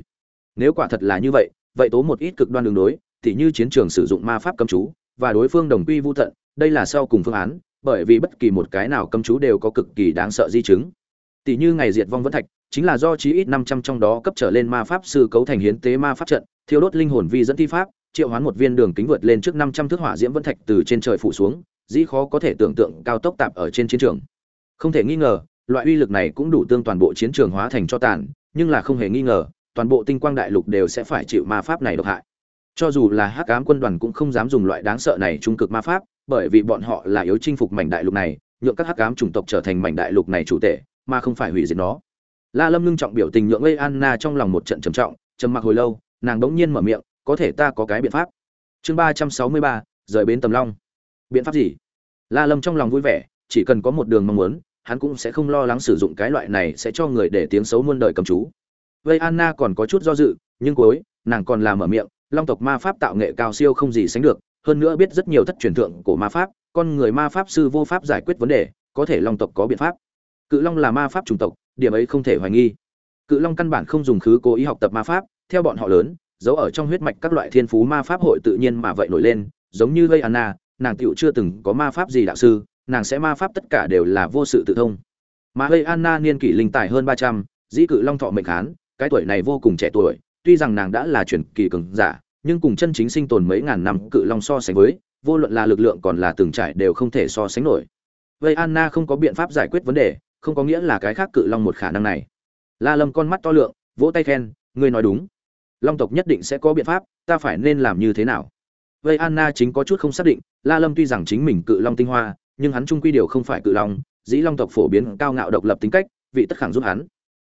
Nếu quả thật là như vậy vậy tố một ít cực đoan đường đối, tỉ như chiến trường sử dụng ma pháp cấm chú, và đối phương đồng quy vô tận, đây là sau cùng phương án, bởi vì bất kỳ một cái nào cấm chú đều có cực kỳ đáng sợ di chứng. Tỷ như ngày diệt vong vẫn thạch, chính là do chí ít 500 trong đó cấp trở lên ma pháp sư cấu thành hiến tế ma pháp trận, thiêu đốt linh hồn vi dẫn thi pháp, triệu hoán một viên đường kính vượt lên trước 500 thước hỏa diễm vẫn thạch từ trên trời phủ xuống, dĩ khó có thể tưởng tượng cao tốc tạp ở trên chiến trường. Không thể nghi ngờ, loại uy lực này cũng đủ tương toàn bộ chiến trường hóa thành cho tàn, nhưng là không hề nghi ngờ toàn bộ tinh quang đại lục đều sẽ phải chịu ma pháp này độc hại. Cho dù là hắc ám quân đoàn cũng không dám dùng loại đáng sợ này trung cực ma pháp, bởi vì bọn họ là yếu chinh phục mảnh đại lục này, nhượng các hắc ám chủng tộc trở thành mảnh đại lục này chủ tể, mà không phải hủy diệt nó. La lâm ngưng trọng biểu tình nhượng lây anna trong lòng một trận trầm trọng, trầm mặc hồi lâu, nàng đống nhiên mở miệng, có thể ta có cái biện pháp. Chương ba trăm sáu mươi ba, rời bến tầm long. Biện pháp gì? La lâm trong lòng vui vẻ, chỉ cần có một đường mong muốn, hắn cũng sẽ không lo lắng sử dụng cái loại này sẽ cho người để tiếng xấu muôn đời cầm chú vây anna còn có chút do dự, nhưng cuối, nàng còn làm mở miệng, long tộc ma pháp tạo nghệ cao siêu không gì sánh được, hơn nữa biết rất nhiều thất truyền thượng của ma pháp, con người ma pháp sư vô pháp giải quyết vấn đề, có thể long tộc có biện pháp. Cự long là ma pháp chủng tộc, điểm ấy không thể hoài nghi. Cự long căn bản không dùng khứ cố ý học tập ma pháp, theo bọn họ lớn, giấu ở trong huyết mạch các loại thiên phú ma pháp hội tự nhiên mà vậy nổi lên, giống như gây anna, nàng tựu chưa từng có ma pháp gì đạo sư, nàng sẽ ma pháp tất cả đều là vô sự tự thông. Mà gây anna niên kỷ linh tài hơn ba trăm, dĩ cự long thọ mệnh khán cái tuổi này vô cùng trẻ tuổi, tuy rằng nàng đã là truyền kỳ cường giả, nhưng cùng chân chính sinh tồn mấy ngàn năm cự long so sánh với, vô luận là lực lượng còn là từng trải đều không thể so sánh nổi. Vậy anna không có biện pháp giải quyết vấn đề, không có nghĩa là cái khác cự long một khả năng này. La lâm con mắt to lượng, vỗ tay khen, ngươi nói đúng. Long tộc nhất định sẽ có biện pháp, ta phải nên làm như thế nào? Vậy anna chính có chút không xác định, la lâm tuy rằng chính mình cự long tinh hoa, nhưng hắn trung quy điều không phải cự long, dĩ long tộc phổ biến cao ngạo độc lập tính cách, vị tất khẳng giúp hắn.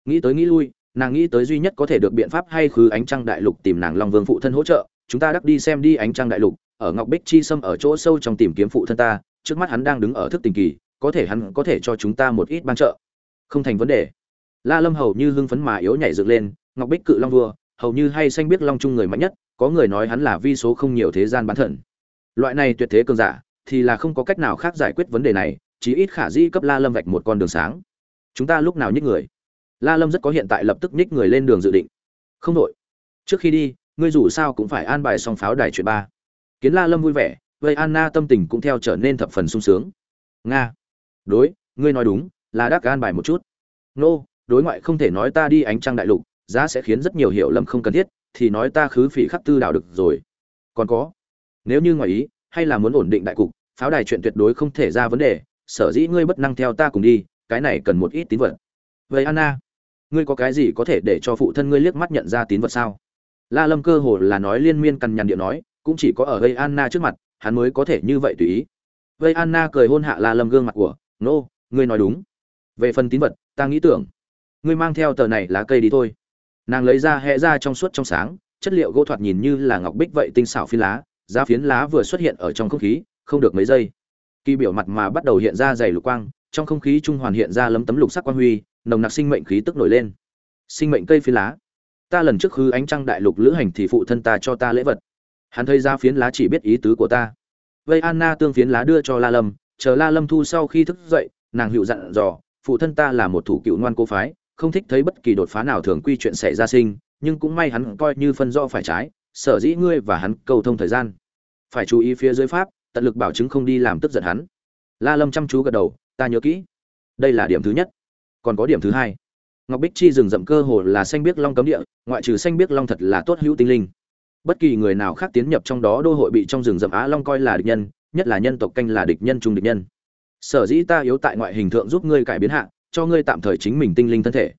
Nghĩ tới nghĩ lui nàng nghĩ tới duy nhất có thể được biện pháp hay khứ ánh trăng đại lục tìm nàng long vương phụ thân hỗ trợ, chúng ta đắc đi xem đi ánh trăng đại lục, ở ngọc bích chi sâm ở chỗ sâu trong tìm kiếm phụ thân ta, trước mắt hắn đang đứng ở thức tình kỳ, có thể hắn có thể cho chúng ta một ít ban trợ. Không thành vấn đề. La lâm hầu như hưng phấn mà yếu nhảy dựng lên, ngọc bích cự long vua, hầu như hay xanh biết long trung người mạnh nhất, có người nói hắn là vi số không nhiều thế gian bán thần. Loại này tuyệt thế cường giả, thì là không có cách nào khác giải quyết vấn đề này, chí ít khả dĩ cấp la lâm vạch một con đường sáng. Chúng ta lúc nào nhích người? La lâm rất có hiện tại lập tức nhích người lên đường dự định. Không đội trước khi đi, ngươi dù sao cũng phải an bài xong pháo đài chuyện ba. Kiến la lâm vui vẻ, vậy anna tâm tình cũng theo trở nên thập phần sung sướng. Nga. Đối, ngươi nói đúng là đắc an bài một chút. Nô, đối ngoại không thể nói ta đi ánh trăng đại lục, giá sẽ khiến rất nhiều hiểu lầm không cần thiết, thì nói ta khứ phỉ khắc tư đạo được rồi. Còn có, nếu như ngoài ý, hay là muốn ổn định đại cục, pháo đài chuyện tuyệt đối không thể ra vấn đề, sở dĩ ngươi bất năng theo ta cùng đi, cái này cần một ít tín vật. Vậy anna ngươi có cái gì có thể để cho phụ thân ngươi liếc mắt nhận ra tín vật sao? La lâm cơ hồ là nói liên miên cằn nhằn điệu nói cũng chỉ có ở gây anna trước mặt hắn mới có thể như vậy tùy ý. Gây anna cười hôn hạ la lâm gương mặt của nô、no, ngươi nói đúng. Về phần tín vật ta nghĩ tưởng. Ngươi mang theo tờ này lá cây đi thôi. Nàng lấy ra hẹ ra trong suốt trong sáng chất liệu gỗ thoạt nhìn như là ngọc bích vậy tinh xảo phiến lá giá phiến lá vừa xuất hiện ở trong không khí không được mấy giây. Kỳ biểu mặt mà bắt đầu hiện ra dày lục quang trong không khí trung hoàn hiện ra lấm tấm lục sắc quang huy nồng nặc sinh mệnh khí tức nổi lên. Sinh mệnh cây phi lá. Ta lần trước hư ánh trăng đại lục lữ hành thì phụ thân ta cho ta lễ vật. Hắn thấy ra phiến lá chỉ biết ý tứ của ta. Vây anna tương phiến lá đưa cho la lâm, chờ la lâm thu sau khi thức dậy, nàng hữu dặn dò, phụ thân ta là một thủ cựu ngoan cô phái, không thích thấy bất kỳ đột phá nào thường quy chuyện xảy ra sinh, nhưng cũng may hắn coi như phân rõ phải trái, sở dĩ ngươi và hắn cầu thông thời gian. Phải chú ý phía dưới pháp, tận lực bảo chứng không đi làm tức giận hắn. La lâm chăm chú gật đầu, ta nhớ kỹ. Đây là điểm thứ nhất còn có điểm thứ hai. Ngọc bích chi rừng rậm cơ hồ là xanh biếc long cấm địa, ngoại trừ xanh biếc long thật là tốt hữu tinh linh. Bất kỳ người nào khác tiến nhập trong đó đô hội bị trong rừng rậm á long coi là địch nhân, nhất là nhân tộc canh là địch nhân trung địch nhân. Sở dĩ ta yếu tại ngoại hình thượng giúp ngươi cải biến hạ, cho ngươi tạm thời chính mình tinh linh thân thể.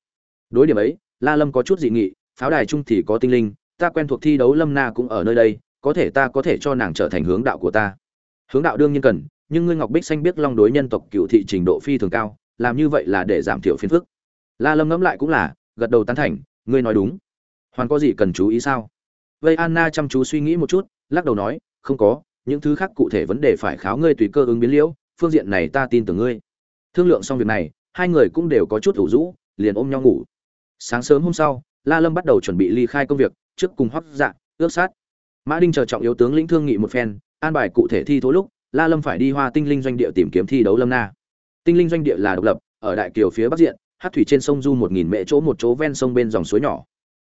Đối điểm ấy, la lâm có chút dị nghị, pháo đài trung thì có tinh linh, ta quen thuộc thi đấu lâm na cũng ở nơi đây, có thể ta có thể cho nàng trở thành hướng đạo của ta. Hướng đạo đương nhiên cần, nhưng ngươi ngọc bích xanh biết long đối nhân tộc cựu thị trình độ phi thường cao làm như vậy là để giảm thiểu phiền phức. La lâm ngẫm lại cũng là, gật đầu tán thành, ngươi nói đúng. Hoàn có gì cần chú ý sao? Vây anna chăm chú suy nghĩ một chút, lắc đầu nói, không có, những thứ khác cụ thể vấn đề phải kháo ngươi tùy cơ ứng biến liễu, phương diện này ta tin tưởng ngươi. Thương lượng xong việc này, hai người cũng đều có chút ủ rũ, liền ôm nhau ngủ. Sáng sớm hôm sau, la lâm bắt đầu chuẩn bị ly khai công việc, trước cùng hoắc dạ ước sát. Mã đinh chờ trọng yếu tướng lĩnh thương nghị một phen, an bài cụ thể thi thố lúc, la lâm phải đi hoa tinh linh doanh địa tìm kiếm thi đấu lâm na tinh linh doanh địa là độc lập, ở đại kiều phía bắc diện, hát thủy trên sông du một nghìn mễ chỗ một chỗ ven sông bên dòng suối nhỏ.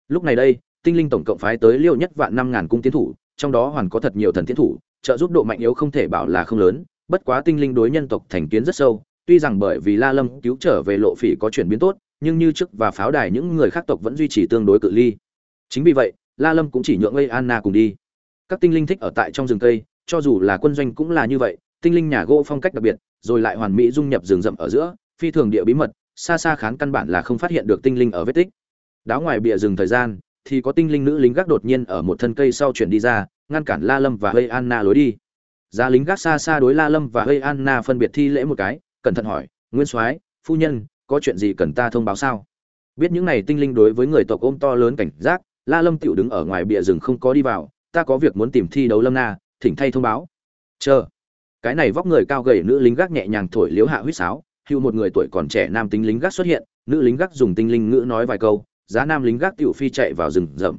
Lúc này đây, tinh linh tổng cộng phái tới liêu nhất vạn năm ngàn cung tiến thủ, trong đó hoàn có thật nhiều thần tiến thủ, trợ giúp độ mạnh yếu không thể bảo là không lớn, bất quá tinh linh đối nhân tộc thành kiến rất sâu, tuy rằng bởi vì la lâm cứu trở về lộ phỉ có chuyển biến tốt, nhưng như trước và pháo đài những người khác tộc vẫn duy trì tương đối cự ly. Chính vì vậy, la lâm cũng chỉ nhượng gây anna cùng đi. Các tinh linh thích ở tại trong rừng cây, cho dù là quân doanh cũng là như vậy tinh linh nhà gỗ phong cách đặc biệt, rồi lại hoàn mỹ dung nhập rừng rậm ở giữa, phi thường địa bí mật, xa xa khán căn bản là không phát hiện được tinh linh ở vết tích. Đáo ngoài bìa rừng thời gian, thì có tinh linh nữ lính gác đột nhiên ở một thân cây sau chuyển đi ra, ngăn cản la lâm và Hây anna lối đi. Giá lính gác xa xa đối la lâm và Hây anna phân biệt thi lễ một cái, cẩn thận hỏi, nguyên soái, phu nhân, có chuyện gì cần ta thông báo sao? Biết những này tinh linh đối với người tộc ôm to lớn cảnh giác, la lâm tiểu đứng ở ngoài bìa rừng không có đi vào, ta có việc muốn tìm thi đấu lâm na, thỉnh thay thông báo. Chờ cái này vóc người cao gầy nữ lính gác nhẹ nhàng thổi liếu hạ huýt sáo, hưu một người tuổi còn trẻ nam tính lính gác xuất hiện, nữ lính gác dùng tinh linh ngữ nói vài câu, giá nam lính gác tiểu phi chạy vào rừng rậm.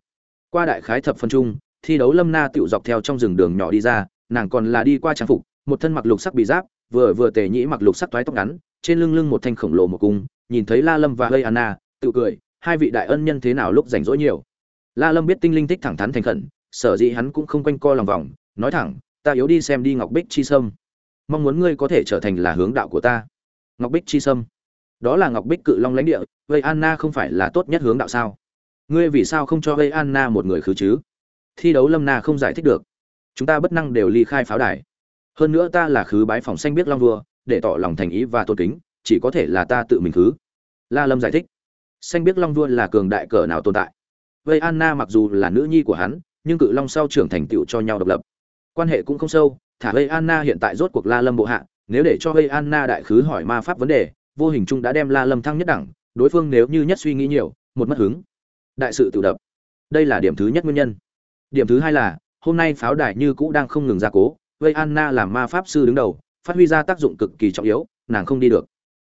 Qua đại khái thập phân trung thi đấu lâm na tiểu dọc theo trong rừng đường nhỏ đi ra, nàng còn là đi qua trang phục, một thân mặc lục sắc bị giáp, vừa vừa tề nhĩ mặc lục sắc toái tóc ngắn, trên lưng lưng một thanh khổng lồ một cung, nhìn thấy la lâm và hơi anna, tự cười, hai vị đại ân nhân thế nào lúc rảnh rỗi nhiều. La lâm biết tinh linh thích thẳng thắn thành khẩn, sở dĩ hắn cũng không quanh co lòng vòng, nói thẳng ta yếu đi xem đi ngọc bích chi sâm. Mong muốn ngươi có thể trở thành là hướng đạo của ta. Ngọc bích chi sâm. Đó là ngọc bích cự long lãnh địa, Vây anna không phải là tốt nhất hướng đạo sao? Ngươi vì sao không cho Vây anna một người khứ chứ? Thi đấu lâm na không giải thích được. Chúng ta bất năng đều ly khai pháo đài. Hơn nữa ta là khứ bái phòng xanh biết long vua, để tỏ lòng thành ý và tôn kính, chỉ có thể là ta tự mình khứ. La lâm giải thích. Xanh biết long vua là cường đại cỡ nào tồn tại? Vây anna mặc dù là nữ nhi của hắn, nhưng cự long sau trưởng thành tựu cho nhau độc lập quan hệ cũng không sâu, thả gây anna hiện tại rốt cuộc la lâm bộ hạ, nếu để cho gây anna đại khứ hỏi ma pháp vấn đề, vô hình chung đã đem la lâm thăng nhất đẳng, đối phương nếu như nhất suy nghĩ nhiều, một mất hứng. Đại sự tự đập. Đây là điểm thứ nhất nguyên nhân. Điểm thứ hai là, hôm nay pháo đài như cũ đang không ngừng gia cố vây anna làm ma pháp sư đứng đầu, phát huy ra tác dụng cực kỳ trọng yếu, nàng không đi được.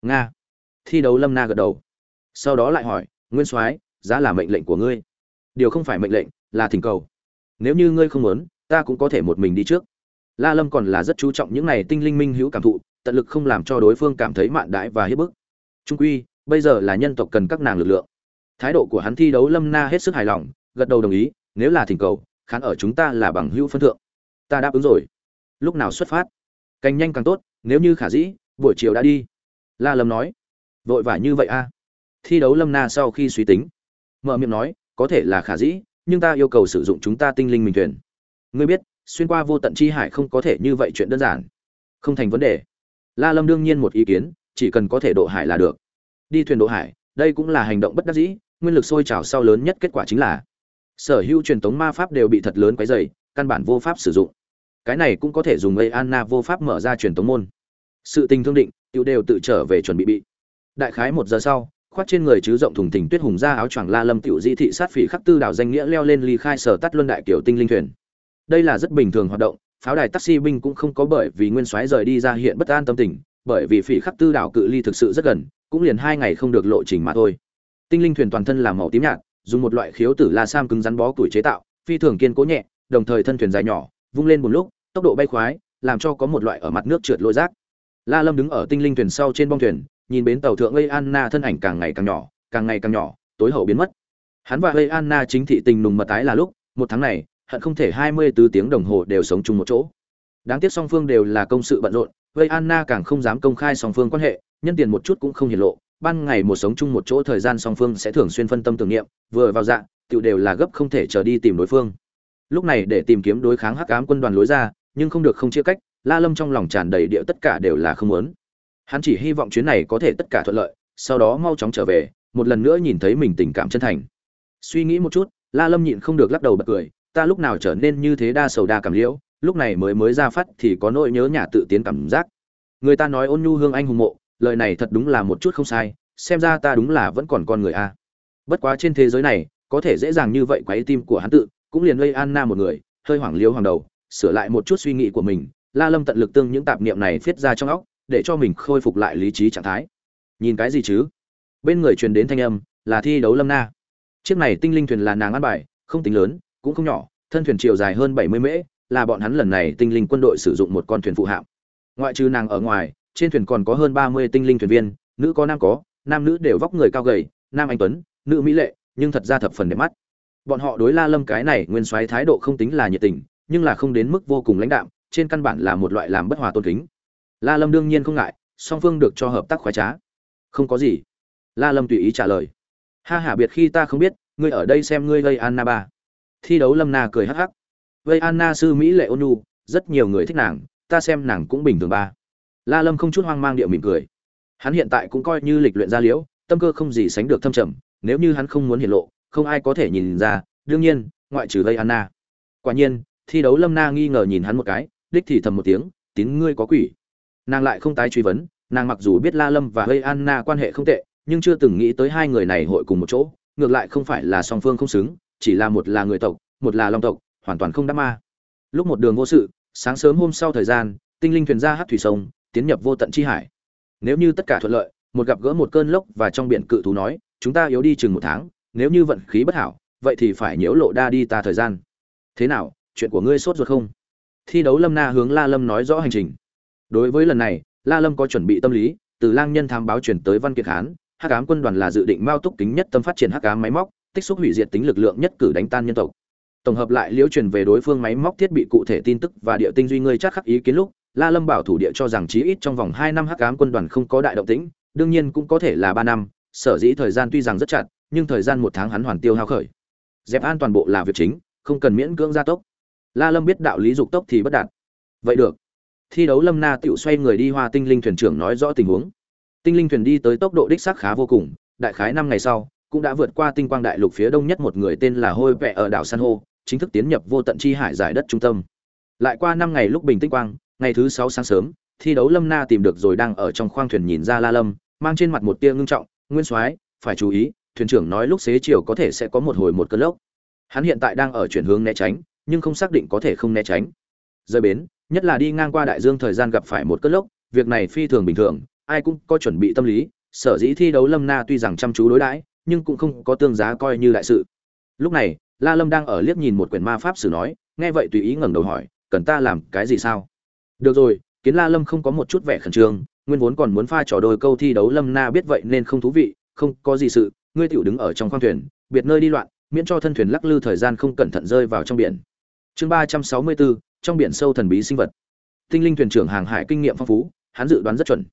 Nga. Thi đấu lâm na gật đầu. Sau đó lại hỏi, nguyên soái, giá là mệnh lệnh của ngươi. Điều không phải mệnh lệnh, là thỉnh cầu. Nếu như ngươi không muốn ta cũng có thể một mình đi trước. La lâm còn là rất chú trọng những này tinh linh minh hữu cảm thụ, tận lực không làm cho đối phương cảm thấy mạn đãi và hiếp bức. Trung quy, bây giờ là nhân tộc cần các nàng lực lượng. Thái độ của hắn thi đấu lâm na hết sức hài lòng, gật đầu đồng ý, nếu là thỉnh cầu, khán ở chúng ta là bằng hữu phân thượng. Ta đáp ứng rồi. Lúc nào xuất phát? Càng nhanh càng tốt, nếu như khả dĩ, buổi chiều đã đi. La lâm nói. Vội vã như vậy a à? thi đấu lâm na sau khi suy tính. Mở miệng nói, có thể là khả dĩ, nhưng ta yêu cầu sử dụng chúng ta tinh linh mình thuyền ngươi biết, xuyên qua vô tận chi hải không có thể như vậy chuyện đơn giản. Không thành vấn đề. La lâm đương nhiên một ý kiến, chỉ cần có thể độ hải là được. Đi thuyền độ hải, đây cũng là hành động bất đắc dĩ, nguyên lực sôi trào sau lớn nhất kết quả chính là sở hữu truyền thống ma pháp đều bị thật lớn quấy dày căn bản vô pháp sử dụng. Cái này cũng có thể dùng gây anna vô pháp mở ra truyền thống môn. Sự tình thương định tiêu đều tự trở về chuẩn bị bị. Đại khái một giờ sau, khoác trên người chứ rộng thùng thình tuyết hùng ra áo choàng la lâm tiểu di thị sát phỉ khắc tư đảo danh nghĩa leo lên ly khai sở tắt luân đại kiểu tinh linh thuyền đây là rất bình thường hoạt động, pháo đài taxi binh cũng không có bởi vì nguyên soái rời đi ra hiện bất an tâm tình, bởi vì phỉ khắc tư đảo cự ly thực sự rất gần, cũng liền hai ngày không được lộ trình mà thôi. Tinh linh thuyền toàn thân làm màu tím nhạt, dùng một loại khiếu tử la sam cứng rắn bó củi chế tạo, phi thường kiên cố nhẹ, đồng thời thân thuyền dài nhỏ, vung lên một lúc, tốc độ bay khoái, làm cho có một loại ở mặt nước trượt lội rác. La lâm đứng ở tinh linh thuyền sau trên bong thuyền, nhìn bến tàu thượng gây anna thân ảnh càng ngày càng nhỏ, càng ngày càng nhỏ, tối hậu biến mất. Hắn và gây anna chính thị tình nùng mật tái là lúc, một tháng này hận không thể hai mươi 24 tiếng đồng hồ đều sống chung một chỗ. Đáng tiếc song phương đều là công sự bận rộn, Vây anna càng không dám công khai song phương quan hệ, nhân tiền một chút cũng không hiển lộ. Ban ngày một sống chung một chỗ thời gian song phương sẽ thường xuyên phân tâm tưởng niệm, vừa vào dạng tiểu đều là gấp không thể chờ đi tìm đối phương. Lúc này để tìm kiếm đối kháng hắc ám quân đoàn lối ra, nhưng không được không chia cách, la lâm trong lòng tràn đầy địa tất cả đều là không muốn. Hắn chỉ hy vọng chuyến này có thể tất cả thuận lợi, sau đó mau chóng trở về, một lần nữa nhìn thấy mình tình cảm chân thành. Suy nghĩ một chút, la lâm nhịn không được lắc đầu bật cười ta lúc nào trở nên như thế đa sầu đa cảm liễu, lúc này mới mới ra phát thì có nỗi nhớ nhà tự tiến cảm giác. Người ta nói ôn nhu hương anh hùng mộ, lời này thật đúng là một chút không sai, xem ra ta đúng là vẫn còn con người a. Bất quá trên thế giới này, có thể dễ dàng như vậy quấy tim của hắn tự, cũng liền lây anna một người, hơi hoảng liêu hoàng đầu, sửa lại một chút suy nghĩ của mình, la lâm tận lực tương những tạp niệm này viết ra trong óc, để cho mình khôi phục lại lý trí trạng thái. Nhìn cái gì chứ? Bên người truyền đến thanh âm, là thi đấu lâm na. Chiếc này tinh linh thuyền là nàng ăn bài, không tính lớn cũng không nhỏ, thân thuyền chiều dài hơn bảy mươi mễ, là bọn hắn lần này tinh linh quân đội sử dụng một con thuyền phụ hạm. Ngoại trừ nàng ở ngoài, trên thuyền còn có hơn ba mươi tinh linh thuyền viên, nữ có nam có, nam nữ đều vóc người cao gầy, nam anh tuấn, nữ mỹ lệ, nhưng thật ra thập phần đẹp mắt. Bọn họ đối la lâm cái này nguyên soái thái độ không tính là nhiệt tình, nhưng là không đến mức vô cùng lãnh đạm, trên căn bản là một loại làm bất hòa tôn kính. La lâm đương nhiên không ngại, song phương được cho hợp tác khoái trá. Không có gì. La lâm tùy ý trả lời. Ha hả biệt khi ta không biết, ngươi ở đây xem ngươi gây an na ba thi đấu lâm na cười hắc hắc. Vây anna sư mỹ lệ ôn nhu, rất nhiều người thích nàng, ta xem nàng cũng bình thường ba. La lâm không chút hoang mang điệu mỉm cười. Hắn hiện tại cũng coi như lịch luyện gia liễu, tâm cơ không gì sánh được thâm trầm, nếu như hắn không muốn hiện lộ, không ai có thể nhìn ra, đương nhiên, ngoại trừ Vây anna. Quả nhiên, thi đấu lâm na nghi ngờ nhìn hắn một cái, đích thì thầm một tiếng, tín ngươi có quỷ. Nàng lại không tái truy vấn, nàng mặc dù biết la lâm và Vây anna quan hệ không tệ, nhưng chưa từng nghĩ tới hai người này hội cùng một chỗ, ngược lại không phải là song phương không xứng chỉ là một là người tộc, một là long tộc, hoàn toàn không đắc ma. Lúc một đường vô sự, sáng sớm hôm sau thời gian, tinh linh thuyền ra hát thủy sông, tiến nhập vô tận chi hải. Nếu như tất cả thuận lợi, một gặp gỡ một cơn lốc và trong biển cự thú nói, chúng ta yếu đi chừng một tháng, nếu như vận khí bất hảo, vậy thì phải nhiễu lộ đa đi ta thời gian. Thế nào, chuyện của ngươi sốt ruột không? Thi đấu lâm na hướng la lâm nói rõ hành trình. Đối với lần này, la lâm có chuẩn bị tâm lý, từ lang nhân tham báo chuyển tới văn kiệt hán, hắc ám quân đoàn là dự định mao túc kính nhất tâm phát triển hắc ám máy móc tích xúc hủy diệt tính lực lượng nhất cử đánh tan nhân tộc. Tổng hợp lại liễu truyền về đối phương máy móc thiết bị cụ thể tin tức và địa tinh duy ngươi chắc khắc ý kiến lúc, la lâm bảo thủ địa cho rằng chí ít trong vòng hai năm hắc ám quân đoàn không có đại động tĩnh, đương nhiên cũng có thể là ba năm, sở dĩ thời gian tuy rằng rất chặt, nhưng thời gian một tháng hắn hoàn tiêu hao khởi. Dẹp an toàn bộ là việc chính, không cần miễn cưỡng gia tốc. La lâm biết đạo lý dục tốc thì bất đạt. Vậy được. Thi đấu lâm na tựu xoay người đi hoa tinh linh thuyền trưởng nói rõ tình huống. Tinh linh thuyền đi tới tốc độ đích xác khá vô cùng, đại khái năm ngày sau cũng đã vượt qua tinh quang đại lục phía đông nhất một người tên là hôi vẹ ở đảo san hô, chính thức tiến nhập vô tận chi hải giải đất trung tâm. Lại qua năm ngày lúc bình tinh quang, ngày thứ sáu sáng sớm, thi đấu lâm na tìm được rồi đang ở trong khoang thuyền nhìn ra la lâm, mang trên mặt một tia ngưng trọng, nguyên soái, phải chú ý, thuyền trưởng nói lúc xế chiều có thể sẽ có một hồi một cơn lốc. Hắn hiện tại đang ở chuyển hướng né tránh, nhưng không xác định có thể không né tránh. Rời bến, nhất là đi ngang qua đại dương thời gian gặp phải một cơn lốc, việc này phi thường bình thường, ai cũng có chuẩn bị tâm lý, sở dĩ thi đấu lâm na tuy rằng chăm chú đối đãi nhưng cũng không có tương giá coi như đại sự. Lúc này, la lâm đang ở liếc nhìn một quyển ma pháp sử nói, nghe vậy tùy ý ngẩng đầu hỏi, cần ta làm cái gì sao? Được rồi, kiến la lâm không có một chút vẻ khẩn trương, nguyên vốn còn muốn pha trò đôi câu thi đấu lâm na biết vậy nên không thú vị, không có gì sự, ngươi tiểu đứng ở trong khoang thuyền, biệt nơi đi loạn, miễn cho thân thuyền lắc lư thời gian không cẩn thận rơi vào trong biển. Chương ba trăm sáu mươi bốn, trong biển sâu thần bí sinh vật. Tinh linh thuyền trưởng hàng hải kinh nghiệm phong phú, hắn dự đoán rất chuẩn.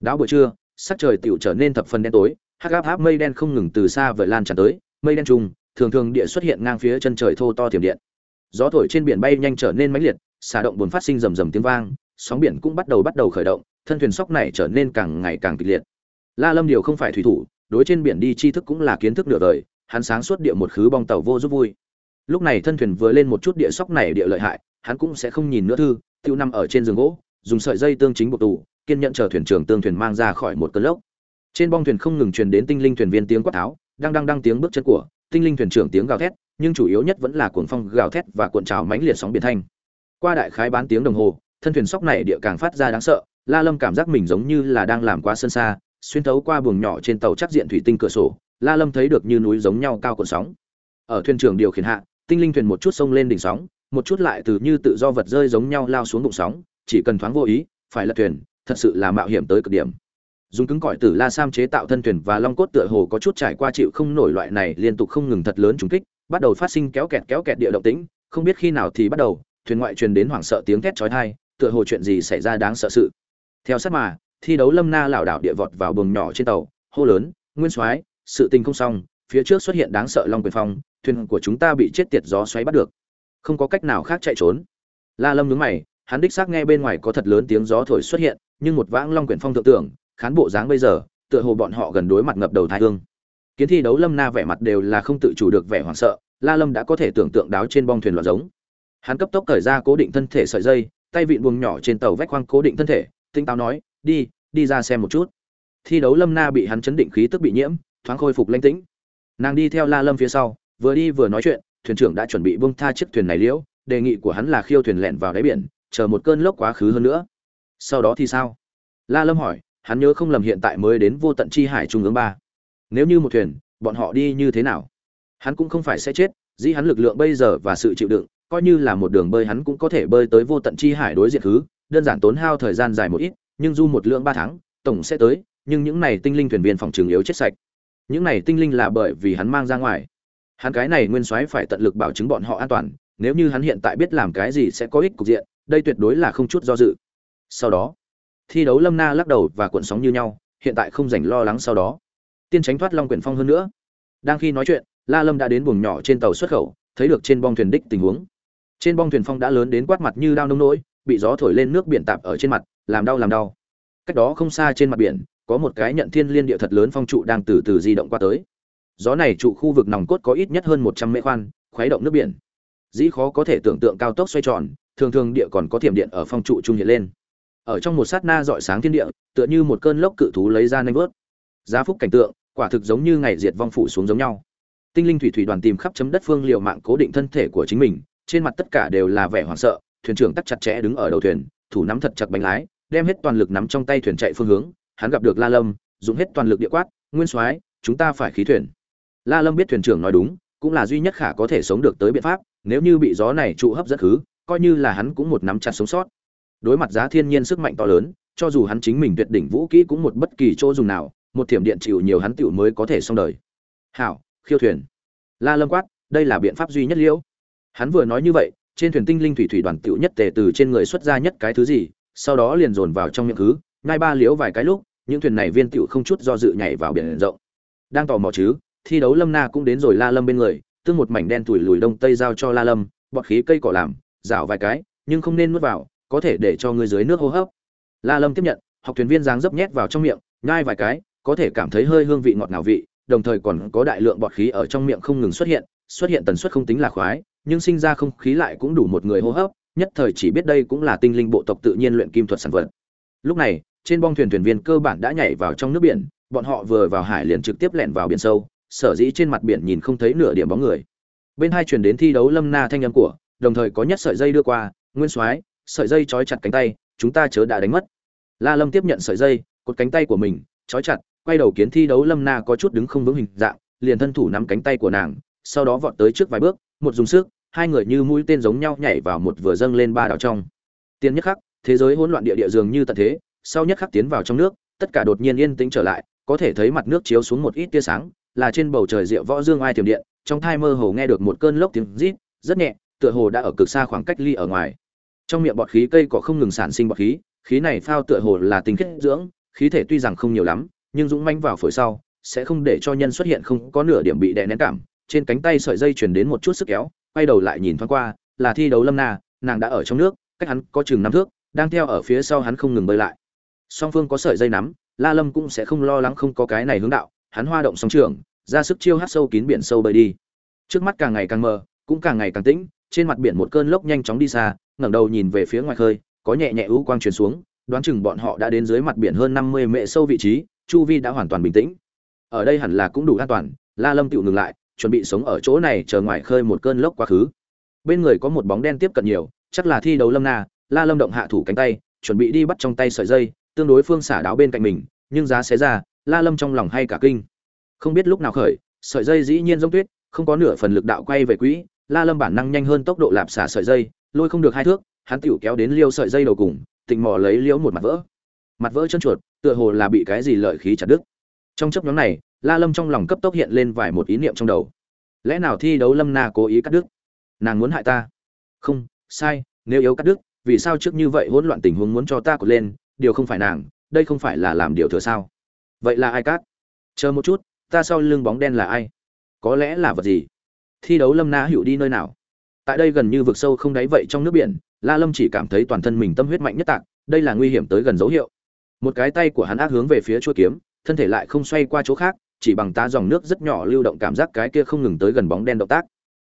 Đáo buổi trưa, sắc trời tiểu trở nên thập phần đen tối hắc áp áp mây đen không ngừng từ xa vời lan tràn tới, mây đen trùng, thường thường địa xuất hiện ngang phía chân trời thô to tiềm điện. Gió thổi trên biển bay nhanh trở nên mãnh liệt, xả động buồn phát sinh rầm rầm tiếng vang, sóng biển cũng bắt đầu bắt đầu khởi động, thân thuyền sóc này trở nên càng ngày càng kịch liệt. La lâm điều không phải thủy thủ, đối trên biển đi tri thức cũng là kiến thức nửa đời, hắn sáng suốt địa một khứ bong tàu vô giúp vui. Lúc này thân thuyền vừa lên một chút địa sóc này địa lợi hại, hắn cũng sẽ không nhìn nữa thư, tiêu nằm ở trên giường gỗ, dùng sợi dây tương chính buộc tù, kiên nhẫn chờ thuyền trưởng tương thuyền mang ra khỏi một cơn lốc trên bong thuyền không ngừng truyền đến tinh linh thuyền viên tiếng quát tháo, đang đang đang tiếng bước chân của, tinh linh thuyền trưởng tiếng gào thét, nhưng chủ yếu nhất vẫn là cuồng phong gào thét và cuộn trào mãnh liệt sóng biển thanh. Qua đại khái bán tiếng đồng hồ, thân thuyền sóc này địa càng phát ra đáng sợ, la lâm cảm giác mình giống như là đang làm quá sân xa, xuyên thấu qua buồng nhỏ trên tàu chắc diện thủy tinh cửa sổ, la lâm thấy được như núi giống nhau cao cuộn sóng. Ở thuyền trưởng điều khiển hạ, tinh linh thuyền một chút sông lên đỉnh sóng, một chút lại từ như tự do vật rơi giống nhau lao xuống bụng sóng, chỉ cần thoáng vô ý, phải lật thuyền, thật sự là mạo hiểm tới cực điểm dùng cứng cỏi tử la sam chế tạo thân thuyền và long cốt tựa hồ có chút trải qua chịu không nổi loại này liên tục không ngừng thật lớn trùng kích, bắt đầu phát sinh kéo kẹt kéo kẹt địa động tĩnh, không biết khi nào thì bắt đầu, thuyền ngoại truyền đến hoảng sợ tiếng thét chói tai, tựa hồ chuyện gì xảy ra đáng sợ sự. Theo sát mà, thi đấu lâm na lảo đảo địa vọt vào buồng nhỏ trên tàu, hô lớn, nguyên soái, sự tình không xong, phía trước xuất hiện đáng sợ long quyền phong, thuyền của chúng ta bị chết tiệt gió xoáy bắt được. Không có cách nào khác chạy trốn. La lâm nhướng mày, hắn đích xác nghe bên ngoài có thật lớn tiếng gió thổi xuất hiện, nhưng một vãng long quyển phong thượng tưởng khán bộ dáng bây giờ, tựa hồ bọn họ gần đối mặt ngập đầu thái hương. Kiến thi đấu lâm na vẻ mặt đều là không tự chủ được vẻ hoảng sợ, la lâm đã có thể tưởng tượng đáo trên bong thuyền loạt giống. Hắn cấp tốc cởi ra cố định thân thể sợi dây, tay vịn buông nhỏ trên tàu vách khoang cố định thân thể tinh táo nói, đi đi ra xem một chút. Thi đấu lâm na bị hắn chấn định khí tức bị nhiễm, thoáng khôi phục lãnh tĩnh. Nàng đi theo la lâm phía sau, vừa đi vừa nói chuyện, thuyền trưởng đã chuẩn bị bông tha chiếc thuyền này liễu, đề nghị của hắn là khiêu thuyền lẹn vào đáy biển, chờ một cơn lốc quá khứ hơn nữa. Sau đó thì sao? La lâm hỏi hắn nhớ không lầm hiện tại mới đến vô tận chi hải trung ương ba. Nếu như một thuyền, bọn họ đi như thế nào? Hắn cũng không phải sẽ chết, dĩ hắn lực lượng bây giờ và sự chịu đựng, coi như là một đường bơi hắn cũng có thể bơi tới vô tận chi hải đối diện thứ, đơn giản tốn hao thời gian dài một ít, nhưng du một lượng ba tháng, tổng sẽ tới, nhưng những này tinh linh thuyền viên phòng trường yếu chết sạch. Những này tinh linh là bởi vì hắn mang ra ngoài. Hắn cái này nguyên soái phải tận lực bảo chứng bọn họ an toàn, nếu như hắn hiện tại biết làm cái gì sẽ có ích cục diện, đây tuyệt đối là không chút do dự. Sau đó thi đấu lâm na lắc đầu và cuộn sóng như nhau, hiện tại không dành lo lắng sau đó. Tiên tránh thoát long quyển phong hơn nữa. Đang khi nói chuyện, la lâm đã đến buồng nhỏ trên tàu xuất khẩu, thấy được trên bong thuyền đích tình huống. Trên bong thuyền phong đã lớn đến quát mặt như đao nông nỗi, bị gió thổi lên nước biển tạp ở trên mặt, làm đau làm đau. Cách đó không xa trên mặt biển, có một cái nhận thiên liên địa thật lớn phong trụ đang từ từ di động qua tới. Gió này trụ khu vực nòng cốt có ít nhất hơn một trăm mễ khoan, khuấy động nước biển. Dĩ khó có thể tưởng tượng cao tốc xoay tròn, thường thường địa còn có thiểm điện ở phong trụ trung hiện lên ở trong một sát na dọi sáng thiên địa, tựa như một cơn lốc cự thú lấy ra nanh vớt. Giá phúc cảnh tượng, quả thực giống như ngày diệt vong phủ xuống giống nhau. Tinh linh thủy thủy đoàn tìm khắp chấm đất phương liệu mạng cố định thân thể của chính mình, trên mặt tất cả đều là vẻ hoảng sợ, thuyền trưởng tắt chặt chẽ đứng ở đầu thuyền, thủ nắm thật chặt bánh lái, đem hết toàn lực nắm trong tay thuyền chạy phương hướng, hắn gặp được la lâm, dùng hết toàn lực địa quát, nguyên soái, chúng ta phải khí thuyền. La lâm biết thuyền trưởng nói đúng, cũng là duy nhất khả có thể sống được tới biện pháp, nếu như bị gió này trụ hấp dẫn khứ coi như là hắn cũng một nắm chặt sống sót đối mặt giá thiên nhiên sức mạnh to lớn, cho dù hắn chính mình tuyệt đỉnh vũ kỹ cũng một bất kỳ chỗ dùng nào, một thiểm điện chịu nhiều hắn tiểu mới có thể xong đời. Hảo, khiêu thuyền. La lâm quát, đây là biện pháp duy nhất liễu. Hắn vừa nói như vậy, trên thuyền tinh linh thủy thủy đoàn tiểu nhất tề từ trên người xuất ra nhất cái thứ gì, sau đó liền dồn vào trong miệng thứ ngay ba liễu vài cái lúc, những thuyền này viên tiểu không chút do dự nhảy vào biển rộng. Đang tò mò chứ, thi đấu lâm na cũng đến rồi la lâm bên người, tương một mảnh đen tuổi lùi đông tây giao cho la lâm, bọt khí cây cỏ làm rảo vài cái, nhưng không nên nuốt vào có thể để cho người dưới nước hô hấp. La lâm tiếp nhận, học thuyền viên dáng dấp nhét vào trong miệng, nhai vài cái, có thể cảm thấy hơi hương vị ngọt ngào vị, đồng thời còn có đại lượng bọt khí ở trong miệng không ngừng xuất hiện xuất hiện tần suất không tính là khoái, nhưng sinh ra không khí lại cũng đủ một người hô hấp, nhất thời chỉ biết đây cũng là tinh linh bộ tộc tự nhiên luyện kim thuật sản vật. Lúc này, trên bong thuyền thuyền viên cơ bản đã nhảy vào trong nước biển, bọn họ vừa vào hải liền trực tiếp lẻn vào biển sâu, sở dĩ trên mặt biển nhìn không thấy nửa điểm bóng người. Bên hai truyền đến thi đấu lâm na thanh âm của, đồng thời có nhất sợi dây đưa qua, nguyên soái sợi dây trói chặt cánh tay, chúng ta chớ đã đánh mất. La lâm tiếp nhận sợi dây, cột cánh tay của mình, trói chặt, quay đầu kiến thi đấu lâm na có chút đứng không vững hình dạng, liền thân thủ nắm cánh tay của nàng, sau đó vọt tới trước vài bước, một dùng sức, hai người như mũi tên giống nhau nhảy vào một vừa dâng lên ba đảo trong. Tiên nhất khắc, thế giới hỗn loạn địa địa dường như tận thế, sau nhất khắc tiến vào trong nước, tất cả đột nhiên yên tĩnh trở lại, có thể thấy mặt nước chiếu xuống một ít tia sáng, là trên bầu trời rượu võ dương ai tiềm điện, trong thai mơ hồ nghe được một cơn lốc tiếng rít, rất nhẹ, tựa hồ đã ở cực xa khoảng cách ly ở ngoài trong miệng bọt khí cây cỏ không ngừng sản sinh bọt khí khí này phao tựa hồ là tinh kết dưỡng, khí thể tuy rằng không nhiều lắm, nhưng dũng manh vào phổi sau, sẽ không để cho nhân xuất hiện không có nửa điểm bị đè nén cảm. Trên cánh tay sợi dây truyền đến một chút sức kéo, quay đầu lại nhìn thoáng qua, là thi đấu lâm na, nàng đã ở trong nước, cách hắn có chừng năm thước, đang theo ở phía sau hắn không ngừng bơi lại. Song phương có sợi dây nắm, la lâm cũng sẽ không lo lắng không có cái này hướng đạo, hắn hoa động song trường, ra sức chiêu hát sâu kín biển sâu bơi đi. Trước mắt càng ngày càng mờ, cũng càng ngày càng tĩnh, trên mặt biển một cơn lốc nhanh chóng đi xa ngẩng đầu nhìn về phía ngoài khơi, có nhẹ nhẹ ưu quang truyền xuống, đoán chừng bọn họ đã đến dưới mặt biển hơn năm mươi mệ sâu vị trí, chu vi đã hoàn toàn bình tĩnh. Ở đây hẳn là cũng đủ an toàn, la lâm tiểu ngừng lại, chuẩn bị sống ở chỗ này chờ ngoài khơi một cơn lốc quá khứ. Bên người có một bóng đen tiếp cận nhiều, chắc là thi đấu lâm na, la lâm động hạ thủ cánh tay, chuẩn bị đi bắt trong tay sợi dây, tương đối phương xả đáo bên cạnh mình, nhưng giá xé ra, la lâm trong lòng hay cả kinh. Không biết lúc nào khởi, sợi dây dĩ nhiên giống tuyết, không có nửa phần lực đạo quay về quỹ, la lâm bản năng nhanh hơn tốc độ lạp xả sợi dây lôi không được hai thước, hắn tựu kéo đến liêu sợi dây đầu cùng, tịnh mò lấy liễu một mặt vỡ. Mặt vỡ chân chuột, tựa hồ là bị cái gì lợi khí chặt đứt. Trong chấp nhóm này, la lâm trong lòng cấp tốc hiện lên vài một ý niệm trong đầu. Lẽ nào thi đấu lâm na cố ý cắt đứt? Nàng muốn hại ta? Không, sai, nếu yếu cắt đứt, vì sao trước như vậy hỗn loạn tình huống muốn cho ta cột lên? Điều không phải nàng, đây không phải là làm điều thừa sao? Vậy là ai cắt? Chờ một chút, ta sau lưng bóng đen là ai? Có lẽ là vật gì? Thi đấu lâm na hữu đi nơi nào? Tại đây gần như vực sâu không đáy vậy trong nước biển, la lâm chỉ cảm thấy toàn thân mình tâm huyết mạnh nhất tạc, đây là nguy hiểm tới gần dấu hiệu. Một cái tay của hắn ác hướng về phía chuôi kiếm, thân thể lại không xoay qua chỗ khác, chỉ bằng tá dòng nước rất nhỏ lưu động cảm giác cái kia không ngừng tới gần bóng đen động tác.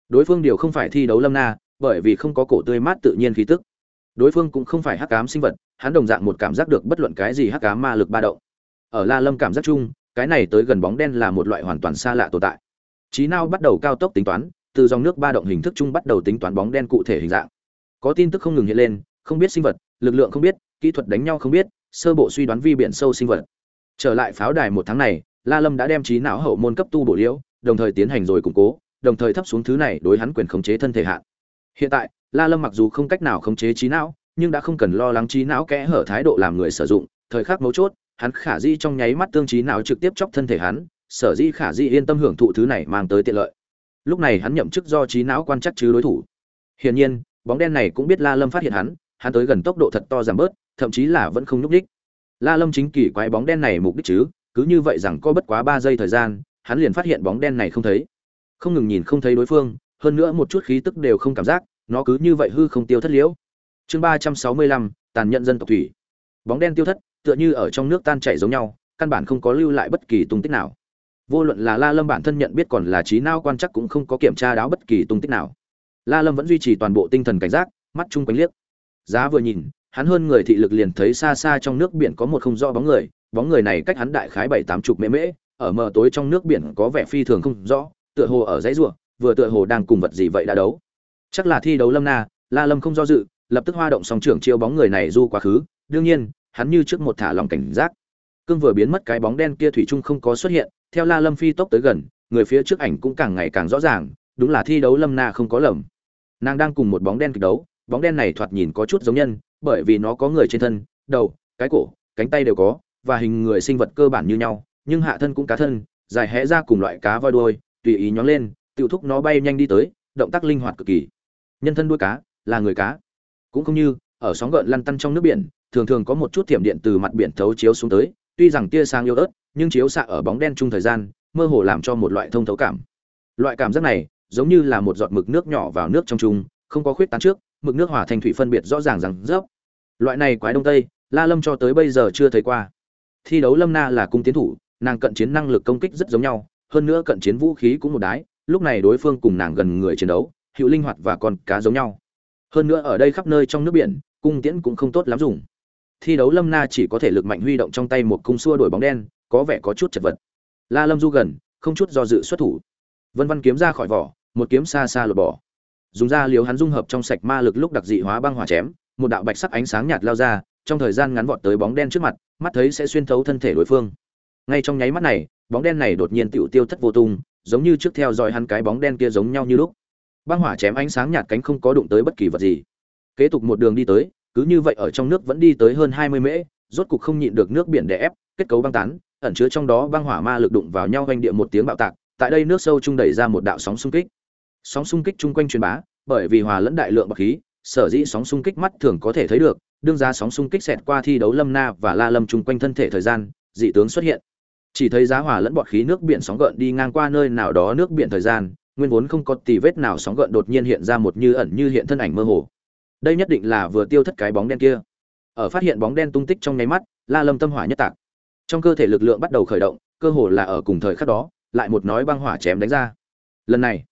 Đối phương điều không phải thi đấu lâm na, bởi vì không có cổ tươi mát tự nhiên khí tức. Đối phương cũng không phải hắc ám sinh vật, hắn đồng dạng một cảm giác được bất luận cái gì hắc ám ma lực ba động. Ở la lâm cảm giác chung, cái này tới gần bóng đen là một loại hoàn toàn xa lạ tồn tại. Trí nào bắt đầu cao tốc tính toán từ dòng nước ba động hình thức chung bắt đầu tính toán bóng đen cụ thể hình dạng. Có tin tức không ngừng hiện lên, không biết sinh vật, lực lượng không biết, kỹ thuật đánh nhau không biết, sơ bộ suy đoán vi biển sâu sinh vật. Trở lại pháo đài một tháng này, la lâm đã đem trí não hậu môn cấp tu bổ liễu, đồng thời tiến hành rồi củng cố, đồng thời thấp xuống thứ này đối hắn quyền khống chế thân thể hạn. Hiện tại, la lâm mặc dù không cách nào khống chế trí não, nhưng đã không cần lo lắng trí não kẽ hở thái độ làm người sử dụng, thời khắc mấu chốt, hắn khả di trong nháy mắt tương trí não trực tiếp chọc thân thể hắn, sở di khả di yên tâm hưởng thụ thứ này mang tới tiện lợi lúc này hắn nhậm chức do trí não quan chắc chứ đối thủ. Hiển nhiên, bóng đen này cũng biết la lâm phát hiện hắn hắn tới gần tốc độ thật to giảm bớt, thậm chí là vẫn không nhúc đích la lâm chính kỳ quái bóng đen này mục đích chứ, cứ như vậy rằng có bất quá ba giây thời gian, hắn liền phát hiện bóng đen này không thấy. Không ngừng nhìn không thấy đối phương, hơn nữa một chút khí tức đều không cảm giác, nó cứ như vậy hư không tiêu thất liễu. Chương ba trăm sáu mươi lăm, tàn nhận dân tộc thủy. Bóng đen tiêu thất, tựa như ở trong nước tan chảy giống nhau, căn bản không có lưu lại bất kỳ tung tích nào vô luận là la lâm bản thân nhận biết còn là trí não quan chắc cũng không có kiểm tra đáo bất kỳ tung tích nào. La lâm vẫn duy trì toàn bộ tinh thần cảnh giác, mắt chung quanh liếc. Giá vừa nhìn, hắn hơn người thị lực liền thấy xa xa trong nước biển có một không rõ bóng người bóng người này cách hắn đại khái bảy tám chục mễ mễ, ở mờ tối trong nước biển có vẻ phi thường không rõ, tựa hồ ở dãy ruộng vừa tựa hồ đang cùng vật gì vậy đã đấu. Chắc là thi đấu lâm na, la lâm không do dự, lập tức hoa động song trưởng chiêu bóng người này du quá khứ, đương nhiên, hắn như trước một thả lòng cảnh giác. Cương vừa biến mất cái bóng đen kia thủy chung không có xuất hiện theo la lâm phi tốc tới gần, người phía trước ảnh cũng càng ngày càng rõ ràng, đúng là thi đấu lâm na không có lầm. Nàng đang cùng một bóng đen kịch đấu, bóng đen này thoạt nhìn có chút giống nhân, bởi vì nó có người trên thân, đầu, cái cổ, cánh tay đều có, và hình người sinh vật cơ bản như nhau, nhưng hạ thân cũng cá thân, dài hẽ ra cùng loại cá voi đuôi, tùy ý nhón lên, tiểu thúc nó bay nhanh đi tới, động tác linh hoạt cực kỳ. Nhân thân đuôi cá, là người cá. Cũng không như, ở sóng gợn lăn tăn trong nước biển, thường thường có một chút thiểm điện từ mặt biển thấu chiếu xuống tới tuy rằng tia sáng yếu ớt, nhưng chiếu xạ ở bóng đen chung thời gian, mơ hồ làm cho một loại thông thấu cảm. Loại cảm giác này, giống như là một giọt mực nước nhỏ vào nước trong chung, không có khuyết tán trước, mực nước hòa thành thủy phân biệt rõ ràng rằng rớp. Loại này quái đông tây, la lâm cho tới bây giờ chưa thấy qua. Thi đấu lâm na là cung tiến thủ, nàng cận chiến năng lực công kích rất giống nhau, hơn nữa cận chiến vũ khí cũng một đái, lúc này đối phương cùng nàng gần người chiến đấu, hữu linh hoạt và con cá giống nhau. Hơn nữa ở đây khắp nơi trong nước biển, cung tiễn cũng không tốt lắm dùng thi đấu lâm na chỉ có thể lực mạnh huy động trong tay một cung xua đổi bóng đen, có vẻ có chút chật vật. La lâm du gần, không chút do dự xuất thủ. Vân văn kiếm ra khỏi vỏ, một kiếm xa xa lột bỏ. Dùng ra liều hắn dung hợp trong sạch ma lực lúc đặc dị hóa băng hỏa chém, một đạo bạch sắc ánh sáng nhạt lao ra, trong thời gian ngắn vọt tới bóng đen trước mặt, mắt thấy sẽ xuyên thấu thân thể đối phương. Ngay trong nháy mắt này, bóng đen này đột nhiên tựu tiêu thất vô tung, giống như trước theo dõi hắn cái bóng đen kia giống nhau như lúc. Băng hỏa chém ánh sáng nhạt cánh không có đụng tới bất kỳ vật gì. Kế tục một đường đi tới cứ như vậy ở trong nước vẫn đi tới hơn hai mươi mễ, rốt cục không nhịn được nước biển đè ép, kết cấu băng tán, ẩn chứa trong đó băng hỏa ma lực đụng vào nhau quanh địa một tiếng bạo tạc, tại đây nước sâu trung đẩy ra một đạo sóng xung kích. Sóng xung kích chung quanh truyền bá, bởi vì hòa lẫn đại lượng bạc khí, sở dĩ sóng xung kích mắt thường có thể thấy được, đương ra sóng xung kích xẹt qua thi đấu lâm na và la lâm chung quanh thân thể thời gian, dị tướng xuất hiện. Chỉ thấy giá hỏa lẫn bọt khí nước biển sóng gợn đi ngang qua nơi nào đó nước biển thời gian, nguyên vốn không có tì vết nào sóng gợn đột nhiên hiện ra một như ẩn như hiện thân ảnh mơ hồ đây nhất định là vừa tiêu thất cái bóng đen kia. Ở phát hiện bóng đen tung tích trong nháy mắt, la lâm tâm hỏa nhất tạc. Trong cơ thể lực lượng bắt đầu khởi động, cơ hồ là ở cùng thời khắc đó, lại một nói băng hỏa chém đánh ra. Lần này,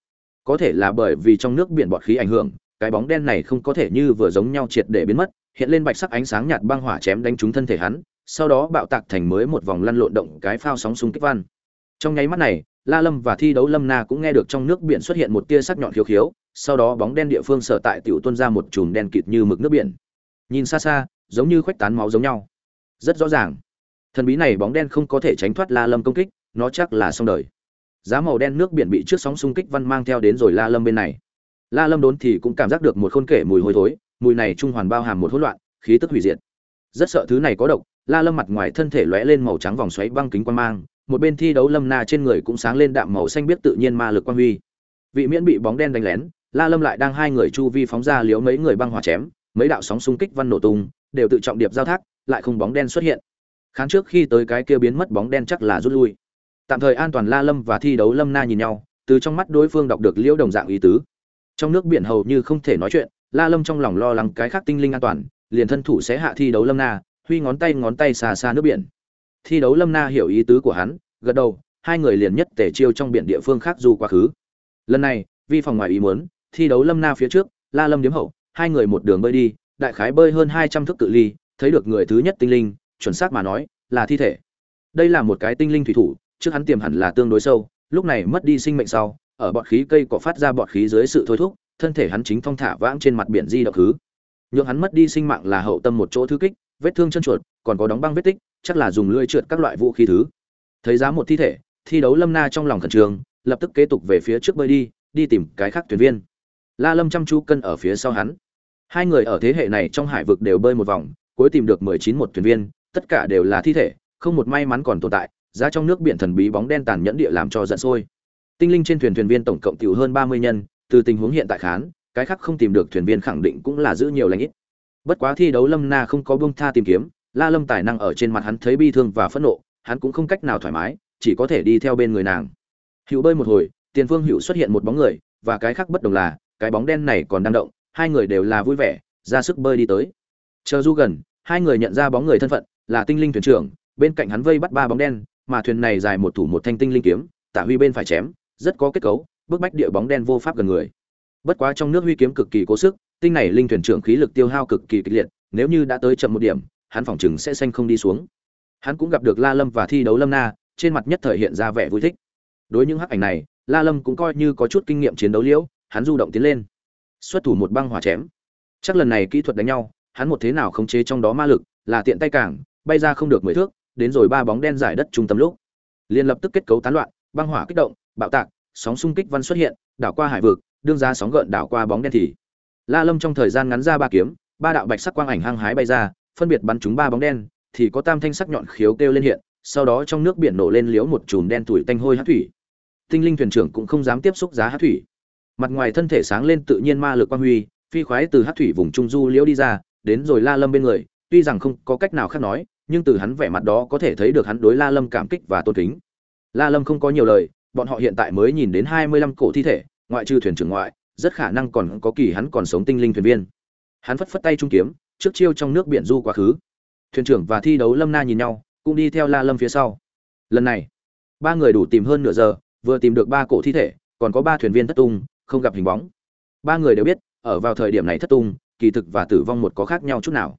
có thể là bởi vì trong nước biển bọt khí ảnh hưởng, cái bóng đen này không có thể như vừa giống nhau triệt để biến mất, hiện lên bạch sắc ánh sáng nhạt băng hỏa chém đánh trúng thân thể hắn, sau đó bạo tạc thành mới một vòng lăn lộn động cái phao sóng súng kích văn. Trong nháy mắt này, la lâm và thi đấu lâm na cũng nghe được trong nước biển xuất hiện một tia sắc nhọn khiếu khiếu sau đó bóng đen địa phương sở tại tiểu tuôn ra một chùm đen kịt như mực nước biển. Nhìn xa xa, giống như khuếch tán máu giống nhau. Rất rõ ràng. Thần bí này bóng đen không có thể tránh thoát la lâm công kích, nó chắc là xong đời. Giá màu đen nước biển bị trước sóng xung kích văn mang theo đến rồi la lâm bên này. La lâm đốn thì cũng cảm giác được một khôn kể mùi hôi thối, mùi này trung hoàn bao hàm một hỗn loạn, khí tức hủy diệt. Rất sợ thứ này có độc, la lâm mặt ngoài thân thể lóe lên màu trắng vòng xoáy băng kính quan mang, một bên thi đấu lâm na trên người cũng sáng lên đạm màu xanh biết tự nhiên ma lực quan huy. Vị miễn bị bóng đen đánh lén la lâm lại đang hai người chu vi phóng ra liếu mấy người băng hỏa chém, mấy đạo sóng xung kích văn nổ tung, đều tự trọng điệp giao thác, lại không bóng đen xuất hiện. Khán trước khi tới cái kia biến mất bóng đen chắc là rút lui. Tạm thời an toàn la lâm và thi đấu lâm na nhìn nhau, từ trong mắt đối phương đọc được liễu đồng dạng ý tứ. Trong nước biển hầu như không thể nói chuyện, la lâm trong lòng lo lắng cái khác tinh linh an toàn, liền thân thủ sẽ hạ thi đấu lâm na, huy ngón tay ngón tay xa xa nước biển. Thi đấu lâm na hiểu ý tứ của hắn, gật đầu, hai người liền nhất tề chiêu trong biển địa phương khác du quá khứ. Lần này, vi phòng ngoài ý muốn thi đấu lâm na phía trước, la lâm điếm hậu, hai người một đường bơi đi, đại khái bơi hơn hai trăm thước cự ly, thấy được người thứ nhất tinh linh, chuẩn xác mà nói, là thi thể. Đây là một cái tinh linh thủy thủ, trước hắn tiềm hẳn là tương đối sâu, lúc này mất đi sinh mệnh sau, ở bọt khí cây có phát ra bọt khí dưới sự thôi thúc, thân thể hắn chính thong thả vãng trên mặt biển di động khứ nhượng hắn mất đi sinh mạng là hậu tâm một chỗ thứ kích, vết thương chân chuột, còn có đóng băng vết tích, chắc là dùng lưỡi trượt các loại vũ khí thứ. Thấy giá một thi thể, thi đấu lâm na trong lòng khẩn trương, lập tức kế tục về phía trước bơi đi đi tìm cái khác thuyền viên la lâm chăm chú cân ở phía sau hắn. Hai người ở thế hệ này trong hải vực đều bơi một vòng, cuối tìm được mười chín một thuyền viên, tất cả đều là thi thể, không một may mắn còn tồn tại, Giá trong nước biển thần bí bóng đen tàn nhẫn địa làm cho giận sôi. Tinh linh trên thuyền thuyền viên tổng cộng tiểu hơn ba mươi nhân, từ tình huống hiện tại khán, cái khác không tìm được thuyền viên khẳng định cũng là giữ nhiều lãnh ít. Bất quá thi đấu lâm na không có buông tha tìm kiếm, la lâm tài năng ở trên mặt hắn thấy bi thương và phẫn nộ, hắn cũng không cách nào thoải mái, chỉ có thể đi theo bên người nàng. Hữu bơi một hồi, tiền phương hữu xuất hiện một bóng người, và cái khác bất đồng là cái bóng đen này còn đang động, hai người đều là vui vẻ, ra sức bơi đi tới. Chờ du gần, hai người nhận ra bóng người thân phận, là tinh linh thuyền trưởng, bên cạnh hắn vây bắt ba bóng đen, mà thuyền này dài một thủ một thanh tinh linh kiếm tạ huy bên phải chém, rất có kết cấu bước bách địa bóng đen vô pháp gần người. Bất quá trong nước huy kiếm cực kỳ cố sức, tinh này linh thuyền trưởng khí lực tiêu hao cực kỳ kịch liệt, nếu như đã tới chậm một điểm, hắn phỏng chừng sẽ xanh không đi xuống. Hắn cũng gặp được la lâm và thi đấu lâm na, trên mặt nhất thời hiện ra vẻ vui thích. Đối những hắc ảnh này, la lâm cũng coi như có chút kinh nghiệm chiến đấu liễu hắn du động tiến lên. Xuất thủ một băng hỏa chém. Chắc lần này kỹ thuật đánh nhau, hắn một thế nào khống chế trong đó ma lực, là tiện tay cảng bay ra không được mười thước, đến rồi ba bóng đen giải đất trung tâm lúc. Liền lập tức kết cấu tán loạn, băng hỏa kích động, bạo tạc, sóng xung kích văn xuất hiện, đảo qua hải vực, đương ra sóng gợn đảo qua bóng đen thì. La lâm trong thời gian ngắn ra ba kiếm, ba đạo bạch sắc quang ảnh hăng hái bay ra, phân biệt bắn chúng ba bóng đen, thì có tam thanh sắc nhọn khiếu kêu lên hiện, sau đó trong nước biển nổ lên liếu một chùm đen tuổi tanh hôi hát thủy. Tinh linh thuyền trưởng cũng không dám tiếp xúc giá hát thủy mặt ngoài thân thể sáng lên tự nhiên ma lực quang huy, phi khoái từ hát thủy vùng trung du liễu đi ra, đến rồi la lâm bên người, tuy rằng không có cách nào khác nói, nhưng từ hắn vẻ mặt đó có thể thấy được hắn đối la lâm cảm kích và tôn kính. La lâm không có nhiều lời, bọn họ hiện tại mới nhìn đến hai mươi lăm cổ thi thể, ngoại trừ thuyền trưởng ngoại, rất khả năng còn có kỳ hắn còn sống tinh linh thuyền viên. Hắn phất phất tay trung kiếm, trước chiêu trong nước biển du quá khứ. Thuyền trưởng và thi đấu lâm na nhìn nhau, cũng đi theo la lâm phía sau. Lần này, ba người đủ tìm hơn nửa giờ, vừa tìm được ba cổ thi thể, còn có ba thuyền viên thất tung không gặp hình bóng. Ba người đều biết, ở vào thời điểm này thất tung, kỳ thực và tử vong một có khác nhau chút nào.